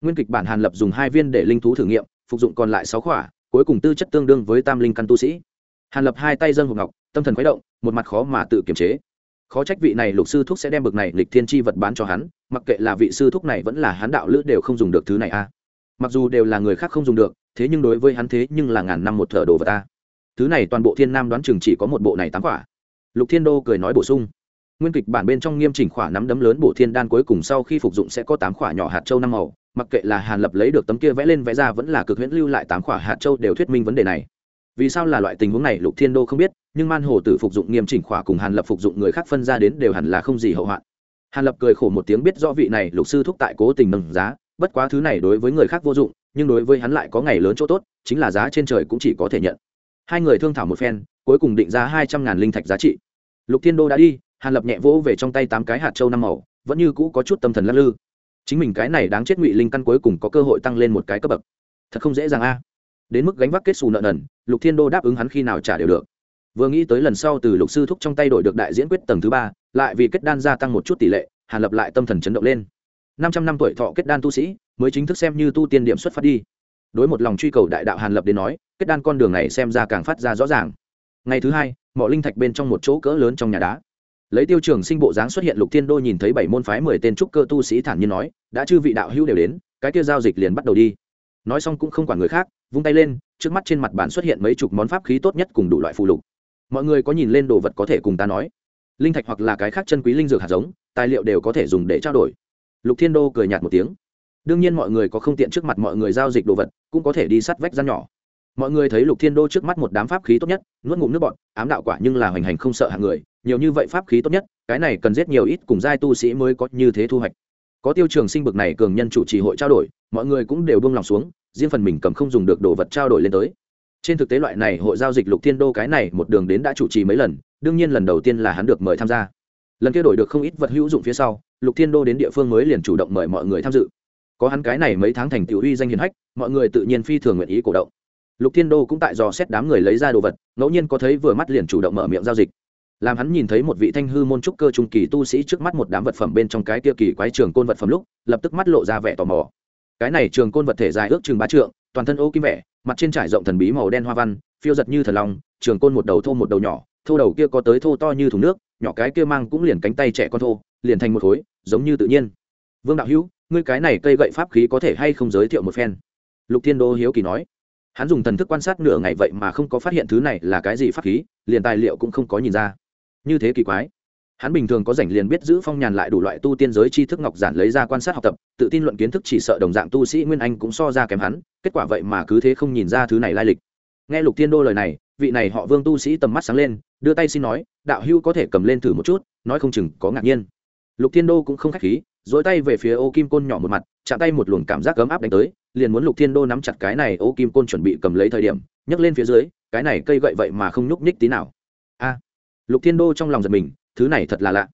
Nguyên kịch bản hàn lập dùng hai viên để linh thú thử nghiệm, phục dụng còn lại sáu khỏa, cuối cùng tư chất tương đương với tam linh căn tu sĩ. Hàn lập hai tay dâng hộp ngọc, tâm thần khuấy động, một mặt khó mà tự kiềm chế. Khó trách vị này lục sư thuốc sẽ đem bực này lịch thiên tri vật bán cho hắn, mặc kệ là vị sư thuốc này vẫn là hắn đạo lữ đều không dùng được thứ này a. Mặc dù đều là người khác không dùng được, thế nhưng đối với hắn thế nhưng là ngàn năm một thợ đồ vật ta thứ này toàn bộ thiên nam đoán chừng chỉ có một bộ này tám quả lục thiên đô cười nói bổ sung. Nguyên kịch bản bên trong nghiêm chỉnh khỏa nắm đấm lớn bộ thiên đan cuối cùng sau khi phục dụng sẽ có tám khỏa nhỏ hạt châu năm màu, mặc kệ là hàn lập lấy được tấm kia vẽ lên vẽ ra vẫn là cực huyễn lưu lại tám khỏa hạt châu đều thuyết minh vấn đề này. Vì sao là loại tình huống này lục thiên đô không biết, nhưng man hồ tử phục dụng nghiêm chỉnh khỏa cùng hàn lập phục dụng người khác phân ra đến đều hẳn là không gì hậu hoạn. Hàn lập cười khổ một tiếng biết rõ vị này lục sư thúc tại cố tình nâng giá, bất quá thứ này đối với người khác vô dụng, nhưng đối với hắn lại có ngày lớn chỗ tốt, chính là giá trên trời cũng chỉ có thể nhận. Hai người thương thảo một phen cuối cùng định giá hai trăm ngàn linh thạch giá trị. Lục thiên đô đã đi, hàn lập nhẹ vỗ về trong tay tám cái hạt châu năm màu, vẫn như cũ có chút tâm thần lắc lư. Chính mình cái này đáng chết ngụy linh căn cuối cùng có cơ hội tăng lên một cái cấp bậc. Thật không dễ dàng a. Đến mức gánh vác kết xù nợ nần, lục thiên đô đáp ứng hắn khi nào trả đều được. Vừa nghĩ tới lần sau từ lục sư thúc trong tay đổi được đại diễn quyết tầng thứ ba, lại vì kết đan gia tăng một chút tỷ lệ, hàn lập lại tâm thần chấn động lên. Năm trăm năm tuổi thọ kết đan tu sĩ, mới chính thức xem như tu tiên điểm xuất phát đi. Đối một lòng truy cầu đại đạo hàn lập đến nói, kết đan con đường này xem ra càng phát ra rõ ràng ngày thứ hai, mỏ linh thạch bên trong một chỗ cỡ lớn trong nhà đá. Lấy tiêu trường sinh bộ dáng xuất hiện lục thiên đô nhìn thấy bảy môn phái mười tên trúc cơ tu sĩ thản nhiên nói, đã chư vị đạo hữu đều đến, cái kia giao dịch liền bắt đầu đi. Nói xong cũng không quản người khác, vung tay lên, trước mắt trên mặt bàn xuất hiện mấy chục món pháp khí tốt nhất cùng đủ loại phụ lục. Mọi người có nhìn lên đồ vật có thể cùng ta nói. Linh thạch hoặc là cái khác chân quý linh dược hạt giống, tài liệu đều có thể dùng để trao đổi. Lục thiên đô cười nhạt một tiếng. Đương nhiên mọi người có không tiện trước mặt mọi người giao dịch đồ vật, cũng có thể đi sắt vách gian nhỏ mọi người thấy lục thiên đô trước mắt một đám pháp khí tốt nhất, nuốt ngụm nước bọn ám đạo quả nhưng là hoành hành không sợ hạng người, nhiều như vậy pháp khí tốt nhất, cái này cần giết nhiều ít cùng giai tu sĩ mới có như thế thu hoạch. Có tiêu trường sinh bực này cường nhân chủ trì hội trao đổi, mọi người cũng đều buông lòng xuống, riêng phần mình cầm không dùng được đồ vật trao đổi lên tới. Trên thực tế loại này hội giao dịch lục thiên đô cái này một đường đến đã chủ trì mấy lần, đương nhiên lần đầu tiên là hắn được mời tham gia. Lần kia đổi được không ít vật hữu dụng phía sau, lục thiên đô đến địa phương mới liền chủ động mời mọi người tham dự. Có hắn cái này mấy tháng thành tiểu uy danh hiền hách, mọi người tự nhiên phi thường nguyện ý cổ động lục thiên đô cũng tại dò xét đám người lấy ra đồ vật, ngẫu nhiên có thấy vừa mắt liền chủ động mở miệng giao dịch. Làm hắn nhìn thấy một vị thanh hư môn trúc cơ trung kỳ tu sĩ trước mắt một đám vật phẩm bên trong cái tiêu kỳ quái trường côn vật phẩm lúc, lập tức mắt lộ ra vẻ tò mò. Cái này trường côn vật thể dài ước chừng ba trượng, toàn thân ô kim vẻ, mặt trên trải rộng thần bí màu đen hoa văn, phiêu giật như thần long, trường côn một đầu thô một đầu nhỏ, thô đầu kia có tới thô to như thùng nước, nhỏ cái kia mang cũng liền cánh tay trẻ con thô, liền thành một khối, giống như tự nhiên. Vương đạo hữu, ngươi cái này cây gậy pháp khí có thể hay không giới thiệu một phen? Lục thiên đô hiếu kỳ nói hắn dùng thần thức quan sát nửa ngày vậy mà không có phát hiện thứ này là cái gì pháp khí, liền tài liệu cũng không có nhìn ra. Như thế kỳ quái. Hắn bình thường có rảnh liền biết giữ phong nhàn lại đủ loại tu tiên giới tri thức ngọc giản lấy ra quan sát học tập, tự tin luận kiến thức chỉ sợ đồng dạng tu sĩ nguyên anh cũng so ra kém hắn, kết quả vậy mà cứ thế không nhìn ra thứ này lai lịch. Nghe lục thiên đô lời này, vị này họ vương tu sĩ tầm mắt sáng lên, đưa tay xin nói, đạo hưu có thể cầm lên thử một chút, nói không chừng có ngạc nhiên. Lục thiên đô cũng không k h á c h khí dỗi tay về phía ô kim côn nhỏ một mặt, chạm tay một luồng cảm giác ấm áp đánh tới, liền muốn lục thiên đô nắm chặt cái này ô kim côn chuẩn bị cầm lấy thời điểm, nhấc lên phía dưới, cái này cây gậy vậy mà không nhúc nhích tí nào. A! Lục thiên đô trong lòng giật mình, thứ này thật là lạ.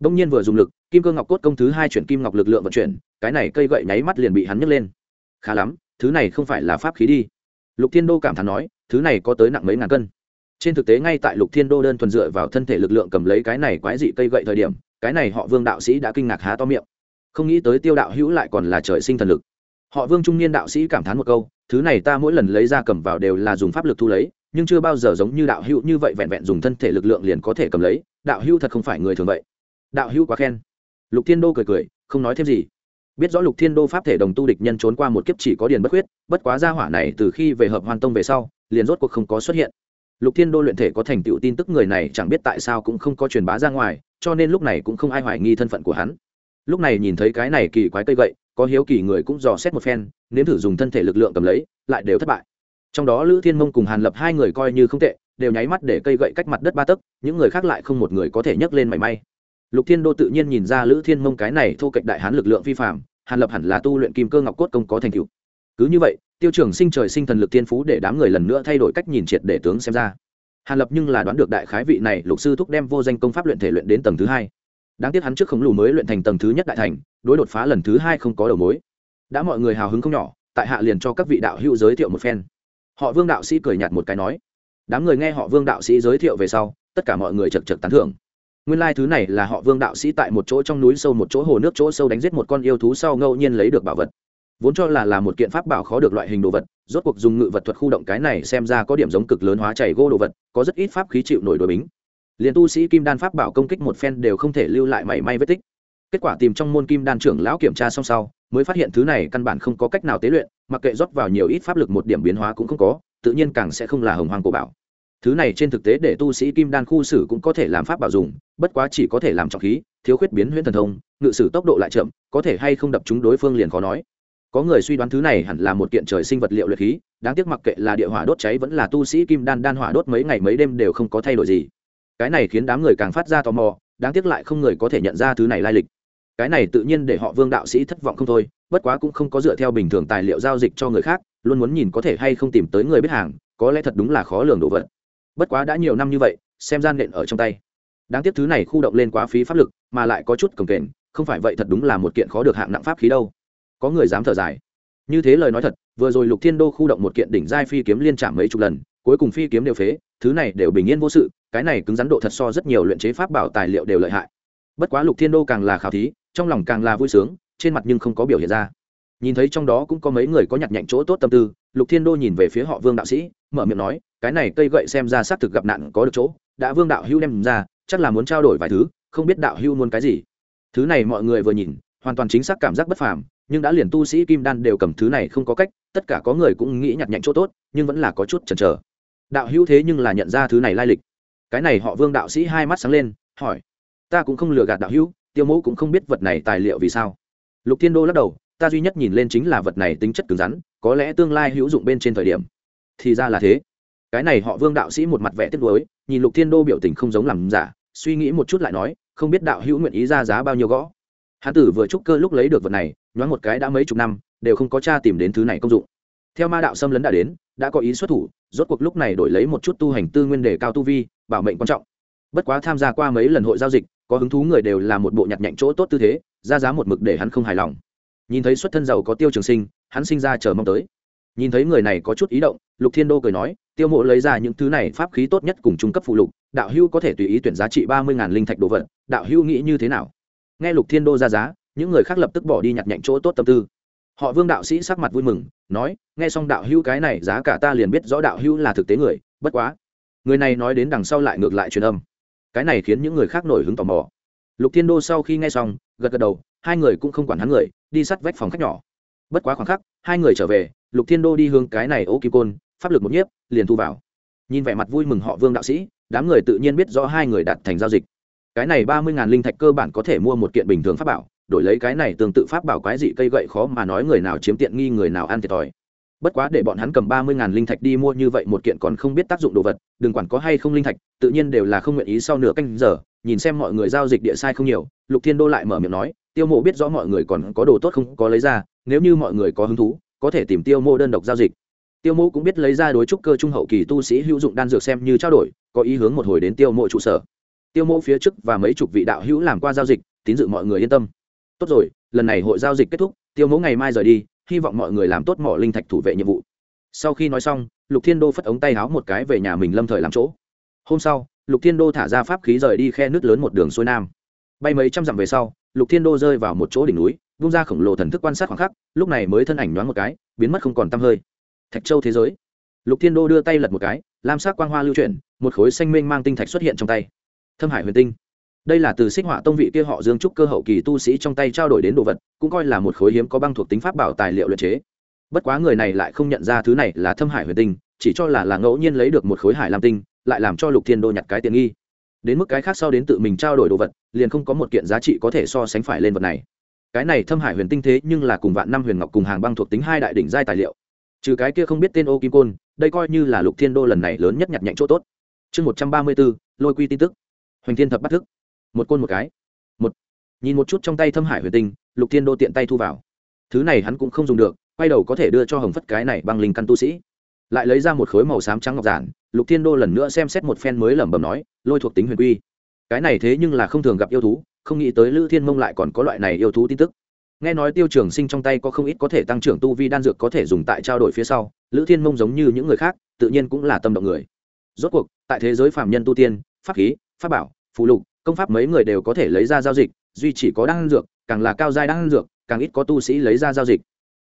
Đông nhiên vừa dùng lực, kim cơ ngọc cốt công thứ hai chuyển kim ngọc lực lượng vận chuyển, cái này cây gậy nháy mắt liền bị hắn nhấc lên. Khá lắm, thứ này không phải là pháp khí đi. Lục thiên đô cảm thán nói, thứ này có tới nặng mấy ngàn cân. Trên thực tế ngay tại lục thiên đô đơn thuần dựa vào thân thể lực lượng cầm lấy cái này quái dị cây gậy thời điểm cái này họ vương đạo sĩ đã kinh ngạc há to miệng. Không nghĩ tới tiêu đạo hữu lại còn là trời sinh thần lực. Họ vương trung niên đạo sĩ cảm thán một câu, thứ này ta mỗi lần lấy ra cầm vào đều là dùng pháp lực thu lấy, nhưng chưa bao giờ giống như đạo hữu như vậy vẹn vẹn dùng thân thể lực lượng liền có thể cầm lấy, đạo hữu thật không phải người thường vậy. Đạo hữu quá khen. Lục thiên đô cười cười, không nói thêm gì. Biết rõ lục thiên đô pháp thể đồng tu địch nhân trốn qua một kiếp chỉ có điền bất khuyết, bất quá gia hỏa này từ khi về hợp hoàn tông về sau, liền rốt cuộc không có xuất hiện lục thiên đô luyện thể có thành tựu tin tức người này chẳng biết tại sao cũng không có truyền bá ra ngoài, cho nên lúc này cũng không ai hoài nghi thân phận của hắn. Lúc này nhìn thấy cái này kỳ quái cây gậy, có hiếu kỳ người cũng dò xét một phen, nếm thử dùng thân thể lực lượng cầm lấy, lại đều thất bại. Trong đó lữ thiên mông cùng hàn lập hai người coi như không tệ, đều nháy mắt để cây gậy cách mặt đất ba tấc, những người khác lại không một người có thể nhấc lên mảy may. Lục thiên đô tự nhiên nhìn ra lữ thiên mông cái này thô kịch đại hán lực lượng vi phạm hàn lập hẳn là tu luyện kim cơ ngọc cốt công có thành tựu. Cứ như vậy tiêu trưởng sinh trời sinh thần lực thiên phú để đám người lần nữa thay đổi cách nhìn triệt để tướng xem ra. Hàn lập nhưng là đoán được đại khái vị này, lục sư thúc đem vô danh công pháp luyện thể luyện đến tầng thứ hai. Đáng tiếc hắn trước khổng lồ mới luyện thành tầng thứ nhất đại thành, đối đột phá lần thứ hai không có đầu mối. Đã mọi người hào hứng không nhỏ, tại hạ liền cho các vị đạo hữu giới thiệu một phen. Họ vương đạo sĩ cười nhạt một cái nói. Đám người nghe họ vương đạo sĩ giới thiệu về sau, tất cả mọi người chật chật tán thưởng. Nguyên lai、like、thứ này là họ vương đạo sĩ tại một chỗ trong núi sâu, một chỗ hồ nước, chỗ sâu đánh giết một con yêu thú sau ngẫu nhiên lấy được bảo vật vốn cho là là một kiện pháp bảo khó được loại hình đồ vật, rốt cuộc dùng ngự vật thuật khu động cái này xem ra có điểm giống cực lớn hóa chảy gỗ đồ vật, có rất ít pháp khí chịu nổi đội bính. Liền tu sĩ kim đan pháp bảo công kích một phen đều không thể lưu lại mảy may vết tích. Kết quả tìm trong môn kim đan trưởng lão kiểm tra xong sau, mới phát hiện thứ này căn bản không có cách nào tế luyện, mặc kệ rót vào nhiều ít pháp lực một điểm biến hóa cũng không có, tự nhiên càng sẽ không là hồng hoàng cổ bảo. Thứ này trên thực tế để tu sĩ kim đan khu sử cũng có thể làm pháp bảo dùng, bất quá chỉ có thể làm trọng khí, thiếu khuyết biến huyễn thần thông, ngự sử tốc độ lại chậm, có thể hay không đập chúng đối phương liền khó nói có người suy đoán thứ này hẳn là một kiện trời sinh vật liệu luyện khí, đáng tiếc mặc kệ là địa hỏa đốt cháy vẫn là tu sĩ kim đan đan hỏa đốt mấy ngày mấy đêm đều không có thay đổi gì. Cái này khiến đám người càng phát ra tò mò, đáng tiếc lại không người có thể nhận ra thứ này lai lịch. Cái này tự nhiên để họ vương đạo sĩ thất vọng không thôi, bất quá cũng không có dựa theo bình thường tài liệu giao dịch cho người khác, luôn muốn nhìn có thể hay không tìm tới người biết hàng, có lẽ thật đúng là khó lường đồ vật. Bất quá đã nhiều năm như vậy, xem gian nện ở trong tay. Đáng tiếc thứ này khu động lên quá phí pháp lực, mà lại có chút cồng kềnh, không phải vậy thật đúng là một kiện khó được hạng nặng pháp khí đâu có người dám thở dài. Như thế lời nói thật, vừa rồi lục thiên đô khu động một kiện đỉnh giai phi kiếm liên trạm mấy chục lần, cuối cùng phi kiếm đều phế, thứ này đều bình yên vô sự, cái này cứng rắn độ thật so rất nhiều luyện chế pháp bảo tài liệu đều lợi hại. Bất quá lục thiên đô càng là khảo thí, trong lòng càng là vui sướng, trên mặt nhưng không có biểu hiện ra. Nhìn thấy trong đó cũng có mấy người có nhặt nhạnh chỗ tốt tâm tư, lục thiên đô nhìn về phía họ vương đạo sĩ, mở miệng nói, cái này cây gậy xem ra xác thực gặp nạn có được chỗ, đã vương đạo hưu đem ra, chắc là muốn trao đổi vài thứ, không biết đạo hưu muốn cái gì. Thứ này mọi người vừa nhìn, hoàn toàn chính xác cảm giác bất phàm nhưng đã liền tu sĩ kim đan đều cầm thứ này không có cách, tất cả có người cũng nghĩ nhặt nhạnh chỗ tốt, nhưng vẫn là có chút chần chờ. Đạo hữu thế nhưng là nhận ra thứ này lai lịch. Cái này họ vương đạo sĩ hai mắt sáng lên, hỏi, ta cũng không lừa gạt đạo hữu, tiêu mẫu cũng không biết vật này tài liệu vì sao. Lục thiên đô lắc đầu, ta duy nhất nhìn lên chính là vật này tính chất cứng rắn, có lẽ tương lai hữu dụng bên trên thời điểm. Thì ra là thế. Cái này họ vương đạo sĩ một mặt vẽ tiếc nuối, nhìn lục thiên đô biểu tình không giống làm giả, suy nghĩ một chút lại nói, không biết đạo hữu nguyện ý ra giá bao nhiêu gõ? Hán tử vừa trúc cơ lúc lấy được vật này, nhoáng một cái đã mấy chục năm, đều không có cha tìm đến thứ này công dụng. Theo ma đạo xâm lấn đã đến, đã có ý xuất thủ, rốt cuộc lúc này đổi lấy một chút tu hành tư nguyên đề cao tu vi, bảo mệnh quan trọng. Bất quá tham gia qua mấy lần hội giao dịch, có hứng thú người đều là một bộ nhặt nhạnh chỗ tốt tư thế, ra giá một mực để hắn không hài lòng. Nhìn thấy xuất thân giàu có tiêu trường sinh, hắn sinh ra chờ mong tới. Nhìn thấy người này có chút ý động, lục thiên đô cười nói, tiêu mộ lấy ra những thứ này pháp khí tốt nhất cùng trung cấp phụ lục, đạo hưu có thể tùy ý tuyển giá trị ba mươi linh thạch đồ vật, đạo hưu nghĩ như thế nào? Nghe lục thiên đô ra giá, những người khác lập tức bỏ đi nhặt nhạnh chỗ tốt tâm tư. Họ vương đạo sĩ sắc mặt vui mừng, nói, nghe xong đạo hưu cái này, giá cả ta liền biết rõ đạo hưu là thực tế người, bất quá. Người này nói đến đằng sau lại ngược lại truyền âm. Cái này khiến những người khác nổi hứng tò mò. Lục thiên đô sau khi nghe xong, gật gật đầu, hai người cũng không quản hắn người, đi sắt vách phòng khách nhỏ. Bất quá khoảng khắc, hai người trở về, lục thiên đô đi hướng cái này ô kim côn, pháp lực một nhiếp, liền thu vào. Nhìn vẻ mặt vui mừng họ vương đạo sĩ, đám người tự nhiên biết rõ hai người đạt thành giao dịch cái này ba mươi linh thạch cơ bản có thể mua một kiện bình thường pháp bảo, đổi lấy cái này tương tự pháp bảo quái dị cây gậy khó mà nói người nào chiếm tiện nghi, người nào ăn thiệt thòi. Bất quá để bọn hắn cầm ba mươi linh thạch đi mua như vậy một kiện còn không biết tác dụng đồ vật, đừng quản có hay không linh thạch, tự nhiên đều là không nguyện ý sau nửa canh giờ, nhìn xem mọi người giao dịch địa sai không nhiều, lục thiên đô lại mở miệng nói, tiêu mộ biết rõ mọi người còn có đồ tốt không có lấy ra, nếu như mọi người có hứng thú, có thể tìm tiêu mộ đơn độc giao dịch. Tiêu mộ cũng biết lấy ra đối trúc cơ trung hậu kỳ tu sĩ hữu dụng đan dược xem như trao đổi, có ý hướng một hồi đến tiêu mộ trụ sở tiêu mộ phía trước và mấy chục vị đạo hữu làm qua giao dịch, tín dự mọi người yên tâm. Tốt rồi, lần này hội giao dịch kết thúc, tiêu mẫu ngày mai rời đi, hy vọng mọi người làm tốt mỏ linh thạch thủ vệ nhiệm vụ. Sau khi nói xong, lục thiên đô phất ống tay háo một cái về nhà mình lâm thời làm chỗ. Hôm sau, lục thiên đô thả ra pháp khí rời đi khe nước lớn một đường xuôi nam. Bay mấy trăm dặm về sau, lục thiên đô rơi vào một chỗ đỉnh núi, vung ra khổng lồ thần thức quan sát khoảng khắc, lúc này mới thân ảnh nhoáng một cái, biến mất không còn tăm hơi. Thạch châu thế giới. Lục thiên đô đưa tay lật một cái, lam sắc quang hoa lưu chuyển, một khối xanh mênh mang tinh thạch xuất hiện trong tay thâm hải huyền tinh. Đây là từ xích họa tông vị kia họ dương trúc cơ hậu kỳ tu sĩ trong tay trao đổi đến đồ vật, cũng coi là một khối hiếm có băng thuộc tính pháp bảo tài liệu luyện chế. Bất quá người này lại không nhận ra thứ này là thâm hải huyền tinh, chỉ cho là là ngẫu nhiên lấy được một khối hải lam tinh, lại làm cho lục thiên đô nhặt cái tiện nghi. Đến mức cái khác sau đến tự mình trao đổi đồ vật, liền không có một kiện giá trị có thể so sánh phải lên vật này. Cái này thâm hải huyền tinh thế nhưng là cùng vạn năm huyền ngọc cùng hàng băng thuộc tính hai đại đỉnh giai tài liệu. Trừ cái kia không biết tên ô kim côn, đây coi như là lục thiên đô lần này lớn nhất nhặt nhạnh chỗ tốt. Chương một trăm ba mươi bốn lôi quy tin tức hoành thiên thập bắt thức. Một côn một cái. Một. Nhìn một chút trong tay thâm hải huyền tinh, lục thiên đô tiện tay thu vào. Thứ này hắn cũng không dùng được, quay đầu có thể đưa cho hồng phất cái này bằng linh căn tu sĩ. Lại lấy ra một khối màu xám trắng ngọc giản, lục thiên đô lần nữa xem xét một phen mới lẩm bẩm nói, lôi thuộc tính huyền quy. Cái này thế nhưng là không thường gặp yêu thú, không nghĩ tới lữ thiên mông lại còn có loại này yêu thú tin tức. Nghe nói tiêu trường sinh trong tay có không ít có thể tăng trưởng tu vi đan dược có thể dùng tại trao đổi phía sau, lữ thiên mông giống như những người khác, tự nhiên cũng là tâm động người. Rốt cuộc, tại thế giới phạm nhân tu tiên, pháp khí pháp bảo phụ lục, công pháp mấy người đều có thể lấy ra giao dịch, duy chỉ có đan dược, càng là cao giai đan dược, càng ít có tu sĩ lấy ra giao dịch.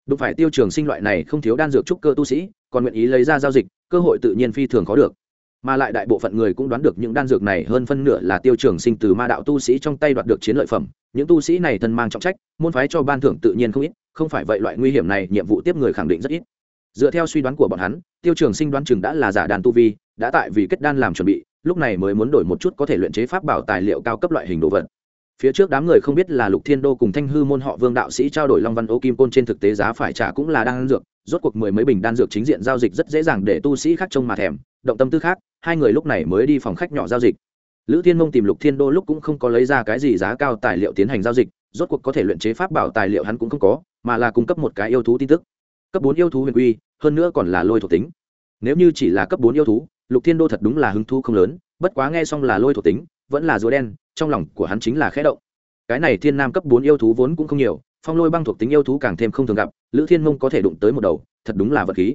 Đụng phải tiêu trường sinh loại này không thiếu đan dược trúc cơ tu sĩ, còn nguyện ý lấy ra giao dịch, cơ hội tự nhiên phi thường khó được. Mà lại đại bộ phận người cũng đoán được những đan dược này hơn phân nửa là tiêu trường sinh từ ma đạo tu sĩ trong tay đoạt được chiến lợi phẩm. Những tu sĩ này thân mang trọng trách, môn phái cho ban thưởng tự nhiên không ít, không phải vậy loại nguy hiểm này nhiệm vụ tiếp người khẳng định rất ít. Dựa theo suy đoán của bọn hắn, tiêu trường sinh đoán chừng đã là giả đàn tu vi, đã tại vì kết đan làm chuẩn bị lúc này mới muốn đổi một chút có thể luyện chế pháp bảo tài liệu cao cấp loại hình đồ vật. Phía trước đám người không biết là lục thiên đô cùng thanh hư môn họ vương đạo sĩ trao đổi long văn ô kim côn trên thực tế giá phải trả cũng là đan dược, rốt cuộc mười mấy bình đan dược chính diện giao dịch rất dễ dàng để tu sĩ khác trông mà thèm, động tâm tư khác, hai người lúc này mới đi phòng khách nhỏ giao dịch. Lữ thiên mông tìm lục thiên đô lúc cũng không có lấy ra cái gì giá cao tài liệu tiến hành giao dịch, rốt cuộc có thể luyện chế pháp bảo tài liệu hắn cũng không có, mà là cung cấp một cái yêu thú tin tức. Cấp bốn yêu thú huyền quy, hơn nữa còn là lôi thuộc tính. Nếu như chỉ là cấp bốn yêu thú lục thiên đô thật đúng là hứng thu không lớn, bất quá nghe xong là lôi thuộc tính, vẫn là rùa đen, trong lòng của hắn chính là khẽ động. Cái này thiên nam cấp bốn yêu thú vốn cũng không nhiều, phong lôi băng thuộc tính yêu thú càng thêm không thường gặp, lữ thiên mông có thể đụng tới một đầu, thật đúng là vật khí.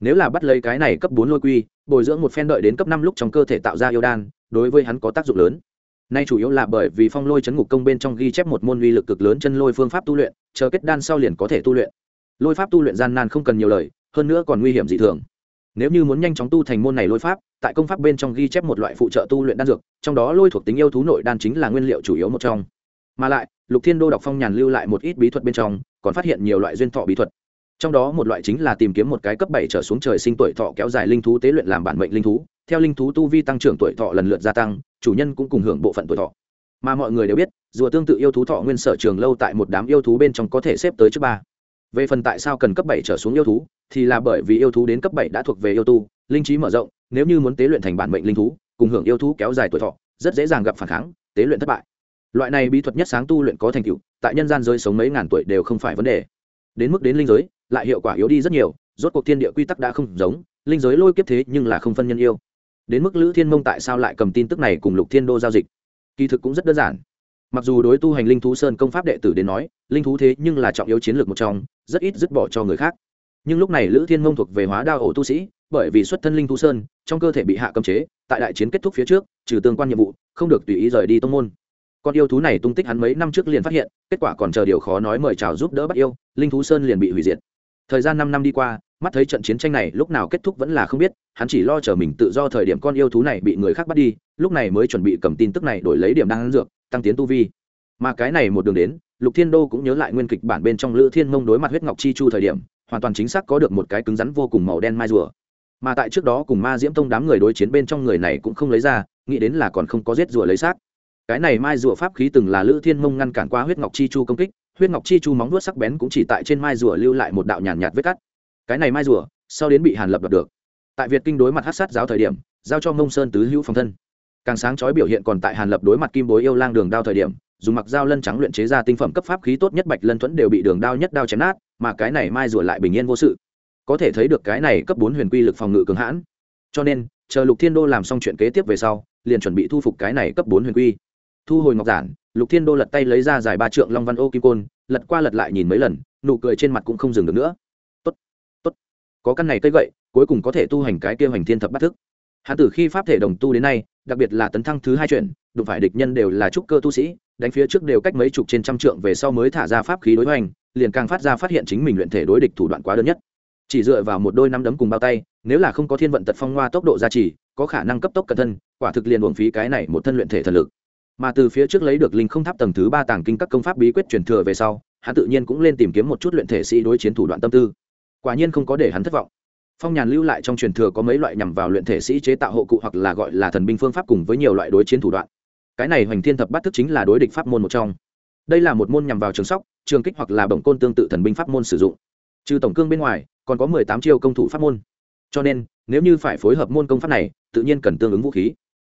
Nếu là bắt lấy cái này cấp bốn lôi quy, bồi dưỡng một phen đợi đến cấp năm lúc trong cơ thể tạo ra yêu đan, đối với hắn có tác dụng lớn. Nay chủ yếu là bởi vì phong lôi chấn ngục công bên trong ghi chép một môn uy lực cực lớn chân lôi phương pháp tu luyện, chờ kết đan sau liền có thể tu luyện. Lôi pháp tu luyện gian nan không cần nhiều lời, hơn nữa còn nguy hiểm dị thường nếu như muốn nhanh chóng tu thành môn này lôi pháp, tại công pháp bên trong ghi chép một loại phụ trợ tu luyện đan dược, trong đó lôi thuộc tính yêu thú nội đan chính là nguyên liệu chủ yếu một trong. Mà lại, lục thiên đô đọc phong nhàn lưu lại một ít bí thuật bên trong, còn phát hiện nhiều loại duyên thọ bí thuật. Trong đó một loại chính là tìm kiếm một cái cấp bảy trở xuống trời sinh tuổi thọ kéo dài linh thú tế luyện làm bản mệnh linh thú. Theo linh thú tu vi tăng trưởng tuổi thọ lần lượt gia tăng, chủ nhân cũng cùng hưởng bộ phận tuổi thọ. Mà mọi người đều biết, rùa tương tự yêu thú thọ nguyên sở trường lâu tại một đám yêu thú bên trong có thể xếp tới trước ba về phần tại sao cần cấp bảy trở xuống yêu thú, thì là bởi vì yêu thú đến cấp bảy đã thuộc về yêu tu, linh trí mở rộng, nếu như muốn tế luyện thành bản mệnh linh thú, cùng hưởng yêu thú kéo dài tuổi thọ, rất dễ dàng gặp phản kháng, tế luyện thất bại. Loại này bí thuật nhất sáng tu luyện có thành tựu, tại nhân gian giới sống mấy ngàn tuổi đều không phải vấn đề. Đến mức đến linh giới, lại hiệu quả yếu đi rất nhiều, rốt cuộc thiên địa quy tắc đã không giống, linh giới lôi kiếp thế nhưng là không phân nhân yêu. Đến mức lữ thiên mông tại sao lại cầm tin tức này cùng lục thiên đô giao dịch? Kỳ thực cũng rất đơn giản mặc dù đối tu hành linh thú sơn công pháp đệ tử đến nói, linh thú thế nhưng là trọng yếu chiến lược một trong, rất ít dứt bỏ cho người khác. Nhưng lúc này lữ thiên mông thuộc về hóa đao ổ tu sĩ, bởi vì xuất thân linh thú sơn, trong cơ thể bị hạ cấm chế, tại đại chiến kết thúc phía trước, trừ tương quan nhiệm vụ, không được tùy ý rời đi tông môn. Con yêu thú này tung tích hắn mấy năm trước liền phát hiện, kết quả còn chờ điều khó nói mời chào giúp đỡ bắt yêu, linh thú sơn liền bị hủy diệt. Thời gian năm năm đi qua, mắt thấy trận chiến tranh này lúc nào kết thúc vẫn là không biết, hắn chỉ lo chờ mình tự do thời điểm con yêu thú này bị người khác bắt đi, lúc này mới chuẩn bị cầm tin tức này đổi lấy điểm đang dược tăng tiến tu vi. Mà cái này một đường đến lục thiên đô cũng nhớ lại nguyên kịch bản bên trong lữ thiên mông đối mặt huyết ngọc chi chu thời điểm hoàn toàn chính xác có được một cái cứng rắn vô cùng màu đen mai rùa. Mà tại trước đó cùng ma diễm tông đám người đối chiến bên trong người này cũng không lấy ra nghĩ đến là còn không có giết rùa lấy xác. Cái này mai rùa pháp khí từng là lữ thiên mông ngăn cản qua huyết ngọc chi chu công kích huyết ngọc chi chu móng vuốt sắc bén cũng chỉ tại trên mai rùa lưu lại một đạo nhàn nhạt, vết cắt. Cái này mai rùa sau đến bị hàn lập đập được. Tại việt kinh đối mặt hát sát giáo thời điểm giao cho mông sơn tứ hữu phòng thân càng sáng chói biểu hiện còn tại hàn lập đối mặt kim bối yêu lang đường đao thời điểm, dùng mặc dao lân trắng luyện chế ra tinh phẩm cấp pháp khí tốt nhất bạch lân thuẫn đều bị đường đao nhất đao chém nát, mà cái này mai rùa lại bình yên vô sự. Có thể thấy được cái này cấp bốn huyền quy lực phòng ngự cường hãn. Cho nên, chờ lục thiên đô làm xong chuyện kế tiếp về sau, liền chuẩn bị thu phục cái này cấp bốn huyền quy. Thu hồi ngọc giản, lục thiên đô lật tay lấy ra giải ba trượng long văn ô kim côn, lật qua lật lại nhìn mấy lần, nụ cười trên mặt cũng không dừng được nữa. Tốt tốt. Có căn này cây gậy, cuối cùng có thể tu hành cái kia hoành thiên thập bắt thức. Hắn từ khi pháp thể đồng tu đến nay đặc biệt là tấn thăng thứ hai chuyển, đụng phải địch nhân đều là trúc cơ tu sĩ, đánh phía trước đều cách mấy chục trên trăm trượng về sau mới thả ra pháp khí đối hoành, liền càng phát ra phát hiện chính mình luyện thể đối địch thủ đoạn quá đơn nhất. Chỉ dựa vào một đôi năm đấm cùng bao tay, nếu là không có thiên vận tật phong hoa tốc độ gia trì, có khả năng cấp tốc cẩn thân, quả thực liền uổng phí cái này một thân luyện thể thần lực. Mà từ phía trước lấy được linh không tháp tầng thứ ba tàng kinh các công pháp bí quyết truyền thừa về sau, hắn tự nhiên cũng lên tìm kiếm một chút luyện thể sĩ đối chiến thủ đoạn tâm tư. Quả nhiên không có để hắn thất vọng phong nhàn lưu lại trong truyền thừa có mấy loại nhằm vào luyện thể sĩ chế tạo hộ cụ hoặc là gọi là thần binh phương pháp cùng với nhiều loại đối chiến thủ đoạn. Cái này hoành thiên thập bát thức chính là đối địch pháp môn một trong. Đây là một môn nhằm vào trường sóc, trường kích hoặc là bổng côn tương tự thần binh pháp môn sử dụng. Trừ tổng cương bên ngoài, còn có mười tám chiêu công thủ pháp môn. Cho nên, nếu như phải phối hợp môn công pháp này, tự nhiên cần tương ứng vũ khí.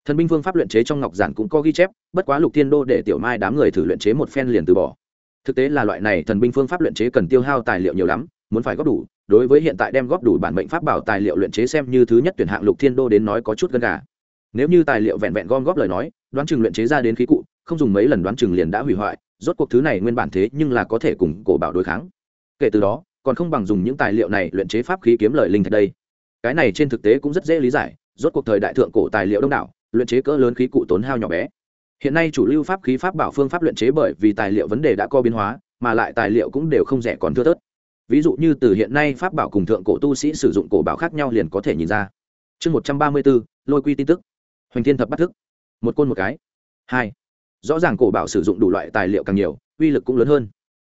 Thần binh phương pháp luyện chế trong ngọc giản cũng có ghi chép, bất quá lục thiên đô để tiểu mai đám người thử luyện chế một phen liền từ bỏ. Thực tế là loại này thần binh phương pháp luyện chế cần tiêu hao tài liệu nhiều lắm muốn phải góp đủ, đối với hiện tại đem góp đủ bản mệnh pháp bảo tài liệu luyện chế xem như thứ nhất tuyển hạng lục thiên đô đến nói có chút gần cả. nếu như tài liệu vẹn vẹn gom góp lời nói, đoán chừng luyện chế ra đến khí cụ, không dùng mấy lần đoán chừng liền đã hủy hoại, rốt cuộc thứ này nguyên bản thế nhưng là có thể cùng cổ bảo đối kháng. Kể từ đó, còn không bằng dùng những tài liệu này luyện chế pháp khí kiếm lời linh thạch đây. Cái này trên thực tế cũng rất dễ lý giải, rốt cuộc thời đại thượng cổ tài liệu đông đảo, luyện chế cỡ lớn khí cụ tốn hao nhỏ bé. Hiện nay chủ lưu pháp khí pháp bảo phương pháp luyện chế bởi vì tài liệu vấn đề đã co biến hóa, mà lại tài liệu cũng đều không rẻ còn thưa thớt ví dụ như từ hiện nay pháp bảo cùng thượng cổ tu sĩ sử dụng cổ bảo khác nhau liền có thể nhìn ra. Chương một trăm ba mươi bốn, lôi quy tin tức. Hoành thiên thập bắt thức. Một côn một cái. Hai. Rõ ràng cổ bảo sử dụng đủ loại tài liệu càng nhiều, uy lực cũng lớn hơn.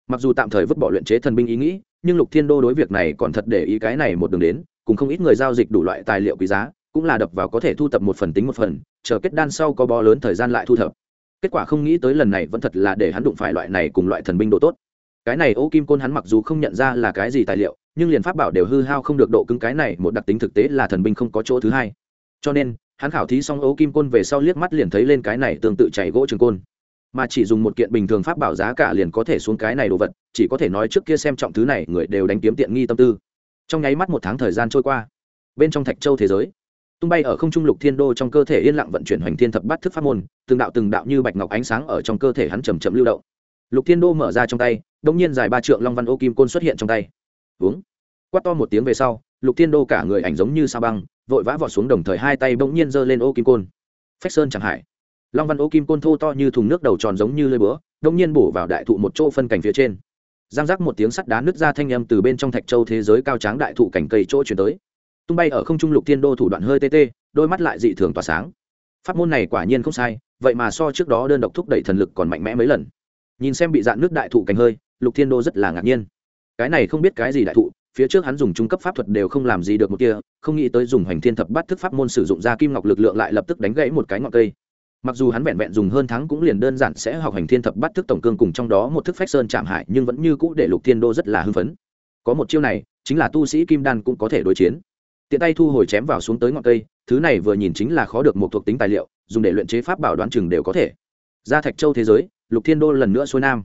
Mặc dù tạm thời vứt bỏ luyện chế thần binh ý nghĩ, nhưng lục thiên đô đối việc này còn thật để ý cái này một đường đến, cùng không ít người giao dịch đủ loại tài liệu quý giá, cũng là đập vào có thể thu thập một phần tính một phần, chờ kết đan sau có bó lớn thời gian lại thu thập. Kết quả không nghĩ tới lần này vẫn thật là để hắn đụng phải loại này cùng loại thần binh độ tốt cái này ô kim côn hắn mặc dù không nhận ra là cái gì tài liệu, nhưng liền pháp bảo đều hư hao không được độ cứng cái này, một đặc tính thực tế là thần binh không có chỗ thứ hai. Cho nên, hắn khảo thí xong ô kim côn về sau liếc mắt liền thấy lên cái này tương tự chảy gỗ trường côn. Mà chỉ dùng một kiện bình thường pháp bảo giá cả liền có thể xuống cái này đồ vật, chỉ có thể nói trước kia xem trọng thứ này, người đều đánh kiếm tiện nghi tâm tư. Trong nháy mắt một tháng thời gian trôi qua, bên trong thạch châu thế giới, tung bay ở không trung lục thiên đô trong cơ thể yên lặng vận chuyển hoành thiên thập bát thức pháp môn, từng đạo từng đạo như bạch ngọc ánh sáng ở trong cơ thể hắn chầm chậm lưu động lục thiên đô mở ra trong tay đ ỗ n g nhiên dài ba trượng long văn ô kim côn xuất hiện trong tay. Uống quát to một tiếng về sau, lục thiên đô cả người ảnh giống như sa băng, vội vã vọt xuống đồng thời hai tay bỗng nhiên giơ lên ô kim côn. Phách sơn chẳng hải long văn ô kim côn thô to như thùng nước đầu tròn giống như lơi búa đông nhiên bổ vào đại thụ một chỗ phân cảnh phía trên. Giang giác một tiếng sắt đá nứt ra thanh â m từ bên trong thạch châu thế giới cao tráng đại thụ cảnh cây chỗ chuyển tới. Tung bay ở không trung lục thiên đô thủ đoạn hơi tê tê, đôi mắt lại dị thường tỏa sáng. Pháp môn này quả nhiên không sai, vậy mà so trước đó đơn độc thúc đẩy thần lực còn mạnh mẽ mấy lần nhìn xem bị dạn nước đại thụ cành hơi, lục thiên đô rất là ngạc nhiên. Cái này không biết cái gì đại thụ, phía trước hắn dùng trung cấp pháp thuật đều không làm gì được một kia, không nghĩ tới dùng hoành thiên thập bắt thức pháp môn sử dụng ra kim ngọc lực lượng lại lập tức đánh gãy một cái ngọn cây. Mặc dù hắn vẹn vẹn dùng hơn tháng cũng liền đơn giản sẽ học hành thiên thập bắt thức tổng cương cùng trong đó một thức phách sơn chạm hại nhưng vẫn như cũ để lục thiên đô rất là hưng phấn. Có một chiêu này, chính là tu sĩ kim đan cũng có thể đối chiến. Tiện tay thu hồi chém vào xuống tới ngọn cây, thứ này vừa nhìn chính là khó được một thuộc tính tài liệu, dùng để luyện chế pháp bảo đoán chừng đều có thể. Ra thạch châu thế giới lục thiên đô lần nữa xuôi nam.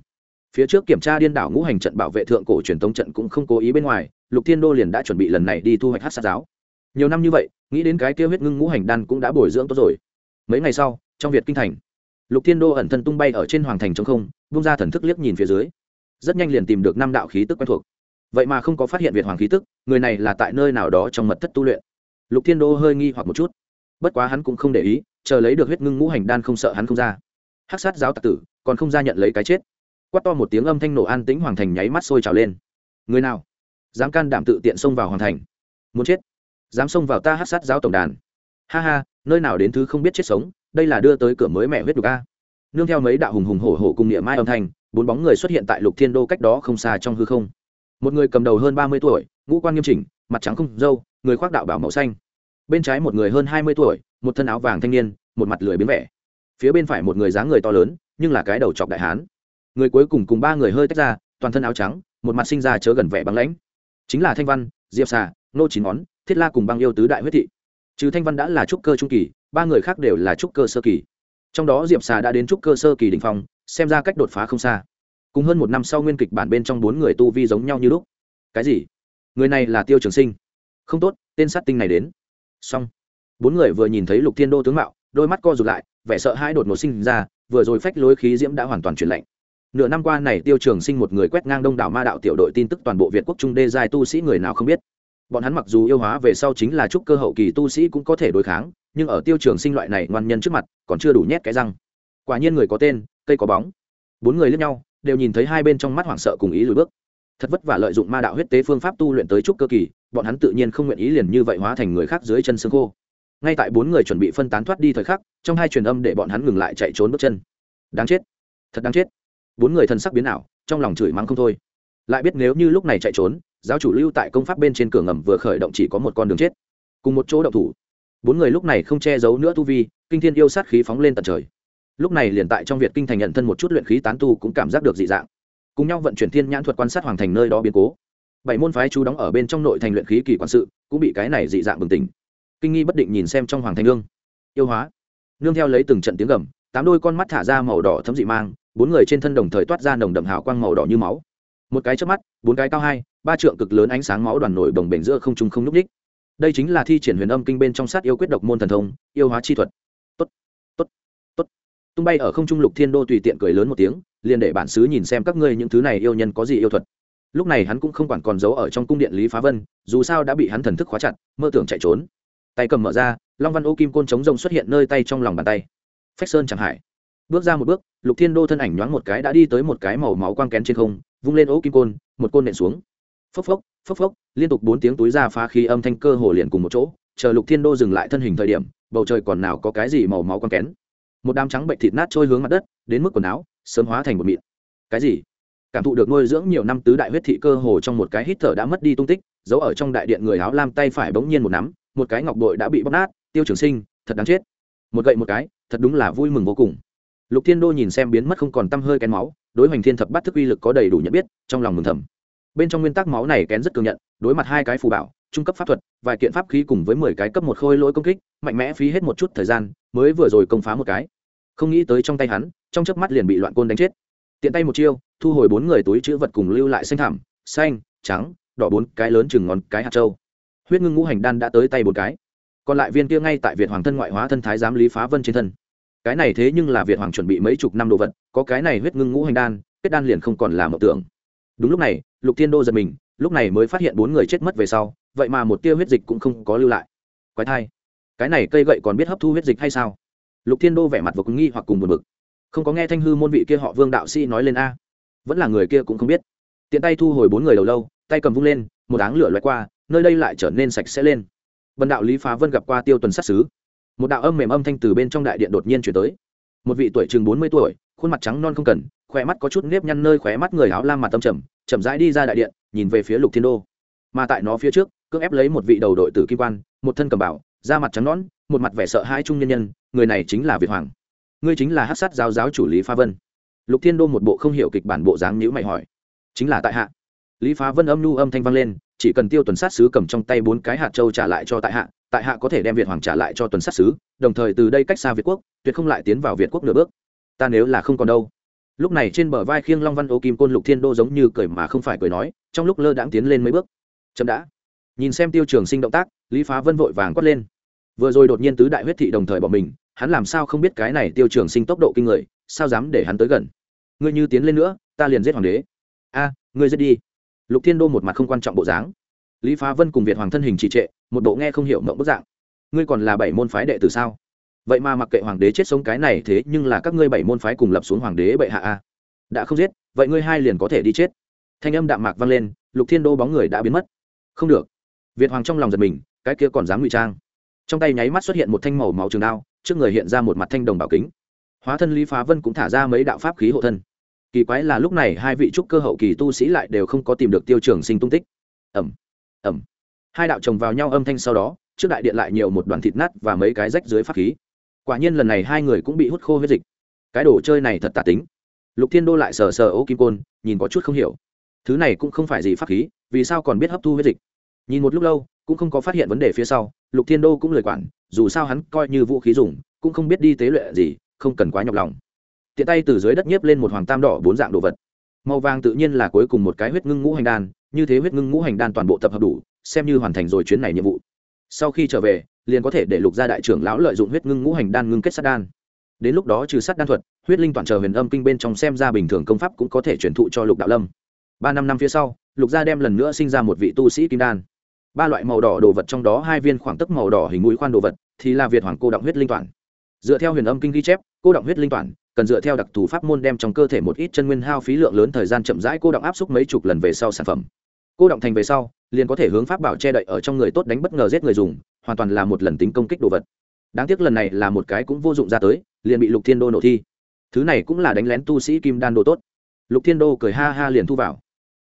Phía trước kiểm tra điên đảo ngũ hành trận bảo vệ thượng cổ truyền thống trận cũng không cố ý bên ngoài, lục thiên đô liền đã chuẩn bị lần này đi thu hoạch hát sát giáo. Nhiều năm như vậy, nghĩ đến cái kêu huyết ngưng ngũ hành đan cũng đã bồi dưỡng tốt rồi. Mấy ngày sau, trong việt kinh thành, lục thiên đô ẩn thân tung bay ở trên hoàng thành trong không bung ra thần thức liếc nhìn phía dưới. Rất nhanh liền tìm được năm đạo khí tức quen thuộc. Vậy mà không có phát hiện việt hoàng khí tức, người này là tại nơi nào đó trong mật thất tu luyện. Lục thiên đô hơi nghi hoặc một chút. Bất quá hắn cũng không để ý, chờ lấy được huyết ngưng ngũ hành đan không sợ hắn không ra. Hắc sát giáo tạc tử còn không ra nhận lấy cái chết. Quát to một tiếng âm thanh nổ an tĩnh hoàng thành nháy mắt sôi trào lên. Người nào? Dám can đảm tự tiện xông vào hoàng thành. Muốn chết? Dám xông vào ta hát sát giáo tổng đàn. Ha ha, nơi nào đến thứ không biết chết sống, đây là đưa tới cửa mới mẹ huyết đục a. Nương theo mấy đạo hùng hùng hổ hổ cùng địa mai âm thanh, bốn bóng người xuất hiện tại lục thiên đô cách đó không xa trong hư không. Một người cầm đầu hơn ba mươi tuổi, ngũ quan nghiêm chỉnh, mặt trắng không dâu người khoác đạo bảo màu xanh. Bên trái một người hơn hai mươi tuổi, một thân áo vàng thanh niên, một mặt lười biến vẻ. Phía bên phải một người dáng người to lớn nhưng là cái đầu chọc đại hán. Người cuối cùng cùng ba người hơi tách ra, toàn thân áo trắng, một mặt sinh ra chớ gần vẻ băng lãnh. Chính là thanh văn, diệp xà, nô chín ngón, thiết la cùng băng yêu tứ đại huyết thị. Trừ thanh văn đã là trúc cơ trung kỳ, ba người khác đều là trúc cơ sơ kỳ. Trong đó diệp xà đã đến trúc cơ sơ kỳ đỉnh phong, xem ra cách đột phá không xa. Cùng hơn một năm sau nguyên kịch bản bên trong bốn người tu vi giống nhau như lúc. Cái gì? Người này là tiêu trường sinh. Không tốt, tên sát tinh này đến. Xong. Bốn người vừa nhìn thấy lục thiên đô tướng mạo, đôi mắt co rụt lại, vẻ sợ hãi đột ngột sinh ra vừa rồi phách lối khí diễm đã hoàn toàn chuyển lạnh. Nửa năm qua này tiêu trường sinh một người quét ngang đông đảo ma đạo tiểu đội tin tức toàn bộ việt quốc trung đê giai tu sĩ người nào không biết. Bọn hắn mặc dù yêu hóa về sau chính là chúc cơ hậu kỳ tu sĩ cũng có thể đối kháng, nhưng ở tiêu trường sinh loại này ngoan nhân trước mặt, còn chưa đủ nhét cái răng. Quả nhiên người có tên, cây có bóng. Bốn người lướt nhau, đều nhìn thấy hai bên trong mắt hoảng sợ cùng ý lùi bước. Thật vất vả lợi dụng ma đạo huyết tế phương pháp tu luyện tới trúc cơ kỳ, bọn hắn tự nhiên không nguyện ý liền như vậy hóa thành người khác dưới chân xương khô ngay tại bốn người chuẩn bị phân tán thoát đi thời khắc, trong hai truyền âm để bọn hắn ngừng lại chạy trốn bước chân. Đáng chết, thật đáng chết. Bốn người thân sắc biến ảo, trong lòng chửi mắng không thôi. Lại biết nếu như lúc này chạy trốn, giáo chủ lưu tại công pháp bên trên cửa ngầm vừa khởi động chỉ có một con đường chết. Cùng một chỗ động thủ. Bốn người lúc này không che giấu nữa tu vi, kinh thiên yêu sát khí phóng lên tận trời. Lúc này liền tại trong việt kinh thành nhận thân một chút luyện khí tán tu cũng cảm giác được dị dạng. Cùng nhau vận chuyển thiên nhãn thuật quan sát hoàng thành nơi đó biến cố. Bảy môn phái chú đóng ở bên trong nội thành luyện khí kỳ quản sự, cũng bị cái này dị dạng bừng tỉnh kinh nghi bất định nhìn xem trong hoàng Thanh lương yêu hóa. Nương theo lấy từng trận tiếng gầm, tám đôi con mắt thả ra màu đỏ thấm dị mang, bốn người trên thân đồng thời toát ra nồng đậm hào quang màu đỏ như máu. Một cái trước mắt, bốn cái cao hai, ba trượng cực lớn ánh sáng máu đoàn nổi đồng bể giữa không trung không n ú c ních đây chính là thi triển huyền âm kinh bên trong sát yêu quyết độc môn thần thông, yêu hóa chi thuật. Tốt tốt tốt. Tung bay ở không trung lục thiên đô tùy tiện cười lớn một tiếng, liền để bản xứ nhìn xem các ngươi những thứ này yêu nhân có gì yêu thuật. Lúc này hắn cũng không quản còn giấu ở trong cung điện lý phá vân, dù sao đã bị hắn thần thức khóa chặt, mơ tưởng chạy trốn tay cầm mở ra, long văn ô kim côn chống rông xuất hiện nơi tay trong lòng bàn tay. Phách sơn chẳng hải bước ra một bước, lục thiên đô thân ảnh nhoáng một cái đã đi tới một cái màu máu quang kén trên không, vung lên ô kim côn, một côn nện xuống. Phốc phốc phốc phốc, liên tục bốn tiếng túi ra phá khí âm thanh cơ hồ liền cùng một chỗ, chờ lục thiên đô dừng lại thân hình thời điểm, bầu trời còn nào có cái gì màu máu quang kén. Một đám trắng bệnh thịt nát trôi hướng mặt đất, đến mức quần áo, sớm hóa thành một mịn. Cái gì? Cảm thụ được nuôi dưỡng nhiều năm tứ đại huyết thị cơ hồ trong một cái hít thở đã mất đi tung tích, giấu ở trong đại điện người áo lam tay phải bỗng nhiên một nắm một cái ngọc bội đã bị bóc nát, tiêu trường sinh, thật đáng chết. Một gậy một cái, thật đúng là vui mừng vô cùng. Lục thiên đô nhìn xem biến mất không còn t hơi kén máu, đối hoành thiên thập bắt thức uy lực có đầy đủ nhận biết, trong lòng mừng thầm. Bên trong nguyên tắc máu này kén rất cường nhận, đối mặt hai cái phù bảo, trung cấp pháp thuật, vài kiện pháp khí cùng với mười cái cấp một khôi lỗi công kích, mạnh mẽ phí hết một chút thời gian, mới vừa rồi công phá một cái. Không nghĩ tới trong tay hắn, trong chớp mắt liền bị loạn côn đánh chết. Tiện tay một chiêu, thu hồi bốn người túi chữ vật cùng lưu lại xanh thảm xanh, trắng, đỏ bốn cái lớn chừng ngón cái hạt trâu huyết ngưng ngũ hành đan đã tới tay một cái. Còn lại viên kia ngay tại việt hoàng thân ngoại hóa thân thái giám lý phá vân trên thân. Cái này thế nhưng là việt hoàng chuẩn bị mấy chục năm đồ vật, có cái này huyết ngưng ngũ hành đan, kết đan liền không còn là mộng tưởng. Đúng lúc này, lục thiên đô giật mình, lúc này mới phát hiện bốn người chết mất về sau, vậy mà một tia huyết dịch cũng không có lưu lại. Quái thai. Cái này cây gậy còn biết hấp thu huyết dịch hay sao? Lục thiên đô vẻ mặt vừa cùng nghi hoặc cùng buồn bực. Không có nghe thanh hư môn vị kia họ vương đạo sĩ nói lên a. Vẫn là người kia cũng không biết. Tiện tay thu hồi bốn người đầu lâu, tay cầm vung lên, một áng lửa loại qua nơi đây lại trở nên sạch sẽ lên. Vần đạo lý phá vân gặp qua tiêu tuần sát xứ một đạo âm mềm âm thanh từ bên trong đại điện đột nhiên chuyển tới. Một vị tuổi chừng bốn mươi tuổi, khuôn mặt trắng non không cần khỏe mắt có chút nếp nhăn nơi khóe mắt người áo lam mặt tâm trầm, chậm rãi đi ra đại điện, nhìn về phía lục thiên đô. Mà tại nó phía trước, cưỡng ép lấy một vị đầu đội tử kim quan, một thân cầm bảo, da mặt trắng nón một mặt vẻ sợ hai trung nhân nhân, người này chính là việt hoàng. Ngươi chính là hát sát giáo giáo chủ lý Phá vân. Lục thiên đô một bộ không hiểu kịch bản bộ dáng nhữ mày hỏi. Chính là tại hạ. Lý phá vân âm nhu âm thanh vang lên chỉ cần tiêu tuần sát sứ cầm trong tay bốn cái hạt châu trả lại cho tại hạ tại hạ có thể đem việt hoàng trả lại cho tuần sát sứ đồng thời từ đây cách xa việt quốc, tuyệt không lại tiến vào việt quốc nửa bước. Ta nếu là không còn đâu. Lúc này trên bờ vai khiêng long văn ô kim côn lục thiên đô giống như cười mà không phải cười nói, trong lúc lơ đãng tiến lên mấy bước. Chậm đã. Nhìn xem tiêu trường sinh động tác, lý phá vân vội vàng quát lên. Vừa rồi đột nhiên tứ đại huyết thị đồng thời bỏ mình, hắn làm sao không biết cái này tiêu trường sinh tốc độ kinh người, sao dám để hắn tới gần. Ngươi như tiến lên nữa, ta liền giết hoàng đế. A, ngươi giết đi lục thiên đô một mặt không quan trọng bộ dáng. Lý phá vân cùng việt hoàng thân hình trì trệ, một bộ nghe không hiểu mộng bức dạng. Ngươi còn là bảy môn phái đệ tử sao? Vậy mà mặc kệ hoàng đế chết sống cái này thế nhưng là các ngươi bảy môn phái cùng lập xuống hoàng đế bệ hạ a. Đã không giết, vậy ngươi hai liền có thể đi chết. Thanh âm đạm mạc vang lên, lục thiên đô bóng người đã biến mất. Không được. Việt hoàng trong lòng giật mình, cái kia còn dám ngụy trang. Trong tay nháy mắt xuất hiện một thanh màu máu trường đao, trước người hiện ra một mặt thanh đồng bảo kính. Hóa thân lý phá vân cũng thả ra mấy đạo pháp khí hộ thân kỳ quái là lúc này hai vị trúc cơ hậu kỳ tu sĩ lại đều không có tìm được tiêu trường sinh tung tích. Ẩm ẩm hai đạo chồng vào nhau âm thanh sau đó, trước đại điện lại nhiều một đoàn thịt nát và mấy cái rách dưới pháp khí. Quả nhiên lần này hai người cũng bị hút khô huyết dịch. Cái đồ chơi này thật tả tính. Lục thiên đô lại sờ sờ ô kim côn, nhìn có chút không hiểu. Thứ này cũng không phải gì pháp khí, vì sao còn biết hấp thu huyết dịch? Nhìn một lúc lâu, cũng không có phát hiện vấn đề phía sau, lục thiên đô cũng lời quản, dù sao hắn coi như vũ khí dùng, cũng không biết đi tế luyện gì, không cần quá nhọc lòng tiện tay từ dưới đất nhiếp lên một hoàng tam đỏ bốn dạng đồ vật. Màu vàng tự nhiên là cuối cùng một cái huyết ngưng ngũ hành đan, như thế huyết ngưng ngũ hành đan toàn bộ tập hợp đủ, xem như hoàn thành rồi chuyến này nhiệm vụ. Sau khi trở về, liền có thể để lục gia đại trưởng lão lợi dụng huyết ngưng ngũ hành đan ngưng kết sát đan. Đến lúc đó trừ sát đan thuật, huyết linh toàn chờ huyền âm kinh bên trong xem ra bình thường công pháp cũng có thể truyền thụ cho lục đạo lâm. Ba năm năm phía sau, lục gia đem lần nữa sinh ra một vị tu sĩ kim đan. Ba loại màu đỏ đồ vật trong đó hai viên khoảng tức màu đỏ hình mũi khoan đồ vật, thì là việt hoàng cô động huyết linh toàn. Dựa theo huyền âm kinh ghi chép, cô động huyết linh toàn cần dựa theo đặc thù pháp môn đem trong cơ thể một ít chân nguyên hao phí lượng lớn thời gian chậm rãi cô động áp suất mấy chục lần về sau sản phẩm. Cô động thành về sau, liền có thể hướng pháp bảo che đậy ở trong người tốt đánh bất ngờ giết người dùng, hoàn toàn là một lần tính công kích đồ vật. Đáng tiếc lần này là một cái cũng vô dụng ra tới, liền bị lục thiên đô nổ thi. Thứ này cũng là đánh lén tu sĩ kim đan đồ tốt. Lục thiên đô cười ha ha liền thu vào.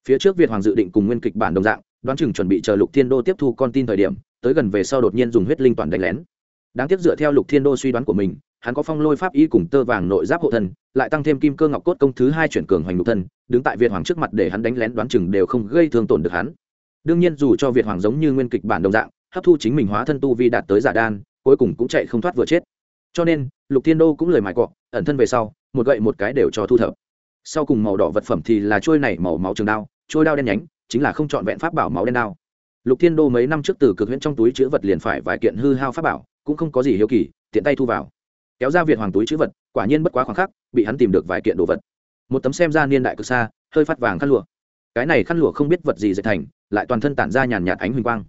Phía trước việt hoàng dự định cùng nguyên kịch bản đồng dạng, đoán chừng chuẩn bị chờ lục thiên đô tiếp thu con tin thời điểm, tới gần về sau đột nhiên dùng huyết linh toàn đánh lén đáng tiếc dựa theo lục thiên đô suy đoán của mình, hắn có phong lôi pháp y cùng tơ vàng nội giáp hộ thân, lại tăng thêm kim cơ ngọc cốt công thứ hai chuyển cường hoành lục thân, đứng tại việt hoàng trước mặt để hắn đánh lén đoán chừng đều không gây thương tổn được hắn. Đương nhiên dù cho việt hoàng giống như nguyên kịch bản đồng dạng, hấp thu chính mình hóa thân tu vi đạt tới giả đan, cuối cùng cũng chạy không thoát vừa chết. Cho nên, lục thiên đô cũng lời mài cọ, ẩn thân về sau, một gậy một cái đều cho thu thập. Sau cùng màu đỏ vật phẩm thì là trôi này màu máu trường đao, trôi đao đen nhánh, chính là không chọn vẹn pháp bảo máu đen đao. Lục thiên đô mấy năm trước từ cực huyễn trong túi chữ vật liền phải vài kiện hư hao pháp bảo cũng không có gì hiếu kỳ, tiện tay thu vào. Kéo ra việt hoàng túi chữ vật, quả nhiên bất quá khoảng khắc, bị hắn tìm được vài kiện đồ vật. Một tấm xem ra niên đại cực xa, hơi phát vàng khăn lụa. Cái này khăn lụa không biết vật gì dệt thành, lại toàn thân tản ra nhàn nhạt ánh huỳnh quang.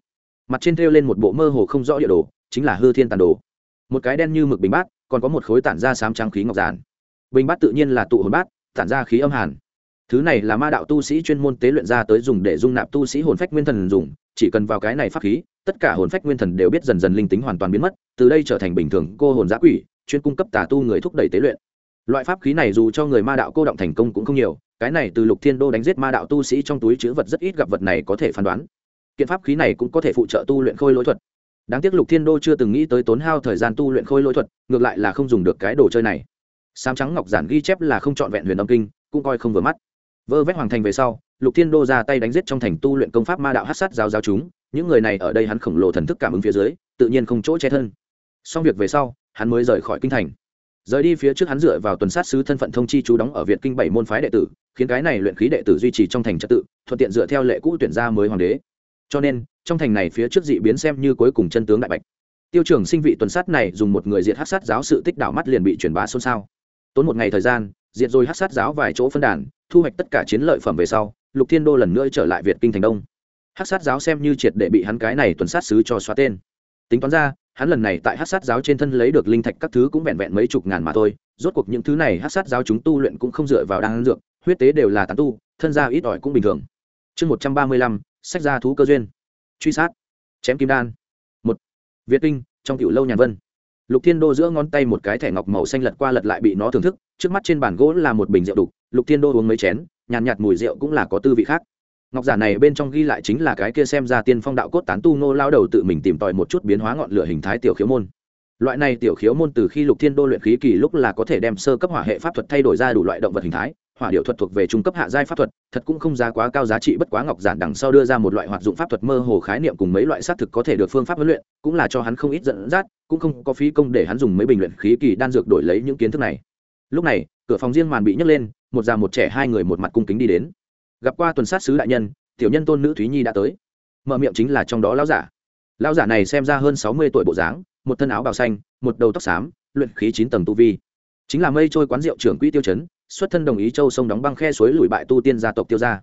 Mặt trên thêu lên một bộ mơ hồ không rõ địa đồ, chính là hư thiên tàn đồ. Một cái đen như mực bình bát, còn có một khối tản ra sám trắng khí ngọc giản. Bình bát tự nhiên là tụ hồn bát, tản ra khí âm hàn. Thứ này là ma đạo tu sĩ chuyên môn tế luyện ra tới dùng để dung nạp tu sĩ hồn phách nguyên thần dùng chỉ cần vào cái này pháp khí, tất cả hồn phách nguyên thần đều biết dần dần linh tính hoàn toàn biến mất, từ đây trở thành bình thường cô hồn giã quỷ, chuyên cung cấp tà tu người thúc đẩy tế luyện. Loại pháp khí này dù cho người ma đạo cô động thành công cũng không nhiều, cái này từ lục thiên đô đánh giết ma đạo tu sĩ trong túi chữ vật rất ít gặp vật này có thể phán đoán. Kiện pháp khí này cũng có thể phụ trợ tu luyện khôi lỗi thuật. Đáng tiếc lục thiên đô chưa từng nghĩ tới tốn hao thời gian tu luyện khôi lỗi thuật, ngược lại là không dùng được cái đồ chơi này. Sám trắng ngọc giản ghi chép là không trọn vẹn huyền âm kinh, cũng coi không vừa mắt. Vơ vét hoàng thành về sau lục thiên đô ra tay đánh giết trong thành tu luyện công pháp ma đạo hát sát giáo giáo chúng, những người này ở đây hắn khổng lồ thần thức cảm ứng phía dưới, tự nhiên không chỗ che thân. Xong việc về sau, hắn mới rời khỏi kinh thành. Rời đi phía trước hắn dựa vào tuần sát sứ thân phận thông chi chú đóng ở việt kinh bảy môn phái đệ tử, khiến cái này luyện khí đệ tử duy trì trong thành trật tự, thuận tiện dựa theo lệ cũ tuyển ra mới hoàng đế. Cho nên, trong thành này phía trước dị biến xem như cuối cùng chân tướng đại bạch. Tiêu trưởng sinh vị tuần sát này dùng một người diệt hát sát giáo sự tích đảo mắt liền bị truyền bá xôn xao. Tốn một ngày thời gian, diệt rồi hát sát giáo vài chỗ phân đàn, thu hoạch tất cả chiến lợi phẩm về sau lục thiên đô lần nữa trở lại việt kinh thành đông. Hát sát giáo xem như triệt để bị hắn cái này tuần sát sứ cho xóa tên. Tính toán ra, hắn lần này tại hát sát giáo trên thân lấy được linh thạch các thứ cũng vẹn vẹn mấy chục ngàn mà thôi. Rốt cuộc những thứ này hát sát giáo chúng tu luyện cũng không dựa vào đan dược, huyết tế đều là tán tu, thân gia ít ỏi cũng bình thường. Chương một trăm ba mươi lăm, sách gia thú cơ duyên. Truy sát. Chém kim đan. Một. Việt kinh, trong tiểu lâu nhàn vân. Lục thiên đô giữa ngón tay một cái thẻ ngọc màu xanh lật qua lật lại bị nó thưởng thức, trước mắt trên bàn gỗ là một bình rượu đục. Lục thiên đô uống mấy chén nhàn nhạt, nhạt mùi rượu cũng là có tư vị khác. Ngọc giả này bên trong ghi lại chính là cái kia xem ra tiên phong đạo cốt tán tu nô lao đầu tự mình tìm tòi một chút biến hóa ngọn lửa hình thái tiểu khiếu môn. Loại này tiểu khiếu môn từ khi lục thiên đô luyện khí kỳ lúc là có thể đem sơ cấp hỏa hệ pháp thuật thay đổi ra đủ loại động vật hình thái hỏa điệu thuật thuộc về trung cấp hạ giai pháp thuật thật cũng không giá quá cao giá trị bất quá ngọc giản đằng sau đưa ra một loại hoạt dụng pháp thuật mơ hồ khái niệm cùng mấy loại xác thực có thể được phương pháp huấn luyện cũng là cho hắn không ít dẫn dắt cũng không có phí công để hắn dùng mấy bình luyện khí kỳ đan dược đổi lấy những kiến thức này. Lúc này cửa phòng riêng màn bị nhấc lên một già một trẻ hai người một mặt cung kính đi đến. Gặp qua tuần sát sứ đại nhân, tiểu nhân tôn nữ thúy nhi đã tới. Mở miệng chính là trong đó lão giả. Lão giả này xem ra hơn sáu mươi tuổi bộ dáng, một thân áo bào xanh, một đầu tóc xám, luyện khí chín tầng tu vi. Chính là mây trôi quán rượu trưởng quỹ tiêu chấn, xuất thân đồng ý châu sông đóng băng khe suối lùi bại tu tiên gia tộc tiêu gia.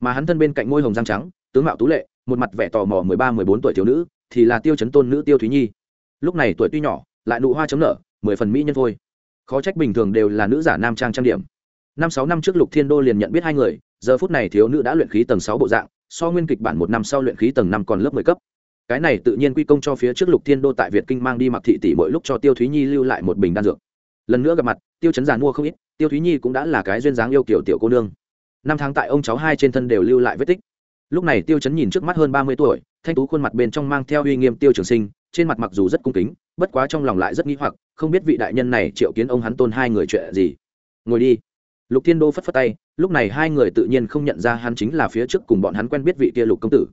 Mà hắn thân bên cạnh ngôi hồng giang trắng, tướng mạo tú lệ, một mặt vẻ tò mò mười ba, mười bốn tuổi thiếu nữ, thì là tiêu chấn tôn nữ tiêu thúy nhi. Lúc này tuổi tuy nhỏ, lại nụ hoa chấm nở, mười phần mỹ nhân thôi. Khó trách bình thường đều là nữ giả nam trang trang điểm năm sáu năm trước lục thiên đô liền nhận biết hai người, giờ phút này thiếu nữ đã luyện khí tầng sáu bộ dạng, so nguyên kịch bản một năm sau luyện khí tầng năm còn lớp mười cấp. Cái này tự nhiên quy công cho phía trước lục thiên đô tại việt kinh mang đi mặc thị tỷ mỗi lúc cho tiêu thúy nhi lưu lại một bình đan dược. Lần nữa gặp mặt, tiêu chấn giàn mua không ít, tiêu thúy nhi cũng đã là cái duyên dáng yêu kiểu tiểu cô nương. Năm tháng tại ông cháu hai trên thân đều lưu lại vết tích. Lúc này tiêu chấn nhìn trước mắt hơn ba mươi tuổi, thanh tú khuôn mặt bên trong mang theo uy nghiêm tiêu trường sinh, trên mặt mặc dù rất cung kính, bất quá trong lòng lại rất nghĩ hoặc, không biết vị đại nhân này triệu kiến ông hắn tôn hai người chuyện gì. Ngồi đi lục thiên đô phất phất tay, lúc này hai người tự nhiên không nhận ra hắn chính là phía trước cùng bọn hắn quen biết vị kia lục công tử.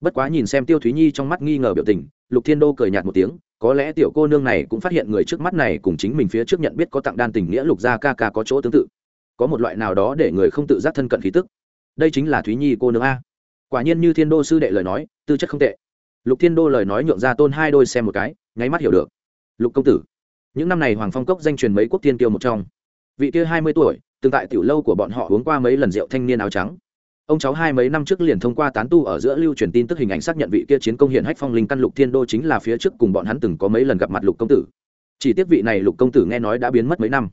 Bất quá nhìn xem tiêu thúy nhi trong mắt nghi ngờ biểu tình, lục thiên đô cười nhạt một tiếng, có lẽ tiểu cô nương này cũng phát hiện người trước mắt này cùng chính mình phía trước nhận biết có tặng đan tình nghĩa lục gia ca ca có chỗ tương tự. Có một loại nào đó để người không tự giác thân cận khí tức. Đây chính là thúy nhi cô nương a. Quả nhiên như thiên đô sư đệ lời nói, tư chất không tệ. Lục thiên đô lời nói nhượng ra tôn hai đôi xem một cái, nháy mắt hiểu được. Lục công tử, những năm này hoàng phong cốc danh truyền mấy quốc tiên kiêu một trong vị kia hai mươi tuổi, từng tại tiểu lâu của bọn họ uống qua mấy lần rượu thanh niên áo trắng. Ông cháu hai mấy năm trước liền thông qua tán tu ở giữa lưu truyền tin tức hình ảnh xác nhận vị kia chiến công hiển hách phong linh căn lục thiên đô chính là phía trước cùng bọn hắn từng có mấy lần gặp mặt lục công tử. Chỉ tiếc vị này lục công tử nghe nói đã biến mất mấy năm.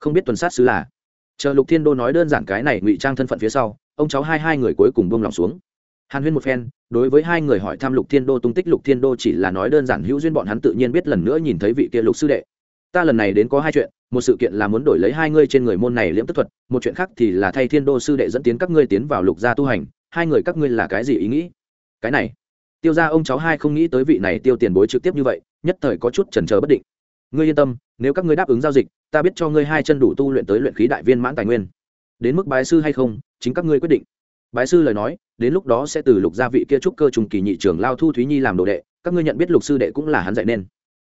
Không biết tuần sát xứ là. Chờ lục thiên đô nói đơn giản cái này ngụy trang thân phận phía sau, ông cháu hai hai người cuối cùng buông lòng xuống. Hàn huyên một phen, đối với hai người hỏi thăm lục thiên đô tung tích, lục thiên đô chỉ là nói đơn giản hữu duyên, bọn hắn tự nhiên biết lần nữa nhìn thấy vị kia lục sư đệ ta lần này đến có hai chuyện, một sự kiện là muốn đổi lấy hai ngươi trên người môn này liễm tức thuật, một chuyện khác thì là thay thiên đô sư đệ dẫn tiến các ngươi tiến vào lục gia tu hành, hai người các ngươi là cái gì ý nghĩ? Cái này, tiêu ra ông cháu hai không nghĩ tới vị này tiêu tiền bối trực tiếp như vậy, nhất thời có chút trần trờ bất định. Ngươi yên tâm, nếu các ngươi đáp ứng giao dịch, ta biết cho ngươi hai chân đủ tu luyện tới luyện khí đại viên mãn tài nguyên. Đến mức bái sư hay không, chính các ngươi quyết định. Bái sư lời nói, đến lúc đó sẽ từ lục gia vị kia trúc cơ trùng kỳ nhị trưởng lao thu thúy nhi làm đồ đệ, các ngươi nhận biết lục sư đệ cũng là hắn dạy nên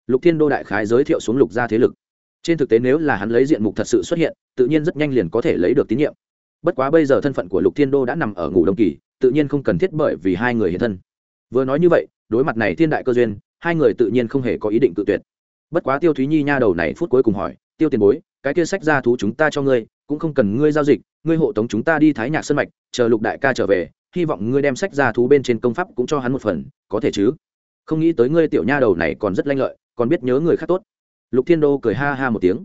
lục thiên đô đại khái giới thiệu xuống lục gia thế lực. Trên thực tế nếu là hắn lấy diện mục thật sự xuất hiện, tự nhiên rất nhanh liền có thể lấy được tín nhiệm. Bất quá bây giờ thân phận của lục thiên đô đã nằm ở ngủ đông kỳ, tự nhiên không cần thiết bởi vì hai người hiện thân. Vừa nói như vậy, đối mặt này thiên đại cơ duyên, hai người tự nhiên không hề có ý định tự tuyệt. Bất quá tiêu thúy nhi nha đầu này phút cuối cùng hỏi, tiêu tiền bối, cái kia sách ra thú chúng ta cho ngươi, cũng không cần ngươi giao dịch, ngươi hộ tống chúng ta đi thái nhạc sân mạch, chờ lục đại ca trở về, hy vọng ngươi đem sách ra thú bên trên công pháp cũng cho hắn một phần, có thể chứ? Không nghĩ tới ngươi tiểu nha đầu này còn rất lanh lợi còn biết nhớ người khác tốt. Lục thiên đô cười ha ha một tiếng.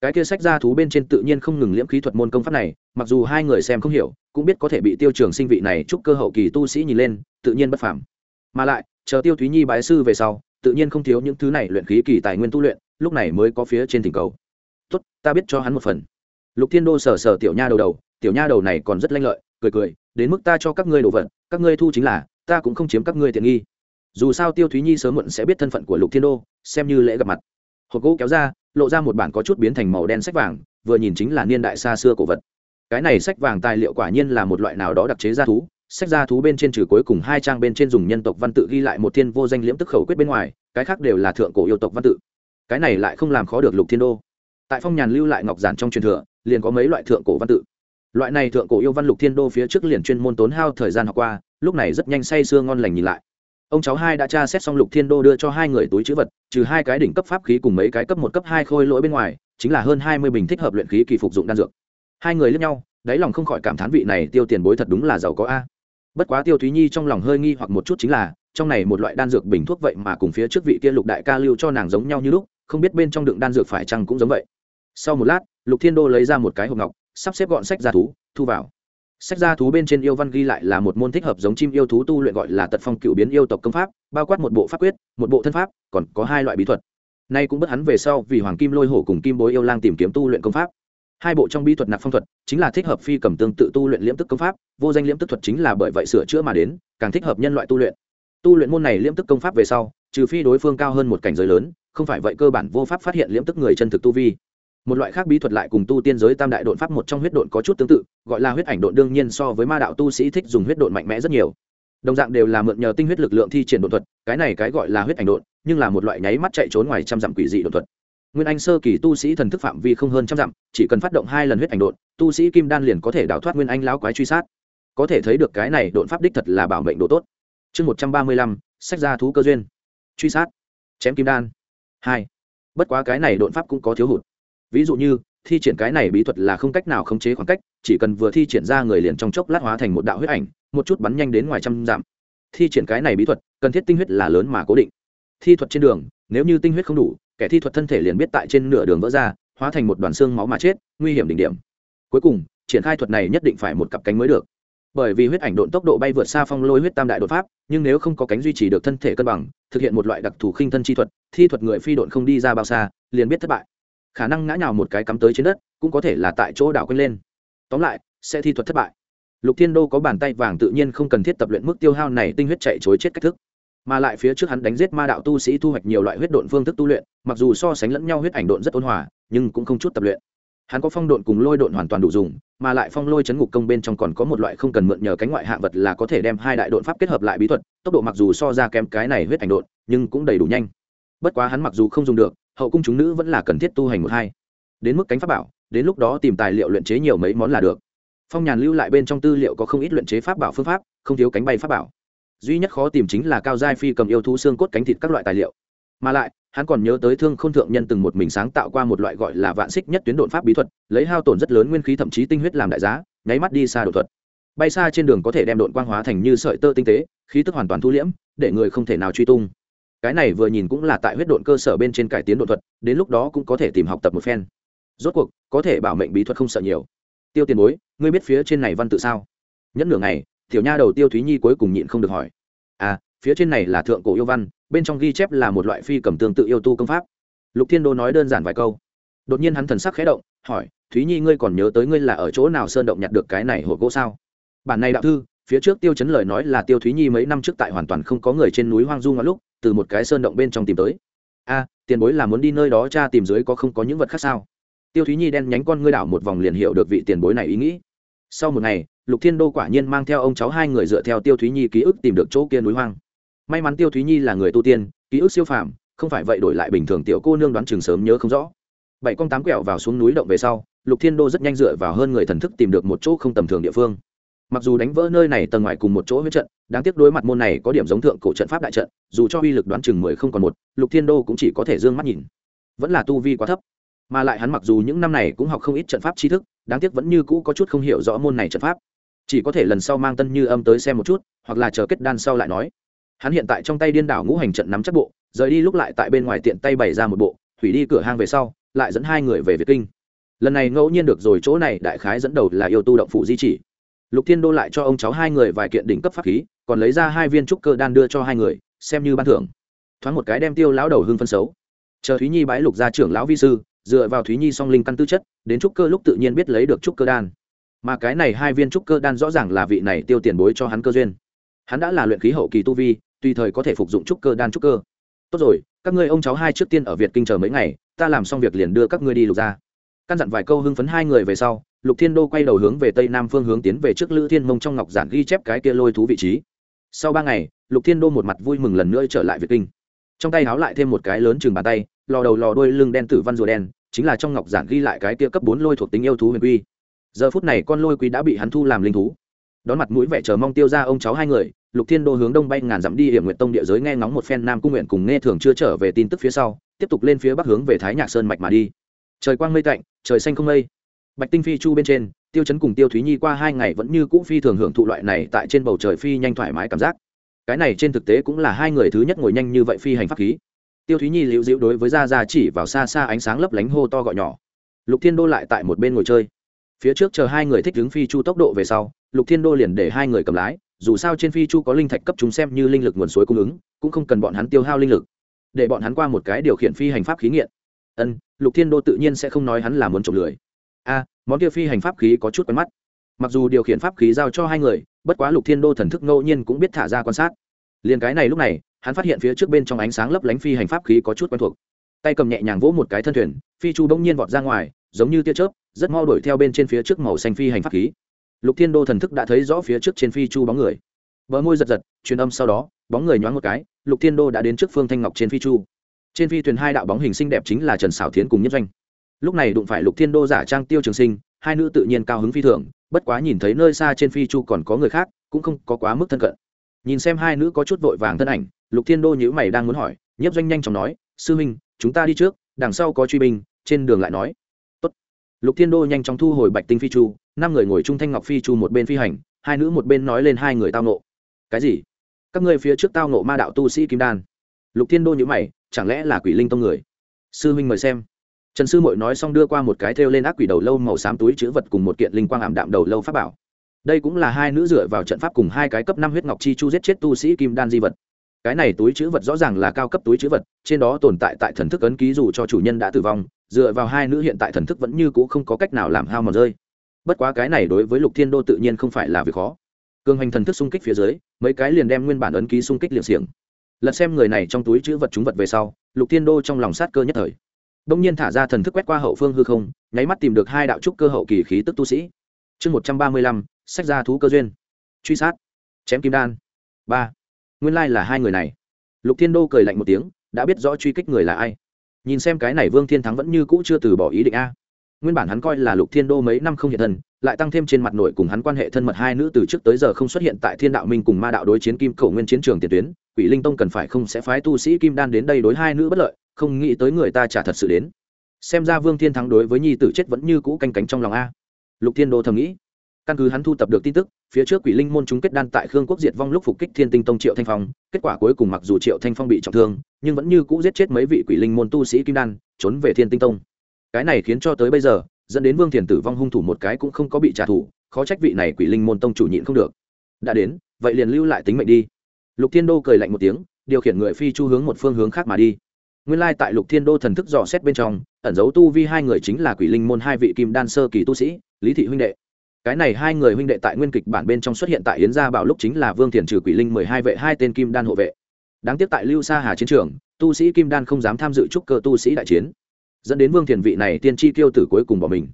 Cái kia sách ra thú bên trên tự nhiên không ngừng liễm khí thuật môn công pháp này, mặc dù hai người xem không hiểu, cũng biết có thể bị tiêu trường sinh vị này chúc cơ hậu kỳ tu sĩ nhìn lên, tự nhiên bất phàm. Mà lại, chờ tiêu thúy nhi bái sư về sau, tự nhiên không thiếu những thứ này luyện khí kỳ tài nguyên tu luyện, lúc này mới có phía trên thỉnh cầu. Tốt, ta biết cho hắn một phần. Lục thiên đô sờ sờ tiểu nha đầu đầu, tiểu nha đầu này còn rất lanh lợi, cười cười, đến mức ta cho các ngươi đồ vật, các ngươi thu chính là, ta cũng không chiếm các ngươi tiện nghi dù sao tiêu thúy nhi sớm muộn sẽ biết thân phận của lục thiên đô, xem như lễ gặp mặt. Hộp gỗ kéo ra, lộ ra một bản có chút biến thành màu đen sách vàng, vừa nhìn chính là niên đại xa xưa cổ vật. Cái này sách vàng tài liệu quả nhiên là một loại nào đó đặc chế ra thú, sách ra thú bên trên trừ cuối cùng hai trang bên trên dùng nhân tộc văn tự ghi lại một thiên vô danh liễm tức khẩu quyết bên ngoài, cái khác đều là thượng cổ yêu tộc văn tự. Cái này lại không làm khó được lục thiên đô. Tại phong nhàn lưu lại ngọc giản trong truyền thừa, liền có mấy loại thượng cổ văn tự. Loại này thượng cổ yêu văn lục thiên đô phía trước liền chuyên môn tốn hao thời gian học qua, lúc này rất nhanh say sưa ngon lành nhìn lại ông cháu hai đã tra xét xong lục thiên đô đưa cho hai người túi chữ vật, trừ hai cái đỉnh cấp pháp khí cùng mấy cái cấp một, cấp hai khôi lỗi bên ngoài, chính là hơn hai mươi bình thích hợp luyện khí kỳ phục dụng đan dược. Hai người lướt nhau, đáy lòng không khỏi cảm thán vị này tiêu tiền bối thật đúng là giàu có a. Bất quá tiêu thúy nhi trong lòng hơi nghi hoặc một chút chính là, trong này một loại đan dược bình thuốc vậy mà cùng phía trước vị kia lục đại ca lưu cho nàng giống nhau như lúc, không biết bên trong đựng đan dược phải chăng cũng giống vậy. Sau một lát, lục thiên đô lấy ra một cái hộp ngọc, sắp xếp gọn sách ra thú, thu vào sách gia thú bên trên yêu văn ghi lại là một môn thích hợp giống chim yêu thú tu luyện gọi là tật phong cựu biến yêu tộc công pháp, bao quát một bộ pháp quyết, một bộ thân pháp, còn có hai loại bí thuật. Nay cũng bất hắn về sau vì hoàng kim lôi hổ cùng kim bối yêu lang tìm kiếm tu luyện công pháp. Hai bộ trong bí thuật nạp phong thuật chính là thích hợp phi cầm tương tự tu luyện liễm tức công pháp, vô danh liễm tức thuật chính là bởi vậy sửa chữa mà đến, càng thích hợp nhân loại tu luyện. Tu luyện môn này liễm tức công pháp về sau, trừ phi đối phương cao hơn một cảnh giới lớn, không phải vậy cơ bản vô pháp phát hiện liễm tức người chân thực tu vi một loại khác bí thuật lại cùng tu tiên giới tam đại đột pháp một trong huyết độn có chút tương tự, gọi là huyết ảnh độn đương nhiên so với ma đạo tu sĩ thích dùng huyết độn mạnh mẽ rất nhiều. Đồng dạng đều là mượn nhờ tinh huyết lực lượng thi triển đột thuật, cái này cái gọi là huyết ảnh độn, nhưng là một loại nháy mắt chạy trốn ngoài trăm dặm quỷ dị đột thuật. Nguyên anh sơ kỳ tu sĩ thần thức phạm vi không hơn trăm dặm, chỉ cần phát động hai lần huyết ảnh độn, tu sĩ kim đan liền có thể đào thoát nguyên anh lão quái truy sát. Có thể thấy được cái này độn pháp đích thật là bảo mệnh độ tốt. Chương một trăm ba mươi lăm, sách ra thú cơ duyên. Truy sát. Chém kim đan. Hai. Bất quá cái này độn pháp cũng có thiếu hụt ví dụ như, thi triển cái này bí thuật là không cách nào khống chế khoảng cách, chỉ cần vừa thi triển ra người liền trong chốc lát hóa thành một đạo huyết ảnh, một chút bắn nhanh đến ngoài trăm dặm. Thi triển cái này bí thuật, cần thiết tinh huyết là lớn mà cố định. Thi thuật trên đường, nếu như tinh huyết không đủ, kẻ thi thuật thân thể liền biết tại trên nửa đường vỡ ra, hóa thành một đoàn xương máu mà chết, nguy hiểm đỉnh điểm. Cuối cùng, triển khai thuật này nhất định phải một cặp cánh mới được. Bởi vì huyết ảnh độn tốc độ bay vượt xa phong lôi huyết tam đại đột pháp, nhưng nếu không có cánh duy trì được thân thể cân bằng, thực hiện một loại đặc thù khinh thân chi thuật, thi thuật người phi độn không đi ra bao xa, liền biết thất bại khả năng ngã nhào một cái cắm tới trên đất, cũng có thể là tại chỗ đảo quên lên. Tóm lại, sẽ thi thuật thất bại. Lục thiên đô có bàn tay vàng tự nhiên không cần thiết tập luyện mức tiêu hao này tinh huyết chạy chối chết cách thức. Mà lại phía trước hắn đánh giết ma đạo tu sĩ thu hoạch nhiều loại huyết độn phương thức tu luyện, mặc dù so sánh lẫn nhau huyết ảnh độn rất ôn hòa, nhưng cũng không chút tập luyện. Hắn có phong độn cùng lôi độn hoàn toàn đủ dùng, mà lại phong lôi chấn ngục công bên trong còn có một loại không cần mượn nhờ cánh ngoại hạ vật là có thể đem hai đại độn pháp kết hợp lại bí thuật, tốc độ mặc dù so ra kém cái này huyết ảnh độn, nhưng cũng đầy đủ nhanh. Bất quá hắn mặc dù không dùng được hậu cung chúng nữ vẫn là cần thiết tu hành một hai. Đến mức cánh pháp bảo, đến lúc đó tìm tài liệu luyện chế nhiều mấy món là được. Phong nhàn lưu lại bên trong tư liệu có không ít luyện chế pháp bảo phương pháp, không thiếu cánh bay pháp bảo. Duy nhất khó tìm chính là cao giai phi cầm yêu thú xương cốt cánh thịt các loại tài liệu. Mà lại, hắn còn nhớ tới thương k h ô n thượng nhân từng một mình sáng tạo qua một loại gọi là vạn xích nhất tuyến đột pháp bí thuật, lấy hao tổn rất lớn nguyên khí thậm chí tinh huyết làm đại giá, nháy mắt đi xa đột thuật. Bay xa trên đường có thể đem đột quang hóa thành như sợi tơ tinh tế, khí tức hoàn toàn thu liễm, để người không thể nào truy tung cái này vừa nhìn cũng là tại huyết độn cơ sở bên trên cải tiến độ thuật, đến lúc đó cũng có thể tìm học tập một phen. Rốt cuộc, có thể bảo mệnh bí thuật không sợ nhiều. Tiêu tiền bối, ngươi biết phía trên này văn tự sao? Nhẫn nửa ngày, tiểu nha đầu tiêu thúy nhi cuối cùng nhịn không được hỏi. À phía trên này là thượng cổ yêu văn, bên trong ghi chép là một loại phi cầm tương tự yêu tu công pháp. Lục thiên đô nói đơn giản vài câu. Đột nhiên hắn thần sắc khẽ động, hỏi, thúy nhi, ngươi còn nhớ tới ngươi là ở chỗ nào sơn động nhặt được cái này hộp gỗ sao? Bản này đạo thư phía trước tiêu chấn lời nói là tiêu thúy nhi mấy năm trước tại hoàn toàn không có người trên núi hoang du ngã lúc, từ một cái sơn động bên trong tìm tới. A, tiền bối là muốn đi nơi đó cha tìm dưới có không có những vật khác sao? Tiêu thúy nhi đen nhánh con ngươi đảo một vòng liền hiểu được vị tiền bối này ý nghĩ. Sau một ngày, lục thiên đô quả nhiên mang theo ông cháu hai người dựa theo tiêu thúy nhi ký ức tìm được chỗ kia núi hoang. May mắn tiêu thúy nhi là người tu tiên, ký ức siêu phàm, không phải vậy đổi lại bình thường tiểu cô nương đoán chừng sớm nhớ không rõ. Bảy con tám quẹo vào xuống núi động về sau, lục thiên đô rất nhanh dựa vào hơn người thần thức tìm được một chỗ không tầm thường địa phương mặc dù đánh vỡ nơi này tầng ngoài cùng một chỗ huyết trận, đáng tiếc đối mặt môn này có điểm giống thượng cổ trận pháp đại trận, dù cho uy lực đoán chừng mười không còn một, lục thiên đô cũng chỉ có thể d ư ơ n g mắt nhìn. Vẫn là tu vi quá thấp. Mà lại hắn mặc dù những năm này cũng học không ít trận pháp tri thức, đáng tiếc vẫn như cũ có chút không hiểu rõ môn này trận pháp. Chỉ có thể lần sau mang tân như âm tới xem một chút, hoặc là chờ kết đan sau lại nói. Hắn hiện tại trong tay điên đảo ngũ hành trận nắm chắc bộ, rời đi lúc lại tại bên ngoài tiện tay bày ra một bộ, thủy đi cửa hang về sau, lại dẫn hai người về việt kinh. Lần này ngẫu nhiên được rồi, chỗ này đại khái dẫn đầu là yêu tu động phụ di chỉ lục thiên đô lại cho ông cháu hai người vài kiện đỉnh cấp pháp khí, còn lấy ra hai viên trúc cơ đan đưa cho hai người, xem như ban thưởng. Thoáng một cái đem tiêu lão đầu hưng phân xấu. Chờ thúy nhi bái lục ra trưởng lão vi sư, dựa vào thúy nhi song linh căn tư chất, đến trúc cơ lúc tự nhiên biết lấy được trúc cơ đan. Mà cái này hai viên trúc cơ đan rõ ràng là vị này tiêu tiền bối cho hắn cơ duyên. Hắn đã là luyện khí hậu kỳ tu vi, tùy thời có thể phục dụng trúc cơ đan trúc cơ. Tốt rồi, các ngươi ông cháu hai trước tiên ở việt kinh chờ mấy ngày, ta làm xong việc liền đưa các ngươi đi lục ra căn dặn vài câu hưng phấn hai người về sau, lục thiên đô quay đầu hướng về tây nam phương hướng tiến về trước lữ thiên mông trong ngọc giản ghi chép cái kia lôi thú vị trí. Sau ba ngày, lục thiên đô một mặt vui mừng lần nữa trở lại việt kinh. Trong tay háo lại thêm một cái lớn chừng bàn tay, lò đầu lò đôi lưng đen tử văn rùa đen, chính là trong ngọc giản ghi lại cái kia cấp bốn lôi thuộc tính yêu thú huyền quy. Giờ phút này con lôi quý đã bị hắn thu làm linh thú. Đón mặt mũi vẻ chờ mong tiêu ra ông cháu hai người, lục thiên đô hướng đông bay ngàn dặm đi hiểm nguyện tông địa giới nghe ngóng một phen nam cung nguyện cùng nghe thường chưa trở về tin tức phía sau, tiếp tục lên phía bắc hướng về thái nhạc sơn mạch mà đi trời quang mây tạnh, trời xanh không mây. Bạch tinh phi chu bên trên, tiêu chấn cùng tiêu thúy nhi qua hai ngày vẫn như cũ phi thường hưởng thụ loại này tại trên bầu trời phi nhanh thoải mái cảm giác. Cái này trên thực tế cũng là hai người thứ nhất ngồi nhanh như vậy phi hành pháp khí. Tiêu thúy nhi liễu diễu đối với gia gia chỉ vào xa xa ánh sáng lấp lánh hô to gọi nhỏ. Lục thiên đô lại tại một bên ngồi chơi. Phía trước chờ hai người thích đứng phi chu tốc độ về sau, lục thiên đô liền để hai người cầm lái, dù sao trên phi chu có linh thạch cấp chúng xem như linh lực nguồn suối cung ứng, cũng không cần bọn hắn tiêu hao linh lực. Để bọn hắn qua một cái điều khiển phi hành pháp khí nghiện ân, lục thiên đô tự nhiên sẽ không nói hắn là muốn trộm lười. A, món kia phi hành pháp khí có chút quen mắt. Mặc dù điều khiển pháp khí giao cho hai người, bất quá lục thiên đô thần thức ngẫu nhiên cũng biết thả ra quan sát. Liền cái này lúc này, hắn phát hiện phía trước bên trong ánh sáng lấp lánh phi hành pháp khí có chút quen thuộc. Tay cầm nhẹ nhàng vỗ một cái thân thuyền, phi chu bỗng nhiên vọt ra ngoài, giống như tia chớp, rất mau đuổi theo bên trên phía trước màu xanh phi hành pháp khí. Lục thiên đô thần thức đã thấy rõ phía trước trên phi chu bóng người. Bờ môi giật giật, truyền âm sau đó, bóng người nhoáng một cái, lục thiên đô đã đến trước phương thanh ngọc trên phi chu trên phi thuyền hai đạo bóng hình xinh đẹp chính là trần xảo thiến cùng nhất doanh. Lúc này đụng phải lục thiên đô giả trang tiêu trường sinh, hai nữ tự nhiên cao hứng phi thường, bất quá nhìn thấy nơi xa trên phi chu còn có người khác, cũng không có quá mức thân cận. Nhìn xem hai nữ có chút vội vàng thân ảnh, lục thiên đô nhữ mày đang muốn hỏi, nhất doanh nhanh chóng nói, sư huynh chúng ta đi trước, đằng sau có truy binh, trên đường lại nói. Tốt. lục thiên đô nhanh chóng thu hồi bạch tinh phi chu, năm người ngồi chung thanh ngọc phi chu một bên phi hành, hai nữ một bên nói lên hai người tao nộ cái gì? Các ngươi phía trước tao nộ ma đạo tu sĩ kim đan. Lục thiên đô nhữ mày chẳng lẽ là quỷ linh tông người? Sư huynh mời xem. Trần sư mội nói xong đưa qua một cái thêu lên ác quỷ đầu lâu màu xám túi chữ vật cùng một kiện linh quang ảm đạm đầu lâu pháp bảo. Đây cũng là hai nữ dựa vào trận pháp cùng hai cái cấp năm huyết ngọc chi chu giết chết tu sĩ kim đan di vật. Cái này túi chữ vật rõ ràng là cao cấp túi chữ vật, trên đó tồn tại tại thần thức ấn ký dù cho chủ nhân đã tử vong, dựa vào hai nữ hiện tại thần thức vẫn như c ũ không có cách nào làm hao mà rơi. Bất quá cái này đối với lục thiên đô tự nhiên không phải là việc khó. Cường hành thần thức xung kích phía dưới, mấy cái liền đem nguyên bản ấn ký xung kích liệng xiềng lật xem người này trong túi chữ vật chúng vật về sau, lục thiên đô trong lòng sát cơ nhất thời. Đông nhiên thả ra thần thức quét qua hậu phương hư không, nháy mắt tìm được hai đạo trúc cơ hậu kỳ khí tức tu sĩ. Chương một trăm ba mươi lăm, sách ra thú cơ duyên. Truy sát. Chém kim đan. Ba. Nguyên lai là hai người này. Lục thiên đô cười lạnh một tiếng, đã biết rõ truy kích người là ai. Nhìn xem cái này vương thiên thắng vẫn như cũ chưa từ bỏ ý định a. Nguyên bản hắn coi là lục thiên đô mấy năm không hiện thân lại tăng thêm trên mặt nội cùng hắn quan hệ thân mật hai nữ từ trước tới giờ không xuất hiện tại thiên đạo minh cùng ma đạo đối chiến kim cầu nguyên chiến trường tiền tuyến, quỷ linh tông cần phải không sẽ phái tu sĩ kim đan đến đây đối hai nữ bất lợi, không nghĩ tới người ta trả thật sự đến. Xem ra vương thiên thắng đối với nhi tử chết vẫn như cũ canh cánh trong lòng a. Lục thiên đô thầm nghĩ. Căn cứ hắn thu tập được tin tức, phía trước quỷ linh môn chúng kết đan tại khương quốc diệt vong lúc phục kích thiên tinh tông triệu thanh phong, kết quả cuối cùng mặc dù triệu thanh phong bị trọng thương, nhưng vẫn như cũ giết chết mấy vị quỷ linh môn tu sĩ kim đan, trốn về thiên tinh tông. Cái này khiến cho tới bây giờ dẫn đến vương thiền tử vong hung thủ một cái cũng không có bị trả thù, khó trách vị này quỷ linh môn tông chủ nhịn không được. Đã đến, vậy liền lưu lại tính mệnh đi. Lục thiên đô cười lạnh một tiếng, điều khiển người phi chu hướng một phương hướng khác mà đi. Nguyên lai tại lục thiên đô thần thức dò xét bên trong, ẩn dấu tu vi hai người chính là quỷ linh môn hai vị kim đan sơ kỳ tu sĩ, lý thị huynh đệ. Cái này hai người huynh đệ tại nguyên kịch bản bên trong xuất hiện tại yến gia bảo lúc chính là vương thiền trừ quỷ linh mười hai vệ, hai tên kim đan hộ vệ. Đáng tiếc tại lưu sa hà chiến trường, tu sĩ kim đan không dám tham dự trúc cơ tu sĩ đại chiến dẫn đến vương thiền vị này tiên tri tiêu tử cuối cùng bỏ mình.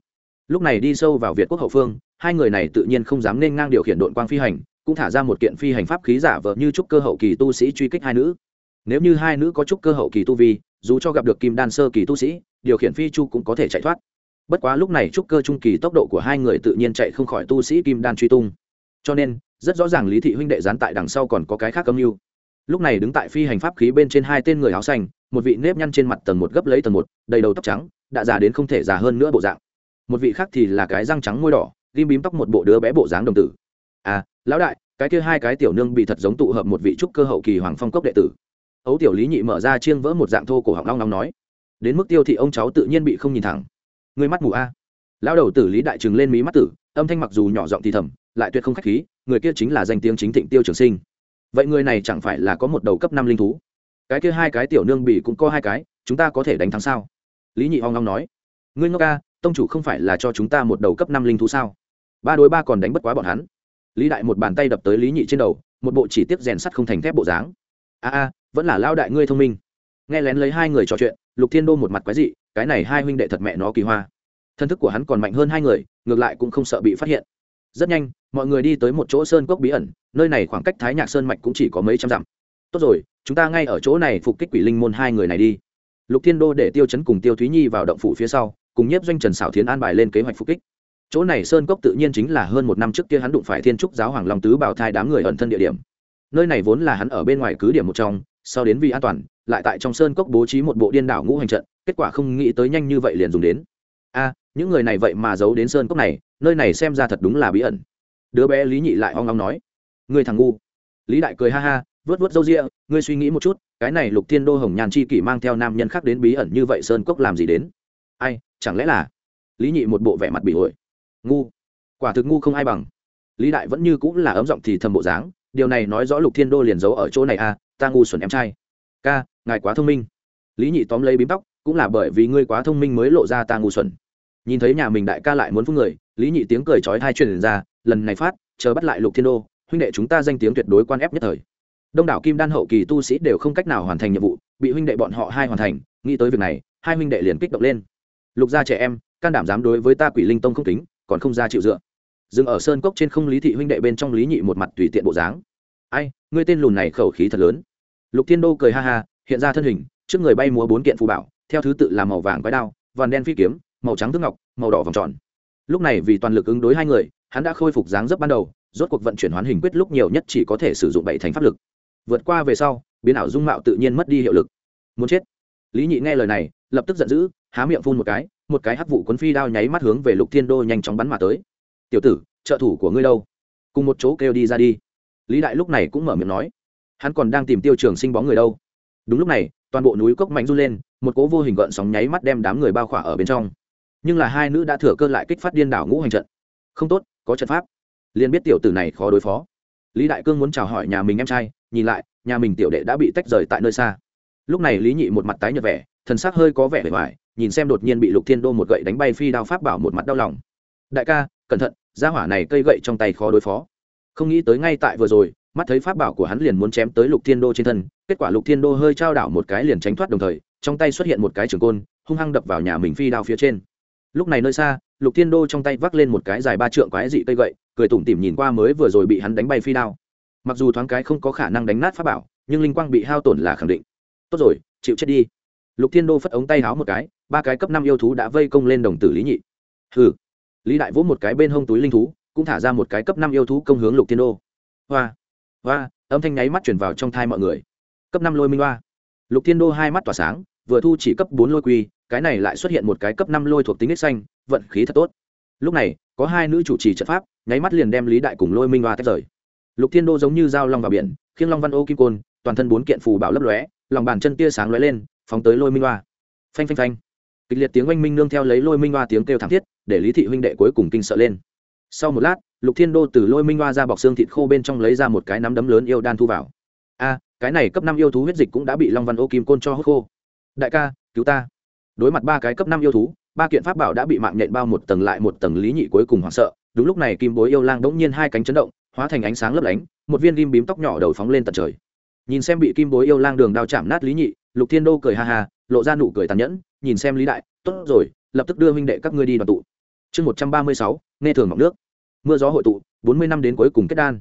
Lúc này đi sâu vào việt quốc hậu phương, hai người này tự nhiên không dám nên ngang điều khiển đội quang phi hành, cũng thả ra một kiện phi hành pháp khí giả vờ như trúc cơ hậu kỳ tu sĩ truy kích hai nữ. Nếu như hai nữ có trúc cơ hậu kỳ tu vi, dù cho gặp được kim đan sơ kỳ tu sĩ, điều khiển phi chu cũng có thể chạy thoát. Bất quá lúc này trúc cơ trung kỳ tốc độ của hai người tự nhiên chạy không khỏi tu sĩ kim đan truy tung. Cho nên, rất rõ ràng lý thị huynh đệ gián tại đằng sau còn có cái khác âm mưu. Lúc này đứng tại phi hành pháp khí bên trên hai tên người áo xanh một vị nếp nhăn trên mặt tầng một gấp lấy tầng một, đầy đầu tóc trắng, đã già đến không thể già hơn nữa bộ dạng. Một vị khác thì là cái răng trắng môi đỏ, ghim bím tóc một bộ đứa bé bộ dáng đồng tử. À lão đại, cái kia hai cái tiểu nương bị thật giống tụ hợp một vị trúc cơ hậu kỳ hoàng phong cốc đệ tử. Ấu tiểu lý nhị mở ra chiêng vỡ một dạng thô cổ họng long long nói. Đến mức tiêu thị ông cháu tự nhiên bị không nhìn thẳng. Người mắt mù a. Lão đầu tử lý đại trừng lên mí mắt tử, âm thanh mặc dù nhỏ giọng thì thầm, lại tuyệt không khách khí, người kia chính là danh tiếng chính thịnh tiêu trường sinh. Vậy người này chẳng phải là có một đầu cấp năm linh thú? Cái kia hai cái tiểu nương bị cũng có hai cái, chúng ta có thể đánh thắng sao? Lý nhị hoang long nói. Ngươi ngốc ca, tông chủ không phải là cho chúng ta một đầu cấp năm linh thú sao? Ba đối ba còn đánh bất quá bọn hắn. Lý đại một bàn tay đập tới lý nhị trên đầu, một bộ chỉ tiếp rèn sắt không thành thép bộ dáng. A a, vẫn là lao đại ngươi thông minh. Nghe lén lấy hai người trò chuyện, lục thiên đô một mặt quái dị, cái này hai huynh đệ thật mẹ nó kỳ hoa. Thân thức của hắn còn mạnh hơn hai người, ngược lại cũng không sợ bị phát hiện. Rất nhanh, mọi người đi tới một chỗ sơn cốc bí ẩn, nơi này khoảng cách thái nhạc sơn mạch cũng chỉ có mấy trăm dặm. Tốt rồi chúng ta ngay ở chỗ này phục kích quỷ linh môn hai người này đi. Lục thiên đô để tiêu chấn cùng tiêu thúy nhi vào động phủ phía sau, cùng nhiếp doanh trần xảo thiến an bài lên kế hoạch phục kích. Chỗ này sơn cốc tự nhiên chính là hơn một năm trước kia hắn đụng phải thiên trúc giáo hoàng long tứ bảo thai đám người ẩn thân địa điểm. Nơi này vốn là hắn ở bên ngoài cứ điểm một trong, sau đến vì an toàn, lại tại trong sơn cốc bố trí một bộ điên đảo ngũ hành trận, kết quả không nghĩ tới nhanh như vậy liền dùng đến. A, những người này vậy mà giấu đến sơn cốc này, nơi này xem ra thật đúng là bí ẩn. Đứa bé lý nhị lại hoang long nói. Người thằng ngu. Lý đại cười ha ha vớt vớt râu ria, ngươi suy nghĩ một chút, cái này lục thiên đô hồng nhàn chi kỷ mang theo nam nhân khác đến bí ẩn như vậy sơn cốc làm gì đến? Ai, chẳng lẽ là lý nhị một bộ vẻ mặt bị ổi ngu, quả thực ngu không ai bằng. Lý đại vẫn như cũng là ấm giọng thì thầm bộ dáng, điều này nói rõ lục thiên đô liền giấu ở chỗ này à ta ngu xuẩn em trai. Ca, ngài quá thông minh. Lý nhị tóm lấy bím tóc, cũng là bởi vì ngươi quá thông minh mới lộ ra ta ngu xuẩn. Nhìn thấy nhà mình đại ca lại muốn phun người, lý nhị tiếng cười chói hai truyền ra, lần này phát, chờ bắt lại lục thiên đô, huynh đệ chúng ta danh tiếng tuyệt đối quan ép nhất thời đông đảo kim đan hậu kỳ tu sĩ đều không cách nào hoàn thành nhiệm vụ, bị huynh đệ bọn họ hai hoàn thành, nghĩ tới việc này, hai huynh đệ liền kích động lên. Lục gia trẻ em, can đảm dám đối với ta quỷ linh tông không kính, còn không ra chịu dựa. Dừng ở sơn cốc trên không lý thị huynh đệ bên trong lý nhị một mặt tùy tiện bộ dáng. Ai, ngươi tên lùn này khẩu khí thật lớn. Lục thiên đô cười ha ha, hiện ra thân hình, trước người bay múa bốn kiện phù bảo, theo thứ tự là màu vàng quái đao, vằn đen phi kiếm, màu trắng thước ngọc, màu đỏ vòng tròn. Lúc này vì toàn lực ứng đối hai người, hắn đã khôi phục dáng dấp ban đầu, rốt cuộc vận chuyển hoán hình quyết lúc nhiều nhất chỉ có thể sử dụng bảy thành pháp lực vượt qua về sau, biến ảo dung mạo tự nhiên mất đi hiệu lực. Muốn chết. Lý nhị nghe lời này, lập tức giận dữ, há miệng phun một cái một cái hắc vụ cuốn phi đao nháy mắt hướng về lục thiên đô nhanh chóng bắn mà tới. Tiểu tử, trợ thủ của ngươi đâu? Cùng một chỗ kêu đi ra đi. Lý đại lúc này cũng mở miệng nói, hắn còn đang tìm tiêu trường sinh bóng người đâu. Đúng lúc này, toàn bộ núi cốc mạnh run lên, một cố vô hình gợn sóng nháy mắt đem đám người bao khỏa ở bên trong. Nhưng là hai nữ đã thừa cơ lại kích phát điên đảo ngũ hành trận. Không tốt, có trận pháp. Liền biết tiểu tử này khó đối phó. Lý đại cương muốn chào hỏi nhà mình em trai nhìn lại, nhà mình tiểu đệ đã bị tách rời tại nơi xa. Lúc này lý nhị một mặt tái nhợt vẻ, thần sắc hơi có vẻ vẻ vải nhìn xem đột nhiên bị lục thiên đô một gậy đánh bay phi đao pháp bảo một mặt đau lòng. Đại ca, cẩn thận ra hỏa này cây gậy trong tay khó đối phó. Không nghĩ tới ngay tại vừa rồi, mắt thấy pháp bảo của hắn liền muốn chém tới lục thiên đô trên thân, kết quả lục thiên đô hơi trao đảo một cái liền tránh thoát đồng thời, trong tay xuất hiện một cái trường côn, hung hăng đập vào nhà mình phi đao phía trên. Lúc này nơi xa, lục thiên đô trong tay vác lên một cái dài ba trượng quái dị cây gậy, cười tủm tỉm nhìn qua mới vừa rồi bị hắn đánh bay phi đao mặc dù thoáng cái không có khả năng đánh nát pháp bảo, nhưng linh quang bị hao tổn là khẳng định. Tốt rồi, chịu chết đi. Lục thiên đô phất ống tay háo một cái, ba cái cấp năm yêu thú đã vây công lên đồng tử lý nhị. Hừ. Lý đại vỗ một cái bên hông túi linh thú, cũng thả ra một cái cấp năm yêu thú công hướng lục thiên đô. Hoa. Hoa, âm thanh nháy mắt chuyển vào trong thai mọi người. Cấp năm lôi minh hoa. Lục thiên đô hai mắt tỏa sáng, vừa thu chỉ cấp bốn lôi quy, cái này lại xuất hiện một cái cấp năm lôi thuộc tính ích xanh, vận khí thật tốt. Lúc này, có hai nữ chủ trì trận pháp, nháy mắt liền đem lý đại cùng lôi minh hoa tách rời lục thiên đô giống như dao long vào biển, khiêng long văn ô kim côn, toàn thân bốn kiện phù bảo lấp lóe, lòng bàn chân tia sáng lóe lên, phóng tới lôi minh hoa. Phanh phanh phanh. Kịch liệt tiếng oanh minh nương theo lấy lôi minh hoa tiếng kêu thảm thiết, để lý thị huynh đệ cuối cùng kinh sợ lên. Sau một lát, lục thiên đô từ lôi minh hoa ra bọc xương thịt khô bên trong lấy ra một cái nắm đấm lớn yêu đan thu vào. A, cái này cấp năm yêu thú huyết dịch cũng đã bị long văn ô kim côn cho hốt khô. Đại ca, cứu ta. Đối mặt ba cái cấp năm yêu thú, ba kiện pháp bảo đã bị mạng nhện bao một tầng lại một tầng lý nhị cuối cùng hoảng sợ. Đúng lúc này kim bối yêu lang đống nhiên hai cánh chấn động hóa thành ánh sáng lấp lánh, một viên kim bím tóc nhỏ đầu phóng lên tận trời. Nhìn xem bị kim bối yêu lang đường đao chạm nát lý nhị, lục thiên đô cười ha ha, lộ ra nụ cười tàn nhẫn, nhìn xem lý đại, tốt rồi, lập tức đưa huynh đệ các ngươi đi đoàn tụ. Chương một trăm ba mươi sáu, nghe thường mọc nước. Mưa gió hội tụ, bốn mươi năm đến cuối cùng kết đan.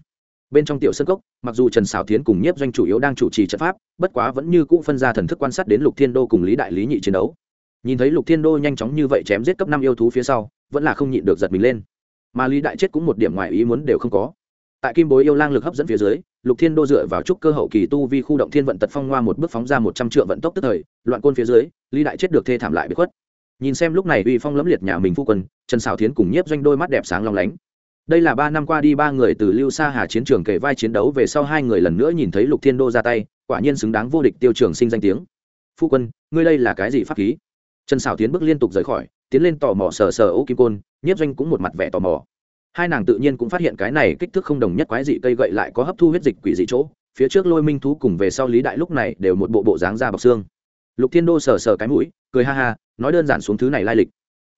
Bên trong tiểu sân cốc, mặc dù trần xảo tiến cùng nhiếp doanh chủ yếu đang chủ trì trận pháp, bất quá vẫn như cũ phân ra thần thức quan sát đến lục thiên đô cùng lý đại, lý nhị chiến đấu. Nhìn thấy lục thiên đô nhanh chóng như vậy chém giết cấp năm yêu thú phía sau, vẫn là không nhịn được giật mình lên. Mà lý đại chết cũng một điểm ngoài ý muốn đều không có tại kim bối yêu lang lực hấp dẫn phía dưới, lục thiên đô dựa vào trúc cơ hậu kỳ tu vi khu động thiên vận tật phong hoa một bước phóng ra một trăm triệu vận tốc tức thời, loạn côn phía dưới, lý đại chết được thê thảm lại bị khuất. Nhìn xem lúc này uy phong lẫm liệt nhà mình phu quân, trần xào thiến cùng nhiếp doanh đôi mắt đẹp sáng long lánh. Đây là ba năm qua đi ba người từ lưu sa hà chiến trường kể vai chiến đấu về sau hai người lần nữa nhìn thấy lục thiên đô ra tay, quả nhiên xứng đáng vô địch tiêu trường sinh danh tiếng. Phu quân, ngươi đây là cái gì pháp khí? Trần xào tiến bước liên tục rời khỏi, tiến lên tò mò sờ sờ ô kim côn, nhiếp doanh cũng một mặt vẻ tò mò hai nàng tự nhiên cũng phát hiện cái này kích thước không đồng nhất quái dị cây gậy lại có hấp thu huyết dịch quỷ dị chỗ, phía trước lôi minh thú cùng về sau lý đại lúc này đều một bộ bộ dáng da bọc xương. Lục thiên đô sờ sờ cái mũi, cười ha ha, nói đơn giản xuống thứ này lai lịch.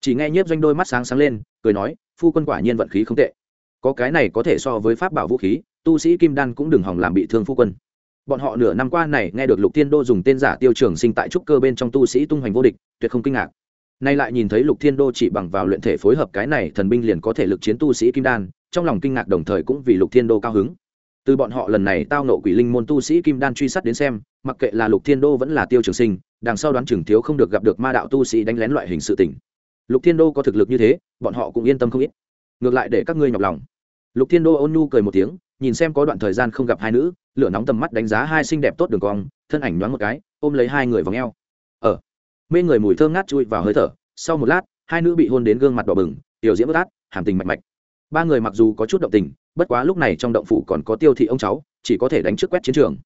Chỉ nghe nhiếp doanh đôi mắt sáng sáng lên, cười nói, phu quân quả nhiên vận khí không tệ. Có cái này có thể so với pháp bảo vũ khí, tu sĩ kim đan cũng đừng hỏng làm bị thương phu quân. Bọn họ nửa năm qua này nghe được lục thiên đô dùng tên giả tiêu trường sinh tại trúc cơ bên trong tu sĩ tung hoành vô địch, tuyệt không kinh ngạc nay lại nhìn thấy lục thiên đô chỉ bằng vào luyện thể phối hợp cái này, thần binh liền có thể lực chiến tu sĩ kim đan, trong lòng kinh ngạc đồng thời cũng vì lục thiên đô cao hứng. Từ bọn họ lần này tao nộ quỷ linh môn tu sĩ kim đan truy sát đến xem, mặc kệ là lục thiên đô vẫn là tiêu trường sinh, đằng sau đoán trường thiếu không được gặp được ma đạo tu sĩ đánh lén loại hình sự tỉnh lục thiên đô có thực lực như thế, bọn họ cũng yên tâm không ít. Ngược lại để các ngươi nhọc lòng. Lục thiên đô ôn nhu cười một tiếng, nhìn xem có đoạn thời gian không gặp hai nữ, lửa nóng tầm mắt đánh giá hai xinh đẹp tốt đường cong, thân ảnh nhoáng một cái, ôm lấy hai người vào ngheo mê người mùi thơm ngát chui vào hơi thở. Sau một lát, hai nữ bị hôn đến gương mặt đỏ bừng, tiểu diễm bất át, hàm tình mạch mạch. Ba người mặc dù có chút động tình, bất quá lúc này trong động phủ còn có tiêu thị ông cháu, chỉ có thể đánh trước quét chiến trường.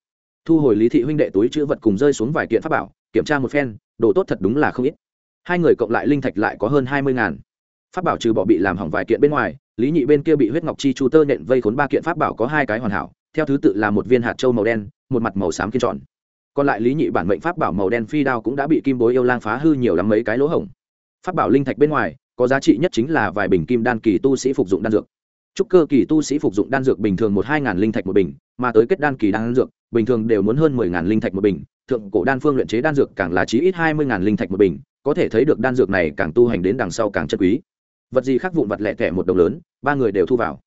Thu hồi lý thị huynh đệ túi chữ vật cùng rơi xuống vài kiện pháp bảo, kiểm tra một phen, đồ tốt thật đúng là không ít. Hai người cộng lại linh thạch lại có hơn hai mươi ngàn. Pháp bảo trừ bỏ bị làm hỏng vài kiện bên ngoài, lý nhị bên kia bị huyết ngọc chi chu tơ nện vây khốn ba kiện pháp bảo có hai cái hoàn hảo, theo thứ tự là một viên hạt trâu màu đen, một mặt màu xám kiên tròn còn lại lý nhị bản mệnh pháp bảo màu đen phi đao cũng đã bị kim bối yêu lang phá hư nhiều lắm mấy cái lỗ hổng. Pháp bảo linh thạch bên ngoài, có giá trị nhất chính là vài bình kim đan kỳ tu sĩ phục dụng đan dược. Trúc cơ kỳ tu sĩ phục dụng đan dược bình thường một hai ngàn linh thạch một bình, mà tới kết đan kỳ đan dược, bình thường đều muốn hơn mười ngàn linh thạch một bình. Thượng cổ đan phương luyện chế đan dược càng là chí ít hai mươi ngàn linh thạch một bình, có thể thấy được đan dược này càng tu hành đến đằng sau càng chất quý. Vật gì khác vụn vật lẻ tẻ một đồng lớn, ba người đều thu vào.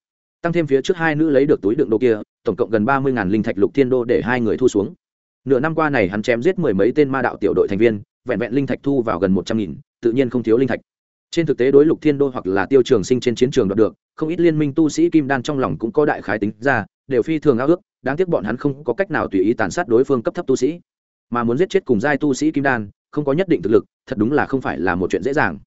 Tăng thêm phía trước hai nữ lấy được túi đựng đồ kia, tổng cộng gần ba mươi linh thạch lục thiên đô để hai người thu xuống nửa năm qua này hắn chém giết mười mấy tên ma đạo tiểu đội thành viên, vẹn vẹn linh thạch thu vào gần một trăm nghìn, tự nhiên không thiếu linh thạch. Trên thực tế đối lục thiên đô hoặc là tiêu trường sinh trên chiến trường đoạt được, không ít liên minh tu sĩ kim đan trong lòng cũng có đại khái tính ra, đều phi thường ao ước, đáng tiếc bọn hắn không có cách nào tùy ý tàn sát đối phương cấp thấp tu sĩ. Mà muốn giết chết cùng giai tu sĩ kim đan, không có nhất định thực lực, thật đúng là không phải là một chuyện dễ dàng.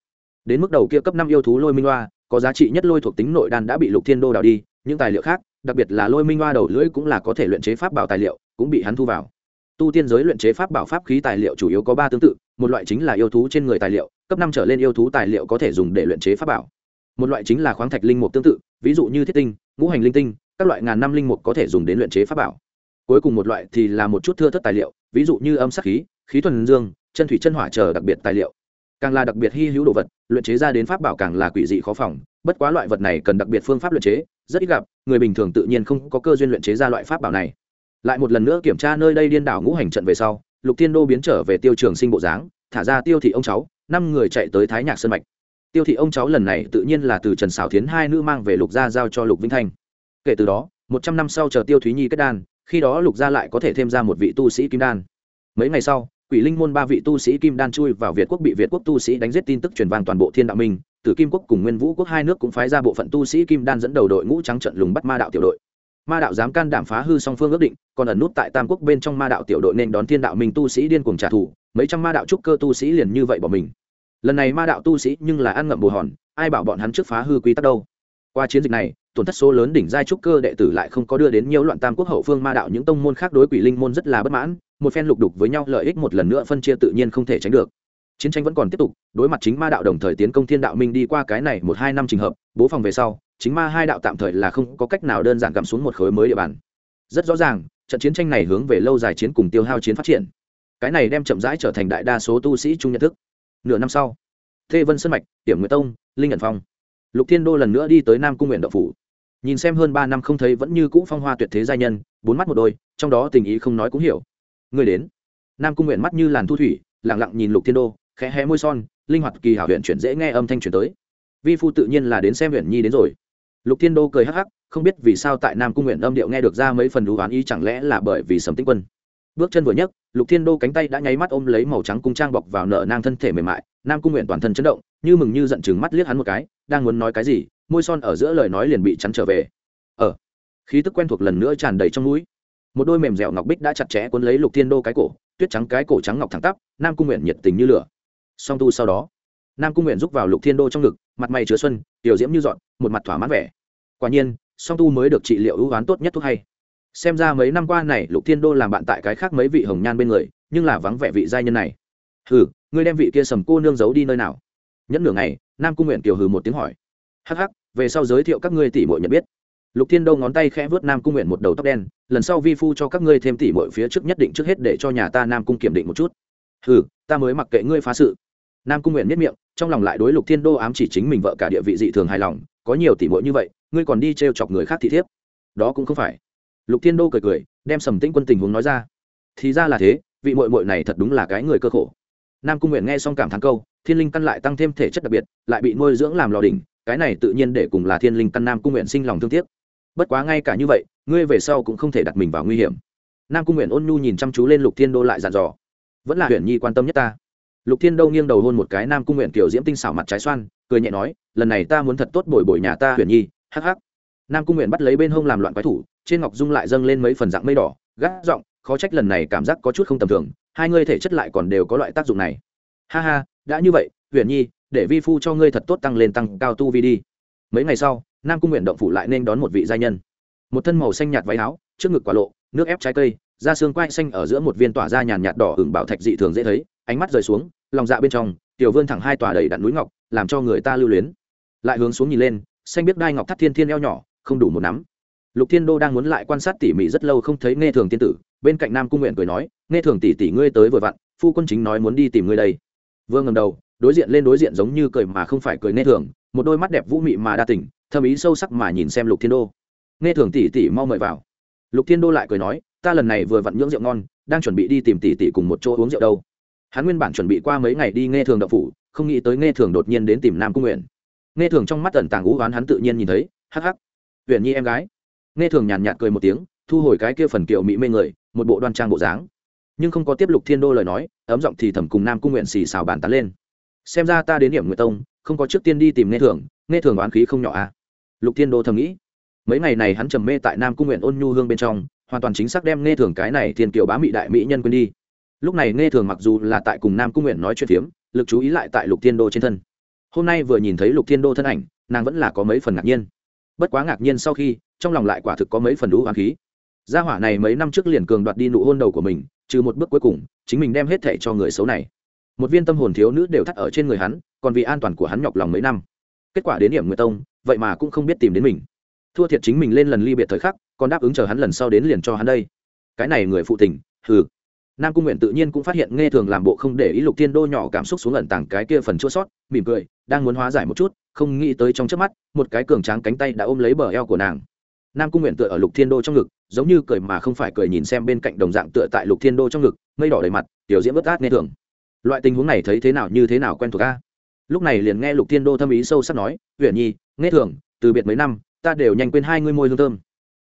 Đến mức đầu kia cấp năm yêu thú lôi minh hoa, có giá trị nhất lôi thuộc tính nội đan đã bị lục thiên đô đào đi, những tài liệu khác, đặc biệt là lôi minh hoa đầu lưỡi cũng là có thể luyện chế pháp bảo tài liệu, cũng bị hắn thu vào tu tiên giới luyện chế pháp bảo pháp khí tài liệu chủ yếu có ba tương tự, một loại chính là yêu thú trên người tài liệu, cấp năm trở lên yêu thú tài liệu có thể dùng để luyện chế pháp bảo. Một loại chính là khoáng thạch linh mục tương tự, ví dụ như thiết tinh, ngũ hành linh tinh, các loại ngàn năm linh mục có thể dùng đến luyện chế pháp bảo. Cuối cùng một loại thì là một chút thưa thất tài liệu, ví dụ như âm sắc khí khí thuần dương, chân thủy chân hỏa chờ đặc biệt tài liệu. Càng là đặc biệt hy hữu đồ vật, luyện chế ra đến pháp bảo càng là quỷ dị khó phòng, bất quá loại vật này cần đặc biệt phương pháp luyện chế, rất ít gặp, người bình thường tự nhiên không có cơ duyên luyện chế ra loại pháp bảo này lại một lần nữa kiểm tra nơi đây điên đảo ngũ hành trận về sau, lục thiên đô biến trở về tiêu trường sinh bộ dáng, thả ra tiêu thị ông cháu, năm người chạy tới thái nhạc sân mạch. Tiêu thị ông cháu lần này tự nhiên là từ trần xảo thiến hai nữ mang về lục gia giao cho lục vĩnh thanh. Kể từ đó, một trăm năm sau chờ tiêu thúy nhi kết đan, khi đó lục gia lại có thể thêm ra một vị tu sĩ kim đan. Mấy ngày sau, quỷ linh môn ba vị tu sĩ kim đan chui vào việt quốc bị việt quốc tu sĩ đánh giết tin tức truyền vang toàn bộ thiên đạo minh. Tử kim quốc cùng nguyên vũ quốc hai nước cũng phái ra bộ phận tu sĩ kim đan dẫn đầu đội ngũ trắng trận lùng bắt ma đạo tiểu đội ma đạo dám can đảm phá hư song phương ước định, còn ẩn nút tại tam quốc bên trong ma đạo tiểu đội nên đón thiên đạo minh tu sĩ điên cuồng trả thù, mấy trăm ma đạo trúc cơ tu sĩ liền như vậy bỏ mình. Lần này ma đạo tu sĩ nhưng là ăn ngậm bồ hòn, ai bảo bọn hắn trước phá hư quy tắc đâu? Qua chiến dịch này, tổn thất số lớn đỉnh giai trúc cơ đệ tử lại không có đưa đến nhiều loạn tam quốc hậu phương ma đạo những tông môn khác đối quỷ linh môn rất là bất mãn, một phen lục đục với nhau lợi ích một lần nữa phân chia tự nhiên không thể tránh được. Chiến tranh vẫn còn tiếp tục, đối mặt chính ma đạo đồng thời tiến công thiên đạo minh đi qua cái này một hai năm trình hợp, bố phòng về sau chính ma hai đạo tạm thời là không có cách nào đơn giản gặm xuống một khối mới địa bàn. Rất rõ ràng, trận chiến tranh này hướng về lâu dài chiến cùng tiêu hao chiến phát triển. Cái này đem chậm rãi trở thành đại đa số tu sĩ chung nhận thức. Nửa năm sau, thê vân sơn mạch tiểm nguyệt tông, linh ẩn phong, lục thiên đô lần nữa đi tới nam cung nguyện đậu phủ. Nhìn xem hơn ba năm không thấy vẫn như cũ phong hoa tuyệt thế giai nhân, bốn mắt một đôi, trong đó tình ý không nói cũng hiểu. Người đến. Nam cung nguyện mắt như làn thu thủy lẳng lặng nhìn lục thiên đô, khẽ hé môi son, linh hoạt kỳ hảo huyện chuyển dễ nghe âm thanh chuyển tới. Vi phu tự nhiên là đến xem huyện nhi đến rồi lục thiên đô cười hắc hắc không biết vì sao tại nam cung nguyện âm điệu nghe được ra mấy phần đú oán ý chẳng lẽ là bởi vì sầm tĩnh quân. Bước chân vừa nhấc lục thiên đô cánh tay đã nháy mắt ôm lấy màu trắng cung trang bọc vào nợ nang thân thể mềm mại nam cung nguyện toàn thân chấn động như mừng như giận chừng mắt liếc hắn một cái đang muốn nói cái gì môi son ở giữa lời nói liền bị chắn trở về. Ở ờ, khí tức quen thuộc lần nữa tràn đầy trong mũi. Một đôi mềm dẻo ngọc bích đã chặt chẽ cuốn lấy lục thiên đô cái cổ tuyết trắng cái cổ trắng ngọc thẳng tắp nam cung nguyện nhiệt tình như lửa. Song tu sau đó nam cung nguyện rúc vào lục thiên đô trong ngực mặt mày chứa xuân, tiểu diễm như dọn, một mặt thỏa mãn vẻ. Quả nhiên, song tu mới được trị liệu ưu oán tốt nhất thuốc hay. Xem ra mấy năm qua này, lục thiên đô làm bạn tại cái khác mấy vị hồng nhan bên người, nhưng là vắng vẻ vị giai nhân này. Hừ, ngươi đem vị kia sầm cô nương giấu đi nơi nào? Nhẫn nửa ngày, nam cung nguyện tiểu hừ một tiếng hỏi. Hắc hắc, về sau giới thiệu các ngươi tỷ muội nhận biết. Lục thiên đô ngón tay khẽ vớt nam cung nguyện một đầu tóc đen, lần sau vi phu cho các ngươi thêm tỷ muội phía trước nhất định trước hết để cho nhà ta nam cung kiểm định một chút. Hừ, ta mới mặc kệ ngươi phá sự nam cung nguyện nhất miệng, trong lòng lại đối lục thiên đô ám chỉ chính mình vợ cả địa vị dị thường hài lòng, có nhiều tỷ muội như vậy, ngươi còn đi t chọc người khác thị thiếp. Đó cũng không phải. Lục thiên đô cười cười, đem sầm tĩnh quân tình huống nói ra. Thì ra là thế, vị muội muội này thật đúng là cái người cơ khổ. Nam cung nguyện nghe xong cảm thán câu, thiên linh căn lại tăng thêm thể chất đặc biệt, lại bị nuôi dưỡng làm lò đỉnh, cái này tự nhiên để cùng là thiên linh căn nam cung nguyện sinh lòng thương tiếc. Bất quá ngay cả như vậy, ngươi về sau cũng không thể đặt mình vào nguy hiểm. Nam cung nguyện ôn nhu nhìn chăm chú lên lục thiên đô lại dặn dò, vẫn là huyền nhi quan tâm nhất ta lục thiên đâu nghiêng đầu hôn một cái nam cung nguyện kiểu diễm tinh xảo mặt trái xoan, cười nhẹ nói, lần này ta muốn thật tốt bồi bồi nhà ta huyền nhi. Hắc hắc. Nam cung nguyện bắt lấy bên hông làm loạn quái thủ, trên ngọc dung lại dâng lên mấy phần dạng mây đỏ gác giọng, khó trách lần này cảm giác có chút không tầm thường, hai ngươi thể chất lại còn đều có loại tác dụng này. Ha ha, đã như vậy, huyền nhi, để vi phu cho ngươi thật tốt tăng lên tăng cao tu vi đi. Mấy ngày sau, nam cung nguyện động phủ lại nên đón một vị gia nhân. Một thân màu xanh nhạt váy áo, trước ngực quả lộ, nước ép trái cây, da xương quai xanh ở giữa một viên tỏa da nhàn nhạt đỏ hưởng bảo thạch dị thường dễ thấy, ánh mắt rời xuống lòng dạ bên trong, tiểu vươn thẳng hai tòa đầy đặn núi ngọc, làm cho người ta lưu luyến. Lại hướng xuống nhìn lên, xanh biết đai ngọc thắt thiên thiên eo nhỏ, không đủ một nắm. Lục thiên đô đang muốn lại quan sát tỉ mỉ rất lâu không thấy nghe thường tiên tử, bên cạnh nam cung nguyện cười nói nghe thường tỷ tỷ ngươi tới vừa vặn, phu quân chính nói muốn đi tìm ngươi đây. Vương ngầm đầu, đối diện lên đối diện giống như cười mà không phải cười nghe thường, một đôi mắt đẹp vũ mị mà đa tình, thâm ý sâu sắc mà nhìn xem lục thiên đô. Nghe thường tỷ tỷ mau mời vào. Lục thiên đô lại cười nói, ta lần này vừa vặn nhưỡng rượu ngon, đang chuẩn bị đi tìm tỷ tỷ cùng một chỗ uống rượu đâu hắn nguyên bản chuẩn bị qua mấy ngày đi nghe thường đậu phủ, không nghĩ tới nghe thường đột nhiên đến tìm nam cung nguyện. Nghe thường trong mắt tần tàng ú oán hắn tự nhiên nhìn thấy, hắc hắc. Huyện nhi em gái. Nghe thường nhàn nhạt cười một tiếng, thu hồi cái kia phần kiệu mỹ mê người, một bộ đoan trang bộ dáng. Nhưng không có tiếp lục thiên đô lời nói, ấm giọng thì thầm cùng nam cung nguyện xì xào bàn tán lên. Xem ra ta đến điểm nguyệt tông, không có trước tiên đi tìm nghe thường nghe thường oán khí không nhỏ à? Lục thiên đô thầm nghĩ. Mấy ngày này hắn trầm mê tại nam cung nguyện ôn nhu hương bên trong, hoàn toàn chính xác đem nghe thường cái này thiên kiều bá mị đại mỹ nhân quên đi lúc này nghe thường mặc dù là tại cùng nam cung nguyện nói chuyện phiếm, lực chú ý lại tại lục thiên đô trên thân. Hôm nay vừa nhìn thấy lục thiên đô thân ảnh, nàng vẫn là có mấy phần ngạc nhiên. Bất quá ngạc nhiên sau khi, trong lòng lại quả thực có mấy phần đũ hoàng khí. Gia hỏa này mấy năm trước liền cường đoạt đi nụ hôn đầu của mình, trừ một bước cuối cùng, chính mình đem hết thẻ cho người xấu này. Một viên tâm hồn thiếu nữ đều thắt ở trên người hắn, còn vì an toàn của hắn nhọc lòng mấy năm. Kết quả đến điểm người tông, vậy mà cũng không biết tìm đến mình. Thua thiệt chính mình lên lần ly biệt thời khắc, còn đáp ứng chờ hắn lần sau đến liền cho hắn đây. Cái này người phụ tình, hừ nam cung nguyện tự nhiên cũng phát hiện nghe thường làm bộ không để ý lục thiên đô nhỏ cảm xúc xuống ẩn tàng cái kia phần chua sót, mỉm cười, đang muốn hóa giải một chút, không nghĩ tới trong trước mắt, một cái cường tráng cánh tay đã ôm lấy bờ eo của nàng. Nam cung nguyện tựa ở lục thiên đô trong ngực, giống như cười mà không phải cười nhìn xem bên cạnh đồng dạng tựa tại lục thiên đô trong ngực, mây đỏ đầy mặt, tiểu diễm bất át nghe thường. Loại tình huống này thấy thế nào như thế nào quen thuộc ca lúc này liền nghe lục thiên đô thâm ý sâu sắc nói huyện nhi nghe thường, từ biệt mấy năm, ta đều nhanh quên hai ngươi môi hương thơm.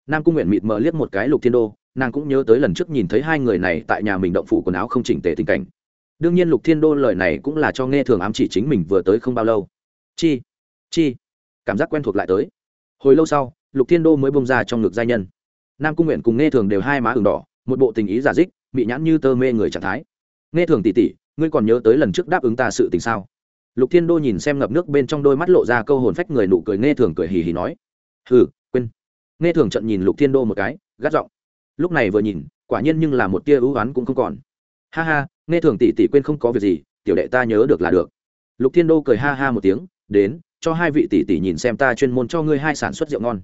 Nam cung nguyện mịt mờ liếc một cái lục thiên đô nàng cũng nhớ tới lần trước nhìn thấy hai người này tại nhà mình động phủ quần áo không chỉnh tề tình cảnh. Đương nhiên lục thiên đô lời này cũng là cho nghe thường ám chỉ chính mình vừa tới không bao lâu. Chi chi, cảm giác quen thuộc lại tới. Hồi lâu sau, lục thiên đô mới bông ra trong ngực giai nhân. Nam cung nguyện cùng nghe thường đều hai má ửng đỏ, một bộ tình ý giả dích, bị nhãn như tơ mê người trạng thái. Nghe thường tỉ tỉ ngươi còn nhớ tới lần trước đáp ứng ta sự tình sao? Lục thiên đô nhìn xem ngập nước bên trong đôi mắt lộ ra câu hồn phách người nụ cười nghe thường cười hì hì nói. Hừ, quên. Nghe thường trận nhìn lục thiên đô một cái, gắt giọng lúc này vừa nhìn, quả nhiên nhưng là một tia ưu oán cũng không còn. Ha ha, nghe thường tỷ tỷ quên không có việc gì, tiểu đệ ta nhớ được là được. Lục thiên đô cười ha ha một tiếng, đến, cho hai vị tỷ tỷ nhìn xem ta chuyên môn cho ngươi hai sản xuất rượu ngon.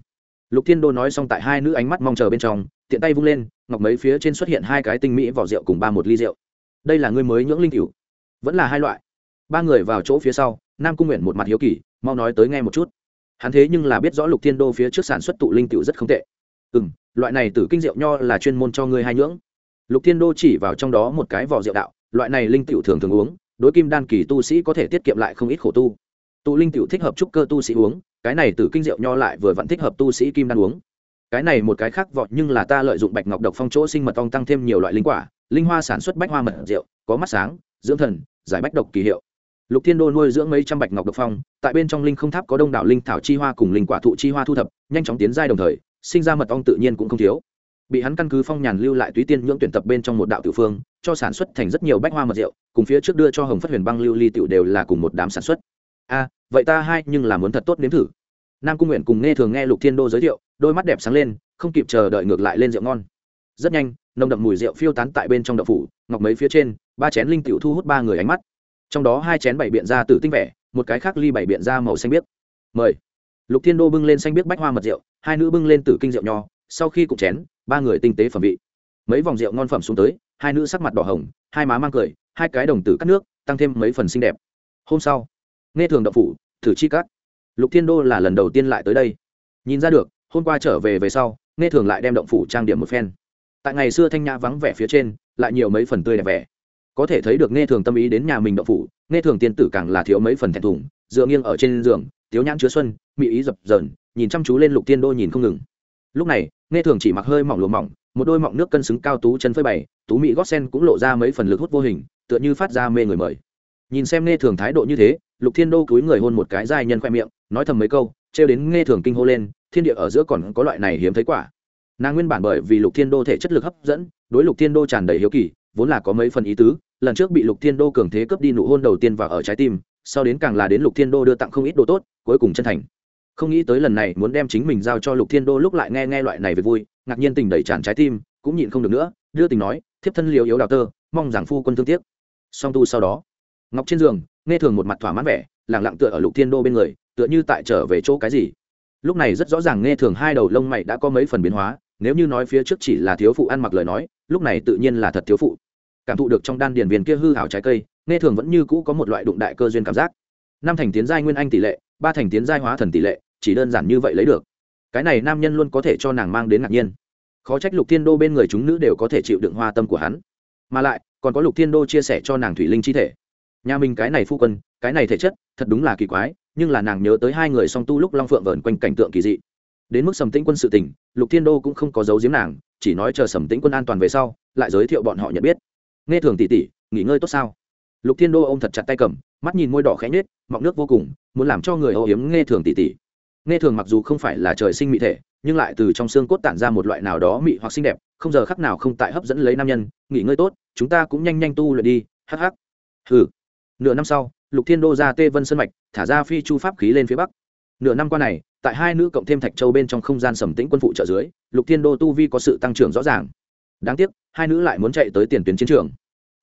Lục thiên đô nói xong tại hai nữ ánh mắt mong chờ bên trong, tiện tay vung lên, ngọc mấy phía trên xuất hiện hai cái tinh mỹ vỏ rượu cùng ba một ly rượu. Đây là ngươi mới nhưỡng linh cửu. Vẫn là hai loại. Ba người vào chỗ phía sau, nam cung nguyện một mặt hiếu kỳ, mau nói tới nghe một chút. Hắn thế nhưng là biết rõ lục thiên đô phía trước sản xuất tụ linh cựu rất không tệ ừ m loại này tử kinh rượu nho là chuyên môn cho ngươi hai nhưỡng. Lục thiên đô chỉ vào trong đó một cái vỏ rượu đạo, loại này linh cựu thường thường uống, đối kim đan kỳ tu sĩ có thể tiết kiệm lại không ít khổ tu. Tụ linh cựu thích hợp trúc cơ tu sĩ uống, cái này tử kinh rượu nho lại vừa vẫn thích hợp tu sĩ kim đan uống. Cái này một cái khác vọt nhưng là ta lợi dụng bạch ngọc độc phong chỗ sinh mật ong tăng thêm nhiều loại linh quả, linh hoa sản xuất bách hoa mật rượu, có mắt sáng, dưỡng thần, giải bách độc kỳ hiệu. Lục thiên đô nuôi dưỡng mấy trăm bạch ngọc độc phong, tại bên trong linh không tháp có đông đảo linh thảo chi hoa cùng linh quả thụ chi hoa thu thập, nhanh chóng tiến giai đồng thời sinh ra mật ong tự nhiên cũng không thiếu. Bị hắn căn cứ phong nhàn lưu lại túy tiên nhưỡng tuyển tập bên trong một đạo tiểu phương, cho sản xuất thành rất nhiều bách hoa mật rượu, cùng phía trước đưa cho hồng phát huyền băng lưu ly tiểu đều là cùng một đám sản xuất. A, vậy ta hai nhưng là muốn thật tốt nếm thử. Nam cung nguyện cùng nghe thường nghe lục thiên đô giới thiệu, đôi mắt đẹp sáng lên, không kịp chờ đợi ngược lại lên rượu ngon. Rất nhanh, nồng đậm mùi rượu phiêu tán tại bên trong đậu phủ, ngọc mấy phía trên, ba chén linh tiểu thu hút ba người ánh mắt. Trong đó hai chén bảy biện ra từ tinh vẻ, một cái khác ly bảy biện ra màu xanh biếc. Mời lục thiên đô bưng lên xanh biếc bách hoa mật rượu, hai nữ bưng lên tử kinh rượu nho, sau khi cụng chén, ba người tinh tế phẩm vị. Mấy vòng rượu ngon phẩm xuống tới, hai nữ sắc mặt đỏ hồng, hai má mang cười, hai cái đồng tử cắt nước, tăng thêm mấy phần xinh đẹp. Hôm sau, nghe thường đậu phủ, thử chi cắt lục thiên đô là lần đầu tiên lại tới đây. Nhìn ra được, hôm qua trở về về sau, nghe thường lại đem động phủ trang điểm một phen. Tại ngày xưa thanh nhã vắng vẻ phía trên, lại nhiều mấy phần tươi đẹp vẻ. Có thể thấy được nghe thường tâm ý đến nhà mình động phủ, nghe thường tiên tử càng là thiếu mấy phần thẹn thùng dựa nghiêng ở trên giường, tiếu nhãn chứa xuân mỹ ý dập dờn, nhìn chăm chú lên lục tiên đô nhìn không ngừng. Lúc này, nghe thường chỉ mặc hơi mỏng lùa mỏng, một đôi mỏng nước cân xứng cao tú chân phơi bày, tú mỹ gót sen cũng lộ ra mấy phần lực hút vô hình, tựa như phát ra mê người mời. Nhìn xem nghe thường thái độ như thế, lục thiên đô cúi người hôn một cái dài nhân khoe miệng, nói thầm mấy câu, trêu đến nghe thường kinh hô lên, thiên địa ở giữa còn có loại này hiếm thấy quả. Nàng nguyên bản bởi vì lục thiên đô thể chất lực hấp dẫn, đối lục thiên đô tràn đầy hiếu kỳ, vốn là có mấy phần ý tứ, lần trước bị lục thiên đô cường thế cướp đi nụ hôn đầu tiên và ở trái tim sau đến càng là đến lục thiên đô đưa tặng không ít đồ tốt, cuối cùng chân thành. Không nghĩ tới lần này muốn đem chính mình giao cho lục thiên đô lúc lại nghe nghe loại này về vui, ngạc nhiên tình đẩy tràn trái tim, cũng nhịn không được nữa, đưa tình nói, thiếp thân liều yếu đào tơ, mong rằng phu quân thương tiếc. Song tu sau đó, ngọc trên giường, nghe thường một mặt thỏa mãn vẻ lẳng lặng tựa ở lục thiên đô bên người, tựa như tại trở về chỗ cái gì. Lúc này rất rõ ràng nghe thường hai đầu lông mày đã có mấy phần biến hóa, nếu như nói phía trước chỉ là thiếu phụ ăn mặc lời nói, lúc này tự nhiên là thật thiếu phụ. Cảm thụ được trong đan điền viên kia hư hảo trái cây nghe thường vẫn như cũ có một loại đụng đại cơ duyên cảm giác. Năm thành tiến giai nguyên anh tỷ lệ, ba thành tiến giai hóa thần tỷ lệ, chỉ đơn giản như vậy lấy được. Cái này nam nhân luôn có thể cho nàng mang đến ngạc nhiên. Khó trách lục thiên đô bên người chúng nữ đều có thể chịu đựng hoa tâm của hắn. Mà lại, còn có lục thiên đô chia sẻ cho nàng thủy linh chi thể. Nhà mình cái này phu quân, cái này thể chất, thật đúng là kỳ quái, nhưng là nàng nhớ tới hai người song tu lúc long phượng vờn quanh cảnh tượng kỳ dị. Đến mức sầm tĩnh quân sự tình, lục thiên đô cũng không có giấu giếm nàng, chỉ nói chờ sầm tĩnh quân an toàn về sau, lại giới thiệu bọn họ nhận biết. Nghe thường tỉ tỉ nghỉ ngơi tốt sao? Lục thiên đô ô m thật chặt tay cầm, mắt nhìn môi đỏ khẽ nhết mọng nước vô cùng, muốn làm cho người âu yếm nghe thường tỉ tỉ. Nghe thường mặc dù không phải là trời sinh mỹ thể, nhưng lại từ trong xương cốt tản ra một loại nào đó mị hoặc xinh đẹp, không giờ khắc nào không tại hấp dẫn lấy nam nhân, nghỉ ngơi tốt, chúng ta cũng nhanh nhanh tu luyện đi hh ừ nửa năm sau, lục thiên đô ra tê vân sơn mạch, thả ra phi chu pháp khí lên phía bắc. Nửa năm qua này, tại hai nữ cộng thêm thạch châu bên trong không gian sầm tĩnh quân phụ trợ dưới, lục thiên đô tu vi có sự tăng trưởng rõ ràng. Đáng tiếc, hai nữ lại muốn chạy tới tiền tuyến chiến trường.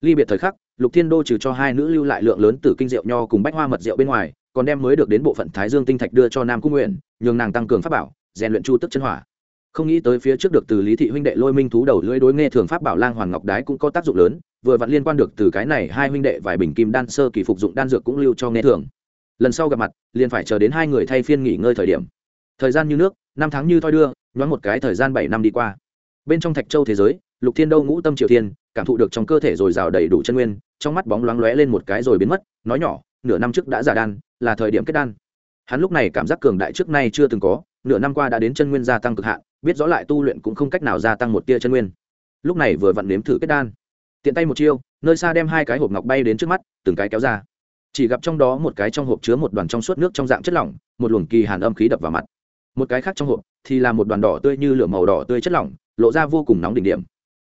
Ly biệt thời khắc lục thiên đô trừ cho hai nữ lưu lại lượng lớn từ kinh rượu nho cùng bách hoa mật rượu bên ngoài, còn đem mới được đến bộ phận thái dương tinh thạch đưa cho nam cung nguyện nhường nàng tăng cường pháp bảo, rèn luyện chu tức chân hỏa. Không nghĩ tới phía trước được từ lý thị huynh đệ lôi minh thú đầu lưỡi đối nghe thường pháp bảo lang hoàng ngọc đái cũng có tác dụng lớn, vừa vặn liên quan được từ cái này hai huynh đệ vài bình kim đan sơ kỳ phục dụng đan dược cũng lưu cho nghe thường. Lần sau gặp mặt, liền phải chờ đến hai người thay phiên nghỉ ngơi thời điểm. Thời gian như nước, năm tháng như thoi đưa, nhoáng một cái thời gian bảy năm đi qua. Bên trong thạch châu thế giới, lục thiên đâu ngũ tâm triều thiên cảm thụ được trong cơ thể dồi dào đầy đủ chân nguyên, trong mắt bóng loáng lóe lên một cái rồi biến mất, nói nhỏ, nửa năm trước đã giả đan, là thời điểm kết đan. Hắn lúc này cảm giác cường đại trước nay chưa từng có, nửa năm qua đã đến chân nguyên gia tăng cực hạn, biết rõ lại tu luyện cũng không cách nào gia tăng một tia chân nguyên. Lúc này vừa vặn nếm thử kết đan. Tiện tay một chiêu, nơi xa đem hai cái hộp ngọc bay đến trước mắt, từng cái kéo ra. Chỉ gặp trong đó một cái trong hộp chứa một đoàn trong suốt nước trong dạng chất lỏng, một luồng kỳ hàn âm khí đập vào mặt. Một cái khác trong hộp thì là một đoàn đỏ tươi như lửa màu đỏ tươi chất lỏng, lộ ra vô cùng nóng đỉnh điểm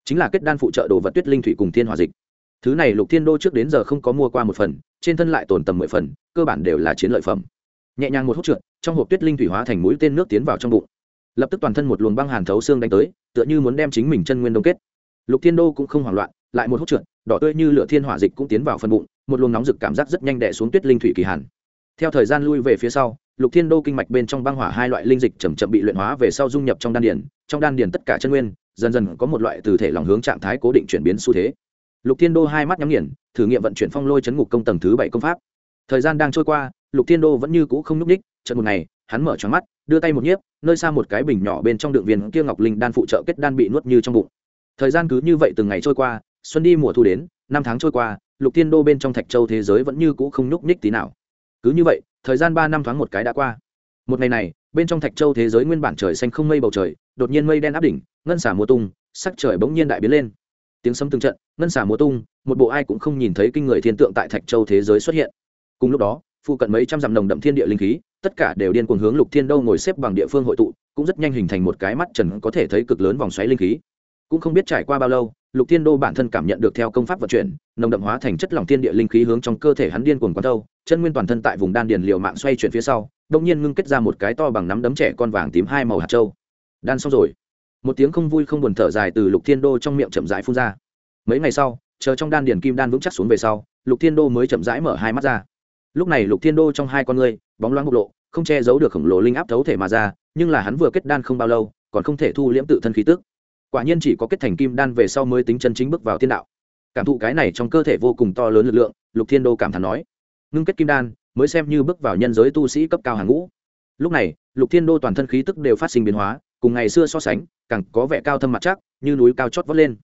chính là kết đan phụ trợ đồ vật tuyết linh thủy cùng thiên hòa dịch. Thứ này lục thiên đô trước đến giờ không có mua qua một phần, trên thân lại tồn tầm mười phần, cơ bản đều là chiến lợi phẩm. Nhẹ nhàng một hút trượt, trong hộp tuyết linh thủy hóa thành mũi tên nước tiến vào trong bụng. Lập tức toàn thân một luồng băng hàn thấu xương đánh tới, tựa như muốn đem chính mình chân nguyên đông kết. Lục thiên đô cũng không hoảng loạn, lại một hút trượt, đỏ tươi như lửa thiên hỏa dịch cũng tiến vào phần bụng, một luồng nóng rực cảm giác rất nhanh đè xuống tuyết linh thủy kỳ hàn theo thời gian lui về phía sau, lục thiên đô kinh mạch bên trong băng hỏa hai loại linh dịch chầm chậm bị luyện hóa về sau dung nhập trong đan điển trong đan điển tất cả chân nguyên dần dần có một loại từ thể lòng hướng trạng thái cố định chuyển biến xu thế. Lục thiên đô hai mắt nhắm nghiền, thử nghiệm vận chuyển phong lôi chấn ngục công tầng thứ bảy công pháp. Thời gian đang trôi qua, lục thiên đô vẫn như cũ không nhúc ních trận một ngày, hắn mở tròn mắt, đưa tay một nhiếp, nơi xa một cái bình nhỏ bên trong đựng viên kia ngọc linh đan phụ trợ kết đan bị nuốt như trong bụng. Thời gian cứ như vậy từng ngày trôi qua, xuân đi mùa thu đến, năm tháng trôi qua, lục thiên đô bên trong thạch châu thế giới vẫn như cũ không nhúc ních tí nào. Cứ như vậy, thời gian ba năm thoáng một cái đã qua. Một ngày này bên trong thạch châu thế giới nguyên bản trời xanh không mây bầu trời, đột nhiên mây đen áp đỉnh, ngân xả mùa tung, sắc trời bỗng nhiên đại biến lên. Tiếng sấm từng trận, ngân xả mùa tung, một bộ ai cũng không nhìn thấy kinh người thiên tượng tại thạch châu thế giới xuất hiện. Cùng lúc đó, phụ cận mấy trăm dặm nồng đậm thiên địa linh khí, tất cả đều điên cuồng hướng lục thiên đâu ngồi xếp bằng địa phương hội tụ, cũng rất nhanh hình thành một cái mắt trần có thể thấy cực lớn vòng xoáy linh khí. Cũng không biết trải qua bao lâu, lục thiên đô bản thân cảm nhận được theo công pháp vận chuyển, nồng đậm hóa thành chất lỏng thiên địa linh khí hướng trong cơ thể hắn điên cuồng quán đâu chân nguyên toàn thân tại vùng đan điền liều mạng xoay chuyển phía sau đông nhiên ngưng kết ra một cái to bằng nắm đấm trẻ con vàng tím hai màu hạt châu. Đan xong rồi, một tiếng không vui không buồn thở dài từ lục thiên đô trong miệng chậm rãi phun ra. Mấy ngày sau, chờ trong đan điền kim đan vững chắc xuống về sau, lục thiên đô mới chậm rãi mở hai mắt ra. Lúc này lục thiên đô trong hai con ngươi, bóng loáng bộc lộ, không che giấu được khổng lồ linh áp thấu thể mà ra, nhưng là hắn vừa kết đan không bao lâu, còn không thể thu liễm tự thân khí tức. Quả nhiên chỉ có kết thành kim đan về sau mới tính chân chính bước vào thiên đạo. Cảm thụ cái này trong cơ thể vô cùng to lớn lực lượng, lục thiên đô cảm thán nói, ngưng kết kim đan mới xem như bước vào nhân giới tu sĩ cấp cao hàng ngũ. Lúc này, lục thiên đô toàn thân khí tức đều phát sinh biến hóa, cùng ngày xưa so sánh, càng có vẻ cao thâm mặt chắc, như núi cao chót vót lên.